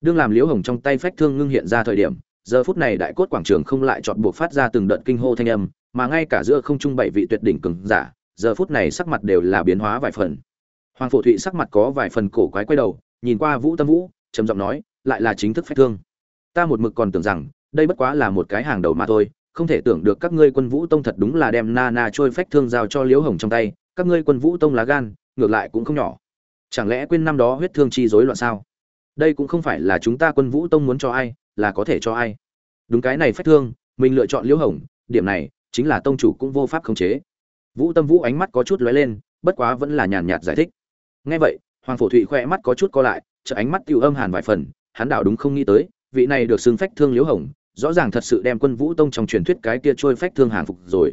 Đương làm liễu hồng trong tay phách thương ngưng hiện ra thời điểm, giờ phút này đại cốt quảng trường không lại chọn buộc phát ra từng đợt kinh hô thanh âm, mà ngay cả giữa không trung bảy vị tuyệt đỉnh cường giả, giờ phút này sắc mặt đều là biến hóa vài phần. Hoàng phổ thụy sắc mặt có vài phần cổ quái quay đầu, nhìn qua vũ tâm vũ, trầm giọng nói, lại là chính thức phách thương. Ta một mực còn tưởng rằng, đây bất quá là một cái hàng đầu mà thôi, không thể tưởng được các ngươi quân vũ tông thật đúng là đem na na trôi phách thương giao cho liễu hồng trong tay các ngươi quân vũ tông lá gan, ngược lại cũng không nhỏ. Chẳng lẽ quên năm đó huyết thương chi rối loạn sao? Đây cũng không phải là chúng ta quân vũ tông muốn cho ai, là có thể cho ai. Đúng cái này phách thương, mình lựa chọn liễu hồng, điểm này chính là tông chủ cũng vô pháp khống chế. Vũ tâm vũ ánh mắt có chút lóe lên, bất quá vẫn là nhàn nhạt giải thích. Nghe vậy, hoàng phổ thụy khoe mắt có chút co lại chợ ánh mắt tiêu âm hàn vài phần, hắn đảo đúng không nghĩ tới, vị này được xưng phách thương liễu hồng, rõ ràng thật sự đem quân vũ tông trong truyền thuyết cái kia trôi phách thương hàng phục rồi.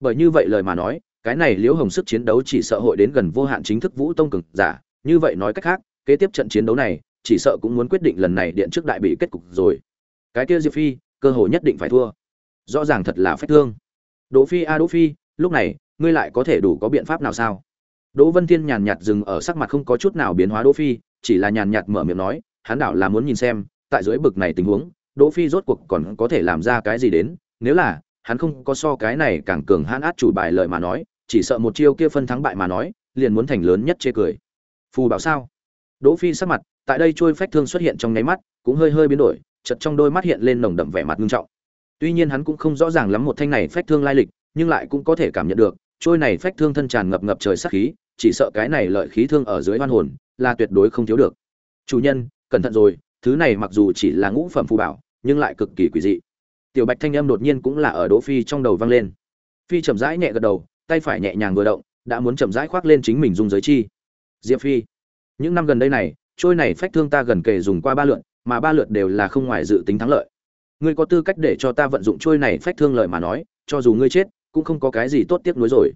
Bởi như vậy lời mà nói cái này liễu hồng sức chiến đấu chỉ sợ hội đến gần vô hạn chính thức vũ tông cực giả, như vậy nói cách khác, kế tiếp trận chiến đấu này, chỉ sợ cũng muốn quyết định lần này điện trước đại bị kết cục rồi. Cái kia diệp phi, cơ hội nhất định phải thua. Rõ ràng thật là phách thương. Đỗ phi a, đỗ phi, lúc này, ngươi lại có thể đủ có biện pháp nào sao? Đỗ vân thiên nhàn nhạt dừng ở sắc mặt không có chút nào biến hóa đỗ phi, chỉ là nhàn nhạt mở miệng nói, hắn đảo là muốn nhìn xem, tại dưới bực này tình huống, đỗ phi rốt cuộc còn có thể làm ra cái gì đến, nếu là hắn không có so cái này càng cường hãn át chủ bài lời mà nói chỉ sợ một chiêu kia phân thắng bại mà nói liền muốn thành lớn nhất chê cười phù bảo sao Đỗ Phi sắc mặt, tại đây trôi phách thương xuất hiện trong nháy mắt, cũng hơi hơi biến đổi, chợt trong đôi mắt hiện lên nồng đậm vẻ mặt nghiêm trọng. Tuy nhiên hắn cũng không rõ ràng lắm một thanh này phách thương lai lịch, nhưng lại cũng có thể cảm nhận được, trôi này phách thương thân tràn ngập ngập trời sát khí, chỉ sợ cái này lợi khí thương ở dưới oan hồn, là tuyệt đối không thiếu được. Chủ nhân, cẩn thận rồi, thứ này mặc dù chỉ là ngũ phẩm phù bảo, nhưng lại cực kỳ quỷ dị. Tiểu Bạch thanh âm đột nhiên cũng là ở Đỗ Phi trong đầu vang lên. Phi chậm rãi nhẹ gật đầu, tay phải nhẹ nhàng vừa động, đã muốn chậm rãi khoác lên chính mình dung giới chi. Diệp Phi, những năm gần đây này, trôi này phách thương ta gần kề dùng qua ba lượt, mà ba lượt đều là không ngoài dự tính thắng lợi. Ngươi có tư cách để cho ta vận dụng trôi này phách thương lợi mà nói, cho dù ngươi chết, cũng không có cái gì tốt tiếc nuối rồi.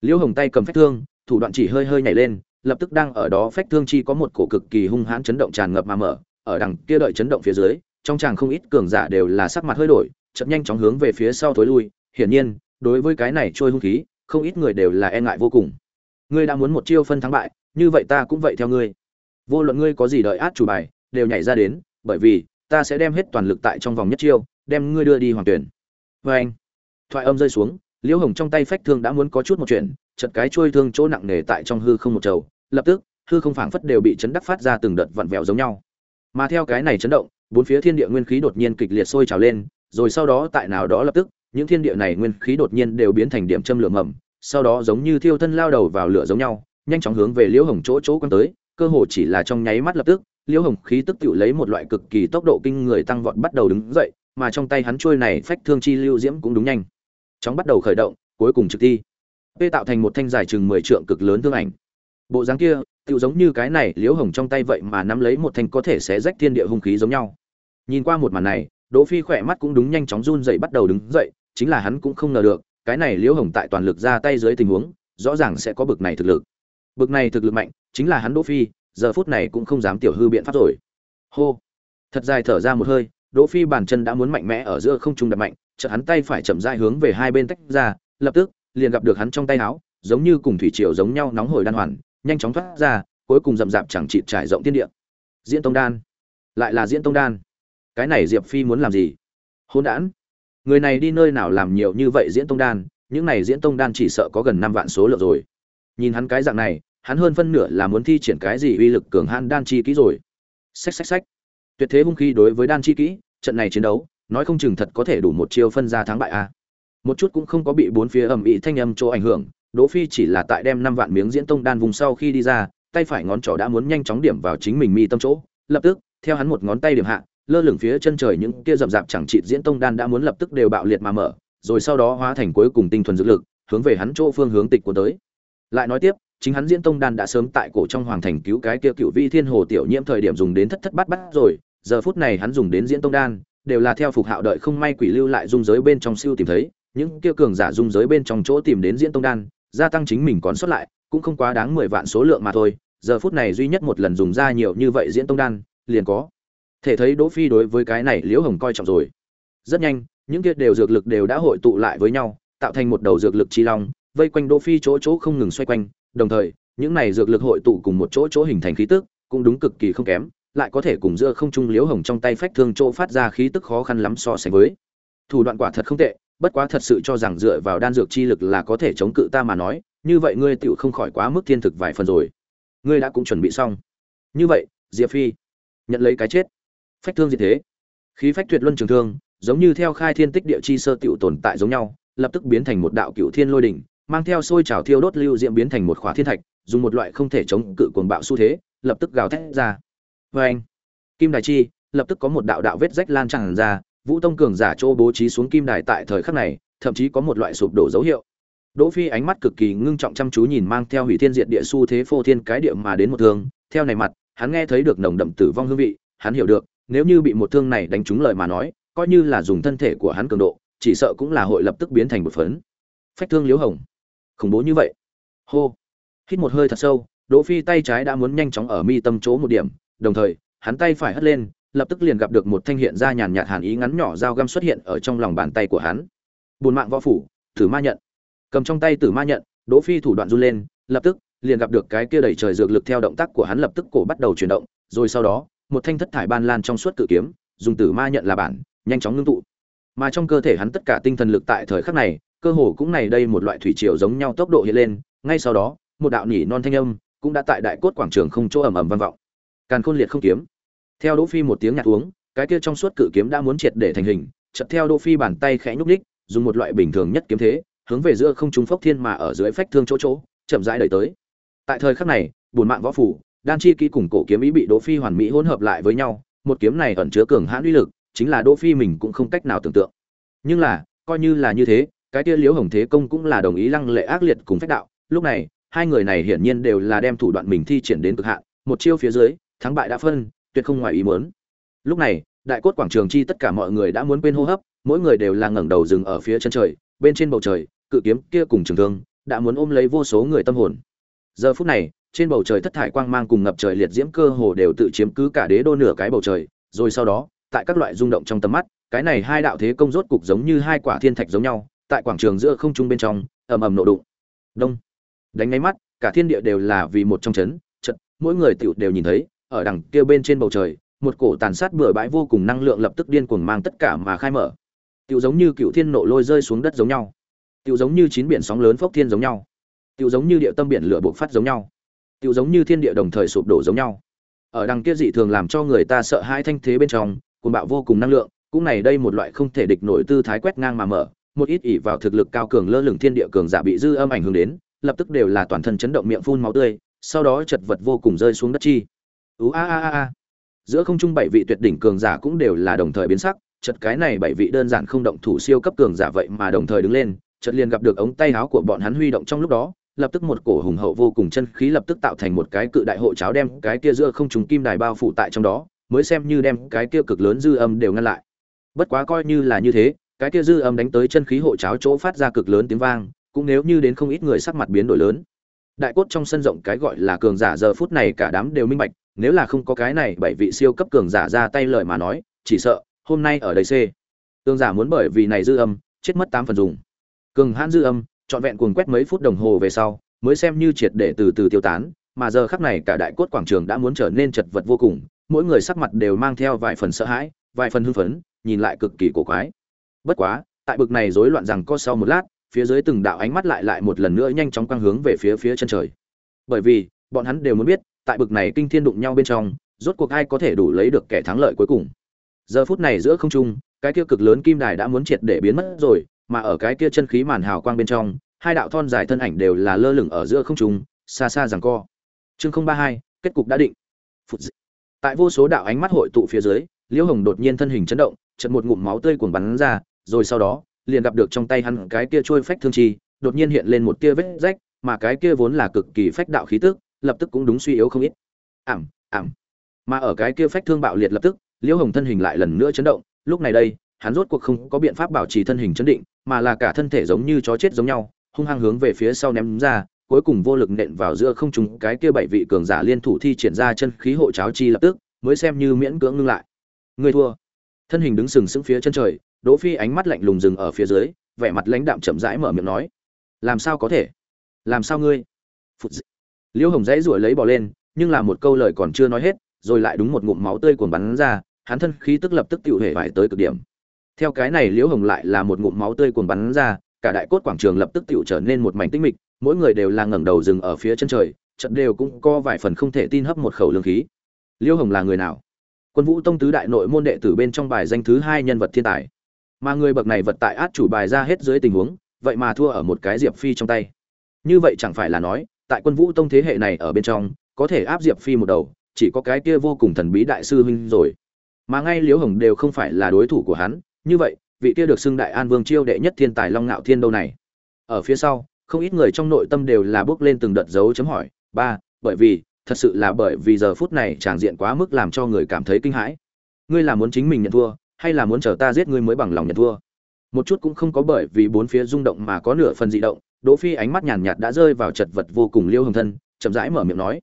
Liễu Hồng tay cầm phách thương, thủ đoạn chỉ hơi hơi nhảy lên, lập tức đang ở đó phách thương chi có một cổ cực kỳ hung hãn chấn động tràn ngập mà mở, ở đằng kia đợi chấn động phía dưới, trong chàng không ít cường giả đều là sắc mặt hơi đổi, chậm nhanh chóng hướng về phía sau thối lui, hiển nhiên, đối với cái này trôi hung khí, không ít người đều là e ngại vô cùng. Ngươi đã muốn một chiêu phân thắng bại, như vậy ta cũng vậy theo ngươi. Vô luận ngươi có gì đợi át chủ bài, đều nhảy ra đến, bởi vì ta sẽ đem hết toàn lực tại trong vòng nhất chiêu, đem ngươi đưa đi hoàng tuyển. Và anh, thoại âm rơi xuống, Liễu Hồng trong tay phách thương đã muốn có chút một chuyện, chợt cái trôi thương chỗ nặng nề tại trong hư không một trầu, lập tức, hư không phảng phất đều bị chấn đắc phát ra từng đợt vặn vẹo giống nhau. Mà theo cái này chấn động, bốn phía thiên địa nguyên khí đột nhiên kịch liệt sôi trào lên, rồi sau đó tại nào đó lập tức, những thiên địa này nguyên khí đột nhiên đều biến thành điểm châm lửa mầm, sau đó giống như thiêu thân lao đầu vào lửa giống nhau, nhanh chóng hướng về Liễu Hồng chỗ chỗ quan tới, cơ hồ chỉ là trong nháy mắt lập tức, Liễu Hồng khí tức tự lấy một loại cực kỳ tốc độ kinh người tăng vọt bắt đầu đứng dậy, mà trong tay hắn trôi này phách thương chi lưu diễm cũng đúng nhanh. Chóng bắt đầu khởi động, cuối cùng trực ti. P tạo thành một thanh dài chừng 10 trượng cực lớn thương ảnh. Bộ dáng kia, tựu giống như cái này Liễu Hồng trong tay vậy mà nắm lấy một thanh có thể xé rách thiên địa hung khí giống nhau. Nhìn qua một màn này, Đỗ Phi khỏe mắt cũng đúng nhanh chóng run dậy bắt đầu đứng dậy, chính là hắn cũng không ngờ được, cái này Liễu Hồng tại toàn lực ra tay dưới tình huống, rõ ràng sẽ có bực này thực lực. Bực này thực lực mạnh, chính là hắn Đỗ Phi, giờ phút này cũng không dám tiểu hư biện pháp rồi. Hô. Thật dài thở ra một hơi, Đỗ Phi bàn chân đã muốn mạnh mẽ ở giữa không trung đập mạnh, chợt hắn tay phải chậm rãi hướng về hai bên tách ra, lập tức, liền gặp được hắn trong tay áo, giống như cùng thủy triều giống nhau nóng hổi đan hoàn, nhanh chóng thoát ra, cuối cùng rậm rạp chẳng chịt trải rộng thiên địa. Diễn Tông Đan, lại là Diễn Tông Đan. Cái này Diệp Phi muốn làm gì? hôn đản. Người này đi nơi nào làm nhiều như vậy Diễn Tông Đan, những này Diễn Tông Đan chỉ sợ có gần năm vạn số lượng rồi. Nhìn hắn cái dạng này, hắn hơn phân nửa là muốn thi triển cái gì uy lực cường hãn đan chi kỹ rồi. Xách xách xách. Tuyệt thế hung khí đối với đan chi kỹ, trận này chiến đấu, nói không chừng thật có thể đủ một chiêu phân ra thắng bại a. Một chút cũng không có bị bốn phía ầm ĩ thanh âm chỗ ảnh hưởng, Đỗ Phi chỉ là tại đem năm vạn miếng diễn tông đan vùng sau khi đi ra, tay phải ngón trỏ đã muốn nhanh chóng điểm vào chính mình mi tâm chỗ, lập tức, theo hắn một ngón tay điểm hạ, lơ lửng phía chân trời những kia rậm rạp chẳng trị diễn tông đan đã muốn lập tức đều bạo liệt mà mở, rồi sau đó hóa thành cuối cùng tinh thuần dược lực, hướng về hắn chỗ phương hướng tịch của tới. Lại nói tiếp, chính hắn diễn tông đan đã sớm tại cổ trong hoàng thành cứu cái kia cựu vi thiên hồ tiểu nhiễm thời điểm dùng đến thất thất bát bát rồi, giờ phút này hắn dùng đến diễn tông đan, đều là theo phục hạo đợi không may quỷ lưu lại dung giới bên trong siêu tìm thấy, những kia cường giả dung giới bên trong chỗ tìm đến diễn tông đan, gia tăng chính mình còn sót lại, cũng không quá đáng mười vạn số lượng mà thôi, giờ phút này duy nhất một lần dùng ra nhiều như vậy diễn tông đan, liền có. Thể thấy Đỗ Phi đối với cái này Liễu Hồng coi trọng rồi. Rất nhanh, những kia đều dược lực đều đã hội tụ lại với nhau, tạo thành một đầu dược lực chi long, vây quanh Đỗ Phi chỗ chỗ không ngừng xoay quanh, đồng thời, những này dược lực hội tụ cùng một chỗ chỗ hình thành khí tức, cũng đúng cực kỳ không kém, lại có thể cùng giữa không trung Liễu Hồng trong tay phách thương chỗ phát ra khí tức khó khăn lắm so sánh với. Thủ đoạn quả thật không tệ, bất quá thật sự cho rằng dựa vào đan dược chi lực là có thể chống cự ta mà nói, như vậy ngươi tựu không khỏi quá mức thiên thực vài phần rồi. Ngươi đã cũng chuẩn bị xong. Như vậy, Diệp Phi, nhận lấy cái chết. Phách thương gì thế? Khí phách tuyệt luân trường thương, giống như theo khai thiên tích địa chi sơ tiểu tồn tại giống nhau, lập tức biến thành một đạo cựu thiên lôi đỉnh, mang theo sôi trào thiêu đốt lưu diệm biến thành một khỏa thiên thạch, dùng một loại không thể chống cự cuồng bạo xu thế, lập tức gào thét ra. Và anh, kim đài chi, lập tức có một đạo đạo vết rách lan tràn ra, Vũ Tông cường giả Trô bố trí xuống kim đài tại thời khắc này, thậm chí có một loại sụp đổ dấu hiệu. Đỗ Phi ánh mắt cực kỳ ngưng trọng chăm chú nhìn mang theo hủy thiên diệt địa xu thế phô thiên cái địa mà đến một thương, theo này mặt, hắn nghe thấy được nồng đậm tử vong hương vị, hắn hiểu được, nếu như bị một thương này đánh trúng lời mà nói, coi như là dùng thân thể của hắn cường độ, chỉ sợ cũng là hội lập tức biến thành một phấn. Phách thương liếu hồng, khủng bố như vậy. Hô, hít một hơi thật sâu, Đỗ Phi tay trái đã muốn nhanh chóng ở mi tâm chỗ một điểm, đồng thời, hắn tay phải hất lên, lập tức liền gặp được một thanh hiện ra nhàn nhạt hàn ý ngắn nhỏ dao găm xuất hiện ở trong lòng bàn tay của hắn. Buồn mạng võ phủ, Tử Ma nhận. Cầm trong tay Tử Ma nhận, Đỗ Phi thủ đoạn run lên, lập tức liền gặp được cái kia đầy trời dược lực theo động tác của hắn lập tức cổ bắt đầu chuyển động, rồi sau đó, một thanh thất thải ban lan trong suốt cự kiếm, dùng Tử Ma nhận là bản, nhanh chóng ngưng tụ. Mà trong cơ thể hắn tất cả tinh thần lực tại thời khắc này, cơ hồ cũng này đây một loại thủy triều giống nhau tốc độ hiện lên, ngay sau đó, một đạo nhỉ non thanh âm cũng đã tại đại cốt quảng trường không chỗ ầm ầm vang vọng. càn khôn liệt không kiếm theo đỗ phi một tiếng nhạt uống cái kia trong suốt cự kiếm đã muốn triệt để thành hình chợt theo đỗ phi bàn tay khẽ nhúc nhích dùng một loại bình thường nhất kiếm thế hướng về giữa không trung phốc thiên mà ở dưới phách thương chỗ chỗ chậm rãi đẩy tới tại thời khắc này buồn mạng võ phủ đan chi ký cùng cổ kiếm ý bị đỗ phi hoàn mỹ hỗn hợp lại với nhau, một kiếm này ẩn chứa cường hãn uy lực, chính là đỗ phi mình cũng không cách nào tưởng tượng. Nhưng là, coi như là như thế, cái kia liễu hồng thế công cũng là đồng ý lăng lệ ác liệt cùng phách đạo. Lúc này, hai người này hiển nhiên đều là đem thủ đoạn mình thi triển đến cực hạn, một chiêu phía dưới, thắng bại đã phân, tuyệt không ngoài ý muốn. Lúc này, đại cốt quảng trường chi tất cả mọi người đã muốn quên hô hấp, mỗi người đều là ngẩng đầu dừng ở phía chân trời, bên trên bầu trời, cự kiếm kia cùng trường thương, đã muốn ôm lấy vô số người tâm hồn. Giờ phút này trên bầu trời thất thải quang mang cùng ngập trời liệt diễm cơ hồ đều tự chiếm cứ cả đế đô nửa cái bầu trời. Rồi sau đó tại các loại rung động trong tầm mắt cái này hai đạo thế công rốt cục giống như hai quả thiên thạch giống nhau tại quảng trường giữa không trung bên trong ầm ầm nổ đụng. Đông. Đánh ngay mắt cả thiên địa đều là vì một trong chấn trận, mỗi người tiểu đều nhìn thấy ở đằng kia bên trên bầu trời một cổ tàn sát bừa bãi vô cùng năng lượng lập tức điên cuồng mang tất cả mà khai mở. Tiểu giống như cựu thiên nộ lôi rơi xuống đất giống nhau. Tiểu giống như chín biển sóng lớn phốc thiên giống nhau. Tiểu giống như địa tâm biển lửa bộc phát giống nhau tiểu giống như thiên địa đồng thời sụp đổ giống nhau. Ở đằng kia dị thường làm cho người ta sợ hãi thanh thế bên trong, cuồng bạo vô cùng năng lượng, cũng này đây một loại không thể địch nổi tư thái quét ngang mà mở, một ít ỷ vào thực lực cao cường lơ lửng thiên địa cường giả bị dư âm ảnh hưởng đến, lập tức đều là toàn thân chấn động miệng phun máu tươi, sau đó chật vật vô cùng rơi xuống đất chi. Ú a a a a. Giữa không trung bảy vị tuyệt đỉnh cường giả cũng đều là đồng thời biến sắc, chật cái này bảy vị đơn giản không động thủ siêu cấp cường giả vậy mà đồng thời đứng lên chợt liền gặp được ống tay áo của bọn hắn huy động trong lúc đó lập tức một cổ hùng hậu vô cùng chân khí lập tức tạo thành một cái cự đại hộ cháo đem cái kia giữa không trùng kim đài bao phủ tại trong đó, mới xem như đem cái kia cực lớn dư âm đều ngăn lại. Bất quá coi như là như thế, cái kia dư âm đánh tới chân khí hộ cháo chỗ phát ra cực lớn tiếng vang, cũng nếu như đến không ít người sắc mặt biến đổi lớn. Đại cốt trong sân rộng cái gọi là cường giả giờ phút này cả đám đều minh bạch, nếu là không có cái này bảy vị siêu cấp cường giả ra tay lời mà nói, chỉ sợ, hôm nay ở đây c. Cường giả muốn bởi vì này dư âm, chết mất tám phần dùng. Cường hãn dư âm trọn vẹn cuồng quét mấy phút đồng hồ về sau, mới xem như triệt để từ từ tiêu tán, mà giờ khắc này cả đại cốt quảng trường đã muốn trở nên chật vật vô cùng, mỗi người sắc mặt đều mang theo vài phần sợ hãi, vài phần hưng phấn, nhìn lại cực kỳ cổ quái. Bất quá, tại bực này rối loạn rằng có sau một lát, phía dưới từng đạo ánh mắt lại lại một lần nữa nhanh chóng quang hướng về phía phía chân trời. Bởi vì, bọn hắn đều muốn biết, tại bực này kinh thiên đụng nhau bên trong, rốt cuộc ai có thể đủ lấy được kẻ thắng lợi cuối cùng. Giờ phút này giữa không trung, cái kia cực lớn kim đài đã muốn triệt để biến mất rồi mà ở cái kia chân khí màn hào quang bên trong, hai đạo thon dài thân ảnh đều là lơ lửng ở giữa không trung, xa xa giằng co. Chương không ba hai, kết cục đã định. Phụt tại vô số đạo ánh mắt hội tụ phía dưới, liễu hồng đột nhiên thân hình chấn động, chợt một ngụm máu tươi cuồng bắn ra, rồi sau đó, liền gặp được trong tay hắn cái kia trôi phách thương chi, đột nhiên hiện lên một tia vết rách, mà cái kia vốn là cực kỳ phách đạo khí tức, lập tức cũng đúng suy yếu không ít. Ảm ảm. Mà ở cái kia phách thương bạo liệt lập tức, liễu hồng thân hình lại lần nữa chấn động, lúc này đây hắn rốt cuộc không có biện pháp bảo trì thân hình chấn định, mà là cả thân thể giống như chó chết giống nhau, hung hăng hướng về phía sau ném ra, cuối cùng vô lực nện vào giữa không trung, cái kia bảy vị cường giả liên thủ thi triển ra chân khí hộ cháo chi lập tức, mới xem như miễn cưỡng ngưng lại. Người thua. Thân hình đứng sừng sững phía chân trời, đỗ phi ánh mắt lạnh lùng dừng ở phía dưới, vẻ mặt lãnh đạm chậm rãi mở miệng nói, làm sao có thể? Làm sao ngươi? Phụt liễu hồng dãy ruổi lấy bỏ lên, nhưng là một câu lời còn chưa nói hết, rồi lại đúng một ngụm máu tươi cuồn bắn ra, hắn thân khí tức lập tức tiêu hề bại tới cực điểm theo cái này liễu hồng lại là một ngụm máu tươi cuồn bắn ra, cả đại cốt quảng trường lập tức tựu trở nên một mảnh tĩnh mịch, mỗi người đều là ngẩng đầu dừng ở phía chân trời trận đều cũng có vài phần không thể tin hấp một khẩu lương khí. Liễu hồng là người nào? Quân vũ tông tứ đại nội môn đệ tử bên trong bài danh thứ hai nhân vật thiên tài. Mà người bậc này vật tại át chủ bài ra hết dưới tình huống, vậy mà thua ở một cái diệp phi trong tay. Như vậy chẳng phải là nói, tại quân vũ tông thế hệ này ở bên trong, có thể áp diệp phi một đầu, chỉ có cái kia vô cùng thần bí đại sư huynh rồi. Mà ngay liễu hồng đều không phải là đối thủ của hắn như vậy, vị kia được xưng đại an vương chiêu đệ nhất thiên tài long ngạo thiên đâu này? Ở phía sau, không ít người trong nội tâm đều là bước lên từng đợt dấu chấm hỏi, ba, bởi vì, thật sự là bởi vì giờ phút này tràng diện quá mức làm cho người cảm thấy kinh hãi. Ngươi là muốn chính mình nhận thua, hay là muốn chờ ta giết ngươi mới bằng lòng nhận thua? Một chút cũng không có bởi vì bốn phía rung động mà có nửa phần dị động, đỗ phi ánh mắt nhàn nhạt đã rơi vào chật vật vô cùng liêu hồng thân, chậm rãi mở miệng nói,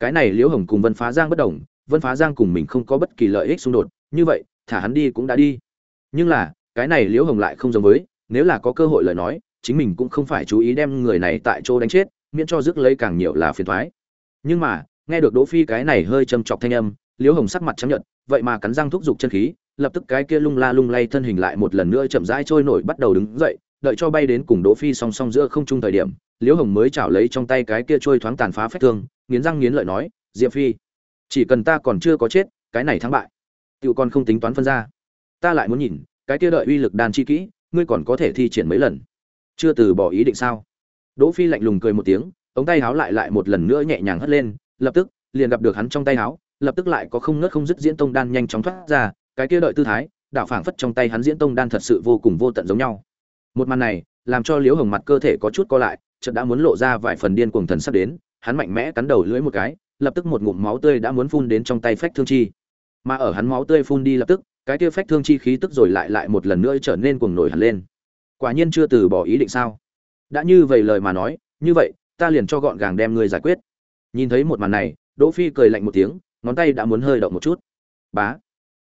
cái này liêu hồng cùng vân phá giang bất đồng, vân phá giang cùng mình không có bất kỳ lợi ích xung đột, như vậy, thả hắn đi cũng đã đi nhưng là, cái này liễu hồng lại không giống với, nếu là có cơ hội lời nói, chính mình cũng không phải chú ý đem người này tại chỗ đánh chết, miễn cho rước lấy càng nhiều là phiền toái nhưng mà, nghe được đỗ phi cái này hơi châm chọc thanh âm, liễu hồng sắc mặt trắng nhợt, vậy mà cắn răng thúc giục chân khí, lập tức cái kia lung la lung lay thân hình lại một lần nữa chậm rãi trôi nổi bắt đầu đứng dậy, đợi cho bay đến cùng đỗ phi song song giữa không trung thời điểm, liễu hồng mới chảo lấy trong tay cái kia trôi thoáng tàn phá phách thương, nghiến răng nghiến lợi nói, diệp phi, chỉ cần ta còn chưa có chết, cái này thắng bại. Tựu còn không tính toán phân ra ta lại muốn nhìn, cái kia đợi uy lực đan chi kỹ, ngươi còn có thể thi triển mấy lần. Chưa từ bỏ ý định sao? Đỗ phi lạnh lùng cười một tiếng, ống tay háo lại lại một lần nữa nhẹ nhàng hất lên, lập tức, liền gặp được hắn trong tay háo, lập tức lại có không ngớt không dứt diễn tông đan nhanh chóng thoát ra, cái kia đợi tư thái đảo phảng phất trong tay hắn diễn tông đan thật sự vô cùng vô tận giống nhau. Một màn này, làm cho liễu hồng mặt cơ thể có chút co lại, chợt đã muốn lộ ra vài phần điên cuồng thần sắp đến, hắn mạnh mẽ cắn đầu lưỡi một cái, lập tức một ngụm máu tươi đã muốn phun đến trong tay phách thương chi. Mà ở hắn máu tươi phun đi lập tức cái kia phách thương chi khí tức rồi lại lại một lần nữa trở nên cuồng nổi hẳn lên. Quả nhiên chưa từ bỏ ý định sao? Đã như vậy lời mà nói, như vậy, ta liền cho gọn gàng đem ngươi giải quyết. Nhìn thấy một màn này, đỗ phi cười lạnh một tiếng, ngón tay đã muốn hơi động một chút. Bá!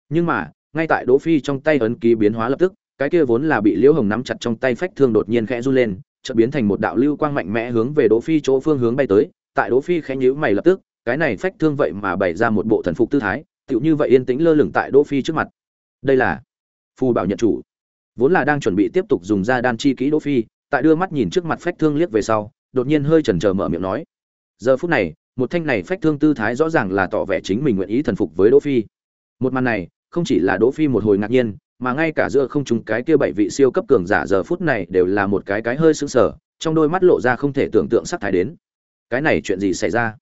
Nhưng mà, ngay tại đỗ phi trong tay ấn ký biến hóa lập tức, cái kia vốn là bị liễu hồng nắm chặt trong tay phách thương đột nhiên khẽ run lên, chợt biến thành một đạo lưu quang mạnh mẽ hướng về đỗ phi chỗ phương hướng bay tới. Tại đỗ phi khẽ nhíu mày lập tức, cái này phách thương vậy mà bày ra một bộ thần phục tư thái, tựu như vậy yên tĩnh lơ lửng tại đỗ phi trước mặt đây là phù bảo nhận chủ. Vốn là đang chuẩn bị tiếp tục dùng ra đan chi kỹ đỗ phi, tại đưa mắt nhìn trước mặt phách thương liếc về sau, đột nhiên hơi chần chờ mở miệng nói, giờ phút này, một thanh này phách thương tư thái rõ ràng là tỏ vẻ chính mình nguyện ý thần phục với đỗ phi. Một màn này, không chỉ là đỗ phi một hồi ngạc nhiên, mà ngay cả giữa không trung cái kia bảy vị siêu cấp cường giả giờ phút này đều là một cái cái hơi sững sờ, trong đôi mắt lộ ra không thể tưởng tượng sắc thái đến. Cái này chuyện gì xảy ra?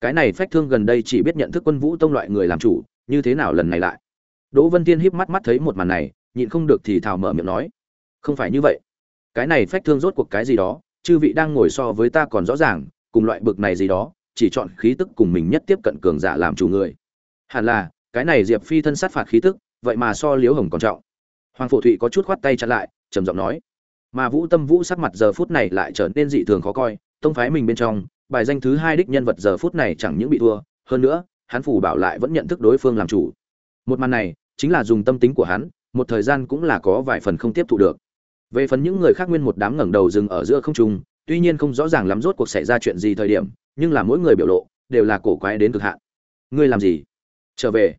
Cái này phách thương gần đây chỉ biết nhận thức quân vũ tông loại người làm chủ, như thế nào lần này lại? Đỗ vân tiên híp mắt mắt thấy một màn này, nhịn không được thì thào mở miệng nói, không phải như vậy. Cái này phách thương rốt cuộc cái gì đó, chư vị đang ngồi so với ta còn rõ ràng, cùng loại bực này gì đó, chỉ chọn khí tức cùng mình nhất tiếp cận cường giả làm chủ người. Hẳn là, cái này diệp phi thân sát phạt khí tức, vậy mà so liễu hồng còn trọng. Hoàng phổ thụy có chút khoát tay chặn lại, trầm giọng nói, mà vũ tâm vũ sắc mặt giờ phút này lại trở nên dị thường khó coi, tông phái mình bên trong, bài danh thứ hai đích nhân vật giờ phút này chẳng những bị thua, hơn nữa, hắn phủ bảo lại vẫn nhận thức đối phương làm chủ một màn này chính là dùng tâm tính của hắn, một thời gian cũng là có vài phần không tiếp thu được. Về phần những người khác nguyên một đám ngẩng đầu dừng ở giữa không trung, tuy nhiên không rõ ràng lắm rốt cuộc xảy ra chuyện gì thời điểm, nhưng là mỗi người biểu lộ đều là cổ quái đến cực hạn. Ngươi làm gì? Trở về.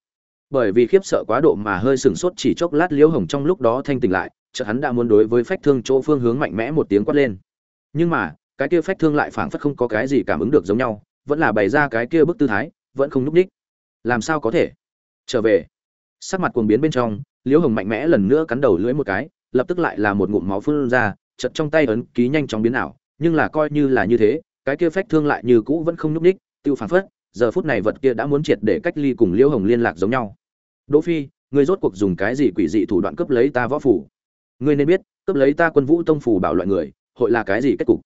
Bởi vì khiếp sợ quá độ mà hơi sừng sốt chỉ chốc lát liễu hồng trong lúc đó thanh tỉnh lại chợ hắn đã muốn đối với phách thương chỗ phương hướng mạnh mẽ một tiếng quát lên. Nhưng mà, cái kia phách thương lại phảng phất không có cái gì cảm ứng được giống nhau, vẫn là bày ra cái kia bức tư thái, vẫn không núp ních làm sao có thể? Trở về sắc mặt cuồng biến bên trong, liễu hồng mạnh mẽ lần nữa cắn đầu lưỡi một cái, lập tức lại là một ngụm máu phun ra chật trong tay ấn ký nhanh chóng biến ảo, nhưng là coi như là như thế, cái kia phách thương lại như cũ vẫn không nhúc ních tiêu phản phất, giờ phút này vật kia đã muốn triệt để cách ly cùng liễu hồng liên lạc giống nhau. Đỗ phi, ngươi rốt cuộc dùng cái gì quỷ dị thủ đoạn cướp lấy ta võ phủ? Ngươi nên biết, cướp lấy ta quân vũ tông phủ bảo loại người, hội là cái gì kết cục?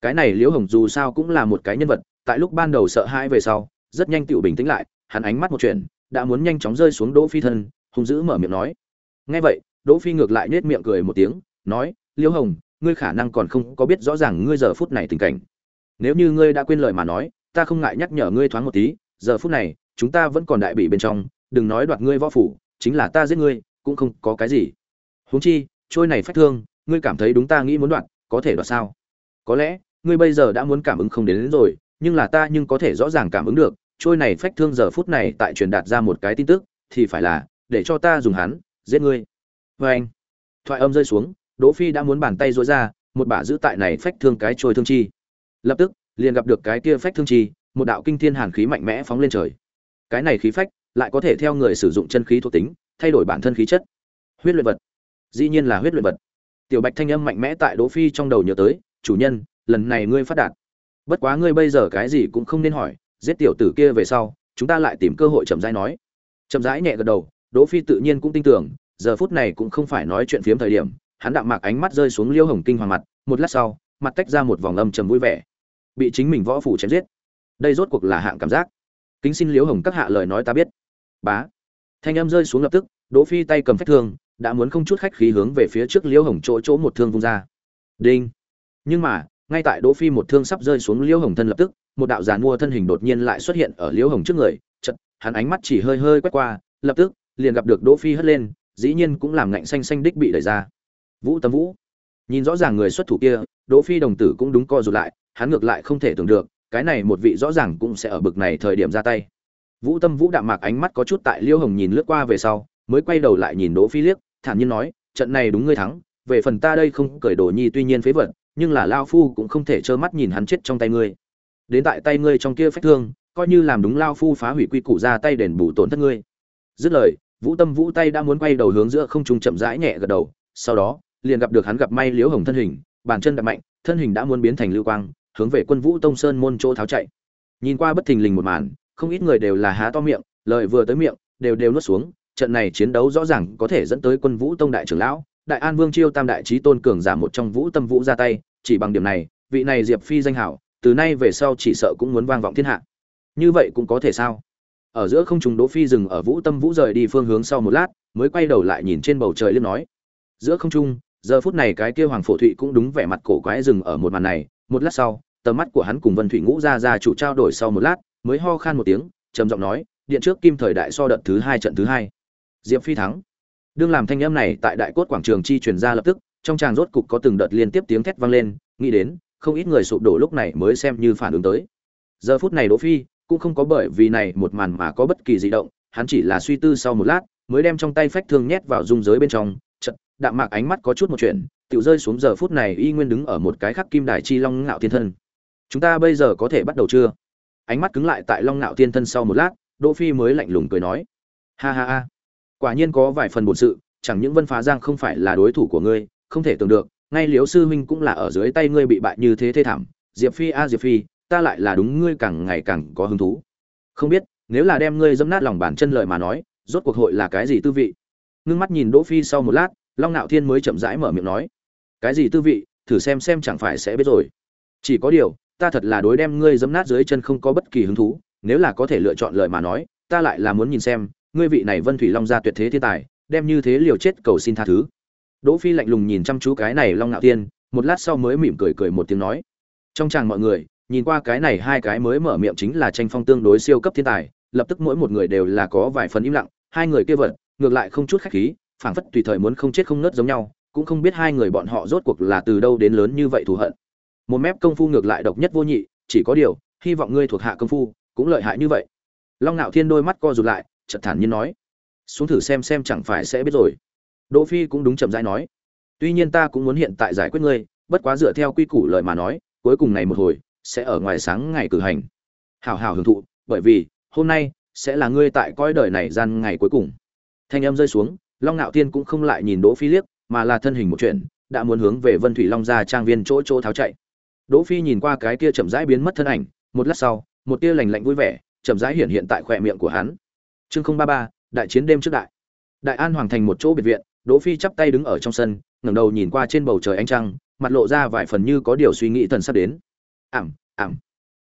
Cái này liễu hồng dù sao cũng là một cái nhân vật, tại lúc ban đầu sợ hãi về sau, rất nhanh tựu bình tĩnh lại, hắn ánh mắt một chuyện đã muốn nhanh chóng rơi xuống đỗ phi thân hung dữ mở miệng nói. Nghe vậy đỗ phi ngược lại nhếch miệng cười một tiếng nói liễu hồng ngươi khả năng còn không có biết rõ ràng ngươi giờ phút này tình cảnh. Nếu như ngươi đã quên lời mà nói ta không ngại nhắc nhở ngươi thoáng một tí giờ phút này chúng ta vẫn còn đại bị bên trong đừng nói đoạt ngươi võ phủ chính là ta giết ngươi cũng không có cái gì. Huống chi trôi này phách thương ngươi cảm thấy đúng ta nghĩ muốn đoạt có thể đoạt sao? Có lẽ ngươi bây giờ đã muốn cảm ứng không đến, đến rồi nhưng là ta nhưng có thể rõ ràng cảm ứng được trôi này phách thương giờ phút này tại truyền đạt ra một cái tin tức, thì phải là, để cho ta dùng hắn, giết ngươi. Và anh, thoại âm rơi xuống, đỗ phi đã muốn bàn tay rối ra, một bả giữ tại này phách thương cái trôi thương chi. Lập tức, liền gặp được cái kia phách thương chi, một đạo kinh thiên hàn khí mạnh mẽ phóng lên trời. Cái này khí phách, lại có thể theo người sử dụng chân khí thuộc tính, thay đổi bản thân khí chất. Huyết luyện vật. Dĩ nhiên là huyết luyện vật. Tiểu bạch thanh âm mạnh mẽ tại đỗ phi trong đầu nhớ tới, chủ nhân, lần này ngươi phát đạt. Bất quá ngươi bây giờ cái gì cũng không nên hỏi giết tiểu tử kia về sau, chúng ta lại tìm cơ hội chậm rãi nói. Chậm rãi nhẹ gật đầu, đỗ phi tự nhiên cũng tin tưởng, giờ phút này cũng không phải nói chuyện phiếm thời điểm, hắn đạm mạc ánh mắt rơi xuống liêu hồng kinh hoàng mặt, một lát sau, mặt tách ra một vòng âm trầm vui vẻ. Bị chính mình võ phủ chém giết. Đây rốt cuộc là hạng cảm giác. Kính xin liêu hồng các hạ lời nói ta biết. Bá. Thanh âm rơi xuống lập tức, đỗ phi tay cầm phách thương, đã muốn không chút khách khí hướng về phía trước liêu hồng chỗ chỗ một thương vung ra. Đinh. Nhưng mà, ngay tại đỗ phi một thương sắp rơi xuống liêu hồng thân lập tức một đạo giàn mua thân hình đột nhiên lại xuất hiện ở liễu hồng trước người chật hắn ánh mắt chỉ hơi hơi quét qua, lập tức, liền gặp được đỗ phi hất lên, dĩ nhiên cũng làm ngạnh xanh xanh đích bị đẩy ra. Vũ tâm vũ, nhìn rõ ràng người xuất thủ kia, đỗ phi đồng tử cũng đúng co rụt lại, hắn ngược lại không thể tưởng được, cái này một vị rõ ràng cũng sẽ ở bực này thời điểm ra tay. Vũ tâm vũ đạm mạc ánh mắt có chút tại liễu hồng nhìn lướt qua về sau, mới quay đầu lại nhìn đỗ phi liếc, thản nhiên nói, trận này đúng ngươi thắng, về phần ta đây không cởi đồ nhi tuy nhiên phế vật, nhưng là lao phu cũng không thể trơ mắt nhìn hắn chết trong tay ngươi đến tại tay ngươi trong kia phách thương, coi như làm đúng lao phu phá hủy quy củ ra tay đền bù tổn thất ngươi. Dứt lời, vũ tâm vũ tay đã muốn quay đầu hướng giữa không trung chậm rãi nhẹ gật đầu, sau đó, liền gặp được hắn gặp may liễu hồng thân hình, bàn chân đập mạnh, thân hình đã muốn biến thành lưu quang, hướng về quân vũ tông sơn môn chỗ tháo chạy. Nhìn qua bất thình lình một màn, không ít người đều là há to miệng, lời vừa tới miệng, đều đều nuốt xuống, trận này chiến đấu rõ ràng có thể dẫn tới quân vũ tông đại trưởng lão, đại an vương chiêu tam đại trí tôn cường giả một trong vũ tâm vũ ra tay, chỉ bằng điểm này, vị này diệp phi danh hảo từ nay về sau chỉ sợ cũng muốn vang vọng thiên hạ. Như vậy cũng có thể sao? Ở giữa không trùng đỗ phi dừng ở vũ tâm vũ rời đi phương hướng sau một lát, mới quay đầu lại nhìn trên bầu trời liên nói. Giữa không trung, giờ phút này cái kia hoàng phổ thụy cũng đúng vẻ mặt cổ quái dừng ở một màn này. Một lát sau, tầm mắt của hắn cùng vân thủy ngũ ra ra chủ trao đổi sau một lát, mới ho khan một tiếng, trầm giọng nói, điện trước kim thời đại so đợt thứ hai trận thứ hai. Diệp phi thắng. Đương làm thanh âm này tại đại cốt quảng trường chi truyền ra lập tức, trong tràng rốt cục có từng đợt liên tiếp tiếng thét vang lên, nghĩ đến không ít người sụp đổ lúc này mới xem như phản ứng tới. Giờ phút này đỗ phi cũng không có bởi vì này một màn mà có bất kỳ dị động, hắn chỉ là suy tư sau một lát, mới đem trong tay phách thương nhét vào dung giới bên trong, chợt, đạm mạc ánh mắt có chút một chuyện, tiểu rơi xuống giờ phút này y nguyên đứng ở một cái khắc kim đài chi long ngạo thiên thân. Chúng ta bây giờ có thể bắt đầu chưa? Ánh mắt cứng lại tại long ngạo thiên thân sau một lát, đỗ phi mới lạnh lùng cười nói. Ha ha ha. Quả nhiên có vài phần bổn sự, chẳng những vân phá giang không phải là đối thủ của ngươi, không thể tưởng được ngay liếu sư huynh cũng là ở dưới tay ngươi bị bại như thế thê thảm. Diệp phi, a diệp phi, ta lại là đúng ngươi càng ngày càng có hứng thú. Không biết, nếu là đem ngươi dẫm nát lòng bàn chân lời mà nói, rốt cuộc hội là cái gì tư vị? Ngưng mắt nhìn đỗ phi sau một lát, long nạo thiên mới chậm rãi mở miệng nói, cái gì tư vị, thử xem xem chẳng phải sẽ biết rồi. Chỉ có điều, ta thật là đối đem ngươi dẫm nát dưới chân không có bất kỳ hứng thú, nếu là có thể lựa chọn lời mà nói, ta lại là muốn nhìn xem, ngươi vị này vân thủy long gia tuyệt thế thiên tài, đem như thế liều chết cầu xin tha thứ đỗ phi lạnh lùng nhìn chăm chú cái này long nạo thiên, một lát sau mới mỉm cười cười một tiếng nói. Trong chàng mọi người, nhìn qua cái này hai cái mới mở miệng chính là tranh phong tương đối siêu cấp thiên tài, lập tức mỗi một người đều là có vài phần im lặng, hai người kia vật, ngược lại không chút khách khí, phảng phất tùy thời muốn không chết không nứt giống nhau, cũng không biết hai người bọn họ rốt cuộc là từ đâu đến lớn như vậy thù hận. Một mép công phu ngược lại độc nhất vô nhị, chỉ có điều, hy vọng ngươi thuộc hạ công phu, cũng lợi hại như vậy. Long nạo thiên đôi mắt co rụt lại, chợt thản nhiên nói. Xuống thử xem xem chẳng phải sẽ biết rồi đỗ phi cũng đúng chậm rãi nói, tuy nhiên ta cũng muốn hiện tại giải quyết ngươi, bất quá dựa theo quy củ lời mà nói, cuối cùng này một hồi sẽ ở ngoài sáng ngày cử hành. Hảo hảo hưởng thụ, bởi vì hôm nay sẽ là ngươi tại coi đời này gian ngày cuối cùng. Thanh âm rơi xuống, long nạo thiên cũng không lại nhìn đỗ phi liếc, mà là thân hình một chuyện, đã muốn hướng về vân thủy long gia trang viên chỗ chỗ tháo chạy. Đỗ phi nhìn qua cái kia chậm rãi biến mất thân ảnh, một lát sau, một tia lạnh lạnh vui vẻ, chậm rãi hiện hiện tại khỏe miệng của hắn. Chương không ba ba, đại chiến đêm trước đại. Đại an hoàng thành một chỗ biệt viện đỗ phi chắp tay đứng ở trong sân, ngẩng đầu nhìn qua trên bầu trời ánh trăng, mặt lộ ra vài phần như có điều suy nghĩ thần sắp đến. Ảm ảm.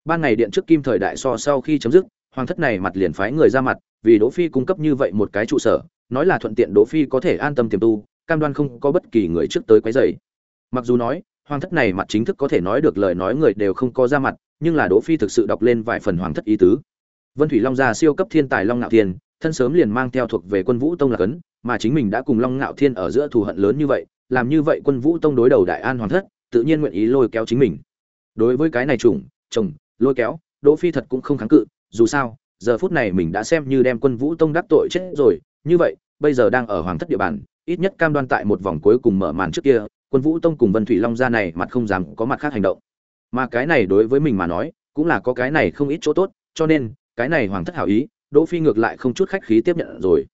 Ban ngày điện trước kim thời đại so sau khi chấm dứt, hoàng thất này mặt liền phái người ra mặt, vì đỗ phi cung cấp như vậy một cái trụ sở, nói là thuận tiện đỗ phi có thể an tâm tiềm tu, cam đoan không có bất kỳ người trước tới quấy rầy. Mặc dù nói, hoàng thất này mặt chính thức có thể nói được lời nói người đều không có ra mặt, nhưng là đỗ phi thực sự đọc lên vài phần hoàng thất ý tứ. Vân thủy long gia siêu cấp thiên tài long Nạo thiên thân sớm liền mang theo thuộc về quân vũ tông là cấn, mà chính mình đã cùng long ngạo thiên ở giữa thù hận lớn như vậy, làm như vậy quân vũ tông đối đầu đại an hoàng thất, tự nhiên nguyện ý lôi kéo chính mình. Đối với cái này chủng, chồng, lôi kéo, đỗ phi thật cũng không kháng cự, dù sao, giờ phút này mình đã xem như đem quân vũ tông đắc tội chết rồi, như vậy, bây giờ đang ở hoàng thất địa bàn, ít nhất cam đoan tại một vòng cuối cùng mở màn trước kia, quân vũ tông cùng vân thủy long gia này mặt không dám có mặt khác hành động. Mà cái này đối với mình mà nói, cũng là có cái này không ít chỗ tốt, cho nên, cái này hoàng thất hảo ý đỗ phi ngược lại không chút khách khí tiếp nhận rồi.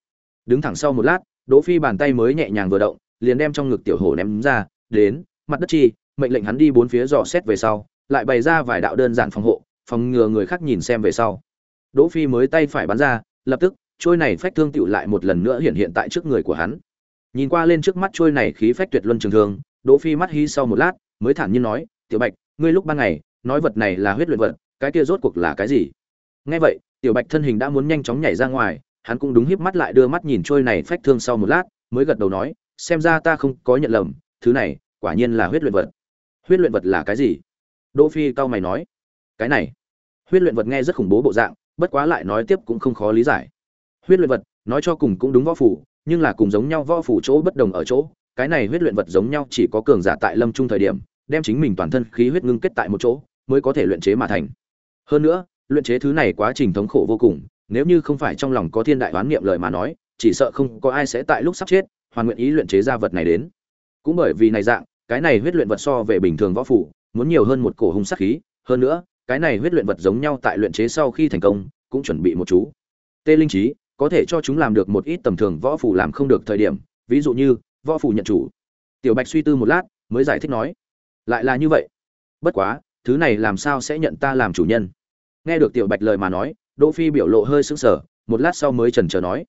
Đứng thẳng sau một lát, đỗ phi bàn tay mới nhẹ nhàng vừa động, liền đem trong ngực tiểu hổ ném ra, đến, mặt đất chi, mệnh lệnh hắn đi bốn phía dò xét về sau, lại bày ra vài đạo đơn giản phòng hộ, phòng ngừa người khác nhìn xem về sau. Đỗ phi mới tay phải bắn ra, lập tức, trôi này phách thương tiểu lại một lần nữa hiện hiện tại trước người của hắn. Nhìn qua lên trước mắt trôi này khí phách tuyệt luân trường thương, đỗ phi mắt hí sau một lát, mới thản nhiên nói, tiểu bạch, ngươi lúc ban ngày, nói vật này là huyết luyện vật, cái kia rốt cuộc là cái gì? Nghe vậy tiểu bạch thân hình đã muốn nhanh chóng nhảy ra ngoài, hắn cũng đúng híp mắt lại đưa mắt nhìn trôi này phách thương sau một lát, mới gật đầu nói, xem ra ta không có nhận lầm, thứ này quả nhiên là huyết luyện vật. Huyết luyện vật là cái gì? Đỗ phi cao mày nói. Cái này. Huyết luyện vật nghe rất khủng bố bộ dạng, bất quá lại nói tiếp cũng không khó lý giải. Huyết luyện vật, nói cho cùng cũng đúng võ phủ, nhưng là cùng giống nhau võ phủ chỗ bất đồng ở chỗ, cái này huyết luyện vật giống nhau chỉ có cường giả tại lâm trung thời điểm, đem chính mình toàn thân khí huyết ngưng kết tại một chỗ, mới có thể luyện chế mà thành. Hơn nữa luyện chế thứ này quá trình thống khổ vô cùng, nếu như không phải trong lòng có thiên đại oán niệm lời mà nói, chỉ sợ không có ai sẽ tại lúc sắp chết, hoàn nguyện ý luyện chế ra vật này đến. Cũng bởi vì này dạng, cái này huyết luyện vật so về bình thường võ phủ, muốn nhiều hơn một cổ hung sát khí, hơn nữa, cái này huyết luyện vật giống nhau tại luyện chế sau khi thành công, cũng chuẩn bị một chú. Tê linh trí có thể cho chúng làm được một ít tầm thường võ phủ làm không được thời điểm, ví dụ như, võ phủ nhận chủ. Tiểu bạch suy tư một lát, mới giải thích nói, lại là như vậy. Bất quá, thứ này làm sao sẽ nhận ta làm chủ nhân? Nghe được tiểu bạch lời mà nói, đỗ phi biểu lộ hơi sững sờ, một lát sau mới chần chờ nói,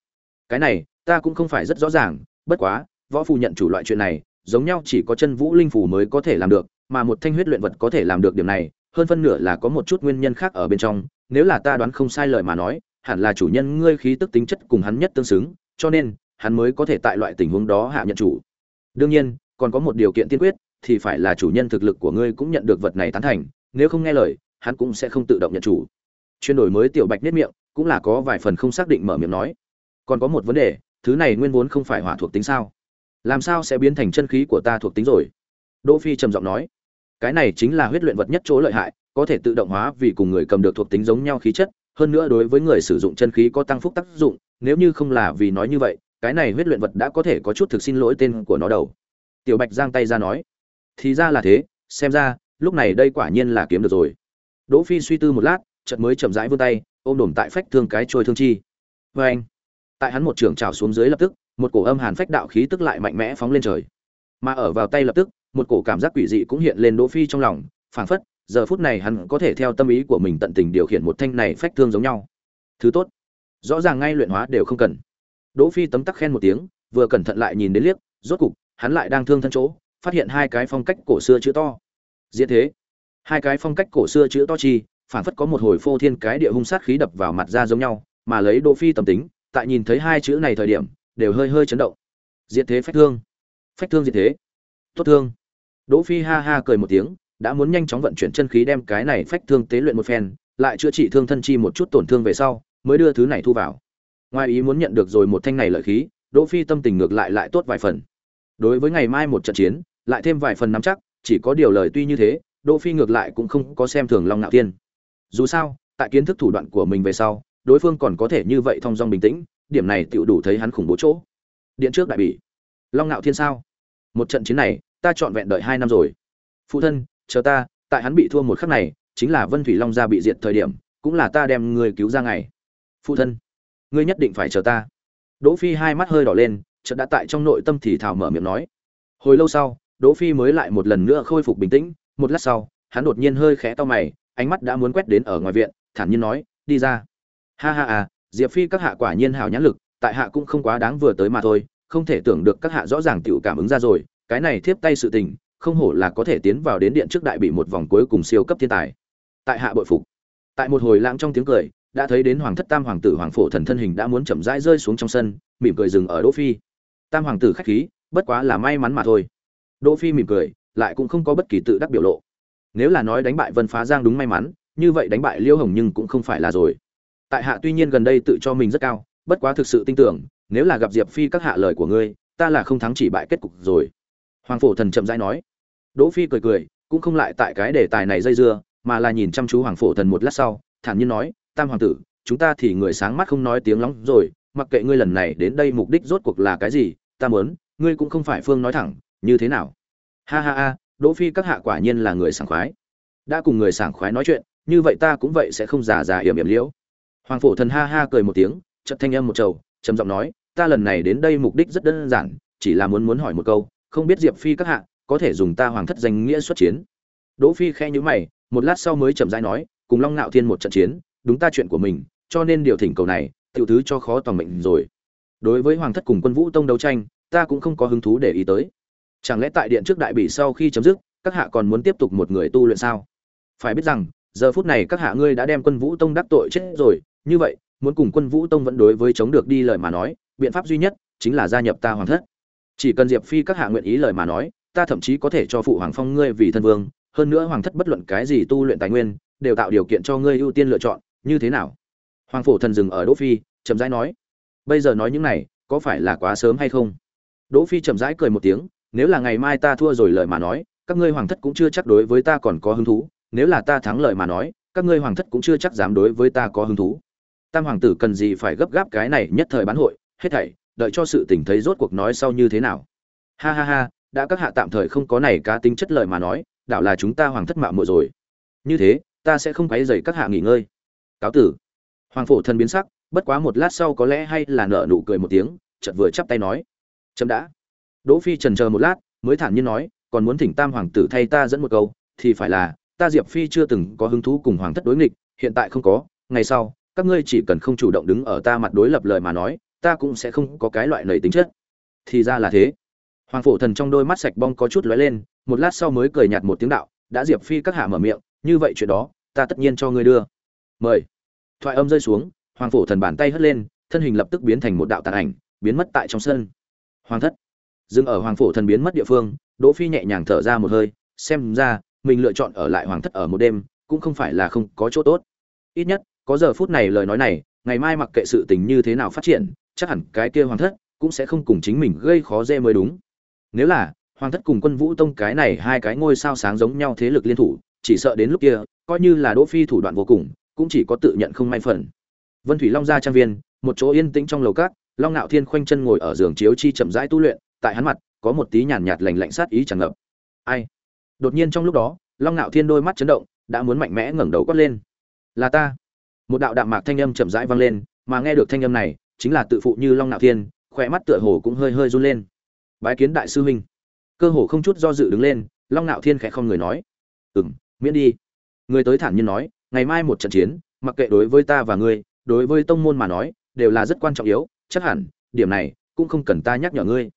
cái này, ta cũng không phải rất rõ ràng, bất quá, võ phù nhận chủ loại chuyện này, giống nhau chỉ có chân vũ linh phù mới có thể làm được, mà một thanh huyết luyện vật có thể làm được điểm này, hơn phân nửa là có một chút nguyên nhân khác ở bên trong, nếu là ta đoán không sai lời mà nói, hẳn là chủ nhân ngươi khí tức tính chất cùng hắn nhất tương xứng, cho nên, hắn mới có thể tại loại tình huống đó hạ nhận chủ. Đương nhiên, còn có một điều kiện tiên quyết, thì phải là chủ nhân thực lực của ngươi cũng nhận được vật này tán thành, nếu không nghe lời hắn cũng sẽ không tự động nhận chủ. Chuyên đổi mới tiểu bạch nết miệng, cũng là có vài phần không xác định mở miệng nói. Còn có một vấn đề, thứ này nguyên vốn không phải hỏa thuộc tính sao? Làm sao sẽ biến thành chân khí của ta thuộc tính rồi? Đỗ phi trầm giọng nói. Cái này chính là huyết luyện vật nhất chỗ lợi hại, có thể tự động hóa vì cùng người cầm được thuộc tính giống nhau khí chất, hơn nữa đối với người sử dụng chân khí có tăng phúc tác dụng, nếu như không là vì nói như vậy, cái này huyết luyện vật đã có thể có chút thực xin lỗi tên của nó đầu tiểu bạch giang tay ra nói. Thì ra là thế, xem ra, lúc này đây quả nhiên là kiếm được rồi đỗ phi suy tư một lát, chợt mới chậm rãi vươn tay, ôm đổm tại phách thương cái trôi thương chi. Và anh, tại hắn một trường trào xuống dưới lập tức, một cổ âm hàn phách đạo khí tức lại mạnh mẽ phóng lên trời. Mà ở vào tay lập tức, một cổ cảm giác quỷ dị cũng hiện lên đỗ phi trong lòng, phảng phất, giờ phút này hắn có thể theo tâm ý của mình tận tình điều khiển một thanh này phách thương giống nhau. Thứ tốt, rõ ràng ngay luyện hóa đều không cần. Đỗ phi tấm tắc khen một tiếng, vừa cẩn thận lại nhìn đến liếc, rốt cục, hắn lại đang thương thân chỗ, phát hiện hai cái phong cách cổ xưa chữ to. Diễn thế hai cái phong cách cổ xưa chữ to chi phản phất có một hồi phô thiên cái địa hung sát khí đập vào mặt ra giống nhau, mà lấy đỗ phi tầm tính, tại nhìn thấy hai chữ này thời điểm, đều hơi hơi chấn động. Diệt thế phách thương. Phách thương diệt thế. Tốt thương. Đỗ phi ha ha cười một tiếng, đã muốn nhanh chóng vận chuyển chân khí đem cái này phách thương tế luyện một phen, lại chữa trị thương thân chi một chút tổn thương về sau, mới đưa thứ này thu vào. Ngoài ý muốn nhận được rồi một thanh này lợi khí, đỗ phi tâm tình ngược lại lại tốt vài phần. Đối với ngày mai một trận chiến, lại thêm vài phần nắm chắc, chỉ có điều lời tuy như thế đỗ phi ngược lại cũng không có xem thường long nạo thiên. Dù sao, tại kiến thức thủ đoạn của mình về sau, đối phương còn có thể như vậy thông dong bình tĩnh, điểm này Tiểu đủ thấy hắn khủng bố chỗ. Điện trước đại bỉ. Long nạo thiên sao? Một trận chiến này, ta chọn vẹn đợi hai năm rồi. Phụ thân, chờ ta, tại hắn bị thua một khắc này, chính là vân thủy long gia bị diệt thời điểm, cũng là ta đem người cứu ra ngày phụ thân, ngươi nhất định phải chờ ta. Đỗ phi hai mắt hơi đỏ lên, chợt đã tại trong nội tâm thì thào mở miệng nói. Hồi lâu sau, đỗ phi mới lại một lần nữa khôi phục bình tĩnh một lát sau, hắn đột nhiên hơi khẽ to mày, ánh mắt đã muốn quét đến ở ngoài viện, thản nhiên nói, đi ra. Ha ha à diệp phi các hạ quả nhiên hào nhãn lực, tại hạ cũng không quá đáng vừa tới mà thôi, không thể tưởng được các hạ rõ ràng tiểu cảm ứng ra rồi, cái này thiếp tay sự tình, không hổ là có thể tiến vào đến điện trước đại bị một vòng cuối cùng siêu cấp thiên tài. Tại hạ bội phục. Tại một hồi lãng trong tiếng cười, đã thấy đến hoàng thất tam hoàng tử hoàng phổ thần thân hình đã muốn chậm rãi rơi xuống trong sân, mỉm cười dừng ở đỗ phi. Tam hoàng tử khách khí, bất quá là may mắn mà thôi. Đỗ phi mỉm cười lại cũng không có bất kỳ tự đắc biểu lộ. Nếu là nói đánh bại vân phá giang đúng may mắn, như vậy đánh bại liêu hồng nhưng cũng không phải là rồi. Tại hạ tuy nhiên gần đây tự cho mình rất cao, bất quá thực sự tin tưởng, nếu là gặp diệp phi các hạ lời của ngươi, ta là không thắng chỉ bại kết cục rồi. Hoàng phổ thần chậm rãi nói. Đỗ phi cười cười, cũng không lại tại cái đề tài này dây dưa, mà là nhìn chăm chú hoàng phổ thần một lát sau, thản nhiên nói, tam hoàng tử, chúng ta thì người sáng mắt không nói tiếng lóng rồi, mặc kệ ngươi lần này đến đây mục đích rốt cuộc là cái gì, ta muốn, ngươi cũng không phải phương nói thẳng, như thế nào? Ha ha ha, đỗ phi các hạ quả nhiên là người sảng khoái. Đã cùng người sảng khoái nói chuyện, như vậy ta cũng vậy sẽ không giả giả yểm yểm liễu. Hoàng phổ thần ha ha cười một tiếng, chợt thanh âm một trầu, trầm giọng nói, ta lần này đến đây mục đích rất đơn giản, chỉ là muốn muốn hỏi một câu, không biết diệp phi các hạ có thể dùng ta hoàng thất danh nghĩa xuất chiến. Đỗ phi khẽ nhíu mày, một lát sau mới chậm rãi nói, cùng long nạo thiên một trận chiến, đúng ta chuyện của mình, cho nên điều thỉnh cầu này, tiểu thứ cho khó toàn mệnh rồi. Đối với hoàng thất cùng quân vũ tông đấu tranh, ta cũng không có hứng thú để ý tới chẳng lẽ tại điện trước đại bỉ sau khi chấm dứt, các hạ còn muốn tiếp tục một người tu luyện sao? Phải biết rằng, giờ phút này các hạ ngươi đã đem quân vũ tông đắc tội chết rồi, như vậy, muốn cùng quân vũ tông vẫn đối với chống được đi lời mà nói, biện pháp duy nhất chính là gia nhập ta hoàng thất. Chỉ cần diệp phi các hạ nguyện ý lời mà nói, ta thậm chí có thể cho phụ hoàng phong ngươi vì thân vương, hơn nữa hoàng thất bất luận cái gì tu luyện tài nguyên, đều tạo điều kiện cho ngươi ưu tiên lựa chọn, như thế nào? Hoàng phổ thần dừng ở đỗ phi, chậm rãi nói. Bây giờ nói những này, có phải là quá sớm hay không? Đỗ phi chậm rãi cười một tiếng nếu là ngày mai ta thua rồi lời mà nói, các ngươi hoàng thất cũng chưa chắc đối với ta còn có hứng thú. Nếu là ta thắng lời mà nói, các ngươi hoàng thất cũng chưa chắc dám đối với ta có hứng thú. Tam hoàng tử cần gì phải gấp gáp cái này nhất thời bán hội, hết thảy, đợi cho sự tình thấy rốt cuộc nói sau như thế nào. Ha ha ha, đã các hạ tạm thời không có này cá tính chất lời mà nói đạo là chúng ta hoàng thất mạo muội rồi. Như thế, ta sẽ không quấy rầy các hạ nghỉ ngơi. Cáo tử. Hoàng phổ thân biến sắc, bất quá một lát sau có lẽ hay là nở nụ cười một tiếng, chợt vừa chắp tay nói. Chậm đã đỗ phi trần chờ một lát, mới thản nhiên nói, còn muốn thỉnh tam hoàng tử thay ta dẫn một câu, thì phải là, ta diệp phi chưa từng có hứng thú cùng hoàng thất đối nghịch, hiện tại không có, ngày sau, các ngươi chỉ cần không chủ động đứng ở ta mặt đối lập lời mà nói, ta cũng sẽ không có cái loại nảy tính chất. Thì ra là thế. Hoàng phổ thần trong đôi mắt sạch bong có chút lóe lên, một lát sau mới cười nhạt một tiếng đạo, đã diệp phi các hạ mở miệng, như vậy chuyện đó, ta tất nhiên cho ngươi đưa. Mời. Thoại âm rơi xuống, hoàng phổ thần bàn tay hất lên, thân hình lập tức biến thành một đạo tàn ảnh, biến mất tại trong sân. Hoàng thất dừng ở hoàng phổ thần biến mất địa phương, đỗ phi nhẹ nhàng thở ra một hơi, xem ra, mình lựa chọn ở lại hoàng thất ở một đêm, cũng không phải là không có chỗ tốt. Ít nhất, có giờ phút này lời nói này, ngày mai mặc kệ sự tình như thế nào phát triển, chắc hẳn cái kia hoàng thất cũng sẽ không cùng chính mình gây khó dễ mới đúng. Nếu là, hoàng thất cùng quân vũ tông cái này hai cái ngôi sao sáng giống nhau thế lực liên thủ, chỉ sợ đến lúc kia, coi như là đỗ phi thủ đoạn vô cùng, cũng chỉ có tự nhận không may phần. Vân thủy long gia trang viên, một chỗ yên tĩnh trong lầu cát long nạo thiên khoanh chân ngồi ở giường chiếu chi chậm rãi tu luyện tại hắn mặt, có một tí nhàn nhạt lạnh lạnh sát ý tràn ngập. Ai? Đột nhiên trong lúc đó, long nạo thiên đôi mắt chấn động, đã muốn mạnh mẽ ngẩng đầu quát lên. Là ta. Một đạo đạm mạc thanh âm chậm rãi vang lên, mà nghe được thanh âm này, chính là tự phụ như long nạo thiên khỏe mắt tựa hồ cũng hơi hơi run lên. Bái kiến đại sư huynh. Cơ hồ không chút do dự đứng lên, long nạo thiên khẽ không người nói. Ừm, miễn đi. Người tới thản nhiên nói, ngày mai một trận chiến, mặc kệ đối với ta và ngươi, đối với tông môn mà nói, đều là rất quan trọng yếu, chắc hẳn, điểm này, cũng không cần ta nhắc nhở ngươi.